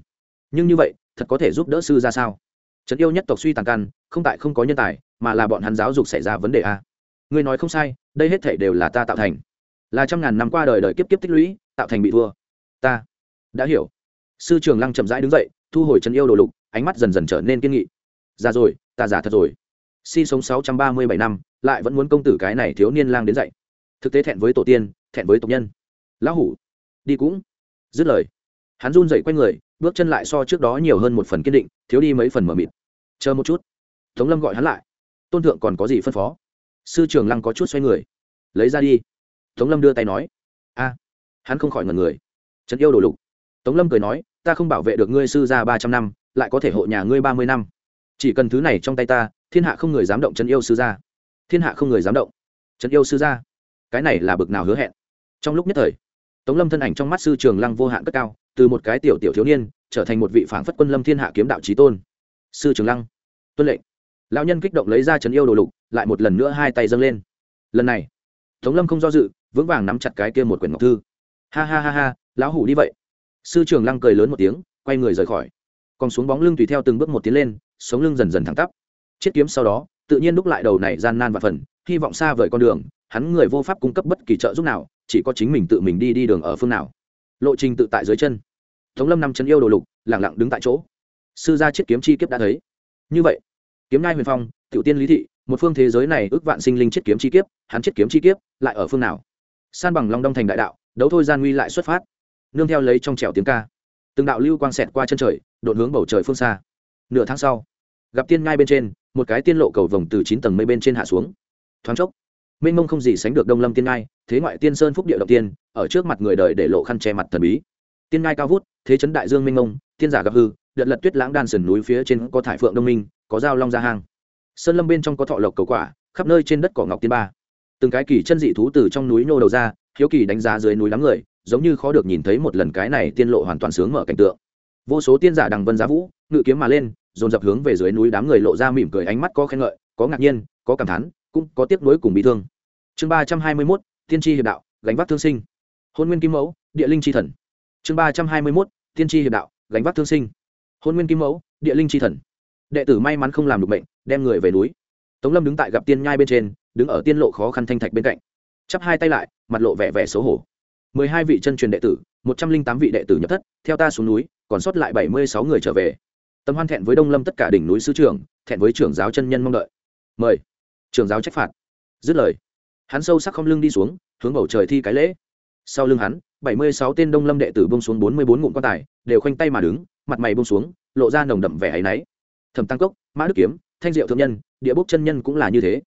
A: Nhưng như vậy, thật có thể giúp đỡ sư ra sao? Trấn yêu nhất tộc suy tàn căn, không tại không có nhân tài, mà là bọn hắn giáo dục xảy ra vấn đề a ngươi nói không sai, đây hết thể đều là ta tạo thành. Là trăm ngàn năm qua đời đời kiếp kiếp tích lũy, tạo thành bị thua. Ta đã hiểu. Sư trường lăng chậm rãi đứng dậy, thu hồi chân yêu đồ lục, ánh mắt dần dần trở nên kiên nghị. Ra rồi, ta giả thật rồi. Si sống sáu trăm ba mươi bảy năm, lại vẫn muốn công tử cái này thiếu niên lang đến dậy thực tế thẹn với tổ tiên, thẹn với tộc nhân. Lão hủ, đi cũng. Dứt lời, hắn run dậy q u a y người, bước chân lại so trước đó nhiều hơn một phần kiên định, thiếu đi mấy phần mờ mịt. Chờ một chút. Tống lâm gọi hắn lại. Tôn thượng còn có gì phân phó? Sư trường lăng có chút xoay người. Lấy ra đi. Tống lâm đưa tay nói. A, hắn không khỏi ngần người. Trấn yêu đồ lục. Tống lâm cười nói, ta không bảo vệ được ngươi sư ra ba trăm năm, lại có thể hộ nhà ngươi ba mươi năm. Chỉ cần thứ này trong tay ta, thiên hạ không người dám động trấn yêu sư gia. Thiên hạ không người dám động trấn yêu sư gia. Cái này là bực nào hứa hẹn. Trong lúc nhất thời, tống lâm thân ảnh trong mắt sư trường lăng vô hạn cất cao, từ một cái tiểu tiểu thiếu niên, trở thành một vị phảng phất quân lâm thiên hạ kiếm đạo trí tôn. Sư trường lăng, tuân lệnh. Lão nhân kích động lấy ra trấn yêu đồ lục lại một lần nữa hai tay dâng lên. Lần này, tống lâm không do dự, vững vàng nắm chặt cái kia một quyển ngọc thư. Ha ha ha ha, lão hủ đi vậy. Sư trường lăng cười lớn một tiếng, quay người rời khỏi. Còn xuống bóng lưng tùy theo từng bước một tiến lên, sống lưng dần dần thẳng tắp. Chiết kiếm sau đó, tự nhiên đúc lại đầu này gian nan và phần, hy vọng xa vời con đường, hắn người vô pháp cung cấp bất kỳ trợ giúp nào, chỉ có chính mình tự mình đi đi đường ở phương nào. Lộ trình tự tại dưới chân. Tống lâm nằm chân yêu đồ lục lẳng lặng đứng tại chỗ. Sư gia chiết kiếm chi kiếp đã thấy. Như vậy, kiếm nai huyền phong, tiểu tiên lý thị một phương thế giới này ước vạn sinh linh chết kiếm chi kiếp, hắn chết kiếm chi kiếp, lại ở phương nào? San bằng long đông thành đại đạo, đấu thôi gian nguy lại xuất phát. Nương theo lấy trong trèo tiếng ca, từng đạo lưu quang xẹt qua chân trời, đột hướng bầu trời phương xa. Nửa tháng sau, gặp tiên ngai bên trên, một cái tiên lộ cầu vồng từ chín tầng mây bên trên hạ xuống. Thoáng chốc, mênh mông không gì sánh được đông lâm tiên ngai, thế ngoại tiên sơn phúc địa động tiên, ở trước mặt người đời để lộ khăn che mặt thần bí. Tiên ngai cao vút, thế chấn đại dương mênh mông, tiên giả gặp hư đợt lật tuyết lãng đan sườn núi phía trên có thải phượng đông minh, có dao long gia hang sơn lâm bên trong có thọ lộc cầu quả, khắp nơi trên đất cỏ ngọc tiên ba. Từng cái kỳ chân dị thú từ trong núi nô đầu ra, hiếu kỳ đánh giá dưới núi lắm người, giống như khó được nhìn thấy một lần cái này tiên lộ hoàn toàn sướng mở cảnh tượng. Vô số tiên giả đằng vân giá vũ, ngự kiếm mà lên, dồn dập hướng về dưới núi đám người lộ ra mỉm cười ánh mắt có khen ngợi, có ngạc nhiên, có cảm thán, cũng có tiếc nuối cùng bị thương. Chương ba trăm hai mươi mốt, tiên tri hiệp đạo, gánh vác thương sinh. Hôn nguyên kim mẫu, địa linh tri thần. Chương ba trăm hai mươi mốt, tiên tri hiệp đạo, gánh vác thương sinh. Hôn nguyên kim mẫu, địa linh tri thần. Đệ tử may mắn không làm được bệnh đem người về núi. Tống lâm đứng tại gặp tiên nhai bên trên, đứng ở tiên lộ khó khăn thanh thạch bên cạnh. Chắp hai tay lại, mặt lộ vẻ vẻ xấu hổ. Mười hai vị chân truyền đệ tử, một trăm linh tám vị đệ tử nhập thất, theo ta xuống núi, còn sót lại bảy mươi sáu người trở về. Tâm hoan thẹn với đông lâm tất cả đỉnh núi sư trưởng, thẹn với trưởng giáo chân nhân mong đợi. Mời. Trưởng giáo trách phạt. Dứt lời, hắn sâu sắc không lưng đi xuống, hướng bầu trời thi cái lễ. Sau lưng hắn, bảy mươi sáu tên đông lâm đệ tử bông xuống bốn mươi bốn ngụm quan tài, đều khoanh tay mà đứng, mặt mày bông xuống, lộ ra nồng đậm vẻ áy náy. Thẩm tăng cốc, mã đức kiếm thanh diệu thượng nhân, địa bốc chân nhân cũng là như thế.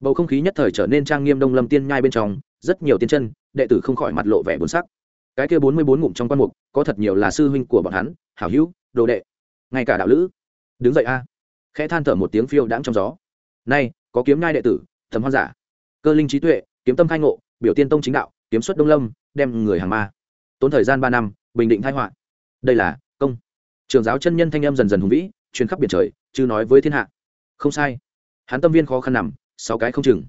A: Bầu không khí nhất thời trở nên trang nghiêm đông lâm tiên nhai bên trong, rất nhiều tiên chân, đệ tử không khỏi mặt lộ vẻ buồn sắc. Cái kia bốn mươi bốn ngụm trong quan mục, có thật nhiều là sư huynh của bọn hắn, hảo hữu, đồ đệ. Ngay cả đạo lữ. Đứng dậy a. Khẽ than thở một tiếng phiêu đãng trong gió. Nay, có kiếm nhai đệ tử, thầm hoang giả. Cơ linh trí tuệ, kiếm tâm khai ngộ, biểu tiên tông chính đạo, kiếm xuất đông lâm, đem người hàng ma. Tốn thời gian ba năm, bình định thái họa. Đây là công. Trường giáo chân nhân thanh em dần dần hùng vĩ chuyến khắp biển trời, chứ nói với thiên hạ không sai. Hắn tâm viên khó khăn nằm, sáu cái không chừng.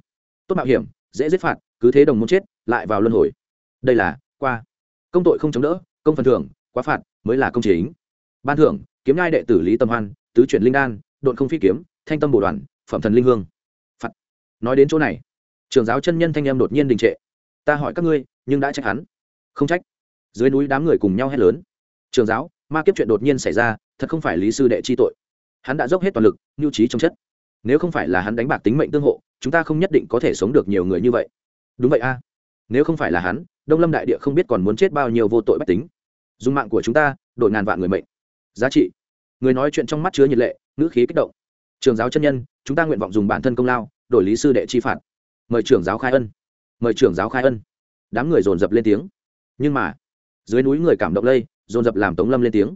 A: Tốt mạo hiểm, dễ giết phạt, cứ thế đồng muốn chết, lại vào luân hồi. Đây là, qua. Công tội không chống đỡ, công phần thưởng, quá phạt, mới là công chính. Ban thưởng, kiếm ngai đệ tử lý tâm hoan, tứ chuyển linh đan, độn không phi kiếm, thanh tâm bồ đoàn, phẩm thần linh hương. Phạt. Nói đến chỗ này, trường giáo chân nhân thanh em đột nhiên đình trệ. Ta hỏi các ngươi, nhưng đã trách hắn. Không trách. Dưới núi đám người cùng nhau hét lớn. Trường giáo, ma kiếp chuyện đột nhiên xảy ra, thật không phải lý sư đệ chi tội hắn đã dốc hết toàn lực nhu trí trong chất. Nếu không phải là hắn đánh bạc tính mệnh tương hộ, chúng ta không nhất định có thể sống được nhiều người như vậy. Đúng vậy a. Nếu không phải là hắn, đông lâm đại địa không biết còn muốn chết bao nhiêu vô tội bách tính. Dùng mạng của chúng ta, đổi ngàn vạn người mệnh. Giá trị. Người nói chuyện trong mắt chứa nhiệt lệ, ngữ khí kích động. Trường giáo chân nhân, chúng ta nguyện vọng dùng bản thân công lao, đổi lý sư đệ chi phạt. Mời trưởng giáo khai ân. Mời trưởng giáo khai ân. Đám người dồn dập lên tiếng. Nhưng mà, dưới núi người cảm động lây, dồn dập làm tống lâm lên tiếng.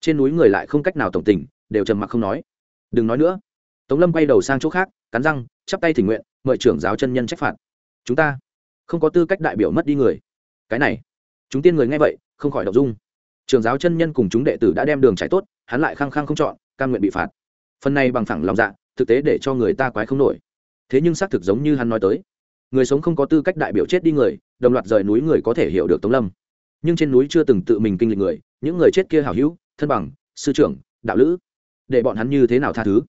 A: Trên núi người lại không cách nào tổng tình đều trầm mặc không nói. Đừng nói nữa. Tống lâm quay đầu sang chỗ khác, cắn răng, chắp tay thỉnh nguyện, mời trưởng giáo chân nhân trách phạt. Chúng ta không có tư cách đại biểu mất đi người. Cái này, chúng tiên người nghe vậy, không khỏi đọc dung. Trường giáo chân nhân cùng chúng đệ tử đã đem đường chạy tốt, hắn lại khăng khăng không chọn, cam nguyện bị phạt. Phần này bằng thẳng lòng dạ thực tế để cho người ta quái không nổi. Thế nhưng xác thực giống như hắn nói tới, người sống không có tư cách đại biểu chết đi người, đồng loạt rời núi người có thể hiểu được tống lâm. Nhưng trên núi chưa từng tự mình kinh lịch người, những người chết kia hảo hữu, thân bằng, sư trưởng, đạo lữ để bọn hắn như thế nào tha thứ?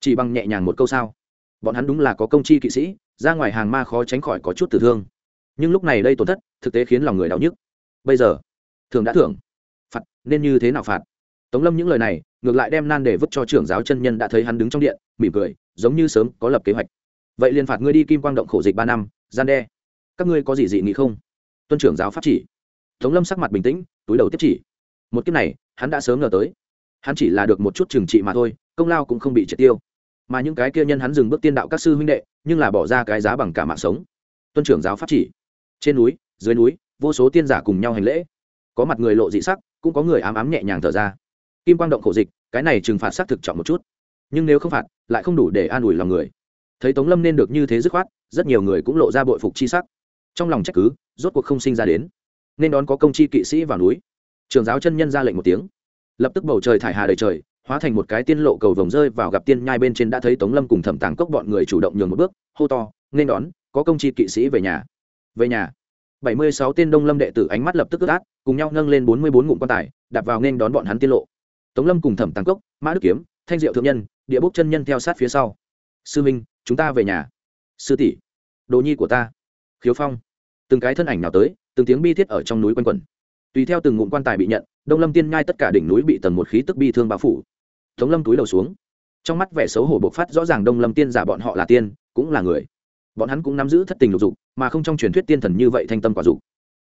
A: Chỉ bằng nhẹ nhàng một câu sao? Bọn hắn đúng là có công chi kỵ sĩ, ra ngoài hàng ma khó tránh khỏi có chút tử thương. Nhưng lúc này đây tổn thất, thực tế khiến lòng người đau nhức. Bây giờ thường đã thưởng. Phạt, nên như thế nào phạt? Tống lâm những lời này, ngược lại đem nan để vứt cho trưởng giáo chân nhân đã thấy hắn đứng trong điện, mỉm cười, giống như sớm có lập kế hoạch. Vậy liền phạt ngươi đi kim quang động khổ dịch ba năm, gian đe. Các ngươi có gì dị nghị không? Tuân trưởng giáo pháp chỉ. Tống lâm sắc mặt bình tĩnh, túi đầu tiếp chỉ. Một kiếp này, hắn đã sớm ngờ tới hắn chỉ là được một chút trừng trị mà thôi, công lao cũng không bị triệt tiêu. Mà những cái kia nhân hắn dừng bước tiên đạo các sư huynh đệ, nhưng là bỏ ra cái giá bằng cả mạng sống. Tuân trưởng giáo pháp chỉ. Trên núi, dưới núi, vô số tiên giả cùng nhau hành lễ. Có mặt người lộ dị sắc, cũng có người ám ám nhẹ nhàng thở ra. Kim quang động khổ dịch, cái này trừng phạt xác thực trọng một chút. Nhưng nếu không phạt, lại không đủ để an ủi lòng người. Thấy tống lâm nên được như thế dứt khoát, rất nhiều người cũng lộ ra bội phục chi sắc. Trong lòng trách cứ, rốt cuộc không sinh ra đến. Nên đón có công chi kỵ sĩ vào núi. Trường giáo chân nhân ra lệnh một tiếng lập tức bầu trời thải hà đầy trời, hóa thành một cái tiên lộ cầu vồng rơi vào gặp tiên nhai bên trên đã thấy tống lâm cùng thẩm tàng cốc bọn người chủ động nhường một bước, hô to, nên đón, có công chi kỵ sĩ về nhà. Về nhà? Bảy mươi sáu tên đông lâm đệ tử ánh mắt lập tức ướt át, cùng nhau nâng lên bốn mươi bốn ngụm quan tài, đạp vào nên đón bọn hắn tiên lộ. Tống lâm cùng thẩm tàng cốc, mã đức kiếm, thanh diệu thượng nhân, địa bốc chân nhân theo sát phía sau. Sư minh, chúng ta về nhà. Sư tỷ, đồ nhi của ta. Khiếu phong. Từng cái thân ảnh nào tới, từng tiếng bi thiết ở trong núi quanh quẩn tùy theo từng ngụm quan tài bị nhận, đông lâm tiên nhai tất cả đỉnh núi bị tầng một khí tức bi thương bao phủ. Tống lâm túi đầu xuống. Trong mắt vẻ xấu hổ bộc phát rõ ràng đông lâm tiên giả bọn họ là tiên, cũng là người. Bọn hắn cũng nắm giữ thất tình lục dục, mà không trong truyền thuyết tiên thần như vậy thanh tâm quả dục.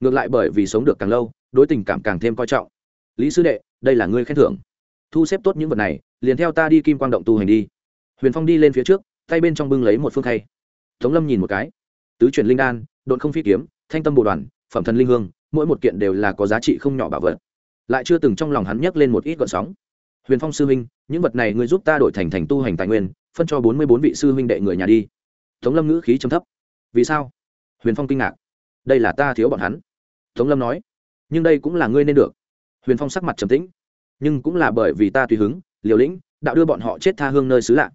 A: Ngược lại bởi vì sống được càng lâu, đối tình cảm càng thêm coi trọng. Lý sư đệ, đây là ngươi khen thưởng. Thu xếp tốt những vật này, liền theo ta đi kim quang động tu hành đi. Huyền phong đi lên phía trước, tay bên trong bưng lấy một phương thay tống lâm nhìn một cái. Tứ chuyển linh đan, độn không phi kiếm, thanh tâm bồ đoàn, phẩm thần linh hương mỗi một kiện đều là có giá trị không nhỏ bảo vật. Lại chưa từng trong lòng hắn nhấc lên một ít gọn sóng. Huyền phong sư huynh, những vật này ngươi giúp ta đổi thành thành tu hành tài nguyên, phân cho bốn mươi bốn vị sư huynh đệ người nhà đi. Tống lâm ngữ khí trầm thấp. Vì sao? Huyền phong kinh ngạc. Đây là ta thiếu bọn hắn. Tống lâm nói. Nhưng đây cũng là ngươi nên được. Huyền phong sắc mặt trầm tĩnh. Nhưng cũng là bởi vì ta tùy hứng, liều lĩnh, đạo đưa bọn họ chết tha hương nơi xứ lạ.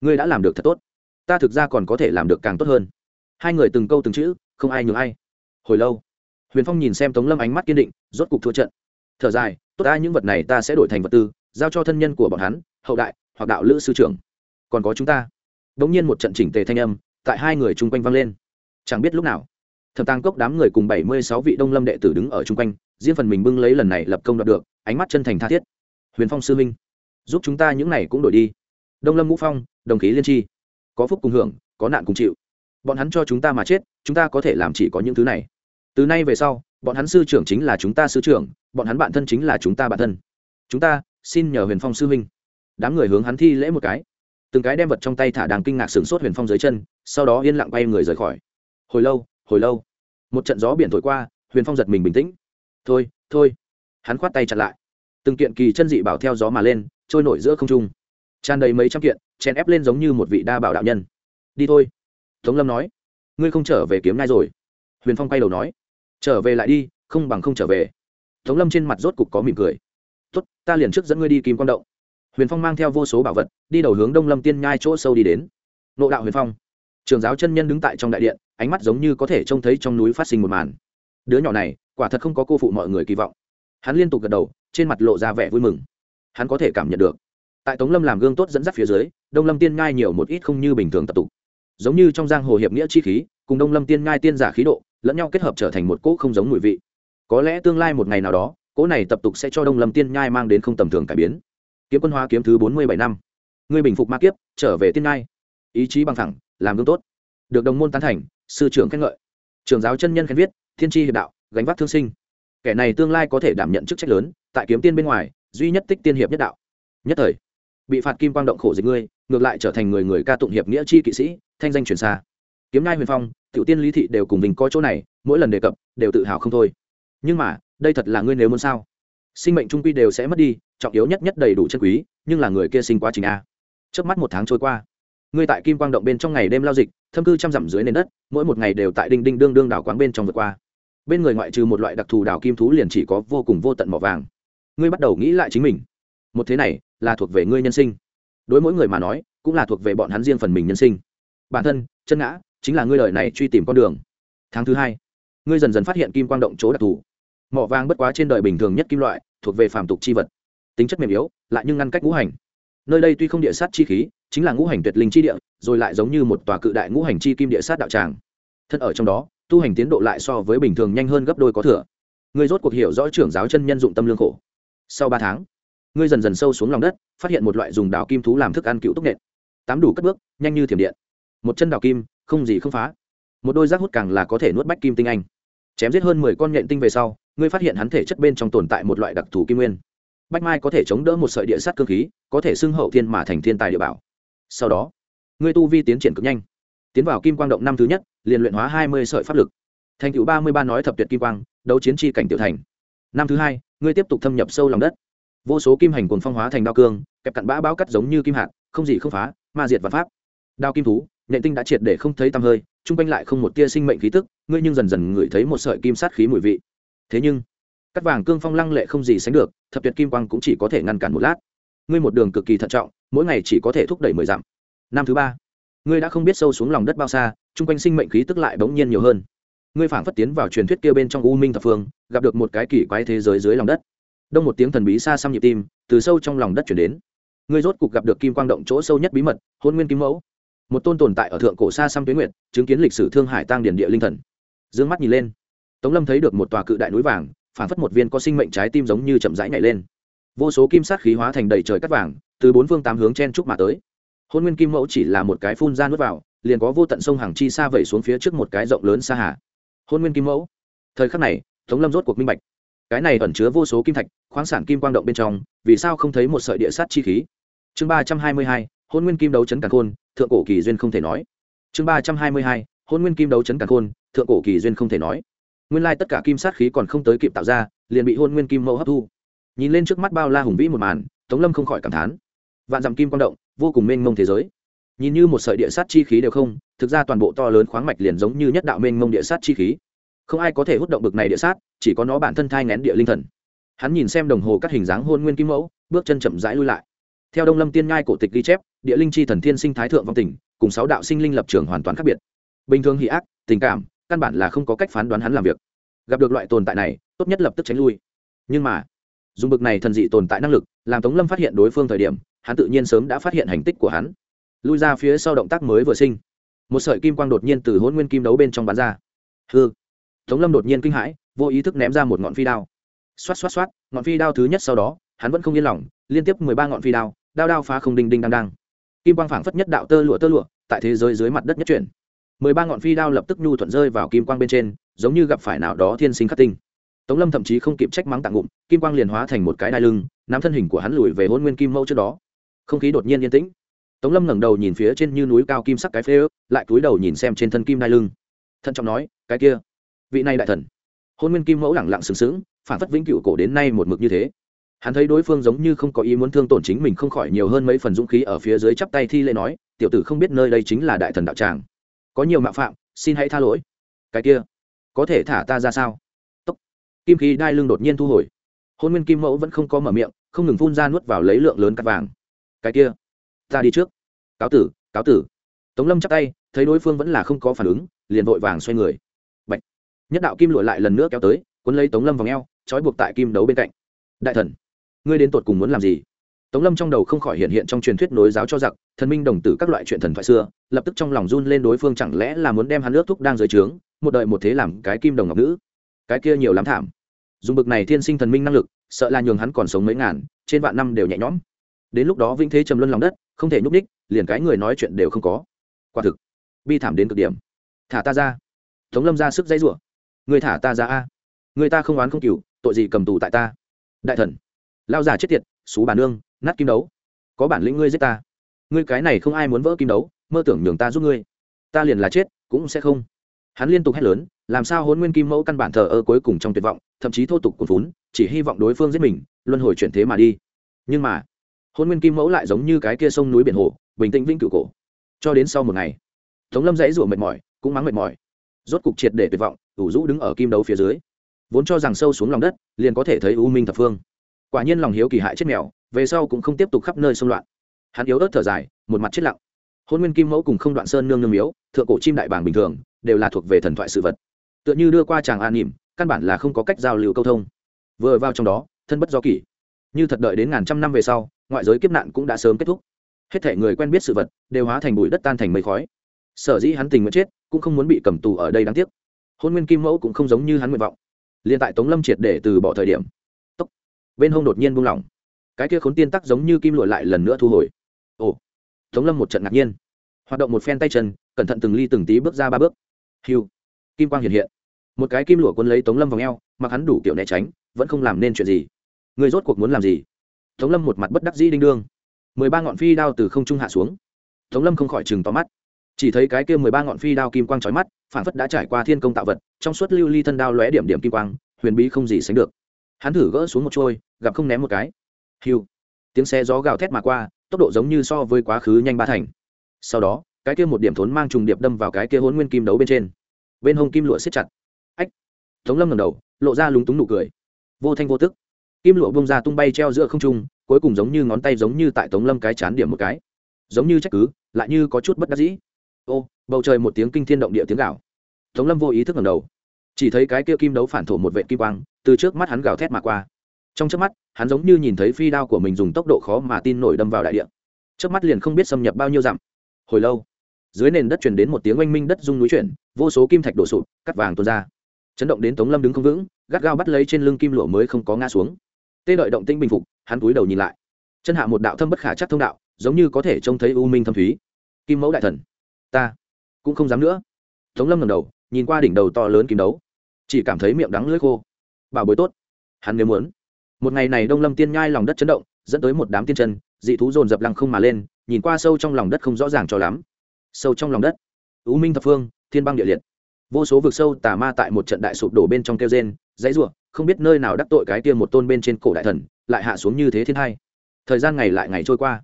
A: Ngươi đã làm được thật tốt. Ta thực ra còn có thể làm được càng tốt hơn. Hai người từng câu từng chữ, không ai nhường ai. Hồi lâu huyền phong nhìn xem tống lâm ánh mắt kiên định, rốt cục thua trận. Thở dài, tốt ai những vật này ta sẽ đổi thành vật tư, giao cho thân nhân của bọn hắn, hậu đại, hoặc đạo lữ sư trưởng. Còn có chúng ta. Đ ỗ n g nhiên một trận chỉnh tề thanh âm, tại hai người chung quanh vang lên. Chẳng biết lúc nào thập tăng cốc đám người cùng bảy mươi sáu vị đông lâm đệ tử đứng ở chung quanh, riêng phần mình bưng lấy lần này lập công đạt được, ánh mắt chân thành tha thiết. Huyền phong sư minh, giúp chúng ta những này cũng đổi đi. Đông lâm ngũ phong, đồng khí liên tri có phúc cùng hưởng, có nạn cùng chịu. Bọn hắn cho chúng ta mà chết, chúng ta có thể làm chỉ có những thứ này từ nay về sau, bọn hắn sư trưởng chính là chúng ta sư trưởng, bọn hắn bạn thân chính là chúng ta bạn thân. Chúng ta, xin nhờ huyền phong sư huynh. Đám người hướng hắn thi lễ một cái. Từng cái đem vật trong tay thả đang kinh ngạc sửng sốt huyền phong dưới chân, sau đó yên lặng bay người rời khỏi. Hồi lâu hồi lâu. Một trận gió biển thổi qua, huyền phong giật mình bình tĩnh. Thôi thôi. Hắn khoát tay chặt lại. Từng kiện kỳ chân dị bảo theo gió mà lên, trôi nổi giữa không trung. Tràn đầy mấy trăm kiện, chèn ép lên giống như một vị đa bảo đạo nhân. Đi thôi. Tống lâm nói. Ngươi không trở về kiếm nai rồi. Huyền phong quay đầu nói trở về lại đi, không bằng không trở về. Tống lâm trên mặt rốt cục có mỉm cười. Tốt, ta liền trước dẫn ngươi đi kim quang động. Huyền phong mang theo vô số bảo vật, đi đầu hướng đông lâm tiên nhai chỗ sâu đi đến. Nộ đạo huyền phong. Trường giáo chân nhân đứng tại trong đại điện, ánh mắt giống như có thể trông thấy trong núi phát sinh một màn. Đứa nhỏ này, quả thật không có cô phụ mọi người kỳ vọng. Hắn liên tục gật đầu, trên mặt lộ ra vẻ vui mừng. Hắn có thể cảm nhận được. Tại tống lâm làm gương tốt dẫn dắt phía dưới, đông lâm tiên ngai nhiều một ít không như bình thường tập tục. Giống như trong giang hồ hiệp nghĩa chi khí, cùng đông lâm tiên ngai tiên giả khí độ lẫn nhau kết hợp trở thành một cỗ không giống mùi vị. Có lẽ tương lai một ngày nào đó, cỗ này tập tục sẽ cho đông lâm tiên nhai mang đến không tầm thường cải biến. Kiếm quân hóa kiếm thứ bốn mươi bảy năm. Ngươi bình phục ma kiếp, trở về tiên nhai. Ý chí bằng thẳng làm gương tốt. Được đồng môn tán thành, sư trưởng khen ngợi. Trường giáo chân nhân khen viết, thiên tri hiệp đạo, gánh vác thương sinh. Kẻ này tương lai có thể đảm nhận chức trách lớn, tại kiếm tiên bên ngoài, duy nhất tích tiên hiệp nhất đạo. Nhất thời, bị phạt kim quang động khổ dịch ngươi, ngược lại trở thành người người ca tụng hiệp nghĩa chi kỵ sĩ, thanh danh truyền xa. Kiếm Nai huyền phong tiểu tiên lý thị đều cùng mình coi chỗ này, mỗi lần đề cập, đều tự hào không thôi. Nhưng mà, đây thật là ngươi nếu muốn sao? Sinh mệnh trung quy đều sẽ mất đi, trọng yếu nhất nhất đầy đủ chân quý, nhưng là người kia sinh quá trình a. Trước mắt một tháng trôi qua. Ngươi tại kim quang động bên trong ngày đêm lao dịch, thâm cư trăm dặm dưới nền đất, mỗi một ngày đều tại đinh đinh đương đương đảo quán bên trong vượt qua. Bên người ngoại trừ một loại đặc thù đảo kim thú liền chỉ có vô cùng vô tận mỏ vàng. Ngươi bắt đầu nghĩ lại chính mình. Một thế này, là thuộc về ngươi nhân sinh. Đối mỗi người mà nói, cũng là thuộc về bọn hắn riêng phần mình nhân sinh. Bản thân, chân ngã chính là ngươi lời này truy tìm con đường. Tháng thứ hai, ngươi dần dần phát hiện kim quang động chỗ đặc thù. Mỏ vàng bất quá trên đời bình thường nhất kim loại, thuộc về phàm tục chi vật. Tính chất mềm yếu, lại nhưng ngăn cách ngũ hành. Nơi đây tuy không địa sát chi khí, chính là ngũ hành tuyệt linh chi địa, rồi lại giống như một tòa cự đại ngũ hành chi kim địa sát đạo tràng. Thân ở trong đó, tu hành tiến độ lại so với bình thường nhanh hơn gấp đôi có thừa. Ngươi rốt cuộc hiểu rõ trưởng giáo chân nhân dụng tâm lương khổ. Sau ba tháng, ngươi dần dần sâu xuống lòng đất, phát hiện một loại dùng đào kim thú làm thức ăn cựu túc nện. Tám đủ cất bước, nhanh như thiểm điện. Một chân đào kim không gì không phá. Một đôi rác hút càng là có thể nuốt bách kim tinh anh. Chém giết hơn mười con nhện tinh về sau, ngươi phát hiện hắn thể chất bên trong tồn tại một loại đặc thù kim nguyên. Bách mai có thể chống đỡ một sợi địa sát cơ khí, có thể xưng hậu thiên mà thành thiên tài địa bảo. Sau đó, ngươi tu vi tiến triển cực nhanh. Tiến vào kim quang động năm thứ nhất, liền luyện hóa hai mươi sợi pháp lực. Thành cựu ba mươi ba nói thập tuyệt kim quang, đấu chiến tri cảnh tiểu thành. Năm thứ hai, ngươi tiếp tục thâm nhập sâu lòng đất. Vô số kim hành cồn phong hóa thành đao cương, kẹp cặn bã báo cắt giống như kim hạt, không gì không phá, ma diệt và pháp. Đao kim thú nhện tinh đã triệt để không thấy tăm hơi, chung quanh lại không một tia sinh mệnh khí tức, ngươi nhưng dần dần ngửi thấy một sợi kim sát khí mùi vị. Thế nhưng, cắt vàng cương phong lăng lệ không gì sánh được, thập tuyệt kim quang cũng chỉ có thể ngăn cản một lát. Ngươi một đường cực kỳ thận trọng, mỗi ngày chỉ có thể thúc đẩy mười dặm. Năm thứ ba, ngươi đã không biết sâu xuống lòng đất bao xa, chung quanh sinh mệnh khí tức lại bỗng nhiên nhiều hơn. Ngươi phảng phất tiến vào truyền thuyết kia bên trong u minh thập phương, gặp được một cái kỳ quái thế giới dưới lòng đất. Đông một tiếng thần bí xa xăm nhịp tim, từ sâu trong lòng đất chuyển đến. Ngươi rốt cục gặp được kim quang động chỗ sâu nhất bí mật hôn nguyên kim mẫu một tôn tồn tại ở thượng cổ xa xăm tuyến nguyện chứng kiến lịch sử thương hải tăng điển địa linh thần. D ư ơ n g mắt nhìn lên. Tống lâm thấy được một tòa cự đại núi vàng, phản phất một viên có sinh mệnh trái tim giống như chậm rãi nhảy lên. Vô số kim sát khí hóa thành đầy trời cắt vàng, từ bốn phương tám hướng chen trúc mà tới. Hôn nguyên kim mẫu chỉ là một cái phun ra nước vào, liền có vô tận sông hàng chi xa vẩy xuống phía trước một cái rộng lớn xa hà. Hôn nguyên kim mẫu. Thời khắc này, tống lâm rốt cuộc minh bạch. Cái này ẩn chứa vô số kim thạch, khoáng sản kim quang động bên trong, vì sao không thấy một sợi địa sát chi khí? Chương ba trăm hai mươi hai hôn nguyên kim đấu chấn càn khôn, thượng cổ kỳ duyên không thể nói. Chương ba trăm hai mươi hai, hôn nguyên kim đấu chấn càn khôn, thượng cổ kỳ duyên không thể nói. Nguyên lai tất cả kim sát khí còn không tới kịp tạo ra, liền bị hôn nguyên kim mẫu hấp thu. Nhìn lên trước mắt bao la hùng vĩ một màn, tống lâm không khỏi cảm thán. Vạn dặm kim quang động, vô cùng mênh mông thế giới. Nhìn như một sợi địa sát chi khí đều không, thực ra toàn bộ to lớn khoáng mạch liền giống như nhất đạo mênh mông địa sát chi khí. Không ai có thể hút động bực này địa sát, chỉ có nó bản thân thai ngén địa linh thần. Hắn nhìn xem đồng hồ các hình dáng hôn nguyên kim mẫu, bước chân chậm rãi lui lại theo đông lâm tiên ngai cổ tịch ghi chép, địa linh chi thần thiên sinh thái thượng vong tình cùng sáu đạo sinh linh lập trường hoàn toàn khác biệt. Bình thường hỷ ác, tình cảm, căn bản là không có cách phán đoán hắn làm việc. Gặp được loại tồn tại này, tốt nhất lập tức tránh lui. Nhưng mà, dùng bực này thần dị tồn tại năng lực, làm tống lâm phát hiện đối phương thời điểm, hắn tự nhiên sớm đã phát hiện hành tích của hắn. Lui ra phía sau động tác mới vừa sinh, một sợi kim quang đột nhiên từ hôn nguyên kim đấu bên trong bán ra. Hư tống lâm đột nhiên kinh hãi, vô ý thức ném ra một ngọn phi đao. Xoát xoát xoát, ngọn phi đao thứ nhất sau đó, hắn vẫn không yên lòng, liên tiếp mười ba ngọn phi đao đao đao phá không đinh đinh đang đang. Kim quang phảng phất nhất đạo tơ lụa tơ lụa, tại thế giới dưới mặt đất nhất chuyển. Mười ba ngọn phi đao lập tức nhu thuận rơi vào kim quang bên trên, giống như gặp phải nào đó thiên sinh khắc tinh. Tống lâm thậm chí không kịp trách mắng tạng ngụm, kim quang liền hóa thành một cái đai lưng, nắm thân hình của hắn lùi về hôn nguyên kim mẫu trước đó. Không khí đột nhiên yên tĩnh. Tống lâm ngẩng đầu nhìn phía trên như núi cao kim sắc cái phế ước, lại cúi đầu nhìn xem trên thân kim đai lưng. Thận trọng nói, cái kia, vị này đại thần. Hôn nguyên kim mẫu lẳng lặng sừng sững phản phất vĩnh cựu cổ đến nay một mực như thế hắn thấy đối phương giống như không có ý muốn thương tổn chính mình không khỏi nhiều hơn mấy phần dũng khí ở phía dưới chắp tay thi lễ nói, tiểu tử không biết nơi đây chính là đại thần đạo tràng. Có nhiều mạo phạm, xin hãy tha lỗi. Cái kia, có thể thả ta ra sao? Tốc. kim khí đai lưng đột nhiên thu hồi. Hôn nguyên kim mẫu vẫn không có mở miệng, không ngừng phun ra nuốt vào lấy lượng lớn cắt vàng. Cái kia, ta đi trước. Cáo tử cáo tử. Tống lâm chắp tay, thấy đối phương vẫn là không có phản ứng, liền vội vàng xoay người. Bạch. nhất đạo kim lụa lại lần nữa kéo tới, cuốn lấy tống lâm vào ngheo trói buộc tại kim đấu bên cạnh. Đại thần ngươi đến tột cùng muốn làm gì? Tống lâm trong đầu không khỏi hiện hiện trong truyền thuyết nối giáo cho giặc, thần minh đồng tử các loại chuyện thần thoại xưa, lập tức trong lòng run lên đối phương chẳng lẽ là muốn đem hắn nước thúc đang dưới trướng, một đợi một thế làm cái kim đồng ngọc nữ. Cái kia nhiều lắm thảm. Dùng bực này thiên sinh thần minh năng lực, sợ là nhường hắn còn sống mấy ngàn, trên vạn năm đều nhẹ nhõm. Đến lúc đó vĩnh thế trầm luân lòng đất, không thể nhúc ních liền cái người nói chuyện đều không có. Quả thực, bi thảm đến cực điểm. Thả ta ra. Tống lâm ra sức dãy rủa. Người thả ta ra a. Người ta không oán không cừu, tội gì cầm tù tại ta. Đại thần lao già chết tiệt, xú bà nương, nát kim đấu. Có bản lĩnh ngươi giết ta. Ngươi cái này không ai muốn vỡ kim đấu, mơ tưởng nhường ta giúp ngươi. Ta liền là chết, cũng sẽ không. Hắn liên tục hét lớn, làm sao hôn nguyên kim mẫu căn bản thờ ơ cuối cùng trong tuyệt vọng, thậm chí thô tục cuồn vốn chỉ hy vọng đối phương giết mình, luân hồi chuyển thế mà đi. Nhưng mà hôn nguyên kim mẫu lại giống như cái kia sông núi biển hồ, bình tĩnh vĩnh cửu cổ. Cho đến sau một ngày, tống lâm dãy rủa mệt mỏi, cũng mắng mệt mỏi. Rốt cục triệt để tuyệt vọng, ủ rũ đứng ở kim đấu phía dưới. Vốn cho rằng sâu xuống lòng đất, liền có thể thấy u minh thập phương quả nhiên lòng hiếu kỳ hại chết mèo, về sau cũng không tiếp tục khắp nơi xung loạn. Hắn yếu ớt thở dài, một mặt chết lặng. Hôn nguyên kim mẫu cùng không đoạn sơn nương nương miếu, thượng cổ chim đại bảng bình thường, đều là thuộc về thần thoại sự vật. Tựa như đưa qua chàng an nỉm, căn bản là không có cách giao lưu câu thông. Vừa vào trong đó, thân bất do kỷ. Như thật đợi đến ngàn trăm năm về sau, ngoại giới kiếp nạn cũng đã sớm kết thúc. Hết thể người quen biết sự vật, đều hóa thành bụi đất tan thành mây khói. Sở dĩ hắn tình nguyện chết, cũng không muốn bị cầm tù ở đây đáng tiếc. Hôn nguyên kim mẫu cũng không giống như hắn nguyện vọng. Liền tại tống lâm triệt để từ bỏ thời điểm bên hông đột nhiên buông lỏng. Cái kia khốn tiên tắc giống như kim lụa lại lần nữa thu hồi. Ồ, tống lâm một trận ngạc nhiên. Hoạt động một phen tay chân, cẩn thận từng ly từng tí bước ra ba bước. Hiu, kim quang hiện hiện. Một cái kim lụa quân lấy tống lâm vào ngheo mặc hắn đủ kiểu né tránh, vẫn không làm nên chuyện gì. Người rốt cuộc muốn làm gì? Tống lâm một mặt bất đắc dĩ đinh đương. Mười ba ngọn phi đao từ không trung hạ xuống. Tống lâm không khỏi chừng tóm mắt. Chỉ thấy cái kia mười ba ngọn phi đao kim quang trói mắt, phản phất đã trải qua thiên công tạo vật, trong suốt lưu ly thân đao lóe điểm điểm kim quang, huyền bí không gì sánh được hắn thử gỡ xuống một trôi, gặp không ném một cái. Hiu. Tiếng xe gió gào thét mà qua, tốc độ giống như so với quá khứ nhanh ba thành. Sau đó, cái kia một điểm thốn mang trùng điệp đâm vào cái kia hôn nguyên kim đấu bên trên. Bên hông kim lụa siết chặt. Ách. Tống lâm ngầm đầu, lộ ra lúng túng nụ cười. Vô thanh vô tức. Kim lụa bông ra tung bay treo giữa không trung, cuối cùng giống như ngón tay giống như tại tống lâm cái chán điểm một cái. Giống như trách cứ, lại như có chút bất đắc dĩ. Ô, bầu trời một tiếng kinh thiên động địa tiếng gạo tống lâm vô ý thức ngầm đầu chỉ thấy cái kia kim đấu phản thổ một vệ kim quang, từ trước mắt hắn gào thét mà qua. Trong trước mắt, hắn giống như nhìn thấy phi đao của mình dùng tốc độ khó mà tin nổi đâm vào đại địa. Trước mắt liền không biết xâm nhập bao nhiêu dặm. Hồi lâu, dưới nền đất truyền đến một tiếng oanh minh đất rung núi chuyển, vô số kim thạch đổ sụp, cắt vàng tuôn ra. Chấn động đến tống lâm đứng không vững, gắt gao bắt lấy trên lưng kim lụa mới không có ngã xuống. Tê đợi động tĩnh bình phục, hắn cúi đầu nhìn lại. Chân hạ một đạo thâm bất khả chắc thông đạo, giống như có thể trông thấy u minh thâm thúy. Kim mẫu đại thần, ta cũng không dám nữa. Tống lâm ngầm đầu nhìn qua đỉnh đầu to lớn kim đấu, chỉ cảm thấy miệng đắng lưỡi khô. Bảo bối tốt, hắn nếu muốn. Một ngày này đông lâm tiên nhai lòng đất chấn động, dẫn tới một đám tiên chân, dị thú dồn dập lăng không mà lên, nhìn qua sâu trong lòng đất không rõ ràng cho lắm. Sâu trong lòng đất, u minh thập phương, thiên băng địa liệt. Vô số vực sâu tà ma tại một trận đại sụp đổ bên trong kêu gen dãy ruộng không biết nơi nào đắc tội cái tiên một tôn bên trên cổ đại thần, lại hạ xuống như thế thiên hai. Thời gian ngày lại ngày trôi qua.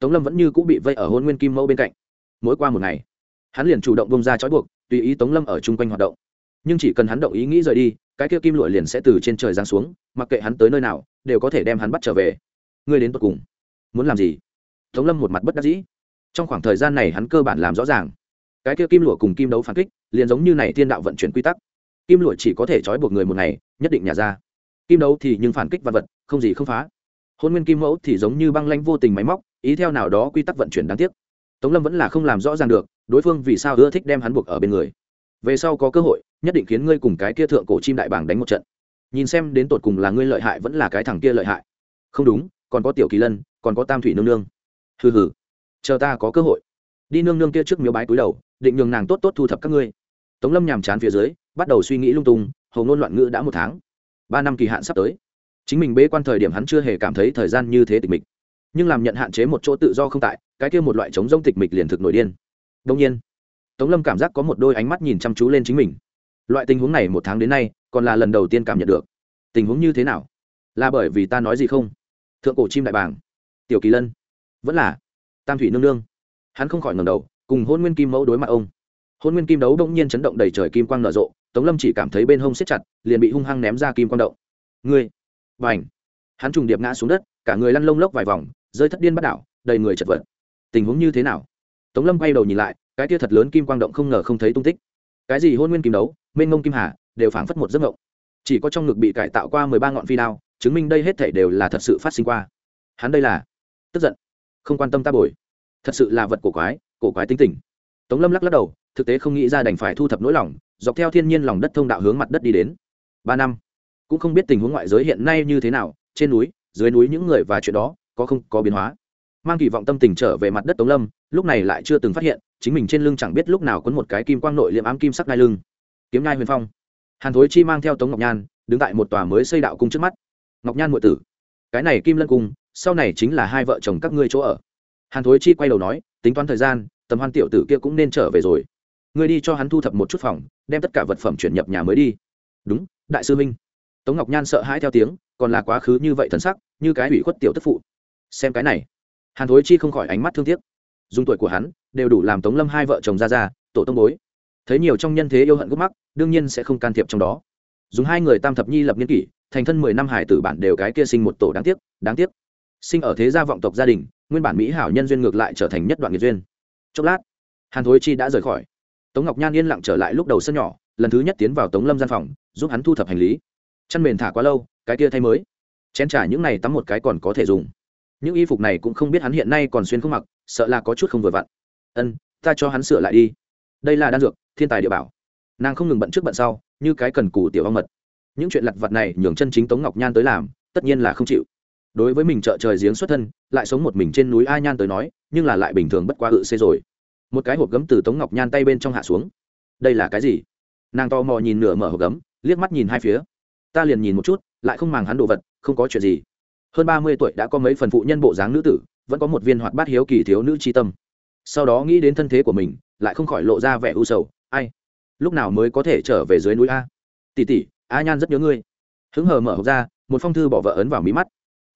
A: Tống lâm vẫn như cũng bị vây ở hôn nguyên kim mẫu bên cạnh. Mỗi qua một ngày, hắn liền chủ động bông ra trói buộc tùy ý tống lâm ở chung quanh hoạt động. Nhưng chỉ cần hắn động ý nghĩ rời đi, cái kia kim lụa liền sẽ từ trên trời giáng xuống, mặc kệ hắn tới nơi nào, đều có thể đem hắn bắt trở về. Ngươi đến tột cùng. Muốn làm gì? Tống lâm một mặt bất đắc dĩ. Trong khoảng thời gian này hắn cơ bản làm rõ ràng. Cái kia kim lụa cùng kim đấu phản kích, liền giống như này thiên đạo vận chuyển quy tắc. Kim lụa chỉ có thể trói buộc người một ngày, nhất định nhà ra. Kim đấu thì nhưng phản kích vật vật, không gì không phá. Hôn nguyên kim mẫu thì giống như băng lanh vô tình máy móc, ý theo nào đó quy tắc vận chuyển đáng tiếc. Tống lâm vẫn là không làm rõ ràng được đối phương vì sao ưa thích đem hắn buộc ở bên người? Về sau có cơ hội, nhất định khiến ngươi cùng cái kia thượng cổ chim đại bàng đánh một trận. Nhìn xem đến tột cùng là ngươi lợi hại vẫn là cái thằng kia lợi hại. Không đúng, còn có tiểu kỳ lân, còn có tam thủy nương nương. Hừ hừ, chờ ta có cơ hội. Đi nương nương kia trước miếu bái túi đầu, định nhường nàng tốt tốt thu thập các ngươi. Tống lâm nhàm chán phía dưới, bắt đầu suy nghĩ lung tung hầu ngôn loạn ngữ đã một tháng. Ba năm kỳ hạn sắp tới. Chính mình bế quan thời điểm hắn chưa hề cảm thấy thời gian như thế tịch mịch. Nhưng làm nhận hạn chế một chỗ tự do không tại, cái kia một loại chống rông tịch mịch liền thực nổi điên đông nhiên, tống lâm cảm giác có một đôi ánh mắt nhìn chăm chú lên chính mình. Loại tình huống này một tháng đến nay, còn là lần đầu tiên cảm nhận được. Tình huống như thế nào? Là bởi vì ta nói gì không? Thượng cổ chim đại bàng, tiểu kỳ lân, vẫn là tam thủy nương nương. Hắn không khỏi ngầm đầu, cùng hôn nguyên kim mẫu đối mặt ông. Hôn nguyên kim đấu đông nhiên chấn động đầy trời kim quang nở rộ, tống lâm chỉ cảm thấy bên hông xếp chặt, liền bị hung hăng ném ra kim quang động. Ngươi và ảnh hắn trùng điệp ngã xuống đất, cả người lăn lông lốc vài vòng, rơi thất điên bắt đảo, đầy người chật vật. Tình huống như thế nào? Tống lâm quay đầu nhìn lại, cái kia thật lớn kim quang động không ngờ không thấy tung tích. Cái gì hôn nguyên kim đấu, mênh ngông kim hà, đều phảng phất một giấc ngộng chỉ có trong ngực bị cải tạo qua mười ba ngọn phi đao, chứng minh đây hết thể đều là thật sự phát sinh qua. Hắn đây là tức giận, không quan tâm ta bồi. Thật sự là vật cổ quái cổ quái tính tình. Tống lâm lắc lắc đầu, thực tế không nghĩ ra đành phải thu thập nỗi lòng, dọc theo thiên nhiên lòng đất thông đạo hướng mặt đất đi đến. Ba năm, cũng không biết tình huống ngoại giới hiện nay như thế nào, trên núi, dưới núi những người và chuyện đó, có không có biến hóa? Mang kỳ vọng tâm tình trở về mặt đất tống lâm, lúc này lại chưa từng phát hiện, chính mình trên lưng chẳng biết lúc nào có một cái kim quang nội liệm ám kim sắc ngai lưng. Kiếm ngai huyền phong. Hàn thối chi mang theo tống ngọc nhan, đứng tại một tòa mới xây đạo cung trước mắt. Ngọc nhan ngụy tử, cái này kim lân cung, sau này chính là hai vợ chồng các ngươi chỗ ở. Hàn thối chi quay đầu nói, tính toán thời gian, tầm hoan tiểu tử kia cũng nên trở về rồi. Ngươi đi cho hắn thu thập một chút phòng, đem tất cả vật phẩm chuyển nhập nhà mới đi. Đúng, đại sư minh tống ngọc nhan sợ hãi theo tiếng, còn là quá khứ như vậy thần sắc, như cái ủy khuất tiểu tức phụ. Xem cái này hàn thối chi không khỏi ánh mắt thương tiếc. Dùng tuổi của hắn, đều đủ làm tống lâm hai vợ chồng ra ra tổ tông bối. Thấy nhiều trong nhân thế yêu hận gốc mắc, đương nhiên sẽ không can thiệp trong đó. Dùng hai người tam thập nhi lập niên kỷ, thành thân mười năm hải tử bản đều cái kia sinh một tổ đáng tiếc đáng tiếc. Sinh ở thế gia vọng tộc gia đình, nguyên bản mỹ hảo nhân duyên ngược lại trở thành nhất đoạn nghiệt duyên. Chốc lát, hàn thối chi đã rời khỏi. Tống ngọc nhan yên lặng trở lại lúc đầu sân nhỏ, lần thứ nhất tiến vào tống lâm gian phòng, giúp hắn thu thập hành lý. Chăn mền thả quá lâu, cái kia thay mới. Chén trả những này tắm một cái còn có thể dùng những y phục này cũng không biết hắn hiện nay còn xuyên không mặc, sợ là có chút không vừa vặn. Ân, ta cho hắn sửa lại đi. Đây là đan dược, thiên tài địa bảo. Nàng không ngừng bận trước bận sau, như cái cần cù tiểu ong mật. Những chuyện lặt vặt này nhường chân chính tống ngọc nhan tới làm, tất nhiên là không chịu. Đối với mình trợ trời giếng xuất thân, lại sống một mình trên núi a nhan tới nói, nhưng là lại bình thường bất quá ự xê rồi. Một cái hộp gấm từ tống ngọc nhan tay bên trong hạ xuống. Đây là cái gì? Nàng to mò nhìn nửa mở hộp gấm, liếc mắt nhìn hai phía. Ta liền nhìn một chút, lại không màng hắn đồ vật, không có chuyện gì hơn ba mươi tuổi đã có mấy phần phụ nhân bộ dáng nữ tử, vẫn có một viên hoạt bát hiếu kỳ thiếu nữ tri tâm. Sau đó nghĩ đến thân thế của mình, lại không khỏi lộ ra vẻ u sầu. Ai? Lúc nào mới có thể trở về dưới núi a? Tỷ tỷ, a nhan rất nhớ ngươi. Hứng hờ mở hộp ra, một phong thư bỏ vợ ấn vào mí mắt.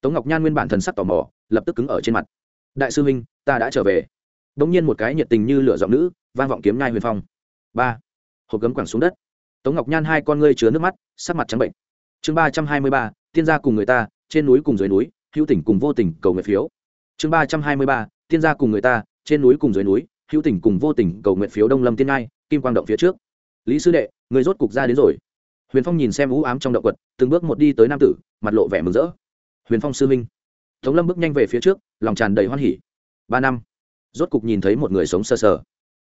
A: Tống ngọc nhan nguyên bản thần sắc tò mò, lập tức cứng ở trên mặt. Đại sư huynh, ta đã trở về. Đ ỗ n g nhiên một cái nhiệt tình như lửa giọng nữ, vang vọng kiếm ngai huyền phong. Ba. Hộp gấm quẳng xuống đất. Tống ngọc nhan hai con ngươi chứa nước mắt, sắc mặt trắng bệnh. Chương ba trăm hai mươi ba, tiên gia cùng người ta trên núi cùng dưới núi, hữu tình cùng vô tình cầu nguyện phiếu. Chương ba trăm hai mươi ba, tiên gia cùng người ta, trên núi cùng dưới núi, hữu tình cùng vô tình cầu nguyện phiếu đông lâm tiên ngai, kim quang động phía trước. Lý sư đệ, người rốt cục ra đến rồi. Huyền phong nhìn xem ú ám trong động quật, từng bước một đi tới nam tử, mặt lộ vẻ mừng rỡ. Huyền phong sư minh tống lâm bước nhanh về phía trước, lòng tràn đầy hoan hỉ. Ba năm. Rốt cục nhìn thấy một người sống sờ sờ.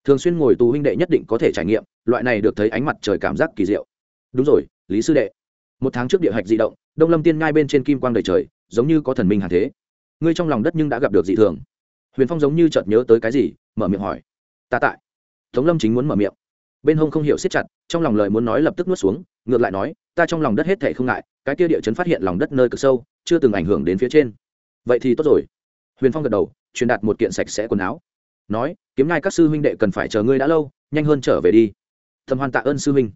A: Thường xuyên ngồi tù huynh đệ nhất định có thể trải nghiệm, loại này được thấy ánh mặt trời cảm giác kỳ diệu. Đúng rồi, lý sư đệ một tháng trước địa hạch di động, đông lâm tiên ngai bên trên kim quang đời trời, giống như có thần minh hàng thế. Ngươi trong lòng đất nhưng đã gặp được dị thường. Huyền phong giống như chợt nhớ tới cái gì, mở miệng hỏi. Ta tại. Tống lâm chính muốn mở miệng. Bên hông không hiểu siết chặt, trong lòng lời muốn nói lập tức nuốt xuống, ngược lại nói, ta trong lòng đất hết thể không ngại, cái kia địa chấn phát hiện lòng đất nơi cực sâu, chưa từng ảnh hưởng đến phía trên. Vậy thì tốt rồi. Huyền phong gật đầu, truyền đạt một kiện sạch sẽ quần áo. Nói, kiếm ngai các sư huynh đệ cần phải chờ ngươi đã lâu, nhanh hơn trở về đi. Thầm hoàn tạ ơn sư huynh.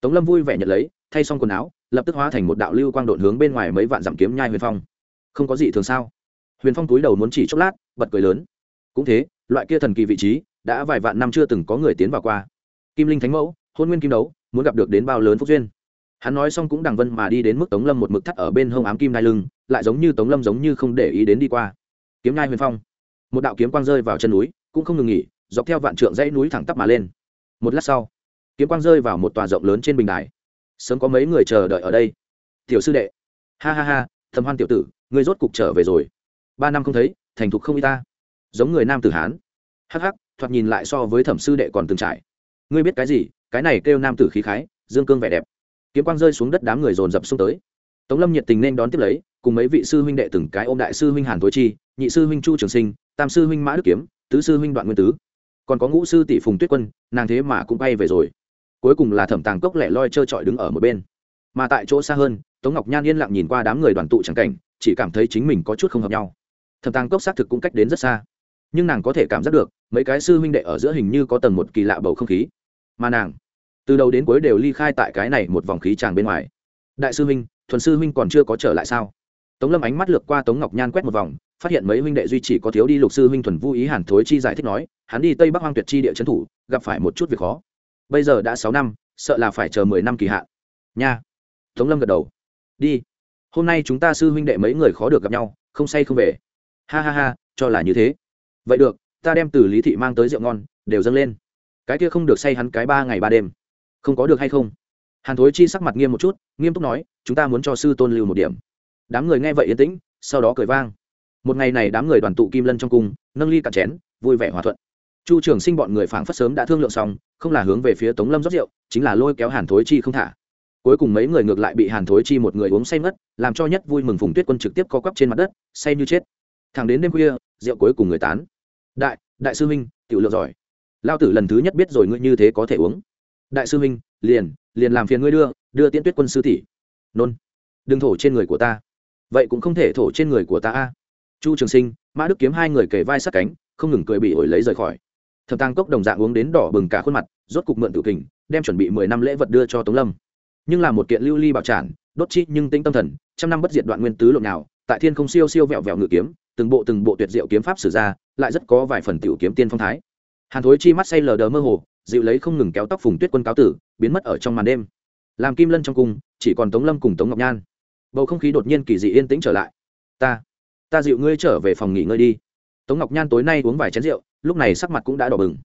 A: Tống lâm vui vẻ nhận lấy, thay xong quần áo lập tức hóa thành một đạo lưu quang độn hướng bên ngoài mấy vạn dặm kiếm nhai huyền phong. Không có gì thường sao? Huyền phong túi đầu muốn chỉ chốc lát, bật cười lớn. Cũng thế, loại kia thần kỳ vị trí, đã vài vạn năm chưa từng có người tiến vào qua. Kim linh thánh mẫu, hôn nguyên kim đấu, muốn gặp được đến bao lớn phúc duyên. Hắn nói xong cũng đằng vân mà đi đến mức tống lâm một mực thắt ở bên hông ám kim nai lưng, lại giống như tống lâm giống như không để ý đến đi qua. Kiếm nai huyền phong. Một đạo kiếm quang rơi vào chân núi, cũng không ngừng nghỉ, dọc theo vạn trượng dãy núi thẳng tắp mà lên. Một lát sau, kiếm quang rơi vào một tòa rộng lớn trên bình đài sớm có mấy người chờ đợi ở đây. Tiểu sư đệ. Ha ha ha, thầm hoan tiểu tử, ngươi rốt cục trở về rồi. Ba năm không thấy, thành thục không y ta. Giống người nam tử hán. Hắc hắc, thoạt nhìn lại so với thẩm sư đệ còn từng trải. Ngươi biết cái gì? Cái này kêu nam tử khí khái, dương cương vẻ đẹp. Kiếm quang rơi xuống đất đám người dồn dập xuống tới. Tống lâm nhiệt tình nên đón tiếp lấy, cùng mấy vị sư huynh đệ từng cái ôm đại sư huynh hàn thối chi, nhị sư huynh chu trường sinh, tam sư huynh mã đức kiếm, tứ sư huynh đoạn nguyên tứ. Còn có ngũ sư tỷ phùng tuyết quân, nàng thế mà cũng bay về rồi cuối cùng là thẩm tàng cốc lẻ loi trơ trọi đứng ở một bên. Mà tại chỗ xa hơn, tống ngọc nhan yên lặng nhìn qua đám người đoàn tụ c cảnh, chỉ cảm thấy chính mình có chút không hợp nhau. Thẩm tàng cốc xác thực cũng cách đến rất xa. Nhưng nàng có thể cảm giác được, mấy cái sư huynh đệ ở giữa hình như có tầng một kỳ lạ bầu không khí. Mà nàng, từ đầu đến cuối đều ly khai tại cái này một vòng khí tràng bên ngoài. Đại sư huynh, thuần sư huynh còn chưa có trở lại sao? Tống lâm ánh mắt lược qua tống ngọc nhan quét một vòng, phát hiện mấy huynh đệ duy chỉ có thiếu đi lục sư huynh thuần vô ý hàn thối chi giải thích nói, hắn đi tây bắc hoang tuyệt chi địa trấn thủ, gặp phải một chút việc khó bây giờ đã sáu năm, sợ là phải chờ mười năm kỳ hạn. Nha. Tống lâm gật đầu. Đi. Hôm nay chúng ta sư huynh đệ mấy người khó được gặp nhau, không say không về. Ha ha ha, cho là như thế. Vậy được, ta đem từ lý thị mang tới rượu ngon, đều dâng lên. Cái kia không được say hắn cái ba ngày ba đêm. Không có được hay không? Hàn thối chi sắc mặt nghiêm một chút, nghiêm túc nói, chúng ta muốn cho sư tôn lưu một điểm. Đám người nghe vậy yên tĩnh, sau đó cười vang. Một ngày này đám người đoàn tụ kim lân trong cung, nâng ly cạn chén, vui vẻ hòa thuận chu trường sinh bọn người phảng phất sớm đã thương lượng xong, không là hướng về phía tống lâm rót rượu, chính là lôi kéo hàn thối chi không thả. Cuối cùng mấy người ngược lại bị hàn thối chi một người uống say mất làm cho nhất vui mừng phùng tuyết quân trực tiếp co quắp trên mặt đất, say như chết. Thẳng đến đêm khuya, rượu cuối cùng người tán. Đại đại sư huynh, tiểu lượng giỏi. Lao tử lần thứ nhất biết rồi ngươi như thế có thể uống. Đại sư huynh, liền liền làm phiền ngươi đưa đưa tiễn tuyết quân sư tỷ. Nôn. Đừng thổ trên người của ta. Vậy cũng không thể thổ trên người của ta a. Chu trường sinh, mã đức kiếm hai người kề vai sát cánh, không ngừng cười bị ổi lấy rời khỏi thập tăng cốc đồng dạng uống đến đỏ bừng cả khuôn mặt, rốt cục mượn tự kình, đem chuẩn bị mười năm lễ vật đưa cho tống lâm. Nhưng là một kiện lưu ly bảo trản, đốt chi nhưng tinh tâm thần, trăm năm bất diệt đoạn nguyên tứ lộn nào tại thiên không siêu siêu vẹo vẹo ngự kiếm, từng bộ từng bộ tuyệt diệu kiếm pháp sử ra, lại rất có vài phần tiểu kiếm tiên phong thái. Hàn thối chi mắt say lờ đờ mơ hồ, dịu lấy không ngừng kéo tóc phùng tuyết quân cáo tử, biến mất ở trong màn đêm. Làm kim lân trong cung, chỉ còn tống lâm cùng tống ngọc nhan. Bầu không khí đột nhiên kỳ dị yên tĩnh trở lại. Ta ta dịu ngươi trở về phòng nghỉ ngơi đi. Tống ngọc nhan tối nay uống vài chén rượu lúc này sắc mặt cũng đã đỏ bừng.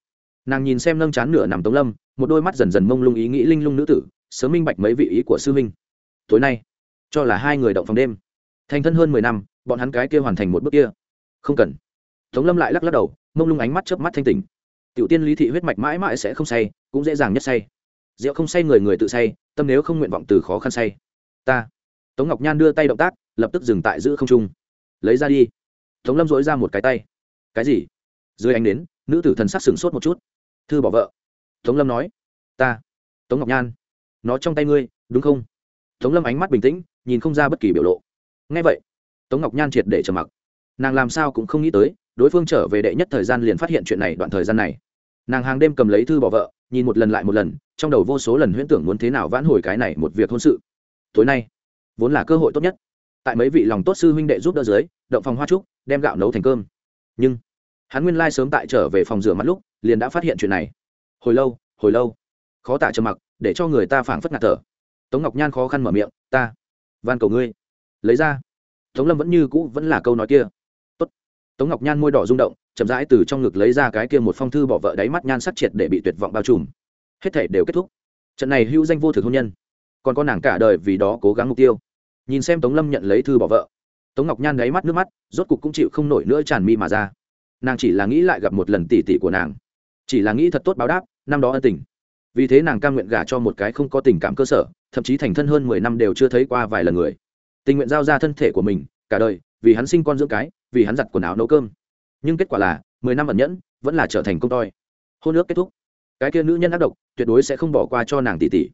A: Nàng nhìn xem nâng chán nửa nằm tống lâm, một đôi mắt dần dần mông lung ý nghĩ linh lung nữ tử, sớm minh bạch mấy vị ý của sư minh tối nay, cho là hai người động phòng đêm. Thành thân hơn mười năm, bọn hắn cái kia hoàn thành một bước kia. Không cần. Tống lâm lại lắc lắc đầu, mông lung ánh mắt chớp mắt thanh tỉnh. Tiểu tiên lý thị huyết mạch mãi mãi sẽ không say, cũng dễ dàng nhất say. Rượu không say người người tự say, tâm nếu không nguyện vọng từ khó khăn say. Ta. Tống ngọc nhan đưa tay động tác, lập tức dừng tại giữ không trung. Lấy ra đi. Tống lâm dối ra một cái tay. Cái gì? Dưới ánh đến nữ tử thần sắc sửng sốt một chút. Thư bỏ vợ. Tống lâm nói. Ta. Tống ngọc nhan, nó trong tay ngươi, đúng không? Tống lâm ánh mắt bình tĩnh, nhìn không ra bất kỳ biểu lộ. Ngay vậy. Tống ngọc nhan triệt để trầm mặc. Nàng làm sao cũng không nghĩ tới, đối phương trở về đệ nhất thời gian liền phát hiện chuyện này đoạn thời gian này. Nàng hàng đêm cầm lấy thư bỏ vợ, nhìn một lần lại một lần, trong đầu vô số lần huyễn tưởng muốn thế nào vãn hồi cái này một việc hôn sự. Tối nay, vốn là cơ hội tốt nhất. Tại mấy vị lòng tốt sư huynh đệ giúp đỡ dưới, động phòng hoa trúc, đem gạo nấu thành cơm. Nhưng hắn nguyên lai sớm tại trở về phòng rửa mặt lúc, liền đã phát hiện chuyện này. Hồi lâu hồi lâu. Khó tạ trầm mặc, để cho người ta phảng phất ngạt thở. Tống ngọc nhan khó khăn mở miệng, ta, van cầu ngươi. Lấy ra. Tống lâm vẫn như cũ, vẫn là câu nói kia. Tốt. tống ngọc nhan môi đỏ rung động, chậm rãi từ trong ngực lấy ra cái kia một phong thư bỏ vợ đáy mắt nhan sắc triệt để bị tuyệt vọng bao trùm. Hết thể đều kết thúc. Trận này hữu danh vô thực hôn nhân. Còn có nàng cả đời vì đó cố gắng mục tiêu. Nhìn xem tống lâm nhận lấy thư bỏ vợ, tống ngọc nhan đáy mắt nước mắt, rốt cục cũng chịu không nổi nữa tràn mi mà ra nàng chỉ là nghĩ lại gặp một lần tỉ tỉ của nàng. Chỉ là nghĩ thật tốt báo đáp, năm đó ân tình. Vì thế nàng cam nguyện gả cho một cái không có tình cảm cơ sở, thậm chí thành thân hơn mười năm đều chưa thấy qua vài lần người. Tình nguyện giao ra thân thể của mình, cả đời, vì hắn sinh con dưỡng cái, vì hắn giặt quần áo nấu cơm. Nhưng kết quả là, mười năm ẩn nhẫn, vẫn là trở thành công toi. Hôn ước kết thúc. Cái kia nữ nhân ác độc, tuyệt đối sẽ không bỏ qua cho nàng tỷ tỷ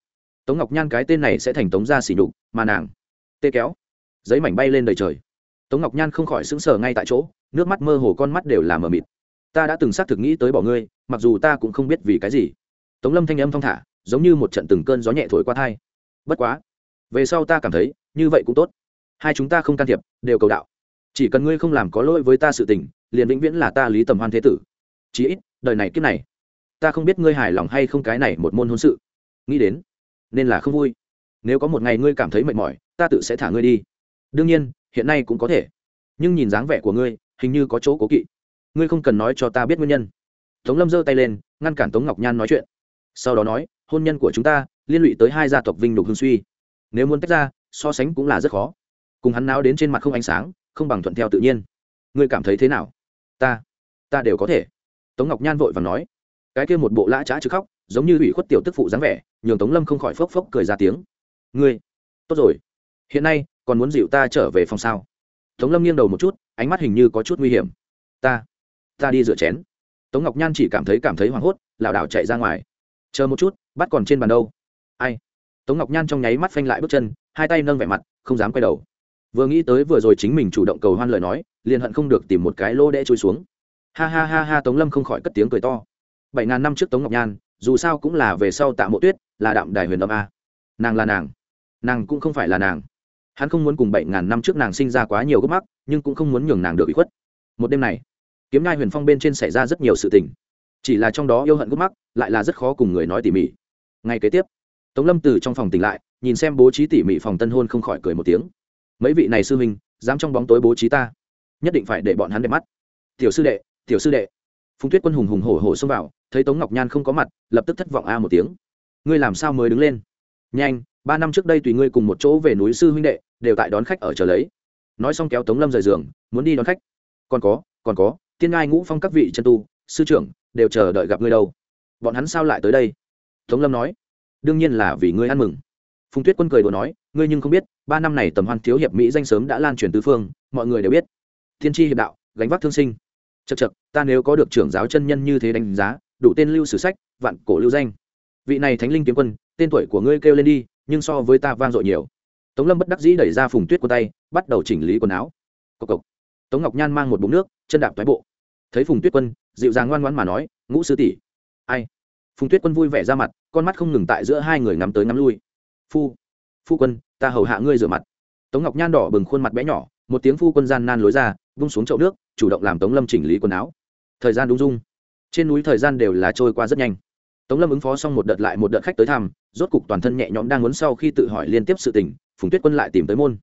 A: tống ngọc nhan cái tên này sẽ thành tống gia xỉ nhục, mà nàng, tê kéo. Giấy mảnh bay lên đầy trời. Tống ngọc nhan không khỏi sững sờ ngay tại chỗ nước mắt mơ hồ con mắt đều là mờ mịt. Ta đã từng xác thực nghĩ tới bỏ ngươi, mặc dù ta cũng không biết vì cái gì. Tống lâm thanh âm thong thả, giống như một trận từng cơn gió nhẹ thổi qua thai. Bất quá, về sau ta cảm thấy, như vậy cũng tốt. Hai chúng ta không can thiệp, đều cầu đạo. Chỉ cần ngươi không làm có lỗi với ta sự tình, liền vĩnh viễn là ta lý tầm hoan thế tử. Chí ít, đời này kiếp này, ta không biết ngươi hài lòng hay không cái này một môn hôn sự. Nghĩ đến, nên là không vui. Nếu có một ngày ngươi cảm thấy mệt mỏi, ta tự sẽ thả ngươi đi. Đương nhiên, hiện nay cũng có thể. Nhưng nhìn dáng vẻ của ngươi hình như có chỗ cố kỵ. Ngươi không cần nói cho ta biết nguyên nhân. Tống lâm giơ tay lên, ngăn cản tống ngọc nhan nói chuyện. Sau đó nói, hôn nhân của chúng ta liên lụy tới hai gia tộc vinh lục hương suy. Nếu muốn tách ra, so sánh cũng là rất khó. Cùng hắn náo đến trên mặt không ánh sáng, không bằng thuận theo tự nhiên. Ngươi cảm thấy thế nào? Ta ta đều có thể. Tống ngọc nhan vội và nói. Cái kia một bộ lã trá chứ khóc, giống như ủy khuất tiểu tức phụ dáng vẻ, nhường tống lâm không khỏi phốc phốc cười ra tiếng. Ngươi, tốt rồi. Hiện nay, còn muốn dịu ta trở về phòng sao? Tống lâm nghiêng đầu một chút ánh mắt hình như có chút nguy hiểm. Ta ta đi rửa chén. Tống ngọc nhan chỉ cảm thấy cảm thấy hoảng hốt, lảo đảo chạy ra ngoài. Chờ một chút, bắt còn trên bàn đâu? Ai? Tống ngọc nhan trong nháy mắt phanh lại bước chân, hai tay nâng vẻ mặt, không dám quay đầu. Vừa nghĩ tới vừa rồi chính mình chủ động cầu hoan lời nói, liền hận không được tìm một cái lô đẽ trôi xuống. Ha ha ha ha, tống lâm không khỏi cất tiếng cười to. Bảy ngàn năm trước tống ngọc nhan, dù sao cũng là về sau tạ mộ tuyết, là đạm đài huyền âm a. Nàng là nàng. Nàng cũng không phải là nàng hắn không muốn cùng bảy ngàn năm trước nàng sinh ra quá nhiều gốc mắc, nhưng cũng không muốn nhường nàng được bị khuất. Một đêm này, kiếm ngai huyền phong bên trên xảy ra rất nhiều sự tình. Chỉ là trong đó yêu hận gốc mắc, lại là rất khó cùng người nói tỉ mỉ. Ngay kế tiếp, tống lâm từ trong phòng tỉnh lại, nhìn xem bố trí tỉ mỉ phòng tân hôn không khỏi cười một tiếng. Mấy vị này sư huynh, dám trong bóng tối bố trí ta, nhất định phải để bọn hắn đẹp mắt. Tiểu sư đệ, tiểu sư đệ. Phùng tuyết quân hùng hùng hổ hổ xông vào, thấy tống ngọc nhan không có mặt, lập tức thất vọng a một tiếng. Ngươi làm sao mới đứng lên? Nhanh ba năm trước đây tùy ngươi cùng một chỗ về núi sư huynh đệ, đều tại đón khách ở chờ lấy. Nói xong kéo tống lâm rời giường, muốn đi đón khách. Còn có còn có, tiên ngai ngũ phong các vị chân tu, sư trưởng, đều chờ đợi gặp ngươi đâu. Bọn hắn sao lại tới đây? Tống lâm nói. Đương nhiên là vì ngươi ăn mừng. Phùng tuyết quân cười đùa nói, ngươi nhưng không biết, ba năm này tầm hoan thiếu hiệp mỹ danh sớm đã lan truyền tứ phương, mọi người đều biết. Thiên tri hiệp đạo, gánh vác thương sinh. Chật chật ta nếu có được trưởng giáo chân nhân như thế đánh giá, đủ tên lưu sử sách, vạn cổ lưu danh. Vị này thánh linh kiếm quân, tên tuổi của ngươi kêu lên đi nhưng so với ta vang dội nhiều. Tống lâm bất đắc dĩ đẩy ra phùng tuyết quần tay, bắt đầu chỉnh lý quần áo. Cộc cộc. Tống ngọc nhan mang một bụng nước, chân đạp thoái bộ. Thấy phùng tuyết quân, dịu dàng ngoan ngoãn mà nói, ngũ sư tỷ. Ai? Phùng tuyết quân vui vẻ ra mặt, con mắt không ngừng tại giữa hai người ngắm tới ngắm lui. Phu phu quân, ta hầu hạ ngươi rửa mặt. Tống ngọc nhan đỏ bừng khuôn mặt bé nhỏ, một tiếng phu quân gian nan lối ra, vung xuống chậu nước, chủ động làm tống lâm chỉnh lý quần áo. Thời gian đúng dung trên núi thời gian đều là trôi qua rất nhanh. Tống lâm ứng phó xong một đợt lại một đợt khách tới thăm rốt cục toàn thân nhẹ nhõm đang muốn sau khi tự hỏi liên tiếp sự tình, phùng tuyết quân lại tìm tới môn.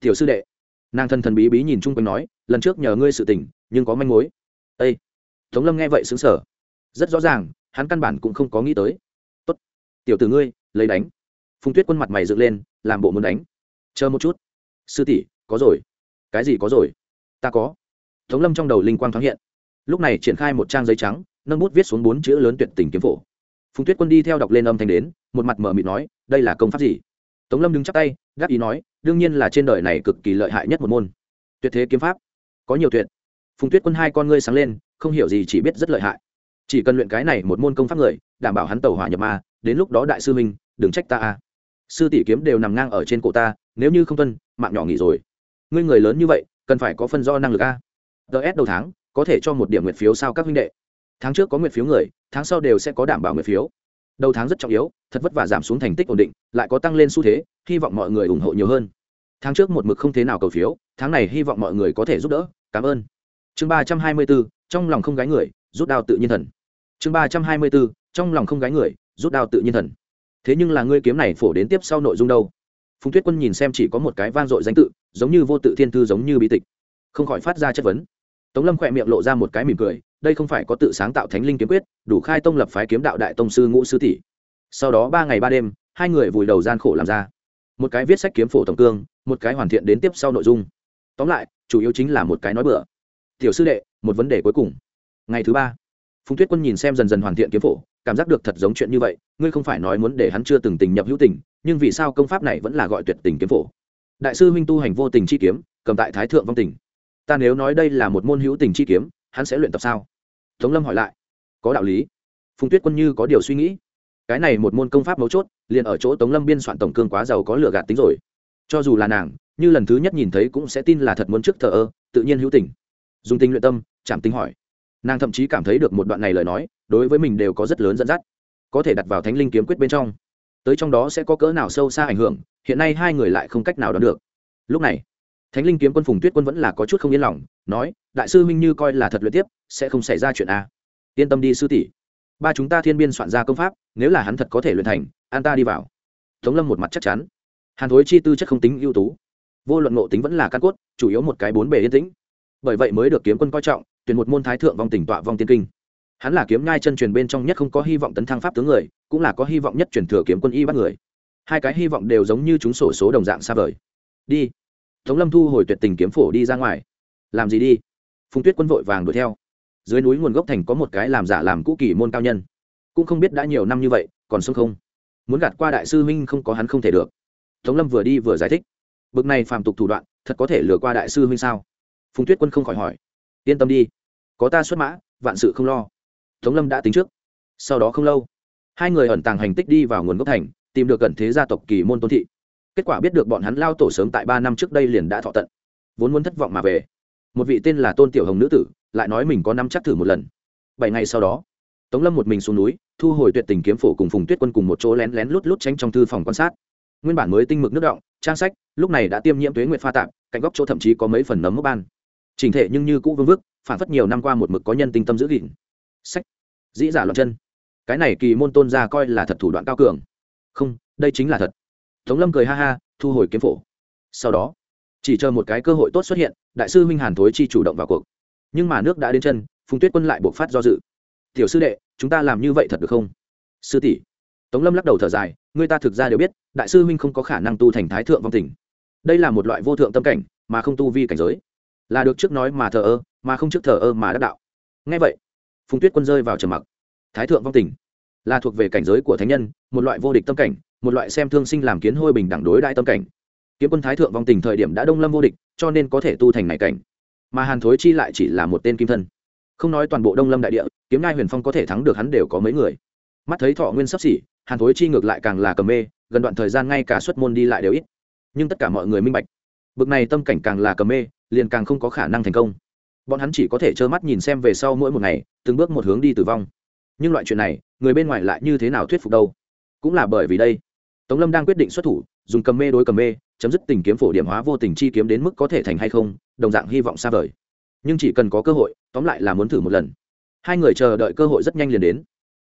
A: Tiểu sư đệ. Nàng thân thần bí bí nhìn chung quanh nói, lần trước nhờ ngươi sự tình, nhưng có manh mối. Ây tống lâm nghe vậy xứng sở rất rõ ràng, hắn căn bản cũng không có nghĩ tới. Tốt, tiểu tử ngươi, lấy đánh. Phùng tuyết quân mặt mày dựng lên, làm bộ muốn đánh. Chờ một chút. Sư tỷ, có rồi. Cái gì có rồi? Ta có. Tống lâm trong đầu linh quang thoáng hiện. Lúc này triển khai một trang giấy trắng, nâng bút viết xuống bốn chữ lớn tuyệt tình kiếm phổ. Phùng tuyết quân đi theo đọc lên âm thanh đến một mặt mở mịt nói, đây là công pháp gì? Tống lâm đứng chắc tay gác ý nói, đương nhiên là trên đời này cực kỳ lợi hại nhất một môn. Tuyệt thế kiếm pháp. Có nhiều tuyệt. Phùng tuyết quân hai con ngươi sáng lên, không hiểu gì chỉ biết rất lợi hại. Chỉ cần luyện cái này một môn công pháp người, đảm bảo hắn tàu hỏa nhập ma, đến lúc đó đại sư minh đừng trách ta a. Sư tỷ kiếm đều nằm ngang ở trên cổ ta, nếu như không tuân, mạng nhỏ nghỉ rồi. Ngươi người lớn như vậy, cần phải có phân do năng lực a. Ts đầu tháng, có thể cho một điểm nguyện phiếu sao các huynh đệ. Tháng trước có nguyện phiếu người, tháng sau đều sẽ có đảm bảo nguyện phiếu đầu tháng rất trọng yếu, thật vất vả giảm xuống thành tích ổn định, lại có tăng lên xu thế, hy vọng mọi người ủng hộ nhiều hơn. Tháng trước một mực không thế nào cầu phiếu, tháng này hy vọng mọi người có thể giúp đỡ, cảm ơn. Chương ba trăm hai mươi bốn, trong lòng không gái người, rút đao tự nhiên thần. Chương ba trăm hai mươi bốn, trong lòng không gái người, rút đao tự nhiên thần. Thế nhưng là ngươi kiếm này phổ đến tiếp sau nội dung đâu? Phùng tuyết quân nhìn xem chỉ có một cái vang dội danh tự, giống như vô tự thiên thư giống như bí tịch. Không khỏi phát ra chất vấn. Tống lâm khỏe miệng lộ ra một cái mỉm cười đây không phải có tự sáng tạo thánh linh kiếm quyết, đủ khai tông lập phái kiếm đạo đại tông sư ngũ sư tỷ. Sau đó ba ngày ba đêm, hai người vùi đầu gian khổ làm ra. Một cái viết sách kiếm phổ tổng cương, một cái hoàn thiện đến tiếp sau nội dung. Tóm lại, chủ yếu chính là một cái nói bừa. Tiểu sư đệ, một vấn đề cuối cùng. Ngày thứ ba, phùng tuyết quân nhìn xem dần dần hoàn thiện kiếm phổ, cảm giác được thật giống chuyện như vậy, ngươi không phải nói muốn để hắn chưa từng tình nhập hữu tình, nhưng vì sao công pháp này vẫn là gọi tuyệt tình kiếm phổ? Đại sư huynh tu hành vô tình chi kiếm, cầm tại thái thượng vong tình. Ta nếu nói đây là một môn hữu tình chi kiếm hắn sẽ luyện tập sao? Tống lâm hỏi lại. Có đạo lý. Phùng tuyết quân như có điều suy nghĩ. Cái này một môn công pháp mấu chốt, liền ở chỗ tống lâm biên soạn tổng cương quá giàu có lựa gạt tính rồi. Cho dù là nàng, như lần thứ nhất nhìn thấy cũng sẽ tin là thật muốn trước thờ ơ, tự nhiên hữu tình. Dùng tình luyện tâm chạm tính hỏi. Nàng thậm chí cảm thấy được một đoạn này lời nói, đối với mình đều có rất lớn dẫn dắt. Có thể đặt vào thánh linh kiếm quyết bên trong. Tới trong đó sẽ có cỡ nào sâu xa ảnh hưởng, hiện nay hai người lại không cách nào đoán được. Lúc này thánh linh kiếm quân phùng tuyết quân vẫn là có chút không yên lòng, nói, đại sư minh như coi là thật luyện tiếp, sẽ không xảy ra chuyện a yên tâm đi sư tỷ. Ba chúng ta thiên biên soạn ra công pháp, nếu là hắn thật có thể luyện thành, an ta đi vào. Tống lâm một mặt chắc chắn. Hàn thối chi tư chất không tính ưu tú. Vô luận ngộ tính vẫn là căn cốt, chủ yếu một cái bốn bề yên tĩnh. Bởi vậy mới được kiếm quân coi trọng, tuyển một môn thái thượng vong tỉnh tọa vong tiên kinh. Hắn là kiếm ngai chân truyền bên trong nhất không có hy vọng tấn thăng pháp tướng người, cũng là có hy vọng nhất truyền thừa kiếm quân y bắt người. Hai cái hy vọng đều giống như chúng sổ số đồng dạng xa vời. Đi tống lâm thu hồi tuyệt tình kiếm phổ đi ra ngoài. Làm gì đi? Phùng tuyết quân vội vàng đuổi theo. Dưới núi nguồn gốc thành có một cái làm giả làm cũ kỷ môn cao nhân. Cũng không biết đã nhiều năm như vậy, còn sống không? Muốn gạt qua đại sư huynh không có hắn không thể được. Tống lâm vừa đi vừa giải thích. Bực này phàm tục thủ đoạn, thật có thể lừa qua đại sư huynh sao? Phùng tuyết quân không khỏi hỏi. Yên tâm đi. Có ta xuất mã, vạn sự không lo. Tống lâm đã tính trước. Sau đó không lâu, hai người ẩn tàng hành tích đi vào nguồn gốc thành, tìm được cận thế gia tộc kỳ môn tôn thị kết quả biết được bọn hắn lao tổ sớm tại ba năm trước đây liền đã thọ tận. Vốn muốn thất vọng mà về. Một vị tên là tôn tiểu hồng nữ tử, lại nói mình có năm chắc thử một lần. Bảy ngày sau đó, tống lâm một mình xuống núi, thu hồi tuyệt tình kiếm phổ cùng phùng tuyết quân cùng một chỗ lén lén lút lút tránh trong thư phòng quan sát. Nguyên bản mới tinh mực nước động, trang sách, lúc này đã tiêm nhiễm tuế nguyệt pha tạp, cạnh góc chỗ thậm chí có mấy phần nấm mốc ban. Trình thể nhưng như cũ vương vức, phản phất nhiều năm qua một mực có nhân tinh tâm giữ gìn. Sách. Dĩ giả loạn chân. Cái này kỳ môn tôn gia coi là thật thủ đoạn cao cường. Không, đây chính là thật tống lâm cười ha ha, thu hồi kiếm phổ. Sau đó, chỉ chờ một cái cơ hội tốt xuất hiện, đại sư minh hàn thối chi chủ động vào cuộc. Nhưng mà nước đã đến chân, phùng tuyết quân lại buộc phát do dự. Tiểu sư đệ, chúng ta làm như vậy thật được không? Sư tỷ. Tống lâm lắc đầu thở dài người ta thực ra đều biết, đại sư minh không có khả năng tu thành thái thượng vong tình. Đây là một loại vô thượng tâm cảnh, mà không tu vi cảnh giới. Là được trước nói mà thờ ơ, mà không trước thờ ơ mà đắc đạo. Ngay vậy, phùng tuyết quân rơi vào trầm mặc. Thái thượng vong tình là thuộc về cảnh giới của thánh nhân, một loại vô địch tâm cảnh một loại xem thương sinh làm kiến hôi bình đẳng đối đại tâm cảnh. Kiếm quân thái thượng vong tình thời điểm đã đông lâm vô địch, cho nên có thể tu thành này cảnh. Mà hàn thối chi lại chỉ là một tên kim thân. Không nói toàn bộ đông lâm đại địa, kiếm ngai huyền phong có thể thắng được hắn đều có mấy người. Mắt thấy thọ nguyên sắp xỉ, hàn thối chi ngược lại càng là cầm mê, gần đoạn thời gian ngay cả xuất môn đi lại đều ít. Nhưng tất cả mọi người minh bạch, bực này tâm cảnh càng là cầm mê, liền càng không có khả năng thành công. Bọn hắn chỉ có thể trơ mắt nhìn xem về sau mỗi một ngày, từng bước một hướng đi tử vong. Nhưng loại chuyện này, người bên ngoài lại như thế nào thuyết phục đâu? Cũng là bởi vì đây tống lâm đang quyết định xuất thủ, dùng cầm mê đối cầm mê, chấm dứt tình kiếm phổ điểm hóa vô tình chi kiếm đến mức có thể thành hay không, đồng dạng hy vọng xa vời. Nhưng chỉ cần có cơ hội, tóm lại là muốn thử một lần. Hai người chờ đợi cơ hội rất nhanh liền đến.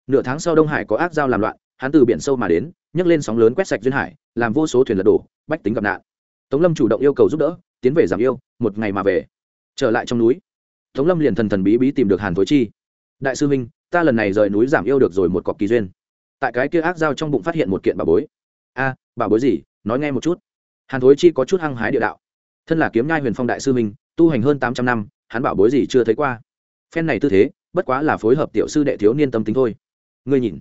A: Nửa tháng sau đông hải có ác giao làm loạn, hắn từ biển sâu mà đến, nhấc lên sóng lớn quét sạch duyên hải, làm vô số thuyền lật đổ, bách tính gặp nạn. Tống lâm chủ động yêu cầu giúp đỡ, tiến về giảm yêu, một ngày mà về. Trở lại trong núi, tống lâm liền thần thần bí bí tìm được hàn thối chi. Đại sư minh, ta lần này rời núi giảm yêu được rồi một cọc kỳ duyên. Tại cái kia ác giao trong bụng phát hiện một kiện bà bối a à, bà bối gì nói nghe một chút. Hàn thối chi có chút hăng hái địa đạo. Thân là kiếm nhai huyền phong đại sư minh tu hành hơn tám trăm năm hắn bảo bối gì chưa thấy qua. Phen này tư thế bất quá là phối hợp tiểu sư đệ thiếu niên tâm tính thôi. Ngươi nhìn.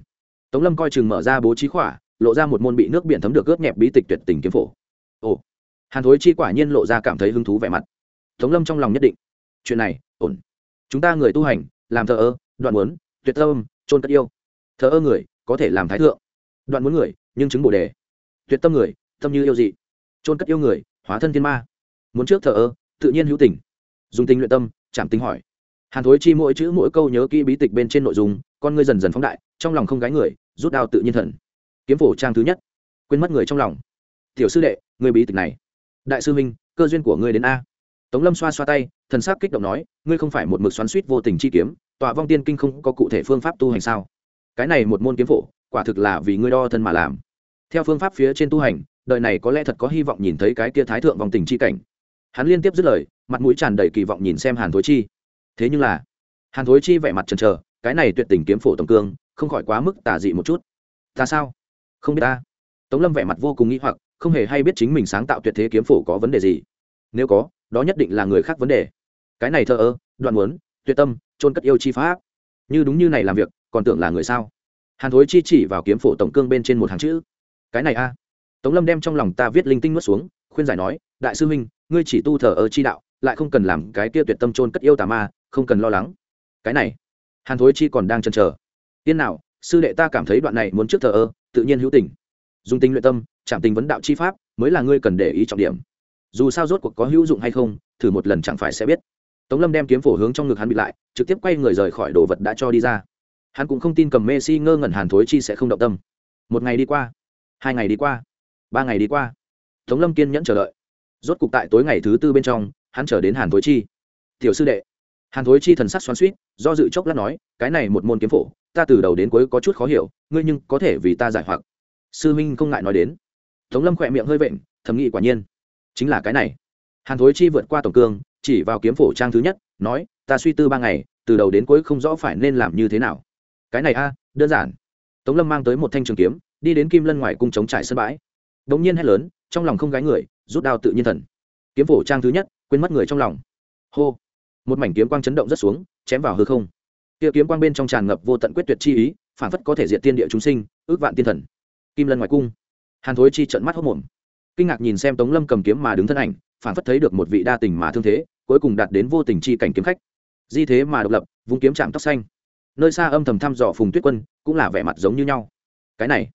A: Tống lâm coi chừng mở ra bố trí khỏa lộ ra một môn bị nước biển thấm được ướt nhẹp bí tịch tuyệt tình kiếm phổ. Ồ. Hàn thối chi quả nhiên lộ ra cảm thấy hứng thú vẻ mặt. Tống lâm trong lòng nhất định. Chuyện này ổn. Chúng ta người tu hành làm thờ ơ đoạn muốn tuyệt tâm trôn tất yêu. Thờ ơ người có thể làm thái thượng. Đoạn muốn người nhưng chứng bồ đề tuyệt tâm người, tâm như yêu dị. Trôn cất yêu người, hóa thân thiên ma. Muốn trước thờ ơ, tự nhiên hữu tình. Dùng tình luyện tâm, chạm tính hỏi. Hàn thối chi mỗi chữ mỗi câu nhớ kỹ bí tịch bên trên nội dung, con ngươi dần dần phóng đại, trong lòng không gái người, rút đao tự nhiên thần. Kiếm phổ trang thứ nhất. Quên mất người trong lòng. Tiểu sư đệ, người bí tịch này. Đại sư minh cơ duyên của ngươi đến a. Tống lâm xoa xoa tay, thần sắc kích động nói, ngươi không phải một mực xoắn suýt vô tình chi kiếm tọa vong tiên kinh không có cụ thể phương pháp tu hành sao? Cái này một môn kiếm phổ, quả thực là vì ngươi đo thân mà làm theo phương pháp phía trên tu hành, đời này có lẽ thật có hy vọng nhìn thấy cái kia thái thượng vòng tình chi cảnh. Hắn liên tiếp dứt lời, mặt mũi tràn đầy kỳ vọng nhìn xem hàn thối chi. Thế nhưng là, hàn thối chi vẻ mặt trần trờ cái này tuyệt tình kiếm phổ tổng cương, không khỏi quá mức tả dị một chút. Ta sao? Không biết ta. Tống lâm vẻ mặt vô cùng nghĩ hoặc, không hề hay biết chính mình sáng tạo tuyệt thế kiếm phổ có vấn đề gì. Nếu có, đó nhất định là người khác vấn đề. Cái này thờ ơ, đoạn muốn, tuyệt tâm trôn cất yêu chi pháp. Như đúng như này làm việc, còn tưởng là người sao? Hàn thối chi chỉ vào kiếm phổ tổng cương bên trên một hàng chữ cái này a. Tống lâm đem trong lòng ta viết linh tinh nuốt xuống, khuyên giải nói, đại sư huynh, ngươi chỉ tu thờ ơ chi đạo, lại không cần làm cái kia tuyệt tâm trôn cất yêu tà ma, không cần lo lắng. Cái này, hàn thối chi còn đang chần chờ. Tiên nào, sư đệ ta cảm thấy đoạn này muốn trước thờ ơ, tự nhiên hữu tình. Dùng tình luyện tâm, chạm tình vấn đạo chi pháp, mới là ngươi cần để ý trọng điểm. Dù sao rốt cuộc có hữu dụng hay không, thử một lần chẳng phải sẽ biết. Tống lâm đem kiếm phổ hướng trong ngực hắn bị lại, trực tiếp quay người rời khỏi đồ vật đã cho đi ra. Hắn cũng không tin cầm mê si ngơ ngẩn hàn thối chi sẽ không động tâm. Một ngày đi qua hai ngày đi qua, ba ngày đi qua, tống lâm kiên nhẫn chờ đợi. Rốt cục tại tối ngày thứ tư bên trong, hắn trở đến hàn thối chi. Tiểu sư đệ. Hàn thối chi thần sắc xoắn suýt do dự chốc lát nói, cái này một môn kiếm phổ, ta từ đầu đến cuối có chút khó hiểu, ngươi nhưng có thể vì ta giải hoặc. Sư minh không ngại nói đến. Tống lâm khỏe miệng hơi vện, thầm nghĩ quả nhiên. Chính là cái này. Hàn thối chi vượt qua tổng cương, chỉ vào kiếm phổ trang thứ nhất, nói, ta suy tư ba ngày, từ đầu đến cuối không rõ phải nên làm như thế nào. Cái này a, đơn giản. Tống lâm mang tới một thanh trường kiếm đi đến kim lân ngoài cung chống trải sân bãi. Đ ỗ n g nhiên hét lớn, trong lòng không gái người, rút đao tự nhiên thần. Kiếm phổ trang thứ nhất, quên mất người trong lòng. Hô. Một mảnh kiếm quang chấn động rất xuống, chém vào hư không. Kia kiếm quang bên trong tràn ngập vô tận quyết tuyệt chi ý, phản phất có thể diện tiên địa chúng sinh, ước vạn tiên thần. Kim lân ngoài cung. Hàn thối chi trận mắt hốc mồm kinh ngạc nhìn xem tống lâm cầm kiếm mà đứng thân ảnh, phản phất thấy được một vị đa tình mà thương thế, cuối cùng đạt đến vô tình chi cảnh kiếm khách. Di thế mà độc lập vùng kiếm chạm tóc xanh. Nơi xa âm thầm thăm dò phùng tuyết quân, cũng là vẻ mặt giống như nhau. Cái này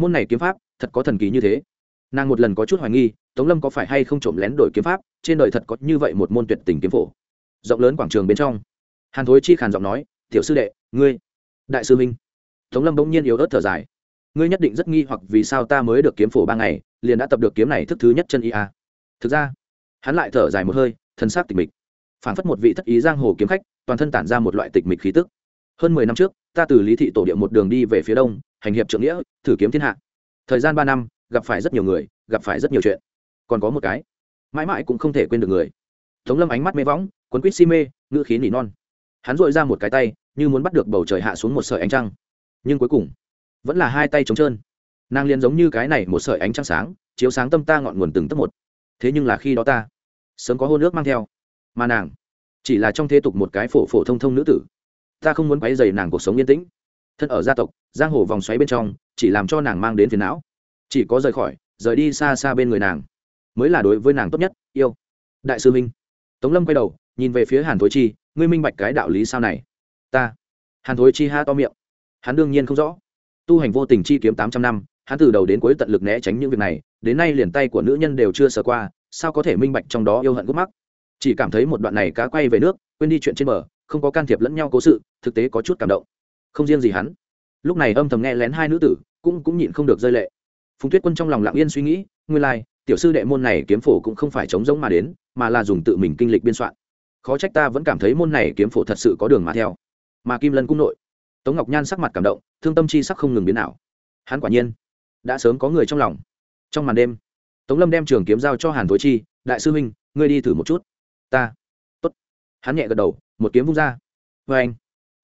A: môn này kiếm pháp, thật có thần kỳ như thế. Nàng một lần có chút hoài nghi, tống lâm có phải hay không trộm lén đổi kiếm pháp, trên đời thật có như vậy một môn tuyệt tình kiếm phổ. Rộng lớn quảng trường bên trong, hàn thối chi khàn giọng nói, tiểu sư đệ, ngươi, đại sư minh tống lâm bỗng nhiên yếu ớt thở dài, ngươi nhất định rất nghi hoặc vì sao ta mới được kiếm phổ ba ngày, liền đã tập được kiếm này thức thứ nhất chân ý a à? thực ra, hắn lại thở dài một hơi, thân xác tịch mịch phản phất một vị thất ý giang hồ kiếm khách, toàn thân tản ra một loại tịch mịch khí tức hơn mười năm trước, ta từ lý thị tổ địa một đường đi về phía đông, hành hiệp trượng nghĩa, thử kiếm thiên hạ. Thời gian ba năm, gặp phải rất nhiều người, gặp phải rất nhiều chuyện. Còn có một cái, mãi mãi cũng không thể quên được người. Tống lâm ánh mắt mê võng, quấn quýt si mê, ngữ khí nỉ non. Hắn dội ra một cái tay, như muốn bắt được bầu trời hạ xuống một sợi ánh trăng. Nhưng cuối cùng, vẫn là hai tay trống trơn. Nàng liền giống như cái này một sợi ánh trăng sáng, chiếu sáng tâm ta ngọn nguồn từng tấc một. Thế nhưng là khi đó ta, sớm có hôn ước mang theo. Mà nàng, chỉ là trong thế tục một cái phổ phổ thông thông nữ tử ta không muốn quấy dày nàng cuộc sống yên tĩnh. Thân ở gia tộc, giang hồ vòng xoáy bên trong, chỉ làm cho nàng mang đến phiền não. Chỉ có rời khỏi, rời đi xa xa bên người nàng, mới là đối với nàng tốt nhất, yêu. Đại sư minh. Tống lâm quay đầu, nhìn về phía hàn thối chi, ngươi minh bạch cái đạo lý sao này? Ta. Hàn thối chi ha to miệng. Hắn đương nhiên không rõ. Tu hành vô tình chi kiếm tám trăm năm, hắn từ đầu đến cuối tận lực né tránh những việc này, đến nay liền tay của nữ nhân đều chưa sờ qua, sao có thể minh bạch trong đó yêu hận gốc mắc? Chỉ cảm thấy một đoạn này cá quay về nước, quên đi chuyện trên bờ không có can thiệp lẫn nhau cố sự, thực tế có chút cảm động. Không riêng gì hắn, lúc này âm thầm nghe lén hai nữ tử, cũng cũng nhịn không được rơi lệ. Phùng tuyết quân trong lòng lặng yên suy nghĩ, nguyên lai, tiểu sư đệ môn này kiếm phổ cũng không phải chống giống mà đến, mà là dùng tự mình kinh lịch biên soạn. Khó trách ta vẫn cảm thấy môn này kiếm phổ thật sự có đường mà theo. Mà kim lân cung nội, tống ngọc nhan sắc mặt cảm động, thương tâm chi sắc không ngừng biến nào hắn quả nhiên, đã sớm có người trong lòng. Trong màn đêm, tống lâm đem trường kiếm giao cho hàn thối chi, đại sư huynh, ngươi đi thử một chút. Ta hắn nhẹ gật đầu, một kiếm vung ra. Vê anh,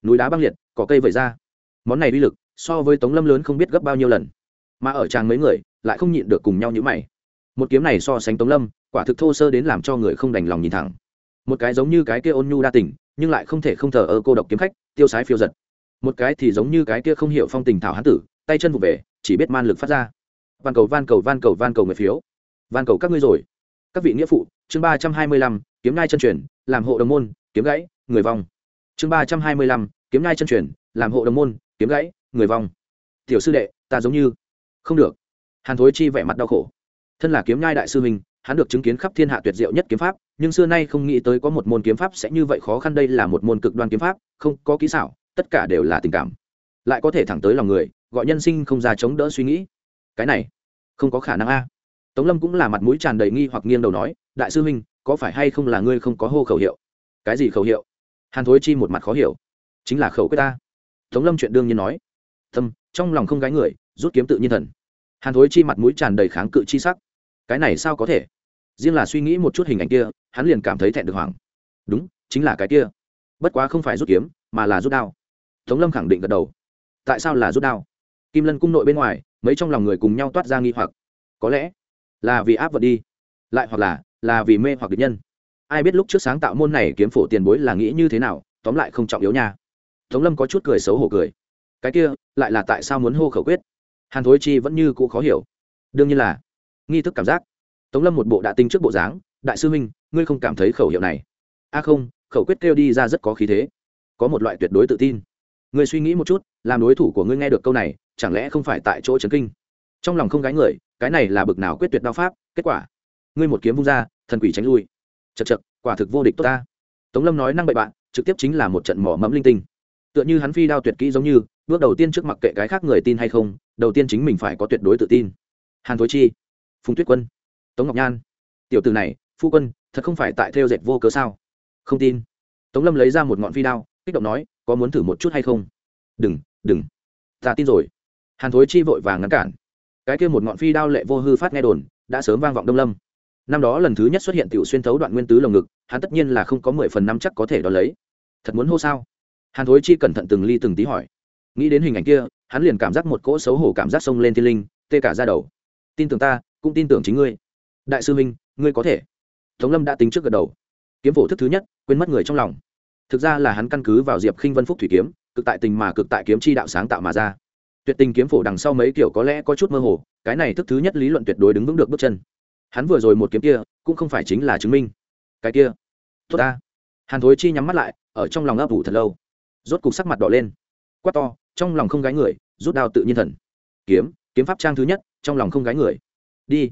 A: núi đá băng liệt có cây vẩy ra. Món này uy lực, so với tống lâm lớn không biết gấp bao nhiêu lần. Mà ở tràng mấy người, lại không nhịn được cùng nhau như mày. Một kiếm này so sánh tống lâm, quả thực thô sơ đến làm cho người không đành lòng nhìn thẳng. Một cái giống như cái kia ôn nhu đa tình, nhưng lại không thể không thờ ơ cô độc kiếm khách, tiêu sái phiêu giật. Một cái thì giống như cái kia không hiểu phong tình thảo hán tử, tay chân vụ về, chỉ biết man lực phát ra. Van cầu van cầu van cầu van cầu người phiếu. Van cầu các ngươi rồi. Các vị nghĩa phụ chương ba trăm hai mươi lăm, kiếm ngai chân truyền, làm hộ đồng môn, kiếm gãy, người vong. Chương ba trăm hai mươi lăm, kiếm ngai chân truyền, làm hộ đồng môn, kiếm gãy, người vong. Tiểu sư đệ, ta giống như không được. Hàn thối chi vẻ mặt đau khổ. Thân là kiếm ngai đại sư mình hắn được chứng kiến khắp thiên hạ tuyệt diệu nhất kiếm pháp, nhưng xưa nay không nghĩ tới có một môn kiếm pháp sẽ như vậy khó khăn. Đây là một môn cực đoan kiếm pháp, không có kỹ xảo, tất cả đều là tình cảm. Lại có thể thẳng tới lòng người, gọi nhân sinh không ra chống đỡ suy nghĩ. Cái này không có khả năng a. Tống lâm cũng là mặt mũi tràn đầy nghi hoặc nghiêng đầu nói đại sư huynh, có phải hay không là ngươi không có hô khẩu hiệu? Cái gì khẩu hiệu? Hàn thối chi một mặt khó hiểu. Chính là khẩu quyết ta. Tống lâm chuyện đương nhiên nói. Tâm, trong lòng không gái người, rút kiếm tự nhiên thần. Hàn thối chi mặt mũi tràn đầy kháng cự chi sắc. Cái này sao có thể? Riêng là suy nghĩ một chút hình ảnh kia, hắn liền cảm thấy thẹn được hoảng. Đúng, chính là cái kia. Bất quá không phải rút kiếm, mà là rút đao. Tống lâm khẳng định gật đầu. Tại sao là rút đao? Kim lân cung nội bên ngoài, mấy trong lòng người cùng nhau toát ra nghi hoặc. Có lẽ là vì áp vật đi. Lại hoặc là là vì mê hoặc địch nhân. Ai biết lúc trước sáng tạo môn này kiếm phổ tiền bối là nghĩ như thế nào, tóm lại không trọng yếu nha. Tống lâm có chút cười xấu hổ cười. Cái kia, lại là tại sao muốn hô khẩu quyết? Hàn thối chi vẫn như cũ khó hiểu. Đương nhiên là, nghi thức cảm giác. Tống lâm một bộ đã tinh trước bộ dáng, đại sư huynh, ngươi không cảm thấy khẩu hiệu này? A không, khẩu quyết kêu đi ra rất có khí thế. Có một loại tuyệt đối tự tin. Ngươi suy nghĩ một chút, làm đối thủ của ngươi nghe được câu này, chẳng lẽ không phải tại chỗ trấn kinh? Trong lòng không gái người, cái này là bực nào quyết tuyệt đao pháp, kết quả ngươi một kiếm vung ra, thần quỷ tránh lui. Chật chật quả thực vô địch tốt ta. Tống lâm nói năng bậy bạn, trực tiếp chính là một trận mỏ mẫm linh tinh. Tựa như hắn phi đao tuyệt kỹ giống như, bước đầu tiên trước mặc kệ cái khác người tin hay không, đầu tiên chính mình phải có tuyệt đối tự tin. Hàn thối chi, phùng tuyết quân, tống ngọc nhan. Tiểu từ này, phu quân, thật không phải tại theo dệt vô cớ sao? Không tin. Tống lâm lấy ra một ngọn phi đao, kích động nói, có muốn thử một chút hay không? Đừng đừng. Ta tin rồi. Hàn thối chi vội vàng ngăn cản. Cái kia một ngọn phi đao lệ vô hư phát nghe đồn, đã sớm vang vọng đông lâm năm đó lần thứ nhất xuất hiện tiểu xuyên thấu đoạn nguyên tứ lồng ngực, hắn tất nhiên là không có mười phần năm chắc có thể đo lấy. Thật muốn hô sao? Hàn thối chi cẩn thận từng ly từng tí hỏi. Nghĩ đến hình ảnh kia, hắn liền cảm giác một cỗ xấu hổ cảm giác xông lên thiên linh, tê cả ra đầu. Tin tưởng ta, cũng tin tưởng chính ngươi. Đại sư minh, ngươi có thể. Tống lâm đã tính trước gật đầu. Kiếm phổ thức thứ nhất, quên mất người trong lòng. Thực ra là hắn căn cứ vào diệp khinh vân phúc thủy kiếm, cực tại tình mà cực tại kiếm chi đạo sáng tạo mà ra. Tuyệt tình kiếm phổ đằng sau mấy kiểu có lẽ có chút mơ hồ, cái này thức thứ nhất lý luận tuyệt đối đứng vững được bước chân hắn vừa rồi một kiếm kia, cũng không phải chính là chứng minh. Cái kia, tốt ta. Hàn thối chi nhắm mắt lại, ở trong lòng ấp ủ thật lâu. Rốt cục sắc mặt đỏ lên. Quát to, trong lòng không gái người, rút đao tự nhiên thần. Kiếm kiếm pháp trang thứ nhất, trong lòng không gái người. Đi.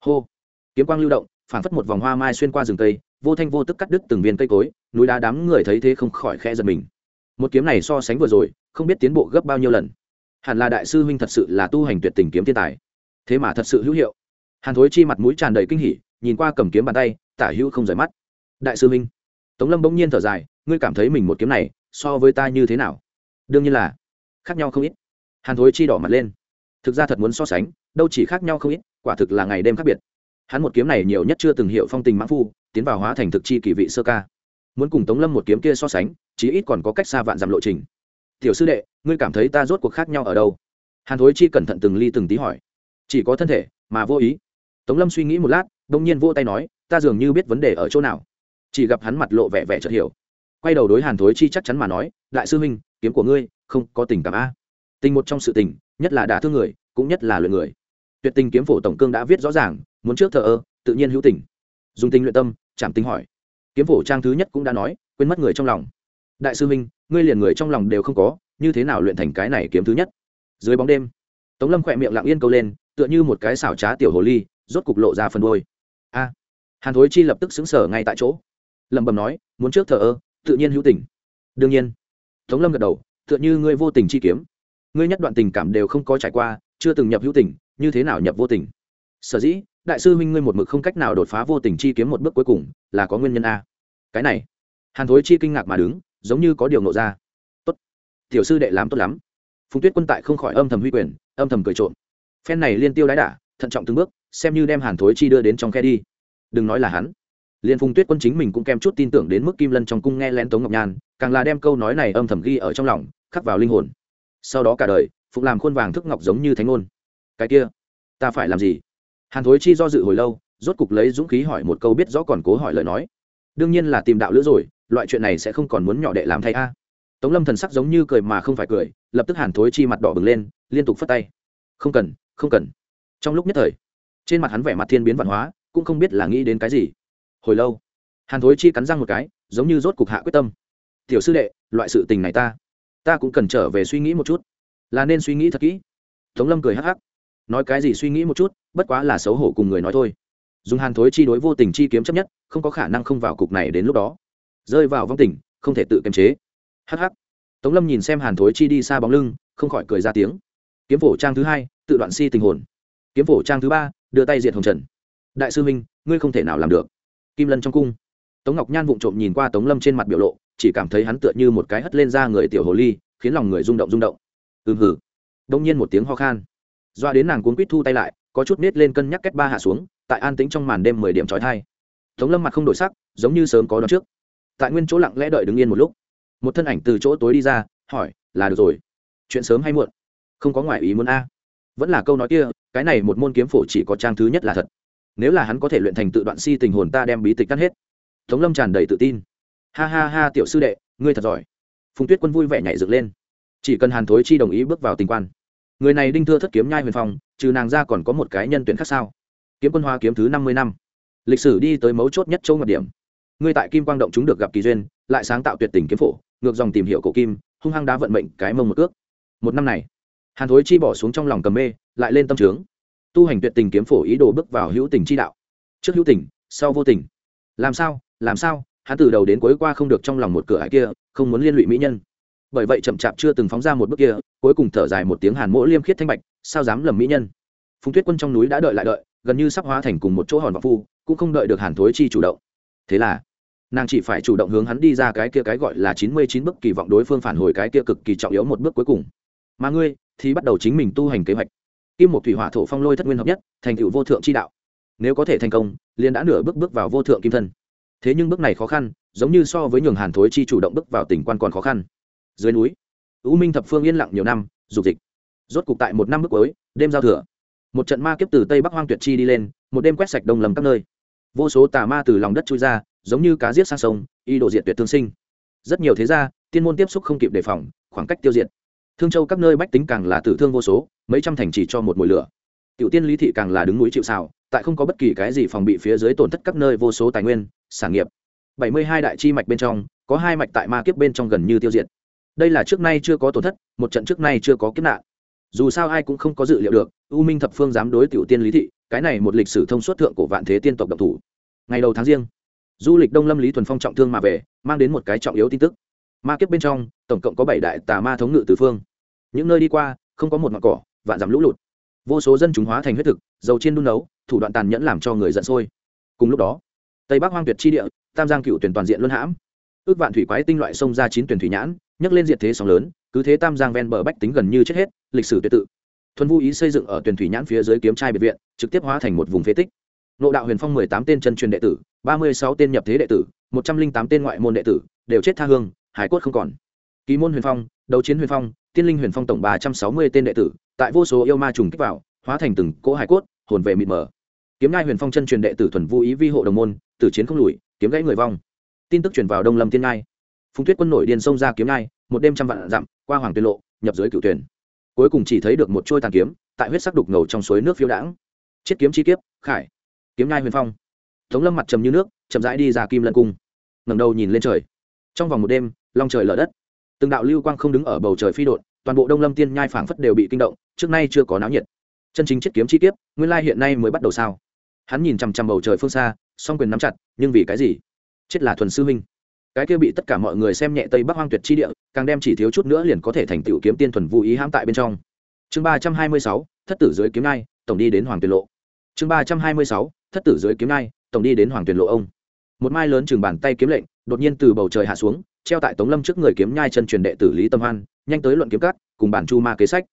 A: Hô. Kiếm quang lưu động phản phất một vòng hoa mai xuyên qua rừng cây, vô thanh vô tức cắt đứt từng viên cây cối, núi đá đám người thấy thế không khỏi khe giật mình. Một kiếm này so sánh vừa rồi, không biết tiến bộ gấp bao nhiêu lần. Hẳn là đại sư huynh thật sự là tu hành tuyệt tình kiếm thiên tài. Thế mà thật sự hữu hiệu hàn thối chi mặt mũi tràn đầy kinh hỉ nhìn qua cầm kiếm bàn tay tả hữu không rời mắt. Đại sư minh, tống lâm bỗng nhiên thở dài ngươi cảm thấy mình một kiếm này so với ta như thế nào? Đương nhiên là khác nhau không ít. Hàn thối chi đỏ mặt lên. Thực ra thật muốn so sánh đâu chỉ khác nhau không ít quả thực là ngày đêm khác biệt. Hắn một kiếm này nhiều nhất chưa từng hiểu phong tình mãn phu tiến vào hóa thành thực chi kỳ vị sơ ca. Muốn cùng tống lâm một kiếm kia so sánh chí ít còn có cách xa vạn dặm lộ trình. Tiểu sư đệ ngươi cảm thấy ta rốt cuộc khác nhau ở đâu? Hàn thối chi cẩn thận từng ly từng tí hỏi. Chỉ có thân thể mà vô ý tống lâm suy nghĩ một lát đông nhiên vỗ tay nói, ta dường như biết vấn đề ở chỗ nào. Chỉ gặp hắn mặt lộ vẻ vẻ chợt hiểu. Quay đầu đối hàn thối chi chắc chắn mà nói, đại sư huynh, kiếm của ngươi, không có tình cảm a. Tình một trong sự tình, nhất là đả thương người, cũng nhất là luyện người. Tuyệt tình kiếm phổ tổng cương đã viết rõ ràng, muốn trước thờ ơ, tự nhiên hữu tình. Dùng tình luyện tâm, chạm tính hỏi. Kiếm phổ trang thứ nhất cũng đã nói, quên mất người trong lòng. Đại sư minh ngươi liền người trong lòng đều không có, như thế nào luyện thành cái này kiếm thứ nhất? Dưới bóng đêm, tống lâm khỏe miệng lặng yên câu lên, tựa như một cái xảo trá tiểu hồ ly rốt cục lộ ra phần đôi a, hàn thối chi lập tức xứng sở ngay tại chỗ. Lẩm bẩm nói, muốn trước thờ ơ, tự nhiên hữu tình. Đương nhiên. Tống lâm gật đầu, tựa như ngươi vô tình chi kiếm. Ngươi nhất đoạn tình cảm đều không có trải qua, chưa từng nhập hữu tình, như thế nào nhập vô tình? Sở dĩ, đại sư huynh ngươi một mực không cách nào đột phá vô tình chi kiếm một bước cuối cùng, là có nguyên nhân a. Cái này. Hàn thối chi kinh ngạc mà đứng, giống như có điều nộ ra. Tốt, tiểu sư đệ làm tốt lắm. Phùng tuyết quân tại không khỏi âm thầm huy quyền, âm thầm cười trộm. Phen này liên tiêu đái đả, thận trọng từng bước xem như đem hàn thối chi đưa đến trong khe đi. Đừng nói là hắn. Liên phùng tuyết quân chính mình cũng kèm chút tin tưởng đến mức kim lân trong cung nghe lén tống ngọc nhan, càng là đem câu nói này âm thầm ghi ở trong lòng, khắc vào linh hồn. Sau đó cả đời, phụng làm khuôn vàng thức ngọc giống như thánh ngôn. Cái kia, ta phải làm gì? Hàn thối chi do dự hồi lâu, rốt cục lấy dũng khí hỏi một câu biết rõ còn cố hỏi lời nói. Đương nhiên là tìm đạo lữ rồi, loại chuyện này sẽ không còn muốn nhỏ đệ làm thay a. Tống lâm thần sắc giống như cười mà không phải cười, lập tức hàn thối chi mặt đỏ bừng lên, liên tục phất tay. Không cần không cần. Trong lúc nhất thời trên mặt hắn vẻ mặt thiên biến văn hóa, cũng không biết là nghĩ đến cái gì. Hồi lâu, hàn thối chi cắn răng một cái, giống như rốt cục hạ quyết tâm. Tiểu sư đệ, loại sự tình này ta ta cũng cần trở về suy nghĩ một chút. Là nên suy nghĩ thật kỹ. Tống lâm cười hắc hắc. Nói cái gì suy nghĩ một chút, bất quá là xấu hổ cùng người nói thôi. Dùng hàn thối chi đối vô tình chi kiếm chấp nhất, không có khả năng không vào cục này đến lúc đó. Rơi vào vong tình, không thể tự kiềm chế. Hắc hắc. Tống lâm nhìn xem hàn thối chi đi xa bóng lưng, không khỏi cười ra tiếng. Kiếm phổ trang thứ hai, tự đoạn si tình hồn. Kiếm phổ trang thứ ba đưa tay diệt hồng trần. Đại sư minh, ngươi không thể nào làm được. Kim lân trong cung. Tống ngọc nhan vụng trộm nhìn qua tống lâm trên mặt biểu lộ, chỉ cảm thấy hắn tựa như một cái hất lên ra người tiểu hồ ly, khiến lòng người rung động rung động. Ừm hử đông nhiên một tiếng ho khan. Doa đến nàng cuốn quýt thu tay lại, có chút nết lên cân nhắc kết ba hạ xuống, tại an tĩnh trong màn đêm mười điểm trói thai. Tống lâm mặt không đổi sắc, giống như sớm có đón trước. Tại nguyên chỗ lặng lẽ đợi đứng yên một lúc. Một thân ảnh từ chỗ tối đi ra, hỏi, là được rồi. Chuyện sớm hay muộn? Không có ngoại ý muốn a vẫn là câu nói kia, cái này một môn kiếm phổ chỉ có trang thứ nhất là thật. Nếu là hắn có thể luyện thành tự đoạn si tình hồn ta đem bí tịch cắt hết. Tống lâm tràn đầy tự tin. Ha ha ha, tiểu sư đệ, ngươi thật giỏi. Phùng tuyết quân vui vẻ nhảy dựng lên. Chỉ cần hàn thối chi đồng ý bước vào tình quan. Người này đinh thưa thất kiếm nhai huyền phong, trừ nàng ra còn có một cái nhân tuyển khác sao? Kiếm quân hoa kiếm thứ năm mươi năm. Lịch sử đi tới mấu chốt nhất châu ngọc điểm. Ngươi tại kim quang động chúng được gặp kỳ duyên, lại sáng tạo tuyệt tình kiếm phổ, ngược dòng tìm hiểu cổ kim, hung hăng đá vận mệnh cái mông một ước một năm này hàn thối chi bỏ xuống trong lòng cầm mê, lại lên tâm trướng. Tu hành tuyệt tình kiếm phổ ý đồ bước vào hữu tình chi đạo. Trước hữu tình, sau vô tình. Làm sao làm sao, hắn từ đầu đến cuối qua không được trong lòng một cửa hải kia, không muốn liên lụy mỹ nhân. Bởi vậy chậm chạp chưa từng phóng ra một bước kia, cuối cùng thở dài một tiếng hàn mỗ liêm khiết thanh bạch, sao dám lầm mỹ nhân? Phùng tuyết quân trong núi đã đợi lại đợi, gần như sắp hóa thành cùng một chỗ hòn vọng phu, cũng không đợi được hàn thối chi chủ động. Thế là, nàng chỉ phải chủ động hướng hắn đi ra cái kia cái gọi là chín mươi chín bước kỳ vọng đối phương phản hồi cái kia cực kỳ trọng yếu một bước cuối cùng. Mà ngươi thì bắt đầu chính mình tu hành kế hoạch. Kim một thủy hỏa thổ phong lôi thất nguyên hợp nhất, thành tựu vô thượng chi đạo. Nếu có thể thành công, liền đã nửa bước bước vào vô thượng kim thân. Thế nhưng bước này khó khăn, giống như so với nhường hàn thối chi chủ động bước vào tỉnh quan còn khó khăn. Dưới núi, u minh thập phương yên lặng nhiều năm, dục dịch. Rốt cục tại một năm bước cuối, đêm giao thừa. Một trận ma kiếp từ tây bắc hoang tuyệt chi đi lên, một đêm quét sạch đông lầm các nơi. Vô số tà ma từ lòng đất trôi ra, giống như cá giết sang sông, y đổ diện tuyệt thương sinh. Rất nhiều thế gia, tiên môn tiếp xúc không kịp đề phòng, khoảng cách tiêu diệt thương châu các nơi bách tính càng là tử thương vô số, mấy trăm thành chỉ cho một mùi lửa. Tiểu tiên lý thị càng là đứng núi chịu xào tại không có bất kỳ cái gì phòng bị phía dưới tổn thất các nơi vô số tài nguyên, sản nghiệp. Bảy mươi hai đại chi mạch bên trong, có hai mạch tại ma kiếp bên trong gần như tiêu diệt. Đây là trước nay chưa có tổn thất, một trận trước nay chưa có kiếp nạn. Dù sao ai cũng không có dự liệu được, u minh thập phương dám đối tiểu tiên lý thị, cái này một lịch sử thông suốt thượng của vạn thế tiên tộc độc thủ. Ngày đầu tháng riêng, du lịch đông lâm lý thuần phong trọng thương mà về, mang đến một cái trọng yếu tin tức ma kiếp bên trong, tổng cộng có bảy đại tà ma thống ngự tứ phương. Những nơi đi qua, không có một ngọn cỏ, vạn dặm lũ lụt. Vô số dân chúng hóa thành huyết thực, dầu chiên đun nấu, thủ đoạn tàn nhẫn làm cho người giận sôi. Cùng lúc đó, tây bắc hoang tuyệt chi địa, tam giang cựu tuyển toàn diện luân hãm. Ước vạn thủy quái tinh loại sông ra chín tuyển thủy nhãn, nhấc lên diện thế sóng lớn, cứ thế tam giang ven bờ bách tính gần như chết hết, lịch sử tuyệt tự. Thuần vũ ý xây dựng ở tuyển thủy nhãn phía dưới kiếm trai biệt viện, trực tiếp hóa thành một vùng phế tích. Nộ đạo huyền phong mười tám tên chân truyền đệ tử, ba mươi sáu tên nhập thế đệ tử, một trăm linh tám tên ngoại môn đệ tử, đều chết tha hương hải cốt không còn. Kỳ môn huyền phong, đấu chiến huyền phong, tiên linh huyền phong tổng ba trăm sáu mươi tên đệ tử, tại vô số yêu ma trùng kích vào, hóa thành từng cỗ hải cốt, hồn về mịt mờ. Kiếm ngai huyền phong chân truyền đệ tử thuần vô ý vi hộ đồng môn, tử chiến không lùi, kiếm gãy người vong. Tin tức truyền vào đông lâm tiên ngai. Phùng tuyết quân nổi điên xông ra kiếm ngai, một đêm trăm vạn dặm, qua hoàng tuyên lộ, nhập dưới cựu tuyển. Cuối cùng chỉ thấy được một trôi tàn kiếm, tại huyết sắc đục ngầu trong suối nước phiêu đãng. Chiết kiếm chi kiếp, khải. Kiếm ngai huyền phong. Tống lâm mặt trầm như nước, chậm rãi đi ra kim lân cung. Ngẩng đầu nhìn lên trời. Trong vòng một đêm long trời lở đất. Từng đạo lưu quang không đứng ở bầu trời phi đột toàn bộ đông lâm tiên nhai phảng phất đều bị kinh động trước nay chưa có náo nhiệt. Chân chính chiết kiếm chi tiết, nguyên lai hiện nay mới bắt đầu sao? Hắn nhìn chằm chằm bầu trời phương xa song quyền nắm chặt nhưng vì cái gì? Chết là thuần sư huynh, cái kia bị tất cả mọi người xem nhẹ tây bắc hoang tuyệt chi địa càng đem chỉ thiếu chút nữa liền có thể thành tựu kiếm tiên thuần vô ý hãm tại bên trong. Chương ba trăm hai mươi sáu thất tử dưới kiếm ngai tổng đi đến hoàng tuyền lộ. Chương ba trăm hai mươi sáu thất tử dưới kiếm ngai tổng đi đến hoàng tuyền lộ ông. Một mai lớn chừng bàn tay kiếm lệnh đột nhiên từ bầu trời hạ xuống treo tại tống lâm trước người kiếm nhai chân truyền đệ tử lý tâm hoan, nhanh tới luận kiếm cắt cùng bản chu ma kế sách.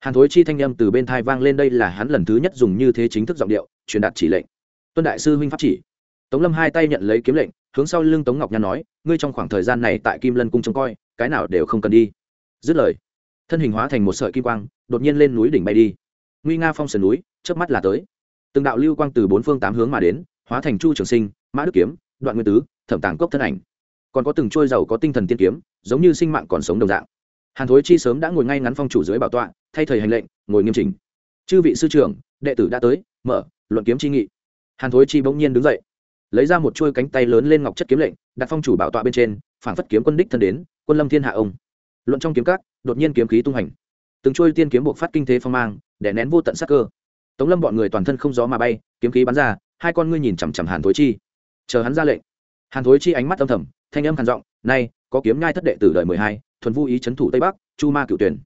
A: Hàn thối chi thanh â m từ bên thai vang lên đây là hắn lần thứ nhất dùng như thế chính thức giọng điệu, truyền đạt chỉ lệnh. Tuân đại sư huynh pháp chỉ. Tống lâm hai tay nhận lấy kiếm lệnh, hướng sau lưng tống ngọc nhan nói, ngươi trong khoảng thời gian này tại kim lân cung trông coi, cái nào đều không cần đi. Dứt lời, thân hình hóa thành một sợi kim quang, đột nhiên lên núi đỉnh bay đi. Nguy nga phong sườn núi trước mắt là tới. Từng đạo lưu quang từ bốn phương tám hướng mà đến, hóa thành chu trường sinh, mã đức kiếm, đoạn nguyên tứ, thẩm tàng cốc thân ảnh còn có từng trôi dầu có tinh thần tiên kiếm, giống như sinh mạng còn sống đồng dạng. Hàn thối chi sớm đã ngồi ngay ngắn phong chủ dưới bảo tọa, thay thầy hành lệnh, ngồi nghiêm chỉnh. Chư vị sư trưởng, đệ tử đã tới, mở, luận kiếm chi nghị. Hàn thối chi bỗng nhiên đứng dậy, lấy ra một chuôi cánh tay lớn lên ngọc chất kiếm lệnh, đặt phong chủ bảo tọa bên trên phản phất kiếm quân đích thân đến, quân lâm thiên hạ ông. Luận trong kiếm cát đột nhiên kiếm khí tung hành. Từng chuôi tiên kiếm buộc phát kinh thế phong mang để nén vô tận sắc cơ. Tống lâm bọn người toàn thân không gió mà bay, kiếm khí bắn ra, hai con ngươi nhìn chằm chằm hàn thối chi. Chờ hắn ra lệnh. Hàn thối chi ánh mắt âm thầm thanh âm khàn giọng, nay, có kiếm nhai thất đệ tử đời mười hai, thuần vu ý c thủ tây bắc, chu ma cựu tuyển.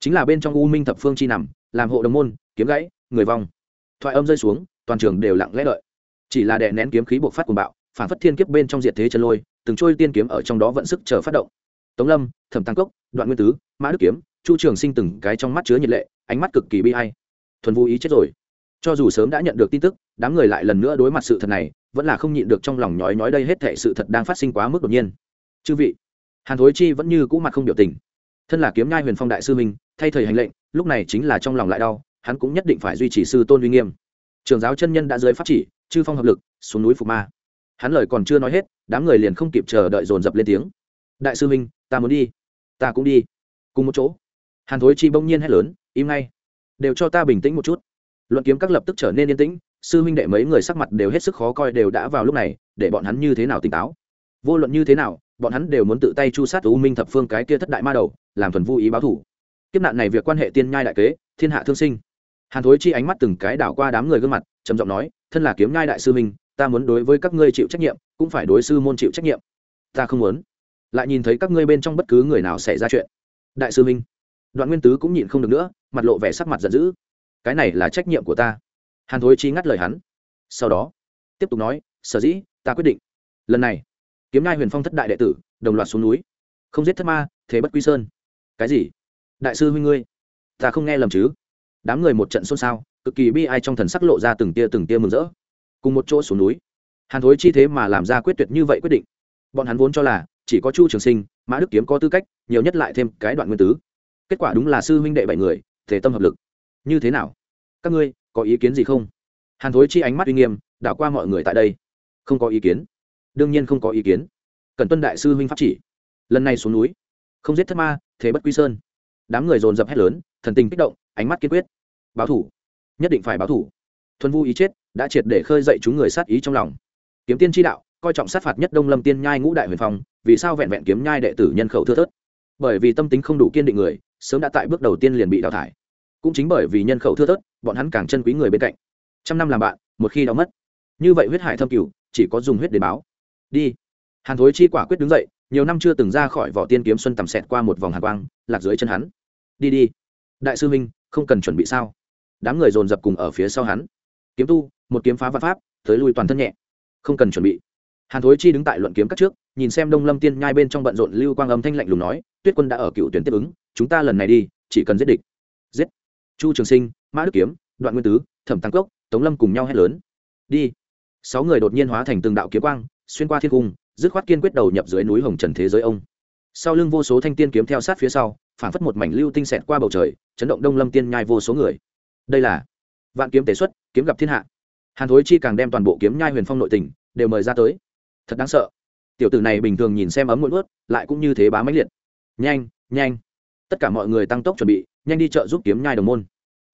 A: Chính là bên trong u minh thập phương chi nằm, làm hộ đồng môn, kiếm gãy, người vong. Thoại âm rơi xuống, toàn trường đều lặng lẽ đợi. Chỉ là đè nén kiếm khí bộc phát cuồng bạo, phản phất thiên kiếp bên trong diệt thế chân lôi, từng trôi tiên kiếm ở trong đó vẫn sức chờ phát động. Tống lâm, thẩm tăng cốc, đoạn nguyên tứ, mã đức kiếm, chu trường sinh từng cái trong mắt chứa nhiệt lệ, ánh mắt cực kỳ bi hay thuần vô ý chết rồi. Cho dù sớm đã nhận được tin tức, đám người lại lần nữa đối mặt sự thật này vẫn là không nhịn được trong lòng nhói nhói đây hết thệ sự thật đang phát sinh quá mức đột nhiên. Chư vị, hàn thối chi vẫn như cũ mặt không biểu tình. Thân là kiếm nhai huyền phong đại sư minh thay thời hành lệnh, lúc này chính là trong lòng lại đau, hắn cũng nhất định phải duy trì sư tôn uy nghiêm. Trường giáo chân nhân đã dưới pháp chỉ, chư phong hợp lực, xuống núi phục ma. Hắn lời còn chưa nói hết, đám người liền không kịp chờ đợi dồn dập lên tiếng. Đại sư minh ta muốn đi. Ta cũng đi. Cùng một chỗ, hàn thối chi bỗng nhiên hét lớn, im ngay. Đều cho ta bình tĩnh một chút. Luận kiếm các lập tức trở nên yên tĩnh sư huynh đệ mấy người sắc mặt đều hết sức khó coi đều đã vào lúc này, để bọn hắn như thế nào tỉnh táo? Vô luận như thế nào, bọn hắn đều muốn tự tay chu sát u minh thập phương cái kia thất đại ma đầu, làm thuần vô ý báo thủ. Kiếp nạn này việc quan hệ tiên nhai đại kế, thiên hạ thương sinh. Hàn thối chi ánh mắt từng cái đảo qua đám người gương mặt, trầm giọng nói, thân là kiếm nhai đại sư minh ta muốn đối với các ngươi chịu trách nhiệm, cũng phải đối sư môn chịu trách nhiệm. Ta không muốn. Lại nhìn thấy các ngươi bên trong bất cứ người nào xảy ra chuyện. Đại sư minh đoạn nguyên tứ cũng nhịn không được nữa, mặt lộ vẻ sắc mặt giận dữ. Cái này là trách nhiệm của ta hàn thối chi ngắt lời hắn. Sau đó, tiếp tục nói, sở dĩ, ta quyết định. Lần này, kiếm ngai huyền phong thất đại đệ tử, đồng loạt xuống núi. Không giết thất ma, thế bất quy sơn. Cái gì? Đại sư huynh ngươi, ta không nghe lầm chứ? Đám người một trận xôn xao, cực kỳ bi ai trong thần sắc lộ ra từng tia từng tia mừng rỡ. Cùng một chỗ xuống núi, hàn thối chi thế mà làm ra quyết tuyệt như vậy quyết định. Bọn hắn vốn cho là, chỉ có chu trường sinh, mã đức kiếm có tư cách, nhiều nhất lại thêm cái đoạn nguyên tứ. Kết quả đúng là sư huynh đệ bảy người, thể tâm hợp lực. Như thế nào? Các ngươi có ý kiến gì không? Hàn thối chi ánh mắt uy nghiêm, đảo qua mọi người tại đây. Không có ý kiến. Đương nhiên không có ý kiến. Cần tuân đại sư huynh pháp chỉ. Lần này xuống núi. Không giết thất ma, thế bất quy sơn. Đám người dồn dập hét lớn, thần tình kích động, ánh mắt kiên quyết. Báo thủ. Nhất định phải báo thủ. Thuần vu ý chết, đã triệt để khơi dậy chúng người sát ý trong lòng. Kiếm tiên tri đạo, coi trọng sát phạt nhất đông lâm tiên nhai ngũ đại huyền phong, vì sao vẹn vẹn kiếm nhai đệ tử nhân khẩu thưa thớt? Bởi vì tâm tính không đủ kiên định người, sớm đã tại bước đầu tiên liền bị đào thải cũng chính bởi vì nhân khẩu thưa thớt, bọn hắn càng chân quý người bên cạnh. Trăm năm làm bạn, một khi đau mất. Như vậy huyết hải thâm cửu chỉ có dùng huyết để báo. Đi. Hàn thối chi quả quyết đứng dậy, nhiều năm chưa từng ra khỏi vỏ tiên kiếm xuân tầm xẹt qua một vòng hàn quang, lạc dưới chân hắn. Đi đi. Đại sư minh không cần chuẩn bị sao? Đám người dồn dập cùng ở phía sau hắn. Kiếm tu, một kiếm phá văn pháp, tới lui toàn thân nhẹ. Không cần chuẩn bị. Hàn thối chi đứng tại luận kiếm các trước, nhìn xem đông lâm tiên nhai bên trong bận rộn lưu quang âm thanh lạnh lùng nói, tuyết quân đã ở cựu tuyển tiếp ứng, chúng ta lần này đi, chỉ cần giết địch chu trường sinh, mã đức kiếm, đoạn nguyên tứ, thẩm tăng cốc, tống lâm cùng nhau hét lớn. Đi. Sáu người đột nhiên hóa thành từng đạo kiếm quang, xuyên qua thiên cung, dứt khoát kiên quyết đầu nhập dưới núi hồng trần thế giới ông. Sau lưng vô số thanh tiên kiếm theo sát phía sau phản phất một mảnh lưu tinh xẹt qua bầu trời, chấn động đông lâm tiên nhai vô số người. Đây là vạn kiếm tế xuất, kiếm gặp thiên hạ. Hàn thối chi càng đem toàn bộ kiếm nhai huyền phong nội tình đều mời ra tới. Thật đáng sợ. Tiểu tử này bình thường nhìn xem ấm muộn ướt lại cũng như thế bá máy liệt. Nhanh nhanh. Tất cả mọi người tăng tốc chuẩn bị nhanh đi chợ giúp kiếm nhai đồng môn.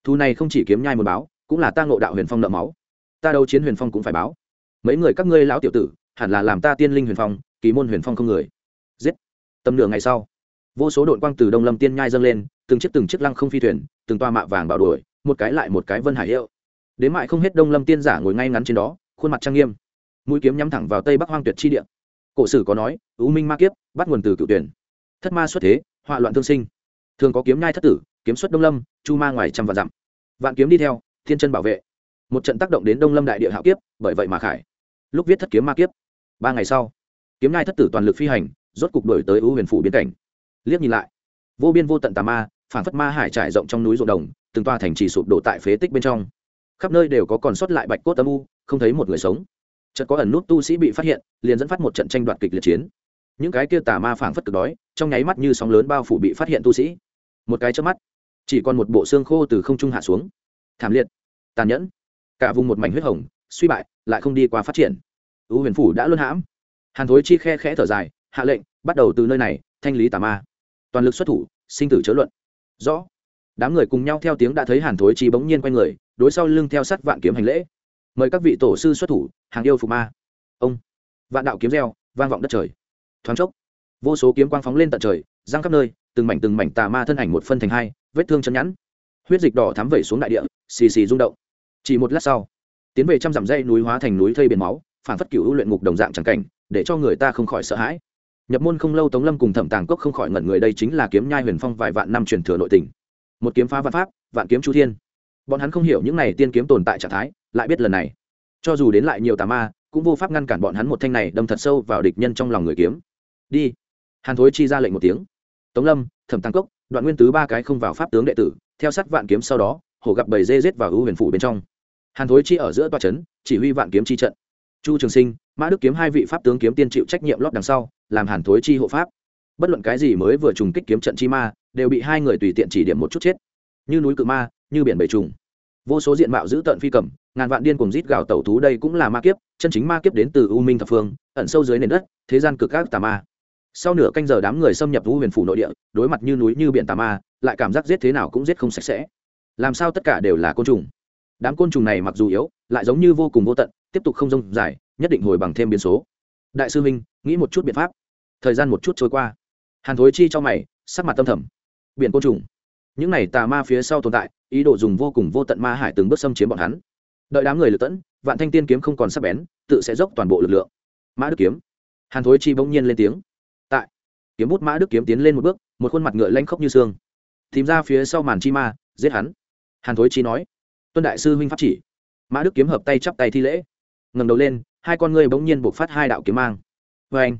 A: Thu này không chỉ kiếm nhai một báo, cũng là ta ngộ đạo huyền phong nợ máu. Ta đâu chiến huyền phong cũng phải báo. Mấy người các ngươi lão tiểu tử, hẳn là làm ta tiên linh huyền phong, kỳ môn huyền phong không người. Giết. Tầm nửa ngày sau, vô số đội quang từ đông lâm tiên nhai dâng lên, từng chiếc từng chiếc lăng không phi thuyền, từng toa mạ vàng bảo đuổi, một cái lại một cái vân hải hiệu. Đến mại không hết đông lâm tiên giả ngồi ngay ngắn trên đó, khuôn mặt trang nghiêm. Mũi kiếm nhắm thẳng vào tây bắc hoang tuyệt chi địa. Cổ sử có nói ưu minh ma kiếp, bắt nguồn từ cựu tuyển. Thất ma xuất thế, họa loạn thương sinh. Thường có kiếm nhai thất tử kiếm xuất đông lâm, chu ma ngoài trăm vạn dặm. Vạn kiếm đi theo, thiên chân bảo vệ. Một trận tác động đến đông lâm đại địa hạo kiếp, bởi vậy mà khải. Lúc viết thất kiếm ma kiếp, ba ngày sau, kiếm nai thất tử toàn lực phi hành, rốt cục đổi tới ưu huyền phủ biên cảnh. Liếc nhìn lại, vô biên vô tận tà ma phản phất ma hải trải rộng trong núi ruộng đồng, từng toa thành trì sụp đổ tại phế tích bên trong. Khắp nơi đều có còn sót lại bạch cốt âm u, không thấy một người sống. Chợt có ẩn nút tu sĩ bị phát hiện, liền dẫn phát một trận tranh đoạt kịch liệt chiến. Những cái kia tà ma phảng phất cực đói, trong nháy mắt như sóng lớn bao phủ bị phát hiện tu sĩ. Một cái chớp mắt chỉ còn một bộ xương khô từ không trung hạ xuống. Thảm liệt, tàn nhẫn. Cả vùng một mảnh huyết hồng, suy bại, lại không đi qua phát triển. Ưu huyền phủ đã luân hãm. Hàn thối chi khe khẽ thở dài, hạ lệnh, bắt đầu từ nơi này, thanh lý tà ma. Toàn lực xuất thủ, sinh tử chớ luận. Rõ. Đám người cùng nhau theo tiếng đã thấy hàn thối chi bỗng nhiên quay người, đối sau lưng theo sắt vạn kiếm hành lễ. Mời các vị tổ sư xuất thủ, hàng yêu phục ma. Ông. Vạn đạo kiếm reo, vang vọng đất trời. Thoáng chốc, vô số kiếm quang phóng lên tận trời giang khắp nơi, từng mảnh từng mảnh tà ma thân ảnh một phân thành hai vết thương chân nhẵn. Huyết dịch đỏ thắm vẩy xuống đại địa, xì xì rung động. Chỉ một lát sau, tiến về trăm dặm dây núi hóa thành núi thây biển máu, phản phất cựu luyện ngục đồng dạng trắng cảnh, để cho người ta không khỏi sợ hãi. Nhập môn không lâu tống lâm cùng thẩm tàng cốc không khỏi ngẩn người, đây chính là kiếm nhai huyền phong vài vạn năm truyền thừa nội tình. Một kiếm phá vạn pháp, vạn kiếm chu thiên. Bọn hắn không hiểu những này tiên kiếm tồn tại trạng thái, lại biết lần này, cho dù đến lại nhiều tà ma, cũng vô pháp ngăn cản bọn hắn một thanh này đâm thật sâu vào địch nhân trong lòng người kiếm. Đi. Hàn thối chi ra lệnh một tiếng. Tống lâm, thẩm tăng cốc đoạn nguyên tứ ba cái không vào pháp tướng đệ tử, theo sát vạn kiếm sau đó hổ gặp bầy dê rết vào ưu huyền phủ bên trong. Hàn thối chi ở giữa toa trấn chỉ huy vạn kiếm chi trận. Chu trường sinh, mã đức kiếm hai vị pháp tướng kiếm tiên chịu trách nhiệm lót đằng sau, làm hàn thối chi hộ pháp. Bất luận cái gì mới vừa trùng kích kiếm trận chi ma, đều bị hai người tùy tiện chỉ điểm một chút chết. Như núi cự ma, như biển bầy trùng. Vô số diện mạo giữ tợn phi cầm, ngàn vạn điên cùng rít gào tẩu thú đây cũng là ma kiếp, chân chính ma kiếp đến từ u minh thập phương, ẩn sâu dưới nền đất, thế gian cực các tà ma sau nửa canh giờ đám người xâm nhập vũ huyền phủ nội địa, đối mặt như núi như biển tà ma, lại cảm giác giết thế nào cũng giết không sạch sẽ. Làm sao tất cả đều là côn trùng? Đám côn trùng này mặc dù yếu, lại giống như vô cùng vô tận, tiếp tục không rông dài, nhất định hồi bằng thêm biến số. Đại sư minh, nghĩ một chút biện pháp. Thời gian một chút trôi qua. Hàn thối chi cho mày, sắc mặt tâm thầm. Biển côn trùng. Những này tà ma phía sau tồn tại, ý đồ dùng vô cùng vô tận ma hải từng bước xâm chiếm bọn hắn. Đợi đám người lựa tẫn, vạn thanh tiên kiếm không còn sắp bén, tự sẽ dốc toàn bộ lực lượng. Mã đức kiếm. Hàn thối chi bỗng nhiên lên tiếng kiếm bút mã đức kiếm tiến lên một bước, một khuôn mặt ngựa lanh khóc như xương. Tìm ra phía sau màn chi ma, giết hắn. Hàn thối chi nói, tuân đại sư huynh pháp chỉ. Mã đức kiếm hợp tay chắp tay thi lễ. Ngầm đầu lên, hai con ngươi bỗng nhiên buộc phát hai đạo kiếm mang. Vê anh,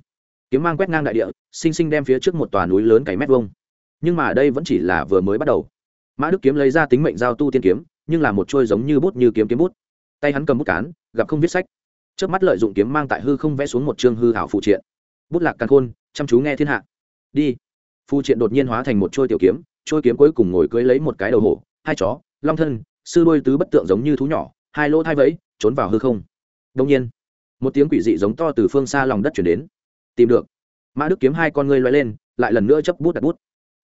A: kiếm mang quét ngang đại địa, sinh sinh đem phía trước một tòa núi lớn cày mét vông nhưng mà đây vẫn chỉ là vừa mới bắt đầu. Mã đức kiếm lấy ra tính mệnh giao tu tiên kiếm, nhưng là một trôi giống như bút như kiếm kiếm bút. Tay hắn cầm bút cán, gặp không viết sách. Trước mắt lợi dụng kiếm mang tại hư không vẽ xuống một chương hư hảo phụ triện. Bút lạc càng khôn chăm chú nghe thiên hạ. Đi. Phu triện đột nhiên hóa thành một trôi tiểu kiếm, trôi kiếm cuối cùng ngồi cưới lấy một cái đầu hổ, hai chó, long thân, sư đôi tứ bất tượng giống như thú nhỏ, hai lỗ thai vẫy, trốn vào hư không. Đông nhiên, một tiếng quỷ dị giống to từ phương xa lòng đất chuyển đến. Tìm được. Mã đức kiếm hai con ngươi loay lên, lại lần nữa chấp bút đặt bút.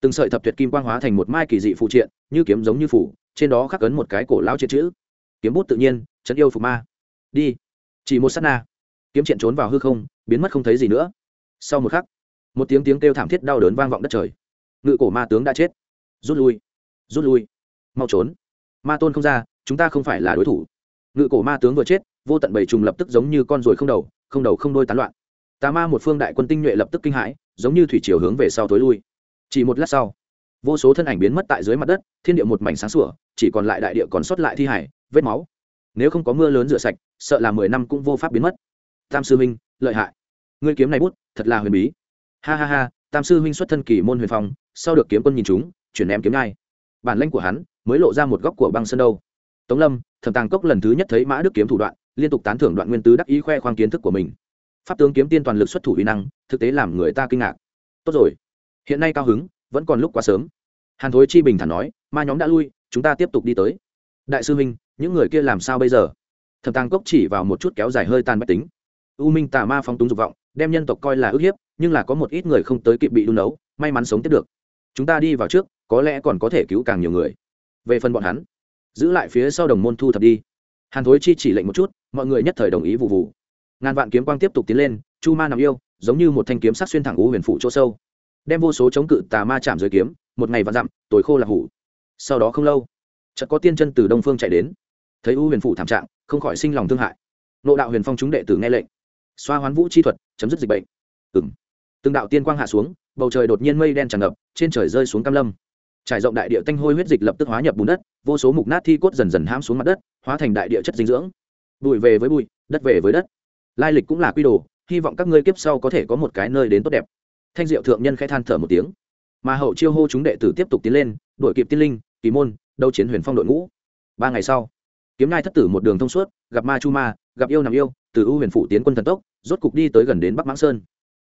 A: Từng sợi thập tuyệt kim quang hóa thành một mai kỳ dị phụ triện, như kiếm giống như phủ trên đó khắc ấn một cái cổ lao triệt chữ. Kiếm bút tự nhiên chấn yêu phục ma. Đi. Chỉ một s á t na, kiếm triện trốn vào hư không, biến mất không thấy gì nữa. Sau một khắc một tiếng tiếng kêu thảm thiết đau đớn vang vọng đất trời. Ngự cổ ma tướng đã chết. Rút lui. Rút lui. Mau trốn. Ma tôn không ra, chúng ta không phải là đối thủ. Ngự cổ ma tướng vừa chết, vô tận bảy trùng lập tức giống như con ruồi không đầu không đầu không đôi tán loạn. Tà ma một phương đại quân tinh nhuệ lập tức kinh hãi, giống như thủy chiều hướng về sau tối lui. Chỉ một lát sau, vô số thân ảnh biến mất tại dưới mặt đất, thiên địa một mảnh sáng sủa, chỉ còn lại đại địa còn sót lại thi hải, vết máu. Nếu không có mưa lớn rửa sạch, sợ là mười năm cũng vô pháp biến mất. Tam sư huynh lợi hại. Ngươi kiếm này bút, thật là huyền bí ha ha ha tam sư huynh xuất thân kỳ môn huyền phong sau được kiếm quân nhìn chúng chuyển ném kiếm ngay. Bản lãnh của hắn mới lộ ra một góc của băng sơn đâu. Tống lâm thẩm tàng cốc lần thứ nhất thấy mã đức kiếm thủ đoạn liên tục tán thưởng đoạn nguyên tứ đắc ý khoe khoang kiến thức của mình. Pháp tướng kiếm tiên toàn lực xuất thủ uy năng thực tế làm người ta kinh ngạc. Tốt rồi. Hiện nay cao hứng vẫn còn lúc quá sớm. Hàn thối chi bình thản nói ma nhóm đã lui chúng ta tiếp tục đi tới. Đại sư huynh, những người kia làm sao bây giờ? Thẩm tàng cốc chỉ vào một chút kéo dài hơi tan bách tính. U minh tà ma phong túng dục vọng đem nhân tộc coi là ức hiếp, nhưng là có một ít người không tới kịp bị đun nấu, may mắn sống tiếp được. Chúng ta đi vào trước, có lẽ còn có thể cứu càng nhiều người. Về phần bọn hắn, giữ lại phía sau đồng môn thu thập đi. Hàn thối chi chỉ lệnh một chút, mọi người nhất thời đồng ý vụ vụ. Ngàn vạn kiếm quang tiếp tục tiến lên, chu ma nằm yêu, giống như một thanh kiếm sắc xuyên thẳng ú huyền phủ chỗ sâu. Đem vô số chống cự tà ma chạm dưới kiếm, một ngày vạn dặm tối khô là hủ. Sau đó không lâu, chợt có tiên chân từ đông phương chạy đến. Thấy u huyền phủ thảm trạng, không khỏi sinh lòng thương hại. Nộ đạo huyền phong chúng đệ tử nghe lệnh xoa hoán vũ chi thuật, chấm dứt dịch bệnh. Ừng từng đạo tiên quang hạ xuống, bầu trời đột nhiên mây đen tràn ngập, trên trời rơi xuống cam lâm. Trải rộng đại địa tanh hôi huyết dịch lập tức hóa nhập bùn đất, vô số mục nát thi cốt dần dần hãm xuống mặt đất, hóa thành đại địa chất dinh dưỡng. Bụi về với bụi, đất về với đất. Lai lịch cũng là quy đồ, hy vọng các ngươi kiếp sau có thể có một cái nơi đến tốt đẹp. Thanh diệu thượng nhân khẽ than thở một tiếng. Mà hậu chiêu hô chúng đệ tử tiếp tục tiến lên đội kịp tiên linh, kỳ môn, đấu chiến huyền phong đội ngũ. Ba ngày sau kiếm ngai thất tử một đường thông suốt, gặp ma chu ma, gặp yêu nằm yêu, từ U huyền phủ tiến quân thần tốc, rốt cục đi tới gần đến bắc mãng sơn.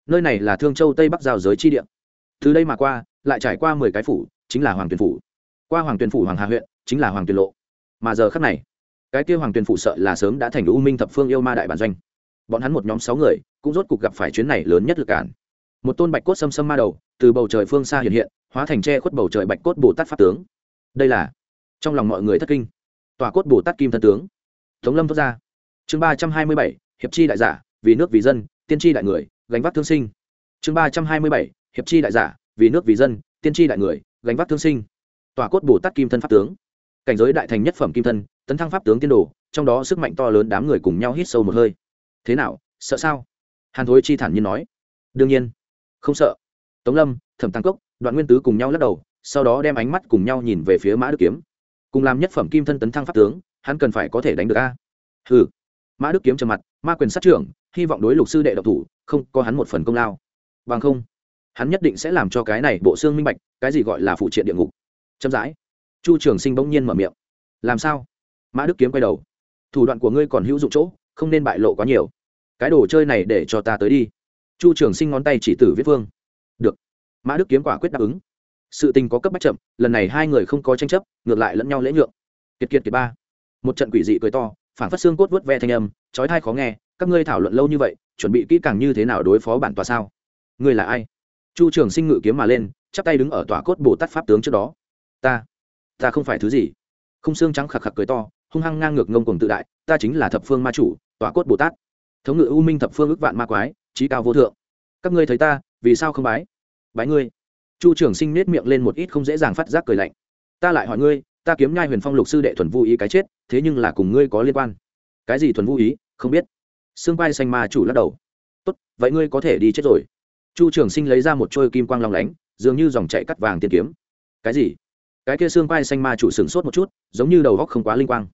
A: Nơi này là thương châu tây bắc giao giới chi địa. Từ đây mà qua, lại trải qua mười cái phủ, chính là hoàng tuyền phủ. Qua hoàng tuyền phủ hoàng hà huyện, chính là hoàng tuyền lộ. Mà giờ khắc này, cái kia hoàng tuyền phủ sợ là sớm đã thành u minh thập phương yêu ma đại bản doanh. Bọn hắn một nhóm sáu người, cũng rốt cục gặp phải chuyến này lớn nhất lực cản. Một tôn bạch cốt xâm xâm ma đầu, từ bầu trời phương xa hiện hiện, hóa thành tre khuất bầu trời bạch cốt bồ tát pháp tướng. Đây là, trong lòng mọi người thất kinh tòa cốt bồ tát kim thân tướng. Tống lâm thốt ra. Chương ba trăm hai mươi bảy, hiệp chi đại giả, vì nước vì dân, tiên tri đại người, gánh vác thương sinh. Chương ba trăm hai mươi bảy, hiệp chi đại giả, vì nước vì dân, tiên tri đại người, gánh vác thương sinh. Tòa cốt bồ tát kim thân pháp tướng. Cảnh giới đại thành nhất phẩm kim thân, tấn thăng pháp tướng tiên đồ, trong đó sức mạnh to lớn đám người cùng nhau hít sâu một hơi. Thế nào, sợ sao? Hàn thối chi thản nhiên nói. Đương nhiên. Không sợ. Tống lâm, thẩm tăng cốc, đoạn nguyên tứ cùng nhau lắc đầu, sau đó đem ánh mắt cùng nhau nhìn về phía mã đức kiếm cùng làm nhất phẩm kim thân tấn thăng pháp tướng, hắn cần phải có thể đánh được a. Hừ. Mã đức kiếm trầm mặt, ma quyền sát trưởng, hy vọng đối lục sư đệ độc thủ, không, có hắn một phần công lao. Bằng không, hắn nhất định sẽ làm cho cái này bộ xương minh bạch, cái gì gọi là phụ triện địa ngục. Chậm rãi. Chu trường sinh bỗng nhiên mở miệng. Làm sao? Mã đức kiếm quay đầu. Thủ đoạn của ngươi còn hữu dụng chỗ, không nên bại lộ quá nhiều. Cái đồ chơi này để cho ta tới đi. Chu trường sinh ngón tay chỉ tử viết vương được. Mã đức kiếm quả quyết đáp ứng sự tình có cấp bách chậm, lần này hai người không có tranh chấp, ngược lại lẫn nhau lễ nhượng. Kiệt kiệt kiệt ba. Một trận quỷ dị cười to phản phát xương cốt vớt ve thanh âm, chói thai khó nghe, các ngươi thảo luận lâu như vậy, chuẩn bị kỹ càng như thế nào đối phó bản tòa sao? Ngươi là ai? Chu trường sinh ngự kiếm mà lên, chắp tay đứng ở tòa cốt bồ tát pháp tướng trước đó. Ta ta không phải thứ gì. Không xương trắng khạc khạc cười to, hung hăng ngang ngược ngông cùng tự đại, ta chính là thập phương ma chủ, tòa cốt bồ tát. Thống ngự u minh thập phương ước vạn ma quái trí cao vô thượng. Các ngươi thấy ta, vì sao không bái? Bái ngươi chu trường sinh nết miệng lên một ít không dễ dàng phát giác cười lạnh. Ta lại hỏi ngươi, ta kiếm nhai huyền phong lục sư đệ thuần vô ý cái chết, thế nhưng là cùng ngươi có liên quan. Cái gì thuần vô ý? Không biết. Xương vai xanh ma chủ lắc đầu. Tốt, vậy ngươi có thể đi chết rồi. Chu trường sinh lấy ra một trôi kim quang long lánh, dường như dòng chạy cắt vàng tiên kiếm. Cái gì? Cái kia xương vai xanh ma chủ sửng sốt một chút, giống như đầu góc không quá linh quang.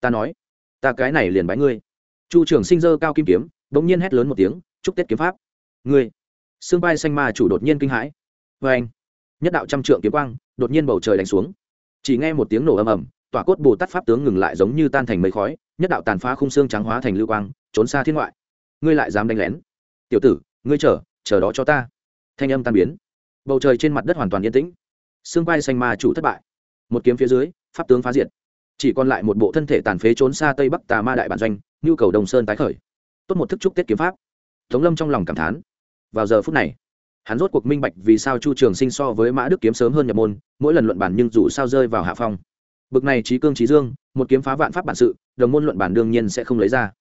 A: Ta nói, ta cái này liền bái ngươi. Chu trường sinh dơ cao kim kiếm đ ỗ n g nhiên hét lớn một tiếng, chúc tết kiếm pháp. Ngươi. Xương vai xanh ma chủ đột nhiên kinh hãi vê anh, nhất đạo trăm trượng kiếm quang đột nhiên bầu trời đánh xuống. Chỉ nghe một tiếng nổ ầm ầm tỏa cốt bồ tát pháp tướng ngừng lại giống như tan thành mây khói, nhất đạo tàn phá khung xương trắng hóa thành lưu quang, trốn xa thiên ngoại. Ngươi lại dám đánh lén. Tiểu tử, ngươi chờ chờ đó cho ta. Thanh âm tan biến. Bầu trời trên mặt đất hoàn toàn yên tĩnh. Xương quai xanh ma chủ thất bại. Một kiếm phía dưới, pháp tướng phá diệt. Chỉ còn lại một bộ thân thể tàn phế trốn xa tây bắc tà ma đại bản doanh, nhu cầu đồng sơn tái khởi. Tốt một thức trúc tết kiếm pháp. Tống lâm trong lòng cảm thán. Vào giờ phút này hắn rốt cuộc minh bạch vì sao chu trường sinh so với mã đức kiếm sớm hơn nhập môn, mỗi lần luận bản nhưng dù sao rơi vào hạ phong. Bực này trí cương trí dương, một kiếm phá vạn pháp bản sự, đồng môn luận bản đương nhiên sẽ không lấy ra.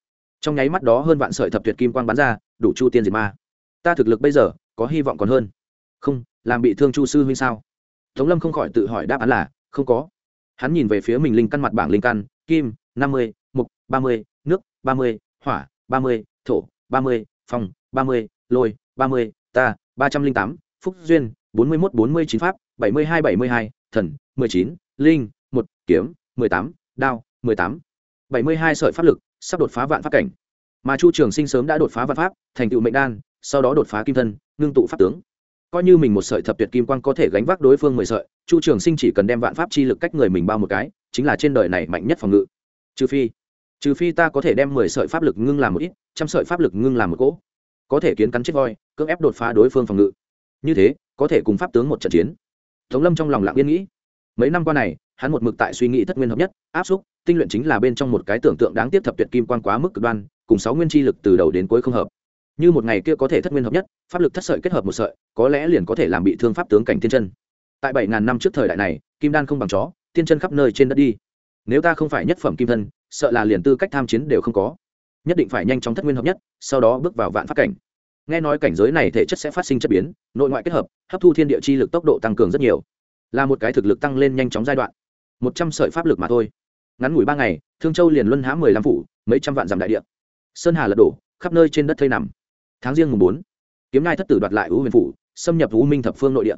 A: Trong nháy mắt đó hơn vạn sợi thập tuyệt kim quang bắn ra, đủ chu tiên diệt ma. Ta thực lực bây giờ, có hy vọng còn hơn. Không, làm bị thương chu sư huynh sao? Tống lâm không khỏi tự hỏi đáp án là, không có. Hắn nhìn về phía mình linh căn mặt bảng linh căn, kim, năm mươi, mục, ba mươi, nước, ba mươi, hỏa, ba mươi, thổ, ba mươi, phong, ba mươi, lôi, ba mươi, ta ba trăm linh tám, phúc duyên, bốn mươi một bốn mươi chín pháp, bảy mươi hai bảy mươi hai, thần, mười chín, linh, một, kiếm, mười tám, đao, mười tám. bảy mươi hai sợi pháp lực, sắp đột phá vạn pháp cảnh. Mà chu trường sinh sớm đã đột phá vạn pháp, thành tựu mệnh đan, sau đó đột phá kim thân, ngưng tụ pháp tướng. Coi như mình một sợi thập tuyệt kim quang có thể gánh vác đối phương mười sợi, chu trường sinh chỉ cần đem vạn pháp chi lực cách người mình bao một cái, chính là trên đời này mạnh nhất phòng ngự. Trừ phi trừ phi ta có thể đem mười sợi pháp lực ngưng làm một ít, trăm sợi pháp lực ngưng làm một cỗ có thể kiến cắn chết voi, cưỡng ép đột phá đối phương phòng ngự. Như thế, có thể cùng pháp tướng một trận chiến. Tống lâm trong lòng lặng yên nghĩ. Mấy năm qua này, hắn một mực tại suy nghĩ thất nguyên hợp nhất, áp xúc, tinh luyện chính là bên trong một cái tưởng tượng đáng tiếc thập tuyệt kim quan quá mức cực đoan, cùng sáu nguyên chi lực từ đầu đến cuối không hợp. Như một ngày kia có thể thất nguyên hợp nhất, pháp lực thất sợi kết hợp một sợi, có lẽ liền có thể làm bị thương pháp tướng cảnh thiên chân. Tại bảy ngàn năm trước thời đại này, kim đan không bằng chó, tiên chân khắp nơi trên đất đi. Nếu ta không phải nhất phẩm kim thân, sợ là liền tư cách tham chiến đều không có nhất định phải nhanh chóng thất nguyên hợp nhất, sau đó bước vào vạn pháp cảnh. Nghe nói cảnh giới này thể chất sẽ phát sinh chất biến, nội ngoại kết hợp, hấp thu thiên địa chi lực tốc độ tăng cường rất nhiều. Là một cái thực lực tăng lên nhanh chóng giai đoạn. Một trăm sợi pháp lực mà thôi. Ngắn ngủi ba ngày, thương châu liền luân hãm mười lăm phủ, mấy trăm vạn dặm đại địa. Sơn hà lật đổ, khắp nơi trên đất thây nằm. Tháng riêng mùng bốn, kiếm ngai thất tử đoạt lại ưu huyền phủ, xâm nhập u minh thập phương nội địa.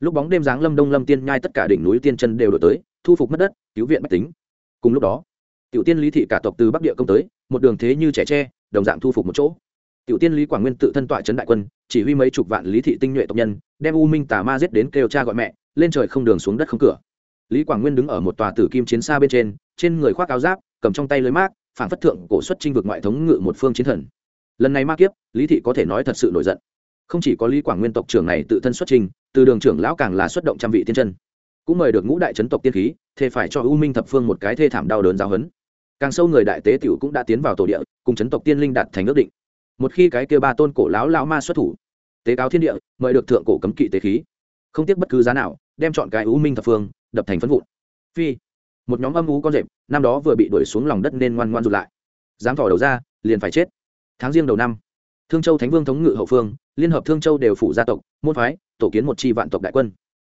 A: Lúc bóng đêm giáng lâm đông lâm tiên nhai tất cả đỉnh núi tiên chân đều đổi tới, thu phục mất đất, cứu viện bách tính. Cùng lúc đó, tiểu tiên lý thị cả tộc từ bắc địa công tới một đường thế như trẻ tre, đồng dạng thu phục một chỗ. Tiểu tiên lý quảng nguyên tự thân tọa trấn đại quân, chỉ huy mấy chục vạn lý thị tinh nhuệ tộc nhân, đem u minh tà ma giết đến kêu cha gọi mẹ, lên trời không đường xuống đất không cửa. Lý quảng nguyên đứng ở một tòa tử kim chiến xa bên trên trên người khoác áo giáp, cầm trong tay lưới mát phản phất thượng cổ xuất trinh vực ngoại thống ngự một phương chiến thần. Lần này ma kiếp, lý thị có thể nói thật sự nổi giận. Không chỉ có lý quảng nguyên tộc trưởng này tự thân xuất trình từ đường trưởng lão càng là xuất động trăm vị tiên chân. Cũng mời được ngũ đại chấn tộc tiên khí, thề phải cho u minh thập phương một cái thê thảm đau đớn giáo hấn càng sâu người đại tế tiểu cũng đã tiến vào tổ địa, cùng chấn tộc tiên linh đạt thành ước định. Một khi cái kia ba tôn cổ lão lão ma xuất thủ, tế cáo thiên địa, mời được thượng cổ cấm kỵ tế khí. Không tiếc bất cứ giá nào, đem chọn cái u minh thập phương, đập thành phân vụn. Phi, một nhóm âm ú con rệp, năm đó vừa bị đuổi xuống lòng đất nên ngoan ngoan rụt lại. Dám thỏ đầu ra, liền phải chết. Tháng riêng đầu năm, thương châu thánh vương thống ngự hậu phương, liên hợp thương châu đều phủ gia tộc, môn phái, tổ kiến một tri vạn tộc đại quân.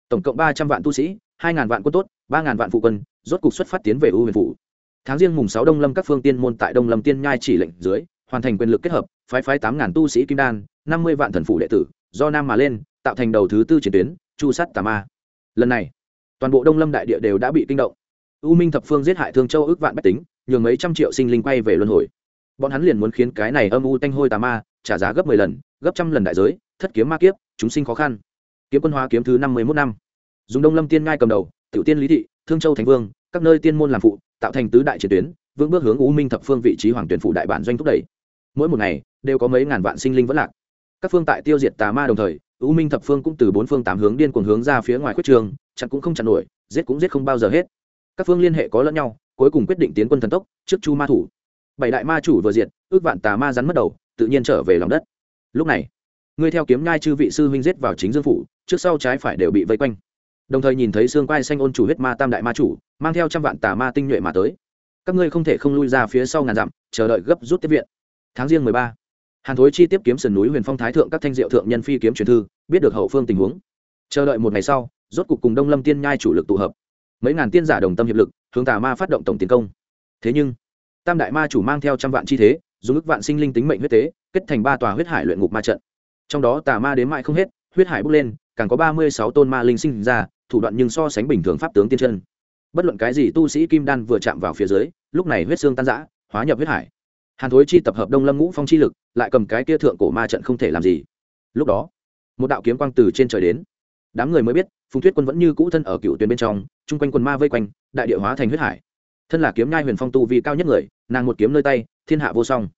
A: Tổng cộng ba trăm vạn tu sĩ, hai ngàn vạn quân tốt, ba ngàn vạn phụ quân, rốt cục xuất phát tiến về u huyền phủ tháng riêng mùng sáu đông lâm các phương tiên môn tại đông lâm tiên nhai chỉ lệnh dưới, hoàn thành quyền lực kết hợp, phái phái tám ngàn tu sĩ kim đan, năm mươi vạn thần phụ đệ tử, do nam mà lên, tạo thành đầu thứ tư chiến tuyến, chu sắt tà ma. Lần này, toàn bộ đông lâm đại địa đều đã bị kinh động. U minh thập phương giết hại thương châu ước vạn bách tính, nhường mấy trăm triệu sinh linh quay về luân hồi. Bọn hắn liền muốn khiến cái này âm u tanh hôi tà ma trả giá gấp mười lần, gấp trăm lần đại giới, thất kiếm ma kiếp, chúng sinh khó khăn. Kiếm quân hóa kiếm thứ năm mươi mốt năm. Dùng đông lâm tiên ngai cầm đầu, tiểu tiên lý thị, thương châu thành vương, các nơi tiên môn làm phụ tạo thành tứ đại chiến tuyến, vững bước hướng u minh thập phương vị trí hoàng tuyển phủ đại bản doanh thúc đẩy. Mỗi một ngày, đều có mấy ngàn vạn sinh linh vẫn lạc. Các phương tại tiêu diệt tà ma đồng thời, u minh thập phương cũng từ bốn phương tám hướng điên cuồng hướng ra phía ngoài khuất trường, chặn cũng không chặn nổi, giết cũng giết không bao giờ hết. Các phương liên hệ có lẫn nhau, cuối cùng quyết định tiến quân thần tốc, trước chu ma thủ. Bảy đại ma chủ vừa diệt, ước vạn tà ma rắn mất đầu, tự nhiên trở về lòng đất. Lúc này, ngươi theo kiếm nhai chư vị sư huynh giết vào chính dương phủ, trước sau trái phải đều bị vây quanh đồng thời nhìn thấy xương quai xanh ôn chủ huyết ma tam đại ma chủ, mang theo trăm vạn tà ma tinh nhuệ mà tới. Các ngươi không thể không lui ra phía sau ngàn dặm, chờ đợi gấp rút tiếp viện. Tháng riêng mười ba, hàn thối chi tiếp kiếm sườn núi huyền phong thái thượng các thanh diệu thượng nhân phi kiếm truyền thư, biết được hậu phương tình huống. Chờ đợi một ngày sau, rốt cục cùng đông lâm tiên nhai chủ lực tụ hợp. Mấy ngàn tiên giả đồng tâm hiệp lực, hướng tà ma phát động tổng tiến công. Thế nhưng, tam đại ma chủ mang theo trăm vạn chi thế, dùng ức vạn sinh linh tính mệnh huyết tế, kết thành ba tòa huyết hải luyện ngục ma trận. Trong đó tà ma đến mãi không hết, huyết hải bốc lên càng có ba mươi sáu tôn ma linh sinh ra, thủ đoạn nhưng so sánh bình thường pháp tướng tiên chân. Bất luận cái gì tu sĩ kim đan vừa chạm vào phía dưới, lúc này huyết xương tan giã hóa nhập huyết hải. Hàn thối chi tập hợp đông lâm ngũ phong chi lực, lại cầm cái kia thượng cổ ma trận không thể làm gì. Lúc đó, một đạo kiếm quang từ trên trời đến. Đám người mới biết, phùng tuyết quân vẫn như cũ thân ở cựu tuyến bên trong, chung quanh quân ma vây quanh, đại địa hóa thành huyết hải. Thân là kiếm nhai huyền phong tu vì cao nhất người, nàng một kiếm nơi tay, thiên hạ vô song.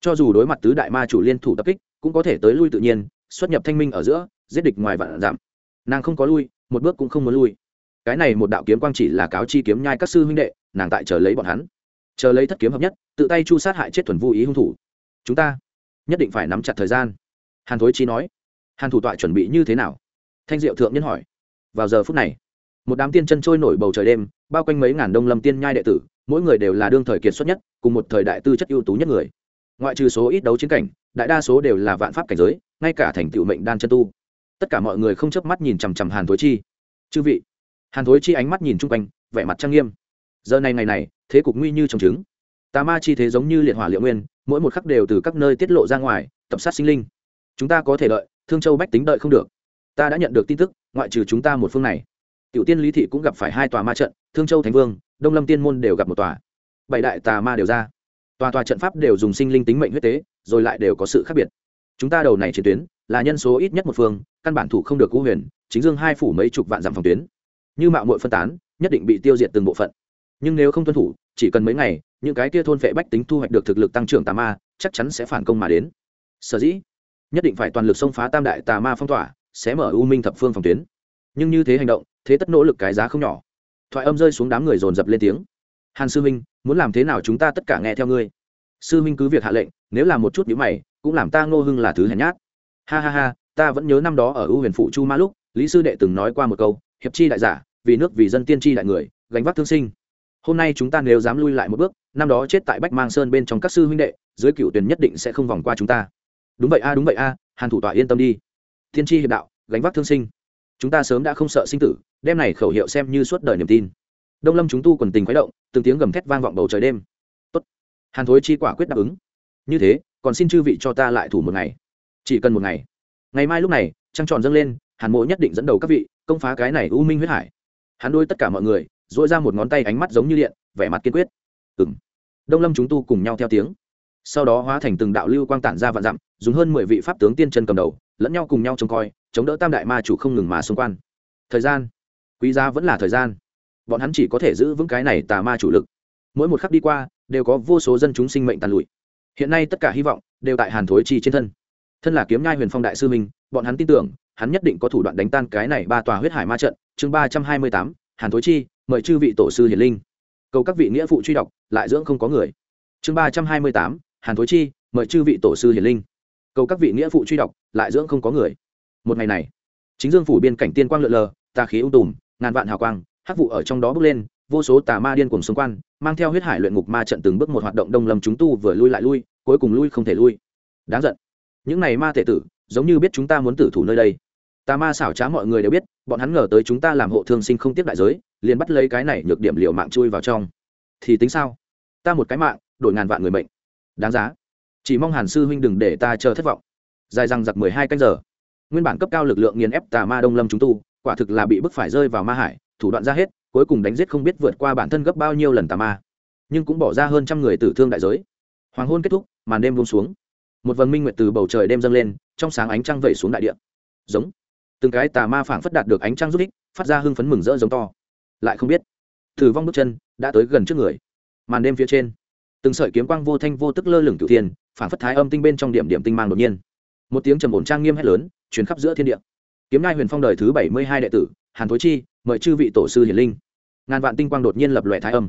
A: Cho dù đối mặt tứ đại ma chủ liên thủ tập kích, cũng có thể tới lui tự nhiên, xuất nhập thanh minh ở giữa giết địch ngoài vạn giảm nàng không có lui, một bước cũng không muốn lui. Cái này một đạo kiếm quang chỉ là cáo chi kiếm nhai các sư huynh đệ, nàng tại chờ lấy bọn hắn. Chờ lấy thất kiếm hợp nhất, tự tay chu sát hại chết thuần vô ý hung thủ. Chúng ta nhất định phải nắm chặt thời gian. Hàn thối chi nói. Hàn thủ tọa chuẩn bị như thế nào? Thanh diệu thượng nhân hỏi. Vào giờ phút này, một đám tiên chân trôi nổi bầu trời đêm, bao quanh mấy ngàn đông lâm tiên nhai đệ tử, mỗi người đều là đương thời kiệt xuất nhất, cùng một thời đại tư chất ưu tú nhất người. Ngoại trừ số ít đấu chiến cảnh, đại đa số đều là vạn pháp cảnh giới, ngay cả thành tựu mệnh đan chân tu tất cả mọi người không chớp mắt nhìn chằm chằm hàn thối chi. Chư vị. Hàn thối chi ánh mắt nhìn chung quanh, vẻ mặt trang nghiêm. Giờ này ngày này, thế cục nguy như trồng trứng. Tà ma chi thế giống như liệt hỏa liệu nguyên, mỗi một khắc đều từ các nơi tiết lộ ra ngoài, tập sát sinh linh. Chúng ta có thể đợi, thương châu bách tính đợi không được. Ta đã nhận được tin tức, ngoại trừ chúng ta một phương này. Tiểu tiên lý thị cũng gặp phải hai tòa ma trận, thương châu thánh vương, đông lâm tiên môn đều gặp một tòa. Bảy đại tà ma đều ra. Tòa tòa trận pháp đều dùng sinh linh tính mệnh huyết tế, rồi lại đều có sự khác biệt. Chúng ta đầu này chiến tuyến, là nhân số ít nhất một phương căn bản thủ không được cú huyền, chính dương hai phủ mấy chục vạn dặm phòng tuyến. Như mạo muội phân tán, nhất định bị tiêu diệt từng bộ phận. Nhưng nếu không tuân thủ, chỉ cần mấy ngày, những cái kia thôn vệ bách tính thu hoạch được thực lực tăng trưởng tà ma, chắc chắn sẽ phản công mà đến. Sở dĩ, nhất định phải toàn lực xông phá tam đại tà ma phong tỏa sẽ mở u minh thập phương phòng tuyến. Nhưng như thế hành động, thế tất nỗ lực cái giá không nhỏ. Thoại âm rơi xuống đám người dồn dập lên tiếng. Hàn sư minh muốn làm thế nào chúng ta tất cả nghe theo ngươi? Sư minh cứ việc hạ lệnh, nếu làm một chút nhữ mày, cũng làm ta ngô hưng là thứ hèn nhát. Ha ha ha ta vẫn nhớ năm đó ở ưu huyền phụ chu ma lúc, lý sư đệ từng nói qua một câu, hiệp chi đại giả, vì nước vì dân tiên tri đại người, gánh vác thương sinh. Hôm nay chúng ta nếu dám lui lại một bước, năm đó chết tại bách mang sơn bên trong các sư huynh đệ, dưới cựu tuyển nhất định sẽ không vòng qua chúng ta. Đúng vậy a, đúng vậy a, hàn thủ tọa yên tâm đi. Thiên tri hiệp đạo, gánh vác thương sinh. Chúng ta sớm đã không sợ sinh tử đem này khẩu hiệu xem như suốt đời niềm tin. Đông lâm chúng tu quần tình khuấy động, từng tiếng gầm thét vang vọng bầu trời đêm. Tốt. hàn thối chi quả quyết đáp ứng. Như thế, còn xin chư vị cho ta lại thủ một ngày. Chỉ cần một ngày ngày mai lúc này, trăng tròn dâng lên, hàn mộ nhất định dẫn đầu các vị, công phá cái này u minh huyết hải. Hắn đôi tất cả mọi người dội ra một ngón tay ánh mắt giống như điện, vẻ mặt kiên quyết. Ừ m đông lâm chúng tu cùng nhau theo tiếng. Sau đó hóa thành từng đạo lưu quang tản ra vạn dặm, dùng hơn mười vị pháp tướng tiên chân cầm đầu, lẫn nhau cùng nhau trông coi, chống đỡ tam đại ma chủ không ngừng mà xung quanh. Thời gian. Quý giá vẫn là thời gian. Bọn hắn chỉ có thể giữ vững cái này tà ma chủ lực. Mỗi một khắc đi qua, đều có vô số dân chúng sinh mệnh tàn lụi. Hiện nay tất cả hy vọng đều tại hàn thối chi trên thân thân là kiếm nhai huyền phong đại sư minh, bọn hắn tin tưởng, hắn nhất định có thủ đoạn đánh tan cái này ba tòa huyết hải ma trận. Chương ba trăm hai mươi tám, hàn thối chi, mời chư vị tổ sư hiển linh. Cầu các vị nghĩa phụ truy đọc, lại dưỡng không có người. Chương ba trăm hai mươi tám, hàn thối chi, mời chư vị tổ sư hiển linh. Cầu các vị nghĩa phụ truy đọc, lại dưỡng không có người. Một ngày này, chính dương phủ biên cảnh tiên quang lượn lờ, tà khí ung tùm, ngàn vạn hào quang, hắc vụ ở trong đó bước lên, vô số tà ma điên cùng xung quanh, mang theo huyết hải luyện ngục ma trận từng bước một hoạt động đông lâm chúng tu vừa lui lại lui, cuối cùng lui không thể lui. Đáng giận những này ma tệ tử, giống như biết chúng ta muốn tử thủ nơi đây. Tà ma xảo trá mọi người đều biết, bọn hắn ngờ tới chúng ta làm hộ thương sinh không tiếp đại giới, liền bắt lấy cái này nhược điểm liệu mạng chui vào trong. Thì tính sao? Ta một cái mạng, đổi ngàn vạn người mệnh. Đáng giá. Chỉ mong hàn sư huynh đừng để ta chờ thất vọng. Dài rằng giặc mười hai canh giờ. Nguyên bản cấp cao lực lượng nghiền ép tà ma đông lâm chúng tu, quả thực là bị bức phải rơi vào ma hải, thủ đoạn ra hết, cuối cùng đánh giết không biết vượt qua bản thân gấp bao nhiêu lần tà ma. Nhưng cũng bỏ ra hơn trăm người tử thương đại giới. Hoàng hôn kết thúc, màn đêm buông xuống một vầng minh nguyệt từ bầu trời đêm dâng lên, trong sáng ánh trăng vẩy xuống đại địa. Giống. Từng cái tà ma phảng phất đạt được ánh trăng rút ích phát ra hưng phấn mừng rỡ giống to. Lại không biết thử vong bước chân đã tới gần trước người. Màn đêm phía trên, từng sợi kiếm quang vô thanh vô tức lơ lửng cửu thiên, phảng phất thái âm tinh bên trong điểm điểm tinh mang đột nhiên. Một tiếng trầm ổn trang nghiêm hét lớn, truyền khắp giữa thiên địa. Kiếm ngai huyền phong đời thứ bảy mươi hai đệ tử, hàn thối chi, mời chư vị tổ sư hiển linh. Ngàn vạn tinh quang đột nhiên lập loè thái âm.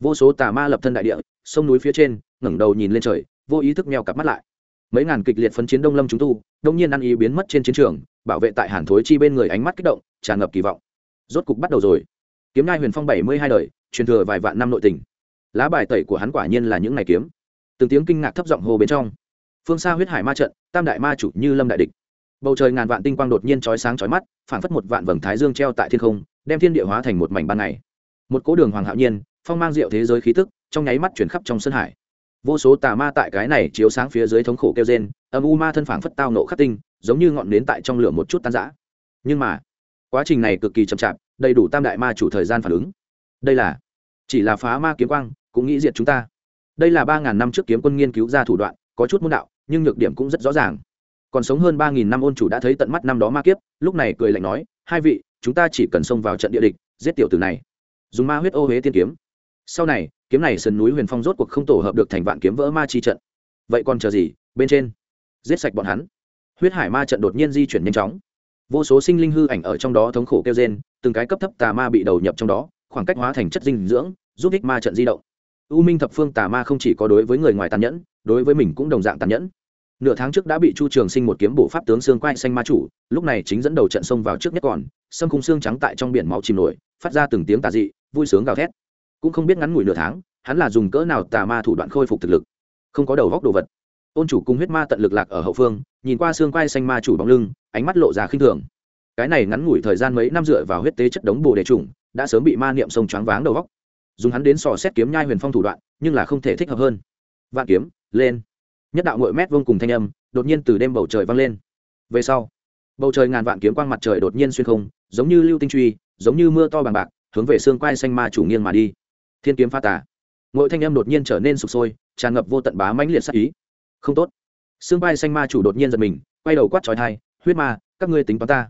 A: Vô số tà ma lập thân đại địa, sông núi phía trên, ngẩng đầu nhìn lên trời, vô ý thức meo cặp mắt lại mấy ngàn kịch liệt phấn chiến đông lâm chúng tu, đông nhiên ăn ý biến mất trên chiến trường, bảo vệ tại hàn thối chi bên người ánh mắt kích động, tràn ngập kỳ vọng. Rốt cục bắt đầu rồi. Kiếm ngai huyền phong bảy mươi hai đời, truyền thừa vài vạn năm nội tình. Lá bài tẩy của hắn quả nhiên là những ngày kiếm. Từng tiếng kinh ngạc thấp giọng hồ bên trong. Phương xa huyết hải ma trận, tam đại ma chủ như lâm đại địch. Bầu trời ngàn vạn tinh quang đột nhiên chói sáng chói mắt phản phất một vạn vầng thái dương treo tại thiên không, đem thiên địa hóa thành một mảnh ban ngày. Một cố đường hoàng hạo nhiên, phong mang diệu thế giới khí tức, trong nháy mắt chuyển khắp trong sân hải vô số tà ma tại cái này chiếu sáng phía dưới thống khổ kêu rên, âm u ma thân phản phất tao nộ khắc tinh, giống như ngọn nến tại trong lửa một chút tan rã. Nhưng mà, quá trình này cực kỳ chậm chạp, đầy đủ tam đại ma chủ thời gian phản ứng. Đây là, chỉ là phá ma kiếm quang, cũng nghĩ diệt chúng ta. Đây là ba ngàn năm trước kiếm quân nghiên cứu ra thủ đoạn, có chút môn đạo, nhưng nhược điểm cũng rất rõ ràng. Còn sống hơn ba nghìn năm ôn chủ đã thấy tận mắt năm đó ma kiếp, lúc này cười lạnh nói, hai vị, chúng ta chỉ cần xông vào trận địa địch, giết tiểu tử này. Dùng ma huyết ô huế tiên kiếm. Sau này kiếm này sườn núi huyền phong rốt cuộc không tổ hợp được thành vạn kiếm vỡ ma chi trận. Vậy còn chờ gì? Bên trên, giết sạch bọn hắn. Huyết hải ma trận đột nhiên di chuyển nhanh chóng. Vô số sinh linh hư ảnh ở trong đó thống khổ kêu rên, từng cái cấp thấp tà ma bị đầu nhập trong đó, khoảng cách hóa thành chất dinh dưỡng, giúp ích ma trận di động. U minh thập phương tà ma không chỉ có đối với người ngoài tàn nhẫn, đối với mình cũng đồng dạng tàn nhẫn. Nửa tháng trước đã bị chu trường sinh một kiếm bổ pháp tướng xương quay xanh ma chủ, lúc này chính dẫn đầu trận sông vào trước nhất còn, sâm khung xương trắng tại trong biển máu chìm nổi, phát ra từng tiếng tà dị, vui sướng gào thét cũng không biết ngắn ngủi nửa tháng, hắn là dùng cỡ nào tà ma thủ đoạn khôi phục thực lực. Không có đầu góc đồ vật. Ôn chủ cùng huyết ma tận lực lạc ở hậu phương, nhìn qua xương quai xanh ma chủ bóng lưng, ánh mắt lộ ra khinh thường. Cái này ngắn ngủi thời gian mấy năm dựa vào huyết tế chất đống bồ đề trùng, đã sớm bị ma niệm sông choáng váng đầu góc. Dùng hắn đến sò xét kiếm nhai huyền phong thủ đoạn, nhưng là không thể thích hợp hơn. Vạn kiếm, lên. Nhất đạo ngội mét vông cùng thanh âm, đột nhiên từ đêm bầu trời vang lên. Về sau, bầu trời ngàn vạn kiếm quang mặt trời đột nhiên xuyên không, giống như lưu tinh truy, giống như mưa to bằng bạc, hướng về xương quai xanh ma chủ nghiêng mà đi thiên kiếm pha tả mỗi thanh âm đột nhiên trở nên sụp sôi, tràn ngập vô tận bá mãnh liệt sắc ý. Không tốt. Xương vai xanh ma chủ đột nhiên giật mình, quay đầu quát trói thai, huyết ma, các ngươi tính toán ta.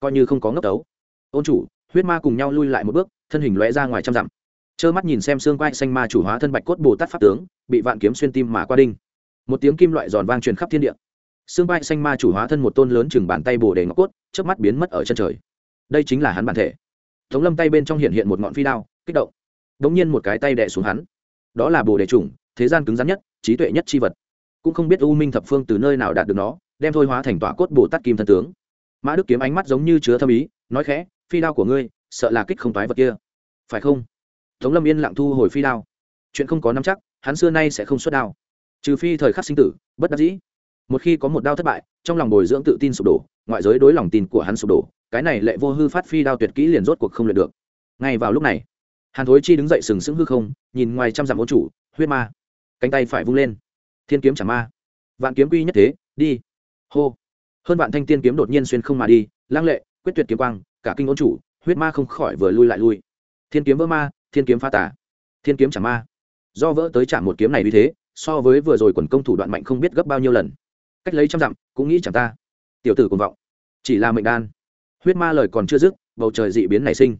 A: Coi như không có ngốc tấu ôn chủ, huyết ma cùng nhau lui lại một bước, thân hình lóe ra ngoài trăm dặm. Trơ mắt nhìn xem xương quai xanh ma chủ hóa thân bạch cốt bồ tát pháp tướng, bị vạn kiếm xuyên tim mà qua đinh. Một tiếng kim loại giòn vang truyền khắp thiên địa. Xương quai xanh ma chủ hóa thân một tôn lớn chừng bàn tay bồ đề ngọc cốt trước mắt biến mất ở chân trời. Đây chính là hắn bản thể. Tống lâm tay bên trong hiện hiện một ngọn phi đao, kích động bỗng nhiên một cái tay đè xuống hắn. Đó là bồ đề chủng, thế gian cứng rắn nhất, trí tuệ nhất c h i vật. Cũng không biết u minh thập phương từ nơi nào đạt được nó, đem thôi hóa thành tỏa cốt bồ tát kim thân tướng. Mã đức kiếm ánh mắt giống như chứa thâm ý, nói khẽ, phi đao của ngươi, sợ là kích không toái vật kia. Phải không? Tống lâm yên lặng thu hồi phi đao. Chuyện không có nắm chắc, hắn xưa nay sẽ không xuất đao. Trừ phi thời khắc sinh tử, bất đắc dĩ. Một khi có một đao thất bại, trong lòng bồi dưỡng tự tin sụp đổ, ngoại giới đối lòng tin của hắn sụp đổ, cái này lệ vô hư phát phi đao tuyệt kỹ liền rốt cuộc không luyện được. Ngay vào lúc này hàn thối chi đứng dậy sừng sững hư không, nhìn ngoài trăm dặm ô chủ, huyết ma. Cánh tay phải vung lên. Thiên kiếm chả ma. Vạn kiếm quy nhất thế, đi. Hô. Hơn vạn thanh tiên kiếm đột nhiên xuyên không mà đi lang lệ, quyết tuyệt kiếm quang, cả kinh ôn chủ, huyết ma không khỏi vừa lui lại lui. Thiên kiếm vỡ ma, thiên kiếm pha tả thiên kiếm chả ma. Do vỡ tới chạm một kiếm này như thế, so với vừa rồi quần công thủ đoạn mạnh không biết gấp bao nhiêu lần. Cách lấy trăm dặm, cũng nghĩ chẳng ta. Tiểu tử cùng vọng. Chỉ là mệnh đan. Huyết ma lời còn chưa dứt, bầu trời dị biến nảy sinh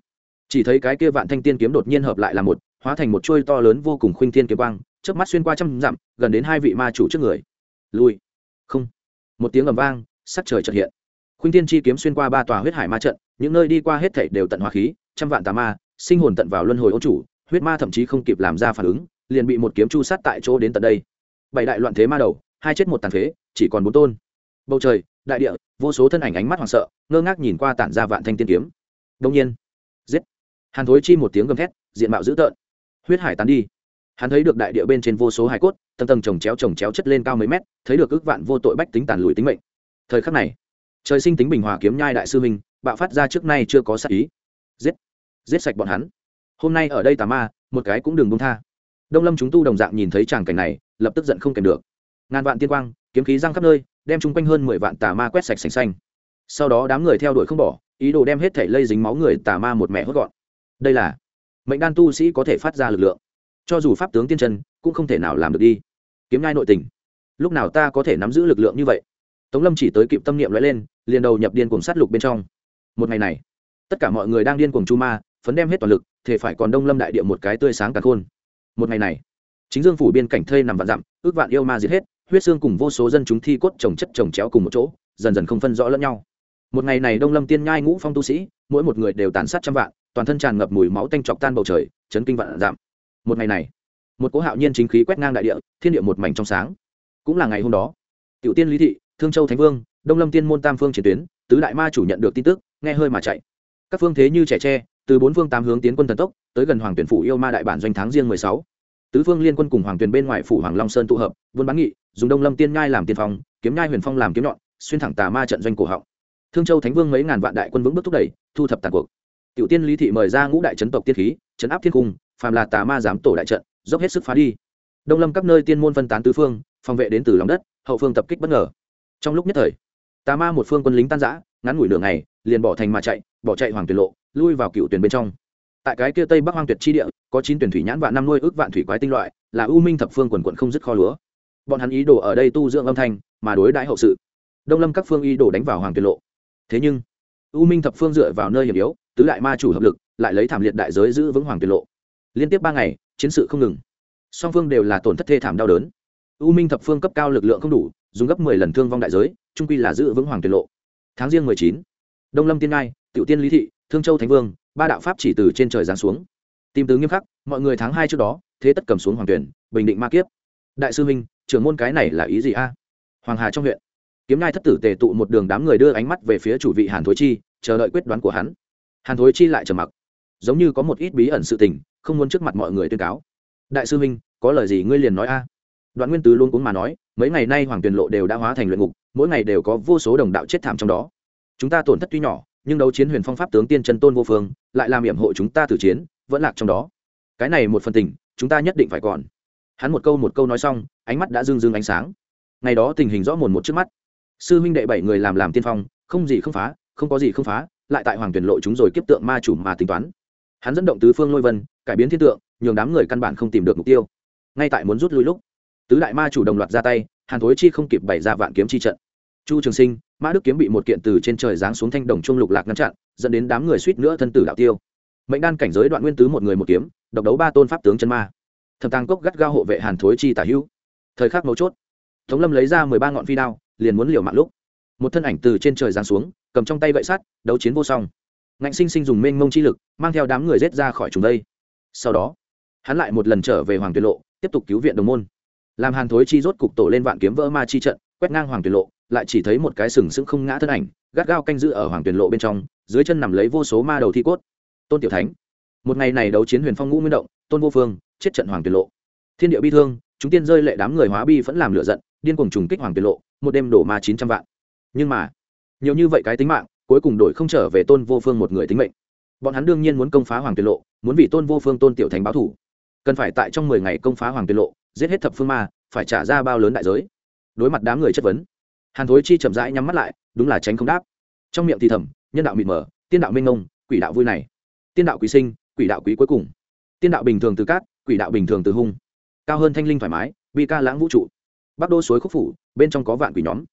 A: chỉ thấy cái kia vạn thanh tiên kiếm đột nhiên hợp lại là một, hóa thành một chuôi to lớn vô cùng khuynh thiên kiếm quang trước mắt xuyên qua trăm dặm, gần đến hai vị ma chủ trước người. Lui. Không. Một tiếng ầm vang, sắc trời chợt hiện. Khuynh thiên chi kiếm xuyên qua ba tòa huyết hải ma trận, những nơi đi qua hết thảy đều tận hóa khí, trăm vạn tà ma, sinh hồn tận vào luân hồi ô chủ, huyết ma thậm chí không kịp làm ra phản ứng, liền bị một kiếm chu sát tại chỗ đến tận đây. Bảy đại loạn thế ma đầu, hai chết một tàn phế, chỉ còn bốn tôn. Bầu trời, đại địa, vô số thân ảnh ánh mắt hoảng sợ, ngơ ngác nhìn qua tản ra vạn thanh tiên kiếm. Đông nhiên hàn thối chi một tiếng gầm thét, diện mạo dữ tợn. Huyết hải tán đi. Hắn thấy được đại địa bên trên vô số hải cốt, tầng tầng trồng chéo trồng chéo chất lên cao mấy mét, thấy được ước vạn vô tội bách tính tàn lùi tính mệnh. Thời khắc này, trời sinh tính bình hòa kiếm nhai đại sư minh bạo phát ra trước nay chưa có sát ý. Giết giết sạch bọn hắn. Hôm nay ở đây tà ma, một cái cũng đừng bông tha. Đông lâm chúng tu đồng dạng nhìn thấy tràng cảnh này, lập tức giận không kèm được. Ngàn vạn tiên quang, kiếm khí răng khắp nơi, đem chung quanh hơn mười vạn tà ma quét sạch sành xanh. Sau đó đám người theo đuổi không bỏ, ý đồ đem hết thể lây dính máu người tà ma một mẹ hốt gọn đây là mệnh đan tu sĩ có thể phát ra lực lượng. Cho dù pháp tướng tiên chân cũng không thể nào làm được đi. Kiếm ngai nội tình. Lúc nào ta có thể nắm giữ lực lượng như vậy? Tống lâm chỉ tới kịp tâm niệm l lên, liền đầu nhập điên cuồng sát lục bên trong. Một ngày này, tất cả mọi người đang điên cuồng chu ma, phấn đem hết toàn lực, thể phải còn đông lâm đại địa một cái tươi sáng cả khôn. Một ngày này, chính dương phủ biên cảnh thây nằm vạn dặm, ước vạn yêu ma giết hết, huyết xương cùng vô số dân chúng thi cốt trồng chất trồng chéo cùng một chỗ, dần dần không phân rõ lẫn nhau. Một ngày này đông lâm tiên nhai ngũ phong tu sĩ, mỗi một người đều tàn sát trăm vạn toàn thân tràn ngập mùi máu tanh chọc tan bầu trời, chấn kinh vạn giảm. Một ngày này, một cỗ hạo nhiên chính khí quét ngang đại địa, thiên địa một mảnh trong sáng. Cũng là ngày hôm đó tiểu tiên lý thị, thương châu thánh vương, đông lâm tiên môn tam phương chiến tuyến, tứ đại ma chủ nhận được tin tức, nghe hơi mà chạy. Các phương thế như trẻ tre, từ bốn phương tám hướng tiến quân thần tốc, tới gần hoàng tuyển phủ yêu ma đại bản doanh tháng riêng mười sáu. Tứ phương liên quân cùng hoàng tuyển bên ngoài phủ hoàng long sơn tụ hợp buôn bán nghị, dùng đông lâm tiên nhai làm tiên phong, kiếm nhai huyền phong làm kiếm nhọn, xuyên thẳng tà ma trận doanh cổ họng. Thương châu thánh vương mấy ngàn vạn đại quân vững bước thúc đẩy, thu thập tàn cuộc tiểu tiên lý thị mời ra ngũ đại chấn tộc tiên khí, chấn áp thiên cung phàm là tà ma dám tổ đại trận, dốc hết sức phá đi. Đông lâm các nơi tiên môn phân tán tứ phương, phòng vệ đến từ lòng đất, hậu phương tập kích bất ngờ. Trong lúc nhất thời, tà ma một phương quân lính tan giã ngắn ngủi nửa này liền bỏ thành mà chạy, bỏ chạy hoàng tuyển lộ, lui vào cựu tuyển bên trong. Tại cái kia tây bắc hoang tuyệt chi địa, có chín tuyển thủy nhãn vạn năm nuôi ước vạn thủy quái tinh loại, là ưu minh thập phương quần quận không dứt kho lúa. Bọn hắn ý đồ ở đây tu dưỡng âm thanh, mà đối đãi hậu sự. Đông lâm các phương ý đồ đánh vào hoàng tuyệt lộ. Thế nhưng, u minh thập phương dựa vào nơi hiểm yếu tứ đại ma chủ hợp lực, lại lấy thảm liệt đại giới giữ vững hoàng tuyệt lộ. Liên tiếp ba ngày, chiến sự không ngừng. Song phương đều là tổn thất thê thảm đau đớn. U minh thập phương cấp cao lực lượng không đủ, dùng gấp mười lần thương vong đại giới, trung quy là giữ vững hoàng tuyệt lộ. Tháng riêng mười chín, đông lâm tiên ngai, tiểu tiên lý thị, thương châu thánh vương, ba đạo pháp chỉ từ trên trời giáng xuống. Tìm từ nghiêm khắc, mọi người tháng hai trước đó, thế tất cầm xuống hoàng tuyển, bình định ma kiếp. Đại sư huynh trưởng môn cái này là ý gì a? Hoàng hà trong huyện. Kiếm ngai thất tử tề tụ một đường đám người đưa ánh mắt về phía chủ vị hàn thối chi, chờ đợi quyết đoán của hắn hàn thối chi lại trầm mặc. Giống như có một ít bí ẩn sự tình, không muốn trước mặt mọi người tuyên cáo. Đại sư huynh, có lời gì ngươi liền nói a. Đoạn nguyên tứ luôn cũng mà nói, mấy ngày nay hoàng tuyền lộ đều đã hóa thành luyện ngục, mỗi ngày đều có vô số đồng đạo chết thảm trong đó. Chúng ta tổn thất tuy nhỏ, nhưng đấu chiến huyền phong pháp tướng tiên chân tôn vô phương, lại làm hiểm hộ chúng ta tử chiến, vẫn lạc trong đó. Cái này một phần tình, chúng ta nhất định phải còn. Hắn một câu một câu nói xong, ánh mắt đã rưng rưng ánh sáng. Ngày đó tình hình rõ mồn một trước mắt. Sư huynh đệ bảy người làm làm tiên phong, không gì không phá, không có gì không phá lại tại hoàng tuyển lộ chúng rồi kiếp tượng ma chủ mà tính toán. Hắn dẫn động tứ phương lôi vân, cải biến thiên tượng, nhường đám người căn bản không tìm được mục tiêu. Ngay tại muốn rút lui lúc, tứ đại ma chủ đồng loạt ra tay, hàn thối chi không kịp bày ra vạn kiếm chi trận. Chu trường sinh, mã đức kiếm bị một kiện từ trên trời giáng xuống thanh đồng trung lục lạc ngăn chặn, dẫn đến đám người suýt nữa thân tử đạo tiêu. Mệnh đan cảnh giới đoạn nguyên tứ một người một kiếm, độc đấu ba tôn pháp tướng chân ma. Thầm tàng cốc gắt gao hộ vệ hàn thối chi tả hữu. Thời khắc mấu chốt tống lâm lấy ra mười ba ngọn phi đao, liền muốn liều mạng lúc một thân ảnh từ trên trời giáng xuống, cầm trong tay gậy sắt, đấu chiến vô song. Ngạnh sinh sinh dùng mênh mông chi lực, mang theo đám người rết ra khỏi chúng đây. Sau đó, hắn lại một lần trở về hoàng tuyệt lộ, tiếp tục cứu viện đồng môn. Làm hàn thối chi rốt cục tổ lên vạn kiếm vỡ ma chi trận, quét ngang hoàng tuyệt lộ, lại chỉ thấy một cái sừng sững không ngã thân ảnh, gắt gao canh giữ ở hoàng tuyệt lộ bên trong, dưới chân nằm lấy vô số ma đầu thi cốt. Tôn tiểu thánh, một ngày này đấu chiến huyền phong ngũ nguyên động, tôn vô phương, chết trận hoàng tuyệt lộ. Thiên địa bi thương, chúng tiên rơi lệ đám người hóa bi vẫn làm lựa giận, điên cuồng trùng kích hoàng tuyệt lộ, một đêm đổ ma chín trăm vạn nhưng mà, nhiều như vậy cái tính mạng, cuối cùng đổi không trở về tôn vô phương một người tính mệnh. Bọn hắn đương nhiên muốn công phá hoàng tuyệt lộ, muốn vì tôn vô phương tôn tiểu thành báo thủ cần phải tại trong mười ngày công phá hoàng tuyệt lộ, giết hết thập phương ma, phải trả ra bao lớn đại giới. Đối mặt đám người chất vấn, hàn thối chi chậm rãi nhắm mắt lại, đúng là tránh không đáp. Trong miệng thì thầm, nhân đạo mịt mờ, tiên đạo minh ngông quỷ đạo vui này. Tiên đạo quý sinh, quỷ đạo quý cuối cùng. Tiên đạo bình thường từ cát, quỷ đạo bình thường từ hung. Cao hơn thanh linh thoải mái, bi ca lãng vũ trụ. Bắc đô suối khúc phủ, bên trong có vạn quỷ nhóm.